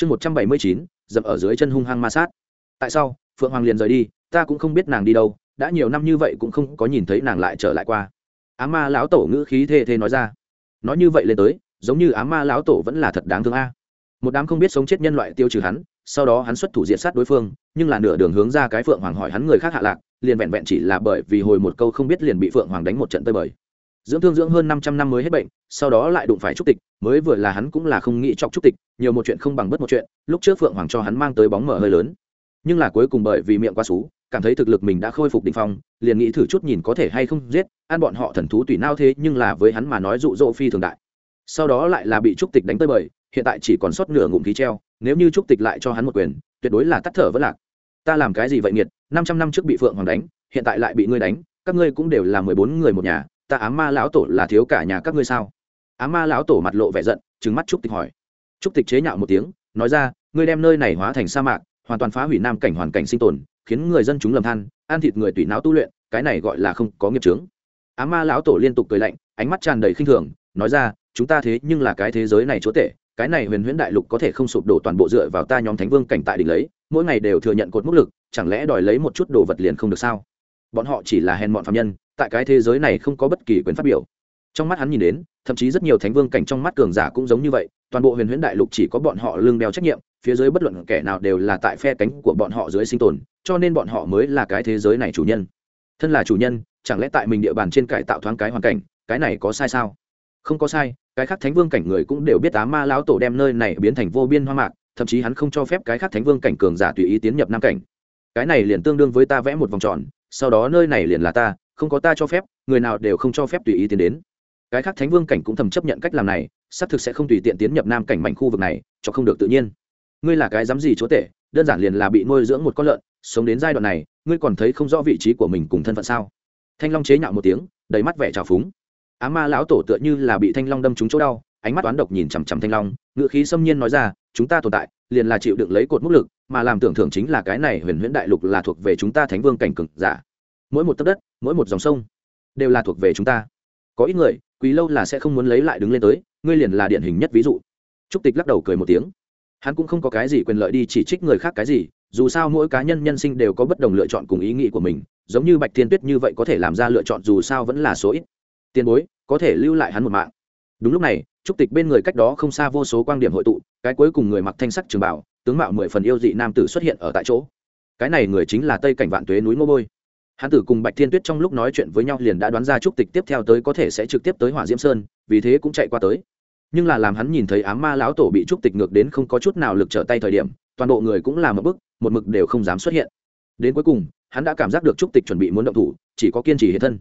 chương một trăm bảy mươi chín, dậm ở dưới chân hung hăng ma sát. Tại sao? Phượng hoàng liền rời đi, ta cũng không biết nàng đi đâu, đã nhiều năm như vậy cũng không có nhìn thấy nàng lại trở lại qua. Á ma lão tổ ngữ khí thê thê nói ra. Nói như vậy lên tới, giống như á ma lão tổ vẫn là thật đáng thương a. Một đám không biết sống chết nhân loại tiêu trừ hắn, sau đó hắn xuất thủ diện sát đối phương, nhưng là nửa đường hướng ra cái phượng hoàng hỏi hắn người khác hạ lạc, liền vẹn vẹn chỉ là bởi vì hồi một câu không biết liền bị phượng hoàng đánh một trận tơi bời dưỡng thương dưỡng hơn năm trăm năm mới hết bệnh, sau đó lại đụng phải trúc tịch, mới vừa là hắn cũng là không nghĩ chọc trúc tịch, nhiều một chuyện không bằng bất một chuyện, lúc trước phượng hoàng cho hắn mang tới bóng mở hơi lớn. Nhưng là cuối cùng bởi vì miệng quá xú, cảm thấy thực lực mình đã khôi phục đỉnh phong, liền nghĩ thử chút nhìn có thể hay không giết, ăn bọn họ thần thú tùy nao thế nhưng là với hắn mà nói dụ dỗ phi thường đại. Sau đó lại là bị trúc tịch đánh tới bời, hiện tại chỉ còn sót nửa ngụm khí treo, nếu như trúc tịch lại cho hắn một quyền, tuyệt đối là tắt thở vẫn lạc. Ta làm cái gì vậy nghiệt, năm trăm năm trước bị phượng hoàng đánh, hiện tại lại bị ngươi đánh, các ngươi cũng đều là mười bốn người một nhà ta ám ma lão tổ là thiếu cả nhà các ngươi sao? Ám ma lão tổ mặt lộ vẻ giận trứng mắt trúc tịch hỏi. Trúc tịch chế nhạo một tiếng, nói ra, ngươi đem nơi này hóa thành sa mạc, hoàn toàn phá hủy nam cảnh hoàn cảnh sinh tồn, khiến người dân chúng lầm than, ăn thịt người tùy não tu luyện, cái này gọi là không có nghiệp trướng á ma lão tổ liên tục cười lạnh, ánh mắt tràn đầy khinh thường, nói ra, chúng ta thế nhưng là cái thế giới này chúa tể, cái này huyền huyễn đại lục có thể không sụp đổ toàn bộ dựa vào ta nhóm thánh vương cảnh tại đỉnh lấy, mỗi ngày đều thừa nhận cột mức lực, chẳng lẽ đòi lấy một chút đồ vật liền không được sao? Bọn họ chỉ là hèn mọn phạm nhân tại cái thế giới này không có bất kỳ quyền phát biểu. Trong mắt hắn nhìn đến, thậm chí rất nhiều thánh vương cảnh trong mắt cường giả cũng giống như vậy, toàn bộ huyền huyễn đại lục chỉ có bọn họ lương đeo trách nhiệm, phía dưới bất luận kẻ nào đều là tại phe cánh của bọn họ dưới sinh tồn, cho nên bọn họ mới là cái thế giới này chủ nhân. Thân là chủ nhân, chẳng lẽ tại mình địa bàn trên cải tạo thoáng cái hoàn cảnh, cái này có sai sao? Không có sai, cái khác thánh vương cảnh người cũng đều biết á ma lão tổ đem nơi này biến thành vô biên hoa mạc, thậm chí hắn không cho phép cái khác thánh vương cảnh cường giả tùy ý tiến nhập nam cảnh. Cái này liền tương đương với ta vẽ một vòng tròn, sau đó nơi này liền là ta không có ta cho phép, người nào đều không cho phép tùy ý tiến đến. Cái khác thánh vương cảnh cũng thầm chấp nhận cách làm này, xác thực sẽ không tùy tiện tiến nhập nam cảnh mảnh khu vực này, cho không được tự nhiên. Ngươi là cái dám gì chúa tể, đơn giản liền là bị nuôi dưỡng một con lợn, sống đến giai đoạn này, ngươi còn thấy không rõ vị trí của mình cùng thân phận sao? Thanh long chế nhạo một tiếng, đầy mắt vẻ trào phúng. Á ma lão tổ tựa như là bị thanh long đâm trúng chỗ đau, ánh mắt toán độc nhìn chằm chằm thanh long ngự khí xâm nhiên nói ra, chúng ta tồn tại, liền là chịu đựng lấy cột mốc lực, mà làm tưởng thưởng chính là cái này huyền huyễn đại lục là thuộc về chúng ta thánh vương cảnh cực giả mỗi một tấc đất, mỗi một dòng sông đều là thuộc về chúng ta. Có ít người quý lâu là sẽ không muốn lấy lại đứng lên tới, ngươi liền là điển hình nhất ví dụ. Trúc tịch lắc đầu cười một tiếng. Hắn cũng không có cái gì quyền lợi đi chỉ trích người khác cái gì, dù sao mỗi cá nhân nhân sinh đều có bất đồng lựa chọn cùng ý nghĩ của mình, giống như bạch thiên tuyết như vậy có thể làm ra lựa chọn dù sao vẫn là số ít. Tiền bối, có thể lưu lại hắn một mạng. Đúng lúc này, trúc tịch bên người cách đó không xa vô số quan điểm hội tụ, cái cuối cùng người mặc thanh sắc trường bảo tướng mạo mười phần yêu dị nam tử xuất hiện ở tại chỗ. Cái này người chính là tây cảnh vạn tuế núi ngô bôi hán tử cùng bạch thiên tuyết trong lúc nói chuyện với nhau liền đã đoán ra trúc tịch tiếp theo tới có thể sẽ trực tiếp tới hỏa diễm sơn, vì thế cũng chạy qua tới. Nhưng là làm hắn nhìn thấy ám ma lão tổ bị trúc tịch ngược đến không có chút nào lực trở tay thời điểm, toàn bộ người cũng làm một bức, một mực đều không dám xuất hiện. Đến cuối cùng, hắn đã cảm giác được trúc tịch chuẩn bị muốn động thủ, chỉ có kiên trì hiện thân.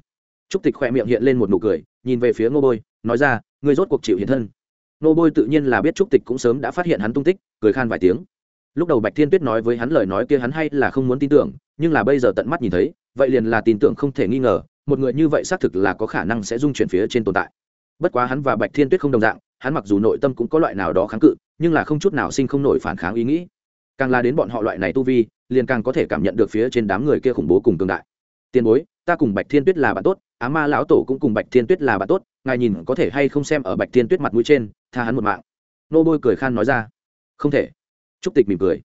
Trúc tịch khỏe miệng hiện lên một nụ cười, nhìn về phía ngô bôi, nói ra, ngươi rốt cuộc chịu hiện thân. Ngô bôi tự nhiên là biết trúc tịch cũng sớm đã phát hiện hắn tung tích, cười khan vài tiếng. Lúc đầu bạch thiên tuyết nói với hắn lời nói kia hắn hay là không muốn tin tưởng, nhưng là bây giờ tận mắt nhìn thấy vậy liền là tin tưởng không thể nghi ngờ, một người như vậy xác thực là có khả năng sẽ dung chuyển phía trên tồn tại. Bất quá hắn và bạch thiên tuyết không đồng dạng, hắn mặc dù nội tâm cũng có loại nào đó kháng cự, nhưng là không chút nào sinh không nổi phản kháng ý nghĩ. Càng là đến bọn họ loại này tu vi, liền càng có thể cảm nhận được phía trên đám người kia khủng bố cùng cường đại. Tiền bối, ta cùng bạch thiên tuyết là bạn tốt, á ma lão tổ cũng cùng bạch thiên tuyết là bạn tốt, ngài nhìn có thể hay không xem ở bạch thiên tuyết mặt mũi trên, tha hắn một mạng. Nô bôi cười khan nói ra. Không thể. Trúc tịch mỉm cười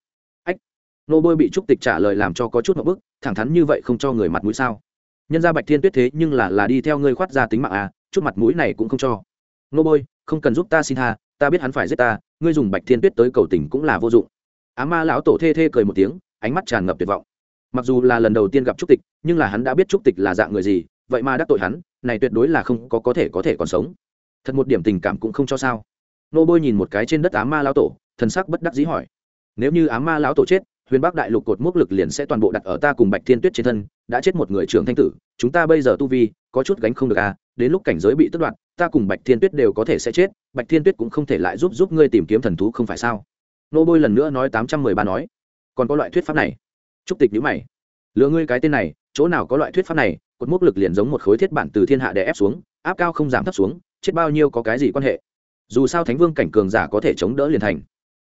nô bôi bị trúc tịch trả lời làm cho có chút một bức, thẳng thắn như vậy không cho người mặt mũi sao? Nhân ra bạch thiên tuyết thế nhưng là là đi theo ngươi khoát ra tính mạng à chút mặt mũi này cũng không cho. Nô bôi, không cần giúp ta xin tha, ta biết hắn phải giết ta, ngươi dùng bạch thiên tuyết tới cầu tình cũng là vô dụng. Á ma lão tổ thê thê cười một tiếng, ánh mắt tràn ngập tuyệt vọng. Mặc dù là lần đầu tiên gặp trúc tịch, nhưng là hắn đã biết trúc tịch là dạng người gì, vậy mà đắc tội hắn, này tuyệt đối là không có có thể có thể còn sống. Thật một điểm tình cảm cũng không cho sao. Nô bôi nhìn một cái trên đất á ma lão tổ, thần sắc bất đắc dĩ hỏi. Nếu như á ma lão tổ chết huyền bắc đại lục cột mốc lực liền sẽ toàn bộ đặt ở ta cùng bạch thiên tuyết trên thân, đã chết một người trưởng thanh tử, chúng ta bây giờ tu vi, có chút gánh không được à đến lúc cảnh giới bị tước đoạt, ta cùng bạch thiên tuyết đều có thể sẽ chết, bạch thiên tuyết cũng không thể lại giúp giúp ngươi tìm kiếm thần thú không phải sao? Nô bôi lần nữa nói tám trăm mười ba nói. Còn có loại thuyết pháp này. Trúc tịch nhữ mày. Lừa ngươi cái tên này, chỗ nào có loại thuyết pháp này, cột mốc lực liền giống một khối thiết bản từ thiên hạ đè ép xuống, áp cao không giảm thấp xuống, chết bao nhiêu có cái gì quan hệ? Dù sao thánh vương cảnh cường giả có thể chống đỡ liền thành.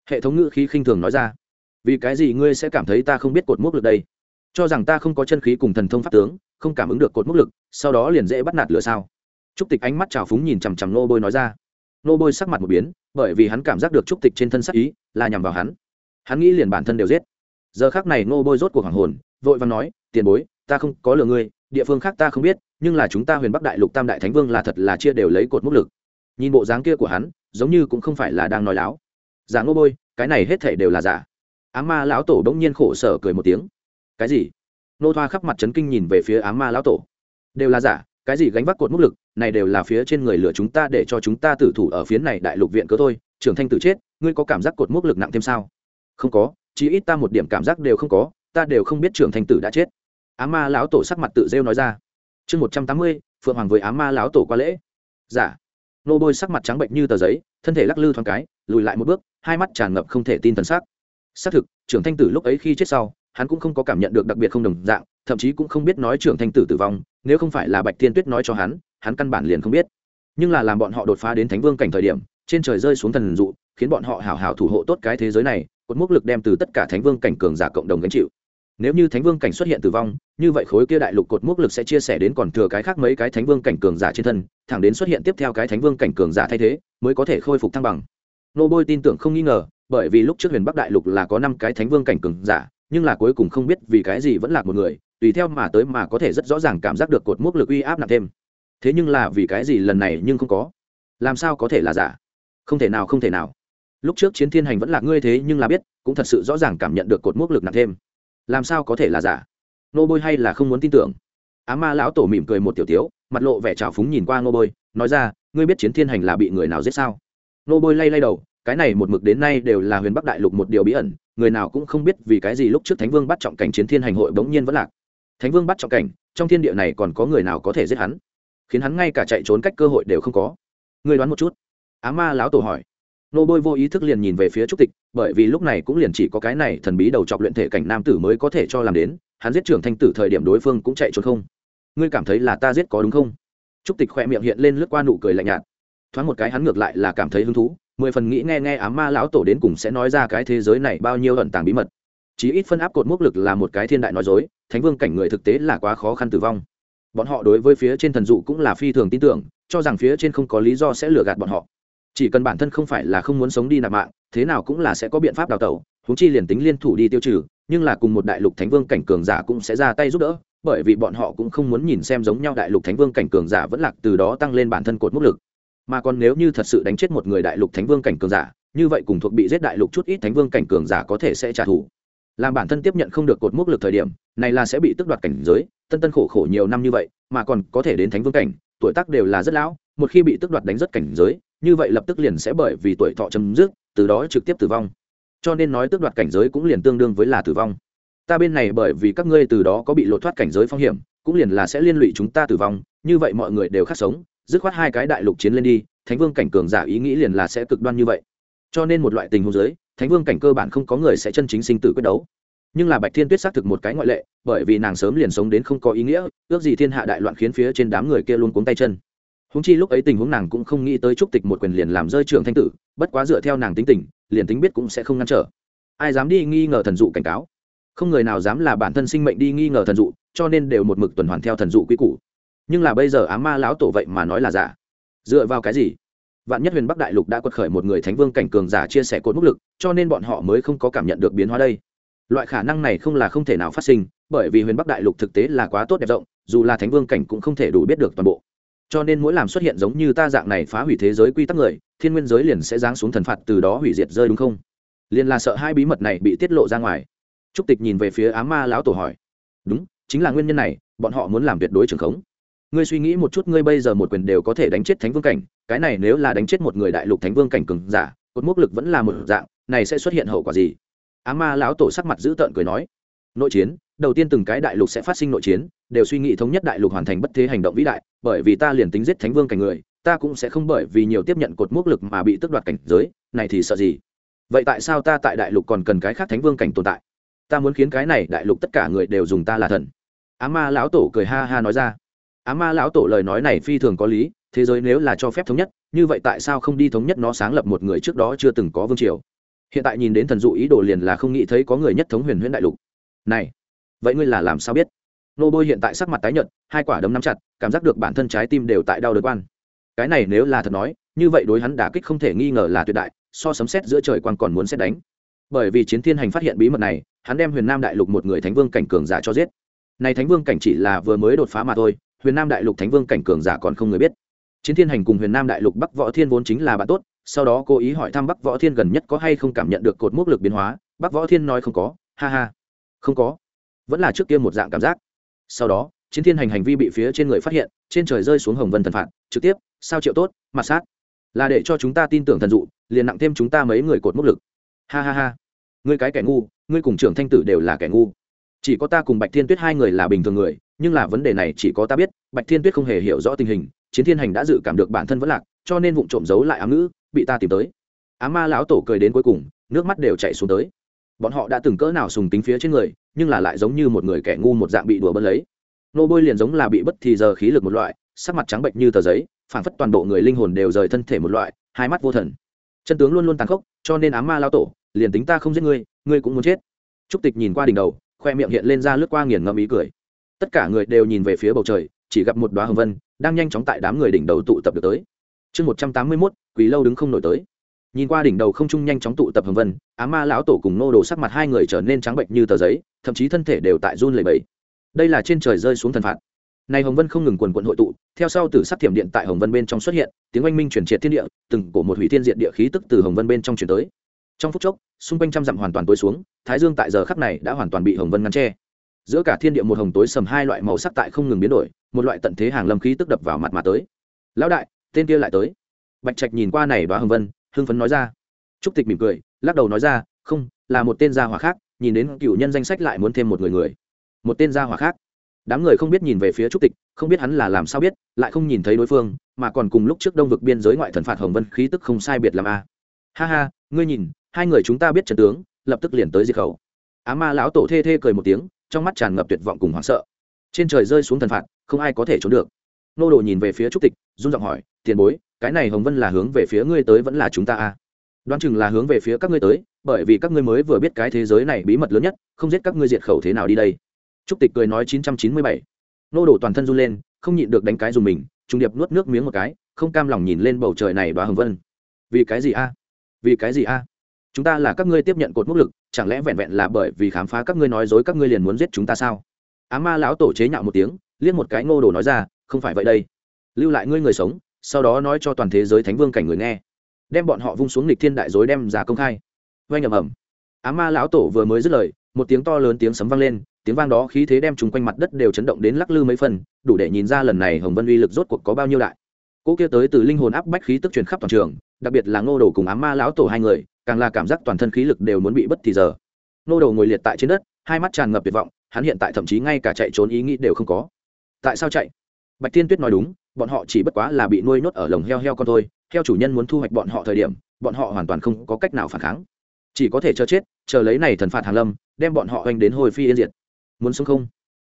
Hệ thống ngữ khí khinh thường nói ra vì cái gì ngươi sẽ cảm thấy ta không biết cột mốc lực đây? Cho rằng ta không có chân khí cùng thần thông pháp tướng, không cảm ứng được cột mốc lực, sau đó liền dễ bắt nạt lửa sao? Trúc tịch ánh mắt trào phúng nhìn chằm chằm nô bôi nói ra. Nô bôi sắc mặt một biến, bởi vì hắn cảm giác được trúc tịch trên thân sắc ý, là nhằm vào hắn. Hắn nghĩ liền bản thân đều giết. Giờ khác này nô bôi rốt cuộc hoàng hồn, vội và nói, tiền bối, ta không có lừa ngươi, địa phương khác ta không biết, nhưng là chúng ta huyền bắc đại lục tam đại thánh vương là thật là chia đều lấy cột mốc lực. Nhìn bộ dáng kia của hắn, giống như cũng không phải là đang nói láo. Giả ngô bôi, cái này hết thể đều là giả á ma lão tổ bỗng nhiên khổ sở cười một tiếng. Cái gì? Nô thoa khắp mặt trấn kinh nhìn về phía á ma lão tổ. Đều là giả, cái gì gánh vác cột mốc lực, này đều là phía trên người lửa chúng ta để cho chúng ta tử thủ ở phía này đại lục viện cớ thôi, trưởng thanh tử chết, ngươi có cảm giác cột mốc lực nặng thêm sao? Không có chỉ ít ta một điểm cảm giác đều không có, ta đều không biết trưởng thanh tử đã chết. Á ma lão tổ sắc mặt tự rêu nói ra. Chương một trăm tám mươi, phượng hoàng với á ma lão tổ qua lễ. Giả. Nô bôi sắc mặt trắng bệnh như tờ giấy, thân thể lắc lư thoáng cái, lùi lại một bước, hai mắt tràn ngập không thể tin thần sắc xác thực, trưởng thanh tử lúc ấy khi chết sau, hắn cũng không có cảm nhận được đặc biệt không đồng dạng, thậm chí cũng không biết nói trưởng thanh tử tử vong, nếu không phải là bạch thiên tuyết nói cho hắn hắn căn bản liền không biết. Nhưng là làm bọn họ đột phá đến thánh vương cảnh thời điểm, trên trời rơi xuống thần dụ, khiến bọn họ hảo hảo thủ hộ tốt cái thế giới này, cột mốc lực đem từ tất cả thánh vương cảnh cường giả cộng đồng gánh chịu. Nếu như thánh vương cảnh xuất hiện tử vong, như vậy khối kia đại lục cột mốc lực sẽ chia sẻ đến còn thừa cái khác mấy cái thánh vương cảnh cường giả trên thân, thẳng đến xuất hiện tiếp theo cái thánh vương cảnh cường giả thay thế, mới có thể khôi phục thăng bằng. Nô bôi tin tưởng không nghi ngờ bởi vì lúc trước huyền bắc đại lục là có năm cái thánh vương cảnh cường giả, nhưng là cuối cùng không biết vì cái gì vẫn là một người, tùy theo mà tới mà có thể rất rõ ràng cảm giác được cột mốc lực uy áp nặng thêm. Thế nhưng là vì cái gì lần này nhưng không có? Làm sao có thể là giả? Không thể nào, không thể nào. Lúc trước chiến thiên hành vẫn là ngươi thế nhưng là biết, cũng thật sự rõ ràng cảm nhận được cột mốc lực nặng thêm. Làm sao có thể là giả? Nô bôi hay là không muốn tin tưởng? Á ma lão tổ mỉm cười một tiểu tiếu, mặt lộ vẻ trào phúng nhìn qua nô bôi, nói ra, ngươi biết chiến thiên hành là bị người nào giết sao? Nô bôi lay lay đầu cái này một mực đến nay đều là huyền bắc đại lục một điều bí ẩn, người nào cũng không biết vì cái gì lúc trước thánh vương bắt trọng cảnh chiến thiên hành hội bỗng nhiên vẫn lạc. Thánh vương bắt trọng cảnh, trong thiên địa này còn có người nào có thể giết hắn? Khiến hắn ngay cả chạy trốn cách cơ hội đều không có. Người đoán một chút. Á ma lão tổ hỏi. Nô bôi vô ý thức liền nhìn về phía trúc tịch, bởi vì lúc này cũng liền chỉ có cái này thần bí đầu chọc luyện thể cảnh nam tử mới có thể cho làm đến, hắn giết trưởng thanh tử thời điểm đối phương cũng chạy trốn không. Ngươi cảm thấy là ta giết có đúng không? Trúc tịch khoe miệng hiện lên lướt qua nụ cười lạnh nhạt. Thoáng một cái hắn ngược lại là cảm thấy hứng thú mười phần nghĩ nghe nghe ám ma lão tổ đến cùng sẽ nói ra cái thế giới này bao nhiêu ẩn tàng bí mật. Chí ít phân áp cột mốc lực là một cái thiên đại nói dối, thánh vương cảnh người thực tế là quá khó khăn tử vong. Bọn họ đối với phía trên thần dụ cũng là phi thường tin tưởng, cho rằng phía trên không có lý do sẽ lừa gạt bọn họ. Chỉ cần bản thân không phải là không muốn sống đi nạp mạng, thế nào cũng là sẽ có biện pháp đào tẩu húng chi liền tính liên thủ đi tiêu trừ, nhưng là cùng một đại lục thánh vương cảnh cường giả cũng sẽ ra tay giúp đỡ, bởi vì bọn họ cũng không muốn nhìn xem giống nhau đại lục thánh vương cảnh cường giả vẫn lạc từ đó tăng lên bản thân cột mức lực mà còn nếu như thật sự đánh chết một người đại lục thánh vương cảnh cường giả, như vậy cùng thuộc bị giết đại lục chút ít thánh vương cảnh cường giả có thể sẽ trả thù. Làm bản thân tiếp nhận không được cột mốc lực thời điểm, này là sẽ bị tước đoạt cảnh giới, tân tân khổ khổ nhiều năm như vậy, mà còn có thể đến thánh vương cảnh, tuổi tác đều là rất lão, một khi bị tước đoạt đánh rất cảnh giới, như vậy lập tức liền sẽ bởi vì tuổi thọ chấm dứt, từ đó trực tiếp tử vong. Cho nên nói tước đoạt cảnh giới cũng liền tương đương với là tử vong. Ta bên này bởi vì các ngươi từ đó có bị lột thoát cảnh giới phong hiểm, cũng liền là sẽ liên lụy chúng ta tử vong, như vậy mọi người đều khắc sống dứt khoát hai cái đại lục chiến lên đi, thánh vương cảnh cường giả ý nghĩ liền là sẽ cực đoan như vậy. Cho nên một loại tình huống giới thánh vương cảnh cơ bản không có người sẽ chân chính sinh tử quyết đấu. Nhưng là bạch thiên tuyết xác thực một cái ngoại lệ, bởi vì nàng sớm liền sống đến không có ý nghĩa, ước gì thiên hạ đại loạn khiến phía trên đám người kia luôn cuống tay chân. Húng chi lúc ấy tình huống nàng cũng không nghĩ tới trúc tịch một quyền liền làm rơi trường thanh tử, bất quá dựa theo nàng tính tình, liền tính biết cũng sẽ không ngăn trở. Ai dám đi nghi ngờ thần dụ cảnh cáo? Không người nào dám là bản thân sinh mệnh đi nghi ngờ thần dụ, cho nên đều một mực tuần hoàn theo thần dụ quy củ nhưng là bây giờ á ma lão tổ vậy mà nói là giả. Dựa vào cái gì? Vạn nhất huyền bắc đại lục đã quật khởi một người thánh vương cảnh cường giả chia sẻ cột mức lực, cho nên bọn họ mới không có cảm nhận được biến hóa đây. Loại khả năng này không là không thể nào phát sinh, bởi vì huyền bắc đại lục thực tế là quá tốt đẹp rộng, dù là thánh vương cảnh cũng không thể đủ biết được toàn bộ. Cho nên mỗi làm xuất hiện giống như ta dạng này phá hủy thế giới quy tắc người, thiên nguyên giới liền sẽ giáng xuống thần phạt từ đó hủy diệt rơi đúng không? Liền là sợ hai bí mật này bị tiết lộ ra ngoài. Trúc tịch nhìn về phía á ma lão tổ hỏi. Đúng, chính là nguyên nhân này, bọn họ muốn làm tuyệt đối trường khống ngươi suy nghĩ một chút, ngươi bây giờ một quyền đều có thể đánh chết thánh vương cảnh. Cái này nếu là đánh chết một người đại lục thánh vương cảnh cường giả, cột mốc lực vẫn là một dạng, này sẽ xuất hiện hậu quả gì? Á ma lão tổ sắc mặt dữ tợn cười nói, nội chiến, đầu tiên từng cái đại lục sẽ phát sinh nội chiến, đều suy nghĩ thống nhất đại lục hoàn thành bất thế hành động vĩ đại, bởi vì ta liền tính giết thánh vương cảnh người, ta cũng sẽ không bởi vì nhiều tiếp nhận cột mốc lực mà bị tước đoạt cảnh giới, này thì sợ gì? Vậy tại sao ta tại đại lục còn cần cái khác thánh vương cảnh tồn tại? Ta muốn khiến cái này đại lục tất cả người đều dùng ta là thần. Á ma lão tổ cười ha ha nói ra á ma lão tổ lời nói này phi thường có lý, thế giới nếu là cho phép thống nhất, như vậy tại sao không đi thống nhất nó sáng lập một người trước đó chưa từng có vương triều? Hiện tại nhìn đến thần dụ ý đồ liền là không nghĩ thấy có người nhất thống huyền huyễn đại lục. Này, vậy ngươi là làm sao biết? Nô bôi hiện tại sắc mặt tái nhợt, hai quả đấm nắm chặt, cảm giác được bản thân trái tim đều tại đau đớn quan. Cái này nếu là thật nói, như vậy đối hắn đả kích không thể nghi ngờ là tuyệt đại, so sấm xét giữa trời quan còn muốn xét đánh. Bởi vì chiến thiên hành phát hiện bí mật này, hắn đem huyền nam đại lục một người thánh vương cảnh cường giả cho giết. Này thánh vương cảnh chỉ là vừa mới đột phá mà thôi huyền nam đại lục thánh vương cảnh cường giả còn không người biết. Chiến thiên hành cùng huyền nam đại lục bắc võ thiên vốn chính là bạn tốt, sau đó cố ý hỏi thăm bắc võ thiên gần nhất có hay không cảm nhận được cột mốc lực biến hóa, bắc võ thiên nói không có, ha ha. Không có. Vẫn là trước kia một dạng cảm giác. Sau đó, chiến thiên hành hành vi bị phía trên người phát hiện, trên trời rơi xuống hồng vân thần phạt, trực tiếp, sao triệu tốt mặt sát. Là để cho chúng ta tin tưởng thần dụ, liền nặng thêm chúng ta mấy người cột mốc lực. Ha ha ha. Ngươi cái kẻ ngu, ngươi cùng trưởng thanh tử đều là kẻ ngu. Chỉ có ta cùng bạch thiên tuyết hai người là bình thường người nhưng là vấn đề này chỉ có ta biết, bạch thiên tuyết không hề hiểu rõ tình hình, chiến thiên hành đã dự cảm được bản thân vẫn lạc, cho nên vụ trộm giấu lại ám ngữ, bị ta tìm tới. Á ma lão tổ cười đến cuối cùng, nước mắt đều chạy xuống tới. Bọn họ đã từng cỡ nào sùng tính phía trên người, nhưng là lại giống như một người kẻ ngu một dạng bị đùa bân lấy. Nô bôi liền giống là bị bất thì giờ khí lực một loại, sắc mặt trắng bệnh như tờ giấy phản phất toàn bộ người linh hồn đều rời thân thể một loại, hai mắt vô thần. Chân tướng luôn luôn tàn khốc, cho nên ám ma lao tổ, liền tính ta không giết ngươi ngươi cũng muốn chết. Trúc tịch nhìn qua đỉnh đầu, khoe miệng hiện lên ra lướt qua nghiền ngẫm ý cười tất cả người đều nhìn về phía bầu trời, chỉ gặp một đoá hồng vân, đang nhanh chóng tại đám người đỉnh đầu tụ tập được tới. Chương một trăm tám mươi mốt quý lâu đứng không nổi tới. Nhìn qua đỉnh đầu không trung nhanh chóng tụ tập hồng vân, á ma lão tổ cùng nô đồ sắc mặt hai người trở nên trắng bệnh như tờ giấy, thậm chí thân thể đều tại run lầy bẫy đây là trên trời rơi xuống thần phạt. Này hồng vân không ngừng quần quận hội tụ, theo sau từ sắc thiểm điện tại hồng vân bên trong xuất hiện, tiếng oanh minh chuyển triệt thiên địa, từng cổ một hủy thiên diện địa khí tức từ hồng vân bên trong chuyển tới. Trong phút chốc, xung quanh trăm dặm hoàn toàn tối xuống, thái dương tại giờ khắc này đã hoàn toàn bị hồng vân ngăn che giữa cả thiên địa một hồng tối sầm hai loại màu sắc tại không ngừng biến đổi, một loại tận thế hàng lâm khí tức đập vào mặt mà tới. Lão đại, tên kia lại tới. Bạch trạch nhìn qua này đoá hồng vân, hưng phấn nói ra. Trúc tịch mỉm cười, lắc đầu nói ra, không, là một tên gia hỏa khác, nhìn đến cựu nhân danh sách lại muốn thêm một người người. Một tên gia hỏa khác? Đám người không biết nhìn về phía trúc tịch, không biết hắn là làm sao biết, lại không nhìn thấy đối phương, mà còn cùng lúc trước đông vực biên giới ngoại thần phạt hồng vân khí tức không sai biệt làm a à. ha ha, ngươi nhìn, hai người chúng ta biết trận tướng, lập tức liền tới diệt khẩu. Á ma lão tổ thê thê cười một tiếng trong mắt tràn ngập tuyệt vọng cùng hoảng sợ. Trên trời rơi xuống thần phạt, không ai có thể trốn được. Nô đồ nhìn về phía trúc tịch, run giọng hỏi, tiền bối, cái này hồng vân là hướng về phía ngươi tới vẫn là chúng ta à? Đoán chừng là hướng về phía các ngươi tới, bởi vì các ngươi mới vừa biết cái thế giới này bí mật lớn nhất, không giết các ngươi diệt khẩu thế nào đi đây. Trúc tịch cười nói chín trăm chín mươi bảy. Nô đồ toàn thân run lên, không nhịn được đánh cái dùng mình trung điệp nuốt nước miếng một cái, không cam lòng nhìn lên bầu trời này đoá hồng vân. Vì cái gì a? Vì cái gì a? Chúng ta là các ngươi tiếp nhận cột mốc lực chẳng lẽ vẹn vẹn là bởi vì khám phá các ngươi nói dối các ngươi liền muốn giết chúng ta sao? Á ma lão tổ chế nhạo một tiếng, liếc một cái ngô đồ nói ra, không phải vậy đây. Lưu lại ngươi người sống, sau đó nói cho toàn thế giới thánh vương cảnh người nghe. Đem bọn họ vung xuống lịch thiên đại dối đem ra công khai. Oanh ầm ầm. Á ma lão tổ vừa mới dứt lời, một tiếng to lớn tiếng sấm vang lên, tiếng vang đó khí thế đem chúng quanh mặt đất đều chấn động đến lắc lư mấy phần, đủ để nhìn ra lần này hồng vân uy lực rốt cuộc có bao nhiêu đại. Cỗ kia tới từ linh hồn áp bách khí tức truyền khắp toàn trường, đặc biệt là ngô đồ cùng á ma lão tổ hai người càng là cảm giác toàn thân khí lực đều muốn bị bất thì giờ. Nô đầu ngồi liệt tại trên đất, hai mắt tràn ngập tuyệt vọng, hắn hiện tại thậm chí ngay cả chạy trốn ý nghĩ đều không có. Tại sao chạy? Bạch tiên tuyết nói đúng, bọn họ chỉ bất quá là bị nuôi nhốt ở lồng heo heo con thôi, theo chủ nhân muốn thu hoạch bọn họ thời điểm, bọn họ hoàn toàn không có cách nào phản kháng. Chỉ có thể chờ chết, chờ lấy này thần phạt hàn lâm, đem bọn họ oanh đến hồi phi yên diệt. Muốn sống không?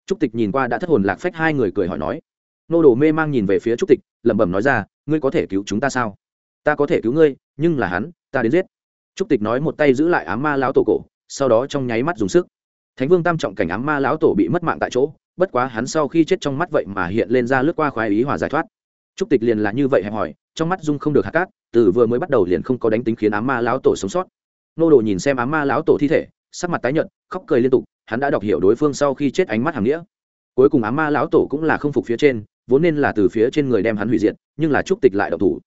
Trúc tịch nhìn qua đã thất hồn lạc phách hai người cười hỏi nói. Nô đồ mê mang nhìn về phía trúc tịch, lẩm bẩm nói ra, ngươi có thể cứu chúng ta sao? Ta có thể cứu ngươi, nhưng là hắn, ta đến giết trúc tịch nói một tay giữ lại ám ma lão tổ cổ, sau đó trong nháy mắt dùng sức. Thánh vương tam trọng cảnh ám ma lão tổ bị mất mạng tại chỗ, bất quá hắn sau khi chết trong mắt vậy mà hiện lên ra lướt qua khoái ý hòa giải thoát. Trúc tịch liền là như vậy hẹp hỏi trong mắt dung không được hạt cát, từ vừa mới bắt đầu liền không có đánh tính khiến ám ma lão tổ sống sót. Nô đồ nhìn xem ám ma lão tổ thi thể, sắc mặt tái nhợt, khóc cười liên tục, hắn đã đọc hiểu đối phương sau khi chết ánh mắt hàng nghĩa. Cuối cùng ám ma lão tổ cũng là không phục phía trên, vốn nên là từ phía trên người đem hắn hủy diệt, nhưng là trúc tịch lại độc thủ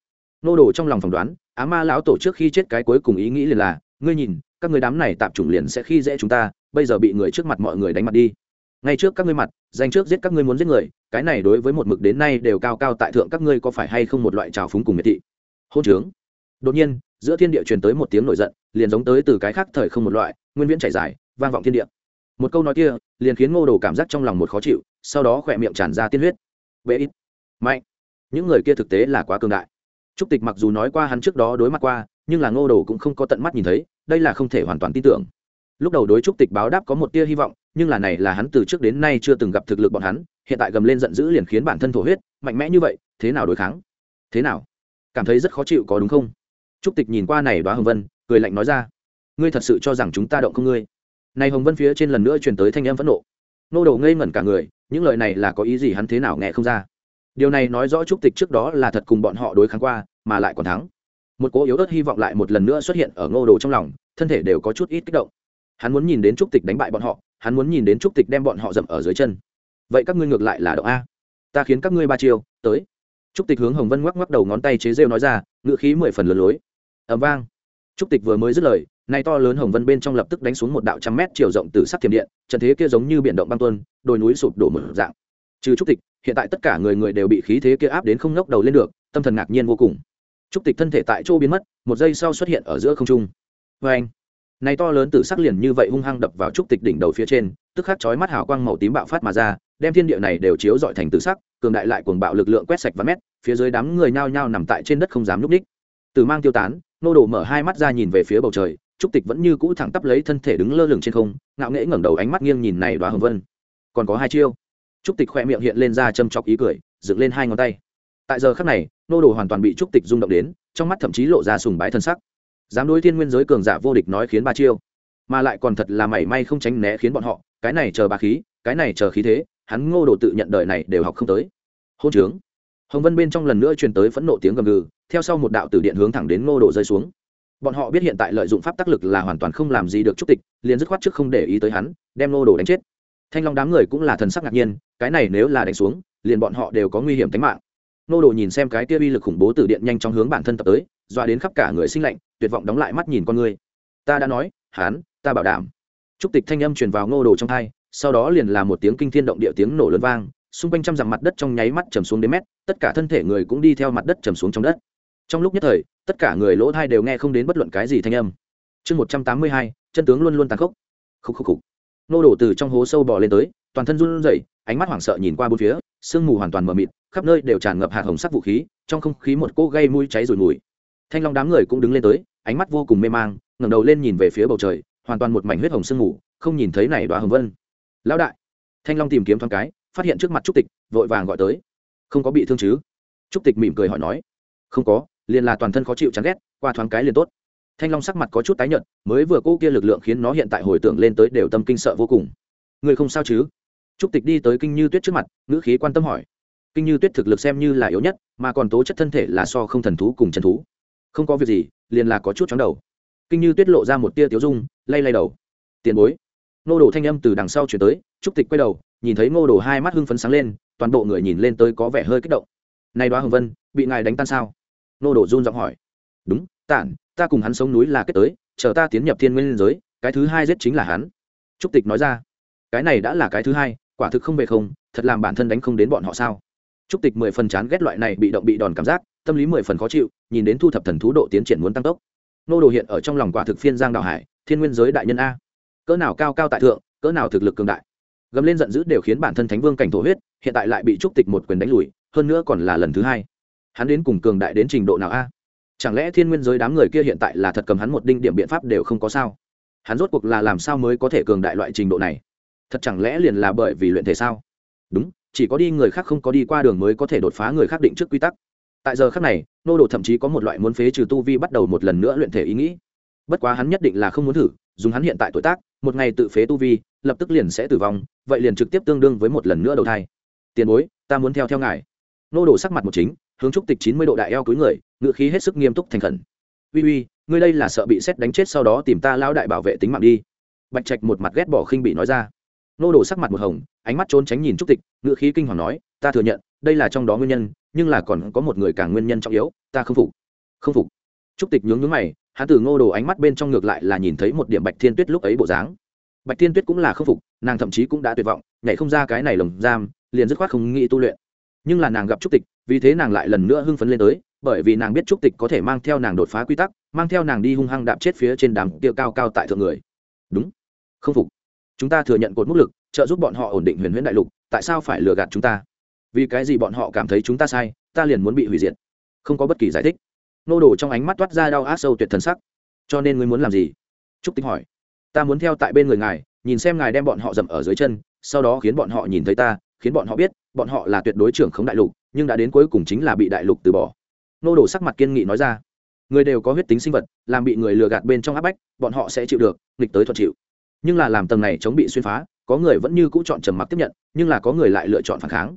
nô đồ trong lòng phỏng đoán, á ma lão tổ trước khi chết cái cuối cùng ý nghĩ liền là, ngươi nhìn, các người đám này tạm chủng liền sẽ khi dễ chúng ta, bây giờ bị người trước mặt mọi người đánh mặt đi. Ngay trước các ngươi mặt danh trước giết các ngươi muốn giết người, cái này đối với một mực đến nay đều cao cao tại thượng các ngươi có phải hay không một loại trào phúng cùng miệt thị? Hôn trướng. Đột nhiên, giữa thiên địa truyền tới một tiếng nổi giận, liền giống tới từ cái khác thời không một loại, nguyên viễn chảy dài, vang vọng thiên địa. Một câu nói kia, liền khiến ngô đồ cảm giác trong lòng một khó chịu, sau đó khỏe miệng tràn ra tiên huyết. Bệ ít mạnh. Những người kia thực tế là quá cường đại trúc tịch mặc dù nói qua hắn trước đó đối mặt qua, nhưng là ngô đồ cũng không có tận mắt nhìn thấy, đây là không thể hoàn toàn tin tưởng. Lúc đầu đối trúc tịch báo đáp có một tia hy vọng, nhưng là này là hắn từ trước đến nay chưa từng gặp thực lực bọn hắn, hiện tại gầm lên giận dữ liền khiến bản thân thổ huyết, mạnh mẽ như vậy, thế nào đối kháng? Thế nào? Cảm thấy rất khó chịu có đúng không? Trúc tịch nhìn qua này đoá hồng vân, cười lạnh nói ra. Ngươi thật sự cho rằng chúng ta động không ngươi? Này hồng vân phía trên lần nữa truyền tới thanh âm phẫn nộ. Nô đầu ngây ngẩn cả người, những lời này là có ý gì hắn thế nào nghe không ra? Điều này nói rõ trúc tịch trước đó là thật cùng bọn họ đối kháng qua, mà lại còn thắng. Một cố yếu ớt hy vọng lại một lần nữa xuất hiện ở ngô đồ trong lòng, thân thể đều có chút ít kích động. Hắn muốn nhìn đến trúc tịch đánh bại bọn họ, hắn muốn nhìn đến trúc tịch đem bọn họ dậm ở dưới chân. Vậy các ngươi ngược lại là động a. Ta khiến các ngươi ba chiêu, tới. Trúc tịch hướng hồng vân ngoắc ngoắc đầu ngón tay chế rêu nói ra ngựa khí mười phần lừa lối. Ẩm vang. Trúc tịch vừa mới dứt lời nay to lớn hồng vân bên trong lập tức đánh xuống một đạo trăm mét chiều rộng từ sắc thiểm điện, trận thế kia giống như biển động băng tuân đồi núi sụp đổ mở dạng. Trừ trúc tịch hiện tại tất cả người người đều bị khí thế kia áp đến không ngóc đầu lên được, tâm thần ngạc nhiên vô cùng. Trúc tịch thân thể tại chỗ biến mất, một giây sau xuất hiện ở giữa không trung. Vê anh, này to lớn từ sắc liền như vậy hung hăng đập vào trúc tịch đỉnh đầu phía trên, tức khắc chói mắt hào quang màu tím bạo phát mà ra, đem thiên địa này đều chiếu dọi thành từ sắc, cường đại lại cuồng bạo lực lượng quét sạch và mét, phía dưới đám người nhao nhao nằm tại trên đất không dám núp ních từ mang tiêu tán, nô Đồ mở hai mắt ra nhìn về phía bầu trời, trúc tịch vẫn như cũ thẳng tắp lấy thân thể đứng lơ lửng trên không, ngạo nghễ ngẩng đầu ánh mắt nghiêng nhìn này đoá hồng vân. Còn có hai chiêu trúc tịch khoe miệng hiện lên ra châm chọc ý cười, dựng lên hai ngón tay. Tại giờ khắc này, nô đồ hoàn toàn bị trúc tịch rung động đến, trong mắt thậm chí lộ ra sùng bái thân sắc. Dám đối thiên nguyên giới cường giả vô địch nói khiến ba chiêu, mà lại còn thật là mảy may không tránh né khiến bọn họ, cái này chờ bà khí, cái này chờ khí thế, hắn ngô đồ tự nhận đời này đều học không tới. Hôn trướng. Hồng vân bên trong lần nữa truyền tới phẫn nộ tiếng gầm gừ, theo sau một đạo tử điện hướng thẳng đến ngô đồ rơi xuống. Bọn họ biết hiện tại lợi dụng pháp tác lực là hoàn toàn không làm gì được trúc tịch, liền dứt khoát trước không để ý tới hắn, đem ngô đồ đánh chết thanh long đám người cũng là thần sắc ngạc nhiên, cái này nếu là đánh xuống, liền bọn họ đều có nguy hiểm tính mạng. Nô đồ nhìn xem cái kia uy lực khủng bố từ điện nhanh trong hướng bản thân tập tới doa đến khắp cả người sinh lạnh, tuyệt vọng đóng lại mắt nhìn con người. Ta đã nói, hán, ta bảo đảm. Trúc tịch thanh âm truyền vào nô đồ trong thai sau đó liền là một tiếng kinh thiên động địa tiếng nổ lớn vang, xung quanh trăm dặm mặt đất trong nháy mắt trầm xuống đến mét, tất cả thân thể người cũng đi theo mặt đất trầm xuống trong đất. Trong lúc nhất thời, tất cả người lỗ thai đều nghe không đến bất luận cái gì thanh âm. Chương một trăm tám mươi hai, chân tướng luôn luôn tàn khốc. Khúc khúc khúc nô đổ từ trong hố sâu bò lên tới, toàn thân run rẩy, ánh mắt hoảng sợ nhìn qua bốn phía, sương mù hoàn toàn mờ mịt, khắp nơi đều tràn ngập hạt hồng sắc vũ khí, trong không khí một cỗ gây mũi cháy rồi mùi. Thanh long đám người cũng đứng lên tới, ánh mắt vô cùng mê mang, ngẩng đầu lên nhìn về phía bầu trời, hoàn toàn một mảnh huyết hồng sương mù, không nhìn thấy này đoá hồng vân. Lão đại! Thanh long tìm kiếm thoáng cái, phát hiện trước mặt trúc tịch, vội vàng gọi tới. Không có bị thương chứ? Trúc tịch mỉm cười hỏi nói. Không có, liền là toàn thân khó chịu chán ghét, qua thoáng cái liền tốt thanh long sắc mặt có chút tái nhợt, mới vừa cô kia lực lượng khiến nó hiện tại hồi tưởng lên tới đều tâm kinh sợ vô cùng. Người không sao chứ? Trúc tịch đi tới kinh như tuyết trước mặt, ngữ khí quan tâm hỏi. Kinh như tuyết thực lực xem như là yếu nhất, mà còn tố chất thân thể là so không thần thú cùng chân thú. Không có việc gì, liền là có chút chóng đầu. Kinh như tuyết lộ ra một tia tiếu dung, lay lay đầu. Tiền bối. Ngô đồ thanh âm từ đằng sau chuyển tới, trúc tịch quay đầu, nhìn thấy ngô đồ hai mắt hưng phấn sáng lên, toàn bộ người nhìn lên tới có vẻ hơi kích động. Này đoá hồng vân, bị ngài đánh tan sao? Ngô đồ run giọng hỏi. Đúng tản, ta cùng hắn sống núi là kết tới, chờ ta tiến nhập thiên nguyên giới, cái thứ hai giết chính là hắn. Trúc tịch nói ra. Cái này đã là cái thứ hai, quả thực không về không, thật làm bản thân đánh không đến bọn họ sao? Trúc tịch mười phần chán ghét loại này bị động bị đòn cảm giác, tâm lý mười phần khó chịu, nhìn đến thu thập thần thú độ tiến triển muốn tăng tốc. Nô đồ hiện ở trong lòng quả thực phiên giang đạo hải, thiên nguyên giới đại nhân a. Cỡ nào cao cao tại thượng, cỡ nào thực lực cường đại. Gầm lên giận dữ đều khiến bản thân thánh vương cảnh thổ huyết, hiện tại lại bị trúc tịch một quyền đánh lùi, hơn nữa còn là lần thứ hai. Hắn đến cùng cường đại đến trình độ nào a? Chẳng lẽ thiên nguyên giới đám người kia hiện tại là thật cầm hắn một đinh điểm biện pháp đều không có sao? Hắn rốt cuộc là làm sao mới có thể cường đại loại trình độ này? Thật chẳng lẽ liền là bởi vì luyện thể sao? Đúng, chỉ có đi người khác không có đi qua đường mới có thể đột phá người khác định trước quy tắc. Tại giờ khác này, nô đồ thậm chí có một loại muốn phế trừ tu vi bắt đầu một lần nữa luyện thể ý nghĩ. Bất quá hắn nhất định là không muốn thử, dùng hắn hiện tại tuổi tác, một ngày tự phế tu vi, lập tức liền sẽ tử vong, vậy liền trực tiếp tương đương với một lần nữa đầu thai. Tiền bối, ta muốn theo theo ngài. Nô đồ sắc mặt một chính hướng trúc tịch chín mươi độ đại eo cuối người ngự khí hết sức nghiêm túc thành khẩn. Uy uy, ngươi đây là sợ bị xét đánh chết sau đó tìm ta lao đại bảo vệ tính mạng đi. Bạch trạch một mặt ghét bỏ khinh bị nói ra. Nô đồ sắc mặt một hồng, ánh mắt trốn tránh nhìn trúc tịch ngự khí kinh hoàng nói, ta thừa nhận, đây là trong đó nguyên nhân, nhưng là còn có một người càng nguyên nhân trọng yếu, ta không phục. Không phục? Trúc tịch nhướng nhướng mày, hắn từ ngô đồ ánh mắt bên trong ngược lại là nhìn thấy một điểm bạch thiên tuyết lúc ấy bộ dáng. Bạch thiên tuyết cũng là không phục, nàng thậm chí cũng đã tuyệt vọng, nhảy không ra cái này lồng giam, liền dứt khoát không nghĩ tu luyện. Nhưng là nàng gặp trúc tịch vì thế nàng lại lần nữa hưng phấn lên tới, bởi vì nàng biết trúc tịch có thể mang theo nàng đột phá quy tắc, mang theo nàng đi hung hăng đạp chết phía trên đám kia cao cao tại thượng người. Đúng. Không phục. Chúng ta thừa nhận cột mức lực, trợ giúp bọn họ ổn định huyền huyễn đại lục, tại sao phải lừa gạt chúng ta? Vì cái gì bọn họ cảm thấy chúng ta sai, ta liền muốn bị hủy diệt. Không có bất kỳ giải thích. Nô đồ trong ánh mắt toát ra đau ác sâu tuyệt thần sắc. Cho nên ngươi muốn làm gì? Trúc tịch hỏi. Ta muốn theo tại bên người ngài, nhìn xem ngài đem bọn họ dậm ở dưới chân, sau đó khiến bọn họ nhìn thấy ta, khiến bọn họ biết, bọn họ là tuyệt đối trưởng khống đại lục nhưng đã đến cuối cùng chính là bị đại lục từ bỏ. Nô đồ sắc mặt kiên nghị nói ra, người đều có huyết tính sinh vật, làm bị người lừa gạt bên trong áp bách, bọn họ sẽ chịu được, nghịch tới thuận chịu. Nhưng là làm tầng này chống bị xuyên phá, có người vẫn như cũ chọn trầm mặc tiếp nhận, nhưng là có người lại lựa chọn phản kháng.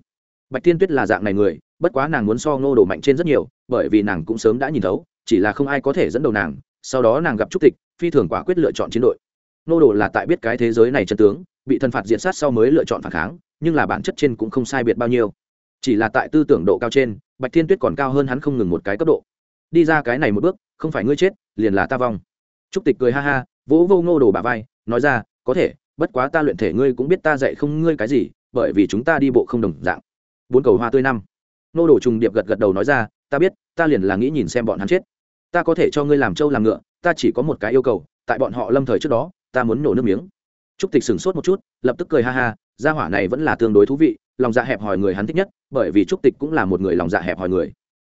Bạch tiên tuyết là dạng này người, bất quá nàng muốn so ngô đồ mạnh trên rất nhiều, bởi vì nàng cũng sớm đã nhìn thấu, chỉ là không ai có thể dẫn đầu nàng, sau đó nàng gặp trúc tịch, phi thường quả quyết lựa chọn chiến đội. Ngô đồ là tại biết cái thế giới này chân tướng, bị thần phạt diện sát sau mới lựa chọn phản kháng, nhưng là bản chất trên cũng không sai biệt bao nhiêu chỉ là tại tư tưởng độ cao trên, bạch thiên tuyết còn cao hơn hắn không ngừng một cái cấp độ. Đi ra cái này một bước, không phải ngươi chết, liền là ta vong. Trúc tịch cười ha ha, vỗ vô ngô đồ bà vai, nói ra, có thể, bất quá ta luyện thể ngươi cũng biết ta dạy không ngươi cái gì, bởi vì chúng ta đi bộ không đồng dạng. Bốn cầu hoa tươi năm. Nô đồ trùng điệp gật gật đầu nói ra, ta biết, ta liền là nghĩ nhìn xem bọn hắn chết. Ta có thể cho ngươi làm trâu làm ngựa, ta chỉ có một cái yêu cầu, tại bọn họ lâm thời trước đó, ta muốn nổ nước miếng. Trúc tịch sửng sốt một chút, lập tức cười ha ha gia hỏa này vẫn là tương đối thú vị, lòng dạ hẹp hòi người hắn thích nhất, bởi vì trúc tịch cũng là một người lòng dạ hẹp hòi người.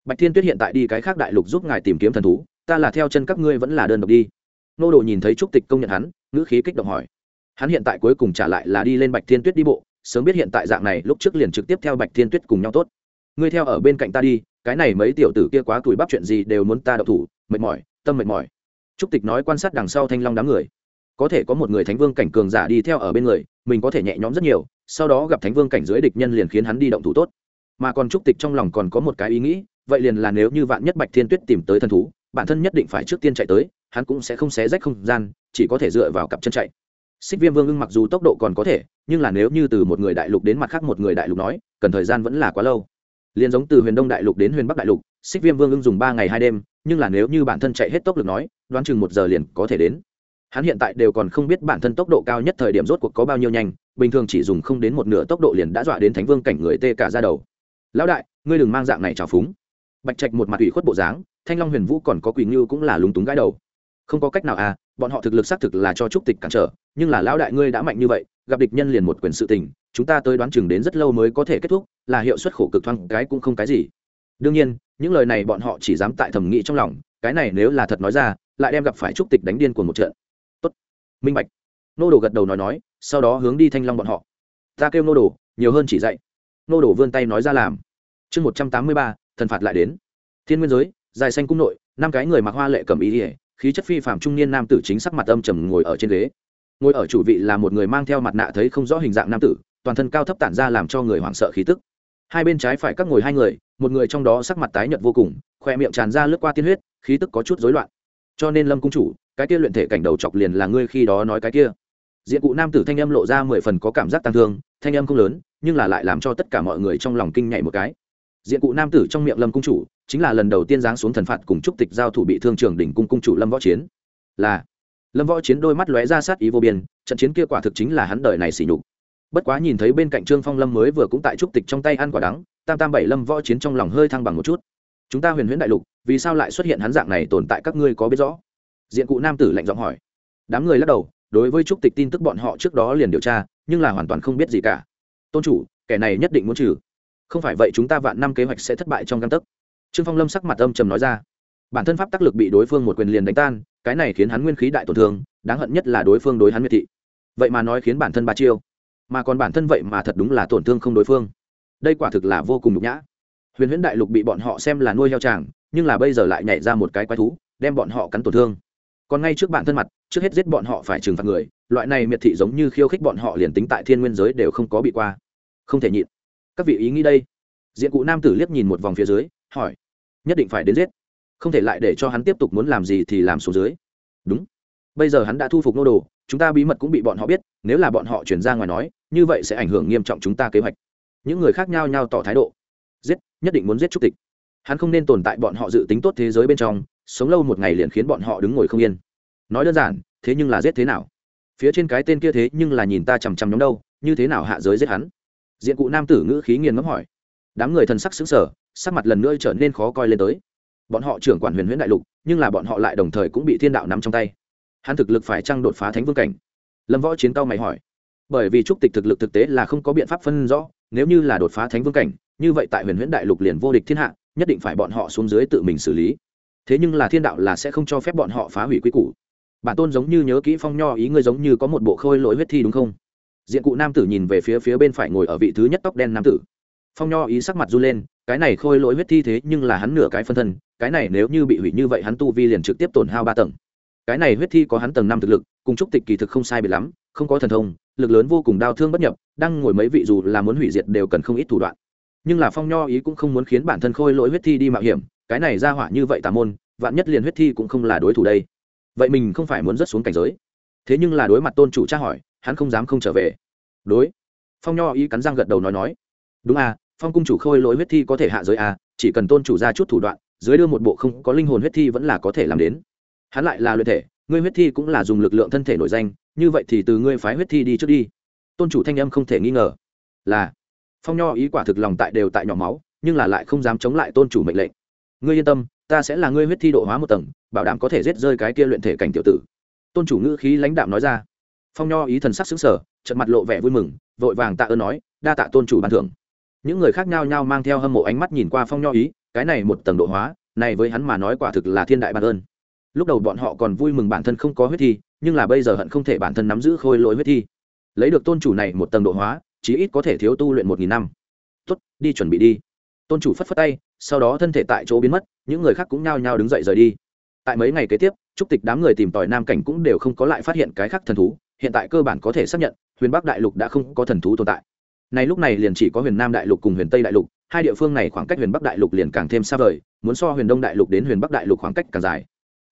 Bạch thiên tuyết hiện tại đi cái khác đại lục giúp ngài tìm kiếm thần thú, ta là theo chân các ngươi vẫn là đơn độc đi. Nô đồ nhìn thấy trúc tịch công nhận hắn, ngữ khí kích động hỏi. Hắn hiện tại cuối cùng trả lại là đi lên bạch thiên tuyết đi bộ, sớm biết hiện tại dạng này, lúc trước liền trực tiếp theo bạch thiên tuyết cùng nhau tốt. Ngươi theo ở bên cạnh ta đi, cái này mấy tiểu tử kia quá tuổi bắp chuyện gì đều muốn ta đậu thủ, mệt mỏi, tâm mệt mỏi. Trúc tịch nói quan sát đằng sau thanh long đám người có thể có một người thánh vương cảnh cường giả đi theo ở bên người, mình có thể nhẹ nhõm rất nhiều, sau đó gặp thánh vương cảnh dưới địch nhân liền khiến hắn đi động thủ tốt. Mà còn trúc tịch trong lòng còn có một cái ý nghĩ, vậy liền là nếu như vạn nhất bạch thiên tuyết tìm tới thần thú, bản thân nhất định phải trước tiên chạy tới, hắn cũng sẽ không xé rách không gian, chỉ có thể dựa vào cặp chân chạy. Xích viêm vương ưng mặc dù tốc độ còn có thể, nhưng là nếu như từ một người đại lục đến mặt khác một người đại lục nói, cần thời gian vẫn là quá lâu. Liền giống từ huyền đông đại lục đến huyền bắc đại lục, xích viêm vương ưng dùng ba ngày hai đêm, nhưng là nếu như bản thân chạy hết tốc lực nói, đoán chừng một giờ liền có thể đến hắn hiện tại đều còn không biết bản thân tốc độ cao nhất thời điểm rốt cuộc có bao nhiêu nhanh, bình thường chỉ dùng không đến một nửa tốc độ liền đã dọa đến thánh vương cảnh người tê cả ra đầu. Lão đại, ngươi đừng mang dạng này trào phúng. Bạch trạch một mặt ủy khuất bộ dáng, thanh long huyền vũ còn có quỳ ngưu cũng là lúng túng gãi đầu. Không có cách nào à bọn họ thực lực xác thực là cho trúc tịch cản trở, nhưng là lão đại ngươi đã mạnh như vậy, gặp địch nhân liền một quyền sự tình, chúng ta tới đoán chừng đến rất lâu mới có thể kết thúc, là hiệu suất khổ cực thoáng, cái cũng không cái gì. Đương nhiên, những lời này bọn họ chỉ dám tại thẩm nghĩ trong lòng, cái này nếu là thật nói ra, lại đem gặp phải trúc tịch đánh điên của một trận minh bạch. Nô đồ gật đầu nói nói, sau đó hướng đi thanh long bọn họ. Ta kêu nô đồ, nhiều hơn chỉ dạy. Nô đồ vươn tay nói ra làm. Chương một trăm tám mươi ba, thần phạt lại đến. Thiên nguyên giới, dài xanh cung nội, năm cái người mặc hoa lệ cầm ý ỉa khí chất phi phạm trung niên nam tử chính sắc mặt âm trầm ngồi ở trên ghế. Ngồi ở chủ vị là một người mang theo mặt nạ thấy không rõ hình dạng nam tử, toàn thân cao thấp tản ra làm cho người hoảng sợ khí tức. Hai bên trái phải các ngồi hai người, một người trong đó sắc mặt tái nhợt vô cùng, khoe miệng tràn ra lướt qua tiên huyết, khí tức có chút rối loạn. Cho nên lâm cung chủ cái kia luyện thể cảnh đầu chọc liền là ngươi khi đó nói cái kia. Diện cụ nam tử thanh âm lộ ra mười phần có cảm giác tăng thương, thanh âm không lớn, nhưng là lại làm cho tất cả mọi người trong lòng kinh nhảy một cái. Diện cụ nam tử trong miệng lâm cung chủ, chính là lần đầu tiên giáng xuống thần phạt cùng trúc tịch giao thủ bị thương trường đỉnh cung cung chủ lâm võ chiến. Là, lâm võ chiến đôi mắt lóe ra sát ý vô biên, trận chiến kia quả thực chính là hắn đời này xỉ nhục. Bất quá nhìn thấy bên cạnh trương phong lâm mới vừa cũng tại trúc tịch trong tay ăn quả đắng, tam tam bảy lâm võ chiến trong lòng hơi thăng bằng một chút. Chúng ta huyền huyễn đại lục, vì sao lại xuất hiện hắn dạng này tồn tại các ngươi có biết rõ? Diện cụ nam tử lạnh giọng hỏi. Đám người lắc đầu, đối với trúc tịch tin tức bọn họ trước đó liền điều tra, nhưng là hoàn toàn không biết gì cả. Tôn chủ, kẻ này nhất định muốn trừ. Không phải vậy chúng ta vạn năm kế hoạch sẽ thất bại trong căn tấc. Trương phong lâm sắc mặt âm trầm nói ra. Bản thân pháp tác lực bị đối phương một quyền liền đánh tan, cái này khiến hắn nguyên khí đại tổn thương, đáng hận nhất là đối phương đối hắn miệt thị. Vậy mà nói khiến bản thân ba chiêu. Mà còn bản thân vậy mà thật đúng là tổn thương không đối phương. Đây quả thực là vô cùng nhục nhã. Huyền huyễn đại lục bị bọn họ xem là nuôi heo tràng nhưng là bây giờ lại nhảy ra một cái quái thú, đem bọn họ cắn tổn thương còn ngay trước bản thân mặt, trước hết giết bọn họ phải trừng phạt người, loại này miệt thị giống như khiêu khích bọn họ liền tính tại thiên nguyên giới đều không có bị qua. Không thể nhịn. Các vị ý nghĩ đây? Diện cụ nam tử liếc nhìn một vòng phía dưới, hỏi. Nhất định phải đến giết. Không thể lại để cho hắn tiếp tục muốn làm gì thì làm số dưới. Đúng. Bây giờ hắn đã thu phục nô đồ, chúng ta bí mật cũng bị bọn họ biết, nếu là bọn họ chuyển ra ngoài nói, như vậy sẽ ảnh hưởng nghiêm trọng chúng ta kế hoạch. Những người khác nhau nhau tỏ thái độ. Giết, nhất định muốn giết trúc tịch. Hắn không nên tồn tại bọn họ dự tính tốt thế giới bên trong sống lâu một ngày liền khiến bọn họ đứng ngồi không yên. Nói đơn giản, thế nhưng là giết thế nào? Phía trên cái tên kia thế nhưng là nhìn ta chằm chằm nhóm đâu, như thế nào hạ giới giết hắn? Diện cụ nam tử ngữ khí nghiền ngẫm hỏi. Đám người thần sắc xứng sở sắc mặt lần nữa trở nên khó coi lên tới. Bọn họ trưởng quản huyền huyễn đại lục, nhưng là bọn họ lại đồng thời cũng bị thiên đạo nắm trong tay. Hắn thực lực phải chăng đột phá thánh vương cảnh? Lâm võ chiến cao mày hỏi. Bởi vì trúc tịch thực lực thực tế là không có biện pháp phân rõ, nếu như là đột phá thánh vương cảnh, như vậy tại huyền huyễn đại lục liền vô địch thiên hạ, nhất định phải bọn họ xuống dưới tự mình xử lý thế nhưng là thiên đạo là sẽ không cho phép bọn họ phá hủy quy củ. Bản tôn giống như nhớ kỹ phong nho ý ngươi giống như có một bộ khôi lỗi huyết thi đúng không? Diện cụ nam tử nhìn về phía phía bên phải ngồi ở vị thứ nhất tóc đen nam tử. Phong nho ý sắc mặt run lên, cái này khôi lỗi huyết thi thế nhưng là hắn nửa cái phân thân, cái này nếu như bị hủy như vậy hắn tu vi liền trực tiếp tổn hao ba tầng. Cái này huyết thi có hắn tầng năm thực lực, cùng chúc tịch kỳ thực không sai biệt lắm, không có thần thông, lực lớn vô cùng đau thương bất nhập, đang ngồi mấy vị dù là muốn hủy diệt đều cần không ít thủ đoạn. Nhưng là phong nho ý cũng không muốn khiến bản thân khôi lỗi huyết thi đi mạo hiểm cái này ra hỏa như vậy tà môn, vạn nhất liền huyết thi cũng không là đối thủ đây. Vậy mình không phải muốn rớt xuống cảnh giới. Thế nhưng là đối mặt tôn chủ tra hỏi, hắn không dám không trở về. Đối. Phong nho ý cắn răng gật đầu nói nói. Đúng à phong cung chủ khôi lỗi huyết thi có thể hạ giới à chỉ cần tôn chủ ra chút thủ đoạn, dưới đưa một bộ không có linh hồn huyết thi vẫn là có thể làm đến. Hắn lại là luyện thể, ngươi huyết thi cũng là dùng lực lượng thân thể nổi danh, như vậy thì từ ngươi phái huyết thi đi trước đi. Tôn chủ thanh âm không thể nghi ngờ. Là. Phong nho ý quả thực lòng tại đều tại nhỏ máu, nhưng là lại không dám chống lại tôn chủ mệnh lệnh ngươi yên tâm, ta sẽ là ngươi huyết thi độ hóa một tầng, bảo đảm có thể giết rơi cái kia luyện thể cảnh tiểu tử. Tôn chủ ngữ khí lãnh đạm nói ra. Phong nho ý thần sắc xứng sở trận mặt lộ vẻ vui mừng, vội vàng tạ ơn nói, đa tạ tôn chủ ban thưởng. Những người khác nhau nhau mang theo hâm mộ ánh mắt nhìn qua phong nho ý, cái này một tầng độ hóa, này với hắn mà nói quả thực là thiên đại ban ơn. Lúc đầu bọn họ còn vui mừng bản thân không có huyết thi, nhưng là bây giờ hận không thể bản thân nắm giữ khôi lỗi huyết thi. Lấy được tôn chủ này một tầng độ hóa, chí ít có thể thiếu tu luyện một nghìn năm. Tuất đi chuẩn bị đi. Tôn chủ phất phất tay sau đó thân thể tại chỗ biến mất, những người khác cũng nhao nhao đứng dậy rời đi. Tại mấy ngày kế tiếp, trúc tịch đám người tìm tòi nam cảnh cũng đều không có lại phát hiện cái khác thần thú, hiện tại cơ bản có thể xác nhận, huyền bắc đại lục đã không có thần thú tồn tại. Này lúc này liền chỉ có huyền nam đại lục cùng huyền tây đại lục, hai địa phương này khoảng cách huyền bắc đại lục liền càng thêm xa vời, muốn so huyền đông đại lục đến huyền bắc đại lục khoảng cách càng dài.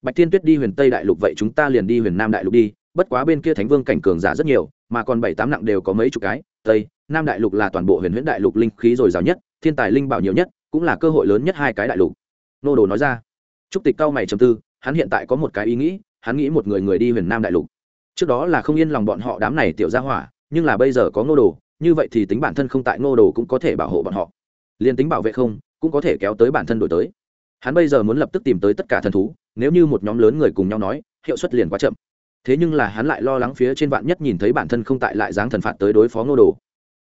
Bạch thiên tuyết đi huyền tây đại lục vậy chúng ta liền đi huyền nam đại lục đi, bất quá bên kia thánh vương cảnh cường giả rất nhiều, mà còn bảy tám nặng đều có mấy chục cái, tây, nam đại lục là toàn bộ huyền huyễn đại lục linh khí dồi dào nhất, thiên tài linh bảo nhiều nhất cũng là cơ hội lớn nhất hai cái đại lục. Nô đồ nói ra. Trúc tịch cao mày trầm tư, hắn hiện tại có một cái ý nghĩ, hắn nghĩ một người người đi huyền nam đại lục. Trước đó là không yên lòng bọn họ đám này tiểu ra hỏa, nhưng là bây giờ có nô đồ, như vậy thì tính bản thân không tại nô đồ cũng có thể bảo hộ bọn họ. Liền tính bảo vệ không, cũng có thể kéo tới bản thân đổi tới. Hắn bây giờ muốn lập tức tìm tới tất cả thần thú, nếu như một nhóm lớn người cùng nhau nói, hiệu suất liền quá chậm. Thế nhưng là hắn lại lo lắng phía trên vạn nhất nhìn thấy bản thân không tại lại dáng thần phạt tới đối phó ngô đồ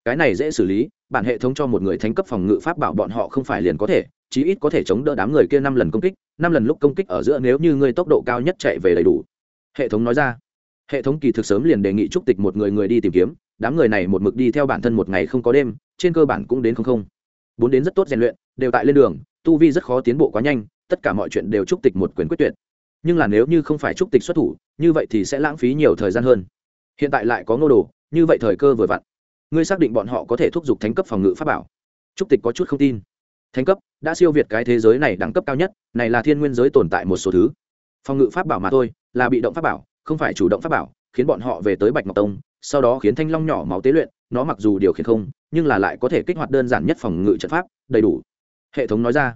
cái này dễ xử lý, bản hệ thống cho một người thánh cấp phòng ngự pháp bảo bọn họ không phải liền có thể, chí ít có thể chống đỡ đám người kia năm lần công kích, năm lần lúc công kích ở giữa nếu như ngươi tốc độ cao nhất chạy về đầy đủ. Hệ thống nói ra. Hệ thống kỳ thực sớm liền đề nghị trúc tịch một người người đi tìm kiếm, đám người này một mực đi theo bản thân một ngày không có đêm, trên cơ bản cũng đến không không. Bốn đến rất tốt rèn luyện, đều tại lên đường, tu vi rất khó tiến bộ quá nhanh, tất cả mọi chuyện đều trúc tịch một quyền quyết tuyệt. Nhưng là nếu như không phải trúc tịch xuất thủ, như vậy thì sẽ lãng phí nhiều thời gian hơn. Hiện tại lại có ngô đồ, như vậy thời cơ vừa vặn ngươi xác định bọn họ có thể thúc giục thánh cấp phòng ngự pháp bảo. Trúc tịch có chút không tin. Thánh cấp, đã siêu việt cái thế giới này đẳng cấp cao nhất, này là thiên nguyên giới tồn tại một số thứ. Phòng ngự pháp bảo mà thôi, là bị động pháp bảo, không phải chủ động pháp bảo, khiến bọn họ về tới bạch ngọc tông, sau đó khiến thanh long nhỏ máu tế luyện, nó mặc dù điều khiển không, nhưng là lại có thể kích hoạt đơn giản nhất phòng ngự trận pháp, đầy đủ. Hệ thống nói ra.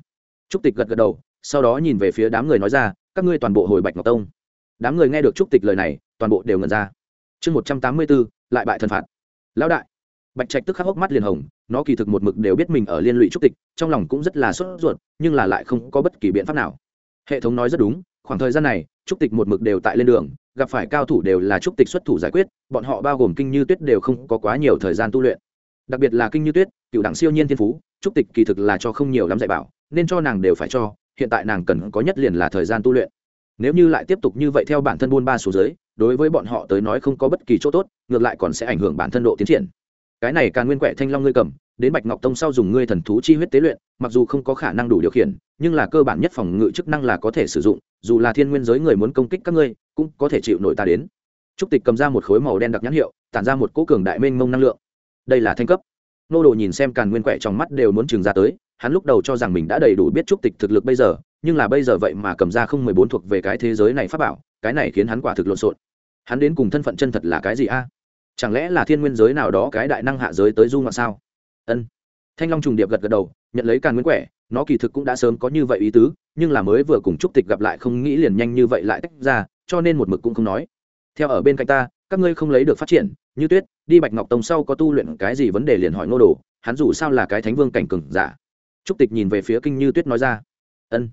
Trúc tịch gật gật đầu, sau đó nhìn về phía đám người nói ra, các ngươi toàn bộ hồi bạch ngọc tông. Đám người nghe được trúc tịch lời này, toàn bộ đều ngần ra. Chương một trăm tám mươi bốn, lại bại thần phạt. Lão đại bạch trạch tức khắc hốc mắt liền hồng, nó kỳ thực một mực đều biết mình ở liên lụy trúc tịch, trong lòng cũng rất là sốt ruột, nhưng là lại không có bất kỳ biện pháp nào. Hệ thống nói rất đúng, khoảng thời gian này, trúc tịch một mực đều tại lên đường, gặp phải cao thủ đều là trúc tịch xuất thủ giải quyết, bọn họ bao gồm kinh như tuyết đều không có quá nhiều thời gian tu luyện. Đặc biệt là kinh như tuyết, cựu đảng siêu nhiên thiên phú, trúc tịch kỳ thực là cho không nhiều lắm dạy bảo, nên cho nàng đều phải cho, hiện tại nàng cần có nhất liền là thời gian tu luyện. Nếu như lại tiếp tục như vậy theo bản thân buôn ba số giới, đối với bọn họ tới nói không có bất kỳ chỗ tốt, ngược lại còn sẽ ảnh hưởng bản thân độ tiến triển cái này càng nguyên quẹ thanh long ngươi cầm, đến bạch ngọc tông sau dùng ngươi thần thú chi huyết tế luyện, mặc dù không có khả năng đủ điều khiển, nhưng là cơ bản nhất phòng ngự chức năng là có thể sử dụng, dù là thiên nguyên giới người muốn công kích các ngươi, cũng có thể chịu nổi ta đến. Trúc tịch cầm ra một khối màu đen đặc nhãn hiệu, tản ra một cỗ cường đại mênh mông năng lượng. Đây là thanh cấp. Nô đồ nhìn xem càn nguyên quẹ trong mắt đều muốn trừng ra tới, hắn lúc đầu cho rằng mình đã đầy đủ biết trúc tịch thực lực bây giờ, nhưng là bây giờ vậy mà cầm ra không mười bốn thuộc về cái thế giới này pháp bảo, cái này khiến hắn quả thực lộn xộn. Hắn đến cùng thân phận chân thật là cái gì a? Chẳng lẽ là thiên nguyên giới nào đó cái đại năng hạ giới tới du ngoạn sao? Ân. Thanh long trùng điệp gật gật đầu, nhận lấy càn nguyên quẻ, nó kỳ thực cũng đã sớm có như vậy ý tứ, nhưng là mới vừa cùng trúc tịch gặp lại không nghĩ liền nhanh như vậy lại tách ra, cho nên một mực cũng không nói. Theo ở bên cạnh ta, các ngươi không lấy được phát triển, như tuyết, đi bạch ngọc tông sau có tu luyện cái gì vấn đề liền hỏi ngô đồ, hắn dù sao là cái thánh vương cảnh cừng giả. Trúc tịch nhìn về phía kinh như tuyết nói ra. Ân.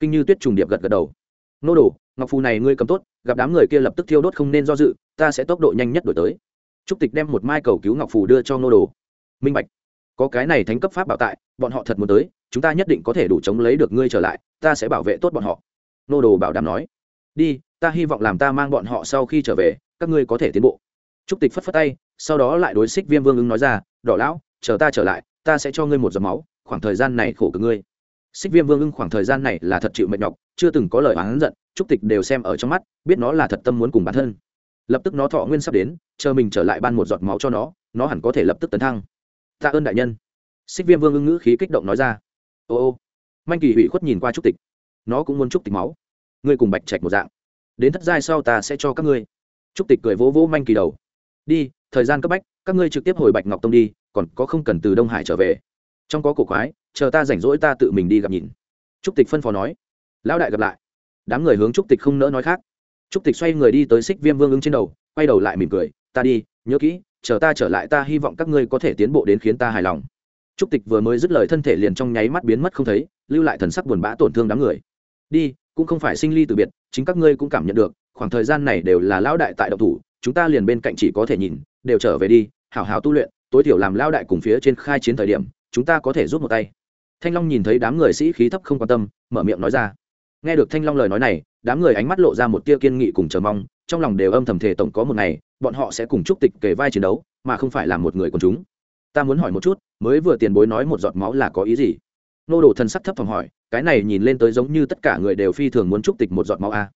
Kinh như tuyết trùng điệp gật gật đầu. Ngô đồ, ngọc phù này ngươi cầm tốt, gặp đám người kia lập tức thiêu đốt không nên do dự, ta sẽ tốc độ nhanh nhất đổi tới trúc tịch đem một mai cầu cứu ngọc phù đưa cho ngô đồ. Minh bạch, có cái này thánh cấp pháp bảo tại, bọn họ thật muốn tới, chúng ta nhất định có thể đủ chống lấy được ngươi trở lại, ta sẽ bảo vệ tốt bọn họ. Nô đồ bảo đảm nói. Đi, ta hy vọng làm ta mang bọn họ sau khi trở về, các ngươi có thể tiến bộ. Trúc tịch phất phất tay, sau đó lại đối xích viêm vương ứng nói ra, đỏ lão, chờ ta trở lại, ta sẽ cho ngươi một giọt máu, khoảng thời gian này khổ cực ngươi. Xích viêm vương ưng khoảng thời gian này là thật chịu mệt nhọc, chưa từng có lời oán giận, trúc tịch đều xem ở trong mắt, biết nó là thật tâm muốn cùng bản thân. Lập tức nó thọ nguyên sắp đến chờ mình trở lại ban một giọt máu cho nó nó hẳn có thể lập tức tấn thăng. Tạ ơn đại nhân. Xích viêm vương ưng ngữ khí kích động nói ra. Ô ô. Manh kỳ hủy khuất nhìn qua trúc tịch. Nó cũng muốn trúc tịch máu. Ngươi cùng bạch trạch một dạng. Đến thất giai sau ta sẽ cho các ngươi. Trúc tịch cười vỗ vỗ manh kỳ đầu. Đi, thời gian cấp bách, các ngươi trực tiếp hồi bạch ngọc tông đi, còn có không cần từ đông hải trở về. Trong có cổ quái, chờ ta rảnh rỗi ta tự mình đi gặp nhìn. Trúc tịch phân phó nói. Lão đại gặp lại. Đám người hướng trúc tịch không nỡ nói khác. Trúc tịch xoay người đi tới xích viêm vương ưng trên đầu, quay đầu lại mỉm cười ta đi, nhớ kỹ, chờ ta trở lại ta hy vọng các ngươi có thể tiến bộ đến khiến ta hài lòng. Trúc tịch vừa mới dứt lời thân thể liền trong nháy mắt biến mất không thấy, lưu lại thần sắc buồn bã tổn thương đám người. Đi, cũng không phải sinh ly từ biệt, chính các ngươi cũng cảm nhận được, khoảng thời gian này đều là lão đại tại độc thủ, chúng ta liền bên cạnh chỉ có thể nhìn, đều trở về đi, hảo hảo tu luyện, tối thiểu làm lao đại cùng phía trên khai chiến thời điểm, chúng ta có thể rút một tay. Thanh long nhìn thấy đám người sĩ khí thấp không quan tâm, mở miệng nói ra. Nghe được thanh long lời nói này, đám người ánh mắt lộ ra một tia kiên nghị cùng chờ mong, trong lòng đều âm thầm thể tổng có một ngày bọn họ sẽ cùng chúc tịch kể vai chiến đấu, mà không phải là một người quần chúng. Ta muốn hỏi một chút, mới vừa tiền bối nói một giọt máu là có ý gì? Nô đồ thần sắc thấp phòng hỏi, cái này nhìn lên tới giống như tất cả người đều phi thường muốn chúc tịch một giọt máu a à.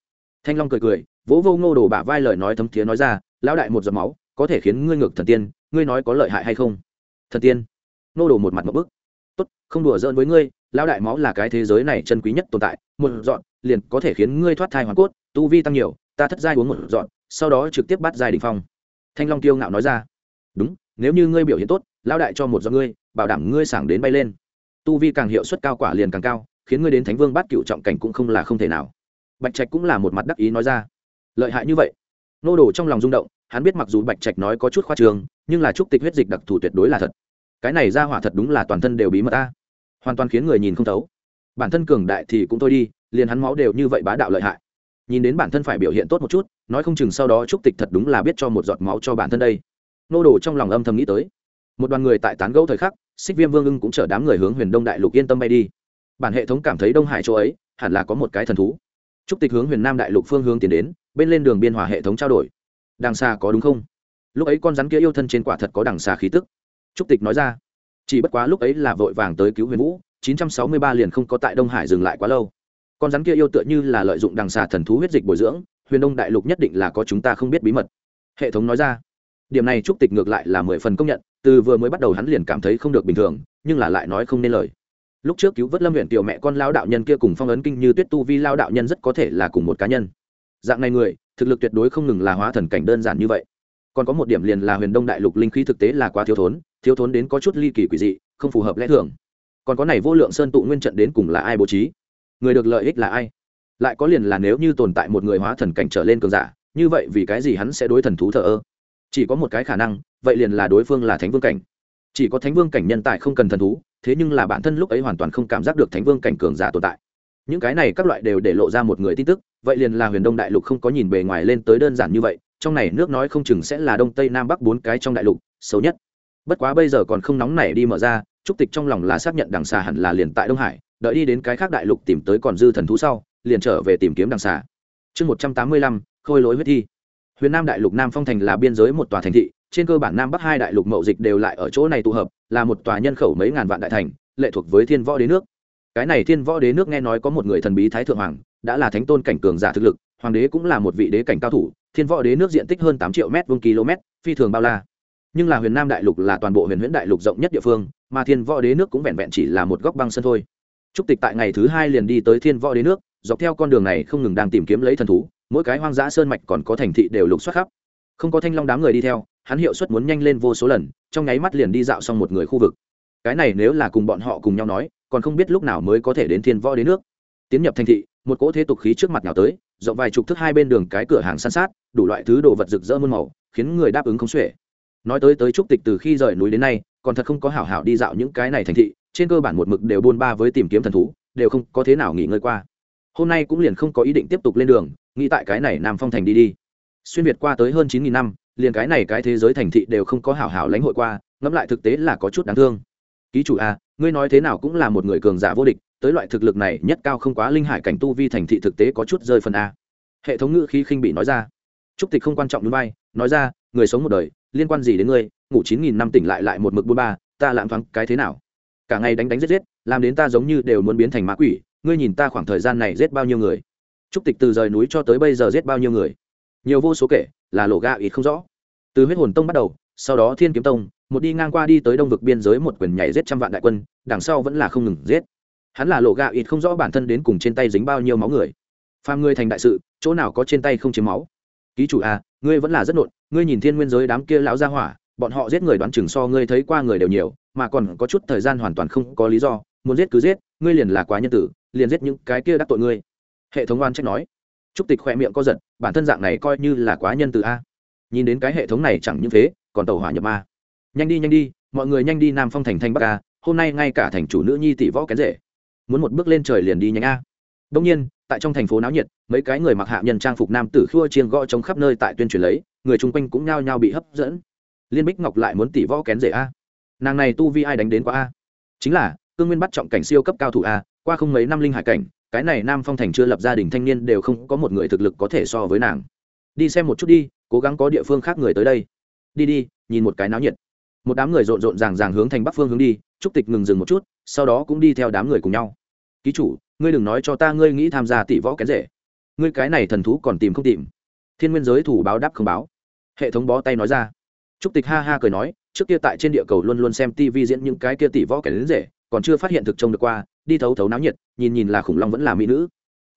thanh long cười cười, vỗ vô ngô đồ bả vai lời nói thấm thiế nói ra, lão đại một giọt máu, có thể khiến ngươi ngược thần tiên, ngươi nói có lợi hại hay không? Thần tiên? Nô đồ một mặt một bức. Tốt, không đùa giỡn với ngươi, lão đại máu là cái thế giới này chân quý nhất tồn tại, một dọn liền có thể khiến ngươi thoát thai hoàn cốt, tu vi tăng nhiều, ta thất giai uống một dọn sau đó trực tiếp bắt giai đình phong. Thanh long tiêu ngạo nói ra, đúng, nếu như ngươi biểu hiện tốt, lão đại cho một do ngươi, bảo đảm ngươi sảng đến bay lên. Tu vi càng hiệu suất cao quả liền càng cao, khiến ngươi đến thánh vương bắt cựu trọng cảnh cũng không là không thể nào. Bạch trạch cũng là một mặt đắc ý nói ra, lợi hại như vậy. Nô đồ trong lòng rung động, hắn biết mặc dù bạch trạch nói có chút khoa trường nhưng là chúc tịch huyết dịch đặc thù tuyệt đối là thật. Cái này ra hỏa thật đúng là toàn thân đều bí mật ta. Hoàn toàn khiến người nhìn không thấu. Bản thân cường đại thì cũng thôi đi, liền hắn máu đều như vậy bá đạo lợi hại nhìn đến bản thân phải biểu hiện tốt một chút, nói không chừng sau đó trúc tịch thật đúng là biết cho một giọt máu cho bản thân đây. Nô đồ trong lòng âm thầm nghĩ tới. Một đoàn người tại tán gẫu thời khắc, xích viêm vương ưng cũng chở đám người hướng huyền đông đại lục yên tâm bay đi. Bản hệ thống cảm thấy đông hải chỗ ấy, hẳn là có một cái thần thú. Trúc tịch hướng huyền nam đại lục phương hướng tiến đến, bên lên đường biên hòa hệ thống trao đổi. Đằng xa có đúng không? Lúc ấy con rắn kia yêu thân trên quả thật có đằng xa khí tức. Trúc tịch nói ra. Chỉ bất quá lúc ấy là vội vàng tới cứu huyền vũ 963 liền không có tại đông hải dừng lại quá lâu con rắn kia yêu tựa như là lợi dụng đằng xà thần thú huyết dịch bồi dưỡng, huyền đông đại lục nhất định là có chúng ta không biết bí mật. Hệ thống nói ra. Điểm này trúc tịch ngược lại là mười phần công nhận, từ vừa mới bắt đầu hắn liền cảm thấy không được bình thường, nhưng là lại nói không nên lời. Lúc trước cứu vớt lâm huyện tiểu mẹ con lao đạo nhân kia cùng phong ấn kinh như tuyết tu vi lao đạo nhân rất có thể là cùng một cá nhân. Dạng này người, thực lực tuyệt đối không ngừng là hóa thần cảnh đơn giản như vậy. Còn có một điểm liền là huyền đông đại lục linh khí thực tế là quá thiếu thốn thiếu thốn đến có chút ly kỳ quỷ dị, không phù hợp lẽ thường. Còn có này vô lượng sơn tụ nguyên trận đến cùng là ai bố trí? Người được lợi ích là ai? Lại có liền là nếu như tồn tại một người hóa thần cảnh trở lên cường giả, như vậy vì cái gì hắn sẽ đối thần thú thờ ơ? Chỉ có một cái khả năng, vậy liền là đối phương là thánh vương cảnh. Chỉ có thánh vương cảnh nhân tài không cần thần thú, thế nhưng là bản thân lúc ấy hoàn toàn không cảm giác được thánh vương cảnh cường giả tồn tại. Những cái này các loại đều để lộ ra một người tin tức, vậy liền là huyền đông đại lục không có nhìn bề ngoài lên tới đơn giản như vậy, trong này nước nói không chừng sẽ là đông tây nam bắc bốn cái trong đại lục, xấu nhất. Bất quá bây giờ còn không nóng này đi mở ra trúc tịch trong lòng là xác nhận đằng xà hẳn là liền tại đông hải, đợi đi đến cái khác đại lục tìm tới còn dư thần thú sau, liền trở về tìm kiếm đằng xà. Chương một trăm tám mươi lăm, khôi lối huyết thi. Huyền nam đại lục nam phong thành là biên giới một tòa thành thị, trên cơ bản nam bắc hai đại lục mậu dịch đều lại ở chỗ này tụ hợp, là một tòa nhân khẩu mấy ngàn vạn đại thành, lệ thuộc với thiên võ đế nước. Cái này thiên võ đế nước nghe nói có một người thần bí thái thượng hoàng, đã là thánh tôn cảnh cường giả thực lực, hoàng đế cũng là một vị đế cảnh cao thủ, thiên võ đế nước diện tích hơn tám triệu m vuông km, phi thường bao la nhưng là huyền nam đại lục là toàn bộ huyền huyễn đại lục rộng nhất địa phương, mà thiên võ đế nước cũng vẹn vẹn chỉ là một góc băng sân thôi. Trúc tịch tại ngày thứ hai liền đi tới thiên võ đế nước, dọc theo con đường này không ngừng đang tìm kiếm lấy thần thú, mỗi cái hoang dã sơn mạch còn có thành thị đều lục soát khắp. Không có thanh long đám người đi theo, hắn hiệu suất muốn nhanh lên vô số lần, trong nháy mắt liền đi dạo xong một người khu vực. Cái này nếu là cùng bọn họ cùng nhau nói, còn không biết lúc nào mới có thể đến thiên võ đế nước. Tiến nhập thành thị, một cỗ thế tục khí trước mặt nào tới, rộng vài chục thước hai bên đường cái cửa hàng san sát, đủ loại thứ đồ vật rực rỡ muôn màu, khiến người đáp ứng không xuể nói tới tới trúc tịch từ khi rời núi đến nay, còn thật không có hảo hảo đi dạo những cái này thành thị, trên cơ bản một mực đều buôn ba với tìm kiếm thần thú, đều không có thế nào nghỉ ngơi qua. Hôm nay cũng liền không có ý định tiếp tục lên đường, nghĩ tại cái này nam phong thành đi đi. Xuyên việt qua tới hơn chín nghìn năm, liền cái này cái thế giới thành thị đều không có hảo hảo lãnh hội qua, ngẫm lại thực tế là có chút đáng thương. Ký chủ a ngươi nói thế nào cũng là một người cường giả vô địch, tới loại thực lực này nhất cao không quá linh hải cảnh tu vi thành thị thực tế có chút rơi phần a. Hệ thống ngữ khí khinh bị nói ra. Trúc tịch không quan trọng núi bay nói ra, người sống một đời liên quan gì đến ngươi, ngủ chín nghìn năm tỉnh lại lại một mực bôn ba, ta lãng thoáng cái thế nào? Cả ngày đánh đánh giết giết, làm đến ta giống như đều muốn biến thành ma quỷ, ngươi nhìn ta khoảng thời gian này giết bao nhiêu người? Trúc tịch từ rời núi cho tới bây giờ giết bao nhiêu người? Nhiều vô số kể, là lộ ga ít không rõ. Từ huyết hồn tông bắt đầu, sau đó thiên kiếm tông, một đi ngang qua đi tới đông vực biên giới một quyền nhảy giết trăm vạn đại quân, đằng sau vẫn là không ngừng giết. Hắn là lộ gạ ít không rõ bản thân đến cùng trên tay dính bao nhiêu máu người. Phàm ngươi thành đại sự, chỗ nào có trên tay không chiếm máu? Ký chủ à ngươi vẫn là rất nộn, ngươi nhìn thiên nguyên giới đám kia lão gia hỏa, bọn họ giết người đoán chừng so ngươi thấy qua người đều nhiều, mà còn có chút thời gian hoàn toàn không có lý do, muốn giết cứ giết, ngươi liền là quá nhân tử, liền giết những cái kia đắc tội ngươi. Hệ thống oan trách nói. Trúc tịch khoe miệng co giật, bản thân dạng này coi như là quá nhân tử a. Nhìn đến cái hệ thống này chẳng những thế, còn tàu hỏa nhập ma. Nhanh đi nhanh đi, mọi người nhanh đi nam phong thành thanh bắc a, hôm nay ngay cả thành chủ nữ nhi tỷ võ kén rể. Muốn một bước lên trời liền đi nhanh a. Đông nhiên, tại trong thành phố náo nhiệt mấy cái người mặc hạ nhân trang phục nam tử khua chiêng gõ trống khắp nơi tại tuyên truyền lấy, người chung quanh cũng nhao nhao bị hấp dẫn. Liên bích ngọc lại muốn tỷ võ kén rể a. Nàng này tu vi ai đánh đến qua a? Chính là, cương nguyên bắt trọng cảnh siêu cấp cao thủ a, qua không mấy năm linh hải cảnh, cái này nam phong thành chưa lập gia đình thanh niên đều không có một người thực lực có thể so với nàng. Đi xem một chút đi, cố gắng có địa phương khác người tới đây. Đi đi, nhìn một cái náo nhiệt. Một đám người rộn rộn ràng ràng hướng thành bắc phương hướng đi, trúc tịch ngừng dừng một chút, sau đó cũng đi theo đám người cùng nhau. Ký chủ, ngươi đừng nói cho ta ngươi nghĩ tham gia tỷ võ kén rể ngươi cái này thần thú còn tìm không tìm? Thiên nguyên giới thủ báo đáp không báo. Hệ thống bó tay nói ra. Trúc tịch ha ha cười nói, trước kia tại trên địa cầu luôn luôn xem tv diễn những cái kia tỷ võ kẻ lính rể, còn chưa phát hiện thực trông được qua, đi thấu thấu náo nhiệt, nhìn nhìn là khủng long vẫn là mỹ nữ.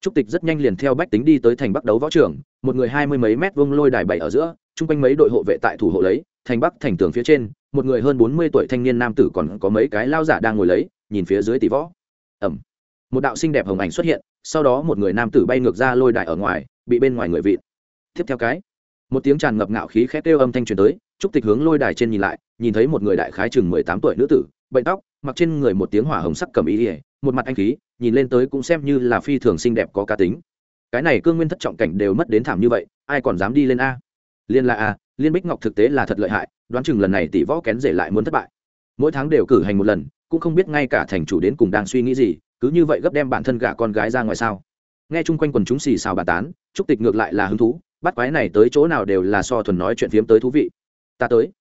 Trúc tịch rất nhanh liền theo bách tính đi tới thành bắc đấu võ trường, một người hai mươi mấy mét vông lôi đài bảy ở giữa, chung quanh mấy đội hộ vệ tại thủ hộ lấy, thành bắc thành tường phía trên, một người hơn bốn mươi tuổi thanh niên nam tử còn có mấy cái lao giả đang ngồi lấy, nhìn phía dưới tỷ võ. Ẩm. Một đạo xinh đẹp hồng ảnh xuất hiện sau đó một người nam tử bay ngược ra lôi đài ở ngoài, bị bên ngoài người vịt tiếp theo cái, một tiếng tràn ngập ngạo khí khét kêu âm thanh truyền tới, trúc tịch hướng lôi đài trên nhìn lại, nhìn thấy một người đại khái chừng mười tám tuổi nữ tử, bệnh tóc, mặc trên người một tiếng hỏa hồng sắc cầm ý ỉa một mặt anh khí, nhìn lên tới cũng xem như là phi thường xinh đẹp có cá tính. Cái này cương nguyên thất trọng cảnh đều mất đến thảm như vậy, ai còn dám đi lên a? Liên là a, liên bích ngọc thực tế là thật lợi hại, đoán chừng lần này tỷ võ kén rể lại muốn thất bại. Mỗi tháng đều cử hành một lần, cũng không biết ngay cả thành chủ đến cùng đang suy nghĩ gì cứ như vậy gấp đem bản thân gả con gái ra ngoài sao? Nghe chung quanh quần chúng xì xào bà tán, trúc tịch ngược lại là hứng thú, bắt quái này tới chỗ nào đều là so thuần nói chuyện phiếm tới thú vị. Ta tới.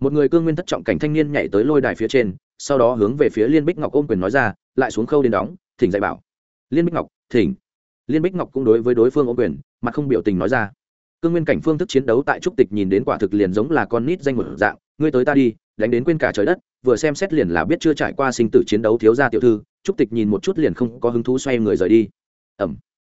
Một người cương nguyên thất trọng cảnh thanh niên nhảy tới lôi đài phía trên, sau đó hướng về phía liên bích ngọc ôm quyền nói ra, lại xuống khâu đến đóng, thỉnh dạy bảo. Liên bích ngọc, thỉnh. Liên bích ngọc cũng đối với đối phương ôm quyền mà không biểu tình nói ra. Cương nguyên cảnh phương thức chiến đấu tại trúc tịch nhìn đến quả thực liền giống là con nít danh một dạng ngươi tới ta đi, đánh đến quên cả trời đất, vừa xem xét liền là biết chưa trải qua sinh tử chiến đấu thiếu gia tiểu thư, trúc tịch nhìn một chút liền không có hứng thú xoay người rời đi. Ẩm.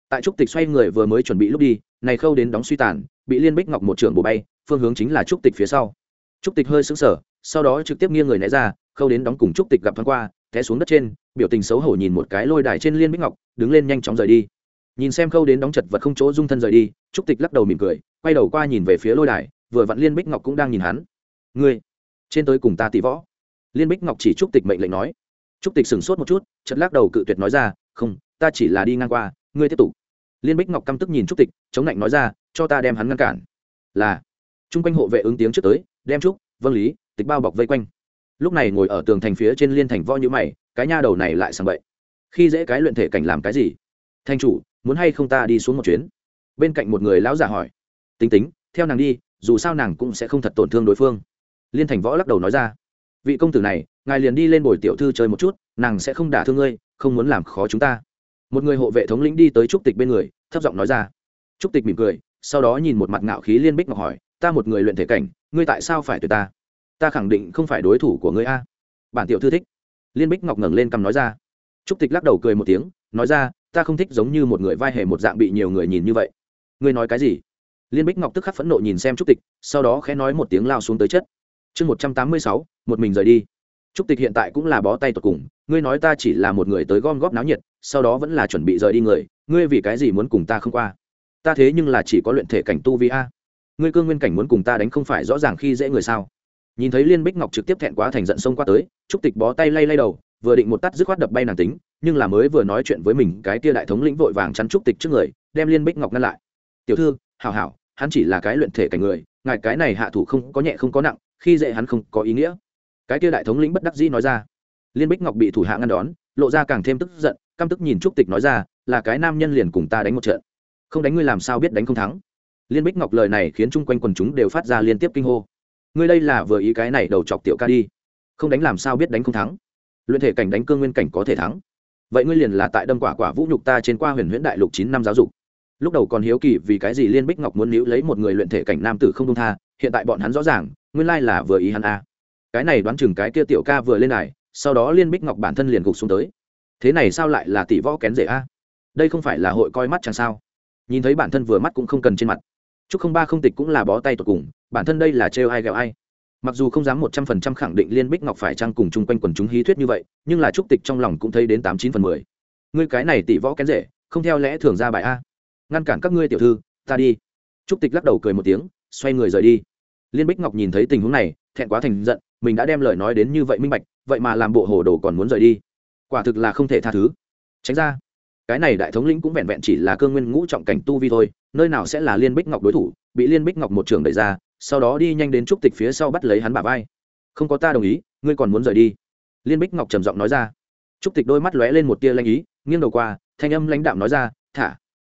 Tại trúc tịch xoay người vừa mới chuẩn bị lúc đi, này khâu đến đóng suy tàn, bị liên bích ngọc một trưởng bổ bay, phương hướng chính là trúc tịch phía sau. Trúc tịch hơi sững sờ, sau đó trực tiếp nghiêng người né ra, khâu đến đóng cùng trúc tịch gặp thoáng qua, té xuống đất trên, biểu tình xấu hổ nhìn một cái lôi đài trên liên bích ngọc, đứng lên nhanh chóng rời đi. Nhìn xem khâu đến đóng chật vật không chỗ dung thân rời đi, trúc tịch lắc đầu mỉm cười, quay đầu qua nhìn về phía lôi đài, vừa vặn liên bích ngọc cũng đang nhìn hắn ngươi, trên tới cùng ta tỷ võ. Liên bích ngọc chỉ trúc tịch mệnh lệnh nói. Trúc tịch sửng sốt một chút chật lắc đầu cự tuyệt nói ra, không, ta chỉ là đi ngang qua, ngươi tiếp tục. Liên bích ngọc căm tức nhìn trúc tịch, chống lạnh nói ra, cho ta đem hắn ngăn cản. Là. Chung quanh hộ vệ ứng tiếng trước tới, đem trúc vâng lý, tịch bao bọc vây quanh. Lúc này ngồi ở tường thành phía trên liên thành vo như mày, cái nha đầu này lại sang bậy. Khi dễ cái luyện thể cảnh làm cái gì? Thanh chủ, muốn hay không ta đi xuống một chuyến? Bên cạnh một người lão giả hỏi. Tính tính, theo nàng đi, dù sao nàng cũng sẽ không thật tổn thương đối phương liên thành võ lắc đầu nói ra, vị công tử này, ngài liền đi lên bồi tiểu thư chơi một chút, nàng sẽ không đả thương ngươi, không muốn làm khó chúng ta. Một người hộ vệ thống lĩnh đi tới trúc tịch bên người, thấp giọng nói ra. Trúc tịch mỉm cười, sau đó nhìn một mặt ngạo khí liên bích ngọc hỏi, ta một người luyện thể cảnh, ngươi tại sao phải tuyệt ta? Ta khẳng định không phải đối thủ của ngươi a. Bản tiểu thư thích. Liên bích ngọc ngẩng lên cằm nói ra. Trúc tịch lắc đầu cười một tiếng, nói ra, ta không thích giống như một người vai hề một dạng bị nhiều người nhìn như vậy. Ngươi nói cái gì? Liên bích ngọc tức khắc phẫn nộ nhìn xem trúc tịch, sau đó khẽ nói một tiếng lao xuống tới chất chương một trăm tám mươi sáu, một mình rời đi. Trúc tịch hiện tại cũng là bó tay tột cùng, ngươi nói ta chỉ là một người tới gom góp náo nhiệt, sau đó vẫn là chuẩn bị rời đi người, ngươi vì cái gì muốn cùng ta không qua? Ta thế nhưng là chỉ có luyện thể cảnh tu vi a. Ngươi cương nguyên cảnh muốn cùng ta đánh không phải rõ ràng khi dễ người sao? Nhìn thấy liên bích ngọc trực tiếp thẹn quá thành giận xông qua tới, trúc tịch bó tay lay lay đầu, vừa định một tắt dứt khoát đập bay nàng tính, nhưng là mới vừa nói chuyện với mình, cái tia đại thống lĩnh vội vàng chắn trúc tịch trước người, đem liên bích ngọc ngăn lại. Tiểu thư, hảo hảo, hắn chỉ là cái luyện thể cảnh người, ngài cái này hạ thủ không có nhẹ không có nặng khi dễ hắn không có ý nghĩa. Cái kia đại thống lĩnh bất đắc dĩ nói ra. Liên bích ngọc bị thủ hạ ngăn đón, lộ ra càng thêm tức giận, căm tức nhìn trúc tịch nói ra, là cái nam nhân liền cùng ta đánh một trận. Không đánh ngươi làm sao biết đánh không thắng? Liên bích ngọc lời này khiến chung quanh quần chúng đều phát ra liên tiếp kinh hô. Ngươi đây là vừa ý cái này đầu chọc tiểu ca đi. Không đánh làm sao biết đánh không thắng? Luyện thể cảnh đánh cương nguyên cảnh có thể thắng. Vậy ngươi liền là tại đâm quả quả vũ nhục ta trên qua huyền huyễn đại lục chín năm giáo dục. Lúc đầu còn hiếu kỳ vì cái gì liên bích ngọc muốn níu lấy một người luyện thể cảnh nam tử không công tha, hiện tại bọn hắn rõ ràng nguyên lai là vừa ý hắn a. Cái này đoán chừng cái kia tiểu ca vừa lên này sau đó liên bích ngọc bản thân liền gục xuống tới. Thế này sao lại là tỷ võ kén rể a? Đây không phải là hội coi mắt chẳng sao? Nhìn thấy bản thân vừa mắt cũng không cần trên mặt. Chúc không ba không tịch cũng là bó tay tột cùng, bản thân đây là trêu ai ghẹo ai. Mặc dù không dám một trăm phần trăm khẳng định liên bích ngọc phải trăng cùng chung quanh quần chúng hí thuyết như vậy, nhưng là trúc tịch trong lòng cũng thấy đến tám chín phần mười. Ngươi cái này tỷ võ kén rể, không theo lẽ thường ra bài a. Ngăn cản các ngươi tiểu thư, ta đi. Trúc tịch lắc đầu cười một tiếng, xoay người rời đi liên bích ngọc nhìn thấy tình huống này, thẹn quá thành giận, mình đã đem lời nói đến như vậy minh bạch, vậy mà làm bộ hồ đồ còn muốn rời đi. Quả thực là không thể tha thứ. Tránh ra. Cái này đại thống lĩnh cũng vẹn vẹn chỉ là cơ nguyên ngũ trọng cảnh tu vi thôi, nơi nào sẽ là liên bích ngọc đối thủ, bị liên bích ngọc một trường đẩy ra, sau đó đi nhanh đến trúc tịch phía sau bắt lấy hắn bà vai. Không có ta đồng ý, ngươi còn muốn rời đi. Liên bích ngọc trầm giọng nói ra. Trúc tịch đôi mắt lóe lên một tia lanh ý, nghiêng đầu qua, thanh âm lãnh đạm nói ra, thả.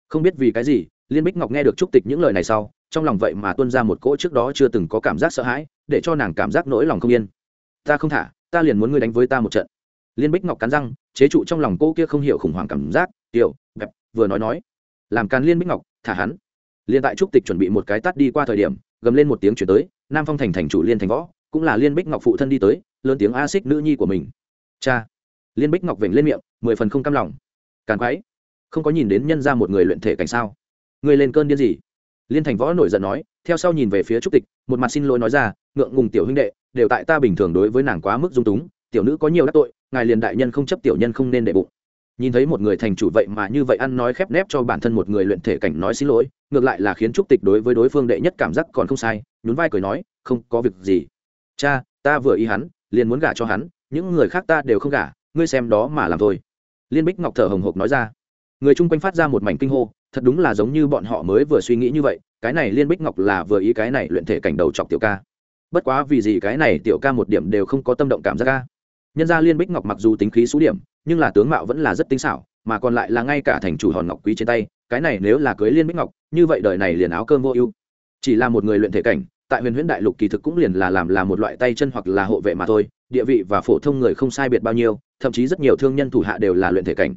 Không biết vì cái gì, liên bích ngọc nghe được trúc tịch những lời này sau trong lòng vậy mà tuôn ra một cỗ trước đó chưa từng có cảm giác sợ hãi, để cho nàng cảm giác nỗi lòng không yên. Ta không thả, ta liền muốn ngươi đánh với ta một trận. Liên bích ngọc cắn răng, chế trụ trong lòng cô kia không hiểu khủng hoảng cảm giác, tiểu, bẹp, vừa nói nói. Làm càn liên bích ngọc, thả hắn. Liên tại trúc tịch chuẩn bị một cái tắt đi qua thời điểm, gầm lên một tiếng chuyển tới, nam phong thành thành chủ liên thành võ, cũng là liên bích ngọc phụ thân đi tới, lớn tiếng a xích nữ nhi của mình. Cha. Liên bích ngọc vểnh lên miệng, mười phần không cam lòng. Càn quái, không có nhìn đến nhân ra một người luyện thể cảnh sao? Người lên cơn điên gì? Liên thành võ nổi giận nói, theo sau nhìn về phía trúc tịch, một mặt xin lỗi nói ra, ngượng ngùng tiểu huynh đệ, đều tại ta bình thường đối với nàng quá mức dung túng, tiểu nữ có nhiều đắc tội, ngài liền đại nhân không chấp tiểu nhân không nên đệ bụng. Nhìn thấy một người thành chủ vậy mà như vậy ăn nói khép nép cho bản thân một người luyện thể cảnh nói xin lỗi, ngược lại là khiến trúc tịch đối với đối phương đệ nhất cảm giác còn không sai, nhún vai cười nói, không có việc gì. Cha, ta vừa ý hắn, liền muốn gả cho hắn, những người khác ta đều không gả, ngươi xem đó mà làm thôi. Liên bích ngọc thở hồng hộc nói ra. Người chung quanh phát ra một mảnh kinh hô thật đúng là giống như bọn họ mới vừa suy nghĩ như vậy, cái này liên bích ngọc là vừa ý cái này luyện thể cảnh đầu chọc tiểu ca. Bất quá vì gì cái này tiểu ca một điểm đều không có tâm động cảm giác ca nhân ra liên bích ngọc mặc dù tính khí số điểm, nhưng là tướng mạo vẫn là rất tinh xảo, mà còn lại là ngay cả thành chủ hòn ngọc quý trên tay, cái này nếu là cưới liên bích ngọc, như vậy đời này liền áo cơm vô ưu. Chỉ là một người luyện thể cảnh, tại huyền huyễn đại lục kỳ thực cũng liền là làm là một loại tay chân hoặc là hộ vệ mà thôi, địa vị và phổ thông người không sai biệt bao nhiêu, thậm chí rất nhiều thương nhân thủ hạ đều là luyện thể cảnh.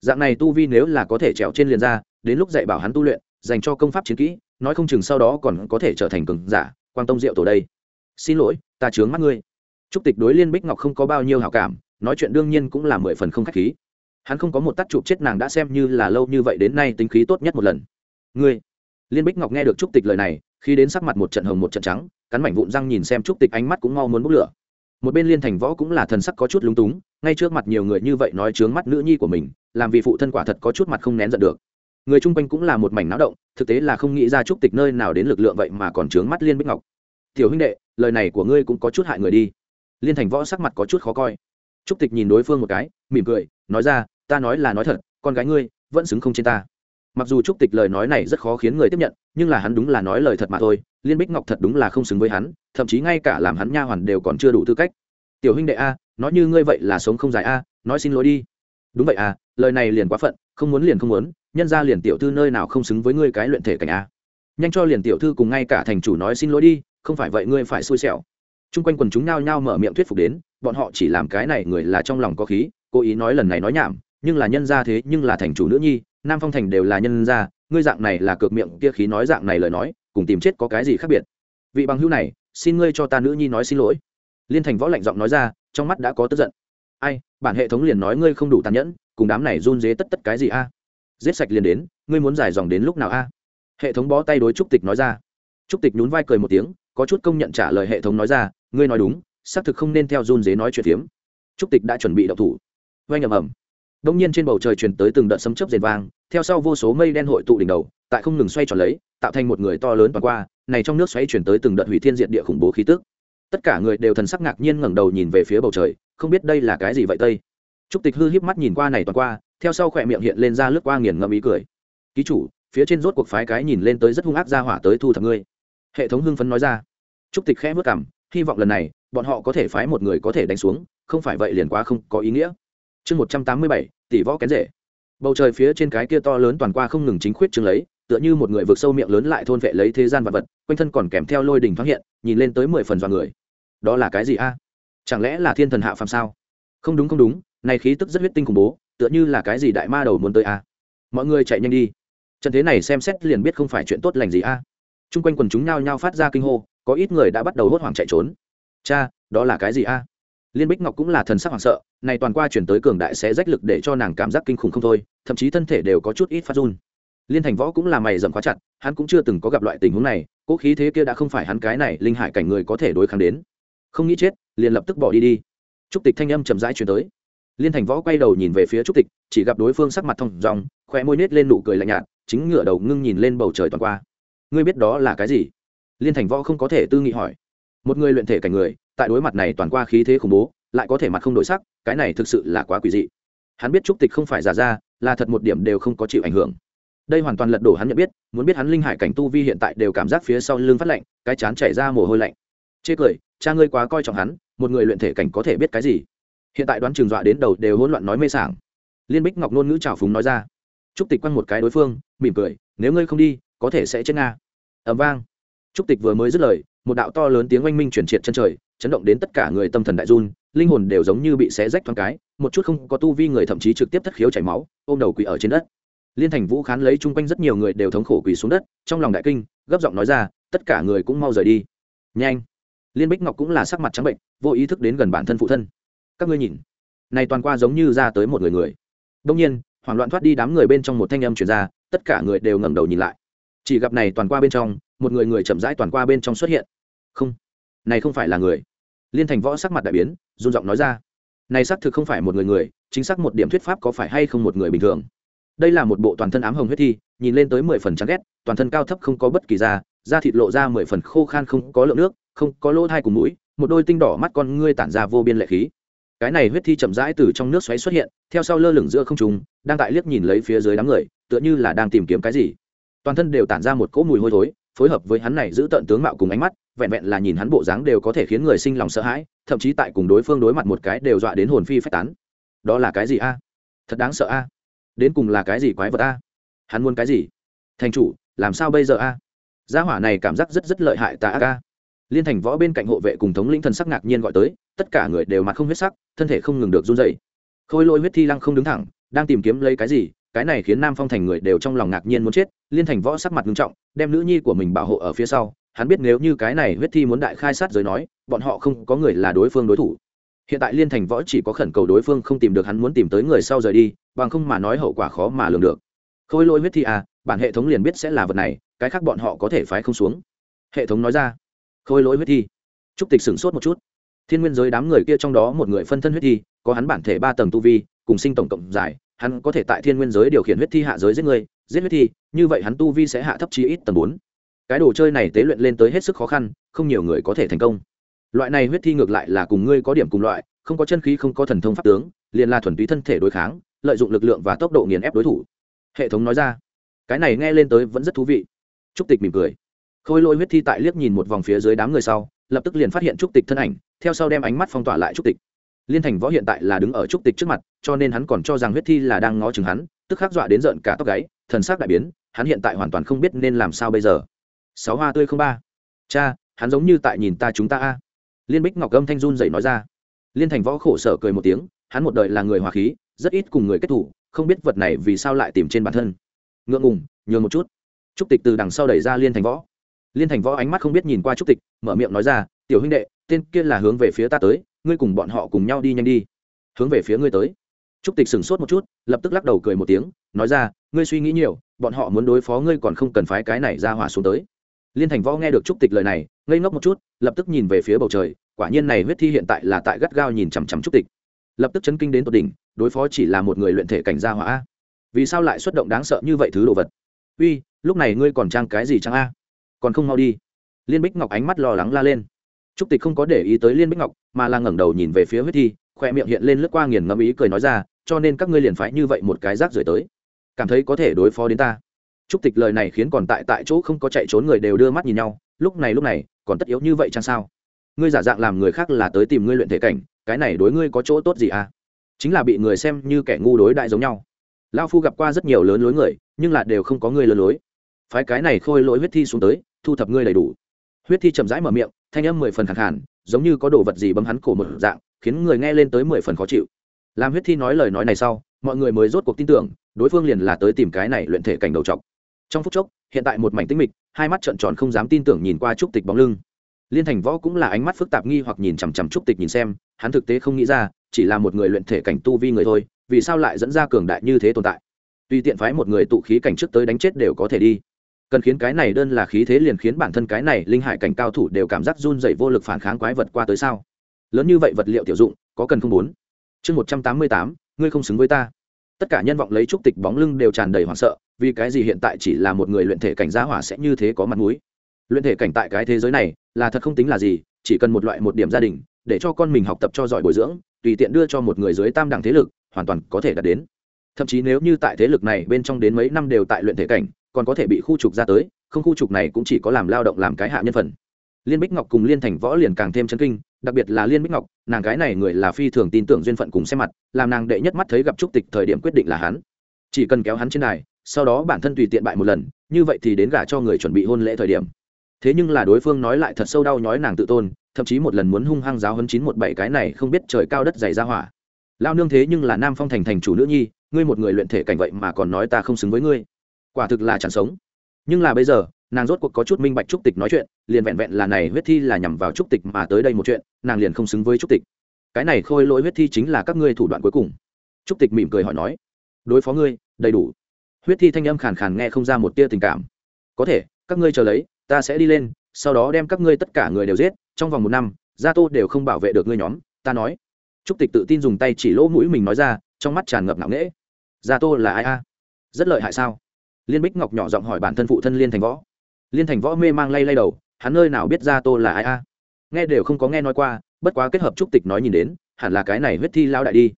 Dạng này tu vi nếu là có thể trèo trên liền ra đến lúc dạy bảo hắn tu luyện, dành cho công pháp chiến kỹ, nói không chừng sau đó còn có thể trở thành cường giả quan tông diệu tổ đây. Xin lỗi, ta chướng mắt ngươi. Trúc tịch đối liên bích ngọc không có bao nhiêu hảo cảm, nói chuyện đương nhiên cũng là mười phần không khách khí. Hắn không có một tắt chụp chết nàng đã xem như là lâu như vậy đến nay tính khí tốt nhất một lần. Ngươi. Liên bích ngọc nghe được trúc tịch lời này, khi đến sắc mặt một trận hồng một trận trắng, cắn mảnh vụn răng nhìn xem trúc tịch ánh mắt cũng mau muốn bốc lửa. Một bên liên thành võ cũng là thần sắc có chút lúng túng, ngay trước mặt nhiều người như vậy nói chướng mắt nữ nhi của mình, làm vì phụ thân quả thật có chút mặt không nén giận được người chung quanh cũng là một mảnh náo động, thực tế là không nghĩ ra trúc tịch nơi nào đến lực lượng vậy mà còn trướng mắt liên bích ngọc. Tiểu huynh đệ, lời này của ngươi cũng có chút hại người đi. Liên thành võ sắc mặt có chút khó coi. Trúc tịch nhìn đối phương một cái, mỉm cười, nói ra, ta nói là nói thật, con gái ngươi vẫn xứng không trên ta. Mặc dù trúc tịch lời nói này rất khó khiến người tiếp nhận, nhưng là hắn đúng là nói lời thật mà thôi, liên bích ngọc thật đúng là không xứng với hắn, thậm chí ngay cả làm hắn nha hoàn đều còn chưa đủ tư cách. Tiểu huynh đệ a, nói như ngươi vậy là sống không dài a, nói xin lỗi đi. Đúng vậy à lời này liền quá phận, không muốn liền không muốn nhân ra liền tiểu thư nơi nào không xứng với ngươi cái luyện thể cảnh a. Nhanh cho liền tiểu thư cùng ngay cả thành chủ nói xin lỗi đi, không phải vậy ngươi phải xui xẻo. Chung quanh quần chúng nao nhao mở miệng thuyết phục đến, bọn họ chỉ làm cái này người là trong lòng có khí, cố ý nói lần này nói nhảm, nhưng là nhân ra thế, nhưng là thành chủ nữ nhi, nam phong thành đều là nhân ra, ngươi dạng này là cược miệng kia khí nói dạng này lời nói, cùng tìm chết có cái gì khác biệt. Vị bằng hữu này, xin ngươi cho ta nữ nhi nói xin lỗi. Liên thành võ lạnh giọng nói ra, trong mắt đã có tức giận. Ai, bản hệ thống liền nói ngươi không đủ tàn nhẫn, cùng đám này run dế tất tất cái gì a? Giết sạch liền đến, ngươi muốn giải dòng đến lúc nào a? Hệ thống bó tay đối trúc tịch nói ra. Trúc tịch nhún vai cười một tiếng, có chút công nhận trả lời hệ thống nói ra, ngươi nói đúng, xác thực không nên theo run dế nói chuyện phiếm. Trúc tịch đã chuẩn bị đậu thủ. Oanh ầm ầm. Đông nhiên trên bầu trời truyền tới từng đợt sấm chớp rền vang, theo sau vô số mây đen hội tụ đỉnh đầu, tại không ngừng xoay tròn lấy, tạo thành một người to lớn toàn qua, này trong nước xoáy chuyển tới từng đợt hủy thiên diệt địa khủng bố khí tức. Tất cả người đều thần sắc ngạc nhiên ngẩng đầu nhìn về phía bầu trời, không biết đây là cái gì vậy tây? Trúc tịch hư híp mắt nhìn qua này toàn qua theo sau khỏe miệng hiện lên ra lướt qua nghiền ngẫm ý cười. Ký chủ, phía trên rốt cuộc phái cái nhìn lên tới rất hung ác ra hỏa tới thu thập ngươi. Hệ thống hưng phấn nói ra. Trúc tịch khẽ vất cảm, hy vọng lần này, bọn họ có thể phái một người có thể đánh xuống, không phải vậy liền quá không có ý nghĩa. Chương một trăm tám mươi bảy, tỷ võ kén rể. Bầu trời phía trên cái kia to lớn toàn qua không ngừng chính khuyết chứng lấy, tựa như một người vượt sâu miệng lớn lại thôn vệ lấy thế gian vật vật, quanh thân còn kèm theo lôi đình thoáng hiện, nhìn lên tới mười phần dọa người. Đó là cái gì a? Chẳng lẽ là thiên thần hạ phàm sao? Không đúng không đúng, này khí tức rất huyết tinh khủng bố tựa như là cái gì đại ma đầu muốn tới a mọi người chạy nhanh đi. Trận thế này xem xét liền biết không phải chuyện tốt lành gì à? a chung quanh quần chúng nhao nhao phát ra kinh hô, có ít người đã bắt đầu hốt hoảng chạy trốn. Cha, đó là cái gì a liên bích ngọc cũng là thần sắc hoảng sợ, này toàn qua chuyển tới cường đại sẽ rách lực để cho nàng cảm giác kinh khủng không thôi, thậm chí thân thể đều có chút ít phát run. Liên thành võ cũng là mày dầm quá chặt, hắn cũng chưa từng có gặp loại tình huống này, cố khí thế kia đã không phải hắn cái này linh hải cảnh người có thể đối kháng đến. Không nghĩ chết, liền lập tức bỏ đi đi. Trúc tịch thanh âm chậm rãi chuyển tới liên thành võ quay đầu nhìn về phía trúc tịch, chỉ gặp đối phương sắc mặt thông dòng khoe môi nết lên nụ cười lạnh nhạt, chính ngựa đầu ngưng nhìn lên bầu trời toàn qua. Ngươi biết đó là cái gì? Liên thành võ không có thể tư nghị hỏi. Một người luyện thể cảnh người, tại đối mặt này toàn qua khí thế khủng bố, lại có thể mặt không đổi sắc, cái này thực sự là quá quỷ dị. Hắn biết trúc tịch không phải giả ra, là thật một điểm đều không có chịu ảnh hưởng. Đây hoàn toàn lật đổ hắn nhận biết, muốn biết hắn linh hải cảnh tu vi hiện tại đều cảm giác phía sau lưng phát lạnh, cái chán chảy ra mồ hôi lạnh. Chê cười, cha ngươi quá coi trọng hắn, một người luyện thể cảnh có thể biết cái gì? Hiện tại đoán trường dọa đến đầu đều hỗn loạn nói mê sảng. Liên bích ngọc ngôn ngữ trào phúng nói ra. Trúc tịch quăng một cái đối phương, mỉm cười, nếu ngươi không đi, có thể sẽ chết nga. Ẩm vang. Trúc tịch vừa mới dứt lời, một đạo to lớn tiếng oanh minh chuyển triệt chân trời, chấn động đến tất cả người tâm thần đại run, linh hồn đều giống như bị xé rách thoáng cái, một chút không có tu vi người thậm chí trực tiếp thất khiếu chảy máu, ôm đầu quỳ ở trên đất. Liên thành vũ khán lấy chung quanh rất nhiều người đều thống khổ quỳ xuống đất, trong lòng đại kinh, gấp giọng nói ra, tất cả người cũng mau rời đi. Nhanh. Liên bích ngọc cũng là sắc mặt trắng bệnh, vô ý thức đến gần bản thân phụ thân các ngươi nhìn. Này toàn qua giống như ra tới một người người. Đông nhiên, hoảng loạn thoát đi đám người bên trong một thanh âm chuyển ra, tất cả người đều ngẩng đầu nhìn lại. Chỉ gặp này toàn qua bên trong, một người người chậm rãi toàn qua bên trong xuất hiện. Không, này không phải là người. Liên thành võ sắc mặt đại biến, run giọng nói ra. Này xác thực không phải một người người, chính xác một điểm thuyết pháp có phải hay không một người bình thường. Đây là một bộ toàn thân ám hồng huyết thi, nhìn lên tới mười phần trắng ghét, toàn thân cao thấp không có bất kỳ da da thịt lộ ra mười phần khô khan không có lượng nước, không có lỗ thai cùng mũi, một đôi tinh đỏ mắt con ngươi tản ra vô biên lệ khí cái này huyết thi chậm rãi từ trong nước xoáy xuất hiện, theo sau lơ lửng giữa không trùng đang tại liếc nhìn lấy phía dưới đám người, tựa như là đang tìm kiếm cái gì. Toàn thân đều tản ra một cỗ mùi hôi thối, phối hợp với hắn này giữ tận tướng mạo cùng ánh mắt, vẹn vẹn là nhìn hắn bộ dáng đều có thể khiến người sinh lòng sợ hãi, thậm chí tại cùng đối phương đối mặt một cái đều dọa đến hồn phi phách tán. Đó là cái gì a? Thật đáng sợ a. Đến cùng là cái gì quái vật a? Hắn muốn cái gì? Thành chủ, làm sao bây giờ a? Gia hỏa này cảm giác rất rất lợi hại tà a liên thành võ bên cạnh hộ vệ cùng thống lĩnh thần sắc ngạc nhiên gọi tới tất cả người đều mặt không huyết sắc, thân thể không ngừng được run dày khôi lỗi huyết thi lăng không đứng thẳng, đang tìm kiếm lấy cái gì, cái này khiến nam phong thành người đều trong lòng ngạc nhiên muốn chết, liên thành võ sắc mặt nghiêm trọng, đem nữ nhi của mình bảo hộ ở phía sau, hắn biết nếu như cái này huyết thi muốn đại khai sát giới nói, bọn họ không có người là đối phương đối thủ. Hiện tại liên thành võ chỉ có khẩn cầu đối phương không tìm được hắn muốn tìm tới người sau rời đi, bằng không mà nói hậu quả khó mà lường được. Khôi lỗi huyết thi à bản hệ thống liền biết sẽ là vật này, cái khác bọn họ có thể phái không xuống. Hệ thống nói ra. Khôi lỗi huyết thi. Chúc tịch sửng sốt một chút thiên nguyên giới đám người kia trong đó một người phân thân huyết thi, có hắn bản thể ba tầng tu vi, cùng sinh tổng cộng giải, hắn có thể tại thiên nguyên giới điều khiển huyết thi hạ giới giết người, giết huyết thi, như vậy hắn tu vi sẽ hạ thấp chí ít tầng bốn. Cái đồ chơi này tế luyện lên tới hết sức khó khăn, không nhiều người có thể thành công. Loại này huyết thi ngược lại là cùng ngươi có điểm cùng loại, không có chân khí không có thần thông pháp tướng, liền là thuần túy thân thể đối kháng, lợi dụng lực lượng và tốc độ nghiền ép đối thủ. Hệ thống nói ra. Cái này nghe lên tới vẫn rất thú vị. Trúc tịch mỉm cười. Khôi lôi huyết thi tại liếc nhìn một vòng phía dưới đám người sau, lập tức liền phát hiện trúc tịch thân ảnh theo sau đem ánh mắt phong tỏa lại trúc tịch. Liên thành võ hiện tại là đứng ở trúc tịch trước mặt, cho nên hắn còn cho rằng huyết thi là đang ngó chừng hắn, tức khắc dọa đến giận cả tóc gáy, thần sắc đại biến, hắn hiện tại hoàn toàn không biết nên làm sao bây giờ. Sáu hoa tươi không ba. Cha, hắn giống như tại nhìn ta chúng ta a. Liên bích ngọc âm thanh run dậy nói ra. Liên thành võ khổ sở cười một tiếng, hắn một đời là người hòa khí, rất ít cùng người kết thủ, không biết vật này vì sao lại tìm trên bản thân. Ngượng ngùng, nhường một chút. Trúc tịch từ đằng sau đẩy ra liên thành võ. Liên thành võ ánh mắt không biết nhìn qua trúc tịch, mở miệng nói ra, tiểu huynh đệ tên kia là hướng về phía ta tới, ngươi cùng bọn họ cùng nhau đi nhanh đi. Hướng về phía ngươi tới. Trúc tịch sửng sốt một chút, lập tức lắc đầu cười một tiếng, nói ra, ngươi suy nghĩ nhiều, bọn họ muốn đối phó ngươi còn không cần phái cái này ra hỏa xuống tới. Liên thành võ nghe được trúc tịch lời này, ngây ngốc một chút, lập tức nhìn về phía bầu trời, quả nhiên này huyết thi hiện tại là tại gắt gao nhìn chằm chằm trúc tịch. Lập tức chấn kinh đến tột đỉnh, đối phó chỉ là một người luyện thể cảnh gia hỏa vì sao lại xuất động đáng sợ như vậy thứ đồ vật? Uy, lúc này ngươi còn trang cái gì trang a? Còn không mau đi. Liên bích ngọc ánh mắt lo lắng la lên trúc tịch không có để ý tới liên bích ngọc, mà là ngẩng đầu nhìn về phía huyết thi, khoe miệng hiện lên lướt qua nghiền ngẫm ý cười nói ra, cho nên các ngươi liền phái như vậy một cái rác rưởi tới. Cảm thấy có thể đối phó đến ta. Trúc tịch lời này khiến còn tại tại chỗ không có chạy trốn người đều đưa mắt nhìn nhau, lúc này lúc này, còn tất yếu như vậy chăng sao? Ngươi giả dạng làm người khác là tới tìm ngươi luyện thể cảnh, cái này đối ngươi có chỗ tốt gì à? Chính là bị người xem như kẻ ngu đối đại giống nhau. Lao phu gặp qua rất nhiều lớn lối người, nhưng là đều không có ngươi lớn lối. Phái cái này khôi lỗi huyết thi xuống tới, thu thập ngươi đầy đủ huyết thi chậm rãi mở miệng, thanh âm mười phần khẳng hẳn giống như có đồ vật gì bấm hắn cổ một dạng, khiến người nghe lên tới mười phần khó chịu. Làm huyết thi nói lời nói này sau, mọi người mới rốt cuộc tin tưởng, đối phương liền là tới tìm cái này luyện thể cảnh đầu trọc. Trong phút chốc, hiện tại một mảnh tinh mịch, hai mắt trợn tròn không dám tin tưởng nhìn qua trúc tịch bóng lưng. Liên thành võ cũng là ánh mắt phức tạp nghi hoặc nhìn chằm chằm trúc tịch nhìn xem, hắn thực tế không nghĩ ra, chỉ là một người luyện thể cảnh tu vi người thôi, vì sao lại dẫn ra cường đại như thế tồn tại? Tùy tiện phái một người tụ khí cảnh trước tới đánh chết đều có thể đi cần khiến cái này đơn là khí thế liền khiến bản thân cái này linh hải cảnh cao thủ đều cảm giác run dậy vô lực phản kháng quái vật qua tới sao? Lớn như vậy vật liệu tiểu dụng, có cần không muốn? Chương một trăm tám mươi tám, ngươi không xứng với ta. Tất cả nhân vọng lấy trúc tịch bóng lưng đều tràn đầy hoảng sợ, vì cái gì hiện tại chỉ là một người luyện thể cảnh gia hỏa sẽ như thế có mặt mũi? Luyện thể cảnh tại cái thế giới này, là thật không tính là gì, chỉ cần một loại một điểm gia đình, để cho con mình học tập cho giỏi bồi dưỡng, tùy tiện đưa cho một người dưới tam đẳng thế lực, hoàn toàn có thể đạt đến. Thậm chí nếu như tại thế lực này bên trong đến mấy năm đều tại luyện thể cảnh còn có thể bị khu trục ra tới, không khu trục này cũng chỉ có làm lao động làm cái hạ nhân phần. Liên bích ngọc cùng liên thành võ liền càng thêm chấn kinh, đặc biệt là liên bích ngọc, nàng gái này người là phi thường tin tưởng duyên phận cùng xem mặt, làm nàng đệ nhất mắt thấy gặp trúc tịch thời điểm quyết định là hắn. Chỉ cần kéo hắn trên này sau đó bản thân tùy tiện bại một lần, như vậy thì đến gả cho người chuẩn bị hôn lễ thời điểm. Thế nhưng là đối phương nói lại thật sâu đau nhói nàng tự tôn, thậm chí một lần muốn hung hăng giáo hấn chín một bảy cái này không biết trời cao đất dày ra hỏa. Lao nương thế nhưng là nam phong thành thành chủ nữ nhi, ngươi một người luyện thể cảnh vậy mà còn nói ta không xứng với ngươi quả thực là chẳng sống. Nhưng là bây giờ, nàng rốt cuộc có chút minh bạch trúc tịch nói chuyện, liền vẹn vẹn là này huyết thi là nhằm vào trúc tịch mà tới đây một chuyện, nàng liền không xứng với trúc tịch. Cái này khôi lỗi huyết thi chính là các ngươi thủ đoạn cuối cùng. Trúc tịch mỉm cười hỏi nói, đối phó ngươi, đầy đủ. Huyết thi thanh âm khàn khàn nghe không ra một tia tình cảm. Có thể, các ngươi chờ lấy, ta sẽ đi lên, sau đó đem các ngươi tất cả người đều giết, trong vòng một năm, gia tô đều không bảo vệ được ngươi nhóm. Ta nói. Trúc tịch tự tin dùng tay chỉ lỗ mũi mình nói ra, trong mắt tràn ngập nặng nễ gia tô là ai a? Rất lợi hại sao? Liên bích ngọc nhỏ giọng hỏi bản thân phụ thân liên thành võ. Liên thành võ mê mang lay lay đầu, hắn nơi nào biết ra tô là ai a? Nghe đều không có nghe nói qua, bất quá kết hợp trúc tịch nói nhìn đến, hẳn là cái này huyết thi lao đại đi.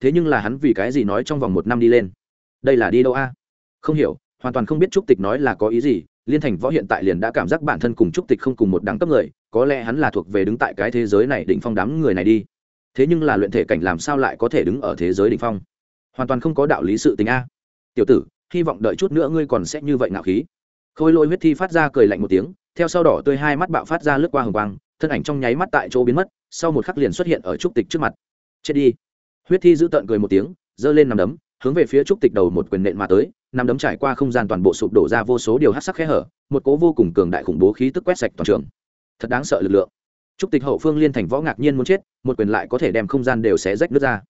Thế nhưng là hắn vì cái gì nói trong vòng một năm đi lên? Đây là đi đâu a? Không hiểu, hoàn toàn không biết trúc tịch nói là có ý gì, liên thành võ hiện tại liền đã cảm giác bản thân cùng trúc tịch không cùng một đẳng cấp người, có lẽ hắn là thuộc về đứng tại cái thế giới này đỉnh phong đám người này đi. Thế nhưng là luyện thể cảnh làm sao lại có thể đứng ở thế giới đỉnh phong? Hoàn toàn không có đạo lý sự tình a. Tiểu tử hy vọng đợi chút nữa ngươi còn sẽ như vậy ngạo khí. Khôi lôi huyết thi phát ra cười lạnh một tiếng, theo sau đỏ tươi hai mắt bạo phát ra lướt qua hồng quang, thân ảnh trong nháy mắt tại chỗ biến mất, sau một khắc liền xuất hiện ở trúc tịch trước mặt. Chết đi. Huyết thi giữ tợn cười một tiếng, giơ lên nằm đấm, hướng về phía trúc tịch đầu một quyền nện mà tới, nằm đấm trải qua không gian toàn bộ sụp đổ ra vô số điều hát sắc khe hở, một cố vô cùng cường đại khủng bố khí tức quét sạch toàn trường. Thật đáng sợ lực lượng. Trúc tịch hậu phương liên thành võ ngạc nhiên muốn chết, một quyền lại có thể đem không gian đều xé rách nước ra.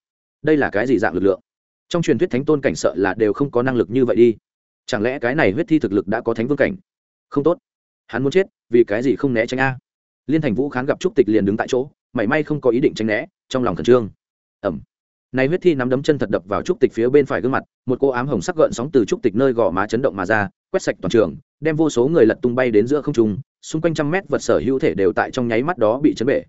Đây là cái gì dạng lực lượng? Trong truyền thuyết thánh tôn cảnh sợ là đều không có năng lực như vậy đi. Chẳng lẽ cái này huyết thi thực lực đã có thánh vương cảnh? Không tốt. Hắn muốn chết, vì cái gì không né tránh a? Liên thành vũ khán gặp trúc tịch liền đứng tại chỗ, mảy may không có ý định tránh né, trong lòng khẩn trương. Ẩm này huyết thi nắm đấm chân thật đập vào trúc tịch phía bên phải gương mặt, một cô ám hồng sắc gợn sóng từ trúc tịch nơi gò má chấn động mà ra, quét sạch toàn trường, đem vô số người lật tung bay đến giữa không trung, xung quanh trăm mét vật sở hữu thể đều tại trong nháy mắt đó bị chấn bể.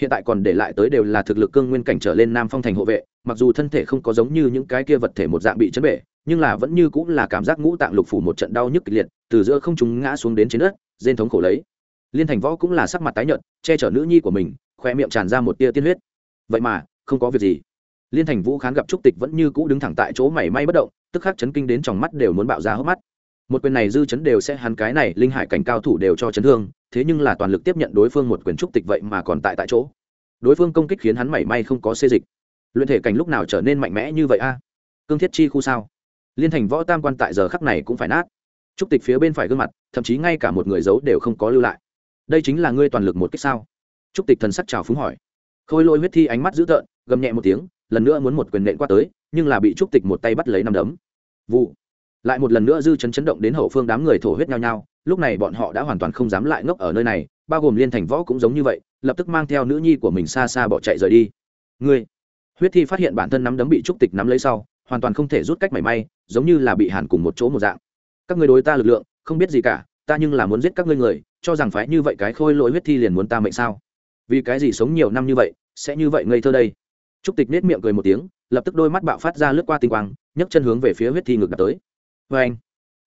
Hiện tại còn để lại tới đều là thực lực cương nguyên cảnh trở lên nam phong thành hộ vệ mặc dù thân thể không có giống như những cái kia vật thể một dạng bị chấn bể, nhưng là vẫn như cũng là cảm giác ngũ tạng lục phủ một trận đau nhức kịch liệt, từ giữa không chúng ngã xuống đến trên đất, rên thống khổ lấy. Liên thành võ cũng là sắc mặt tái nhợt, che chở nữ nhi của mình, khoe miệng tràn ra một tia tiên huyết. Vậy mà, không có việc gì. Liên thành vũ khán gặp trúc tịch vẫn như cũ đứng thẳng tại chỗ mảy may bất động, tức khắc chấn kinh đến trong mắt đều muốn bạo ra hốc mắt. Một quyền này dư chấn đều sẽ hắn cái này linh hải cảnh cao thủ đều cho chấn thương, thế nhưng là toàn lực tiếp nhận đối phương một quyền trúc tịch vậy mà còn tại tại chỗ. Đối phương công kích khiến hắn mảy may không có xê dịch luyện thể cảnh lúc nào trở nên mạnh mẽ như vậy a? Cương thiết chi khu sao? Liên thành võ tam quan tại giờ khắc này cũng phải nát. Trúc tịch phía bên phải gương mặt, thậm chí ngay cả một người giấu đều không có lưu lại. Đây chính là ngươi toàn lực một cách sao? Trúc tịch thần sắc trào phúng hỏi. Khôi lôi huyết thi ánh mắt dữ tợn, gầm nhẹ một tiếng, lần nữa muốn một quyền nện qua tới, nhưng là bị trúc tịch một tay bắt lấy nằm đấm. Vụ. Lại một lần nữa dư chấn chấn động đến hậu phương đám người thổ huyết nhau nhau, lúc này bọn họ đã hoàn toàn không dám lại ngốc ở nơi này, bao gồm liên thành võ cũng giống như vậy, lập tức mang theo nữ nhi của mình xa xa bỏ chạy rời đi. Ngươi huyết thi phát hiện bản thân nắm đấm bị trúc tịch nắm lấy sau, hoàn toàn không thể rút cách mảy may, giống như là bị hàn cùng một chỗ một dạng. Các ngươi đối ta lực lượng, không biết gì cả, ta nhưng là muốn giết các ngươi người, cho rằng phải như vậy cái khôi lỗi huyết thi liền muốn ta mệnh sao? Vì cái gì sống nhiều năm như vậy, sẽ như vậy ngây thơ đây? Trúc tịch nết miệng cười một tiếng, lập tức đôi mắt bạo phát ra lướt qua tinh quang, nhấc chân hướng về phía huyết thi ngược đập tới. Vê anh,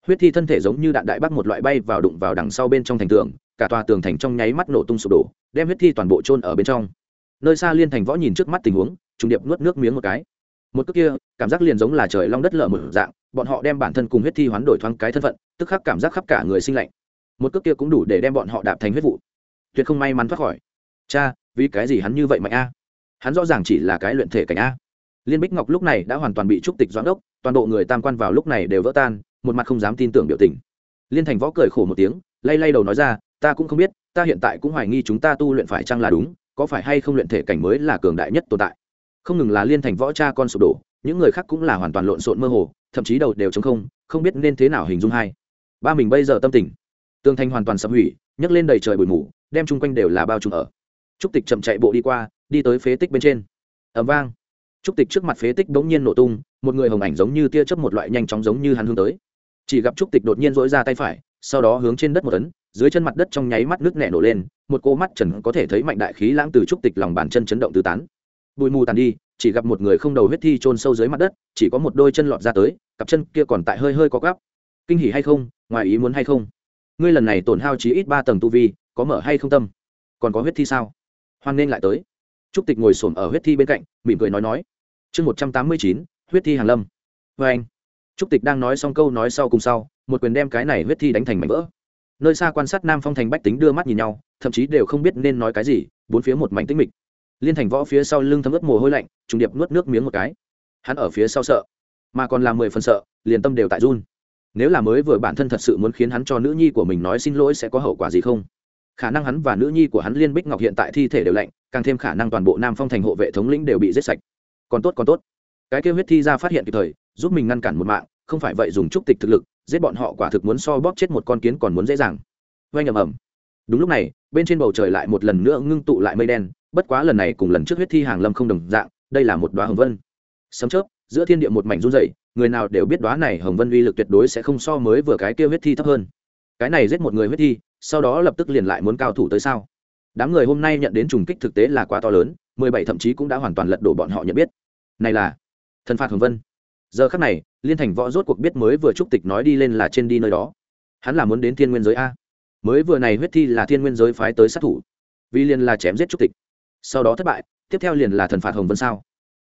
huyết thi thân thể giống như đạn đại bác một loại bay vào đụng vào đằng sau bên trong thành tường, cả tòa tường thành trong nháy mắt nổ tung sụp đổ, đem huyết thi toàn bộ trôn ở bên trong. Nơi xa liên thành võ nhìn trước mắt tình huống trùng điệp nuốt nước miếng một cái. Một cước kia, cảm giác liền giống là trời long đất lở một dạng, bọn họ đem bản thân cùng huyết thi hoán đổi thoáng cái thân phận, tức khắc cảm giác khắp cả người sinh lạnh. Một cước kia cũng đủ để đem bọn họ đạp thành huyết vụ. Tuyệt không may mắn thoát khỏi. Cha, vì cái gì hắn như vậy mạnh a? Hắn rõ ràng chỉ là cái luyện thể cảnh a. Liên bích ngọc lúc này đã hoàn toàn bị trúc tịch doãn đốc toàn bộ người tam quan vào lúc này đều vỡ tan, một mặt không dám tin tưởng biểu tình. Liên thành võ cười khổ một tiếng, lay lay đầu nói ra, ta cũng không biết, ta hiện tại cũng hoài nghi chúng ta tu luyện phải chăng là đúng, có phải hay không luyện thể cảnh mới là cường đại nhất tồn tại? Không ngừng là liên thành võ cha con sụp đổ, những người khác cũng là hoàn toàn lộn xộn mơ hồ, thậm chí đầu đều chống không không biết nên thế nào hình dung hai. Ba mình bây giờ tâm tình. Tương thanh hoàn toàn sập hủy, nhấc lên đầy trời bụi mù, đem chung quanh đều là bao trùm ở. Trúc tịch chậm chạy bộ đi qua, đi tới phế tích bên trên. Ẩm vang. Trúc tịch trước mặt phế tích bỗng nhiên nổ tung, một người hồng ảnh giống như tia chớp một loại nhanh chóng giống như hắn hướng tới. Chỉ gặp trúc tịch đột nhiên dỗi ra tay phải, sau đó hướng trên đất một tấn, dưới chân mặt đất trong nháy mắt nước nẹ nổ lên, một cô mắt trần có thể thấy mạnh đại khí lãng từ trúc tịch lòng bàn chân chấn động tứ tán bụi mù tàn đi, chỉ gặp một người không đầu huyết thi chôn sâu dưới mặt đất, chỉ có một đôi chân lọt ra tới, cặp chân kia còn tại hơi hơi có gắp kinh hỉ hay không? Ngoài ý muốn hay không? Ngươi lần này tổn hao chí ít ba tầng tu vi, có mở hay không tâm? Còn có huyết thi sao? Hoan nên lại tới. Trúc tịch ngồi xổm ở huyết thi bên cạnh, mỉm cười nói nói. Chương một trăm tám mươi chín, huyết thi hàng lâm. Vê anh. Trúc tịch đang nói xong câu nói sau cùng sau, một quyền đem cái này huyết thi đánh thành mảnh vỡ. Nơi xa quan sát nam phong thành bách tính đưa mắt nhìn nhau, thậm chí đều không biết nên nói cái gì, bốn phía một mảnh tĩnh mịch liên thành võ phía sau lưng thấm ướt mồ hôi lạnh, trùng điệp nuốt nước miếng một cái. Hắn ở phía sau sợ, mà còn làm mười phần sợ, liền tâm đều tại run. Nếu là mới vừa bản thân thật sự muốn khiến hắn cho nữ nhi của mình nói xin lỗi sẽ có hậu quả gì không? Khả năng hắn và nữ nhi của hắn liên bích ngọc hiện tại thi thể đều lạnh, càng thêm khả năng toàn bộ nam phong thành hộ vệ thống lĩnh đều bị giết sạch. Còn tốt còn tốt. Cái kêu huyết thi ra phát hiện kịp thời, giúp mình ngăn cản một mạng, không phải vậy dùng trúc tịch thực lực, giết bọn họ quả thực muốn so bóp chết một con kiến còn muốn dễ dàng. Vay ầm ầm. Đúng lúc này, bên trên bầu trời lại một lần nữa ngưng tụ lại mây đen bất quá lần này cùng lần trước huyết thi hàng lâm không đồng dạng, đây là một đoá hồng vân. Sấm chớp, giữa thiên địa một mảnh run dày người nào đều biết đoá này hồng vân uy lực tuyệt đối sẽ không so mới vừa cái kia huyết thi thấp hơn. Cái này giết một người huyết thi, sau đó lập tức liền lại muốn cao thủ tới sao? Đám người hôm nay nhận đến trùng kích thực tế là quá to lớn, mười bảy thậm chí cũng đã hoàn toàn lật đổ bọn họ nhận biết. Này là, thần phạt hồng vân. Giờ khắc này, liên thành võ rốt cuộc biết mới vừa trúc tịch nói đi lên là trên đi nơi đó. Hắn là muốn đến thiên nguyên giới a. Mới vừa này huyết thi là thiên nguyên giới phái tới sát thủ. Vì liền là chém giết trúc tịch sau đó thất bại, tiếp theo liền là thần phạt hồng vân sao?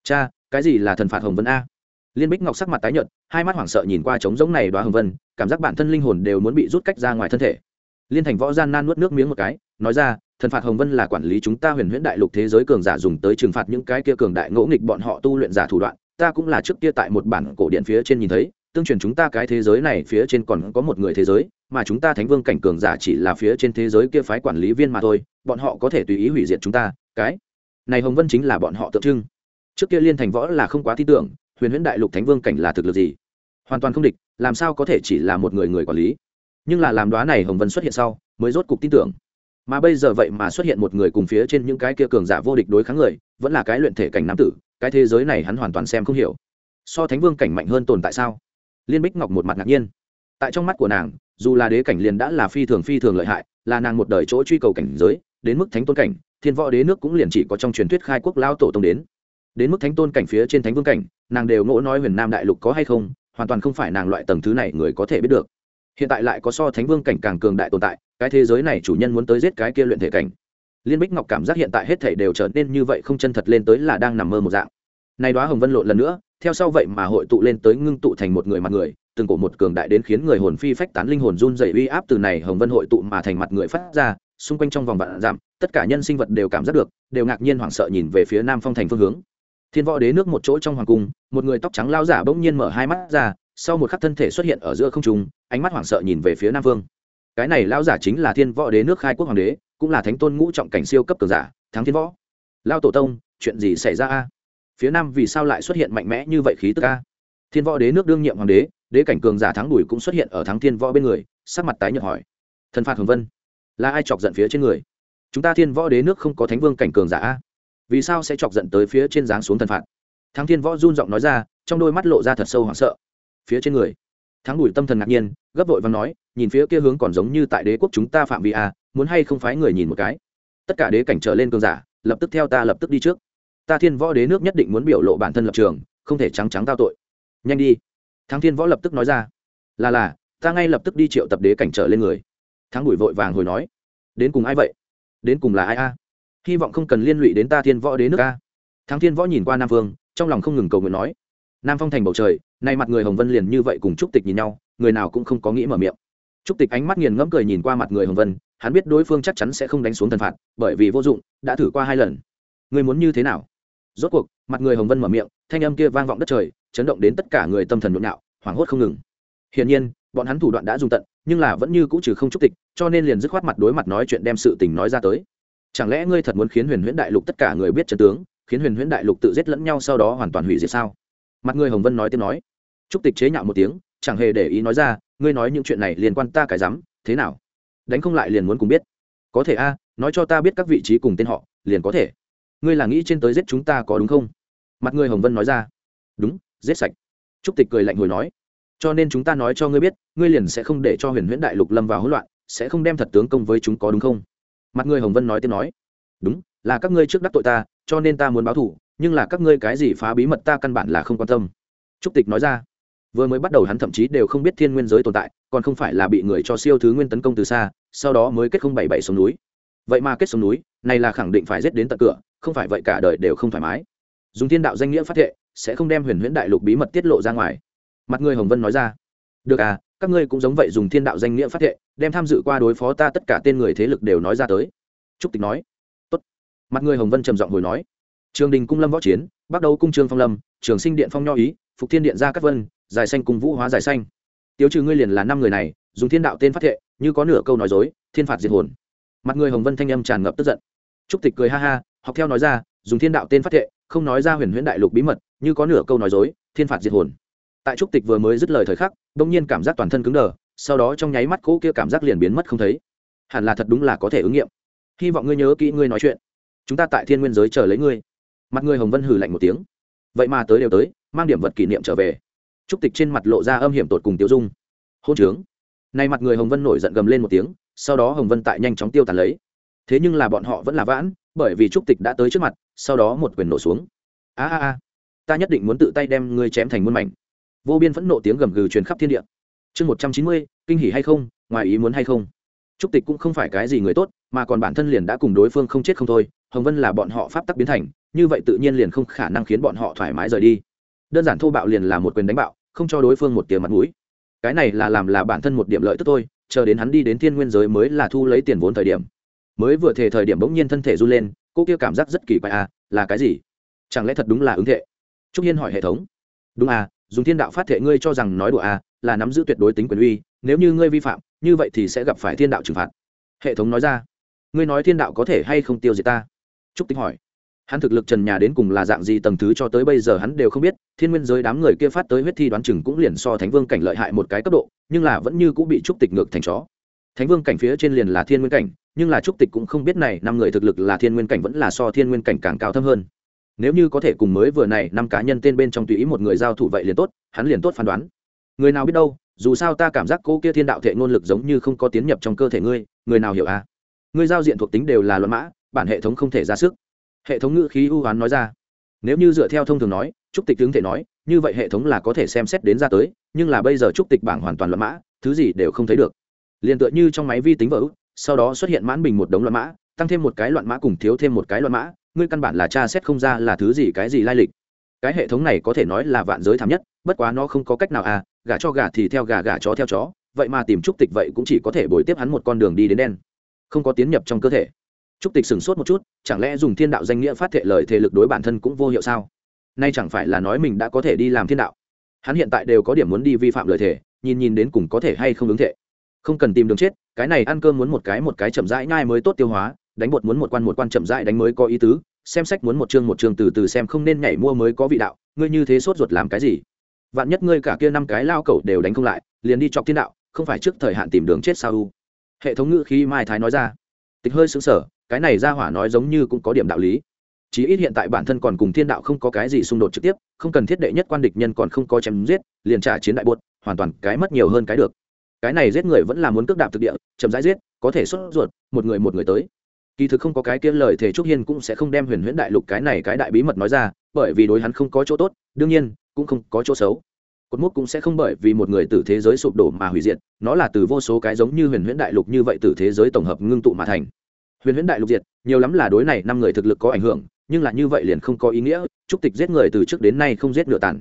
Cha, cái gì là thần phạt hồng vân a? Liên bích ngọc sắc mặt tái nhợt, hai mắt hoảng sợ nhìn qua trống giống này đoá hồng vân, cảm giác bản thân linh hồn đều muốn bị rút cách ra ngoài thân thể. Liên thành võ gian nan nuốt nước miếng một cái, nói ra, thần phạt hồng vân là quản lý chúng ta huyền huyễn đại lục thế giới cường giả dùng tới trừng phạt những cái kia cường đại ngỗ nghịch bọn họ tu luyện giả thủ đoạn, ta cũng là trước kia tại một bản cổ điện phía trên nhìn thấy tương truyền chúng ta cái thế giới này phía trên còn có một người thế giới, mà chúng ta thánh vương cảnh cường giả chỉ là phía trên thế giới kia phái quản lý viên mà thôi, bọn họ có thể tùy ý hủy diệt chúng ta, cái này hồng vân chính là bọn họ tượng trưng. Trước kia liên thành võ là không quá tin tưởng, huyền huyễn đại lục thánh vương cảnh là thực lực gì? Hoàn toàn không địch, làm sao có thể chỉ là một người người quản lý? Nhưng là làm đoá này hồng vân xuất hiện sau, mới rốt cục tin tưởng. Mà bây giờ vậy mà xuất hiện một người cùng phía trên những cái kia cường giả vô địch đối kháng người, vẫn là cái luyện thể cảnh nam tử, cái thế giới này hắn hoàn toàn xem không hiểu. So thánh vương cảnh mạnh hơn tồn tại sao? Liên bích ngọc một mặt ngạc nhiên. Tại trong mắt của nàng, dù là đế cảnh liền đã là phi thường phi thường lợi hại, là nàng một đời chỗ truy cầu cảnh giới, đến mức thánh tôn cảnh, thiên võ đế nước cũng liền chỉ có trong truyền thuyết khai quốc lao tổ tông đến. Đến mức thánh tôn cảnh phía trên thánh vương cảnh, nàng đều ngỗ nói huyền nam đại lục có hay không, hoàn toàn không phải nàng loại tầng thứ này người có thể biết được. Hiện tại lại có so thánh vương cảnh càng cường đại tồn tại, cái thế giới này chủ nhân muốn tới giết cái kia luyện thể cảnh. Liên bích ngọc cảm giác hiện tại hết thể đều trở nên như vậy không chân thật lên tới là đang nằm mơ một dạng. Nay đoá hồng vân lộn lần nữa theo sau vậy mà hội tụ lên tới ngưng tụ thành một người mặt người, từng cổ một cường đại đến khiến người hồn phi phách tán linh hồn run dày uy áp từ này hồng vân hội tụ mà thành mặt người phát ra, xung quanh trong vòng vạn dặm, tất cả nhân sinh vật đều cảm giác được, đều ngạc nhiên hoảng sợ nhìn về phía nam phong thành phương hướng. Thiên võ đế nước một chỗ trong hoàng cung, một người tóc trắng lao giả bỗng nhiên mở hai mắt ra, sau một khắc thân thể xuất hiện ở giữa không trung, ánh mắt hoảng sợ nhìn về phía nam vương. Cái này lao giả chính là thiên võ đế nước khai quốc hoàng đế, cũng là thánh tôn ngũ trọng cảnh siêu cấp cường giả, thắng thiên võ. Lao tổ tông, chuyện gì xảy ra a? Phía nam vì sao lại xuất hiện mạnh mẽ như vậy khí tức a thiên võ đế nước đương nhiệm hoàng đế đế cảnh cường giả thắng đùi cũng xuất hiện ở thắng thiên võ bên người, sắc mặt tái nhợt hỏi. Thần phạt hồng vân, là ai chọc giận phía trên người? Chúng ta thiên võ đế nước không có thánh vương cảnh cường giả a. Vì sao sẽ chọc giận tới phía trên dáng xuống thần phạt? Thắng thiên võ run giọng nói ra, trong đôi mắt lộ ra thật sâu hoảng sợ. Phía trên người, thắng đùi tâm thần ngạc nhiên, gấp vội và nói, nhìn phía kia hướng còn giống như tại đế quốc chúng ta phạm vi a, muốn hay không phái người nhìn một cái? Tất cả đế cảnh trở lên cường giả, lập tức theo ta lập tức đi trước ta thiên võ đế nước nhất định muốn biểu lộ bản thân lập trường, không thể trắng trắng tao tội. Nhanh đi. Thắng thiên võ lập tức nói ra. Là là, ta ngay lập tức đi triệu tập đế cảnh trở lên người. Thắng đuổi vội vàng hồi nói. Đến cùng ai vậy? Đến cùng là ai a? Hy vọng không cần liên lụy đến ta thiên võ đế nước a. Thắng thiên võ nhìn qua nam vương, trong lòng không ngừng cầu nguyện nói. Nam phong thành bầu trời, nay mặt người hồng vân liền như vậy cùng trúc tịch nhìn nhau, người nào cũng không có nghĩ mở miệng. Trúc tịch ánh mắt nghiền ngẫm cười nhìn qua mặt người hồng vân, hắn biết đối phương chắc chắn sẽ không đánh xuống thần phạt, bởi vì vô dụng, đã thử qua hai lần. Người muốn như thế nào? Rốt cuộc, mặt người hồng vân mở miệng, thanh âm kia vang vọng đất trời, chấn động đến tất cả người tâm thần nhộn nhạo, hoảng hốt không ngừng. Hiển nhiên, bọn hắn thủ đoạn đã dùng tận, nhưng là vẫn như cũ trừ không trúc tịch, cho nên liền dứt khoát mặt đối mặt nói chuyện đem sự tình nói ra tới. Chẳng lẽ ngươi thật muốn khiến huyền huyễn đại lục tất cả người biết chân tướng, khiến huyền huyễn đại lục tự giết lẫn nhau sau đó hoàn toàn hủy diệt sao? Mặt người hồng vân nói tiếp nói. Trúc tịch chế nhạo một tiếng, chẳng hề để ý nói ra, ngươi nói những chuyện này liên quan ta cái rắm, thế nào? Đánh không lại liền muốn cùng biết. Có thể a, nói cho ta biết các vị trí cùng tên họ, liền có thể ngươi là nghĩ trên tới giết chúng ta có đúng không? Mặt người hồng vân nói ra. Đúng, giết sạch. Trúc tịch cười lạnh hồi nói. Cho nên chúng ta nói cho ngươi biết, ngươi liền sẽ không để cho huyền huyễn đại lục lâm vào hỗn loạn, sẽ không đem thật tướng công với chúng có đúng không? Mặt người hồng vân nói tiếp nói. Đúng, là các ngươi trước đắc tội ta, cho nên ta muốn báo thù, nhưng là các ngươi cái gì phá bí mật ta căn bản là không quan tâm. Trúc tịch nói ra. Vừa mới bắt đầu hắn thậm chí đều không biết thiên nguyên giới tồn tại, còn không phải là bị người cho siêu thứ nguyên tấn công từ xa, sau đó mới kết không bảy bảy xuống núi. Vậy mà kết xuống núi, này là khẳng định phải giết đến tận cửa không phải vậy cả đời đều không thoải mái. Dùng thiên đạo danh nghĩa phát thệ, sẽ không đem huyền huyễn đại lục bí mật tiết lộ ra ngoài. Mặt người hồng vân nói ra, được à các ngươi cũng giống vậy dùng thiên đạo danh nghĩa phát thệ, đem tham dự qua đối phó ta tất cả tên người thế lực đều nói ra tới. Trúc tịch nói, Tốt. mặt người hồng vân trầm giọng hồi nói, trường đình cung lâm võ chiến bắt đầu cung trường phong lâm, trường sinh điện phong nho ý, phục thiên điện gia cát vân, giải xanh cùng vũ hóa giải xanh tiêu trừ ngươi liền là năm người này, dùng thiên đạo tên phát thệ, như có nửa câu nói dối, thiên phạt diệt hồn. Mặt người hồng vân thanh âm tràn ngập tức giận. Trúc tịch cười ha ha học theo nói ra, dùng thiên đạo tên phát thệ, không nói ra huyền huyễn đại lục bí mật, như có nửa câu nói dối, thiên phạt diệt hồn. Tại trúc tịch vừa mới dứt lời thời khắc, đông nhiên cảm giác toàn thân cứng đờ, sau đó trong nháy mắt cỗ kia cảm giác liền biến mất không thấy. Hẳn là thật đúng là có thể ứng nghiệm. Hy vọng ngươi nhớ kỹ ngươi nói chuyện. Chúng ta tại thiên nguyên giới chờ lấy ngươi. Mặt ngươi hồng vân hử lạnh một tiếng. Vậy mà tới đều tới, mang điểm vật kỷ niệm trở về. Trúc tịch trên mặt lộ ra âm hiểm tột cùng tiêu dung. Hôn trướng. Nay mặt người hồng vân nổi giận gầm lên một tiếng, sau đó hồng vân tại nhanh chóng tiêu tàn lấy. Thế nhưng là bọn họ vẫn là vãn bởi vì trúc tịch đã tới trước mặt, sau đó một quyền nổ xuống. A a a, ta nhất định muốn tự tay đem ngươi chém thành muôn mảnh. Vô biên phẫn nộ tiếng gầm gừ truyền khắp thiên địa. Chương một trăm chín mươi, kinh hỉ hay không, ngoài ý muốn hay không? Trúc tịch cũng không phải cái gì người tốt, mà còn bản thân liền đã cùng đối phương không chết không thôi, hồng vân là bọn họ pháp tắc biến thành, như vậy tự nhiên liền không khả năng khiến bọn họ thoải mái rời đi. Đơn giản thô bạo liền là một quyền đánh bạo, không cho đối phương một tiền mặt mũi. Cái này là làm là bản thân một điểm lợi tức thôi, chờ đến hắn đi đến thiên nguyên giới mới là thu lấy tiền vốn thời điểm mới vừa thể thời điểm bỗng nhiên thân thể run lên, cô kia cảm giác rất kỳ quái à là cái gì? Chẳng lẽ thật đúng là ứng thệ? Trúc hiên hỏi hệ thống. Đúng à dùng thiên đạo phát thệ ngươi cho rằng nói đùa à là nắm giữ tuyệt đối tính quyền uy, nếu như ngươi vi phạm, như vậy thì sẽ gặp phải thiên đạo trừng phạt. Hệ thống nói ra. Ngươi nói thiên đạo có thể hay không tiêu diệt ta? Trúc tính hỏi. Hắn thực lực trần nhà đến cùng là dạng gì tầng thứ cho tới bây giờ hắn đều không biết, thiên nguyên giới đám người kia phát tới huyết thi đoán chừng cũng liền so thánh vương cảnh lợi hại một cái cấp độ, nhưng là vẫn như cũng bị trúc tịch ngược thành chó. Thánh vương cảnh phía trên liền là thiên nguyên cảnh nhưng là trúc tịch cũng không biết này năm người thực lực là thiên nguyên cảnh vẫn là so thiên nguyên cảnh càng cao thâm hơn. Nếu như có thể cùng mới vừa này năm cá nhân tên bên trong tùy ý một người giao thủ vậy liền tốt, hắn liền tốt phán đoán. Người nào biết đâu, dù sao ta cảm giác cô kia thiên đạo thể ngôn lực giống như không có tiến nhập trong cơ thể ngươi, người nào hiểu à? Ngươi giao diện thuộc tính đều là luận mã, bản hệ thống không thể ra sức. Hệ thống ngữ khí ưu hoán nói ra. Nếu như dựa theo thông thường nói, trúc tịch tướng thể nói, như vậy hệ thống là có thể xem xét đến ra tới, nhưng là bây giờ trúc tịch bảng hoàn toàn luận mã, thứ gì đều không thấy được. Liền tựa như trong máy vi tính vỡ sau đó xuất hiện mãn bình một đống loạn mã, tăng thêm một cái loạn mã cùng thiếu thêm một cái loạn mã, ngươi căn bản là tra xét không ra là thứ gì cái gì lai lịch. Cái hệ thống này có thể nói là vạn giới thảm nhất, bất quá nó không có cách nào à gà cho gà thì theo gà gà chó theo chó, vậy mà tìm trúc tịch vậy cũng chỉ có thể bồi tiếp hắn một con đường đi đến đen. Không có tiến nhập trong cơ thể. Trúc tịch sửng sốt một chút, chẳng lẽ dùng thiên đạo danh nghĩa phát thệ lời thể lực đối bản thân cũng vô hiệu sao? Nay chẳng phải là nói mình đã có thể đi làm thiên đạo. Hắn hiện tại đều có điểm muốn đi vi phạm lời thể nhìn nhìn đến cùng có thể hay không ứng thệ. Không cần tìm đường chết cái này ăn cơm muốn một cái một cái chậm rãi nhai mới tốt tiêu hóa, đánh bột muốn một quan một quan chậm rãi đánh mới có ý tứ, xem sách muốn một chương một chương từ từ xem không nên nhảy mua mới có vị đạo, ngươi như thế sốt ruột làm cái gì? Vạn nhất ngươi cả kia năm cái lao cẩu đều đánh không lại, liền đi chọc thiên đạo, không phải trước thời hạn tìm đường chết sao? U hệ thống ngữ khí mai thái nói ra. Tịch hơi xứng sở cái này ra hỏa nói giống như cũng có điểm đạo lý. Chí ít hiện tại bản thân còn cùng thiên đạo không có cái gì xung đột trực tiếp, không cần thiết đệ nhất quan địch nhân còn không có chém giết, liền trả chiến đại buột hoàn toàn cái mất nhiều hơn cái được cái này giết người vẫn là muốn cước đạp thực địa, chậm rãi giết, có thể xuất ruột, một người một người tới. Kỳ thực không có cái kia lời thể trúc hiên cũng sẽ không đem huyền huyễn đại lục cái này cái đại bí mật nói ra, bởi vì đối hắn không có chỗ tốt, đương nhiên, cũng không có chỗ xấu. Cột mốc cũng sẽ không bởi vì một người từ thế giới sụp đổ mà hủy diệt, nó là từ vô số cái giống như huyền huyễn đại lục như vậy từ thế giới tổng hợp ngưng tụ mà thành. Huyền huyễn đại lục diệt, nhiều lắm là đối này năm người thực lực có ảnh hưởng, nhưng là như vậy liền không có ý nghĩa, trúc tịch giết người từ trước đến nay không giết nửa tàn.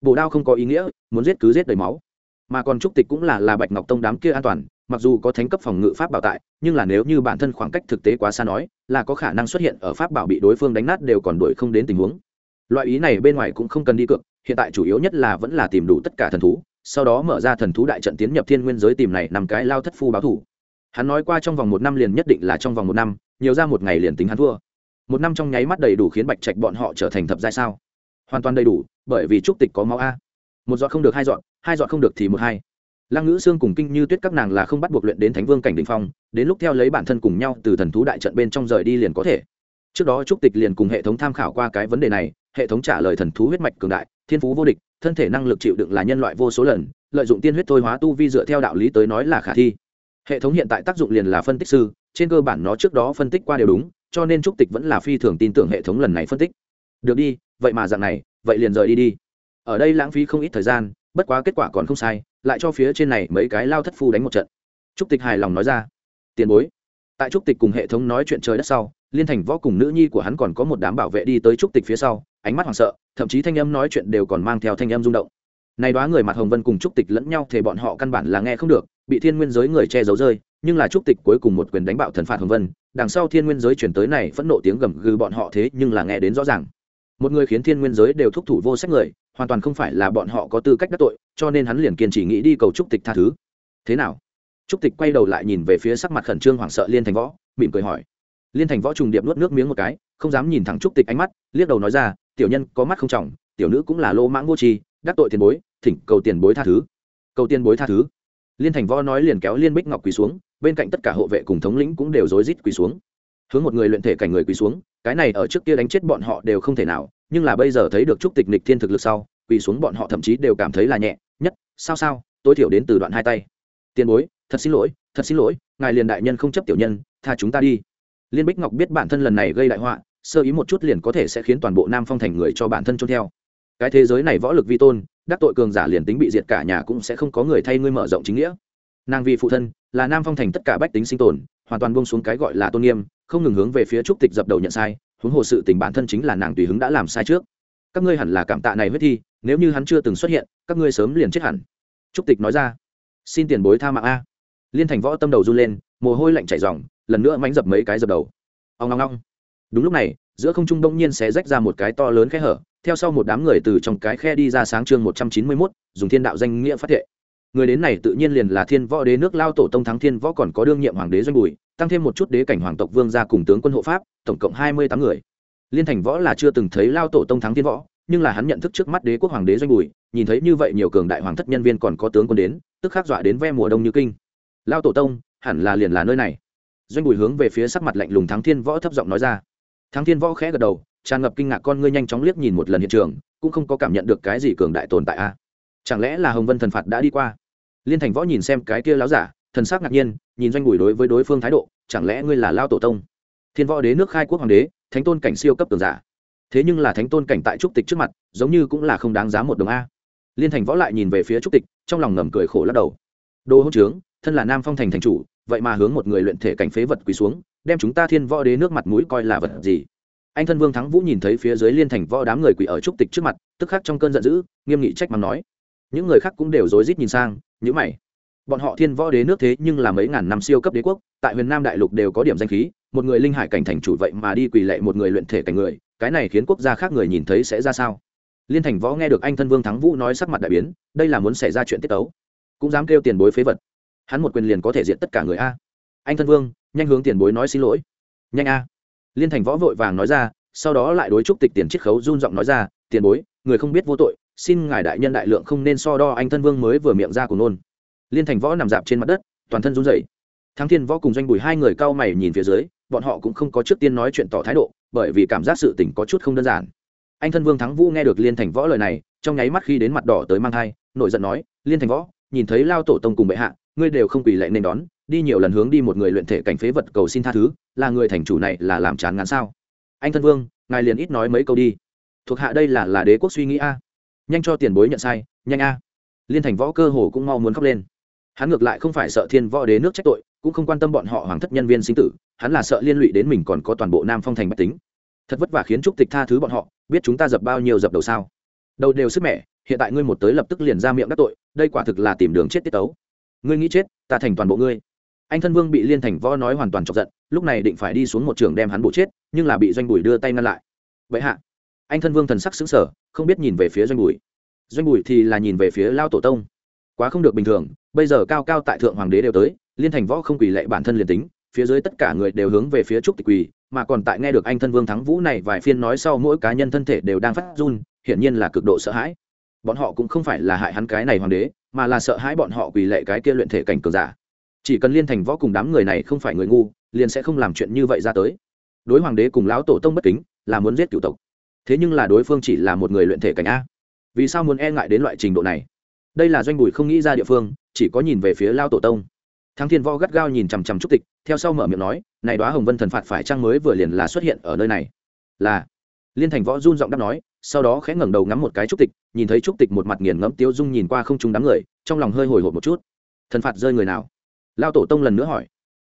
Bổ đao không có ý nghĩa, muốn giết cứ giết đầy máu mà còn trúc tịch cũng là là bạch ngọc tông đám kia an toàn, mặc dù có thánh cấp phòng ngự pháp bảo tại, nhưng là nếu như bản thân khoảng cách thực tế quá xa nói, là có khả năng xuất hiện ở pháp bảo bị đối phương đánh nát đều còn đuổi không đến tình huống. Loại ý này bên ngoài cũng không cần đi cược, hiện tại chủ yếu nhất là vẫn là tìm đủ tất cả thần thú, sau đó mở ra thần thú đại trận tiến nhập thiên nguyên giới tìm này nằm cái lao thất phu báo thủ. Hắn nói qua trong vòng một năm liền nhất định là trong vòng một năm, nhiều ra một ngày liền tính hắn thua. Một năm trong nháy mắt đầy đủ khiến bạch trạch bọn họ trở thành thập giai sao? Hoàn toàn đầy đủ, bởi vì trúc tịch có máu a một dọn không được, hai dọn hai dọn không được thì một hai. Lăng ngữ xương cùng kinh như tuyết các nàng là không bắt buộc luyện đến thánh vương cảnh đ ỉ n h phong, đến lúc theo lấy bản thân cùng nhau từ thần thú đại trận bên trong rời đi liền có thể. Trước đó trúc tịch liền cùng hệ thống tham khảo qua cái vấn đề này, hệ thống trả lời thần thú huyết mạch cường đại, thiên phú vô địch, thân thể năng lực chịu đựng là nhân loại vô số lần, lợi dụng tiên huyết thôi hóa tu vi dựa theo đạo lý tới nói là khả thi. Hệ thống hiện tại tác dụng liền là phân tích sư, trên cơ bản nó trước đó phân tích qua đều đúng, cho nên trúc tịch vẫn là phi thường tin tưởng hệ thống lần này phân tích. Được đi, vậy mà dạng này, vậy liền rời đi đi ở đây lãng phí không ít thời gian, bất quá kết quả còn không sai, lại cho phía trên này mấy cái lao thất phu đánh một trận. Trúc tịch hài lòng nói ra, tiền bối. Tại trúc tịch cùng hệ thống nói chuyện trời đất sau, liên thành võ cùng nữ nhi của hắn còn có một đám bảo vệ đi tới trúc tịch phía sau, ánh mắt hoảng sợ, thậm chí thanh âm nói chuyện đều còn mang theo thanh âm rung động. Này đoá người mặt hồng vân cùng trúc tịch lẫn nhau thì bọn họ căn bản là nghe không được, bị thiên nguyên giới người che giấu rơi, nhưng là trúc tịch cuối cùng một quyền đánh bạo thần phạt hồng vân, đằng sau thiên nguyên giới chuyển tới này phẫn nộ tiếng gầm gừ bọn họ thế nhưng là nghe đến rõ ràng một người khiến thiên nguyên giới đều thúc thủ vô sách người, hoàn toàn không phải là bọn họ có tư cách đắc tội, cho nên hắn liền kiên trì nghĩ đi cầu trúc tịch tha thứ. Thế nào? Trúc tịch quay đầu lại nhìn về phía sắc mặt khẩn trương hoảng sợ liên thành võ, mỉm cười hỏi. Liên thành võ trùng điệp nuốt nước miếng một cái, không dám nhìn thẳng trúc tịch ánh mắt, liếc đầu nói ra, tiểu nhân, có mắt không trọng, tiểu nữ cũng là lô mãng vô tri, đắc tội tiền bối, thỉnh cầu tiền bối tha thứ. Cầu tiền bối tha thứ? Liên thành võ nói liền kéo liên bích ngọc quỳ xuống, bên cạnh tất cả hộ vệ cùng thống lĩnh cũng đều rối rít quỳ xuống hướng một người luyện thể cảnh người quỳ xuống, cái này ở trước kia đánh chết bọn họ đều không thể nào, nhưng là bây giờ thấy được trúc tịch nịch thiên thực lực sau, quỳ xuống bọn họ thậm chí đều cảm thấy là nhẹ, nhất, sao sao, tối thiểu đến từ đoạn hai tay. Tiền bối, thật xin lỗi, thật xin lỗi, ngài liền đại nhân không chấp tiểu nhân, tha chúng ta đi. Liên bích ngọc biết bản thân lần này gây đại họa, sơ ý một chút liền có thể sẽ khiến toàn bộ nam phong thành người cho bản thân trôn theo. Cái thế giới này võ lực vi tôn, đắc tội cường giả liền tính bị diệt cả nhà cũng sẽ không có người thay ngươi mở rộng chính nghĩa. Nàng vì phụ thân, là nam phong thành tất cả bách tính sinh tồn, hoàn toàn bông xuống cái gọi là tôn nghiêm không ngừng hướng về phía trúc tịch dập đầu nhận sai, huống hồ sự tình bản thân chính là nàng tùy hứng đã làm sai trước. Các ngươi hẳn là cảm tạ này huyết thi, nếu như hắn chưa từng xuất hiện, các ngươi sớm liền chết hẳn. Trúc tịch nói ra. Xin tiền bối tha mạng a. Liên thành võ tâm đầu run lên, mồ hôi lạnh chảy ròng, lần nữa mánh dập mấy cái dập đầu. Ông ngong ngong đúng lúc này, giữa không trung đông nhiên sẽ rách ra một cái to lớn khe hở, theo sau một đám người từ trong cái khe đi ra sáng chương một trăm chín mươi mốt, dùng thiên đạo danh nghĩa phát thệ. Người đến này tự nhiên liền là thiên võ đế nước lao tổ tông thắng thiên võ còn có đương nhiệm hoàng đế doanh bùi tăng thêm một chút đế cảnh hoàng tộc vương gia cùng tướng quân hộ pháp, tổng cộng hai mươi tám người. Liên thành võ là chưa từng thấy lao tổ tông thắng thiên võ, nhưng là hắn nhận thức trước mắt đế quốc hoàng đế doanh bùi, nhìn thấy như vậy nhiều cường đại hoàng thất nhân viên còn có tướng quân đến, tức khắc dọa đến ve mùa đông như kinh. Lao tổ tông, hẳn là liền là nơi này. Doanh bùi hướng về phía sắc mặt lạnh lùng thắng thiên võ thấp giọng nói ra. Thắng thiên võ khẽ gật đầu, tràn ngập kinh ngạc con ngươi nhanh chóng liếc nhìn một lần hiện trường, cũng không có cảm nhận được cái gì cường đại tồn tại a. Chẳng lẽ là hồng vân thần phạt đã đi qua? Liên thành võ nhìn xem cái kia láo giả, thần sắc ngạc nhiên nhìn doanh bùi đối với đối phương thái độ, chẳng lẽ ngươi là lao tổ tông? Thiên võ đế nước khai quốc hoàng đế, thánh tôn cảnh siêu cấp tường giả. Thế nhưng là thánh tôn cảnh tại trúc tịch trước mặt, giống như cũng là không đáng giá một đồng a. Liên thành võ lại nhìn về phía trúc tịch, trong lòng ngầm cười khổ lắc đầu. Đô hỗ trướng, thân là nam phong thành thành chủ, vậy mà hướng một người luyện thể cảnh phế vật quỳ xuống, đem chúng ta thiên võ đế nước mặt mũi coi là vật gì? Anh thân vương thắng vũ nhìn thấy phía dưới liên thành võ đám người quỳ ở trúc tịch trước mặt, tức khắc trong cơn giận dữ, nghiêm nghị trách mắng nói. Những người khác cũng đều rối rít nhìn sang nhữ mày bọn họ thiên võ đế nước thế nhưng là mấy ngàn năm siêu cấp đế quốc, tại huyền nam đại lục đều có điểm danh khí, một người linh hải cảnh thành chủ vậy mà đi quỳ lệ một người luyện thể cảnh người, cái này khiến quốc gia khác người nhìn thấy sẽ ra sao? Liên thành võ nghe được anh thân vương thắng vũ nói sắc mặt đại biến, đây là muốn xảy ra chuyện tiết tấu. Cũng dám kêu tiền bối phế vật. Hắn một quyền liền có thể diện tất cả người a. Anh thân vương, nhanh hướng tiền bối nói xin lỗi. Nhanh a. Liên thành võ vội vàng nói ra, sau đó lại đối trúc tịch tiền chiết khấu run giọng nói ra, tiền bối, người không biết vô tội, xin ngài đại nhân đại lượng không nên so đo. Anh thân vương mới vừa miệng ra của nôn liên thành võ nằm dạp trên mặt đất, toàn thân run rẩy. Thắng thiên võ cùng doanh bùi hai người cao mày nhìn phía dưới, bọn họ cũng không có trước tiên nói chuyện tỏ thái độ, bởi vì cảm giác sự tình có chút không đơn giản. Anh thân vương thắng vũ nghe được liên thành võ lời này, trong nháy mắt khi đến mặt đỏ tới mang thai, nổi giận nói, liên thành võ, nhìn thấy lao tổ tông cùng bệ hạ, ngươi đều không quỳ lệ nên đón, đi nhiều lần hướng đi một người luyện thể cảnh phế vật cầu xin tha thứ, là người thành chủ này là làm chán ngán sao? Anh thân vương, ngài liền ít nói mấy câu đi. Thuộc hạ đây là là đế quốc suy nghĩ a. Nhanh cho tiền bối nhận sai, nhanh a. Liên thành võ cơ hồ cũng mau muốn khóc lên hắn ngược lại không phải sợ thiên võ đế nước trách tội, cũng không quan tâm bọn họ hoàng thất nhân viên sinh tử, hắn là sợ liên lụy đến mình còn có toàn bộ nam phong thành bách tính. Thật vất vả khiến trúc tịch tha thứ bọn họ, biết chúng ta dập bao nhiêu dập đầu sao? Đầu đều sức mẻ, hiện tại ngươi một tới lập tức liền ra miệng đắc tội, đây quả thực là tìm đường chết tiết tấu. Ngươi nghĩ chết, ta thành toàn bộ ngươi. Anh thân vương bị liên thành võ nói hoàn toàn chọc giận, lúc này định phải đi xuống một trường đem hắn bổ chết, nhưng là bị doanh bùi đưa tay ngăn lại. Vậy hạ, anh thân vương thần sắc xứng sở không biết nhìn về phía doanh bùi. Doanh bùi thì là nhìn về phía lao tổ tông quá không được bình thường, bây giờ cao cao tại thượng hoàng đế đều tới, liên thành võ không quỳ lệ bản thân liền tính, phía dưới tất cả người đều hướng về phía trúc tịch quỳ, mà còn tại nghe được anh thân vương thắng vũ này vài phiên nói sau mỗi cá nhân thân thể đều đang phát run, hiển nhiên là cực độ sợ hãi. Bọn họ cũng không phải là hại hắn cái này hoàng đế, mà là sợ hãi bọn họ quỳ lệ cái kia luyện thể cảnh cường giả. Chỉ cần liên thành võ cùng đám người này không phải người ngu, liền sẽ không làm chuyện như vậy ra tới. Đối hoàng đế cùng lão tổ tông bất kính, là muốn giết cựu tộc. Thế nhưng là đối phương chỉ là một người luyện thể cảnh a. Vì sao muốn e ngại đến loại trình độ này? Đây là doanh bùi không nghĩ ra địa phương, chỉ có nhìn về phía lao tổ tông. Thắng thiên võ gắt gao nhìn chằm chằm trúc tịch, theo sau mở miệng nói, này đoá hồng vân thần phạt phải trang mới vừa liền là xuất hiện ở nơi này? Là. Liên thành võ run giọng đáp nói, sau đó khẽ ngẩng đầu ngắm một cái trúc tịch, nhìn thấy trúc tịch một mặt nghiền ngẫm tiêu dung nhìn qua không trúng đám người, trong lòng hơi hồi hộp một chút. Thần phạt rơi người nào? Lao tổ tông lần nữa hỏi.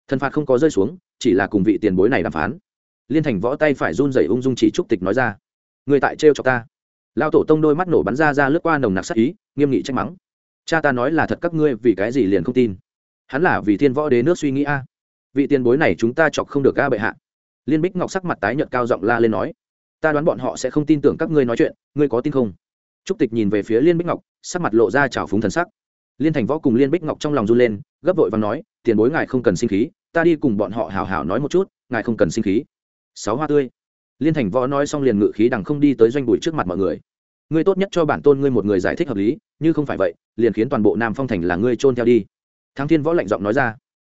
Thần phạt không có rơi xuống, chỉ là cùng vị tiền bối này đàm phán. Liên thành võ tay phải run rẩy ung dung chỉ trúc tịch nói ra. Người tại trêu cho ta lao tổ tông đôi mắt nổ bắn ra ra lướt qua nồng nặc sắc ý, nghiêm nghị trách mắng. Cha ta nói là thật các ngươi vì cái gì liền không tin? Hắn là vì thiên võ đế nước suy nghĩ a. Vị tiền bối này chúng ta chọc không được ga bệ hạ. Liên bích ngọc sắc mặt tái nhợt cao giọng la lên nói. Ta đoán bọn họ sẽ không tin tưởng các ngươi nói chuyện, ngươi có tin không? Trúc tịch nhìn về phía liên bích ngọc, sắc mặt lộ ra trào phúng thần sắc. Liên thành võ cùng liên bích ngọc trong lòng run lên, gấp vội và nói, tiền bối ngài không cần sinh khí, ta đi cùng bọn họ hào hào nói một chút, ngài không cần sinh khí. Sáu hoa tươi. Liên thành võ nói xong liền ngự khí đằng không đi tới doanh bụi trước mặt mọi người ngươi tốt nhất cho bản tôn ngươi một người giải thích hợp lý, như không phải vậy, liền khiến toàn bộ nam phong thành là ngươi trôn theo đi. Thắng thiên võ lạnh giọng nói ra.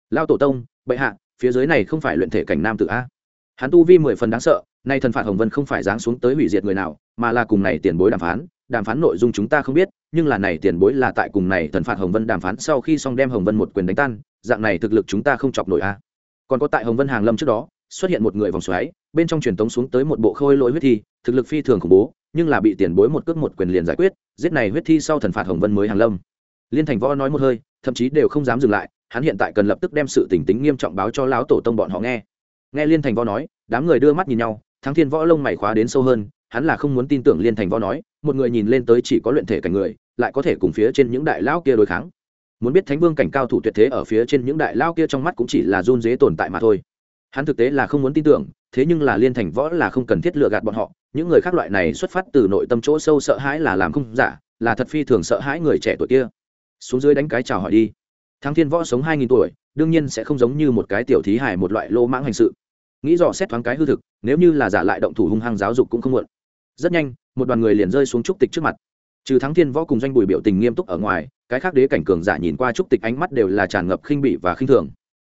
Lao tổ tông, bệ hạ, phía dưới này không phải luyện thể cảnh nam tự a? Hắn tu vi mười phần đáng sợ, nay thần phạt hồng vân không phải giáng xuống tới hủy diệt người nào, mà là cùng này tiền bối đàm phán đàm phán nội dung chúng ta không biết, nhưng là này tiền bối là tại cùng này thần phạt hồng vân đàm phán sau khi xong đem hồng vân một quyền đánh tan, dạng này thực lực chúng ta không chọc nổi a. Còn có tại hồng vân hàng lâm trước đó, xuất hiện một người vòng xoáy, bên trong truyền tống xuống tới một bộ khôi lỗi huyết thi, thực lực phi thường khủng bố nhưng là bị tiền bối một cước một quyền liền giải quyết, giết này huyết thi sau thần phạt hồng vân mới hàng lâm. Liên thành võ nói một hơi, thậm chí đều không dám dừng lại, hắn hiện tại cần lập tức đem sự tỉnh tính nghiêm trọng báo cho lão tổ tông bọn họ nghe. Nghe liên thành võ nói, đám người đưa mắt nhìn nhau, thắng thiên võ lông mày khóa đến sâu hơn, hắn là không muốn tin tưởng liên thành võ nói, một người nhìn lên tới chỉ có luyện thể cảnh người, lại có thể cùng phía trên những đại lão kia đối kháng. Muốn biết thánh vương cảnh cao thủ tuyệt thế ở phía trên những đại lão kia trong mắt cũng chỉ là run dế tồn tại mà thôi. Hắn thực tế là không muốn tin tưởng, thế nhưng là liên thành võ là không cần thiết lựa gạt bọn họ những người khác loại này xuất phát từ nội tâm chỗ sâu sợ hãi là làm không giả, là thật phi thường sợ hãi người trẻ tuổi kia. Xuống dưới đánh cái chào hỏi đi. Thắng thiên võ sống hai nghìn tuổi, đương nhiên sẽ không giống như một cái tiểu thí hài một loại lô mãng hành sự. Nghĩ dò xét thoáng cái hư thực, nếu như là giả lại động thủ hung hăng giáo dục cũng không muộn. Rất nhanh, một đoàn người liền rơi xuống trúc tịch trước mặt. Trừ thắng thiên võ cùng doanh bùi biểu tình nghiêm túc ở ngoài, cái khác đế cảnh cường giả nhìn qua trúc tịch ánh mắt đều là tràn ngập khinh bỉ và khinh thường.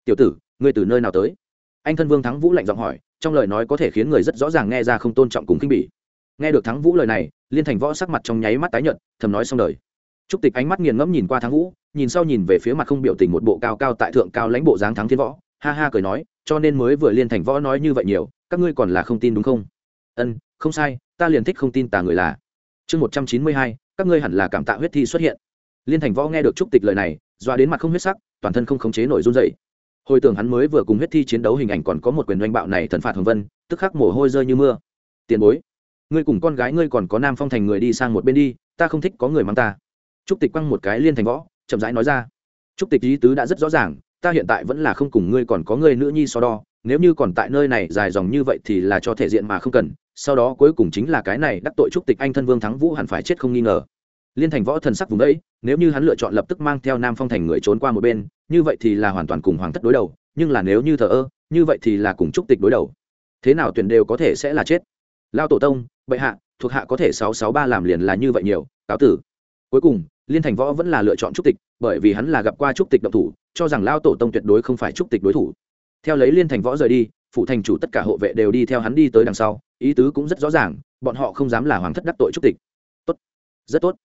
Tiểu tử, ngươi từ nơi nào tới? Anh thân vương thắng vũ lạnh giọng hỏi trong lời nói có thể khiến người rất rõ ràng nghe ra không tôn trọng cùng khinh bỉ. Nghe được thắng vũ lời này, liên thành võ sắc mặt trong nháy mắt tái nhợt, thầm nói xong đời. Trúc tịch ánh mắt nghiền ngẫm nhìn qua thắng vũ, nhìn sau nhìn về phía mặt không biểu tình một bộ cao cao tại thượng cao lãnh bộ dáng thắng thiên võ, ha ha cười nói, cho nên mới vừa liên thành võ nói như vậy nhiều, các ngươi còn là không tin đúng không? Ân, không sai, ta liền thích không tin tà người là. Chương một trăm chín mươi hai, các ngươi hẳn là cảm tạ huyết thi xuất hiện. Liên thành võ nghe được trúc tịch lời này, doa đến mặt không huyết sắc, toàn thân không khống chế nổi run dậy hồi tưởng hắn mới vừa cùng huyết thi chiến đấu hình ảnh còn có một quyền doanh bạo này thần phạt hồng vân, tức khắc mồ hôi rơi như mưa. Tiền bối, ngươi cùng con gái ngươi còn có nam phong thành người đi sang một bên đi, ta không thích có người mang ta. Trúc tịch quăng một cái liên thành võ, chậm rãi nói ra. Trúc tịch ý tứ đã rất rõ ràng, ta hiện tại vẫn là không cùng ngươi còn có người nữ nhi so đo, nếu như còn tại nơi này dài dòng như vậy thì là cho thể diện mà không cần, sau đó cuối cùng chính là cái này, đắc tội trúc tịch anh thân vương thắng vũ hẳn phải chết không nghi ngờ liên thành võ thần sắc vùng đấy, nếu như hắn lựa chọn lập tức mang theo nam phong thành người trốn qua một bên, như vậy thì là hoàn toàn cùng hoàng thất đối đầu, nhưng là nếu như thờ ơ, như vậy thì là cùng trúc tịch đối đầu. Thế nào tuyển đều có thể sẽ là chết. Lao tổ tông, bệ hạ, thuộc hạ có thể sáu sáu ba làm liền là như vậy nhiều, cáo tử. Cuối cùng, liên thành võ vẫn là lựa chọn trúc tịch, bởi vì hắn là gặp qua trúc tịch động thủ, cho rằng lao tổ tông tuyệt đối không phải trúc tịch đối thủ. Theo lấy liên thành võ rời đi, phụ thành chủ tất cả hộ vệ đều đi theo hắn đi tới đằng sau, ý tứ cũng rất rõ ràng, bọn họ không dám là hoàng thất đắc tội trúc tịch. Tốt. Rất tốt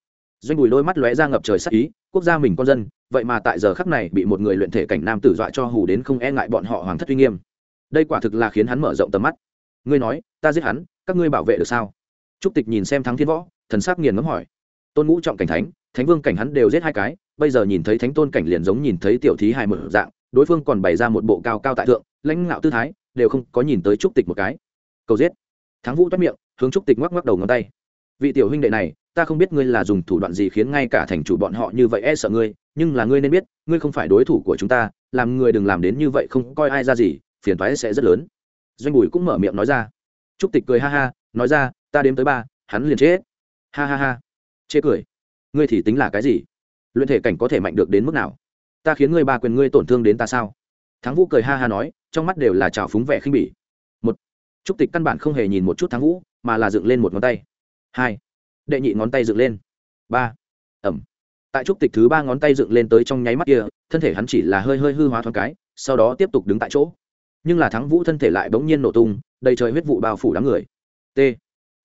doanh bùi đôi mắt lóe ra ngập trời sắc ý, quốc gia mình con dân, vậy mà tại giờ khắc này bị một người luyện thể cảnh nam tử dọa cho hù đến không e ngại bọn họ hoàng thất uy nghiêm. Đây quả thực là khiến hắn mở rộng tầm mắt. Ngươi nói, ta giết hắn, các ngươi bảo vệ được sao? Trúc tịch nhìn xem thắng thiên võ, thần sắc nghiền ngấm hỏi. Tôn ngũ trọng cảnh thánh thánh vương cảnh hắn đều giết hai cái, bây giờ nhìn thấy thánh tôn cảnh liền giống nhìn thấy tiểu thí hài mở dạng, đối phương còn bày ra một bộ cao cao tại thượng, lãnh ngạo tư thái, đều không có nhìn tới trúc tịch một cái. Cầu giết. Thắng vũ toát miệng, hướng trúc tịch ngoắc ngoắc đầu ngón tay. Vị tiểu huynh đệ này ta không biết ngươi là dùng thủ đoạn gì khiến ngay cả thành chủ bọn họ như vậy e sợ ngươi, nhưng là ngươi nên biết, ngươi không phải đối thủ của chúng ta, làm người đừng làm đến như vậy không coi ai ra gì, phiền toái sẽ rất lớn. Doanh bùi cũng mở miệng nói ra. Trúc tịch cười ha ha, nói ra, ta đếm tới ba, hắn liền chết. Ha ha ha. Chê cười. Ngươi thì tính là cái gì? Luyện thể cảnh có thể mạnh được đến mức nào? Ta khiến ngươi ba quyền ngươi tổn thương đến ta sao? Thắng vũ cười ha ha nói, trong mắt đều là trào phúng vẻ khinh bỉ. Một, trúc tịch căn bản không hề nhìn một chút thắng vũ, mà là dựng lên một ngón tay. Hai đệ nhị ngón tay dựng lên. Ba. Ẩm. Tại trúc tịch thứ ba ngón tay dựng lên tới trong nháy mắt kia, thân thể hắn chỉ là hơi hơi hư hóa thoáng cái, sau đó tiếp tục đứng tại chỗ. Nhưng là thắng vũ thân thể lại bỗng nhiên nổ tung, đầy trời huyết vụ bao phủ đám người. T.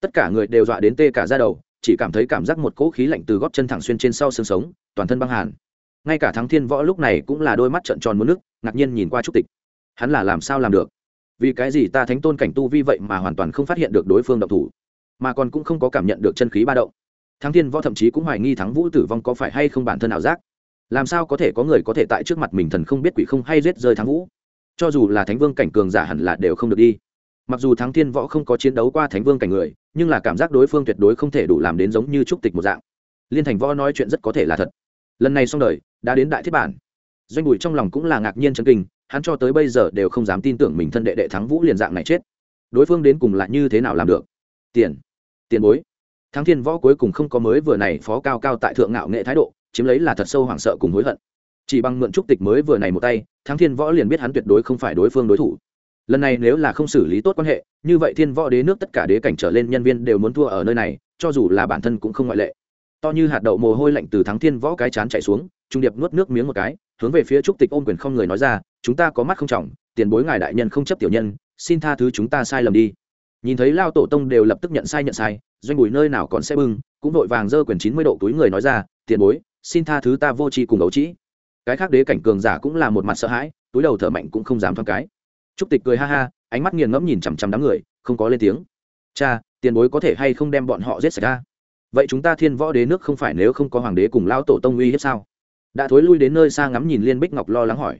Tất cả người đều dọa đến tê cả ra đầu, chỉ cảm thấy cảm giác một cỗ khí lạnh từ góp chân thẳng xuyên trên sau xương sống, toàn thân băng hàn. Ngay cả thắng thiên võ lúc này cũng là đôi mắt trợn tròn muốn nước, ngạc nhiên nhìn qua trúc tịch. Hắn là làm sao làm được? Vì cái gì ta thánh tôn cảnh tu vi vậy mà hoàn toàn không phát hiện được đối phương độc thủ? Mà còn cũng không có cảm nhận được chân khí ba động. Thắng thiên võ thậm chí cũng hoài nghi thắng vũ tử vong có phải hay không bản thân ảo giác. Làm sao có thể có người có thể tại trước mặt mình thần không biết quỷ không hay giết rơi thắng vũ? Cho dù là thánh vương cảnh cường giả hẳn là đều không được đi. Mặc dù thắng thiên võ không có chiến đấu qua thánh vương cảnh người, nhưng là cảm giác đối phương tuyệt đối không thể đủ làm đến giống như trúc tịch một dạng. Liên thành võ nói chuyện rất có thể là thật. Lần này xong đời, đã đến đại thiết bản. Doanh bùi trong lòng cũng là ngạc nhiên chân kinh, hắn cho tới bây giờ đều không dám tin tưởng mình thân đệ đệ thắng vũ liền dạng này chết. Đối phương đến cùng là như thế nào làm được? Tiền tiền bối. Thắng thiên võ cuối cùng không có mới vừa này phó cao cao tại thượng ngạo nghệ thái độ, chiếm lấy là thật sâu hoảng sợ cùng hối hận. Chỉ bằng mượn trúc tịch mới vừa này một tay, thắng thiên võ liền biết hắn tuyệt đối không phải đối phương đối thủ. Lần này nếu là không xử lý tốt quan hệ, như vậy thiên võ đế nước tất cả đế cảnh trở lên nhân viên đều muốn thua ở nơi này, cho dù là bản thân cũng không ngoại lệ. To như hạt đậu mồ hôi lạnh từ thắng thiên võ cái chán chạy xuống, trung điệp nuốt nước miếng một cái, hướng về phía trúc tịch ôm quyền không người nói ra, chúng ta có mắt không trọng, tiền bối ngài đại nhân không chấp tiểu nhân, xin tha thứ chúng ta sai lầm đi nhìn thấy lao tổ tông đều lập tức nhận sai nhận sai, doanh bùi nơi nào còn sẽ bưng, cũng vội vàng giơ quyền chín mươi độ túi người nói ra, tiền bối, xin tha thứ ta vô tri cùng ấu trĩ. Cái khác đế cảnh cường giả cũng là một mặt sợ hãi, túi đầu thở mạnh cũng không dám thoáng cái. Trúc tịch cười ha ha, ánh mắt nghiền ngẫm nhìn chằm chằm đám người, không có lên tiếng. Cha, tiền bối có thể hay không đem bọn họ giết sạch ra vậy chúng ta thiên võ đế nước không phải nếu không có hoàng đế cùng lao tổ tông uy hiếp sao? Đã thối lui đến nơi xa ngắm nhìn liên bích ngọc lo lắng hỏi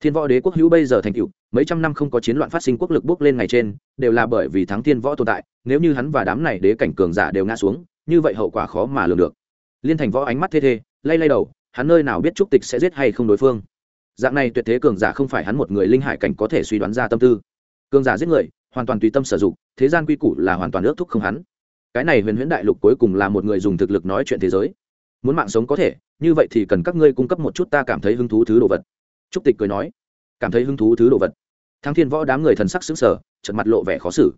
thiên võ đế quốc hữu bây giờ thành cựu mấy trăm năm không có chiến loạn phát sinh quốc lực bước lên ngày trên, đều là bởi vì thắng thiên võ tồn tại, nếu như hắn và đám này đế cảnh cường giả đều ngã xuống, như vậy hậu quả khó mà lường được. Liên thành võ ánh mắt thê thê, lay lay đầu, hắn nơi nào biết trúc tịch sẽ giết hay không đối phương. Dạng này tuyệt thế cường giả không phải hắn một người linh hải cảnh có thể suy đoán ra tâm tư. Cường giả giết người, hoàn toàn tùy tâm sử dụng, thế gian quy củ là hoàn toàn ước thúc không hắn. Cái này huyền huyễn đại lục cuối cùng là một người dùng thực lực nói chuyện thế giới. Muốn mạng sống có thể, như vậy thì cần các ngươi cung cấp một chút ta cảm thấy hứng thú thứ đồ vật trúc tịch cười nói, cảm thấy hứng thú thứ đồ vật. Thắng thiên võ đám người thần sắc xứng sở trận mặt lộ vẻ khó xử.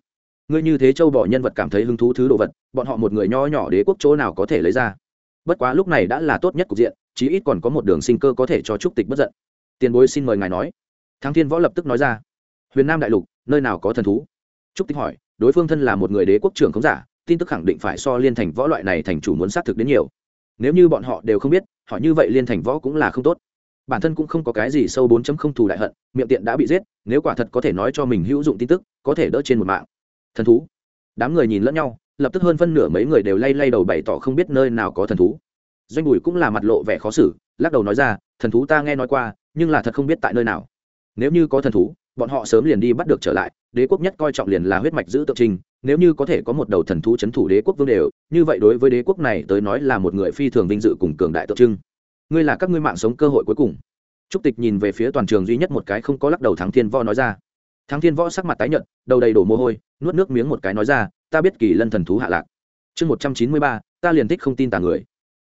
Ngươi như thế châu bỏ nhân vật cảm thấy hứng thú thứ đồ vật, bọn họ một người nho nhỏ đế quốc chỗ nào có thể lấy ra? Bất quá lúc này đã là tốt nhất cục diện, chí ít còn có một đường sinh cơ có thể cho trúc tịch bất giận. Tiền bối xin mời ngài nói. Thắng thiên võ lập tức nói ra, huyền nam đại lục, nơi nào có thần thú? Trúc tịch hỏi, đối phương thân là một người đế quốc trưởng khống giả, tin tức khẳng định phải so liên thành võ loại này thành chủ muốn xác thực đến nhiều. Nếu như bọn họ đều không biết họ như vậy liên thành võ cũng là không tốt bản thân cũng không có cái gì sâu bốn chấm không thù đại hận, miệng tiện đã bị giết, nếu quả thật có thể nói cho mình hữu dụng tin tức, có thể đỡ trên một mạng. Thần thú. Đám người nhìn lẫn nhau, lập tức hơn phân nửa mấy người đều lay lay đầu bày tỏ không biết nơi nào có thần thú. Doanh bùi cũng là mặt lộ vẻ khó xử, lắc đầu nói ra, thần thú ta nghe nói qua, nhưng là thật không biết tại nơi nào. Nếu như có thần thú, bọn họ sớm liền đi bắt được trở lại, đế quốc nhất coi trọng liền là huyết mạch giữ tượng trình, nếu như có thể có một đầu thần thú c h ấ n thủ đế quốc vương đều, như vậy đối với đế quốc này tới nói là một người phi thường vinh dự cùng cường đại tượng trưng ngươi là các ngươi mạng sống cơ hội cuối cùng. Trúc tịch nhìn về phía toàn trường duy nhất một cái không có lắc đầu thắng thiên võ nói ra. Thắng thiên võ sắc mặt tái nhợt, đầu đầy đổ mồ hôi, nuốt nước miếng một cái nói ra, ta biết kỳ lân thần thú hạ lạc. Chương một trăm chín mươi ba, ta liền thích không tin tà người.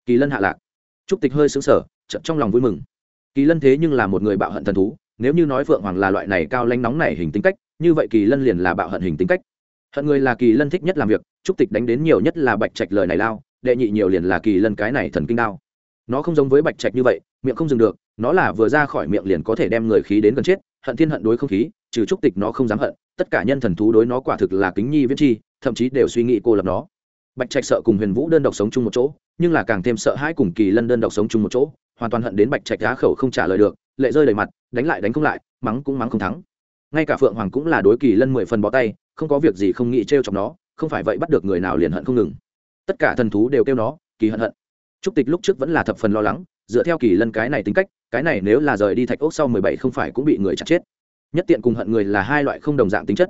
Kỳ lân hạ lạc. Trúc tịch hơi xứng sở chậm trong lòng vui mừng. Kỳ lân thế nhưng là một người bạo hận thần thú, nếu như nói phượng hoàng là loại này cao lanh nóng này hình tính cách, như vậy kỳ lân liền là bạo hận hình tính cách. Hận người là kỳ lân thích nhất làm việc, trúc tịch đánh đến nhiều nhất là bạch trạch lời này lao, đệ nhị nhiều liền là kỳ lân cái này thần kinh đao nó không giống với bạch trạch như vậy, miệng không dừng được, nó là vừa ra khỏi miệng liền có thể đem người khí đến gần chết, hận thiên hận đối không khí, trừ trúc tịch nó không dám hận, tất cả nhân thần thú đối nó quả thực là kính nhi viễn chi, thậm chí đều suy nghĩ cô lập nó. Bạch trạch sợ cùng huyền vũ đơn độc sống chung một chỗ, nhưng là càng thêm sợ hãi cùng kỳ lân đơn độc sống chung một chỗ, hoàn toàn hận đến bạch trạch á khẩu không trả lời được, lệ rơi đầy mặt, đánh lại đánh không lại, mắng cũng mắng không thắng. Ngay cả phượng hoàng cũng là đối kỳ lân mười phần bó tay, không có việc gì không nghĩ t r e o chọc nó, không phải vậy bắt được người nào liền hận không ngừng. Tất cả thần thú đều kêu nó, kỳ hận hận trúc tịch lúc trước vẫn là thập phần lo lắng, dựa theo kỳ lân cái này tính cách, cái này nếu là rời đi thạch ốc sau mười bảy không phải cũng bị người chặt chết. Nhất tiện cùng hận người là hai loại không đồng dạng tính chất.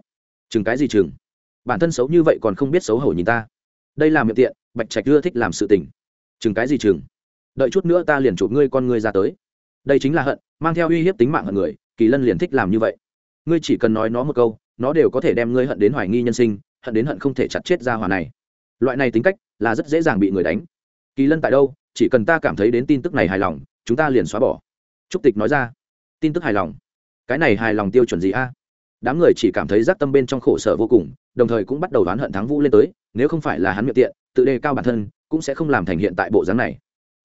Chừng cái gì chừng? Bản thân xấu như vậy còn không biết xấu hổ nhìn ta. Đây là miệng tiện, bạch trạch ưa thích làm sự tình. Chừng cái gì chừng? Đợi chút nữa ta liền chụp ngươi con ngươi ra tới. Đây chính là hận, mang theo uy hiếp tính mạng hận người, kỳ lân liền thích làm như vậy. Ngươi chỉ cần nói nó một câu, nó đều có thể đem ngươi hận đến hoài nghi nhân sinh, hận đến hận không thể chặt chết ra hòa này. Loại này tính cách là rất dễ dàng bị người đánh kỳ lân tại đâu? Chỉ cần ta cảm thấy đến tin tức này hài lòng, chúng ta liền xóa bỏ. Trúc tịch nói ra. Tin tức hài lòng? Cái này hài lòng tiêu chuẩn gì a? Đám người chỉ cảm thấy giác tâm bên trong khổ sở vô cùng, đồng thời cũng bắt đầu đoán hận thắng vũ lên tới, nếu không phải là hắn miệng tiện, tự đề cao bản thân, cũng sẽ không làm thành hiện tại bộ dáng này.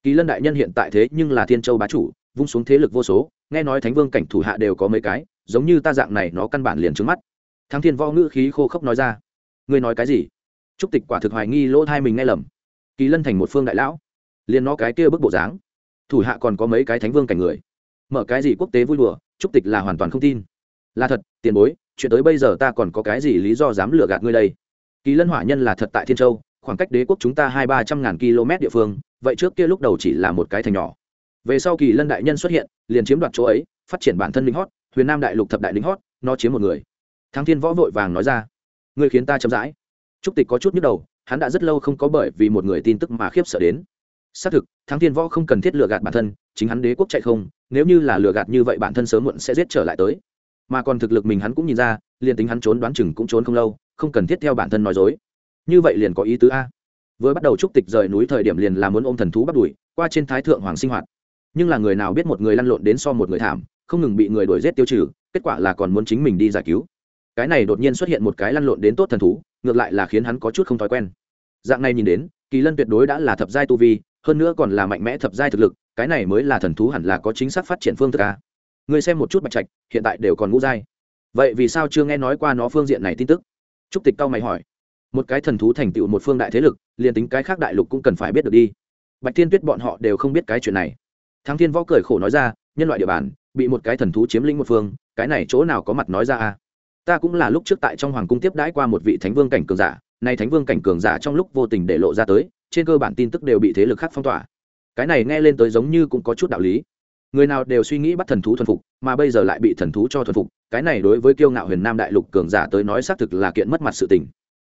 Kỳ lân đại nhân hiện tại thế nhưng là thiên châu bá chủ, vung xuống thế lực vô số, nghe nói thánh vương cảnh thủ hạ đều có mấy cái, giống như ta dạng này nó căn bản liền trứng mắt. Thắng thiên võ ngữ khí khô khốc nói ra. Ngươi nói cái gì? Trúc tịch quả thực hoài nghi lỗ thai mình nghe lầm kỳ lân thành một phương đại lão, liền nó cái kia bức bộ dáng. Thủ hạ còn có mấy cái thánh vương cảnh người. Mở cái gì quốc tế vui đùa trúc tịch là hoàn toàn không tin. Là thật, tiền bối, chuyện tới bây giờ ta còn có cái gì lý do dám lừa gạt ngươi đây? Kỳ lân hỏa nhân là thật tại thiên châu, khoảng cách đế quốc chúng ta hai ba trăm ngàn km địa phương, vậy trước kia lúc đầu chỉ là một cái thành nhỏ. Về sau kỳ lân đại nhân xuất hiện, liền chiếm đoạt chỗ ấy, phát triển bản thân lính hót, huyền nam đại lục thập đại lính hót, nó chiếm một người. Thắng thiên võ vội vàng nói ra, ngươi khiến ta chậm rãi. Trúc tịch có chút nhức đầu hắn đã rất lâu không có bởi vì một người tin tức mà khiếp sợ đến. Xác thực, thắng thiên võ không cần thiết lừa gạt bản thân, chính hắn đế quốc chạy không, nếu như là lừa gạt như vậy bản thân sớm muộn sẽ giết trở lại tới. Mà còn thực lực mình hắn cũng nhìn ra, liền tính hắn trốn đoán chừng cũng trốn không lâu, không cần thiết theo bản thân nói dối. Như vậy liền có ý tứ a. Vừa bắt đầu trúc tịch rời núi thời điểm liền là muốn ôm thần thú bắt đuổi, qua trên thái thượng hoàng sinh hoạt. Nhưng là người nào biết một người lăn lộn đến so một người thảm, không ngừng bị người đuổi giết tiêu trừ, kết quả là còn muốn chính mình đi giải cứu. Cái này đột nhiên xuất hiện một cái lăn lộn đến tốt thần thú, ngược lại là khiến hắn có chút không thói quen dạng này nhìn đến, kỳ lân tuyệt đối đã là thập giai tu vi, hơn nữa còn là mạnh mẽ thập giai thực lực, cái này mới là thần thú hẳn là có chính xác phát triển phương thức a người xem một chút bạch trạch, hiện tại đều còn ngũ giai. Vậy vì sao chưa nghe nói qua nó phương diện này tin tức? Trúc tịch cao mày hỏi. Một cái thần thú thành tựu một phương đại thế lực, liền tính cái khác đại lục cũng cần phải biết được đi. Bạch thiên tuyết bọn họ đều không biết cái chuyện này. Thắng thiên võ cười khổ nói ra, nhân loại địa bàn, bị một cái thần thú chiếm lĩnh một phương, cái này chỗ nào có mặt nói ra a ta cũng là lúc trước tại trong hoàng cung tiếp đãi qua một vị thánh vương cảnh cường giả nay thánh vương cảnh cường giả trong lúc vô tình để lộ ra tới, trên cơ bản tin tức đều bị thế lực khác phong tỏa. Cái này nghe lên tới giống như cũng có chút đạo lý. Người nào đều suy nghĩ bắt thần thú thuần phục, mà bây giờ lại bị thần thú cho thuần phục, cái này đối với kiêu ngạo huyền nam đại lục cường giả tới nói xác thực là kiện mất mặt sự tình.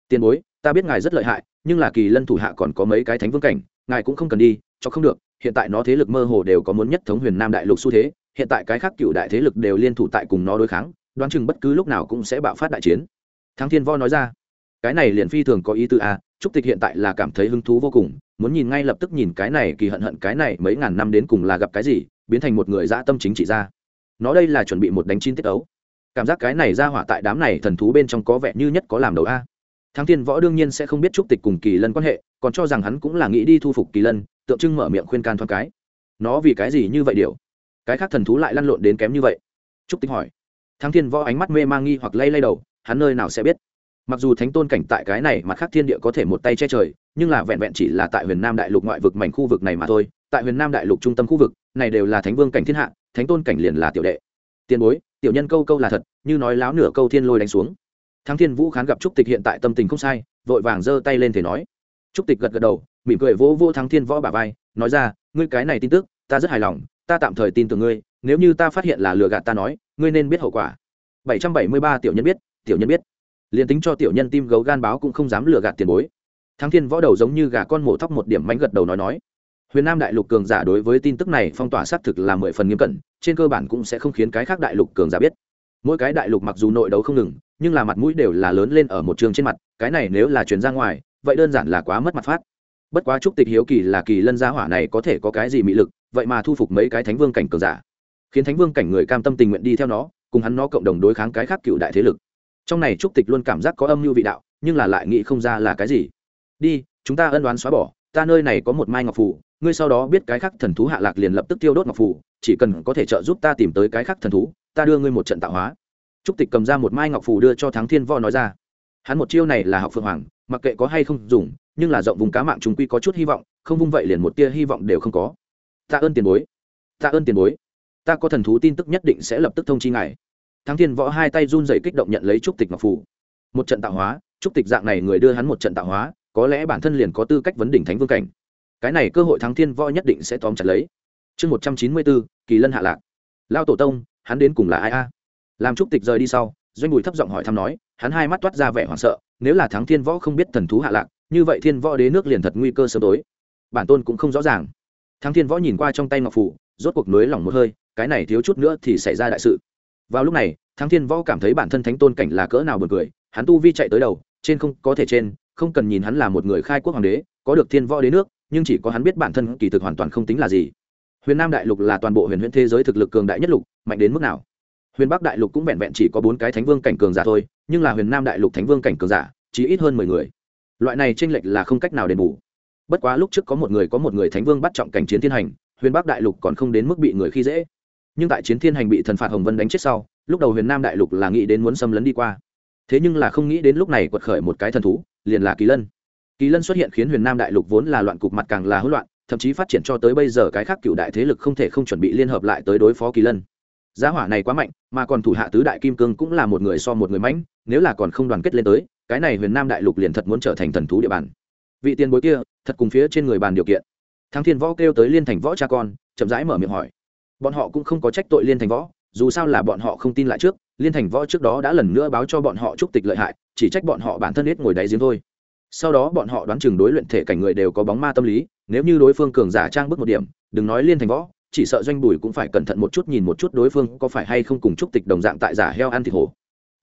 Tiền bối, ta biết ngài rất lợi hại, nhưng là kỳ lân thủ hạ còn có mấy cái thánh vương cảnh, ngài cũng không cần đi, cho không được, hiện tại nó thế lực mơ hồ đều có muốn nhất thống huyền nam đại lục xu thế, hiện tại cái khác cựu đại thế lực đều liên thủ tại cùng nó đối kháng, đoán chừng bất cứ lúc nào cũng sẽ bạo phát đại chiến. Thắng thiên vo nói ra cái này liền phi thường có ý tư a, trúc tịch hiện tại là cảm thấy hứng thú vô cùng, muốn nhìn ngay lập tức nhìn cái này kỳ hận hận cái này mấy ngàn năm đến cùng là gặp cái gì, biến thành một người dã tâm chính trị ra nó đây là chuẩn bị một đánh chín tiết ấu. Cảm giác cái này ra hỏa tại đám này thần thú bên trong có vẻ như nhất có làm đầu a. Thắng thiên võ đương nhiên sẽ không biết trúc tịch cùng kỳ lân quan hệ, còn cho rằng hắn cũng là nghĩ đi thu phục kỳ lân, tượng trưng mở miệng khuyên can thoáng cái. Nó vì cái gì như vậy điều? Cái khác thần thú lại lăn lộn đến kém như vậy? Trúc tịch hỏi. Thắng thiên võ ánh mắt mê mang nghi hoặc lay lay đầu, hắn nơi nào sẽ biết? Mặc dù thánh tôn cảnh tại cái này mặt khác thiên địa có thể một tay che trời, nhưng là vẹn vẹn chỉ là tại huyền nam đại lục ngoại vực mảnh khu vực này mà thôi. Tại huyền nam đại lục trung tâm khu vực, này đều là thánh vương cảnh thiên hạ, thánh tôn cảnh liền là tiểu đệ. Tiền bối, tiểu nhân câu câu là thật, như nói láo nửa câu thiên lôi đánh xuống. Thắng thiên vũ khán gặp trúc tịch hiện tại tâm tình không sai, vội vàng giơ tay lên thể nói. Trúc tịch gật gật đầu, mỉm cười vỗ vỗ thắng thiên võ bà vai, nói ra, ngươi cái này tin tức, ta rất hài lòng, ta tạm thời tin tưởng ngươi, nếu như ta phát hiện là lừa gạt ta nói, ngươi nên biết hậu quả. 773 tiểu nhân biết, tiểu nhân biết liền tính cho tiểu nhân tim gấu gan báo cũng không dám lừa gạt tiền bối. Thắng thiên võ đầu giống như gà con mổ thóc một điểm mánh gật đầu nói nói. Huyền nam đại lục cường giả đối với tin tức này phong tỏa xác thực là mười phần nghiêm cẩn, trên cơ bản cũng sẽ không khiến cái khác đại lục cường giả biết. Mỗi cái đại lục mặc dù nội đấu không ngừng, nhưng là mặt mũi đều là lớn lên ở một trường trên mặt, cái này nếu là truyền ra ngoài, vậy đơn giản là quá mất mặt phát. Bất quá chúc tịch hiếu kỳ là kỳ lân gia hỏa này có thể có cái gì mị lực, vậy mà thu phục mấy cái thánh vương cảnh cường giả. Khiến thánh vương cảnh người cam tâm tình nguyện đi theo nó, cùng hắn nó cộng đồng đối kháng cái khác cựu đại thế lực trong này trúc tịch luôn cảm giác có âm mưu vị đạo, nhưng là lại nghĩ không ra là cái gì. Đi, chúng ta ân đoán xóa bỏ, ta nơi này có một mai ngọc phù, ngươi sau đó biết cái khác thần thú hạ lạc liền lập tức tiêu đốt ngọc phù, chỉ cần có thể trợ giúp ta tìm tới cái khác thần thú, ta đưa ngươi một trận tạo hóa. Trúc tịch cầm ra một mai ngọc phù đưa cho thắng thiên võ nói ra. Hắn một chiêu này là học phượng hoàng, mặc kệ có hay không dùng, nhưng là rộng vùng cá mạng chúng quy có chút hy vọng, không vung vậy liền một tia hy vọng đều không có. Tạ ơn tiền bối. Tạ ơn tiền bối. Ta có thần thú tin tức nhất định sẽ lập tức thông chi ngài thắng thiên võ hai tay run dày kích động nhận lấy trúc tịch ngọc phủ. một trận tạo hóa, trúc tịch dạng này người đưa hắn một trận tạo hóa, có lẽ bản thân liền có tư cách vấn đỉnh thánh vương cảnh. Cái này cơ hội thắng thiên võ nhất định sẽ tóm chặt lấy. Chương một trăm chín mươi bốn, kỳ lân hạ lạc. Lao tổ tông, hắn đến cùng là ai a? Làm trúc tịch rời đi sau, doanh bùi thấp giọng hỏi thăm nói, hắn hai mắt toát ra vẻ hoảng sợ, nếu là thắng thiên võ không biết thần thú hạ lạc, như vậy thiên võ đế nước liền thật nguy cơ sớm tối. Bản tôn cũng không rõ ràng. Thắng thiên võ nhìn qua trong tay ngọc phủ rốt cuộc nới lỏng một hơi, cái này thiếu chút nữa thì xảy ra đại sự vào lúc này, thắng thiên võ cảm thấy bản thân thánh tôn cảnh là cỡ nào bật cười, hắn tu vi chạy tới đầu, trên không có thể trên, không cần nhìn hắn là một người khai quốc hoàng đế, có được thiên võ đế nước, nhưng chỉ có hắn biết bản thân kỳ thực hoàn toàn không tính là gì. Huyền nam đại lục là toàn bộ huyền huyễn thế giới thực lực cường đại nhất lục, mạnh đến mức nào? Huyền bắc đại lục cũng vẹn vẹn chỉ có bốn cái thánh vương cảnh cường giả thôi, nhưng là huyền nam đại lục thánh vương cảnh cường giả, chỉ ít hơn mười người. Loại này tranh lệch là không cách nào đền bù. Bất quá lúc trước có một người có một người thánh vương bắt trọng cảnh chiến thiên hành, huyền bắc đại lục còn không đến mức bị người khi dễ nhưng tại chiến thiên hành bị thần phạt hồng vân đánh chết sau, lúc đầu huyền nam đại lục là nghĩ đến muốn xâm lấn đi qua. Thế nhưng là không nghĩ đến lúc này quật khởi một cái thần thú, liền là kỳ lân. Kỳ lân xuất hiện khiến huyền nam đại lục vốn là loạn cục mặt càng là hỗn loạn, thậm chí phát triển cho tới bây giờ cái khác cựu đại thế lực không thể không chuẩn bị liên hợp lại tới đối phó kỳ lân. Giá hỏa này quá mạnh, mà còn thủ hạ tứ đại kim cương cũng là một người so một người mãnh, nếu là còn không đoàn kết lên tới, cái này huyền nam đại lục liền thật muốn trở thành thần thú địa bàn. Vị tiền bối kia, thật cùng phía trên người bàn điều kiện. Thắng thiên võ kêu tới liên thành võ cha con, chậm rãi mở miệng hỏi bọn họ cũng không có trách tội liên thành võ, dù sao là bọn họ không tin lại trước, liên thành võ trước đó đã lần nữa báo cho bọn họ chúc tịch lợi hại, chỉ trách bọn họ bản thân hết ngồi đáy giếng thôi. Sau đó bọn họ đoán chừng đối luyện thể cảnh người đều có bóng ma tâm lý, nếu như đối phương cường giả trang bước một điểm, đừng nói liên thành võ, chỉ sợ doanh bùi cũng phải cẩn thận một chút nhìn một chút đối phương có phải hay không cùng chúc tịch đồng dạng tại giả heo ăn thịt hổ.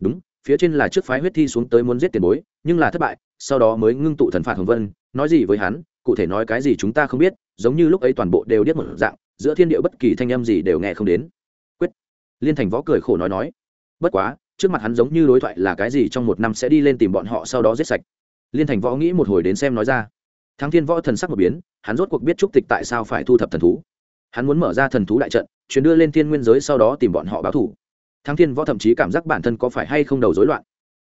Đúng, phía trên là trước phái huyết thi xuống tới muốn giết tiền bối, nhưng là thất bại, sau đó mới ngưng tụ thần phạt hồng vân, nói gì với hắn, cụ thể nói cái gì chúng ta không biết, giống như lúc ấy toàn bộ đều điếc một dạng giữa thiên địa bất kỳ thanh âm gì đều nghe không đến. Quyết. Liên thành võ cười khổ nói nói, bất quá, trước mặt hắn giống như đối thoại là cái gì trong một năm sẽ đi lên tìm bọn họ sau đó giết sạch. Liên thành võ nghĩ một hồi đến xem nói ra. Thắng thiên võ thần sắc một biến, hắn rốt cuộc biết trúc tịch tại sao phải thu thập thần thú. Hắn muốn mở ra thần thú đại trận, chuyển đưa lên thiên nguyên giới sau đó tìm bọn họ báo thủ. Thắng thiên võ thậm chí cảm giác bản thân có phải hay không đầu rối loạn.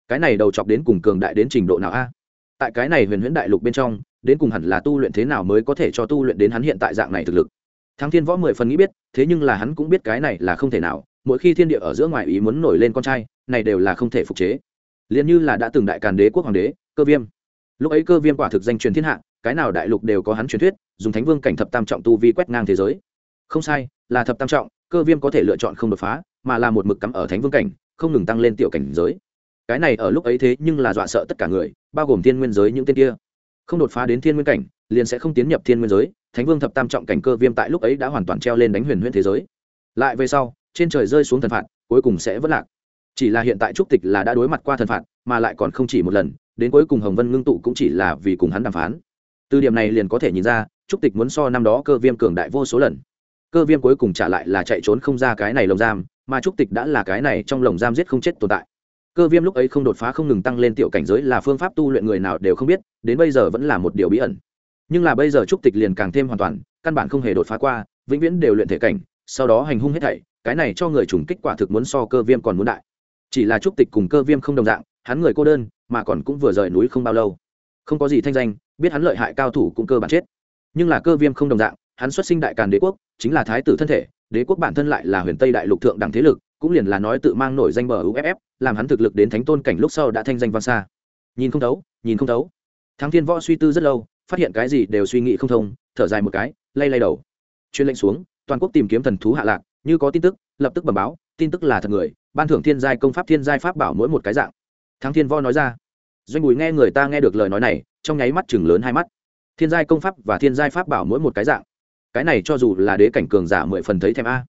Cái này đầu chọc đến cùng cường đại đến trình độ nào a? Tại cái này huyền huyễn đại lục bên trong, đến cùng hẳn là tu luyện thế nào mới có thể cho tu luyện đến hắn hiện tại dạng này thực lực? Thắng thiên võ mười phần nghĩ biết, thế nhưng là hắn cũng biết cái này là không thể nào, mỗi khi thiên địa ở giữa ngoài ý muốn nổi lên con trai, này đều là không thể phục chế. Liền như là đã từng đại càn đế quốc hoàng đế, cơ viêm. Lúc ấy cơ viêm quả thực danh truyền thiên hạ, cái nào đại lục đều có hắn truyền thuyết, dùng thánh vương cảnh thập tam trọng tu vi quét ngang thế giới. Không sai, là thập tam trọng, cơ viêm có thể lựa chọn không đột phá, mà là một mực cắm ở thánh vương cảnh, không ngừng tăng lên tiểu cảnh giới. Cái này ở lúc ấy thế nhưng là dọa sợ tất cả người, bao gồm thiên nguyên giới những tên kia. Không đột phá đến thiên nguyên cảnh, liền sẽ không tiến nhập thiên nguyên giới thánh vương thập tam trọng cảnh cơ viêm tại lúc ấy đã hoàn toàn treo lên đánh huyền huyễn thế giới. Lại về sau, trên trời rơi xuống thần phạt, cuối cùng sẽ vất lạc. Chỉ là hiện tại trúc tịch là đã đối mặt qua thần phạt, mà lại còn không chỉ một lần, đến cuối cùng hồng vân ngưng tụ cũng chỉ là vì cùng hắn đàm phán. Từ điểm này liền có thể nhìn ra, trúc tịch muốn so năm đó cơ viêm cường đại vô số lần. Cơ viêm cuối cùng trả lại là chạy trốn không ra cái này lồng giam, mà trúc tịch đã là cái này trong lồng giam giết không chết tồn tại. Cơ viêm lúc ấy không đột phá không ngừng tăng lên tiểu cảnh giới là phương pháp tu luyện người nào đều không biết, đến bây giờ vẫn là một điều bí ẩn nhưng là bây giờ trúc tịch liền càng thêm hoàn toàn, căn bản không hề đột phá qua, vĩnh viễn đều luyện thể cảnh, sau đó hành hung hết thảy, cái này cho người trùng kích quả thực muốn so cơ viêm còn muốn đại. Chỉ là trúc tịch cùng cơ viêm không đồng dạng, hắn người cô đơn, mà còn cũng vừa rời núi không bao lâu. Không có gì thanh danh, biết hắn lợi hại cao thủ cũng cơ bản chết. Nhưng là cơ viêm không đồng dạng, hắn xuất sinh đại càn đế quốc, chính là thái tử thân thể, đế quốc bản thân lại là huyền tây đại lục thượng đẳng thế lực, cũng liền là nói tự mang nổi danh bờ uff làm hắn thực lực đến thánh tôn cảnh lúc sau đã thanh danh vang xa. Nhìn không thấu, nhìn không thấu. Thắng thiên võ suy tư rất lâu phát hiện cái gì đều suy nghĩ không thông, thở dài một cái, lay lay đầu. Chuyên lệnh xuống, toàn quốc tìm kiếm thần thú hạ lạc, như có tin tức, lập tức bẩm báo, tin tức là thật người, ban thưởng thiên giai công pháp thiên giai pháp bảo mỗi một cái dạng. Thắng thiên vo nói ra. Doanh bùi nghe người ta nghe được lời nói này, trong nháy mắt chừng lớn hai mắt. Thiên giai công pháp và thiên giai pháp bảo mỗi một cái dạng. Cái này cho dù là đế cảnh cường giả mười phần thấy thèm a.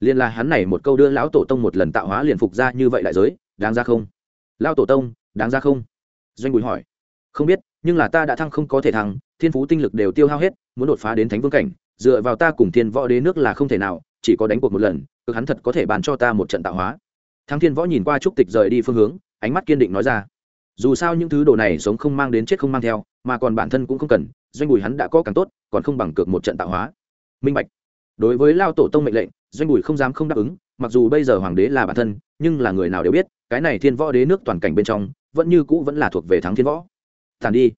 Liên là hắn này một câu đưa lão tổ tông một lần tạo hóa liền phục ra như vậy đại giới, đáng ra không? Lão tổ tông, đáng ra không? Doanh bùi hỏi. Không biết, nhưng là ta đã thăng không có thể thăng thiên phú tinh lực đều tiêu hao hết, muốn đột phá đến thánh vương cảnh, dựa vào ta cùng thiên võ đế nước là không thể nào, chỉ có đánh cuộc một lần cực hắn thật có thể bàn cho ta một trận tạo hóa. Thắng thiên võ nhìn qua trúc tịch rời đi phương hướng, ánh mắt kiên định nói ra, dù sao những thứ đồ này sống không mang đến chết không mang theo, mà còn bản thân cũng không cần, doanh bùi hắn đã có càng tốt, còn không bằng cược một trận tạo hóa. Minh bạch. Đối với lao tổ tông mệnh lệnh, doanh bùi không dám không đáp ứng, mặc dù bây giờ hoàng đế là bản thân, nhưng là người nào đều biết, cái này thiên võ đế nước toàn cảnh bên trong, vẫn như cũ vẫn là thuộc về thắng thiên võ. Tàn đi.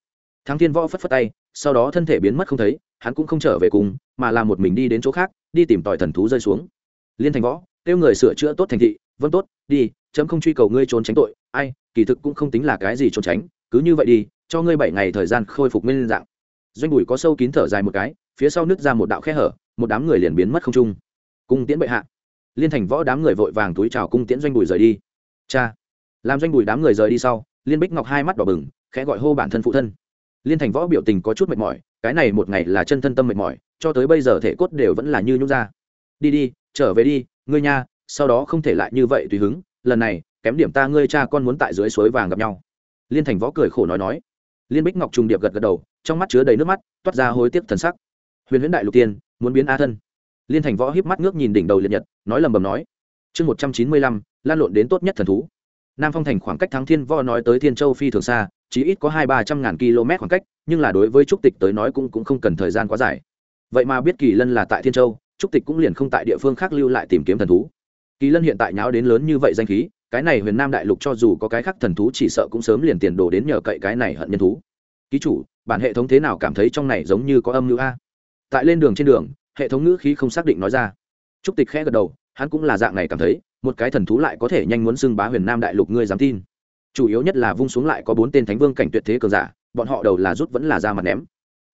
Thắng thiên võ phất phất tay sau đó thân thể biến mất không thấy, hắn cũng không trở về cùng, mà là một mình đi đến chỗ khác, đi tìm tòi thần thú rơi xuống. Liên thành võ, kêu người sửa chữa tốt thành thị vâng tốt, đi, chấm không truy cầu ngươi trốn tránh tội, ai, kỳ thực cũng không tính là cái gì trốn tránh, cứ như vậy đi, cho ngươi bảy ngày thời gian khôi phục nguyên dạng. Doanh bùi có sâu kín thở dài một cái, phía sau nứt ra một đạo khe hở, một đám người liền biến mất không trung cung tiễn bệ hạ. Liên thành võ đám người vội vàng túi chào cung tiễn doanh bùi rời đi. Cha. Làm doanh bùi đám người rời đi sau, liên bích ngọc hai mắt đỏ bừng, khẽ gọi hô bản thân phụ thân liên thành võ biểu tình có chút mệt mỏi, cái này một ngày là chân thân tâm mệt mỏi, cho tới bây giờ thể cốt đều vẫn là như nhút ra. Đi đi, trở về đi, ngươi nha, sau đó không thể lại như vậy tùy hứng, lần này, kém điểm ta ngươi cha con muốn tại dưới suối vàng gặp nhau. Liên thành võ cười khổ nói nói. Liên bích ngọc trùng điệp gật gật đầu, trong mắt chứa đầy nước mắt, toát ra hối tiếc thần sắc. Huyền huyễn đại lục tiên, muốn biến a thân. Liên thành võ híp mắt ngước nhìn đỉnh đầu liệt nhật, nói lầm bầm nói. Chương một trăm chín mươi lăm, lan lộn đến tốt nhất thần thú nam phong thành khoảng cách thắng thiên võ nói tới thiên châu phi thường xa, chỉ ít có hai ba trăm ngàn km khoảng cách, nhưng là đối với trúc tịch tới nói cũng cũng không cần thời gian quá dài. Vậy mà biết kỳ lân là tại thiên châu, trúc tịch cũng liền không tại địa phương khác lưu lại tìm kiếm thần thú. Kỳ lân hiện tại nháo đến lớn như vậy danh khí, cái này huyền nam đại lục cho dù có cái khác thần thú chỉ sợ cũng sớm liền tiền đồ đến nhờ cậy cái này hận nhân thú. Ký chủ, bản hệ thống thế nào cảm thấy trong này giống như có âm ngữ a? Tại lên đường trên đường, hệ thống ngữ khí không xác định nói ra. Trúc tịch khẽ gật đầu, hắn cũng là dạng này cảm thấy một cái thần thú lại có thể nhanh muốn xưng bá huyền nam đại lục ngươi dám tin. Chủ yếu nhất là vung xuống lại có bốn tên thánh vương cảnh tuyệt thế cường giả, bọn họ đầu là rút vẫn là ra mặt ném.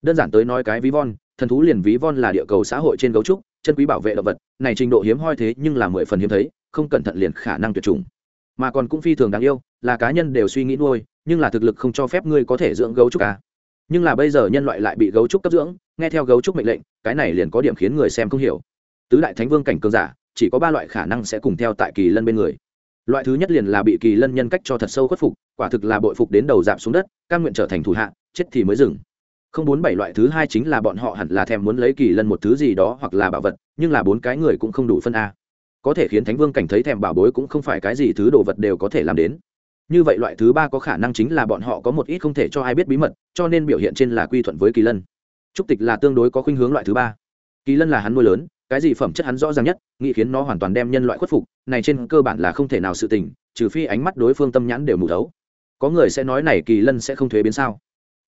Đơn giản tới nói cái ví von, thần thú liền ví von là địa cầu xã hội trên gấu trúc, chân quý bảo vệ động vật, này trình độ hiếm hoi thế nhưng là mười phần hiếm thấy, không cẩn thận liền khả năng tuyệt chủng. Mà còn cũng phi thường đáng yêu, là cá nhân đều suy nghĩ nuôi, nhưng là thực lực không cho phép ngươi có thể dưỡng gấu trúc cả. nhưng là bây giờ nhân loại lại bị gấu trúc cấp dưỡng, nghe theo gấu trúc mệnh lệnh, cái này liền có điểm khiến người xem không hiểu. Tứ đại thánh vương cảnh cường giả chỉ có ba loại khả năng sẽ cùng theo tại kỳ lân bên người. Loại thứ nhất liền là bị kỳ lân nhân cách cho thật sâu khuất phục, quả thực là bội phục đến đầu giảm xuống đất căn nguyện trở thành thủ hạ, chết thì mới dừng. Không bốn bảy loại thứ hai chính là bọn họ hẳn là thèm muốn lấy kỳ lân một thứ gì đó hoặc là bảo vật, nhưng là bốn cái người cũng không đủ phân a. Có thể khiến thánh vương cảnh thấy thèm bảo bối cũng không phải cái gì thứ đồ vật đều có thể làm đến. Như vậy loại thứ ba có khả năng chính là bọn họ có một ít không thể cho ai biết bí mật, cho nên biểu hiện trên là quy thuận với kỳ lân. Trúc tịch là tương đối có khuynh hướng loại thứ ba. Kỳ lân là hắn nuôi lớn cái gì phẩm chất hắn rõ ràng nhất, nghĩ khiến nó hoàn toàn đem nhân loại khuất phục, này trên cơ bản là không thể nào sự tình, trừ phi ánh mắt đối phương tâm nhãn đều mù thấu. Có người sẽ nói này kỳ lân sẽ không thuế biến sao?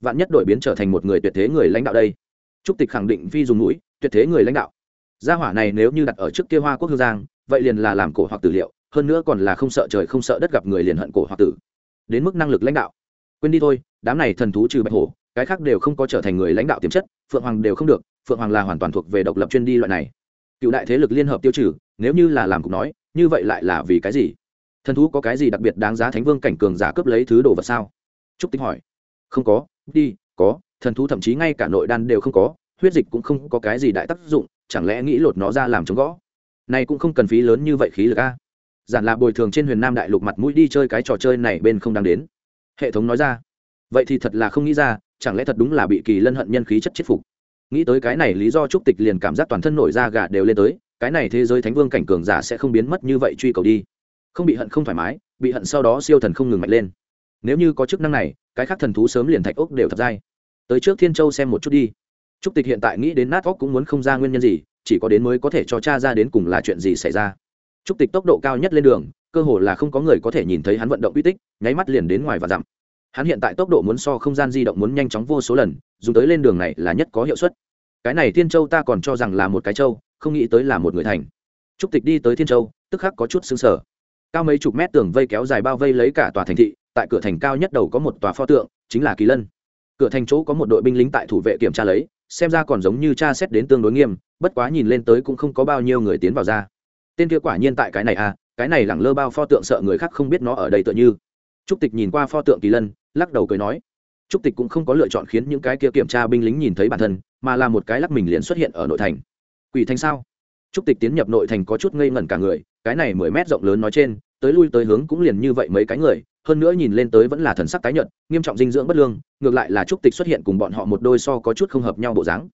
Vạn nhất đổi biến trở thành một người tuyệt thế người lãnh đạo đây. Trúc tịch khẳng định phi dùng mũi, tuyệt thế người lãnh đạo. Gia hỏa này nếu như đặt ở trước kia hoa quốc hương giang, vậy liền là làm cổ hoặc tử liệu, hơn nữa còn là không sợ trời không sợ đất gặp người liền hận cổ hoặc tử. Đến mức năng lực lãnh đạo. Quên đi thôi, đám này thần thú trừ bạch hổ, cái khác đều không có trở thành người lãnh đạo tiềm chất, phượng hoàng đều không được, phượng hoàng là hoàn toàn thuộc về độc lập chuyên đi loại này cựu đại thế lực liên hợp tiêu trừ, nếu như là làm cục nói, như vậy lại là vì cái gì? Thần thú có cái gì đặc biệt đáng giá thánh vương cảnh cường giả cướp lấy thứ đồ vật sao? Trúc tinh hỏi. Không có, đi, có, thần thú thậm chí ngay cả nội đan đều không có, huyết dịch cũng không có cái gì đại tác dụng, chẳng lẽ nghĩ lột nó ra làm chống gõ? Này cũng không cần phí lớn như vậy khí lực a. Giản là bồi thường trên huyền nam đại lục mặt mũi đi chơi cái trò chơi này bên không đang đến. Hệ thống nói ra. Vậy thì thật là không nghĩ ra, chẳng lẽ thật đúng là bị kỳ lân hận nhân khí chất chết phục? Nghĩ tới cái này lý do trúc tịch liền cảm giác toàn thân nổi da gà đều lên tới, cái này thế giới thánh vương cảnh cường giả sẽ không biến mất như vậy truy cầu đi. Không bị hận không thoải mái, bị hận sau đó siêu thần không ngừng mạnh lên. Nếu như có chức năng này, cái khác thần thú sớm liền thạch ốc đều thật dai tới trước thiên châu xem một chút đi. Trúc tịch hiện tại nghĩ đến nát ốc cũng muốn không ra nguyên nhân gì, chỉ có đến mới có thể cho cha ra đến cùng là chuyện gì xảy ra. Trúc tịch tốc độ cao nhất lên đường, cơ hồ là không có người có thể nhìn thấy hắn vận động uy tích, nháy mắt liền đến ngoài và dặm hắn hiện tại tốc độ muốn so không gian di động muốn nhanh chóng vô số lần, dùng tới lên đường này là nhất có hiệu suất. Cái này thiên châu ta còn cho rằng là một cái châu, không nghĩ tới là một người thành. Trúc tịch đi tới thiên châu, tức khắc có chút xứng sở cao mấy chục mét tường vây kéo dài bao vây lấy cả tòa thành thị, tại cửa thành cao nhất đầu có một tòa pho tượng, chính là kỳ lân. Cửa thành chỗ có một đội binh lính tại thủ vệ kiểm tra lấy, xem ra còn giống như cha xét đến tương đối nghiêm, bất quá nhìn lên tới cũng không có bao nhiêu người tiến vào ra. Tên kia quả nhiên tại cái này à cái này lẳng lơ bao pho tượng sợ người khác không biết nó ở đây tựa như trúc tịch nhìn qua pho tượng kỳ lân, lắc đầu cười nói, trúc tịch cũng không có lựa chọn khiến những cái kia kiểm tra binh lính nhìn thấy bản thân, mà là một cái lắc mình liền xuất hiện ở nội thành. Quỷ thành sao? Trúc tịch tiến nhập nội thành có chút ngây ngẩn cả người, cái này mười mét rộng lớn nói trên, tới lui tới hướng cũng liền như vậy mấy cái người, hơn nữa nhìn lên tới vẫn là thần sắc tái nhợt, nghiêm trọng dinh dưỡng bất lương, ngược lại là trúc tịch xuất hiện cùng bọn họ một đôi so có chút không hợp nhau bộ dáng.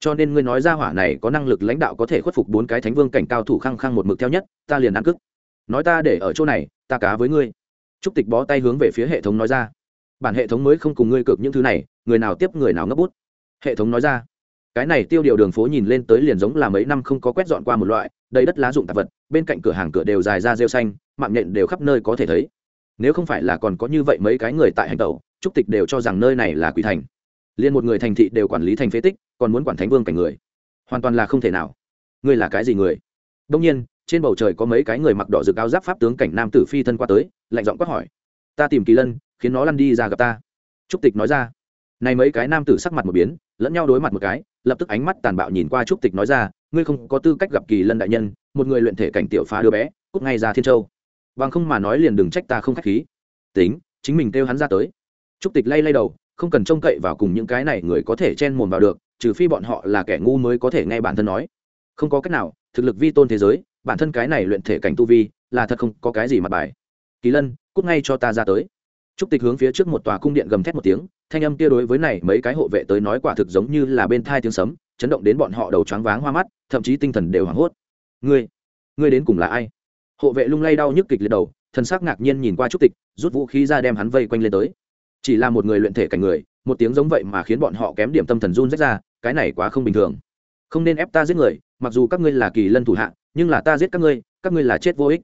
Cho nên ngươi nói ra hỏa này có năng lực lãnh đạo có thể khuất phục bốn cái thánh vương cảnh cao thủ khăng khăng một mực theo nhất, ta liền ăn cức. Nói ta để ở chỗ này, ta cá với ngươi trúc tịch bó tay hướng về phía hệ thống nói ra. Bản hệ thống mới không cùng ngươi cực những thứ này, người nào tiếp người nào ngấp bút. Hệ thống nói ra. Cái này tiêu điều đường phố nhìn lên tới liền giống là mấy năm không có quét dọn qua một loại, đầy đất lá dụng tạp vật, bên cạnh cửa hàng cửa đều dài ra rêu xanh, mạng nhện đều khắp nơi có thể thấy. Nếu không phải là còn có như vậy mấy cái người tại hành tẩu, trúc tịch đều cho rằng nơi này là quỷ thành. Liền một người thành thị đều quản lý thành phế tích, còn muốn quản thánh vương cảnh người. Hoàn toàn là không thể nào. Ngươi là cái gì người? Đông nhiên, trên bầu trời có mấy cái người mặc đỏ rực áo giáp pháp tướng cảnh nam tử phi thân qua tới lạnh giọng quát hỏi. Ta tìm kỳ lân, khiến nó lăn đi ra gặp ta. Trúc tịch nói ra. Này mấy cái nam tử sắc mặt một biến, lẫn nhau đối mặt một cái, lập tức ánh mắt tàn bạo nhìn qua trúc tịch nói ra, ngươi không có tư cách gặp kỳ lân đại nhân, một người luyện thể cảnh tiểu phá đứa bé, cút ngay ra thiên châu. Bằng không mà nói liền đừng trách ta không khách khí. Tính, chính mình kêu hắn ra tới. Trúc tịch lay lay đầu, không cần trông cậy vào cùng những cái này người có thể chen mồm vào được, trừ phi bọn họ là kẻ ngu mới có thể nghe bản thân nói. Không có cách nào, thực lực vi tôn thế giới, bản thân cái này luyện thể cảnh tu vi, là thật không có cái gì mặt bài kỳ lân, cút ngay cho ta ra tới. Trúc tịch hướng phía trước một tòa cung điện gầm thét một tiếng, thanh âm kia đối với này mấy cái hộ vệ tới nói quả thực giống như là bên thai tiếng sấm, chấn động đến bọn họ đầu choáng váng hoa mắt, thậm chí tinh thần đều hoảng hốt. Ngươi ngươi đến cùng là ai? Hộ vệ lung lay đau nhức kịch liệt đầu, thần sắc ngạc nhiên nhìn qua trúc tịch, rút vũ khí ra đem hắn vây quanh lên tới. Chỉ là một người luyện thể cảnh người, một tiếng giống vậy mà khiến bọn họ kém điểm tâm thần run rách ra, cái này quá không bình thường. Không nên ép ta giết người, mặc dù các ngươi là kỳ lân thủ hạ, nhưng là ta giết các ngươi các ngươi là chết vô ích.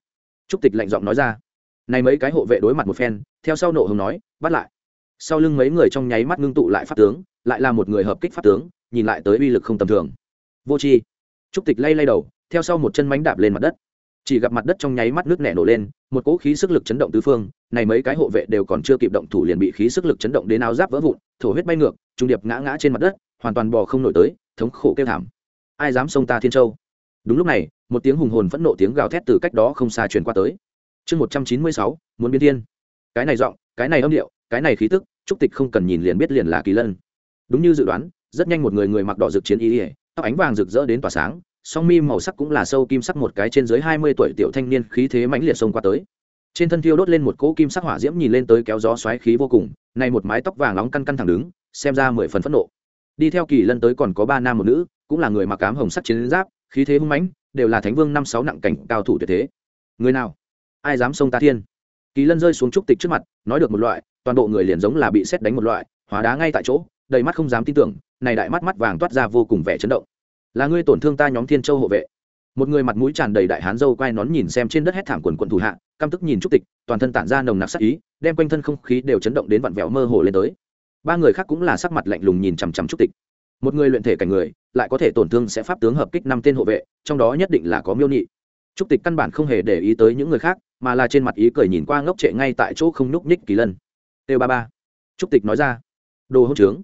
Trúc tịch lạnh giọng nói ra này mấy cái hộ vệ đối mặt một phen, theo sau nộ hồng nói, bắt lại. Sau lưng mấy người trong nháy mắt ngưng tụ lại pháp tướng, lại là một người hợp kích pháp tướng, nhìn lại tới uy lực không tầm thường. Vô tri. Trúc tịch lay lay đầu, theo sau một chân mánh đạp lên mặt đất. Chỉ gặp mặt đất trong nháy mắt nước nẻ nổ lên, một cỗ khí sức lực chấn động tứ phương, này mấy cái hộ vệ đều còn chưa kịp động thủ liền bị khí sức lực chấn động đến áo giáp vỡ vụn, thổ huyết bay ngược, trung điệp ngã ngã trên mặt đất, hoàn toàn bò không nổi tới, thống khổ kêu thảm. Ai dám xông ta thiên châu? Đúng lúc này, một tiếng hùng hồn phẫn nộ tiếng gào thét từ cách đó không xa truyền qua tới chương một trăm chín mươi sáu, muốn biến thiên. Cái này giọng, cái này âm điệu, cái này khí tức, trúc tịch không cần nhìn liền biết liền là kỳ lân. Đúng như dự đoán, rất nhanh một người người mặc đỏ rực chiến y ỉa tóc ánh vàng rực rỡ đến tỏa sáng, song mi màu sắc cũng là sâu kim sắc một cái trên dưới hai mươi tuổi tiểu thanh niên khí thế mãnh liệt xông qua tới. Trên thân thiêu đốt lên một cỗ kim sắc hỏa diễm nhìn lên tới kéo gió xoáy khí vô cùng này một mái tóc vàng nóng căn căn thẳng đứng, xem ra mười phần phẫn nộ. Đi theo kỳ lân tới còn có ba nam một nữ, cũng là người mặc cám hồng sắc chiến giáp, khí thế hung mãnh, đều là thánh vương năm sáu nặng cảnh cao thủ tuyệt thế. Người nào? Ai dám xông ta thiên? Kỳ lân rơi xuống trúc tịch trước mặt, nói được một loại, toàn bộ người liền giống là bị xét đánh một loại, hóa đá ngay tại chỗ, đầy mắt không dám tin tưởng, này đại mắt mắt vàng toát ra vô cùng vẻ chấn động. Là ngươi tổn thương ta nhóm thiên châu hộ vệ. Một người mặt mũi tràn đầy đại hán dâu quai nón nhìn xem trên đất hét thảm quần quận thủ hạ, căm tức nhìn trúc tịch, toàn thân tản ra nồng nặc sắc ý, đem quanh thân không khí đều chấn động đến vặn vẹo mơ hồ lên tới. Ba người khác cũng là sắc mặt lạnh lùng nhìn chằm chằm trúc tịch. Một người luyện thể cảnh người, lại có thể tổn thương sẽ pháp tướng hợp kích năm tên hộ vệ, trong đó nhất định là có miêu nhị. Trúc tịch căn bản không hề để ý tới những người khác mà là trên mặt ý cười nhìn qua ngốc trệ ngay tại chỗ không núc ních kỳ lân. Têu ba ba. Trúc tịch nói ra. Đồ hỗn trướng.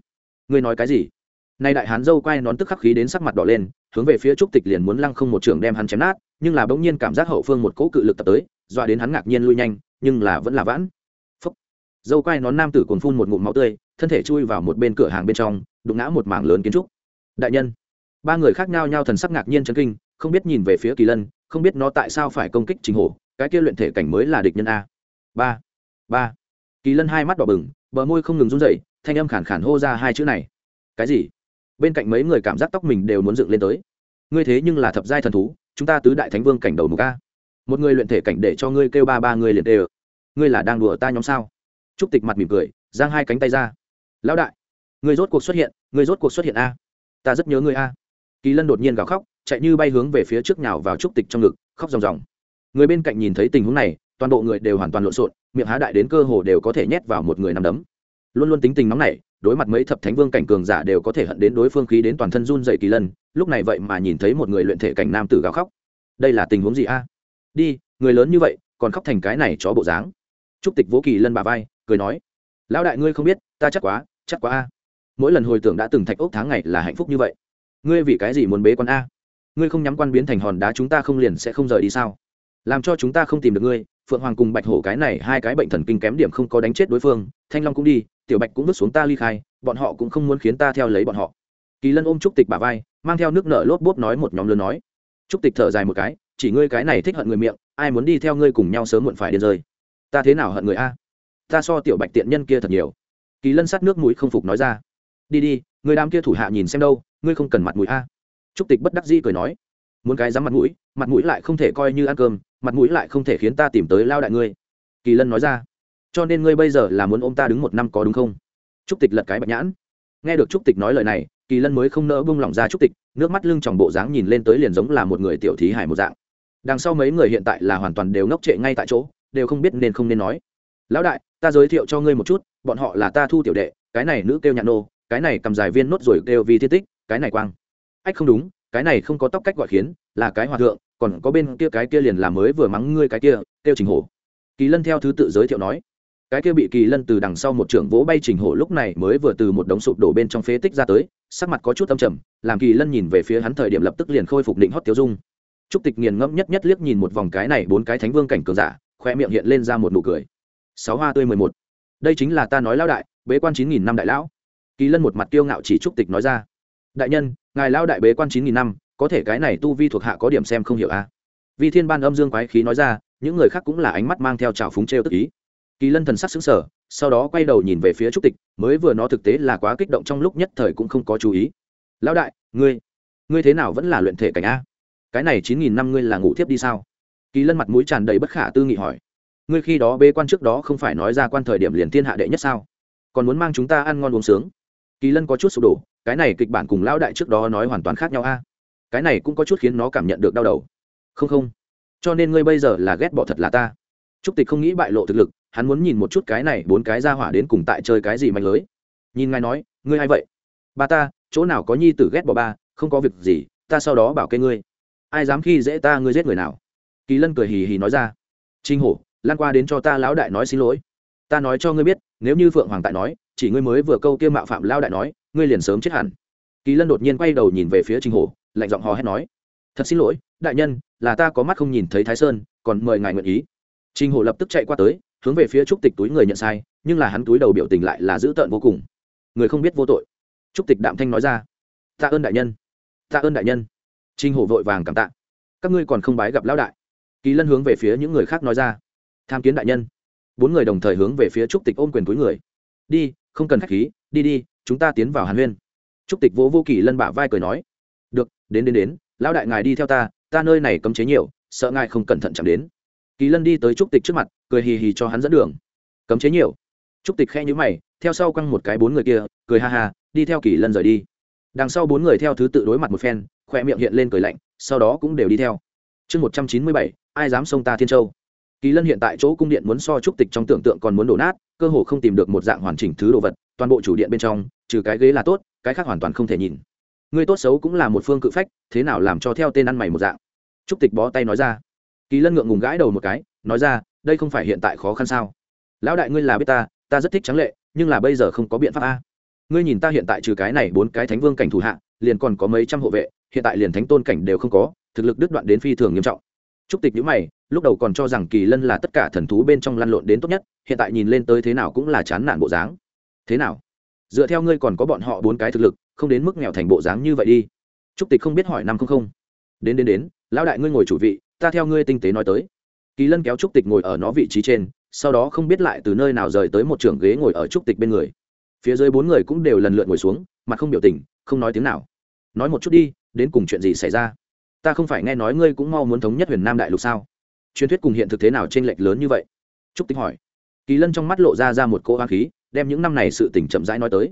Ngươi nói cái gì? Nay đại hán dâu quay nón tức khắc khí đến sắc mặt đỏ lên, hướng về phía trúc tịch liền muốn lăng không một trường đem hắn chém nát, nhưng là bỗng nhiên cảm giác hậu phương một cỗ cự lực tập tới, dọa đến hắn ngạc nhiên lui nhanh, nhưng là vẫn là vãn. Phúc. Dâu quay nón nam tử còn phun một ngụm máu tươi, thân thể chui vào một bên cửa hàng bên trong, đụng ngã một mảng lớn kiến trúc. Đại nhân. Ba người khác nhau nhau thần sắc ngạc nhiên chấn kinh, không biết nhìn về phía kỳ lân, không biết nó tại sao phải công kích chính hổ cái kia luyện thể cảnh mới là địch nhân a. Ba ba. Kỳ lân hai mắt đỏ bừng, bờ môi không ngừng run rẩy, thanh âm khản khản hô ra hai chữ này. Cái gì? Bên cạnh mấy người cảm giác tóc mình đều muốn dựng lên tới. Ngươi thế nhưng là thập giai thần thú, chúng ta tứ đại thánh vương cảnh đầu mục a. Một người luyện thể cảnh để cho ngươi kêu ba ba người liền đều ngươi là đang đùa ta nhóm sao? Trúc tịch mặt mỉm cười, giang hai cánh tay ra. Lão đại, ngươi rốt cuộc xuất hiện, ngươi rốt cuộc xuất hiện a. Ta rất nhớ ngươi a. Kỳ lân đột nhiên gào khóc, chạy như bay hướng về phía trước nhào vào trúc tịch trong ngực, khóc ròng ròng người bên cạnh nhìn thấy tình huống này, toàn bộ người đều hoàn toàn lộn xộn, miệng há đại đến cơ hồ đều có thể nhét vào một người nằm đấm. Luôn luôn tính tình nóng này đối mặt mấy thập thánh vương cảnh cường giả đều có thể hận đến đối phương khí đến toàn thân run dậy kỳ lân, lúc này vậy mà nhìn thấy một người luyện thể cảnh nam tử gào khóc. Đây là tình huống gì a? Đi, người lớn như vậy, còn khóc thành cái này chó bộ dáng. Trúc tịch vỗ kỳ lân bà vai, cười nói, lão đại ngươi không biết, ta chắc quá chắc quá a. Mỗi lần hồi tưởng đã từng thạch ốc tháng ngày là hạnh phúc như vậy. Ngươi vì cái gì muốn bế con a? Ngươi không nhắm quan biến thành hòn đá chúng ta không liền sẽ không rời đi sao? Làm cho chúng ta không tìm được ngươi, phượng hoàng cùng bạch hổ cái này hai cái bệnh thần kinh kém điểm không có đánh chết đối phương, thanh long cũng đi, tiểu bạch cũng vứt xuống ta ly khai, bọn họ cũng không muốn khiến ta theo lấy bọn họ. Kỳ lân ôm trúc tịch bà vai, mang theo nước nở lốp bốp nói một nhóm lớn nói. Trúc tịch thở dài một cái, chỉ ngươi cái này thích hận người miệng, ai muốn đi theo ngươi cùng nhau sớm muộn phải điên rơi. Ta thế nào hận người a? Ta so tiểu bạch tiện nhân kia thật nhiều. Kỳ lân sát nước mũi không phục nói ra. Đi đi, người đám kia thủ hạ nhìn xem đâu, ngươi không cần mặt mũi a. Trúc tịch bất đắc dĩ cười nói. Muốn cái dám mặt mũi mặt mũi lại không thể coi như ăn cơm mặt mũi lại không thể khiến ta tìm tới lao đại ngươi. Kỳ lân nói ra. Cho nên ngươi bây giờ là muốn ôm ta đứng một năm có đúng không? Trúc tịch lật cái bạch nhãn. Nghe được trúc tịch nói lời này, kỳ lân mới không nỡ bung lỏng ra trúc tịch, nước mắt lưng tròng bộ dáng nhìn lên tới liền giống là một người tiểu thí hải một dạng. Đằng sau mấy người hiện tại là hoàn toàn đều ngốc trệ ngay tại chỗ, đều không biết nên không nên nói. Lão đại, ta giới thiệu cho ngươi một chút, bọn họ là ta thu tiểu đệ, cái này nữ kêu nhạn nô, cái này cầm dài viên nốt rồi kêu vì thiên tích, cái này quang. Ách không đúng, cái này không có tóc cách gọi khiến, là cái hòa thượng còn có bên kia cái kia liền là mới vừa mắng ngươi cái kia kêu trình hổ. Kỳ lân theo thứ tự giới thiệu nói, cái kia bị kỳ lân từ đằng sau một trưởng vỗ bay trình hổ lúc này mới vừa từ một đống sụp đổ bên trong phế tích ra tới, sắc mặt có chút âm trầm, làm kỳ lân nhìn về phía hắn thời điểm lập tức liền khôi phục định hót tiêu dung. Trúc tịch nghiền ngẫm nhất nhất liếc nhìn một vòng cái này bốn cái thánh vương cảnh cường giả khoe miệng hiện lên ra một nụ cười. Sáu hoa tươi mười một. Đây chính là ta nói lão đại, bế quan chín nghìn năm đại lão. Kỳ lân một mặt kiêu ngạo chỉ trúc tịch nói ra. Đại nhân, ngài lão đại bế quan chín nghìn năm có thể cái này tu vi thuộc hạ có điểm xem không hiểu a. À? vi thiên ban âm dương quái khí nói ra, những người khác cũng là ánh mắt mang theo trào phúng trêu tức ý. Kỳ lân thần sắc xứng sở sau đó quay đầu nhìn về phía trúc tịch, mới vừa nó thực tế là quá kích động trong lúc nhất thời cũng không có chú ý. Lão đại, ngươi ngươi thế nào vẫn là luyện thể cảnh a? Cái này chín nghìn năm ngươi là ngủ thiếp đi sao? Kỳ lân mặt mũi tràn đầy bất khả tư nghị hỏi. Ngươi khi đó bê quan trước đó không phải nói ra quan thời điểm liền thiên hạ đệ nhất sao? Còn muốn mang chúng ta ăn ngon uống sướng? Kỳ lân có chút sụp đổ, cái này kịch bản cùng lão đại trước đó nói hoàn toàn khác nhau a cái này cũng có chút khiến nó cảm nhận được đau đầu. Không không. Cho nên ngươi bây giờ là ghét bỏ thật là ta. Trúc tịch không nghĩ bại lộ thực lực, hắn muốn nhìn một chút cái này bốn cái ra hỏa đến cùng tại chơi cái gì mạnh lưới. Nhìn ngài nói, ngươi hay vậy? Ba ta, chỗ nào có nhi tử ghét bỏ ba, không có việc gì, ta sau đó bảo kê ngươi. Ai dám khi dễ ta, ngươi giết người nào? Kỳ lân cười hì hì nói ra. Trinh hổ, lan qua đến cho ta lão đại nói xin lỗi. Ta nói cho ngươi biết, nếu như phượng hoàng tại nói, chỉ ngươi mới vừa câu kia mạo phạm lão đại nói, ngươi liền sớm chết hẳn. Kỳ lân đột nhiên quay đầu nhìn về phía trinh hổ lạnh giọng hò hét nói, thật xin lỗi, đại nhân, là ta có mắt không nhìn thấy thái sơn, còn mời ngài nguyện ý. Trình hổ lập tức chạy qua tới, hướng về phía trúc tịch túi người nhận sai, nhưng là hắn túi đầu biểu tình lại là dữ tợn vô cùng. Người không biết vô tội. Trúc tịch đạm thanh nói ra, tạ ơn đại nhân, tạ ơn đại nhân. Trinh hổ vội vàng cảm tạ, các ngươi còn không bái gặp lão đại. Kỳ lân hướng về phía những người khác nói ra, tham kiến đại nhân. Bốn người đồng thời hướng về phía trúc tịch ôm quyền túi người, đi, không cần k h á c h khí, đi đi, chúng ta tiến vào hàn huyên. Trúc tịch vỗ vô kỳ lân bả vai cười nói đến đến đến, lão đại ngài đi theo ta ta nơi này cấm chế nhiều, sợ ngài không cẩn thận chẳng đến. Kỳ lân đi tới trúc tịch trước mặt, cười hì hì cho hắn dẫn đường. Cấm chế nhiều. Trúc tịch khe nhữ mày, theo sau quăng một cái bốn người kia, cười ha ha, đi theo kỳ lân rời đi. Đằng sau bốn người theo thứ tự đối mặt một phen khoe miệng hiện lên cười lạnh, sau đó cũng đều đi theo. Chương một trăm chín mươi bảy, ai dám xông ta thiên châu? Kỳ lân hiện tại chỗ cung điện muốn so trúc tịch trong tưởng tượng còn muốn đổ nát, cơ hồ không tìm được một dạng hoàn chỉnh thứ đồ vật, toàn bộ chủ điện bên trong, trừ cái ghế là tốt, cái khác hoàn toàn không thể nhìn. Ngươi tốt xấu cũng là một phương cự phách, thế nào làm cho theo tên ăn mày một dạng? Trúc tịch bó tay nói ra. Kỳ lân ngượng ngùng gãi đầu một cái, nói ra, đây không phải hiện tại khó khăn sao? Lão đại ngươi là biết ta ta rất thích trắng lệ, nhưng là bây giờ không có biện pháp a. Ngươi nhìn ta hiện tại trừ cái này bốn cái thánh vương cảnh thủ hạ, liền còn có mấy trăm hộ vệ, hiện tại liền thánh tôn cảnh đều không có, thực lực đứt đoạn đến phi thường nghiêm trọng. Trúc tịch nhữ mày, lúc đầu còn cho rằng kỳ lân là tất cả thần thú bên trong lăn lộn đến tốt nhất, hiện tại nhìn lên tới thế nào cũng là chán nản bộ dáng. Thế nào? Dựa theo ngươi còn có bọn họ bốn cái thực lực không đến mức nghèo thành bộ dáng như vậy đi. Trúc tịch không biết hỏi năm không không. Đến đến đến, lão đại ngươi ngồi chủ vị, ta theo ngươi tinh tế nói tới. Kỳ lân kéo trúc tịch ngồi ở nó vị trí trên, sau đó không biết lại từ nơi nào rời tới một trưởng ghế ngồi ở trúc tịch bên người. Phía dưới bốn người cũng đều lần lượt ngồi xuống, mặt không biểu tình, không nói tiếng nào. Nói một chút đi, đến cùng chuyện gì xảy ra? Ta không phải nghe nói ngươi cũng mau muốn thống nhất huyền nam đại lục sao? Truyền thuyết cùng hiện thực thế nào t r ê n lệch lớn như vậy? Trúc tịch hỏi. Kỳ lân trong mắt lộ ra ra một cỗ hoa khí, đem những năm này sự tỉnh chậm rãi nói tới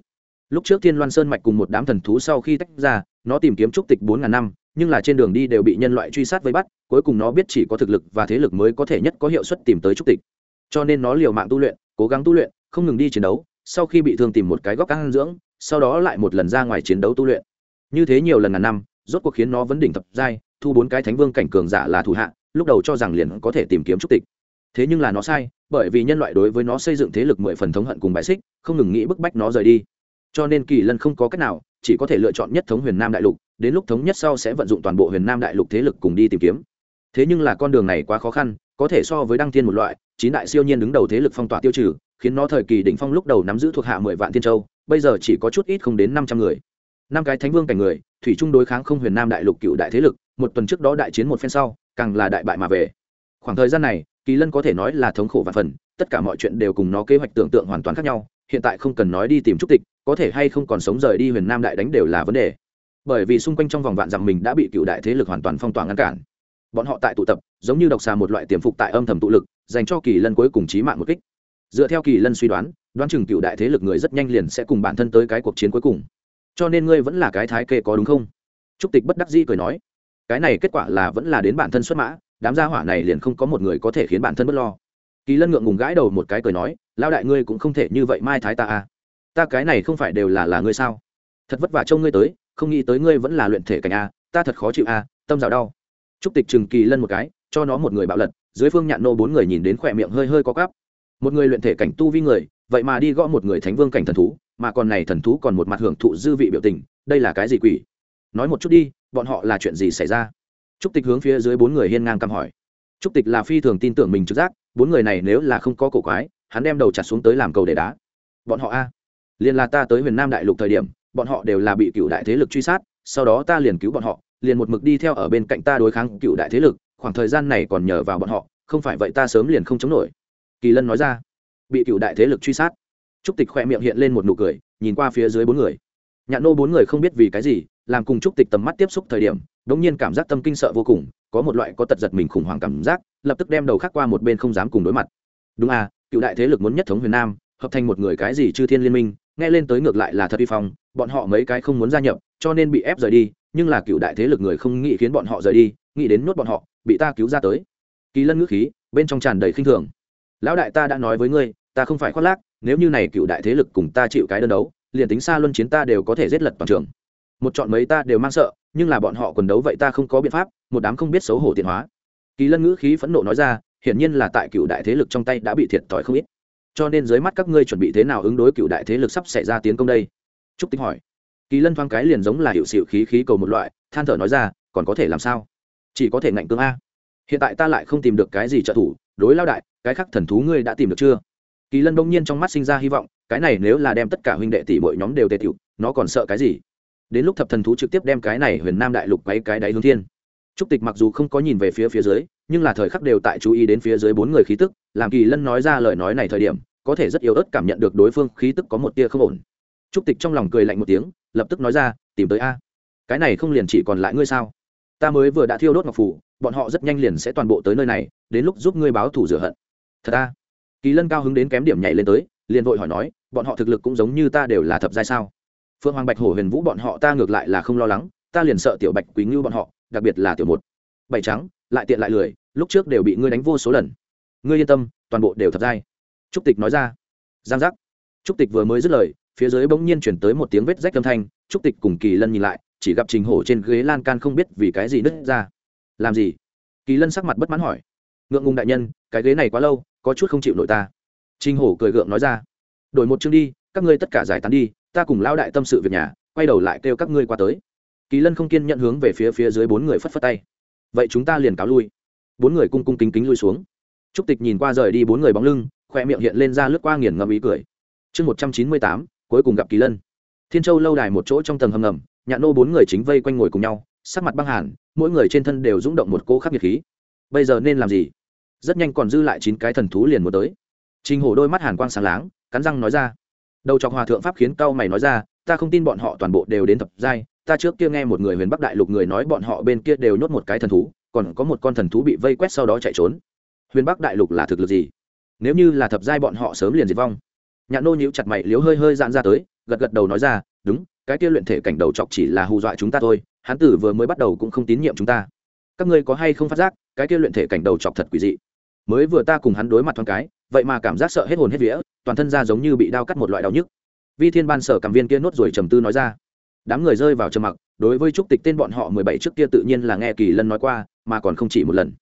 lúc trước thiên loan sơn mạch cùng một đám thần thú sau khi tách ra, nó tìm kiếm trúc tịch bốn ngàn năm, nhưng là trên đường đi đều bị nhân loại truy sát vây bắt, cuối cùng nó biết chỉ có thực lực và thế lực mới có thể nhất có hiệu suất tìm tới trúc tịch. Cho nên nó liều mạng tu luyện, cố gắng tu luyện, không ngừng đi chiến đấu, sau khi bị thương tìm một cái góc ăn dưỡng, sau đó lại một lần ra ngoài chiến đấu tu luyện. Như thế nhiều lần ngàn năm, rốt cuộc khiến nó vấn đỉnh thập giai, thu bốn cái thánh vương cảnh cường giả là thủ hạ, lúc đầu cho rằng liền có thể tìm kiếm trúc tịch. Thế nhưng là nó sai, bởi vì nhân loại đối với nó xây dựng thế lực mười phần thống hận cùng bài xích, không ngừng nghĩ bức bách nó rời đi cho nên kỳ lân không có cách nào, chỉ có thể lựa chọn nhất thống huyền nam đại lục, đến lúc thống nhất sau sẽ vận dụng toàn bộ huyền nam đại lục thế lực cùng đi tìm kiếm. Thế nhưng là con đường này quá khó khăn, có thể so với đăng thiên một loại, chín đại siêu nhiên đứng đầu thế lực phong tỏa tiêu trừ, khiến nó thời kỳ đỉnh phong lúc đầu nắm giữ thuộc hạ mười vạn thiên châu, bây giờ chỉ có chút ít không đến năm trăm người. Năm cái thánh vương cảnh người, thủy trung đối kháng không huyền nam đại lục cựu đại thế lực, một tuần trước đó đại chiến một phen sau, càng là đại bại mà về. Khoảng thời gian này, kỳ lân có thể nói là thống khổ và phần, tất cả mọi chuyện đều cùng nó kế hoạch tưởng tượng hoàn toàn khác nhau hiện tại không cần nói đi tìm trúc tịch, có thể hay không còn sống rời đi huyền nam đại đánh đều là vấn đề. Bởi vì xung quanh trong vòng vạn dặm mình đã bị cựu đại thế lực hoàn toàn phong tỏa ngăn cản. Bọn họ tại tụ tập, giống như độc xà một loại tiềm phục tại âm thầm tụ lực, dành cho kỳ lân cuối cùng trí mạng một kích. Dựa theo kỳ lân suy đoán đoán chừng cựu đại thế lực người rất nhanh liền sẽ cùng bản thân tới cái cuộc chiến cuối cùng. Cho nên ngươi vẫn là cái thái kê có đúng không? Trúc tịch bất đắc dĩ cười nói, cái này kết quả là vẫn là đến bản thân xuất mã, đám gia hỏa này liền không có một người có thể khiến bản thân bất lo kỳ lân ngượng ngùng gãi đầu một cái cười nói lao đại ngươi cũng không thể như vậy mai thái ta à. Ta cái này không phải đều là là ngươi sao? Thật vất vả trông ngươi tới, không nghĩ tới ngươi vẫn là luyện thể cảnh a ta thật khó chịu a tâm rào đau. Trúc tịch trừng kỳ lân một cái, cho nó một người bạo lật, dưới phương nhạn nô bốn người nhìn đến khỏe miệng hơi hơi có cắp một người luyện thể cảnh tu vi người, vậy mà đi gõ một người thánh vương cảnh thần thú, mà còn này thần thú còn một mặt hưởng thụ dư vị biểu tình, đây là cái gì quỷ? Nói một chút đi, bọn họ là chuyện gì xảy ra? Trúc tịch hướng phía dưới bốn người hiên ngang căm hỏi. Trúc tịch là phi thường tin tưởng mình trực giác bốn người này nếu là không có cổ quái, hắn đem đầu chặt xuống tới làm cầu để đá. Bọn họ a, liền là ta tới huyền nam đại lục thời điểm, bọn họ đều là bị cựu đại thế lực truy sát, sau đó ta liền cứu bọn họ, liền một mực đi theo ở bên cạnh ta đối kháng cựu đại thế lực, khoảng thời gian này còn nhờ vào bọn họ, không phải vậy ta sớm liền không chống nổi. Kỳ lân nói ra, bị cựu đại thế lực truy sát. Trúc tịch khoe miệng hiện lên một nụ cười, nhìn qua phía dưới bốn người. Nhạn nô bốn người không biết vì cái gì, làm cùng trúc tịch tầm mắt tiếp xúc thời điểm đ ỗ n g nhiên cảm giác tâm kinh sợ vô cùng có một loại có tật giật mình khủng hoảng cảm giác, lập tức đem đầu khắc qua một bên không dám cùng đối mặt. Đúng à cựu đại thế lực muốn nhất thống huyền nam, hợp thành một người cái gì chư thiên liên minh, nghe lên tới ngược lại là thật vi phong, bọn họ mấy cái không muốn gia nhập, cho nên bị ép rời đi, nhưng là cựu đại thế lực người không nghĩ khiến bọn họ rời đi, nghĩ đến nuốt bọn họ, bị ta cứu ra tới. Kỳ lân ngữ khí, bên trong tràn đầy khinh thường. Lão đại ta đã nói với ngươi, ta không phải khoác lác, nếu như này cựu đại thế lực cùng ta chịu cái đơn đấu, liền tính xa luân chiến ta đều có thể giết lật toàn trường. Một chọn mấy ta đều mang sợ, nhưng là bọn họ quần đấu vậy ta không có biện pháp một đám không biết xấu hổ tiện hóa. Kỳ lân ngữ khí phẫn nộ nói ra, hiển nhiên là tại cựu đại thế lực trong tay đã bị thiệt thòi không ít. Cho nên dưới mắt các ngươi chuẩn bị thế nào ứng đối cựu đại thế lực sắp xảy ra tiến công đây? Trúc tính hỏi. Kỳ lân thoáng cái liền giống là hiệu xịu khí khí cầu một loại, than thở nói ra, còn có thể làm sao? Chỉ có thể ngạnh cương a. Hiện tại ta lại không tìm được cái gì trợ thủ, đối lao đại, cái khác thần thú ngươi đã tìm được chưa? Kỳ lân đông nhiên trong mắt sinh ra hy vọng, cái này nếu là đem tất cả huynh đệ tỷ mọi nhóm đều tề tiểu nó còn sợ cái gì? Đến lúc thập thần thú trực tiếp đem cái này huyền nam đại lục quay cái đáy hướng thiên trúc tịch mặc dù không có nhìn về phía phía dưới nhưng là thời khắc đều tại chú ý đến phía dưới bốn người khí tức làm kỳ lân nói ra lời nói này thời điểm có thể rất yếu ớt cảm nhận được đối phương khí tức có một tia không ổn. Trúc tịch trong lòng cười lạnh một tiếng lập tức nói ra tìm tới a. Cái này không liền chỉ còn lại ngươi sao? Ta mới vừa đã thiêu đốt ngọc phủ bọn họ rất nhanh liền sẽ toàn bộ tới nơi này đến lúc giúp ngươi báo thù rửa hận. Thật a, kỳ lân cao hứng đến kém điểm nhảy lên tới liền vội hỏi nói bọn họ thực lực cũng giống như ta đều là thập giai sao? Phương hoàng bạch hổ huyền vũ bọn họ ta ngược lại là không lo lắng ta liền sợ tiểu bạch quý ngưu bọn họ đặc biệt là tiểu một. Bảy trắng, lại tiện lại lười, lúc trước đều bị ngươi đánh vô số lần. Ngươi yên tâm, toàn bộ đều thập giai. Trúc tịch nói ra. Giang giác. Trúc tịch vừa mới dứt lời, phía dưới bỗng nhiên chuyển tới một tiếng vết rách âm thanh. Trúc tịch cùng kỳ lân nhìn lại, chỉ gặp trình hổ trên ghế lan can không biết vì cái gì nứt ra. Làm gì? Kỳ lân sắc mặt bất mãn hỏi. Ngượng ngùng đại nhân, cái ghế này quá lâu, có chút không chịu nổi ta. Trình hổ cười gượng nói ra. Đổi một chương đi, các ngươi tất cả giải tán đi, ta cùng lao đại tâm sự việc nhà, quay đầu lại kêu các ngươi qua tới kỳ lân không kiên nhận hướng về phía phía dưới bốn người phất phất tay. Vậy chúng ta liền cáo lui. Bốn người cung cung kính kính lui xuống. Trúc tịch nhìn qua rời đi bốn người bóng lưng khoe miệng hiện lên ra lướt qua nghiền ngầm ý cười. Chương một trăm chín mươi tám, cuối cùng gặp kỳ lân. Thiên châu lâu đài một chỗ trong tầng hầm ngầm nhạn nô bốn người chính vây quanh ngồi cùng nhau, sắc mặt băng hàn, mỗi người trên thân đều rung động một cô khắc nhiệt khí. Bây giờ nên làm gì? Rất nhanh còn dư lại chín cái thần thú liền muốn tới. Trình hổ đôi mắt hàn quang sáng láng, cắn răng nói ra. Đầu chọc hòa thượng pháp khiến cao mày nói ra ta không tin bọn họ toàn bộ đều đến thập giai, ta trước kia nghe một người huyền bắc đại lục người nói bọn họ bên kia đều nhốt một cái thần thú, còn có một con thần thú bị vây quét sau đó chạy trốn. Huyền bắc đại lục là thực lực gì? Nếu như là thập giai bọn họ sớm liền diệt vong. Nhạn nô nhíu chặt mày, liếu hơi hơi dạn ra tới, gật gật đầu nói ra, đúng, cái kia luyện thể cảnh đầu chọc chỉ là hù dọa chúng ta thôi Hán tử vừa mới bắt đầu cũng không tín nhiệm chúng ta. Các ngươi có hay không phát giác, cái kia luyện thể cảnh đầu chọc thật quỷ dị? Mới vừa ta cùng hắn đối mặt thoáng cái, vậy mà cảm giác sợ hết hồn hết vía, toàn thân ra giống như bị đau cắt một loại đau nhức vi thiên ban sở cầm viên kia nốt rồi trầm tư nói ra. Đám người rơi vào trầm mặc, đối với trúc tịch tên bọn họ mười bảy trước kia tự nhiên là nghe kỳ lân nói qua, mà còn không chỉ một lần.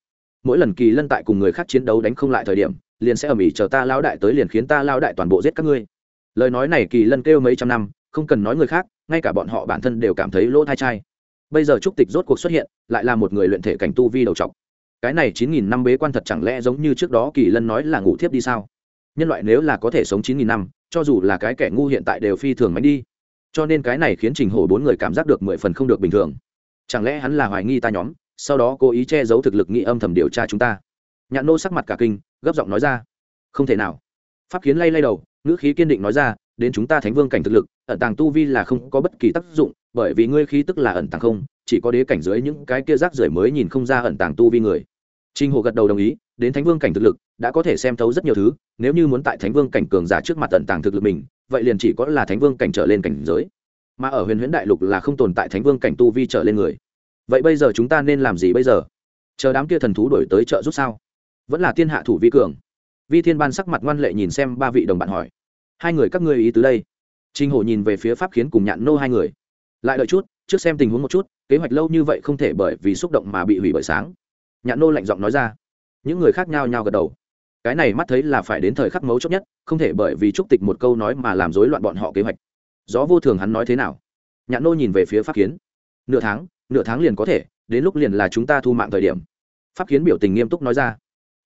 Mỗi lần kỳ lân tại cùng người khác chiến đấu đánh không lại thời điểm, liền sẽ ở mỹ chờ ta lao đại tới liền khiến ta lao đại toàn bộ giết các ngươi. Lời nói này kỳ lân kêu mấy trăm năm, không cần nói người khác, ngay cả bọn họ bản thân đều cảm thấy lỗ thai trai bây giờ trúc tịch rốt cuộc xuất hiện, lại là một người luyện thể cảnh tu vi đầu trọc. Cái này chín nghìn năm bế quan thật chẳng lẽ giống như trước đó kỳ lân nói là ngủ thiếp đi sao? Nhân loại nếu là có thể sống chín nghìn năm cho dù là cái kẻ ngu hiện tại đều phi thường mánh đi. Cho nên cái này khiến trình hổ bốn người cảm giác được mười phần không được bình thường. Chẳng lẽ hắn là hoài nghi ta nhóm sau đó cố ý che giấu thực lực nghĩ âm thầm điều tra chúng ta? Nhạn nô sắc mặt cả kinh gấp giọng nói ra. Không thể nào. Pháp kiến lay lay đầu ngữ khí kiên định nói ra đến chúng ta thánh vương cảnh thực lực ẩn tàng tu vi là không có bất kỳ tác dụng bởi vì ngươi khí tức là ẩn tàng không chỉ có đế cảnh dưới những cái kia rác rưởi mới nhìn không ra ẩn tàng tu vi người. Trình Hồ gật đầu đồng ý, đến Thánh Vương cảnh thực lực, đã có thể xem thấu rất nhiều thứ, nếu như muốn tại Thánh Vương cảnh cường giả trước mặt tận tàng thực lực mình, vậy liền chỉ có là Thánh Vương cảnh trở lên cảnh giới. Mà ở Huyền Huyễn Đại Lục là không tồn tại Thánh Vương cảnh tu vi trở lên người. Vậy bây giờ chúng ta nên làm gì bây giờ? Chờ đám kia thần thú đổi tới trợ giúp sao? Vẫn là tiên hạ thủ vi cường. Vi Thiên Ban sắc mặt ngoan lệ nhìn xem ba vị đồng bạn hỏi: "Hai người các ngươi ý tứ đây?" Trình Hổ nhìn về phía Pháp Khiến cùng Nhạn Nô hai người. Lại đợi chút, trước xem tình huống một chút, kế hoạch lâu như vậy không thể bởi vì xúc động mà bị hủy bởi sáng nhạn nô lạnh giọng nói ra những người khác nhao nhao gật đầu. Cái này mắt thấy là phải đến thời khắc mấu chốt nhất, không thể bởi vì trúc tịch một câu nói mà làm rối loạn bọn họ kế hoạch. Gió vô thường hắn nói thế nào? Nhạn nô nhìn về phía pháp kiến. Nửa tháng nửa tháng liền có thể, đến lúc liền là chúng ta thu mạng thời điểm. Pháp kiến biểu tình nghiêm túc nói ra.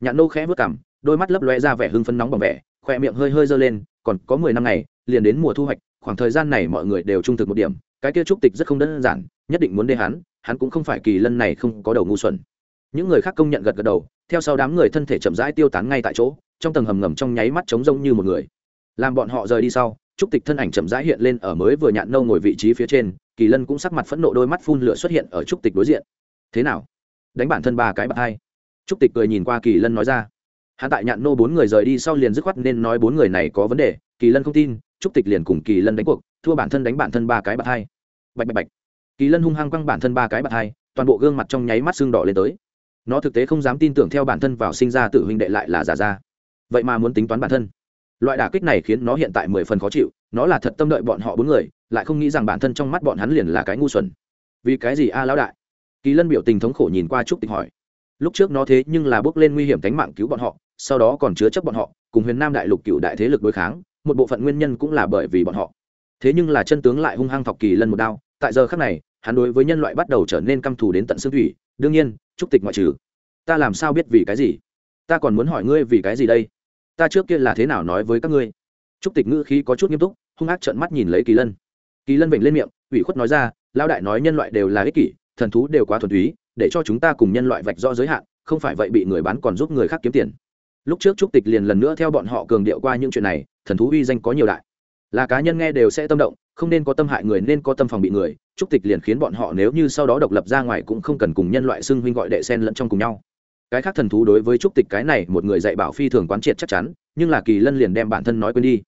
Nhạn nô khẽ vớt cảm đôi mắt lấp loe ra vẻ hưng phấn nóng bằng vẻ khỏe miệng hơi hơi dơ lên, còn có mười năm ngày, liền đến mùa thu hoạch, khoảng thời gian này mọi người đều trung thực một điểm, cái kia trúc tịch rất không đơn giản, nhất định muốn đê hắn hắn cũng không phải kỳ lân này không có đầu ngu xuẩn. Những người khác công nhận gật gật đầu theo sau đám người thân thể chậm rãi tiêu tán ngay tại chỗ, trong tầng hầm ngầm trong nháy mắt trống rông như một người. Làm bọn họ rời đi sau, trúc tịch thân ảnh chậm rãi hiện lên ở mới vừa nhạn nâu ngồi vị trí phía trên, kỳ lân cũng sắc mặt phẫn nộ đôi mắt phun lửa xuất hiện ở trúc tịch đối diện. Thế nào? Đánh bản thân ba cái bạc hai? Trúc tịch cười nhìn qua kỳ lân nói ra. Hắn tại nhạn nô bốn người rời đi sau liền dứt khoát nên nói bốn người này có vấn đề, kỳ lân không tin, trúc tịch liền cùng kỳ lân đánh cuộc, thua bản thân đánh bản thân ba cái bạc hai. Bạch bạch bạch. Kỳ lân hung hăng quăng bản thân ba cái bạc hai, toàn bộ gương mặt trong nháy mắt xương đỏ lên tới nó thực tế không dám tin tưởng theo bản thân vào sinh ra tự huynh đệ lại là giả ra. Vậy mà muốn tính toán bản thân. Loại đả kích này khiến nó hiện tại mười phần khó chịu, nó là thật tâm đợi bọn họ bốn người, lại không nghĩ rằng bản thân trong mắt bọn hắn liền là cái ngu xuẩn. Vì cái gì a lão đại? Kỳ lân biểu tình thống khổ nhìn qua trúc tịch hỏi. Lúc trước nó thế nhưng là bước lên nguy hiểm tính mạng cứu bọn họ, sau đó còn chứa chấp bọn họ, cùng huyền nam đại lục cựu đại thế lực đối kháng, một bộ phận nguyên nhân cũng là bởi vì bọn họ. Thế nhưng là chân tướng lại hung hăng thọc kỳ lân một đao, tại giờ khác này, hắn đối với nhân loại bắt đầu trở nên căm thù đến tận xương thủy đương nhiên trúc tịch ngoại trừ. Ta làm sao biết vì cái gì? Ta còn muốn hỏi ngươi vì cái gì đây? Ta trước kia là thế nào nói với các ngươi? Trúc tịch ngữ khí có chút nghiêm túc, hung ác trợn mắt nhìn lấy kỳ lân. Kỳ lân vểnh lên miệng, ủy khuất nói ra lao đại nói nhân loại đều là ích kỷ, thần thú đều quá thuần túy, để cho chúng ta cùng nhân loại vạch rõ giới hạn, không phải vậy bị người bán còn giúp người khác kiếm tiền. Lúc trước trúc tịch liền lần nữa theo bọn họ cường điệu qua những chuyện này, thần thú uy danh có nhiều đại. Là cá nhân nghe đều sẽ tâm động, không nên có tâm hại người, nên có tâm phòng bị người trúc tịch liền khiến bọn họ nếu như sau đó độc lập ra ngoài cũng không cần cùng nhân loại xưng huynh gọi đệ sen lẫn trong cùng nhau. Cái khác thần thú đối với trúc tịch cái này một người dạy bảo phi thường quán triệt chắc chắn, nhưng là kỳ lân liền đem bản thân nói quên đi.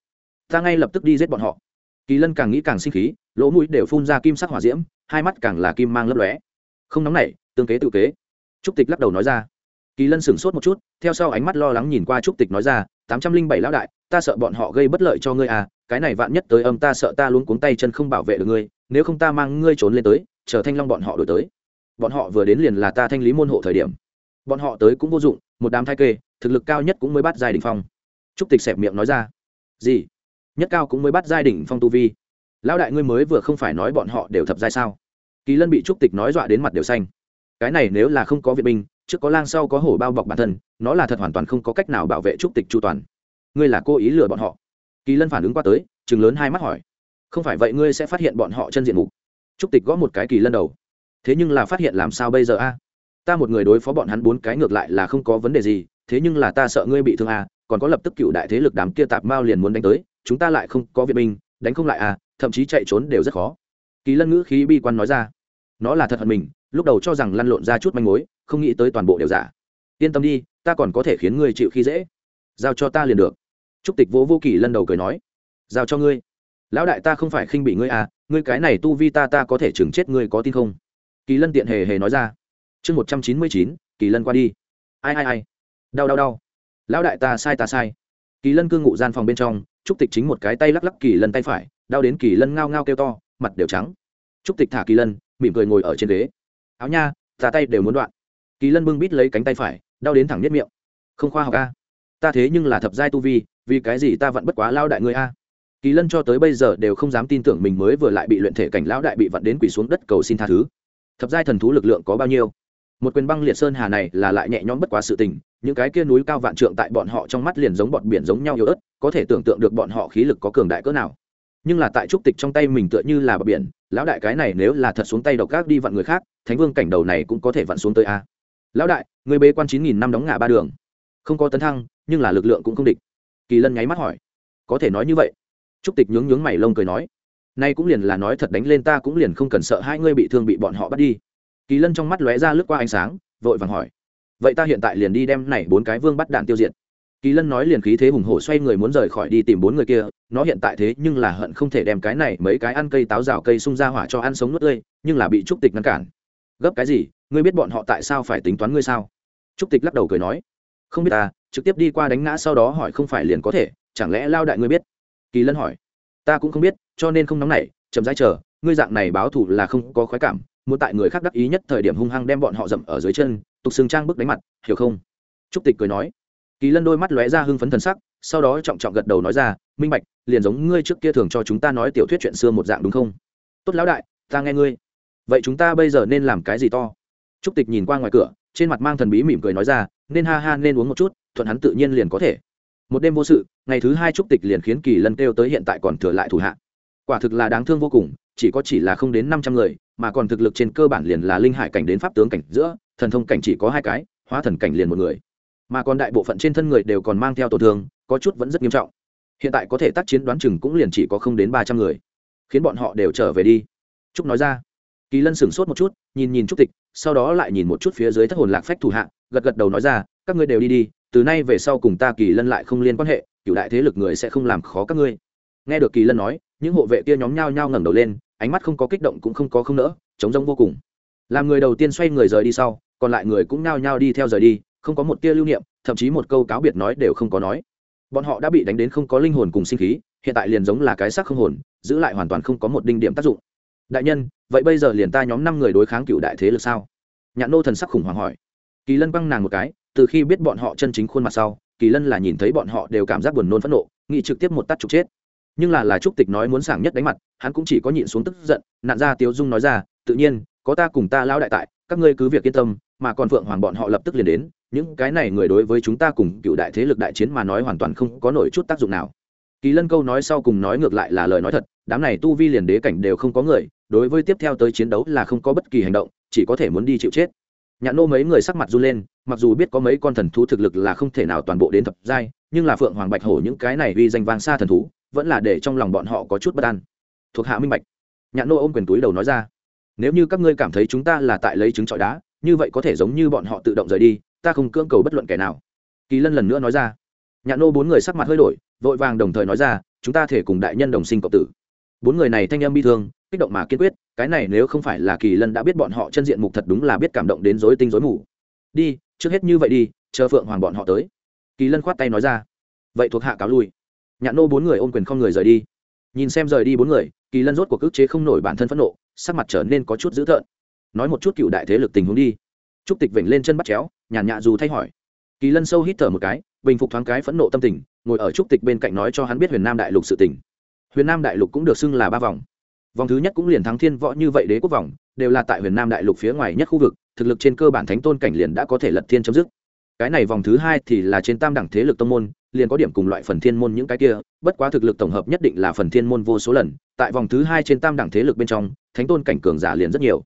Ta ngay lập tức đi giết bọn họ. Kỳ lân càng nghĩ càng sinh khí, lỗ mũi đều phun ra kim sắc hỏa diễm, hai mắt càng là kim mang lấp lóe. Không nóng nảy, tương kế tự kế. Trúc tịch lắc đầu nói ra. Kỳ lân sửng sốt một chút, theo sau ánh mắt lo lắng nhìn qua trúc tịch nói ra, tám trăm linh bảy lão đại ta sợ bọn họ gây bất lợi cho ngươi à cái này vạn nhất tới âm ta sợ ta luôn cuống tay chân không bảo vệ được ngươi, nếu không ta mang ngươi trốn lên tới, chờ thanh long bọn họ đổi tới. Bọn họ vừa đến liền là ta thanh lý môn hộ thời điểm. Bọn họ tới cũng vô dụng, một đám thai kê, thực lực cao nhất cũng mới bắt giai đ ỉ n h phong. Trúc tịch xẹp miệng nói ra. Gì? Nhất cao cũng mới bắt giai đ ỉ n h phong tu vi. Lão đại ngươi mới vừa không phải nói bọn họ đều thập giai sao? Kỳ lân bị trúc tịch nói dọa đến mặt đều xanh. Cái này nếu là không có viện binh, trước có lang sau có hổ bao bọc bản thân, nó là thật hoàn toàn không có cách nào bảo vệ trúc tịch chu toàn ngươi là cố ý lừa bọn họ. Kỳ lân phản ứng qua tới chừng lớn hai mắt hỏi. Không phải vậy ngươi sẽ phát hiện bọn họ chân diện mục. Trúc tịch gõ một cái kỳ lân đầu. Thế nhưng là phát hiện làm sao bây giờ a? Ta một người đối phó bọn hắn bốn cái ngược lại là không có vấn đề gì, thế nhưng là ta sợ ngươi bị thương à còn có lập tức cựu đại thế lực đám kia tạp mao liền muốn đánh tới, chúng ta lại không có viện binh, đánh không lại à thậm chí chạy trốn đều rất khó. Kỳ lân ngữ khí bi quan nói ra. Nó là thật hận mình, lúc đầu cho rằng lăn lộn ra chút manh mối, không nghĩ tới toàn bộ đều giả. Yên tâm đi, ta còn có thể khiến ngươi chịu khi dễ. Giao cho ta liền được trúc tịch vỗ vô kỳ lân đầu cười nói, giao cho ngươi. Lão đại ta không phải khinh bị ngươi à ngươi cái này tu vi ta ta có thể chừng chết ngươi có tin không? Kỳ lân tiện hề hề nói ra. Chương một trăm chín mươi chín, kỳ lân qua đi. Ai ai ai. Đau đau đau. Lão đại ta sai ta sai. Kỳ lân cư ngụ gian phòng bên trong, trúc tịch chính một cái tay lắc lắc kỳ lân tay phải, đau đến kỳ lân ngao ngao kêu to, mặt đều trắng. Trúc tịch thả kỳ lân, mỉm cười ngồi ở trên ghế. Áo nha, ta tay đều muốn đoạn. Kỳ lân bưng bít lấy cánh tay phải, đau đến thẳng nhất miệng. Không khoa học a. Ta thế nhưng là thập giai tu vi vì cái gì ta vẫn bất quá lao đại ngươi a? Kỳ lân cho tới bây giờ đều không dám tin tưởng mình mới vừa lại bị luyện thể cảnh lão đại bị vặn đến quỷ xuống đất cầu xin tha thứ. Thập giai thần thú lực lượng có bao nhiêu? Một quyền băng liệt sơn hà này là lại nhẹ nhõm bất quá sự tình, những cái kia núi cao vạn trượng tại bọn họ trong mắt liền giống bọn biển giống nhau yếu ớt, có thể tưởng tượng được bọn họ khí lực có cường đại cỡ nào. Nhưng là tại trúc tịch trong tay mình tựa như là bờ biển, lão đại cái này nếu là thật xuống tay độc gác đi vặn người khác, thánh vương cảnh đầu này cũng có thể vặn xuống tới a. Lão đại, người bế quan chín nghìn năm đóng ngã ba đường. Không có tấn thăng, nhưng là lực lượng cũng không địch kỳ lân nháy mắt hỏi, có thể nói như vậy? Trúc tịch nhướng nhướng mày lông cười nói, nay cũng liền là nói thật đánh lên ta cũng liền không cần sợ hai ngươi bị thương bị bọn họ bắt đi. Kỳ lân trong mắt lóe ra lướt qua ánh sáng, vội vàng hỏi, vậy ta hiện tại liền đi đem này bốn cái vương bắt đạn tiêu diệt. Kỳ lân nói liền khí thế hùng hổ xoay người muốn rời khỏi đi tìm bốn người kia, nó hiện tại thế nhưng là hận không thể đem cái này mấy cái ăn cây táo rào cây sung ra hỏa cho ăn sống nuốt tươi, nhưng là bị trúc tịch ngăn cản. Gấp cái gì? Ngươi biết bọn họ tại sao phải tính toán ngươi sao? Trúc tịch lắc đầu cười nói, không biết ta trực tiếp đi qua đánh ngã sau đó hỏi không phải liền có thể, chẳng lẽ lao đại ngươi biết? Kỳ lân hỏi. Ta cũng không biết, cho nên không nóng nảy, chậm rãi chờ, ngươi dạng này báo thù là không có khoái cảm, muốn tại người khác đắc ý nhất thời điểm hung hăng đem bọn họ dậm ở dưới chân, tục xương trang bức đánh mặt, hiểu không? Trúc tịch cười nói. Kỳ lân đôi mắt lóe ra hưng phấn thần sắc, sau đó trọng trọng gật đầu nói ra, minh bạch, liền giống ngươi trước kia thường cho chúng ta nói tiểu thuyết chuyện xưa một dạng đúng không? Tốt lão đại, ta nghe ngươi. Vậy chúng ta bây giờ nên làm cái gì to? Trúc tịch nhìn qua ngoài cửa, trên mặt mang thần bí mỉm cười nói ra, nên ha ha, nên uống một chút thuận hắn tự nhiên liền có thể. Một đêm vô sự, ngày thứ hai trúc tịch liền khiến kỳ lân kêu tới hiện tại còn thừa lại thủ hạ. Quả thực là đáng thương vô cùng, chỉ có chỉ là không đến năm trăm người, mà còn thực lực trên cơ bản liền là linh hải cảnh đến pháp tướng cảnh giữa, thần thông cảnh chỉ có hai cái, hóa thần cảnh liền một người. Mà còn đại bộ phận trên thân người đều còn mang theo tổn thương, có chút vẫn rất nghiêm trọng. Hiện tại có thể tác chiến đoán chừng cũng liền chỉ có không đến ba trăm người. Khiến bọn họ đều trở về đi. Trúc nói ra. Kỳ lân sửng sốt một chút, nhìn nhìn trúc tịch, sau đó lại nhìn một chút phía dưới thất hồn lạc phách thủ hạ, gật gật đầu nói ra, các ngươi đều đi đi từ nay về sau cùng ta kỳ lân lại không liên quan hệ cựu đại thế lực người sẽ không làm khó các ngươi. Nghe được kỳ lân nói, những hộ vệ kia nhóm nhao nhao ngẩng đầu lên, ánh mắt không có kích động cũng không có không nỡ chống rông vô cùng. Làm người đầu tiên xoay người rời đi sau, còn lại người cũng nhao nhao đi theo rời đi, không có một tia lưu niệm, thậm chí một câu cáo biệt nói đều không có nói. Bọn họ đã bị đánh đến không có linh hồn cùng sinh khí, hiện tại liền giống là cái xác không hồn, giữ lại hoàn toàn không có một đinh điểm tác dụng. Đại nhân, vậy bây giờ liền ta nhóm năm người đối kháng cựu đại thế lực sao? Nhạn nô thần sắc khủng hoảng hỏi. Kỳ lân băng nàng một cái từ khi biết bọn họ chân chính khuôn mặt sau, kỳ lân là nhìn thấy bọn họ đều cảm giác buồn nôn phẫn nộ, nghĩ trực tiếp một tắt trục chết. Nhưng là là trúc tịch nói muốn sảng nhất đánh mặt, hắn cũng chỉ có nhịn xuống tức giận nạn ra tiếu dung nói ra, tự nhiên, có ta cùng ta lao đại tại, các ngươi cứ việc yên tâm, mà còn phượng hoàng bọn họ lập tức liền đến, những cái này người đối với chúng ta cùng cựu đại thế lực đại chiến mà nói hoàn toàn không có nổi chút tác dụng nào. Kỳ lân câu nói sau cùng nói ngược lại là lời nói thật, đám này tu vi liền đế cảnh đều không có người, đối với tiếp theo tới chiến đấu là không có bất kỳ hành động, chỉ có thể muốn đi chịu chết nhạn nô mấy người sắc mặt run lên, mặc dù biết có mấy con thần thú thực lực là không thể nào toàn bộ đến thập giai, nhưng là phượng hoàng bạch hổ những cái này uy danh vang xa thần thú, vẫn là để trong lòng bọn họ có chút bất an. Thuộc hạ minh bạch. Nhạn nô ôm quyền túi đầu nói ra, nếu như các ngươi cảm thấy chúng ta là tại lấy trứng trọi đá, như vậy có thể giống như bọn họ tự động rời đi, ta không cưỡng cầu bất luận kẻ nào. Kỳ lân lần nữa nói ra. Nhạn nô bốn người sắc mặt hơi đổi, vội vàng đồng thời nói ra, chúng ta thể cùng đại nhân đồng sinh cộng tử. Bốn người này thanh em bi thương kích động mà kiên quyết, cái này nếu không phải là kỳ lân đã biết bọn họ chân diện mục thật đúng là biết cảm động đến dối tinh dối mù. Đi, trước hết như vậy đi, chờ phượng hoàng bọn họ tới. Kỳ lân khoát tay nói ra. Vậy thuộc hạ cáo lui. Nhạn nô bốn người ôm quyền không người rời đi. Nhìn xem rời đi bốn người, kỳ lân rốt cuộc ức chế không nổi bản thân phẫn nộ, sắc mặt trở nên có chút dữ tợn. Nói một chút cựu đại thế lực tình huống đi. Trúc tịch vểnh lên chân bắt chéo, nhàn nhạ dù thay hỏi. Kỳ lân sâu hít thở một cái, bình phục thoáng cái phẫn nộ tâm tình, ngồi ở trúc tịch bên cạnh nói cho hắn biết huyền nam đại lục sự tình. Huyền nam đại lục cũng được xưng là ba vòng vòng thứ nhất cũng liền thắng thiên võ như vậy đế quốc vòng, đều là tại huyền nam đại lục phía ngoài nhất khu vực, thực lực trên cơ bản thánh tôn cảnh liền đã có thể lật thiên chấm dứt. Cái này vòng thứ hai thì là trên tam đẳng thế lực tông môn, liền có điểm cùng loại phần thiên môn những cái kia, bất quá thực lực tổng hợp nhất định là phần thiên môn vô số lần, tại vòng thứ hai trên tam đẳng thế lực bên trong, thánh tôn cảnh cường giả liền rất nhiều.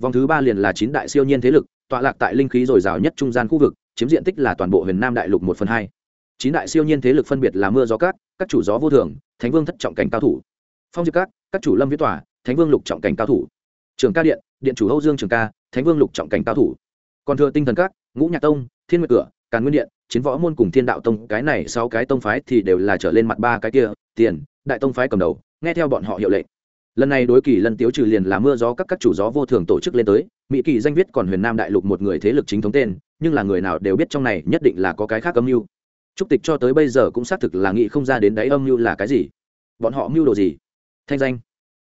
Vòng thứ ba liền là chín đại siêu nhiên thế lực, tọa lạc tại linh khí dồi dào nhất trung gian khu vực, chiếm diện tích là toàn bộ huyền nam đại lục một phần hai. Chín đại siêu nhiên thế lực phân biệt là mưa gió cát các chủ gió vô thường, thánh vương thất trọng cảnh cao thủ. Phong diệp cát các chủ lâm viết tòa, thánh vương lục trọng cảnh cao thủ. Trường ca điện điện chủ âu dương trường ca, thánh vương lục trọng cảnh cao thủ. Còn thừa tinh thần các, ngũ nhạc tông, thiên nguyệt cửa, càn nguyên điện, chiến võ môn cùng thiên đạo tông, cái này sau cái tông phái thì đều là trở lên mặt ba cái kia, tiền, đại tông phái cầm đầu, nghe theo bọn họ hiệu lệnh. Lần này đối kỳ lân tiếu trừ liền là mưa gió các các chủ gió vô thường tổ chức lên tới, mỹ kỳ danh viết còn huyền nam đại lục một người thế lực chính thống tên, nhưng là người nào đều biết trong này nhất định là có cái khác âm mưu. Trúc tịch cho tới bây giờ cũng xác thực là nghĩ không ra đến đáy âm mưu là cái gì. Bọn họ mưu đồ gì? Thanh danh.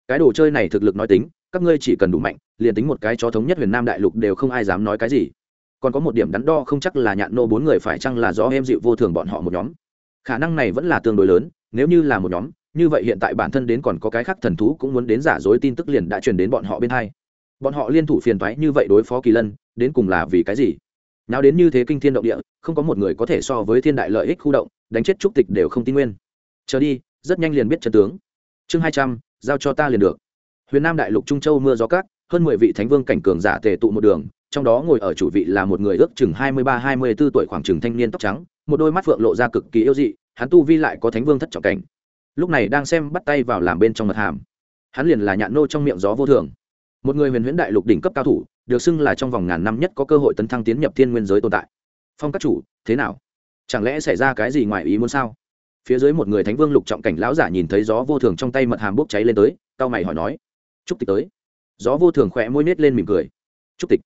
Cái đồ chơi này thực lực nói tính, các ngươi chỉ cần đủ mạnh, liền tính một cái cho thống nhất huyền nam đại lục đều không ai dám nói cái gì. Còn có một điểm đắn đo không chắc là nhạn nô bốn người phải chăng là do em dịu vô thường bọn họ một nhóm. Khả năng này vẫn là tương đối lớn, nếu như là một nhóm, như vậy hiện tại bản thân đến còn có cái khác thần thú cũng muốn đến giả dối tin tức liền đã truyền đến bọn họ bên hai. Bọn họ liên thủ phiền toái như vậy đối phó kỳ lân, đến cùng là vì cái gì? Nào đến như thế kinh thiên động địa, không có một người có thể so với thiên đại lợi ích khu động, đánh chết trúc tịch đều không tin nguyên. Chờ đi, rất nhanh liền biết trận tướng chương hai trăm, giao cho ta liền được. Huyền nam đại lục trung châu mưa gió cát, hơn mười vị thánh vương cảnh cường giả tề tụ một đường, trong đó ngồi ở chủ vị là một người ước chừng hai mươi ba, hai mươi b ố tuổi khoảng chừng thanh niên tóc trắng, một đôi mắt phượng lộ ra cực kỳ yêu dị, hắn tu vi lại có thánh vương thất trọng cảnh. Lúc này đang xem bắt tay vào làm bên trong mật hàm. Hắn liền là nhạn nô trong miệng gió vô thường. Một người huyền huyễn đại lục đỉnh cấp cao thủ, được xưng là trong vòng ngàn năm nhất có cơ hội tấn thăng tiến nhập thiên nguyên giới tồn tại. Phong các chủ, thế nào? Chẳng lẽ xảy ra cái gì ngoài ý muốn sao? Phía dưới một người thánh vương lục trọng cảnh lão giả nhìn thấy gió vô thường trong tay mật hàm bốc cháy lên tới, cao mày hỏi nói, trúc tịch tới. Gió vô thường khỏe môi nết lên mỉm cười, trúc tịch.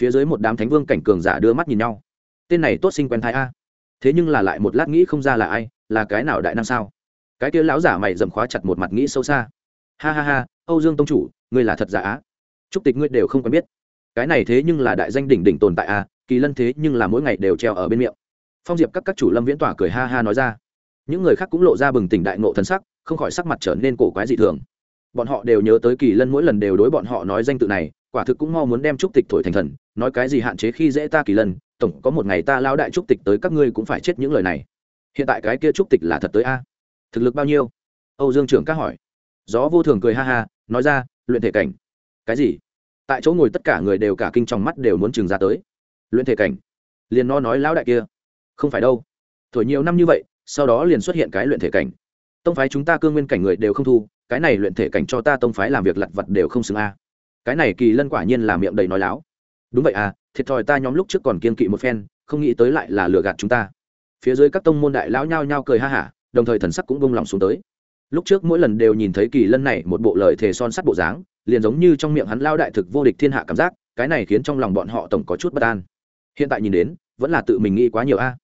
Phía dưới một đám thánh vương cảnh cường giả đưa mắt nhìn nhau, tên này tốt sinh quen thai a. Thế nhưng là lại một lát nghĩ không ra là ai, là cái nào đại năng sao? Cái kia lão giả mày dầm khóa chặt một mặt nghĩ sâu xa, ha ha ha, âu dương tông chủ, ngươi là thật giả á? Trúc tịch ngươi đều không quen biết. Cái này thế nhưng là đại danh đỉnh đỉnh tồn tại a, kỳ lân thế nhưng là mỗi ngày đều treo ở bên miệng. Phong diệp các các chủ lâm viễn tỏa cười ha ha nói ra những người khác cũng lộ ra bừng tỉnh đại ngộ thần sắc, không khỏi sắc mặt trở nên cổ quái dị thường. Bọn họ đều nhớ tới kỳ lân mỗi lần đều đối bọn họ nói danh tự này, quả thực cũng mau muốn đem trúc tịch thổi thành thần, nói cái gì hạn chế khi dễ ta kỳ lân, tổng có một ngày ta lao đại trúc tịch tới các ngươi cũng phải chết những lời này. Hiện tại cái kia trúc tịch là thật tới a? Thực lực bao nhiêu? Âu dương trưởng các hỏi. Gió vô thường cười ha ha, nói ra, luyện thể cảnh. Cái gì? Tại chỗ ngồi tất cả người đều cả kinh trong mắt đều muốn chừng ra tới. Luyện thể cảnh. Liền nó nói lão đại kia. Không phải đâu. Thổi nhiều năm như vậy sau đó liền xuất hiện cái luyện thể cảnh. Tông phái chúng ta cương nguyên cảnh người đều không thu, cái này luyện thể cảnh cho ta tông phái làm việc lặt vặt đều không xứng a. Cái này kỳ lân quả nhiên là miệng đầy nói láo. Đúng vậy à thiệt thòi ta nhóm lúc trước còn kiên kỵ một phen, không nghĩ tới lại là lừa gạt chúng ta. Phía dưới các tông môn đại lão nhao nhao cười ha hả, đồng thời thần sắc cũng bông lòng xuống tới. Lúc trước mỗi lần đều nhìn thấy kỳ lân này một bộ lời thề son sắt bộ dáng, liền giống như trong miệng hắn lao đại thực vô địch thiên hạ cảm giác, cái này khiến trong lòng bọn họ tổng có chút bất an. Hiện tại nhìn đến, vẫn là tự mình nghĩ quá nhiều a.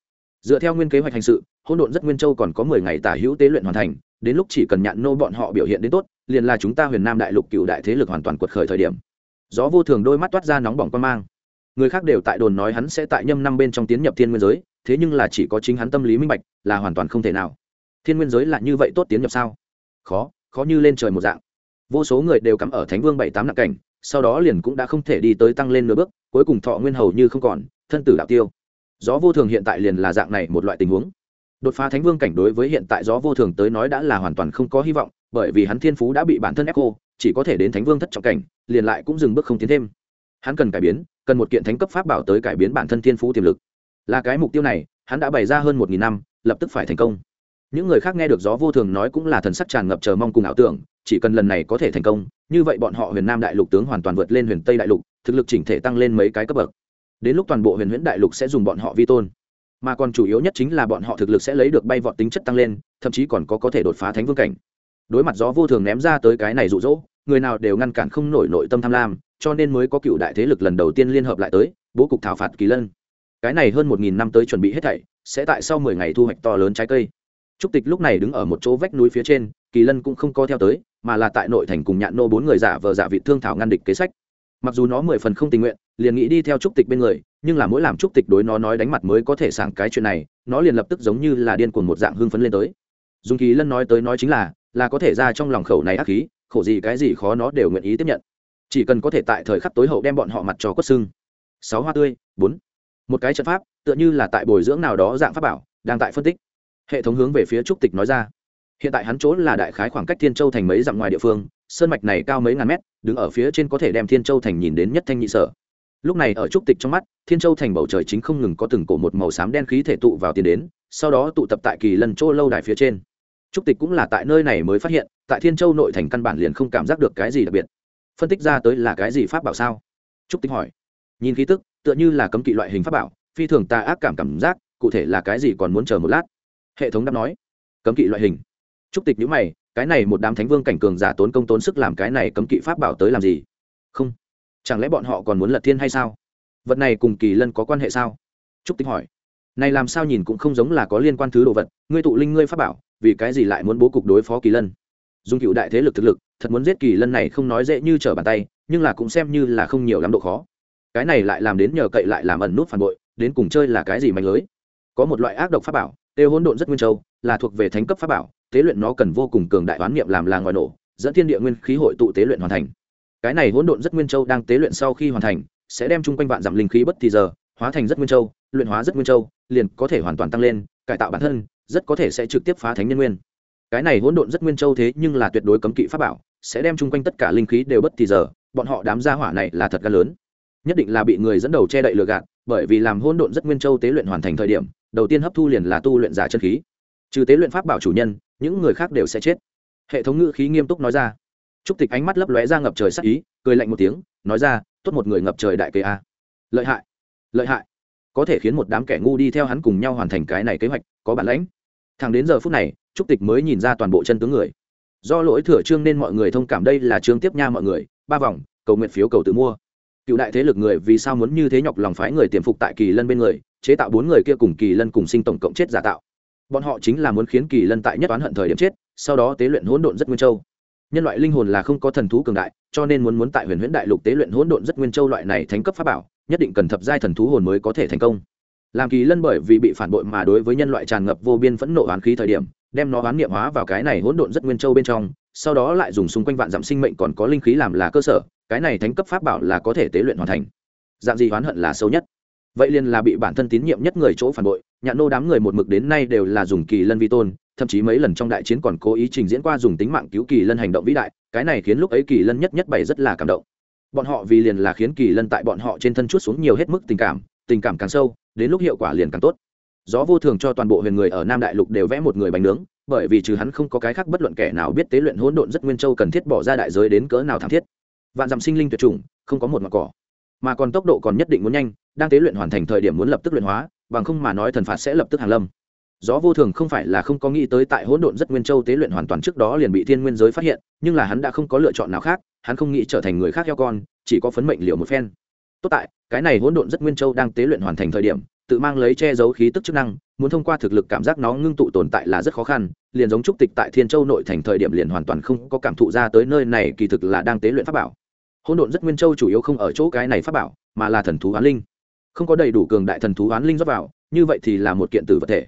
Dựa theo nguyên kế hoạch hành sự hỗn độn rất nguyên châu còn có mười ngày tả hữu tế luyện hoàn thành, đến lúc chỉ cần nhạn nô bọn họ biểu hiện đến tốt, liền là chúng ta huyền nam đại lục cựu đại thế lực hoàn toàn quật khởi thời điểm. Gió vô thường đôi mắt toát ra nóng bỏng quan mang. Người khác đều tại đồn nói hắn sẽ tại nhâm năm bên trong tiến nhập thiên nguyên giới, thế nhưng là chỉ có chính hắn tâm lý minh bạch, là hoàn toàn không thể nào. Thiên nguyên giới là như vậy tốt tiến nhập sao? Khó khó như lên trời một dạng. Vô số người đều cắm ở thánh vương bảy tám nặng cảnh, sau đó liền cũng đã không thể đi tới tăng lên nửa bước, cuối cùng thọ nguyên hầu như không còn, thân tử đạo tiêu. Gió vô thường hiện tại liền là dạng này một loại tình huống đột phá thánh vương cảnh đối với hiện tại gió vô thường tới nói đã là hoàn toàn không có hy vọng, bởi vì hắn thiên phú đã bị bản thân ép cô chỉ có thể đến thánh vương thất trọng cảnh, liền lại cũng dừng bước không tiến thêm. Hắn cần cải biến, cần một kiện thánh cấp pháp bảo tới cải biến bản thân thiên phú tiềm lực. Là cái mục tiêu này, hắn đã bày ra hơn một nghìn năm, lập tức phải thành công. Những người khác nghe được gió vô thường nói cũng là thần sắc tràn ngập chờ mong cùng ảo tưởng, chỉ cần lần này có thể thành công, như vậy bọn họ huyền nam đại lục tướng hoàn toàn vượt lên huyền tây đại lục, thực lực chỉnh thể tăng lên mấy cái cấp bậc. Đến lúc toàn bộ huyền huyễn đại lục sẽ dùng bọn họ vi tôn mà còn chủ yếu nhất chính là bọn họ thực lực sẽ lấy được bay vọt tính chất tăng lên, thậm chí còn có có thể đột phá thánh vương cảnh. Đối mặt gió vô thường ném ra tới cái này rụ rỗ người nào đều ngăn cản không nổi nội tâm tham lam, cho nên mới có cựu đại thế lực lần đầu tiên liên hợp lại tới, bố cục thảo phạt kỳ lân. Cái này hơn một nghìn năm tới chuẩn bị hết thảy, sẽ tại sau mười ngày thu hoạch to lớn trái cây. Trúc tịch lúc này đứng ở một chỗ vách núi phía trên, kỳ lân cũng không co theo tới, mà là tại nội thành cùng nhạn nô bốn người giả vờ giả vị thương thảo ngăn địch kế sách. Mặc dù nó mười phần không tình nguyện, liền nghĩ đi theo trúc tịch bên người nhưng là mỗi làm trúc tịch đối nó nói đánh mặt mới có thể sảng cái chuyện này, nó liền lập tức giống như là điên cuồng một dạng hưng phấn lên tới. Dùng kỳ lân nói tới nói chính là là có thể ra trong lòng khẩu này ác khí, khổ gì cái gì khó nó đều nguyện ý tiếp nhận. Chỉ cần có thể tại thời khắc tối hậu đem bọn họ mặt cho quất xương. sáu hoa tươi, bốn. Một cái trận pháp, tựa như là tại bồi dưỡng nào đó dạng pháp bảo, đang tại phân tích. Hệ thống hướng về phía trúc tịch nói ra. Hiện tại hắn chỗ là đại khái khoảng cách thiên châu thành mấy dặm ngoài địa phương, sơn mạch này cao mấy ngàn mét, đứng ở phía trên có thể đem thiên châu thành nhìn đến nhất thanh nhị sở lúc này ở trúc tịch trong mắt, thiên châu thành bầu trời chính không ngừng có từng cổ một màu xám đen khí thể tụ vào tiền đến, sau đó tụ tập tại kỳ lần chỗ lâu đài phía trên. Trúc tịch cũng là tại nơi này mới phát hiện, tại thiên châu nội thành căn bản liền không cảm giác được cái gì đặc biệt. Phân tích ra tới là cái gì pháp bảo sao? Trúc tịch hỏi. Nhìn khí tức, tựa như là cấm kỵ loại hình pháp bảo, phi thường ta ác cảm cảm giác, cụ thể là cái gì còn muốn chờ một lát. Hệ thống đáp nói. Cấm kỵ loại hình. Trúc tịch nhữ mày, cái này một đám thánh vương cảnh cường giả tốn công tốn sức làm cái này cấm kỵ pháp bảo tới làm gì? Không chẳng lẽ bọn họ còn muốn lật thiên hay sao? Vật này cùng kỳ lân có quan hệ sao? Trúc tinh hỏi. Này làm sao nhìn cũng không giống là có liên quan thứ đồ vật, ngươi tụ linh ngươi pháp bảo, vì cái gì lại muốn bố cục đối phó kỳ lân? Dùng cựu đại thế lực thực lực, thật muốn giết kỳ lân này không nói dễ như trở bàn tay, nhưng là cũng xem như là không nhiều lắm độ khó. Cái này lại làm đến nhờ cậy lại làm ẩn nút phản bội, đến cùng chơi là cái gì mạnh lưới? Có một loại ác độc pháp bảo, tê hỗn độn rất nguyên châu, là thuộc về thánh cấp pháp bảo, tế luyện nó cần vô cùng cường đại oán niệm làm là ngoài nổ, dẫn thiên địa nguyên khí hội tụ tế luyện hoàn thành cái này hỗn độn rất nguyên châu đang tế luyện sau khi hoàn thành, sẽ đem chung quanh vạn giảm linh khí bất thì giờ, hóa thành rất nguyên châu, luyện hóa rất nguyên châu, liền có thể hoàn toàn tăng lên, cải tạo bản thân, rất có thể sẽ trực tiếp phá thánh nhân nguyên. Cái này hỗn độn rất nguyên châu thế nhưng là tuyệt đối cấm kỵ pháp bảo, sẽ đem chung quanh tất cả linh khí đều bất thì giờ, bọn họ đám gia hỏa này là thật gan lớn. Nhất định là bị người dẫn đầu che đậy lừa gạt, bởi vì làm hỗn độn rất nguyên châu tế luyện hoàn thành thời điểm, đầu tiên hấp thu liền là tu luyện giả chân khí. Trừ tế luyện pháp bảo chủ nhân, những người khác đều sẽ chết. Hệ thống ngữ khí nghiêm túc nói ra trúc tịch ánh mắt lấp lóe ra ngập trời sắc ý, cười lạnh một tiếng, nói ra, tốt một người ngập trời đại kế a. Lợi hại lợi hại. Có thể khiến một đám kẻ ngu đi theo hắn cùng nhau hoàn thành cái này kế hoạch, có bản lãnh. Thẳng đến giờ phút này, trúc tịch mới nhìn ra toàn bộ chân tướng người. Do lỗi thừa trương nên mọi người thông cảm đây là trương tiếp nha mọi người, ba vòng, cầu nguyện phiếu cầu tự mua. Cựu đại thế lực người vì sao muốn như thế nhọc lòng phái người tiềm phục tại kỳ lân bên người, chế tạo bốn người kia cùng kỳ lân cùng sinh tổng cộng chết giả tạo. Bọn họ chính là muốn khiến kỳ lân tại nhất oán hận thời điểm chết, sau đó tế luyện hỗn độn rất nguyên châu nhân loại linh hồn là không có thần thú cường đại, cho nên muốn muốn tại huyền huyễn đại lục tế luyện hỗn độn rất nguyên châu loại này thánh cấp pháp bảo, nhất định cần thập giai thần thú hồn mới có thể thành công. Làm kỳ lân bởi vì bị phản bội mà đối với nhân loại tràn ngập vô biên phẫn nộ oán khí thời điểm, đem nó oán niệm hóa vào cái này hỗn độn rất nguyên châu bên trong, sau đó lại dùng xung quanh vạn dặm sinh mệnh còn có linh khí làm là cơ sở, cái này thánh cấp pháp bảo là có thể tế luyện hoàn thành. Dạng gì oán hận là sâu nhất. Vậy liền là bị bản thân tín nhiệm nhất người chỗ phản bội, nhạn nô đám người một mực đến nay đều là dùng kỳ lân vi tôn thậm chí mấy lần trong đại chiến còn cố ý trình diễn qua dùng tính mạng cứu kỳ lân hành động vĩ đại, cái này khiến lúc ấy kỳ lân nhất nhất bày rất là cảm động. Bọn họ vì liền là khiến kỳ lân tại bọn họ trên thân chút xuống nhiều hết mức tình cảm tình cảm càng sâu, đến lúc hiệu quả liền càng tốt. Gió vô thường cho toàn bộ huyền người ở nam đại lục đều vẽ một người bánh nướng, bởi vì trừ hắn không có cái khác bất luận kẻ nào biết tế luyện hỗn độn rất nguyên châu cần thiết bỏ ra đại giới đến cỡ nào thảm thiết. Vạn dặm sinh linh tuyệt chủng, không có một mặt cỏ. Mà còn tốc độ còn nhất định muốn nhanh, đang tế luyện hoàn thành thời điểm muốn lập tức luyện hóa, bằng không mà nói thần phạt sẽ lập tức hàng lâm gió vô thường không phải là không có nghĩ tới tại hỗn độn rất nguyên châu tế luyện hoàn toàn trước đó liền bị thiên nguyên giới phát hiện, nhưng là hắn đã không có lựa chọn nào khác, hắn không nghĩ trở thành người khác heo con, chỉ có phấn mệnh liệu một phen. Tốt tại, cái này hỗn độn rất nguyên châu đang tế luyện hoàn thành thời điểm, tự mang lấy che giấu khí tức chức năng, muốn thông qua thực lực cảm giác nó ngưng tụ tồn tại là rất khó khăn, liền giống trúc tịch tại thiên châu nội thành thời điểm liền hoàn toàn không có cảm thụ ra tới nơi này kỳ thực là đang tế luyện pháp bảo. Hỗn độn rất nguyên châu chủ yếu không ở chỗ cái này pháp bảo, mà là thần thú hoán linh. Không có đầy đủ cường đại thần thú hoán linh rót vào, như vậy thì là một kiện tử vật thể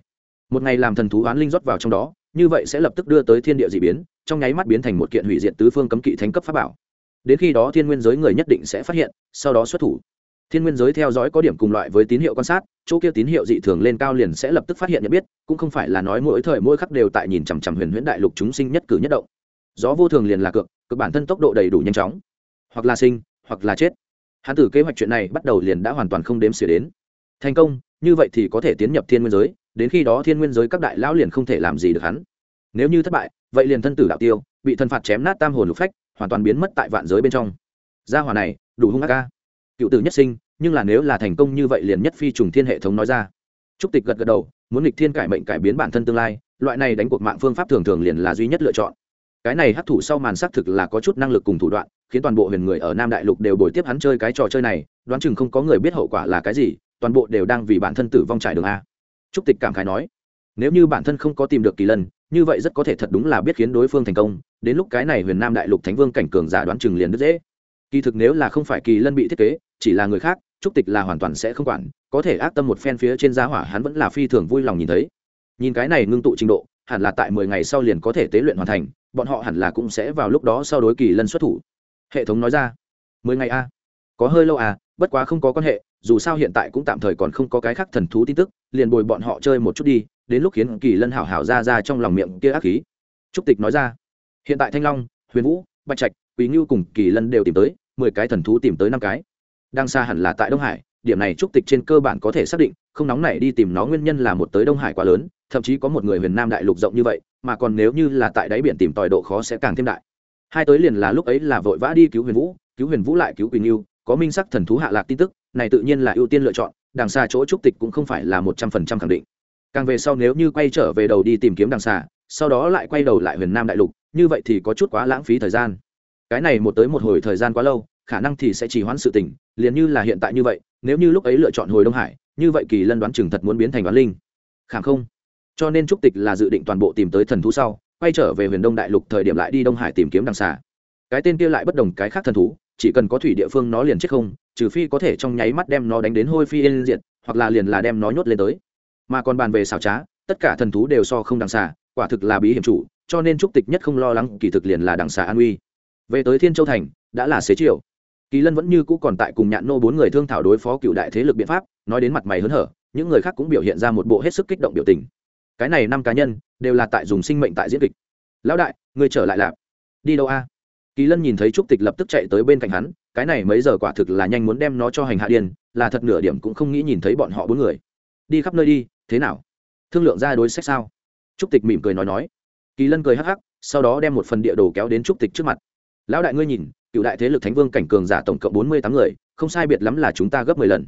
một ngày làm thần thú oán linh rót vào trong đó, như vậy sẽ lập tức đưa tới thiên địa d ị biến, trong nháy mắt biến thành một kiện hủy diện tứ phương cấm kỵ thánh cấp pháp bảo. Đến khi đó thiên nguyên giới người nhất định sẽ phát hiện, sau đó xuất thủ. Thiên nguyên giới theo dõi có điểm cùng loại với tín hiệu quan sát, chỗ kia tín hiệu dị thường lên cao liền sẽ lập tức phát hiện nhận biết, cũng không phải là nói mỗi thời mỗi khắc đều tại nhìn chằm chằm huyền huyễn đại lục chúng sinh nhất cử nhất động. Gió vô thường liền là cược cực bản thân tốc độ đầy đủ nhanh chóng. Hoặc là sinh, hoặc là chết. Hắn tử kế hoạch chuyện này bắt đầu liền đã hoàn toàn không đếm xỉa đến. Thành công như vậy thì có thể tiến nhập thiên nguyên giới, đến khi đó thiên nguyên giới các đại lão liền không thể làm gì được hắn. Nếu như thất bại, vậy liền thân tử đạo tiêu, bị thân phạt chém nát tam hồn lục phách, hoàn toàn biến mất tại vạn giới bên trong. Gia hòa này, đủ hung ác ca cựu tử nhất sinh, nhưng là nếu là thành công như vậy liền nhất phi trùng thiên hệ thống nói ra. Trúc tịch gật gật đầu, muốn nghịch thiên cải mệnh cải biến bản thân tương lai, loại này đánh cuộc mạng phương pháp thường thường liền là duy nhất lựa chọn. Cái này hấp thụ sau màn xác thực là có chút năng lực cùng thủ đoạn, khiến toàn bộ huyền người ở nam đại lục đều bồi tiếp hắn chơi cái trò chơi này, đoán chừng không có người biết hậu quả là cái gì toàn bộ đều đang vì bản thân tử vong trải đường a. Trúc tịch cảm khái nói, nếu như bản thân không có tìm được kỳ lân, như vậy rất có thể thật đúng là biết khiến đối phương thành công, đến lúc cái này huyền nam đại lục thánh vương cảnh cường giả đoán chừng liền rất dễ kỳ thực nếu là không phải kỳ lân bị thiết kế, chỉ là người khác, trúc tịch là hoàn toàn sẽ không quản, có thể ác tâm một phen phía trên giá hỏa hắn vẫn là phi thường vui lòng nhìn thấy. Nhìn cái này ngưng tụ trình độ, hẳn là tại mười ngày sau liền có thể tế luyện hoàn thành, bọn họ hẳn là cũng sẽ vào lúc đó sau đối kỳ lân xuất thủ. Hệ thống nói ra, mười ngày a? Có hơi lâu à bất quá không có quan hệ dù sao hiện tại cũng tạm thời còn không có cái khác thần thú tin tức, liền bồi bọn họ chơi một chút đi, đến lúc khiến kỳ lân hảo hảo ra ra trong lòng miệng kia ác khí. Trúc tịch nói ra, hiện tại thanh long, huyền vũ, bạch trạch, quý ngưu cùng kỳ lân đều tìm tới, mười cái thần thú tìm tới năm cái. Đang xa hẳn là tại đông hải, điểm này trúc tịch trên cơ bản có thể xác định, không nóng này đi tìm nó nguyên nhân là một tới đông hải quá lớn, thậm chí có một người huyền nam đại lục rộng như vậy, mà còn nếu như là tại đáy biển tìm tòi độ khó sẽ càng thêm đại. Hai tới liền là lúc ấy là vội vã đi cứu huyền vũ, cứu huyền vũ lại cứu quỳnh yêu có minh sắc thần thú hạ lạc tin tức này tự nhiên là ưu tiên lựa chọn, đằng xa chỗ trúc tịch cũng không phải là một trăm phần trăm khẳng định. Càng về sau nếu như quay trở về đầu đi tìm kiếm đằng xa, sau đó lại quay đầu lại huyền nam đại lục, như vậy thì có chút quá lãng phí thời gian. Cái này một tới một hồi thời gian quá lâu, khả năng thì sẽ chỉ hoãn sự tình, liền như là hiện tại như vậy, nếu như lúc ấy lựa chọn hồi đông hải, như vậy kỳ lân đoán chừng thật muốn biến thành đoán linh. Khảm không? Cho nên trúc tịch là dự định toàn bộ tìm tới thần thú sau, quay trở về huyền đông đại lục thời điểm lại đi đông hải tìm kiếm đằng xà cái tên kia lại bất đồng cái khác thần thú, chỉ cần có thủy địa phương nó liền chết không, trừ phi có thể trong nháy mắt đem nó đánh đến hôi phi yên diệt, hoặc là liền là đem nó nhốt lên tới. Mà còn bàn về xảo trá, tất cả thần thú đều so không đằng xà, quả thực là bí hiểm chủ, cho nên trúc tịch nhất không lo lắng, kỳ thực liền là đằng xà an uy. Về tới thiên châu thành, đã là xế chiều. Kỳ lân vẫn như cũ còn tại cùng nhạn nô bốn người thương thảo đối phó cựu đại thế lực biện pháp, nói đến mặt mày hớn hở, những người khác cũng biểu hiện ra một bộ hết sức kích động biểu tình. Cái này năm cá nhân, đều là tại dùng sinh mệnh tại diễn kịch. Lão đại, người trở lại lạp. Đi đâu a? Kỳ lân nhìn thấy trúc tịch lập tức chạy tới bên cạnh hắn, cái này mấy giờ quả thực là nhanh muốn đem nó cho hành hạ điên, là thật nửa điểm cũng không nghĩ nhìn thấy bọn họ bốn người. Đi khắp nơi đi, thế nào? Thương lượng ra đối sách sao? Trúc tịch mỉm cười nói nói. Kỳ lân cười hắc hắc, sau đó đem một phần địa đồ kéo đến trúc tịch trước mặt. Lão đại ngươi nhìn, cựu đại thế lực thánh vương cảnh cường giả tổng cộng bốn mươi tám người, không sai biệt lắm là chúng ta gấp mười lần.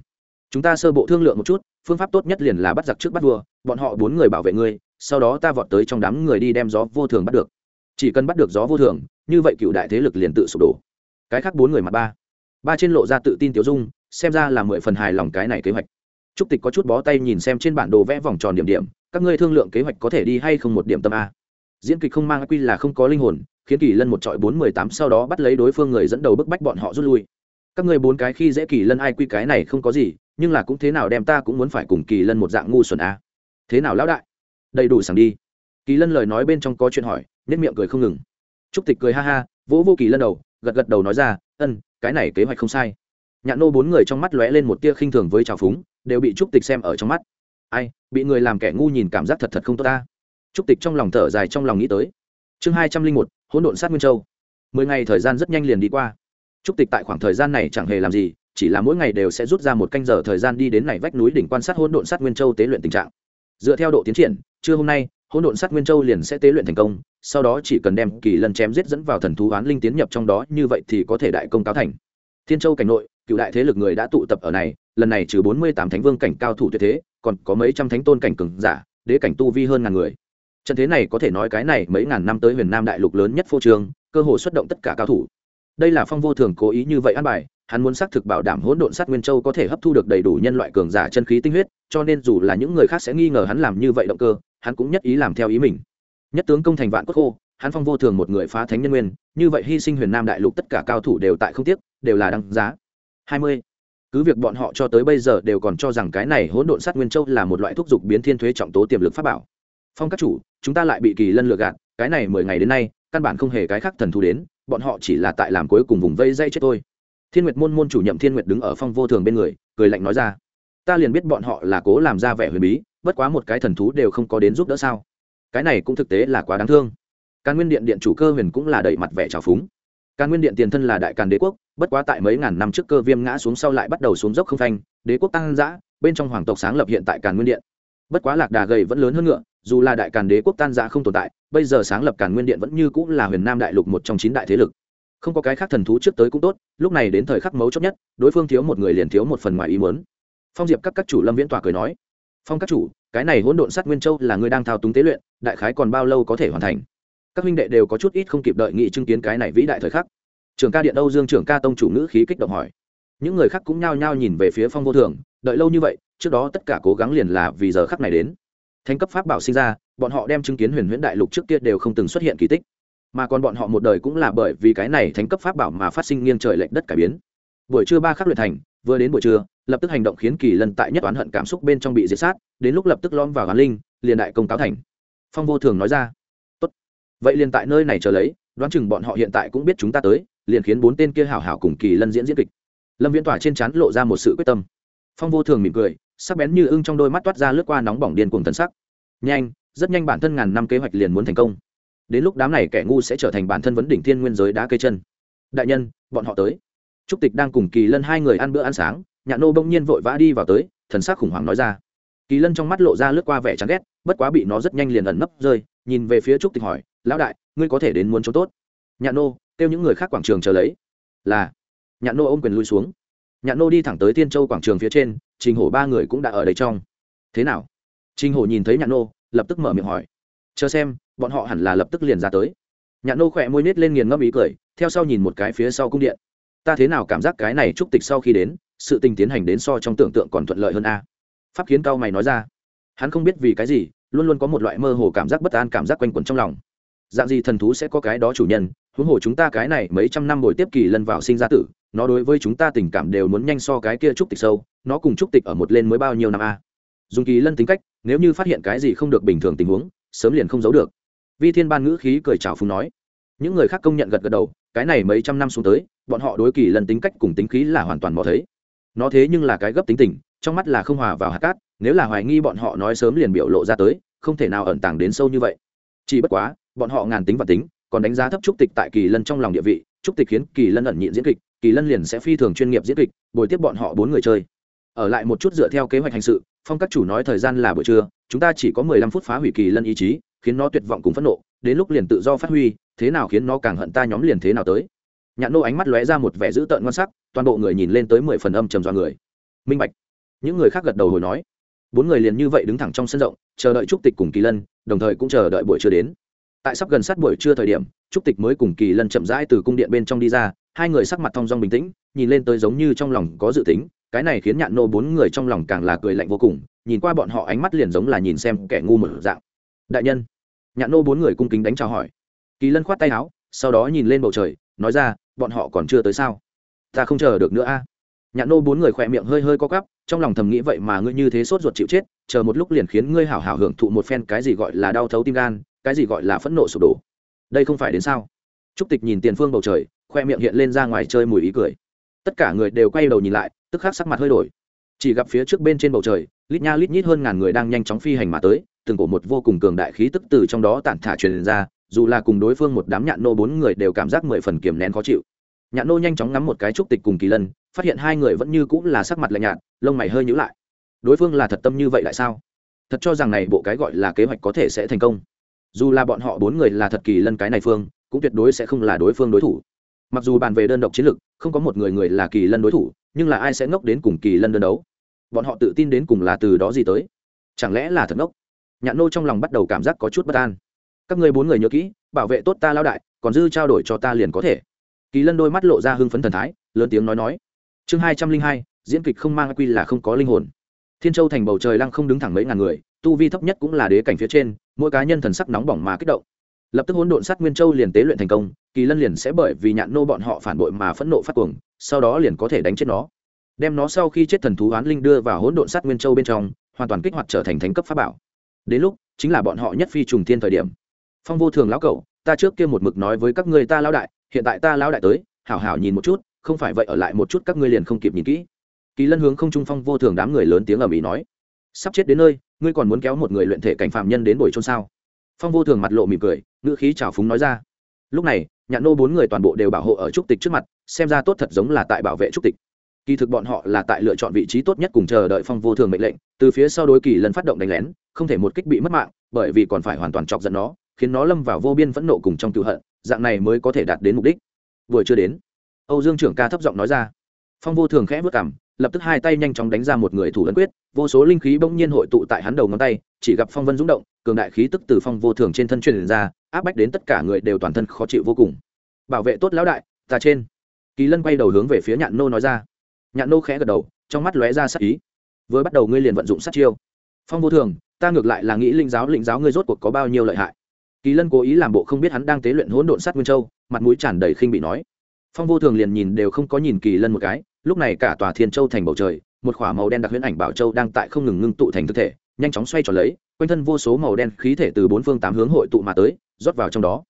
Chúng ta sơ bộ thương lượng một chút, phương pháp tốt nhất liền là bắt giặc trước bắt vua, bọn họ bốn người bảo vệ ngươi, sau đó ta vọt tới trong đám người đi đem gió vô thường bắt được chỉ cần bắt được gió vô thường, như vậy cựu đại thế lực liền tự sụp đổ. Cái khác bốn người mặt ba. Ba trên lộ ra tự tin tiểu dung, xem ra là mười phần hài lòng cái này kế hoạch. Trúc tịch có chút bó tay nhìn xem trên bản đồ vẽ vòng tròn điểm điểm, các ngươi thương lượng kế hoạch có thể đi hay không một điểm tâm a. Diễn kịch không mang quy là không có linh hồn, khiến kỳ lân một trọi bốn mười tám sau đó bắt lấy đối phương người dẫn đầu bức bách bọn họ rút lui. Các ngươi bốn cái khi dễ kỳ lân ai quy cái này không có gì, nhưng là cũng thế nào đem ta cũng muốn phải cùng kỳ lân một dạng ngu xuẩn a. Thế nào lão đại? Đầy đủ sẵn đi kỳ lân lời nói bên trong có chuyện hỏi nết miệng cười không ngừng. Trúc tịch cười ha ha, vỗ vô kỳ lân đầu, gật gật đầu nói ra, ân, cái này kế hoạch không sai. Nhạn nô bốn người trong mắt lóe lên một tia khinh thường với trào phúng, đều bị trúc tịch xem ở trong mắt. Ai, bị người làm kẻ ngu nhìn cảm giác thật thật không tốt ta. Trúc tịch trong lòng thở dài trong lòng nghĩ tới. Chương hai trăm linh một, hỗn độn sát nguyên châu. Mười ngày thời gian rất nhanh liền đi qua. Trúc tịch tại khoảng thời gian này chẳng hề làm gì, chỉ là mỗi ngày đều sẽ rút ra một canh giờ thời gian đi đến này vách núi đỉnh quan sát hỗn độn sát nguyên châu tế luyện tình trạng. Dựa theo độ tiến triển, trưa hôm nay hỗn độn sát nguyên châu liền sẽ tế luyện thành công, sau đó chỉ cần đem kỳ lân chém giết dẫn vào thần thú oán linh tiến nhập trong đó, như vậy thì có thể đại công cáo thành. Thiên châu cảnh nội, cựu đại thế lực người đã tụ tập ở này, lần này trừ bốn mươi tám thánh vương cảnh cao thủ tuyệt thế, còn có mấy trăm thánh tôn cảnh cường giả, đế cảnh tu vi hơn ngàn người. Trận thế này có thể nói cái này mấy ngàn năm tới huyền nam đại lục lớn nhất phô trường cơ hội xuất động tất cả cao thủ. Đây là phong vô thường cố ý như vậy an bài, hắn muốn xác thực bảo đảm hỗn độn sát nguyên châu có thể hấp thu được đầy đủ nhân loại cường giả chân khí tinh huyết, cho nên dù là những người khác sẽ nghi ngờ hắn làm như vậy động cơ hắn cũng nhất ý làm theo ý mình. Nhất tướng công thành vạn quốc khô, hắn phong vô thường một người phá thánh nhân nguyên, như vậy hy sinh huyền nam đại lục tất cả cao thủ đều tại không tiếc, đều là đăng giá. Hai mươi, cứ việc bọn họ cho tới bây giờ đều còn cho rằng cái này hỗn độn sát nguyên châu là một loại thúc dục biến thiên thuế trọng tố tiềm lực pháp bảo. Phong các chủ, chúng ta lại bị kỳ lân lừa gạt, cái này mười ngày đến nay, căn bản không hề cái khác thần thú đến, bọn họ chỉ là tại làm cuối cùng vùng vây dây chết tôi thiên nguyệt môn môn chủ nhậm thiên nguyệt đứng ở phong vô thường bên người, cười lạnh nói ra, ta liền biết bọn họ là cố làm ra vẻ huyền bí bất quá một cái thần thú đều không có đến giúp đỡ sao? Cái này cũng thực tế là quá đáng thương. Càn nguyên điện điện chủ cơ huyền cũng là đẩy mặt vẻ trào phúng. Càn nguyên điện tiền thân là đại càn đế quốc, bất quá tại mấy ngàn năm trước cơ viêm ngã xuống sau lại bắt đầu xuống dốc không phanh, đế quốc tăng giã bên trong hoàng tộc sáng lập hiện tại càn nguyên điện. Bất quá lạc đà gầy vẫn lớn hơn ngựa, dù là đại càn đế quốc tan giã không tồn tại, bây giờ sáng lập càn nguyên điện vẫn như cũng là huyền nam đại lục một trong chín đại thế lực. Không có cái khác thần thú trước tới cũng tốt, lúc này đến thời khắc mấu chốt nhất, đối phương thiếu một người liền thiếu một phần ngoài ý muốn. Phong diệp các các chủ lâm viễn tòa cười nói, phong các chủ cái này hỗn độn sát nguyên châu là người đang thao túng tế luyện, đại khái còn bao lâu có thể hoàn thành? Các huynh đệ đều có chút ít không kịp đợi nghị chứng kiến cái này vĩ đại thời khắc. Trưởng ca điện âu dương trưởng ca tông chủ ngữ khí kích động hỏi. Những người khác cũng nhao nhao nhìn về phía phong vô thường, đợi lâu như vậy, trước đó tất cả cố gắng liền là vì giờ khắc này đến. Thánh cấp pháp bảo sinh ra, bọn họ đem chứng kiến huyền huyễn đại lục trước kia đều không từng xuất hiện kỳ tích. Mà còn bọn họ một đời cũng là bởi vì cái này thánh cấp pháp bảo mà phát sinh nghiêng trời lệch đất cải biến. Buổi trưa ba khắc luyện thành vừa đến buổi trưa, lập tức hành động khiến kỳ lân tại nhất oán hận cảm xúc bên trong bị diệt sát, đến lúc lập tức lom vào gán linh, liền đại công cáo thành. Phong vô thường nói ra, tốt. Vậy liền tại nơi này chờ lấy, đoán chừng bọn họ hiện tại cũng biết chúng ta tới, liền khiến bốn tên kia hảo hảo cùng kỳ lân diễn diễn kịch. Lâm viễn tỏa trên trán lộ ra một sự quyết tâm. Phong vô thường mỉm cười, sắc bén như ưng trong đôi mắt toát ra lướt qua nóng bỏng điên cuồng thần sắc. Nhanh, rất nhanh bản thân ngàn năm kế hoạch liền muốn thành công. Đến lúc đám này kẻ ngu sẽ trở thành bản thân vấn đỉnh thiên nguyên giới đá cây chân. Đại nhân, bọn họ tới trúc tịch đang cùng kỳ lân hai người ăn bữa ăn sáng Nhạn nô bỗng nhiên vội vã đi vào tới, thần sắc khủng hoảng nói ra. Kỳ lân trong mắt lộ ra lướt qua vẻ chán ghét, bất quá bị nó rất nhanh liền ẩn nấp rơi, nhìn về phía trúc tịch hỏi, lão đại, ngươi có thể đến muốn chỗ tốt? Nhạn nô, kêu những người khác quảng trường chờ lấy. Là. Nhạn nô ôm quyền lui xuống. Nhạn nô đi thẳng tới tiên châu quảng trường phía trên, trình hổ ba người cũng đã ở đây trong. Thế nào? Trình hổ nhìn thấy Nhạn nô, lập tức mở miệng hỏi. Chờ xem, bọn họ hẳn là lập tức liền ra tới. Nhạn nô khỏe môi nết lên nghiền ngâm ý cười, theo sau nhìn một cái phía sau cung điện ta thế nào cảm giác cái này trúc tịch sau khi đến, sự tình tiến hành đến so trong tưởng tượng còn thuận lợi hơn a? Pháp kiến cao mày nói ra. Hắn không biết vì cái gì, luôn luôn có một loại mơ hồ cảm giác bất an cảm giác quanh quẩn trong lòng. Dạng gì thần thú sẽ có cái đó chủ nhân, huống hồ chúng ta cái này mấy trăm năm bồi tiếp kỳ lần vào sinh ra tử, nó đối với chúng ta tình cảm đều muốn nhanh so cái kia trúc tịch sâu, nó cùng trúc tịch ở một lên mới bao nhiêu năm a? Dùng kỳ lân tính cách, nếu như phát hiện cái gì không được bình thường tình huống, sớm liền không giấu được. Vi thiên ban ngữ khí cười chào phùng nói. Những người khác công nhận gật gật đầu cái này mấy trăm năm xuống tới, bọn họ đối kỳ lần tính cách cùng tính khí là hoàn toàn bỏ thấy. Nó thế nhưng là cái gấp tính tình, trong mắt là không hòa vào hạt cát, nếu là hoài nghi bọn họ nói sớm liền biểu lộ ra tới, không thể nào ẩn tàng đến sâu như vậy. Chỉ bất quá, bọn họ ngàn tính và tính, còn đánh giá thấp trúc tịch tại kỳ lân trong lòng địa vị, trúc tịch khiến kỳ lân ẩn nhịn diễn kịch, kỳ lân liền sẽ phi thường chuyên nghiệp diễn kịch, bồi tiếp bọn họ bốn người chơi. Ở lại một chút dựa theo kế hoạch hành sự, phong các chủ nói thời gian là buổi trưa, chúng ta chỉ có mười lăm phút phá hủy kỳ lân ý chí, khiến nó tuyệt vọng cùng phẫn nộ, đến lúc liền tự do phát huy thế nào khiến nó càng hận ta nhóm liền thế nào tới? Nhạn nô ánh mắt lóe ra một vẻ dữ tợn ngon sắc, toàn bộ người nhìn lên tới mười phần âm trầm do người. Minh bạch. Những người khác gật đầu hồi nói. Bốn người liền như vậy đứng thẳng trong sân rộng, chờ đợi trúc tịch cùng kỳ lân, đồng thời cũng chờ đợi buổi trưa đến. Tại sắp gần sát buổi trưa thời điểm, trúc tịch mới cùng kỳ lân chậm rãi từ cung điện bên trong đi ra, hai người sắc mặt thong dong bình tĩnh, nhìn lên tới giống như trong lòng có dự tính, cái này khiến nhạn nô bốn người trong lòng càng là cười lạnh vô cùng, nhìn qua bọn họ ánh mắt liền giống là nhìn xem kẻ ngu mở dạng. Đại nhân. Nhạn nô bốn người cung kính đánh chào hỏi kỳ lân khoát tay áo, sau đó nhìn lên bầu trời, nói ra, bọn họ còn chưa tới sao? Ta không chờ được nữa a. Nhạn nô bốn người khỏe miệng hơi hơi co cắp trong lòng thầm nghĩ vậy mà ngươi như thế sốt ruột chịu chết, chờ một lúc liền khiến ngươi hảo hảo hưởng thụ một phen cái gì gọi là đau thấu tim gan, cái gì gọi là phẫn nộ sụp đổ. Đây không phải đến sao? Trúc tịch nhìn tiền phương bầu trời, khoe miệng hiện lên ra ngoài chơi mùi ý cười. Tất cả người đều quay đầu nhìn lại, tức khắc sắc mặt hơi đổi. Chỉ gặp phía trước bên trên bầu trời, lít nha lít nhít hơn ngàn người đang nhanh chóng phi hành mà tới, từng cổ một vô cùng cường đại khí tức từ trong đó tản thả truyền ra dù là cùng đối phương một đám nhạn nô bốn người đều cảm giác mười phần kiềm nén khó chịu. Nhạn nô nhanh chóng ngắm một cái trúc tịch cùng kỳ lân, phát hiện hai người vẫn như cũng là sắc mặt lạnh nhạt, lông mày hơi nhữ lại. Đối phương là thật tâm như vậy lại sao? Thật cho rằng này bộ cái gọi là kế hoạch có thể sẽ thành công. Dù là bọn họ bốn người là thật kỳ lân cái này phương, cũng tuyệt đối sẽ không là đối phương đối thủ. Mặc dù bàn về đơn độc chiến lược, không có một người người là kỳ lân đối thủ, nhưng là ai sẽ ngốc đến cùng kỳ lân đơn đấu? Bọn họ tự tin đến cùng là từ đó gì tới? Chẳng lẽ là thật ngốc? Nhạn nô trong lòng bắt đầu cảm giác có chút bất an các người bốn người nhớ kỹ, bảo vệ tốt ta lao đại, còn dư trao đổi cho ta liền có thể. Kỳ lân đôi mắt lộ ra hưng phấn thần thái, lớn tiếng nói nói. Chương hai trăm linh hai, diễn kịch không mang quy là không có linh hồn. Thiên châu thành bầu trời lăng không đứng thẳng mấy ngàn người, tu vi thấp nhất cũng là đế cảnh phía trên, mỗi cá nhân thần sắc nóng bỏng mà kích động. Lập tức hỗn độn sát nguyên châu liền tế luyện thành công, kỳ lân liền sẽ bởi vì nhạn nô bọn họ phản bội mà phẫn nộ phát cuồng, sau đó liền có thể đánh chết nó. Đem nó sau khi chết thần thú oán linh đưa vào hỗn độn sát nguyên châu bên trong, hoàn toàn kích hoạt trở thành thánh cấp pháp bảo. Đến lúc, chính là bọn họ nhất phi trùng thiên thời điểm phong vô thường lão cậu, ta trước kia một mực nói với các ngươi ta lão đại, hiện tại ta lão đại tới, hảo hảo nhìn một chút, không phải vậy ở lại một chút các ngươi liền không kịp nhìn kỹ. Kỳ lân hướng không trung phong vô thường đám người lớn tiếng ở mỹ nói, sắp chết đến nơi, ngươi còn muốn kéo một người luyện thể cảnh phạm nhân đến buổi trôn sao? Phong vô thường mặt lộ mỉm cười, ngữ khí trào phúng nói ra, lúc này, nhạn nô bốn người toàn bộ đều bảo hộ ở trúc tịch trước mặt, xem ra tốt thật giống là tại bảo vệ trúc tịch. Kỳ thực bọn họ là tại lựa chọn vị trí tốt nhất cùng chờ đợi phong vô thường mệnh lệnh, từ phía sau đối kỳ lần phát động đánh lén, không thể một kích bị mất mạng, bởi vì còn phải hoàn toàn chọc giận nó khiến nó lâm vào vô biên phẫn nộ cùng trong cựu hận, dạng này mới có thể đạt đến mục đích. Vừa chưa đến, âu dương trưởng ca thấp giọng nói ra. Phong vô thường khẽ vất cảm lập tức hai tay nhanh chóng đánh ra một người thủ ấn quyết, vô số linh khí bỗng nhiên hội tụ tại hắn đầu ngón tay, chỉ gặp phong vân rung động, cường đại khí tức từ phong vô thường trên thân truyền ra, áp bách đến tất cả người đều toàn thân khó chịu vô cùng. Bảo vệ tốt lão đại, ta trên. Kỳ lân quay đầu hướng về phía nhạn nô nói ra. Nhạn nô khẽ gật đầu, trong mắt lóe ra sắc ý. Vừa bắt đầu ngươi liền vận dụng sát chiêu. Phong vô thường, ta ngược lại là nghĩ linh giáo lĩnh giáo ngươi rốt cuộc có bao nhiêu lợi hại? Kỳ lân cố ý làm bộ không biết hắn đang tế luyện hỗn độn sát nguyên châu, mặt mũi tràn đầy khinh bị nói. Phong vô thường liền nhìn đều không có nhìn kỳ lân một cái, lúc này cả tòa thiên châu thành bầu trời, một khỏa màu đen đặc huyễn ảnh bảo châu đang tại không ngừng ngưng tụ thành thực thể, nhanh chóng xoay tròn lấy, quanh thân vô số màu đen khí thể từ bốn phương tám hướng hội tụ mà tới, rót vào trong đó.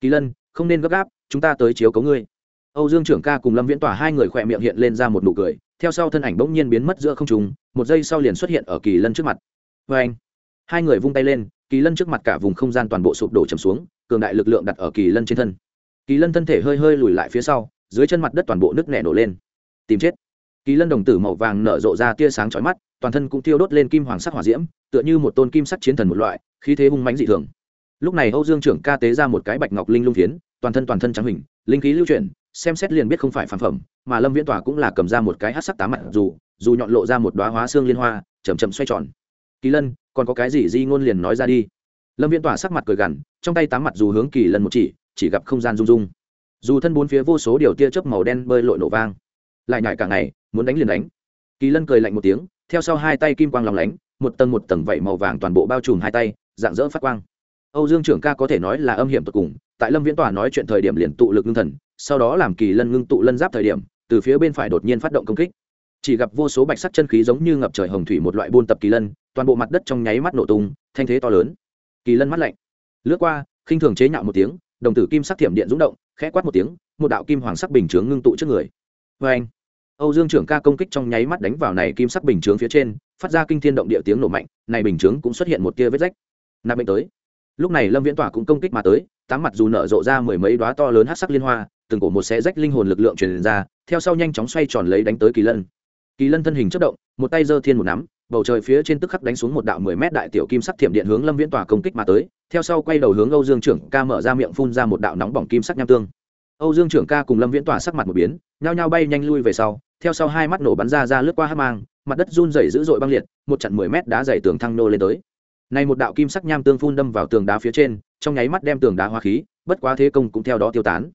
Kỳ lân, không nên gấp gáp, chúng ta tới chiếu cấu ngươi. Âu dương trưởng ca cùng lâm viễn tỏa hai người khỏe miệng hiện lên ra một nụ cười, theo sau thân ảnh bỗng nhiên biến mất giữa không trùng một giây sau liền xuất hiện ở kỳ lân trước mặt. Vê anh hai người vung tay lên, kỳ lân trước mặt cả vùng không gian toàn bộ sụp đổ chầm xuống, cường đại lực lượng đặt ở kỳ lân trên thân. Kỳ lân thân thể hơi hơi lùi lại phía sau, dưới chân mặt đất toàn bộ nước nẻ nổ lên. Tìm chết. Kỳ lân đồng tử màu vàng nở rộ ra tia sáng chói mắt, toàn thân cũng tiêu đốt lên kim hoàng sắc hỏa diễm, tựa như một tôn kim sắc chiến thần một loại, khí thế hung mãnh dị thường. Lúc này âu dương trưởng ca tế ra một cái bạch ngọc linh lung phiến, toàn thân toàn thân trắng hình linh khí lưu chuyển, xem xét liền biết không phải phản phẩm, mà lâm viễn tỏa cũng là cầm ra một cái hát sắc tá mặt dù dù nhọn lộ ra một đoá hóa xương liên hoa chầm chậm xoay tròn kỳ lân, còn có cái gì di ngôn liền nói ra đi. Lâm viễn tỏa sắc mặt cười gằn, trong tay tám mặt dù hướng kỳ lân một chỉ chỉ gặp không gian rung rung. Dù thân bốn phía vô số điều tia chớp màu đen bơi lội nổ vang. Lại nhải cả ngày, muốn đánh liền đánh. Kỳ lân cười lạnh một tiếng, theo sau hai tay kim quang lòng lánh, một tầng một tầng vẩy màu vàng toàn bộ bao trùm hai tay, dạng dỡ phát quang. Âu dương trưởng ca có thể nói là âm hiểm tột cùng, tại lâm viễn tòa nói chuyện thời điểm liền tụ lực ngưng thần, sau đó làm kỳ lân ngưng tụ lân giáp thời điểm, từ phía bên phải đột nhiên phát động công kích. Chỉ gặp vô số bạch sắc chân khí giống như ngập trời hồng thủy một loại buôn tập kỳ lân toàn bộ mặt đất trong nháy mắt nổ tung, thanh thế to lớn. Kỳ lân mắt lạnh. Lướt qua, khinh thường chế nhạo một tiếng, đồng tử kim sắc thiểm điện rung động, khẽ quát một tiếng, một đạo kim hoàng sắc bình chướng ngưng tụ trước người. Vê anh, âu dương trưởng ca công kích trong nháy mắt đánh vào này kim sắc bình chướng phía trên, phát ra kinh thiên động địa tiếng nổ mạnh, này bình chướng cũng xuất hiện một tia vết rách. Nạp bệnh tới. Lúc này lâm viễn tỏa cũng công kích mà tới, tám mặt dù nở rộ ra mười mấy đoá to lớn hát sắc liên hoa, từng cổ một xé rách linh hồn lực lượng truyền ra, theo sau nhanh chóng xoay tròn lấy đánh tới kỳ lân. Kỳ lân thân hình chất động, một tay giơ thiên một nắm bầu trời phía trên tức khắc đánh xuống một đạo mười mét đại tiểu kim sắc thiểm điện hướng lâm viễn tòa công kích mà tới, theo sau quay đầu hướng âu dương trưởng ca mở ra miệng phun ra một đạo nóng bỏng kim sắc nham tương. Âu dương trưởng ca cùng lâm viễn tòa sắc mặt một biến, nhao nhao bay nhanh lui về sau, theo sau hai mắt nổ bắn ra ra lướt qua hắc mang, mặt đất run rẩy dữ dội băng liệt, một trận mười mét đá dày tường thăng nô lên tới. Này một đạo kim sắc nham tương phun đâm vào tường đá phía trên, trong nháy mắt đem tường đá hóa khí, bất quá thế công cũng theo đó tiêu tán.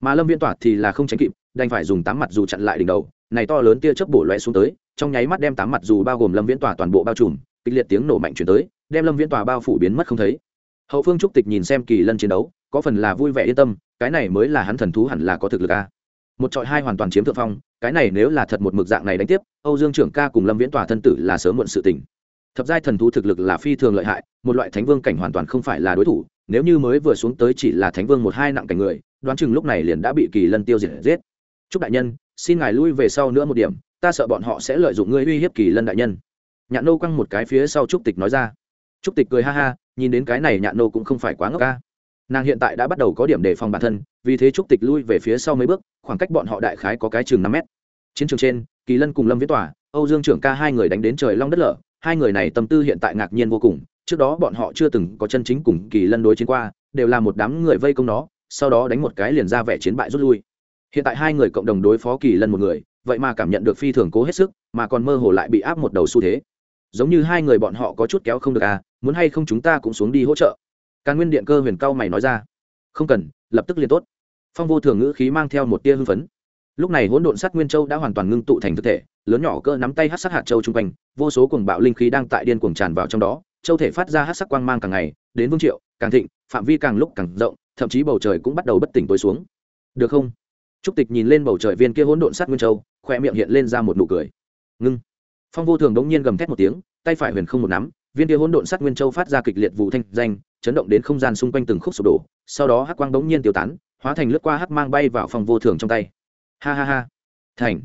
Mà lâm viễn tỏa thì là không tránh kịp, đành phải dùng tám mặt dù chặn lại đỉnh đầu, này to lớn tia chớp bổ loe xuống tới trong nháy mắt đem tám mặt dù bao gồm lâm viễn tòa toàn bộ bao trùm, kịch liệt tiếng nổ mạnh chuyển tới, đem lâm viễn tòa bao phủ biến mất không thấy. Hậu phương trúc tịch nhìn xem kỳ lân chiến đấu, có phần là vui vẻ yên tâm, cái này mới là hắn thần thú hẳn là có thực lực a. Một trọi hai hoàn toàn chiếm thượng phong, cái này nếu là thật một mực dạng này đánh tiếp, âu dương trưởng ca cùng lâm viễn tòa thân tử là sớm muộn sự tình. Thập giai thần thú thực lực là phi thường lợi hại, một loại thánh vương cảnh hoàn toàn không phải là đối thủ, nếu như mới vừa xuống tới chỉ là thánh vương một hai nặng cảnh người, đoán chừng lúc này liền đã bị kỳ lân tiêu diệt giết. Chúc đại nhân, xin ngài lui về sau nữa một điểm ta sợ bọn họ sẽ lợi dụng ngươi uy hiếp kỳ lân đại nhân. Nhạn nô quăng một cái phía sau trúc tịch nói ra. Trúc tịch cười ha ha, nhìn đến cái này nhạn nô cũng không phải quá ngốc ca. Nàng hiện tại đã bắt đầu có điểm đề phòng bản thân, vì thế trúc tịch lui về phía sau mấy bước, khoảng cách bọn họ đại khái có cái chừng năm mét. Chiến trường trên, kỳ lân cùng lâm viết tỏa âu dương trưởng ca hai người đánh đến trời long đất lở, hai người này tâm tư hiện tại ngạc nhiên vô cùng. Trước đó bọn họ chưa từng có chân chính cùng kỳ lân đối chiến qua, đều là một đám người vây công nó, sau đó đánh một cái liền ra vẻ chiến bại rút lui. Hiện tại hai người cộng đồng đối phó kỳ lân một người vậy mà cảm nhận được phi thường cố hết sức, mà còn mơ hồ lại bị áp một đầu xu thế. Giống như hai người bọn họ có chút kéo không được à muốn hay không chúng ta cũng xuống đi hỗ trợ. Càn nguyên điện cơ huyền cao mày nói ra. Không cần, lập tức liền tốt. Phong vô thường ngữ khí mang theo một tia hưng phấn. Lúc này hỗn độn sắt nguyên châu đã hoàn toàn ngưng tụ thành thực thể, lớn nhỏ cỡ nắm tay hát sắc hạt châu chung quanh, vô số cuồng bạo linh khí đang tại điên cuồng tràn vào trong đó, châu thể phát ra hát sắc quang mang càng ngày, đến vương triệu, càng thịnh, phạm vi càng lúc càng rộng, thậm chí bầu trời cũng bắt đầu bất tỉnh tối xuống. Được không? Trúc tịch nhìn lên bầu trời viên kia hỗn độn sát nguyên châu khoe miệng hiện lên ra một nụ cười. Ngưng. Phong vô thường đống nhiên gầm thét một tiếng, tay phải huyền không một nắm, viên kia hỗn độn sát nguyên châu phát ra kịch liệt vụ thanh danh, chấn động đến không gian xung quanh từng khúc sụp đổ, sau đó hắc quang đống nhiên tiêu tán, hóa thành lướt qua hắc mang bay vào phong vô thường trong tay. Ha ha ha. Thành.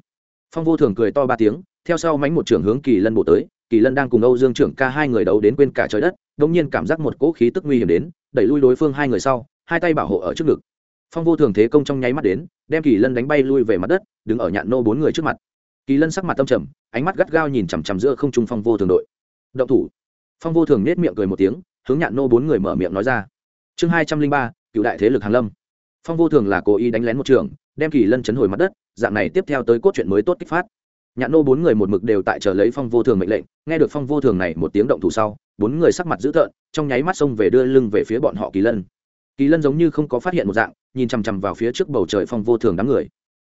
Phong vô thường cười to ba tiếng, theo sau mánh một trưởng hướng kỳ lân bộ tới, kỳ lân đang cùng âu dương trưởng ca hai người đấu đến quên cả trời đất, đống nhiên cảm giác một cỗ khí tức nguy hiểm đến, đẩy lui đối phương hai người sau, hai tay bảo hộ ở trước ngực phong vô thường thế công trong nháy mắt đến, đem kỳ lân đánh bay lui về mặt đất, đứng ở nhạn nô bốn người trước mặt. Kỳ lân sắc mặt tâm trầm, ánh mắt gắt gao nhìn chằm chằm giữa không trung phong vô thường đội. Động thủ. Phong vô thường nết miệng cười một tiếng, hướng nhạn nô bốn người mở miệng nói ra. Chương hai trăm linh ba, cựu đại thế lực hàn lâm. Phong vô thường là cố ý đánh lén một trường, đem kỳ lân chấn hồi mặt đất, dạng này tiếp theo tới cốt truyện mới tốt kích phát. Nhạn nô bốn người một mực đều tại chờ lấy phong vô thường mệnh lệnh, nghe được phong vô thường này một tiếng động thủ sau, bốn người sắc mặt dữ tợn, trong nháy mắt xông về đưa lưng về phía bọn họ kỳ lân kỳ lân giống như không có phát hiện một dạng, nhìn chằm chằm vào phía trước bầu trời phong vô thường đám người.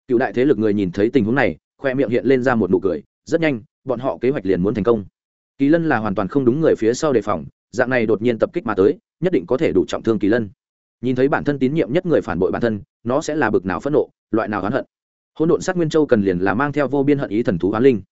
Cựu đại thế lực người nhìn thấy tình huống này, khoe miệng hiện lên ra một nụ cười, rất nhanh, bọn họ kế hoạch liền muốn thành công. Kỳ lân là hoàn toàn không đúng người phía sau đề phòng, dạng này đột nhiên tập kích mà tới, nhất định có thể đủ trọng thương kỳ lân. Nhìn thấy bản thân tín nhiệm nhất người phản bội bản thân, nó sẽ là bực nào phẫn nộ, loại nào oán hận. Hỗn độn sát nguyên châu cần liền là mang theo vô biên hận ý thần thú oán linh.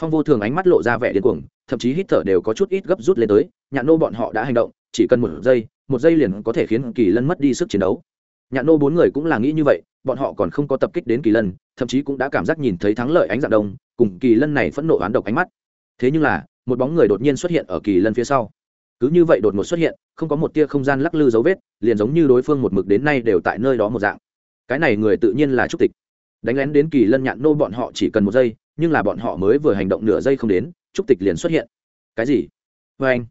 Phong vô thường ánh mắt lộ ra vẻ điên cuồng, thậm chí hít thở đều có chút ít gấp rút lên tới, nhạn nô bọn họ đã hành động, chỉ cần một giây một giây liền có thể khiến kỳ lân mất đi sức chiến đấu. Nhạn nô bốn người cũng là nghĩ như vậy, bọn họ còn không có tập kích đến kỳ lân, thậm chí cũng đã cảm giác nhìn thấy thắng lợi ánh dạng đông, cùng kỳ lân này phẫn nộ oán độc ánh mắt. Thế nhưng là, một bóng người đột nhiên xuất hiện ở kỳ lân phía sau. Cứ như vậy đột ngột xuất hiện, không có một tia không gian lắc lư dấu vết, liền giống như đối phương một mực đến nay đều tại nơi đó một dạng. Cái này người tự nhiên là trúc tịch. Đánh lén đến kỳ lân nhạn nô bọn họ chỉ cần một giây, nhưng là bọn họ mới vừa hành động nửa giây không đến, trúc tịch liền xuất hiện. Cái gì? Vê anh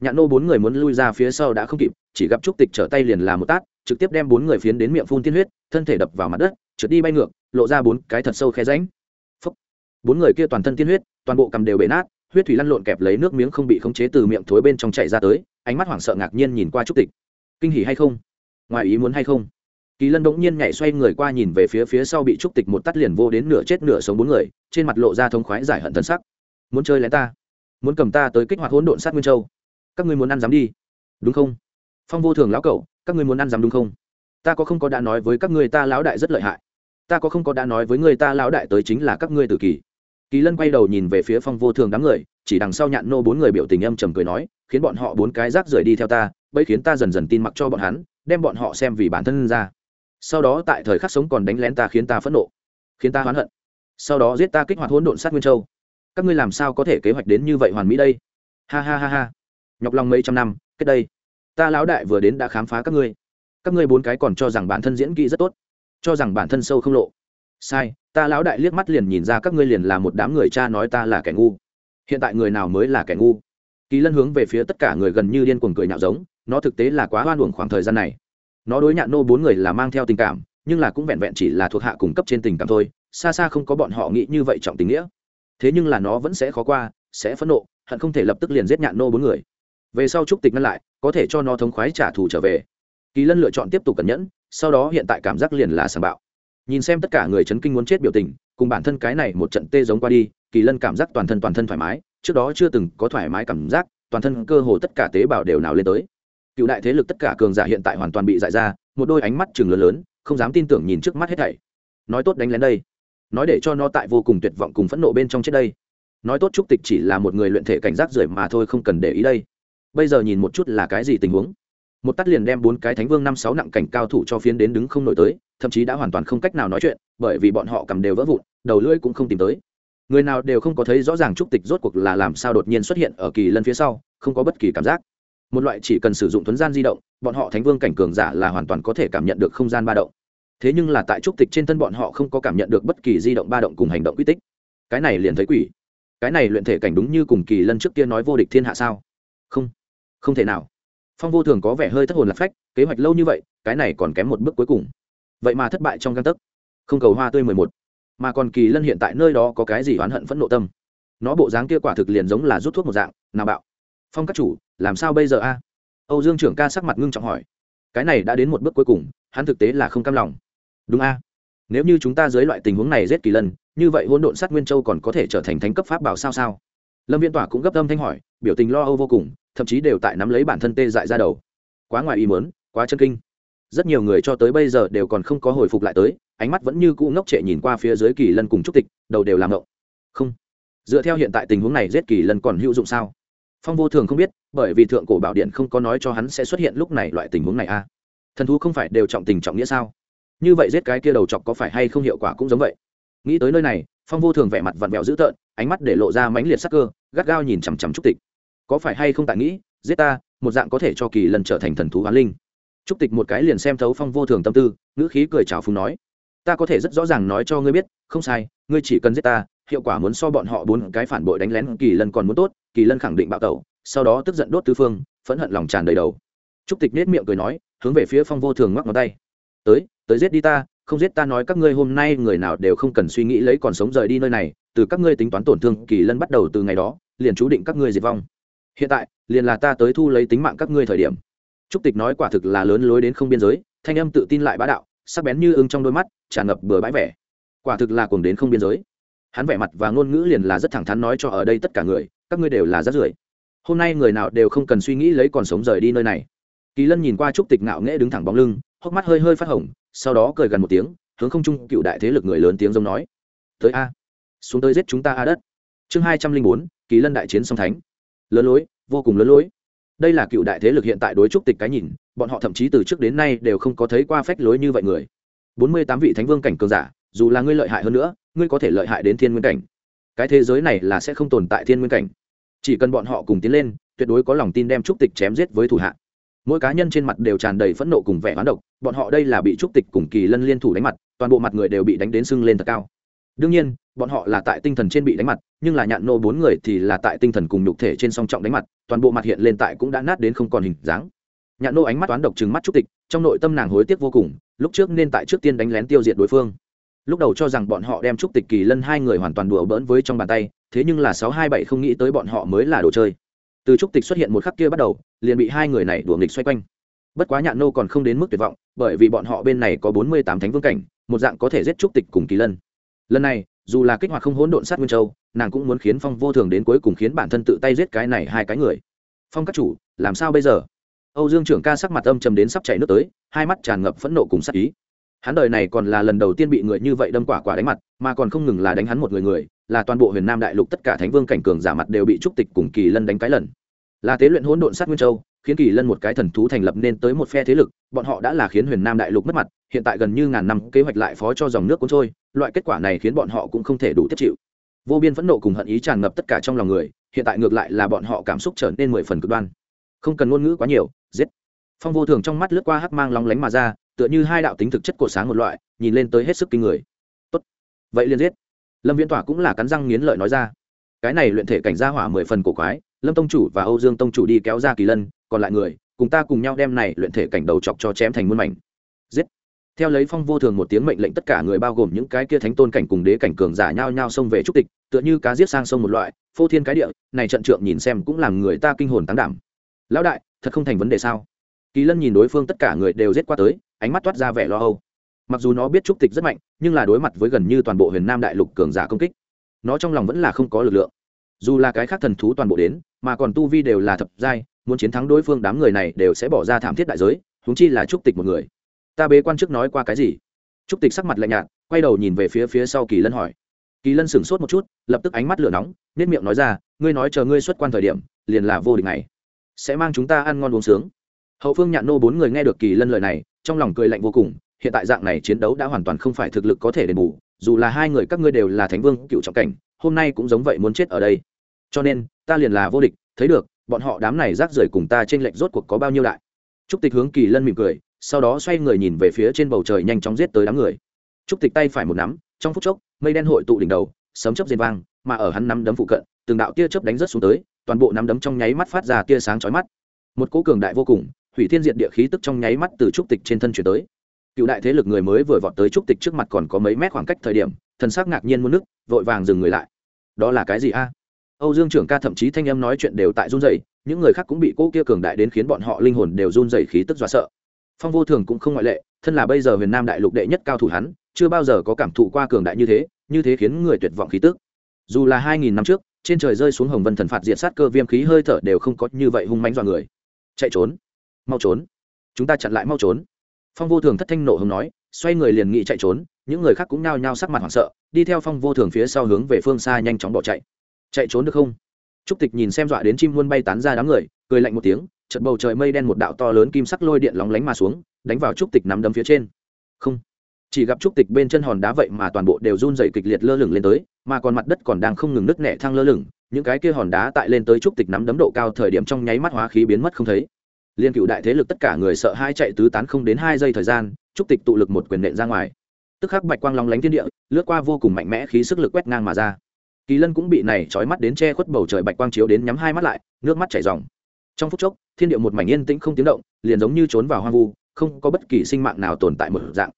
nhạn nô bốn người muốn lui ra phía sau đã không kịp, chỉ gặp trúc tịch trở tay liền làm một tát, trực tiếp đem bốn người phiến đến miệng phun tiên huyết, thân thể đập vào mặt đất, trượt đi bay ngược, lộ ra bốn cái thật sâu khe ránh Phúc. bốn người kia toàn thân tiên huyết, toàn bộ cầm đều bể nát, huyết thủy lăn lộn kẹp lấy nước miếng không bị khống chế từ miệng thối bên trong chạy ra tới, ánh mắt hoảng sợ ngạc nhiên nhìn qua trúc tịch. Kinh hỉ hay không? Ngoài ý muốn hay không? Kỳ lân bỗng nhiên nhảy xoay người qua nhìn về phía phía sau bị trúc tịch một tắt liền vô đến nửa chết nửa sống bốn người, trên mặt lộ ra thông khoái giải hận thân sắc. Muốn chơi lén ta? Muốn cầm ta tới kích hoạt hỗn độn sát nguyên châu? Các ngươi muốn ăn dám đi. Đúng không? Phong vô thường lão cậu các ngươi muốn ăn dám đúng không? Ta có không có đã nói với các ngươi ta lão đại rất lợi hại. Ta có không có đã nói với người ta lão đại tới chính là các ngươi tử kỳ. Kỳ lân quay đầu nhìn về phía phong vô thường đám người, chỉ đằng sau nhạn nô bốn người biểu tình âm trầm cười nói, khiến bọn họ bốn cái rác rời đi theo ta, bấy khiến ta dần dần tin mặc cho bọn hắn, đem bọn họ xem vì bản thân ra. Sau đó tại thời khắc sống còn đánh lén ta khiến ta phẫn nộ, khiến ta hoán hận. Sau đó giết ta kích hoạt hỗn độn sát nguyên châu. Các ngươi làm sao có thể kế hoạch đến như vậy hoàn mỹ đây? Ha ha ha ha nhọc lòng mấy trăm năm kết đây, ta lão đại vừa đến đã khám phá các ngươi. Các ngươi bốn cái còn cho rằng bản thân diễn kỹ rất tốt, cho rằng bản thân sâu không lộ. Sai, ta lão đại liếc mắt liền nhìn ra các ngươi liền là một đám người cha nói ta là kẻ ngu. Hiện tại người nào mới là kẻ ngu? Kỳ lân hướng về phía tất cả người gần như điên cuồng cười nhạo giống, nó thực tế là quá hoan hưởng khoảng thời gian này. Nó đối nhạn nô bốn người là mang theo tình cảm, nhưng là cũng vẹn vẹn chỉ là thuộc hạ cung cấp trên tình cảm thôi, xa xa không có bọn họ nghĩ như vậy trọng tình nghĩa. Thế nhưng là nó vẫn sẽ khó qua, sẽ phẫn nộ, hận không thể lập tức liền giết nhạn nô bốn người về sau trúc tịch ngăn lại, có thể cho nó thống khoái trả thù trở về. Kỳ lân lựa chọn tiếp tục cẩn nhẫn, sau đó hiện tại cảm giác liền là sàng bạo. Nhìn xem tất cả người chấn kinh muốn chết biểu tình, cùng bản thân cái này một trận tê giống qua đi, kỳ lân cảm giác toàn thân toàn thân thoải mái, trước đó chưa từng có thoải mái cảm giác, toàn thân cơ hồ tất cả tế bào đều nào lên tới. Cựu đại thế lực tất cả cường giả hiện tại hoàn toàn bị dại ra, một đôi ánh mắt chừng lớn lớn, không dám tin tưởng nhìn trước mắt hết thảy. Nói tốt đánh lén đây. Nói để cho nó tại vô cùng tuyệt vọng cùng phẫn nộ bên trong chết đây. Nói tốt trúc tịch chỉ là một người luyện thể cảnh giác rưởi mà thôi, không cần để ý đây bây giờ nhìn một chút là cái gì tình huống. Một tắt liền đem bốn cái thánh vương năm sáu nặng cảnh cao thủ cho phiến đến đứng không nổi tới, thậm chí đã hoàn toàn không cách nào nói chuyện, bởi vì bọn họ cầm đều vỡ vụn, đầu lưỡi cũng không tìm tới. Người nào đều không có thấy rõ ràng trúc tịch rốt cuộc là làm sao đột nhiên xuất hiện ở kỳ lân phía sau, không có bất kỳ cảm giác. Một loại chỉ cần sử dụng thuấn gian di động, bọn họ thánh vương cảnh cường giả là hoàn toàn có thể cảm nhận được không gian ba động. Thế nhưng là tại trúc tịch trên thân bọn họ không có cảm nhận được bất kỳ di động ba động cùng hành động quy tích. Cái này liền thấy quỷ. Cái này luyện thể cảnh đúng như cùng kỳ lân trước kia nói vô địch thiên hạ sao? Không không thể nào. Phong vô thường có vẻ hơi thất hồn lạc phách, kế hoạch lâu như vậy, cái này còn kém một bước cuối cùng. Vậy mà thất bại trong găng tấc. Không cầu hoa tươi mười một. Mà còn kỳ lân hiện tại nơi đó có cái gì oán hận phẫn nộ tâm? Nó bộ dáng kia quả thực liền giống là rút thuốc một dạng, nào bạo. Phong các chủ, làm sao bây giờ a? Âu dương trưởng ca sắc mặt ngưng trọng hỏi. Cái này đã đến một bước cuối cùng, hắn thực tế là không cam lòng. Đúng a. Nếu như chúng ta dưới loại tình huống này giết kỳ lân, như vậy hỗn độn sát nguyên châu còn có thể trở thành thánh cấp pháp bảo sao sao? Lâm viên tỏa cũng gấp âm thanh hỏi, biểu tình lo âu vô cùng thậm chí đều tại nắm lấy bản thân tê dại ra đầu. Quá ngoài ý muốn, quá chân kinh. Rất nhiều người cho tới bây giờ đều còn không có hồi phục lại tới, ánh mắt vẫn như cũ ngốc trệ nhìn qua phía dưới kỳ lân cùng trúc tịch, đầu đều làm ngộng. Không. Dựa theo hiện tại tình huống này giết kỳ lân còn hữu dụng sao? Phong vô thường không biết, bởi vì thượng cổ bảo điện không có nói cho hắn sẽ xuất hiện lúc này loại tình huống này a à. thần thú không phải đều trọng tình trọng nghĩa sao? Như vậy giết cái kia đầu chọc có phải hay không hiệu quả cũng giống vậy? Nghĩ tới nơi này, phong vô thường vẻ mặt vặn vẹo dữ tợn, ánh mắt để lộ ra mãnh liệt sắc cơ, gắt gao nhìn chằm chằm trúc tịch có phải hay không tại nghĩ, giết ta, một dạng có thể cho kỳ lần trở thành thần thú hoán linh. Trúc tịch một cái liền xem thấu phong vô thường tâm tư, ngữ khí cười chào phúng nói, ta có thể rất rõ ràng nói cho ngươi biết, không sai, ngươi chỉ cần giết ta, hiệu quả muốn so bọn họ bốn cái phản bội đánh lén kỳ lân còn muốn tốt, kỳ lân khẳng định bạo tẩu, sau đó tức giận đốt tư phương, phẫn hận lòng tràn đầy đầu. Trúc tịch nết miệng cười nói, hướng về phía phong vô thường ngoắc ngón tay. Tới tới giết đi ta, không giết ta nói các ngươi hôm nay người nào đều không cần suy nghĩ lấy còn sống rời đi nơi này, từ các ngươi tính toán tổn thương kỳ lân bắt đầu từ ngày đó, liền chú định các ngươi diệt vong hiện tại, liền là ta tới thu lấy tính mạng các ngươi thời điểm. Trúc tịch nói quả thực là lớn lối đến không biên giới, thanh âm tự tin lại bá đạo, sắc bén như ưng trong đôi mắt, tràn ngập bừa bãi vẻ. Quả thực là cuồng đến không biên giới. Hắn vẻ mặt và ngôn ngữ liền là rất thẳng thắn nói cho ở đây tất cả người, các ngươi đều là rất rưởi. Hôm nay người nào đều không cần suy nghĩ lấy còn sống rời đi nơi này. Kỳ lân nhìn qua trúc tịch ngạo nghễ đứng thẳng bóng lưng, hốc mắt hơi hơi phát hồng, sau đó cười gần một tiếng, hướng không trung cựu đại thế lực người lớn tiếng giống nói. Tới a, xuống tới giết chúng ta a đất. Chương hai trăm linh bốn, kỳ lân đại chiến song thánh lớn lối, vô cùng lớn lối. Đây là cựu đại thế lực hiện tại đối trúc tịch cái nhìn, bọn họ thậm chí từ trước đến nay đều không có thấy qua phách lối như vậy người. Bốn mươi tám vị thánh vương cảnh cường giả, dù là ngươi lợi hại hơn nữa, ngươi có thể lợi hại đến thiên nguyên cảnh. Cái thế giới này là sẽ không tồn tại thiên nguyên cảnh. Chỉ cần bọn họ cùng tiến lên, tuyệt đối có lòng tin đem trúc tịch chém giết với thủ hạ. Mỗi cá nhân trên mặt đều tràn đầy phẫn nộ cùng vẻ hoán độc, bọn họ đây là bị trúc tịch cùng kỳ lân liên thủ đánh mặt, toàn bộ mặt người đều bị đánh đến sưng lên thật cao đương nhiên, bọn họ là tại tinh thần trên bị đánh mặt, nhưng là nhạn nô bốn người thì là tại tinh thần cùng nhục thể trên song trọng đánh mặt, toàn bộ mặt hiện lên tại cũng đã nát đến không còn hình dáng. Nhạn nô ánh mắt toán độc trừng mắt trúc tịch, trong nội tâm nàng hối tiếc vô cùng, lúc trước nên tại trước tiên đánh lén tiêu diệt đối phương. Lúc đầu cho rằng bọn họ đem trúc tịch kỳ lân hai người hoàn toàn đùa bỡn với trong bàn tay, thế nhưng là sáu hai bảy không nghĩ tới bọn họ mới là đồ chơi. Từ trúc tịch xuất hiện một khắc kia bắt đầu, liền bị hai người này đùa nghịch xoay quanh. Bất quá nhạn nô còn không đến mức tuyệt vọng, bởi vì bọn họ bên này có bốn mươi tám thánh vương cảnh, một dạng có thể giết trúc tịch cùng kỳ lân lần này, dù là kích hoạt không hỗn độn sát nguyên châu, nàng cũng muốn khiến phong vô thường đến cuối cùng khiến bản thân tự tay giết cái này hai cái người. Phong các chủ, làm sao bây giờ? Âu dương trưởng ca sắc mặt âm trầm đến sắp chảy nước tới, hai mắt tràn ngập phẫn nộ cùng sắc ý. Hắn đời này còn là lần đầu tiên bị người như vậy đâm quả quả đánh mặt, mà còn không ngừng là đánh hắn một người người, là toàn bộ huyền nam đại lục tất cả thánh vương cảnh cường giả mặt đều bị trúc tịch cùng kỳ lân đánh cái lần. Là tế luyện hỗn độn sát nguyên châu khiến kỳ lân một cái thần thú thành lập nên tới một phe thế lực, bọn họ đã là khiến huyền nam đại lục mất mặt, hiện tại gần như ngàn năm kế hoạch lại phó cho dòng nước cuốn trôi, loại kết quả này khiến bọn họ cũng không thể đủ tiếp chịu. Vô biên phẫn nộ cùng hận ý tràn ngập tất cả trong lòng người, hiện tại ngược lại là bọn họ cảm xúc trở nên mười phần cực đoan. Không cần ngôn ngữ quá nhiều, giết. Phong vô thường trong mắt lướt qua hắc mang lóng lánh mà ra, tựa như hai đạo tính thực chất cổ sáng một loại, nhìn lên tới hết sức kinh người. Tốt. Vậy liền giết. Lâm viễn tỏa cũng là cắn răng nghiến lợi nói ra. Cái này luyện thể cảnh gia hỏa mười phần cổ quái lâm tông chủ và âu dương tông chủ đi kéo ra kỳ lân, còn lại người, cùng ta cùng nhau đem này luyện thể cảnh đầu chọc cho chém thành muôn mảnh. Giết. Theo lấy phong vô thường một tiếng mệnh lệnh tất cả người bao gồm những cái kia thánh tôn cảnh cùng đế cảnh cường giả nhao nhao xông về trúc tịch, tựa như cá giết sang sông một loại, phô thiên cái địa, này trận trượng nhìn xem cũng làm người ta kinh hồn tán đảm. Lão đại, thật không thành vấn đề sao? Kỳ lân nhìn đối phương tất cả người đều giết qua tới, ánh mắt toát ra vẻ lo âu. Mặc dù nó biết trúc tịch rất mạnh, nhưng là đối mặt với gần như toàn bộ huyền nam đại lục cường giả công kích, nó trong lòng vẫn là không có lực lượng dù là cái khác thần thú toàn bộ đến, mà còn tu vi đều là thập giai, muốn chiến thắng đối phương đám người này đều sẽ bỏ ra thảm thiết đại giới húng chi là trúc tịch một người. Ta bế quan chức nói qua cái gì? Trúc tịch sắc mặt lạnh nhạt, quay đầu nhìn về phía phía sau kỳ lân hỏi. Kỳ lân sửng sốt một chút, lập tức ánh mắt lửa nóng nết miệng nói ra, ngươi nói chờ ngươi xuất quan thời điểm, liền là vô địch này sẽ mang chúng ta ăn ngon uống sướng. Hậu phương nhạn nô bốn người nghe được kỳ lân lời này, trong lòng cười lạnh vô cùng, hiện tại dạng này chiến đấu đã hoàn toàn không phải thực lực có thể đền bù, dù là hai người các ngươi đều là thánh vương cựu trọng cảnh, hôm nay cũng giống vậy muốn chết ở đây cho nên, ta liền là vô địch, thấy được, bọn họ đám này rác rưởi cùng ta trên lệnh rốt cuộc có bao nhiêu đại. Trúc tịch hướng kỳ lân mỉm cười, sau đó xoay người nhìn về phía trên bầu trời nhanh chóng giết tới đám người. Trúc tịch tay phải một nắm, trong phút chốc, mây đen hội tụ đỉnh đầu, sấm chấp diên vang, mà ở hắn nắm đấm phụ cận, từng đạo tia chớp đánh rất xuống tới, toàn bộ nắm đấm trong nháy mắt phát ra tia sáng chói mắt. Một cỗ cường đại vô cùng, hủy thiên diệt địa khí tức trong nháy mắt từ trúc tịch trên thân chuyển tới. Cựu đại thế lực người mới vừa vọt tới trúc tịch trước mặt còn có mấy mét khoảng cách thời điểm, thần sắc ngạc nhiên muốn nước vội vàng dừng người lại. Đó là cái gì a? Âu dương trưởng ca thậm chí thanh âm nói chuyện đều tại run rẩy, những người khác cũng bị cô kia cường đại đến khiến bọn họ linh hồn đều run rẩy khí tức dọa sợ. Phong vô thường cũng không ngoại lệ, thân là bây giờ huyền nam đại lục đệ nhất cao thủ hắn, chưa bao giờ có cảm thụ qua cường đại như thế như thế khiến người tuyệt vọng khí tức. Dù là hai nghìn năm trước, trên trời rơi xuống hồng vân thần phạt diệt sát cơ viêm khí hơi thở đều không có như vậy hung mãnh dọa người. Chạy trốn. Mau trốn. Chúng ta chặn lại mau trốn. Phong vô thường thất thanh nộ hùng nói, xoay người liền nghị chạy trốn, những người khác cũng nao nhao sắc mặt hoảng sợ, đi theo phong vô thường phía sau hướng về phương xa nhanh chóng bỏ chạy chạy trốn được không? Trúc tịch nhìn xem dọa đến chim muôn bay tán ra đám người, cười lạnh một tiếng chật bầu trời mây đen một đạo to lớn kim sắc lôi điện lóng lánh mà xuống, đánh vào trúc tịch nắm đấm phía trên. Không, chỉ gặp trúc tịch bên chân hòn đá vậy mà toàn bộ đều run dày kịch liệt lơ lửng lên tới, mà còn mặt đất còn đang không ngừng nứt nẻ thang lơ lửng, những cái kia hòn đá tại lên tới trúc tịch nắm đấm độ cao thời điểm trong nháy mắt hóa khí biến mất không thấy. Liên cựu đại thế lực tất cả người sợ hai chạy tứ tán không đến hai giây thời gian, trúc tịch tụ lực một quyền nện ra ngoài. Tức khắc bạch quang lóng lánh thiên địa, lướt qua vô cùng mạnh mẽ khí sức lực quét ngang mà ra kỳ lân cũng bị này trói mắt đến che khuất bầu trời bạch quang chiếu đến nhắm hai mắt lại, nước mắt chảy ròng. Trong phút chốc, thiên địa một mảnh yên tĩnh không tiếng động, liền giống như trốn vào hoang vu, không có bất kỳ sinh mạng nào tồn tại một dạng.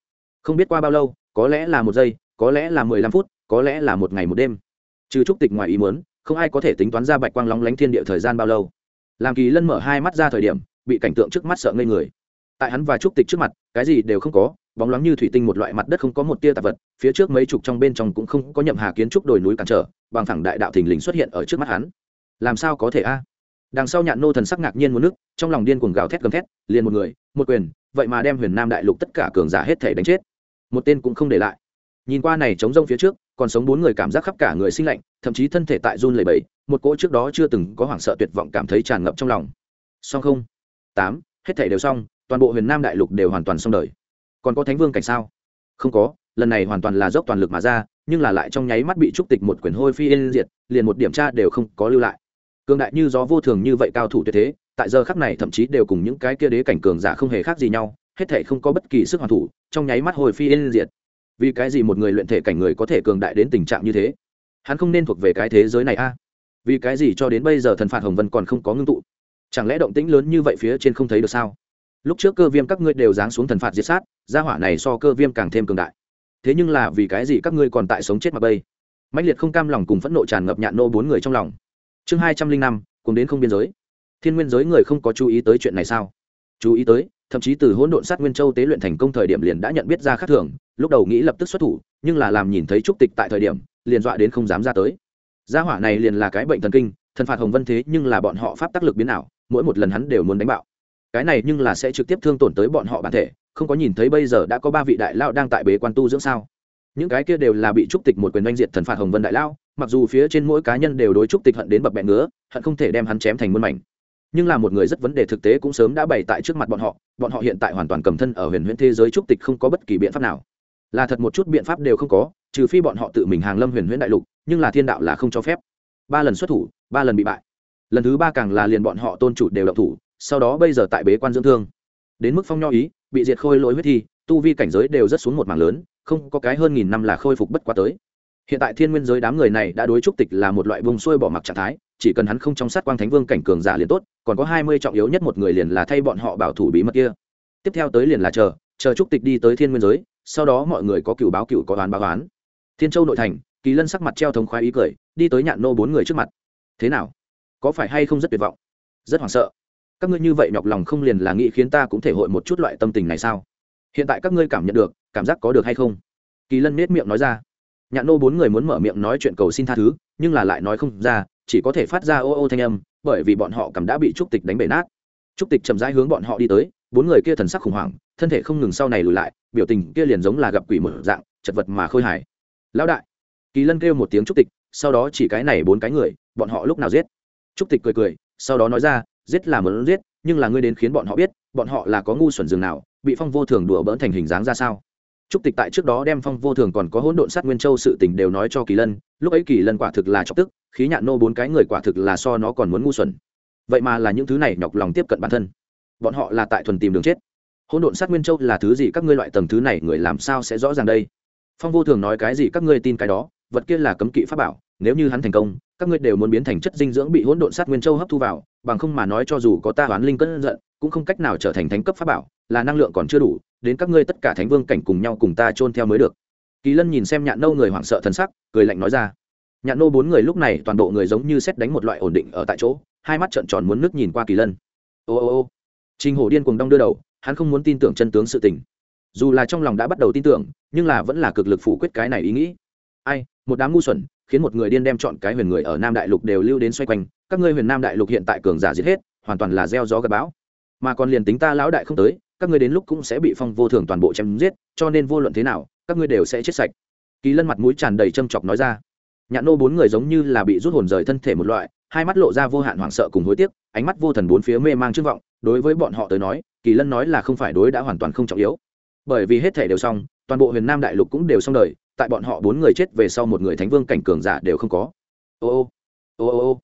Không biết qua bao lâu, có lẽ là một giây, có lẽ là mười lăm phút, có lẽ là một ngày một đêm. Trừ trúc tịch ngoài ý muốn, không ai có thể tính toán ra bạch quang lóng lánh thiên địa thời gian bao lâu. Làm kỳ lân mở hai mắt ra thời điểm, bị cảnh tượng trước mắt sợ ngây người. Tại hắn và trúc tịch trước mặt, cái gì đều không có bóng loáng như thủy tinh một loại mặt đất không có một tia tạp vật, phía trước mấy chục trong bên trong cũng không có nhậm hà kiến trúc đồi núi cản trở, bằng thẳng đại đạo thình lình xuất hiện ở trước mắt hắn. Làm sao có thể a? Đằng sau nhạn nô thần sắc ngạc nhiên một nước, trong lòng điên cuồng gào thét gầm thét, liền một người, một quyền, vậy mà đem huyền nam đại lục tất cả cường giả hết thể đánh chết. Một tên cũng không để lại. Nhìn qua này chống rông phía trước, còn sống bốn người cảm giác khắp cả người sinh lạnh, thậm chí thân thể tại run lẩy bẩy, một cỗ trước đó chưa từng có hoảng sợ tuyệt vọng cảm thấy tràn ngập trong lòng. Song không? Tám, hết thể đều xong, toàn bộ huyền nam đại lục đều hoàn toàn xong đời còn có thánh vương cảnh sao? Không có, lần này hoàn toàn là dốc toàn lực mà ra, nhưng là lại trong nháy mắt bị trúc tịch một quyển hôi phi yên diệt, liền một điểm tra đều không có lưu lại. Cường đại như gió vô thường như vậy cao thủ tuyệt thế, tại giờ khắc này thậm chí đều cùng những cái kia đế cảnh cường giả không hề khác gì nhau, hết thể không có bất kỳ sức hoàn thủ, trong nháy mắt hồi phi yên diệt. Vì cái gì một người luyện thể cảnh người có thể cường đại đến tình trạng như thế? Hắn không nên thuộc về cái thế giới này a. À? Vì cái gì cho đến bây giờ thần phạt hồng vân còn không có ngưng tụ? Chẳng lẽ động tĩnh lớn như vậy phía trên không thấy được sao? Lúc trước cơ viêm các ngươi đều giáng xuống thần phạt diệt sát, gia hỏa này so cơ viêm càng thêm cường đại. Thế nhưng là vì cái gì các ngươi còn tại sống chết mà bây? Mạnh liệt không cam lòng cùng phẫn nộ tràn ngập nhạn nô bốn người trong lòng. Chương hai trăm linh năm, cùng đến không biên giới. Thiên nguyên giới người không có chú ý tới chuyện này sao? Chú ý tới, thậm chí từ hỗn độn sát nguyên châu tế luyện thành công thời điểm liền đã nhận biết ra khác thường, lúc đầu nghĩ lập tức xuất thủ, nhưng là làm nhìn thấy trúc tịch tại thời điểm, liền dọa đến không dám ra tới. Gia hỏa này liền là cái bệnh thần kinh, thần phạt hồng vân thế nhưng là bọn họ pháp tác lực biến ảo, mỗi một lần hắn đều muốn đánh bạo cái này nhưng là sẽ trực tiếp thương tổn tới bọn họ bản thể, không có nhìn thấy bây giờ đã có ba vị đại lao đang tại bế quan tu dưỡng sao? Những cái kia đều là bị trúc tịch một quyền oanh diệt thần phạt hồng vân đại lao mặc dù phía trên mỗi cá nhân đều đối trúc tịch hận đến bập bẹ ngứa, hận không thể đem hắn chém thành muôn mảnh. Nhưng là một người rất vấn đề thực tế cũng sớm đã bày tại trước mặt bọn họ bọn họ hiện tại hoàn toàn cầm thân ở huyền huyễn thế giới trúc tịch không có bất kỳ biện pháp nào. Là thật một chút biện pháp đều không có, trừ phi bọn họ tự mình hàng lâm huyền huyễn đại lục, nhưng là thiên đạo là không cho phép. Ba lần xuất thủ, ba lần bị bại. Lần thứ ba càng là liền bọn họ tôn chủ đều động thủ sau đó bây giờ tại bế quan dưỡng thương. Đến mức phong nho ý, bị diệt khôi lỗi huyết thi, tu vi cảnh giới đều rất xuống một mảng lớn, không có cái hơn nghìn năm là khôi phục bất quá tới. Hiện tại thiên nguyên giới đám người này đã đối trúc tịch là một loại vùng xuôi bỏ mặc trạng thái, chỉ cần hắn không trong sát quang thánh vương cảnh cường giả liền tốt, còn có hai mươi trọng yếu nhất một người liền là thay bọn họ bảo thủ bí mật kia. Tiếp theo tới liền là chờ chờ trúc tịch đi tới thiên nguyên giới, sau đó mọi người có cựu báo cựu có đoán báo đoán thiên châu nội thành, kỳ lân sắc mặt treo thống khoái ý cười, đi tới nhạn nô bốn người trước mặt. Thế nào? Có phải hay không rất tuyệt vọng? Rất hoảng sợ các ngươi như vậy nhọc lòng không liền là nghĩ khiến ta cũng thể hội một chút loại tâm tình này sao? Hiện tại các ngươi cảm nhận được, cảm giác có được hay không? Kỳ lân nết miệng nói ra. Nhạn nô bốn người muốn mở miệng nói chuyện cầu xin tha thứ, nhưng là lại nói không ra, chỉ có thể phát ra ô ô thanh âm, bởi vì bọn họ cảm đã bị trúc tịch đánh bể nát. Trúc tịch chậm rãi hướng bọn họ đi tới, bốn người kia thần sắc khủng hoảng, thân thể không ngừng sau này lùi lại, biểu tình kia liền giống là gặp quỷ mở dạng, chật vật mà khôi hài. Lão đại. Kỳ lân kêu một tiếng trúc tịch, sau đó chỉ cái này bốn cái người, bọn họ lúc nào giết? Trúc tịch cười cười, sau đó nói ra giết là muốn giết, nhưng là ngươi đến khiến bọn họ biết, bọn họ là có ngu xuẩn dường nào, bị phong vô thường đùa bỡn thành hình dáng ra sao? Trúc tịch tại trước đó đem phong vô thường còn có hỗn độn sát nguyên châu sự tình đều nói cho kỳ lân, lúc ấy kỳ lân quả thực là chọc tức, khí nhạn nô bốn cái người quả thực là so nó còn muốn ngu xuẩn. Vậy mà là những thứ này nhọc lòng tiếp cận bản thân. Bọn họ là tại thuần tìm đường chết. Hỗn độn sát nguyên châu là thứ gì các ngươi loại tầng thứ này người làm sao sẽ rõ ràng đây? Phong vô thường nói cái gì các ngươi tin cái đó, vật kia là cấm kỵ pháp bảo, nếu như hắn thành công các ngươi đều muốn biến thành chất dinh dưỡng bị hỗn độn sát nguyên châu hấp thu vào, bằng không mà nói cho dù có ta hoán linh cơn giận, cũng không cách nào trở thành thánh cấp pháp bảo, là năng lượng còn chưa đủ, đến các ngươi tất cả thánh vương cảnh cùng nhau cùng ta chôn theo mới được. Kỳ lân nhìn xem nhạn nâu người hoảng sợ thần sắc, cười lạnh nói ra. Nhạn nô bốn người lúc này toàn bộ người giống như xét đánh một loại ổn định ở tại chỗ, hai mắt trợn tròn muốn nước nhìn qua kỳ lân. Ô ô ô. Trình hổ điên cùng đong đưa đầu, hắn không muốn tin tưởng chân tướng sự tình. Dù là trong lòng đã bắt đầu tin tưởng, nhưng là vẫn là cực lực phủ quyết cái này ý nghĩ. Ai một đám ngu xuẩn, khiến một người điên đem chọn cái huyền người ở nam đại lục đều lưu đến xoay quanh. Các ngươi huyền nam đại lục hiện tại cường giả giết hết, hoàn toàn là gieo gió gặp bão. Mà còn liền tính ta lão đại không tới, các ngươi đến lúc cũng sẽ bị phong vô thường toàn bộ chém giết, cho nên vô luận thế nào, các ngươi đều sẽ chết sạch. Kỳ lân mặt mũi tràn đầy châm chọc nói ra. Nhạn nô bốn người giống như là bị rút hồn rời thân thể một loại, hai mắt lộ ra vô hạn hoảng sợ cùng hối tiếc, ánh mắt vô thần bốn phía mê mang trước vọng. Đối với bọn họ tới nói, kỳ lân nói là không phải đối đã hoàn toàn không trọng yếu. Bởi vì hết thể đều xong, toàn bộ huyền nam đại lục cũng đều xong đời tại bọn họ bốn người chết về sau một người thánh vương cảnh cường giả đều không có. Ô ô ô ô ô.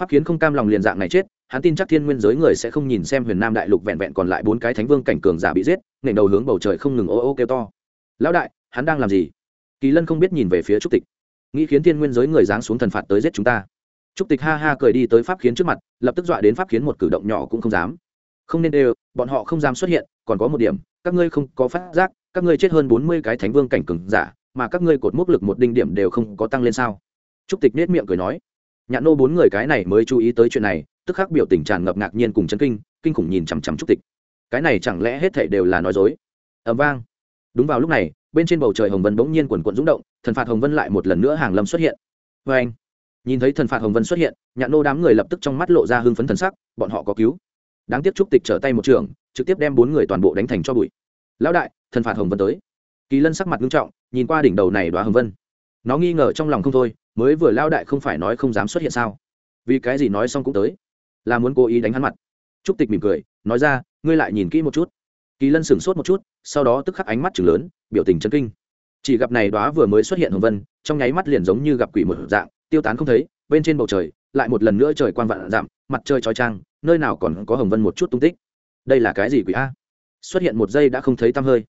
Pháp kiến không cam lòng liền dạng này chết, hắn tin chắc thiên nguyên giới người sẽ không nhìn xem huyền nam đại lục vẹn vẹn còn lại bốn cái thánh vương cảnh cường giả bị giết, nền đầu hướng bầu trời không ngừng ô ô kêu to. Lão đại, hắn đang làm gì? Kỳ lân không biết nhìn về phía trúc tịch. Nghĩ khiến thiên nguyên giới người giáng xuống thần phạt tới giết chúng ta. Trúc tịch ha ha cười đi tới pháp kiến trước mặt, lập tức dọa đến pháp kiến một cử động nhỏ cũng không dám. Không nên đều, bọn họ không dám xuất hiện, còn có một điểm, các ngươi không có phát giác, các ngươi chết hơn bốn mươi cái thánh vương cảnh cường giả mà các ngươi cột mốc lực một đinh điểm đều không có tăng lên sao? Trúc tịch nết miệng cười nói. Nhạn nô bốn người cái này mới chú ý tới chuyện này, tức khắc biểu tình tràn ngập ngạc nhiên cùng chấn kinh kinh khủng nhìn chằm chằm trúc tịch. Cái này chẳng lẽ hết thảy đều là nói dối? Ầm vang. Đúng vào lúc này, bên trên bầu trời hồng vân bỗng nhiên quần quận rung động, thần phạt hồng vân lại một lần nữa hàng lâm xuất hiện. Vê anh, nhìn thấy thần phạt hồng vân xuất hiện, nhạn nô đám người lập tức trong mắt lộ ra hưng phấn thần sắc, bọn họ có cứu. Đáng tiếc trúc tịch trở tay một trường, trực tiếp đem bốn người toàn bộ đánh thành cho bụi. Lão đại, thần phạt hồng vân tới kỳ lân sắc mặt nghiêm trọng nhìn qua đỉnh đầu này đoá hồng vân. Nó nghi ngờ trong lòng không thôi mới vừa lao đại không phải nói không dám xuất hiện sao? Vì cái gì nói xong cũng tới? Là muốn cố ý đánh hắn mặt. Trúc tịch mỉm cười nói ra ngươi lại nhìn kỹ một chút. Kỳ lân sửng sốt một chút sau đó tức khắc ánh mắt chừng lớn biểu tình chân kinh. Chỉ gặp này đoá vừa mới xuất hiện hồng vân trong nháy mắt liền giống như gặp quỷ một dạng tiêu tán không thấy bên trên bầu trời lại một lần nữa trời quan vạn giảm, mặt trời trói trang nơi nào còn có hồng vân một chút tung tích. Đây là cái gì quỷ a? Xuất hiện một giây đã không thấy tăm hơi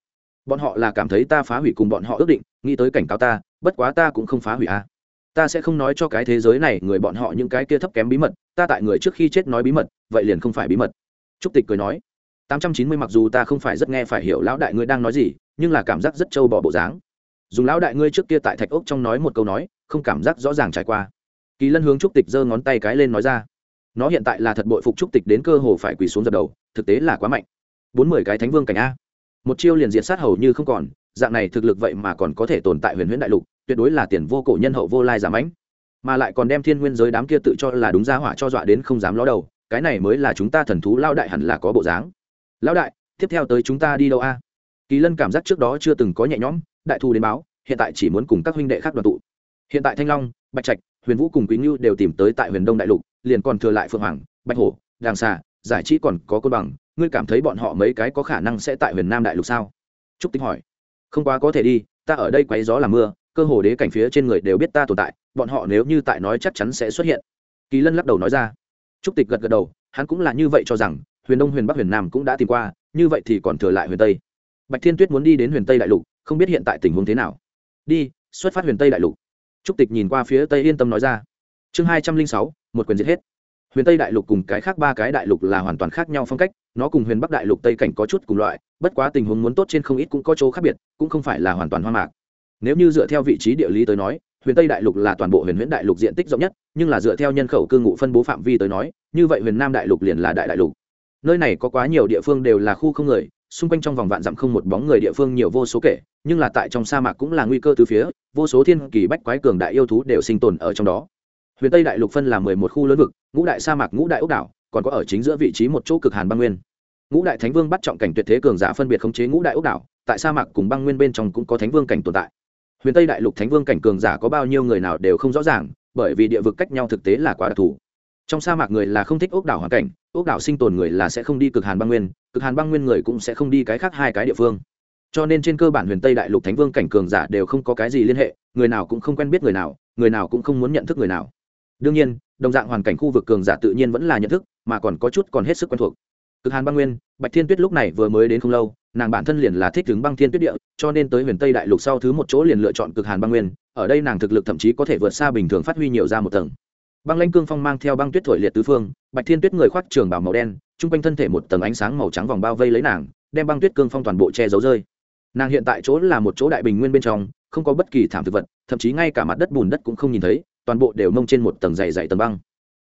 bọn họ là cảm thấy ta phá hủy cùng bọn họ ước định, nghĩ tới cảnh cáo ta, bất quá ta cũng không phá hủy a ta sẽ không nói cho cái thế giới này người bọn họ những cái kia thấp kém bí mật, ta tại người trước khi chết nói bí mật, vậy liền không phải bí mật. Trúc tịch cười nói, tám trăm chín mươi mặc dù ta không phải rất nghe phải hiểu lão đại ngươi đang nói gì, nhưng là cảm giác rất trâu bỏ bộ dáng. Dùng lão đại ngươi trước kia tại thạch ốc trong nói một câu nói, không cảm giác rõ ràng trải qua. Kỳ lân hướng trúc tịch giơ ngón tay cái lên nói ra, nó hiện tại là thật bội phục trúc tịch đến cơ hồ phải quỳ xuống dập đầu, thực tế là quá mạnh. Bốn mươi cái thánh vương cảnh a một chiêu liền diện sát hầu như không còn, dạng này thực lực vậy mà còn có thể tồn tại huyền huyễn đại lục, tuyệt đối là tiền vô cổ nhân hậu vô lai giảm ánh mà lại còn đem thiên nguyên giới đám kia tự cho là đúng ra hỏa cho dọa đến không dám ló đầu, cái này mới là chúng ta thần thú lao đại hẳn là có bộ dáng. Lão đại, tiếp theo tới chúng ta đi đâu a? Kỳ lân cảm giác trước đó chưa từng có nhẹ nhõm, đại thu đến báo, hiện tại chỉ muốn cùng các huynh đệ khác đoàn tụ. Hiện tại thanh long, bạch trạch, huyền vũ cùng quý ngưu đều tìm tới tại huyền đông đại lục, liền còn thừa lại phượng hoàng, bạch hổ, đàng xà, giải trí còn có côn bằng ngươi cảm thấy bọn họ mấy cái có khả năng sẽ tại huyền nam đại lục sao? Trúc tinh hỏi. Không quá có thể đi, ta ở đây quấy gió làm mưa, cơ hồ đế cảnh phía trên người đều biết ta tồn tại, bọn họ nếu như tại nói chắc chắn sẽ xuất hiện. Kỳ lân lắc đầu nói ra. Trúc tịch gật gật đầu, hắn cũng là như vậy cho rằng, huyền đông huyền bắc huyền nam cũng đã tìm qua, như vậy thì còn thừa lại huyền tây. Bạch thiên tuyết muốn đi đến huyền tây đại lục, không biết hiện tại tình huống thế nào. Đi, xuất phát huyền tây đại lục. Trúc tịch nhìn qua phía tây yên tâm nói ra. Chương hai trăm linh sáu, một quyền giết hết huyền tây đại lục cùng cái khác ba cái đại lục là hoàn toàn khác nhau phong cách, nó cùng huyền bắc đại lục tây cảnh có chút cùng loại, bất quá tình huống muốn tốt trên không ít cũng có chỗ khác biệt, cũng không phải là hoàn toàn hoa mạc. Nếu như dựa theo vị trí địa lý tới nói, huyền tây đại lục là toàn bộ huyền huyễn đại lục diện tích rộng nhất, nhưng là dựa theo nhân khẩu cư ngụ phân bố phạm vi tới nói, như vậy huyền nam đại lục liền là đại đại lục. Nơi này có quá nhiều địa phương đều là khu không người, xung quanh trong vòng vạn dặm không một bóng người địa phương nhiều vô số kể, nhưng là tại trong sa mạc cũng là nguy cơ từ phía, vô số thiên kỳ bách quái cường đại yêu thú đều sinh tồn ở trong đó huyền tây đại lục phân là mười một khu lớn vực, ngũ đại sa mạc, ngũ đại ốc đảo, còn có ở chính giữa vị trí một chỗ cực hàn băng nguyên. Ngũ đại thánh vương bắt trọng cảnh tuyệt thế cường giả phân biệt khống chế ngũ đại ốc đảo, tại sa mạc cùng băng nguyên bên trong cũng có thánh vương cảnh tồn tại. Huyền tây đại lục thánh vương cảnh cường giả có bao nhiêu người nào đều không rõ ràng, bởi vì địa vực cách nhau thực tế là quá đặc thù. Trong sa mạc người là không thích ốc đảo hoàn cảnh, ốc đảo sinh tồn người là sẽ không đi cực hàn băng nguyên, cực hàn băng nguyên người cũng sẽ không đi cái khác hai cái địa phương. Cho nên trên cơ bản huyền tây đại lục thánh vương cảnh cường giả đều không có cái gì liên hệ, người nào cũng không quen biết người nào người nào cũng không muốn nhận thức người nào đương nhiên, đồng dạng hoàn cảnh khu vực cường giả tự nhiên vẫn là nhận thức, mà còn có chút còn hết sức quen thuộc. Cực hàn băng nguyên, bạch thiên tuyết lúc này vừa mới đến không lâu, nàng bản thân liền là thích đứng băng thiên tuyết địa, cho nên tới huyền tây đại lục sau thứ một chỗ liền lựa chọn cực hàn băng nguyên, ở đây nàng thực lực thậm chí có thể vượt xa bình thường phát huy nhiều ra một tầng. Băng lanh cương phong mang theo băng tuyết thổi liệt tứ phương, bạch thiên tuyết người khoác trường bảo màu đen, chung quanh thân thể một tầng ánh sáng màu trắng vòng bao vây lấy nàng, đem băng tuyết cương phong toàn bộ che giấu rơi. Nàng hiện tại chỗ là một chỗ đại bình nguyên bên trong, không có bất kỳ thảm thực vật, thậm chí ngay cả mặt đất bùn đất cũng không nhìn thấy toàn bộ đều mông trên một tầng dày dày tầng băng.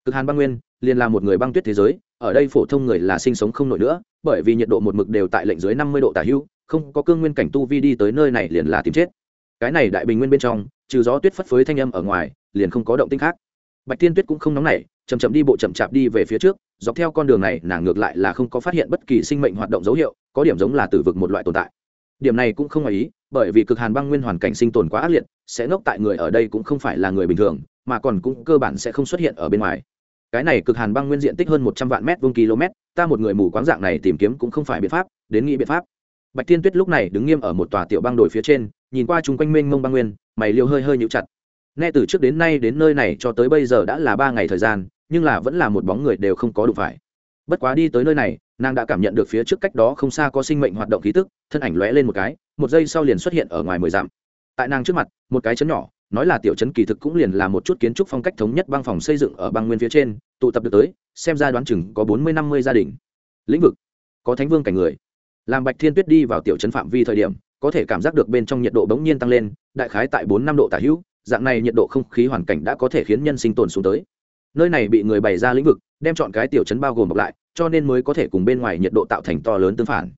Cực hàn băng nguyên liền là một người băng tuyết thế giới, ở đây phổ thông người là sinh sống không nổi nữa, bởi vì nhiệt độ một mực đều tại lệnh dưới năm mươi độ tả hữu không có cương nguyên cảnh tu vi đi tới nơi này liền là tìm chết. Cái này đại bình nguyên bên trong, trừ gió tuyết phất phới thanh âm ở ngoài, liền không có động tĩnh khác. Bạch tiên tuyết cũng không nóng nảy chầm chậm đi bộ chậm chạp đi về phía trước, dọc theo con đường này, nàng ngược lại là không có phát hiện bất kỳ sinh mệnh hoạt động dấu hiệu, có điểm giống là từ vực một loại tồn tại điểm này cũng không ngoài ý, bởi vì cực hàn băng nguyên hoàn cảnh sinh tồn quá ác liệt, sẽ ngốc tại người ở đây cũng không phải là người bình thường, mà còn cũng cơ bản sẽ không xuất hiện ở bên ngoài. Cái này cực hàn băng nguyên diện tích hơn một trăm vạn mét vuông km, ta một người mù quáng dạng này tìm kiếm cũng không phải biện pháp, đến nghĩ biện pháp. Bạch tiên tuyết lúc này đứng nghiêm ở một tòa tiểu băng đồi phía trên, nhìn qua chung quanh mênh mông băng nguyên, mày liêu hơi hơi nhũ chặt. Nghe từ trước đến nay đến nơi này cho tới bây giờ đã là ba ngày thời gian, nhưng là vẫn là một bóng người đều không có đủ phải bất quá đi tới nơi này, nàng đã cảm nhận được phía trước cách đó không xa có sinh mệnh hoạt động khí tức, thân ảnh lóe lên một cái, một giây sau liền xuất hiện ở ngoài mười dặm. Tại nàng trước mặt, một cái chấn nhỏ, nói là tiểu chấn kỳ thực cũng liền là một chút kiến trúc phong cách thống nhất băng phòng xây dựng ở băng nguyên phía trên, tụ tập được tới, xem ra đoán chừng có bốn mươi năm mươi gia đình. Lĩnh vực, có thánh vương cảnh người. Làm bạch thiên tuyết đi vào tiểu chấn phạm vi thời điểm, có thể cảm giác được bên trong nhiệt độ bỗng nhiên tăng lên, đại khái tại bốn năm độ tả hữu, dạng này nhiệt độ không khí hoàn cảnh đã có thể khiến nhân sinh tồn xuống tới. Nơi này bị người bày ra lĩnh vực đem chọn cái tiểu chấn bao gồm bọc lại, cho nên mới có thể cùng bên ngoài nhiệt độ tạo thành to lớn tương phản.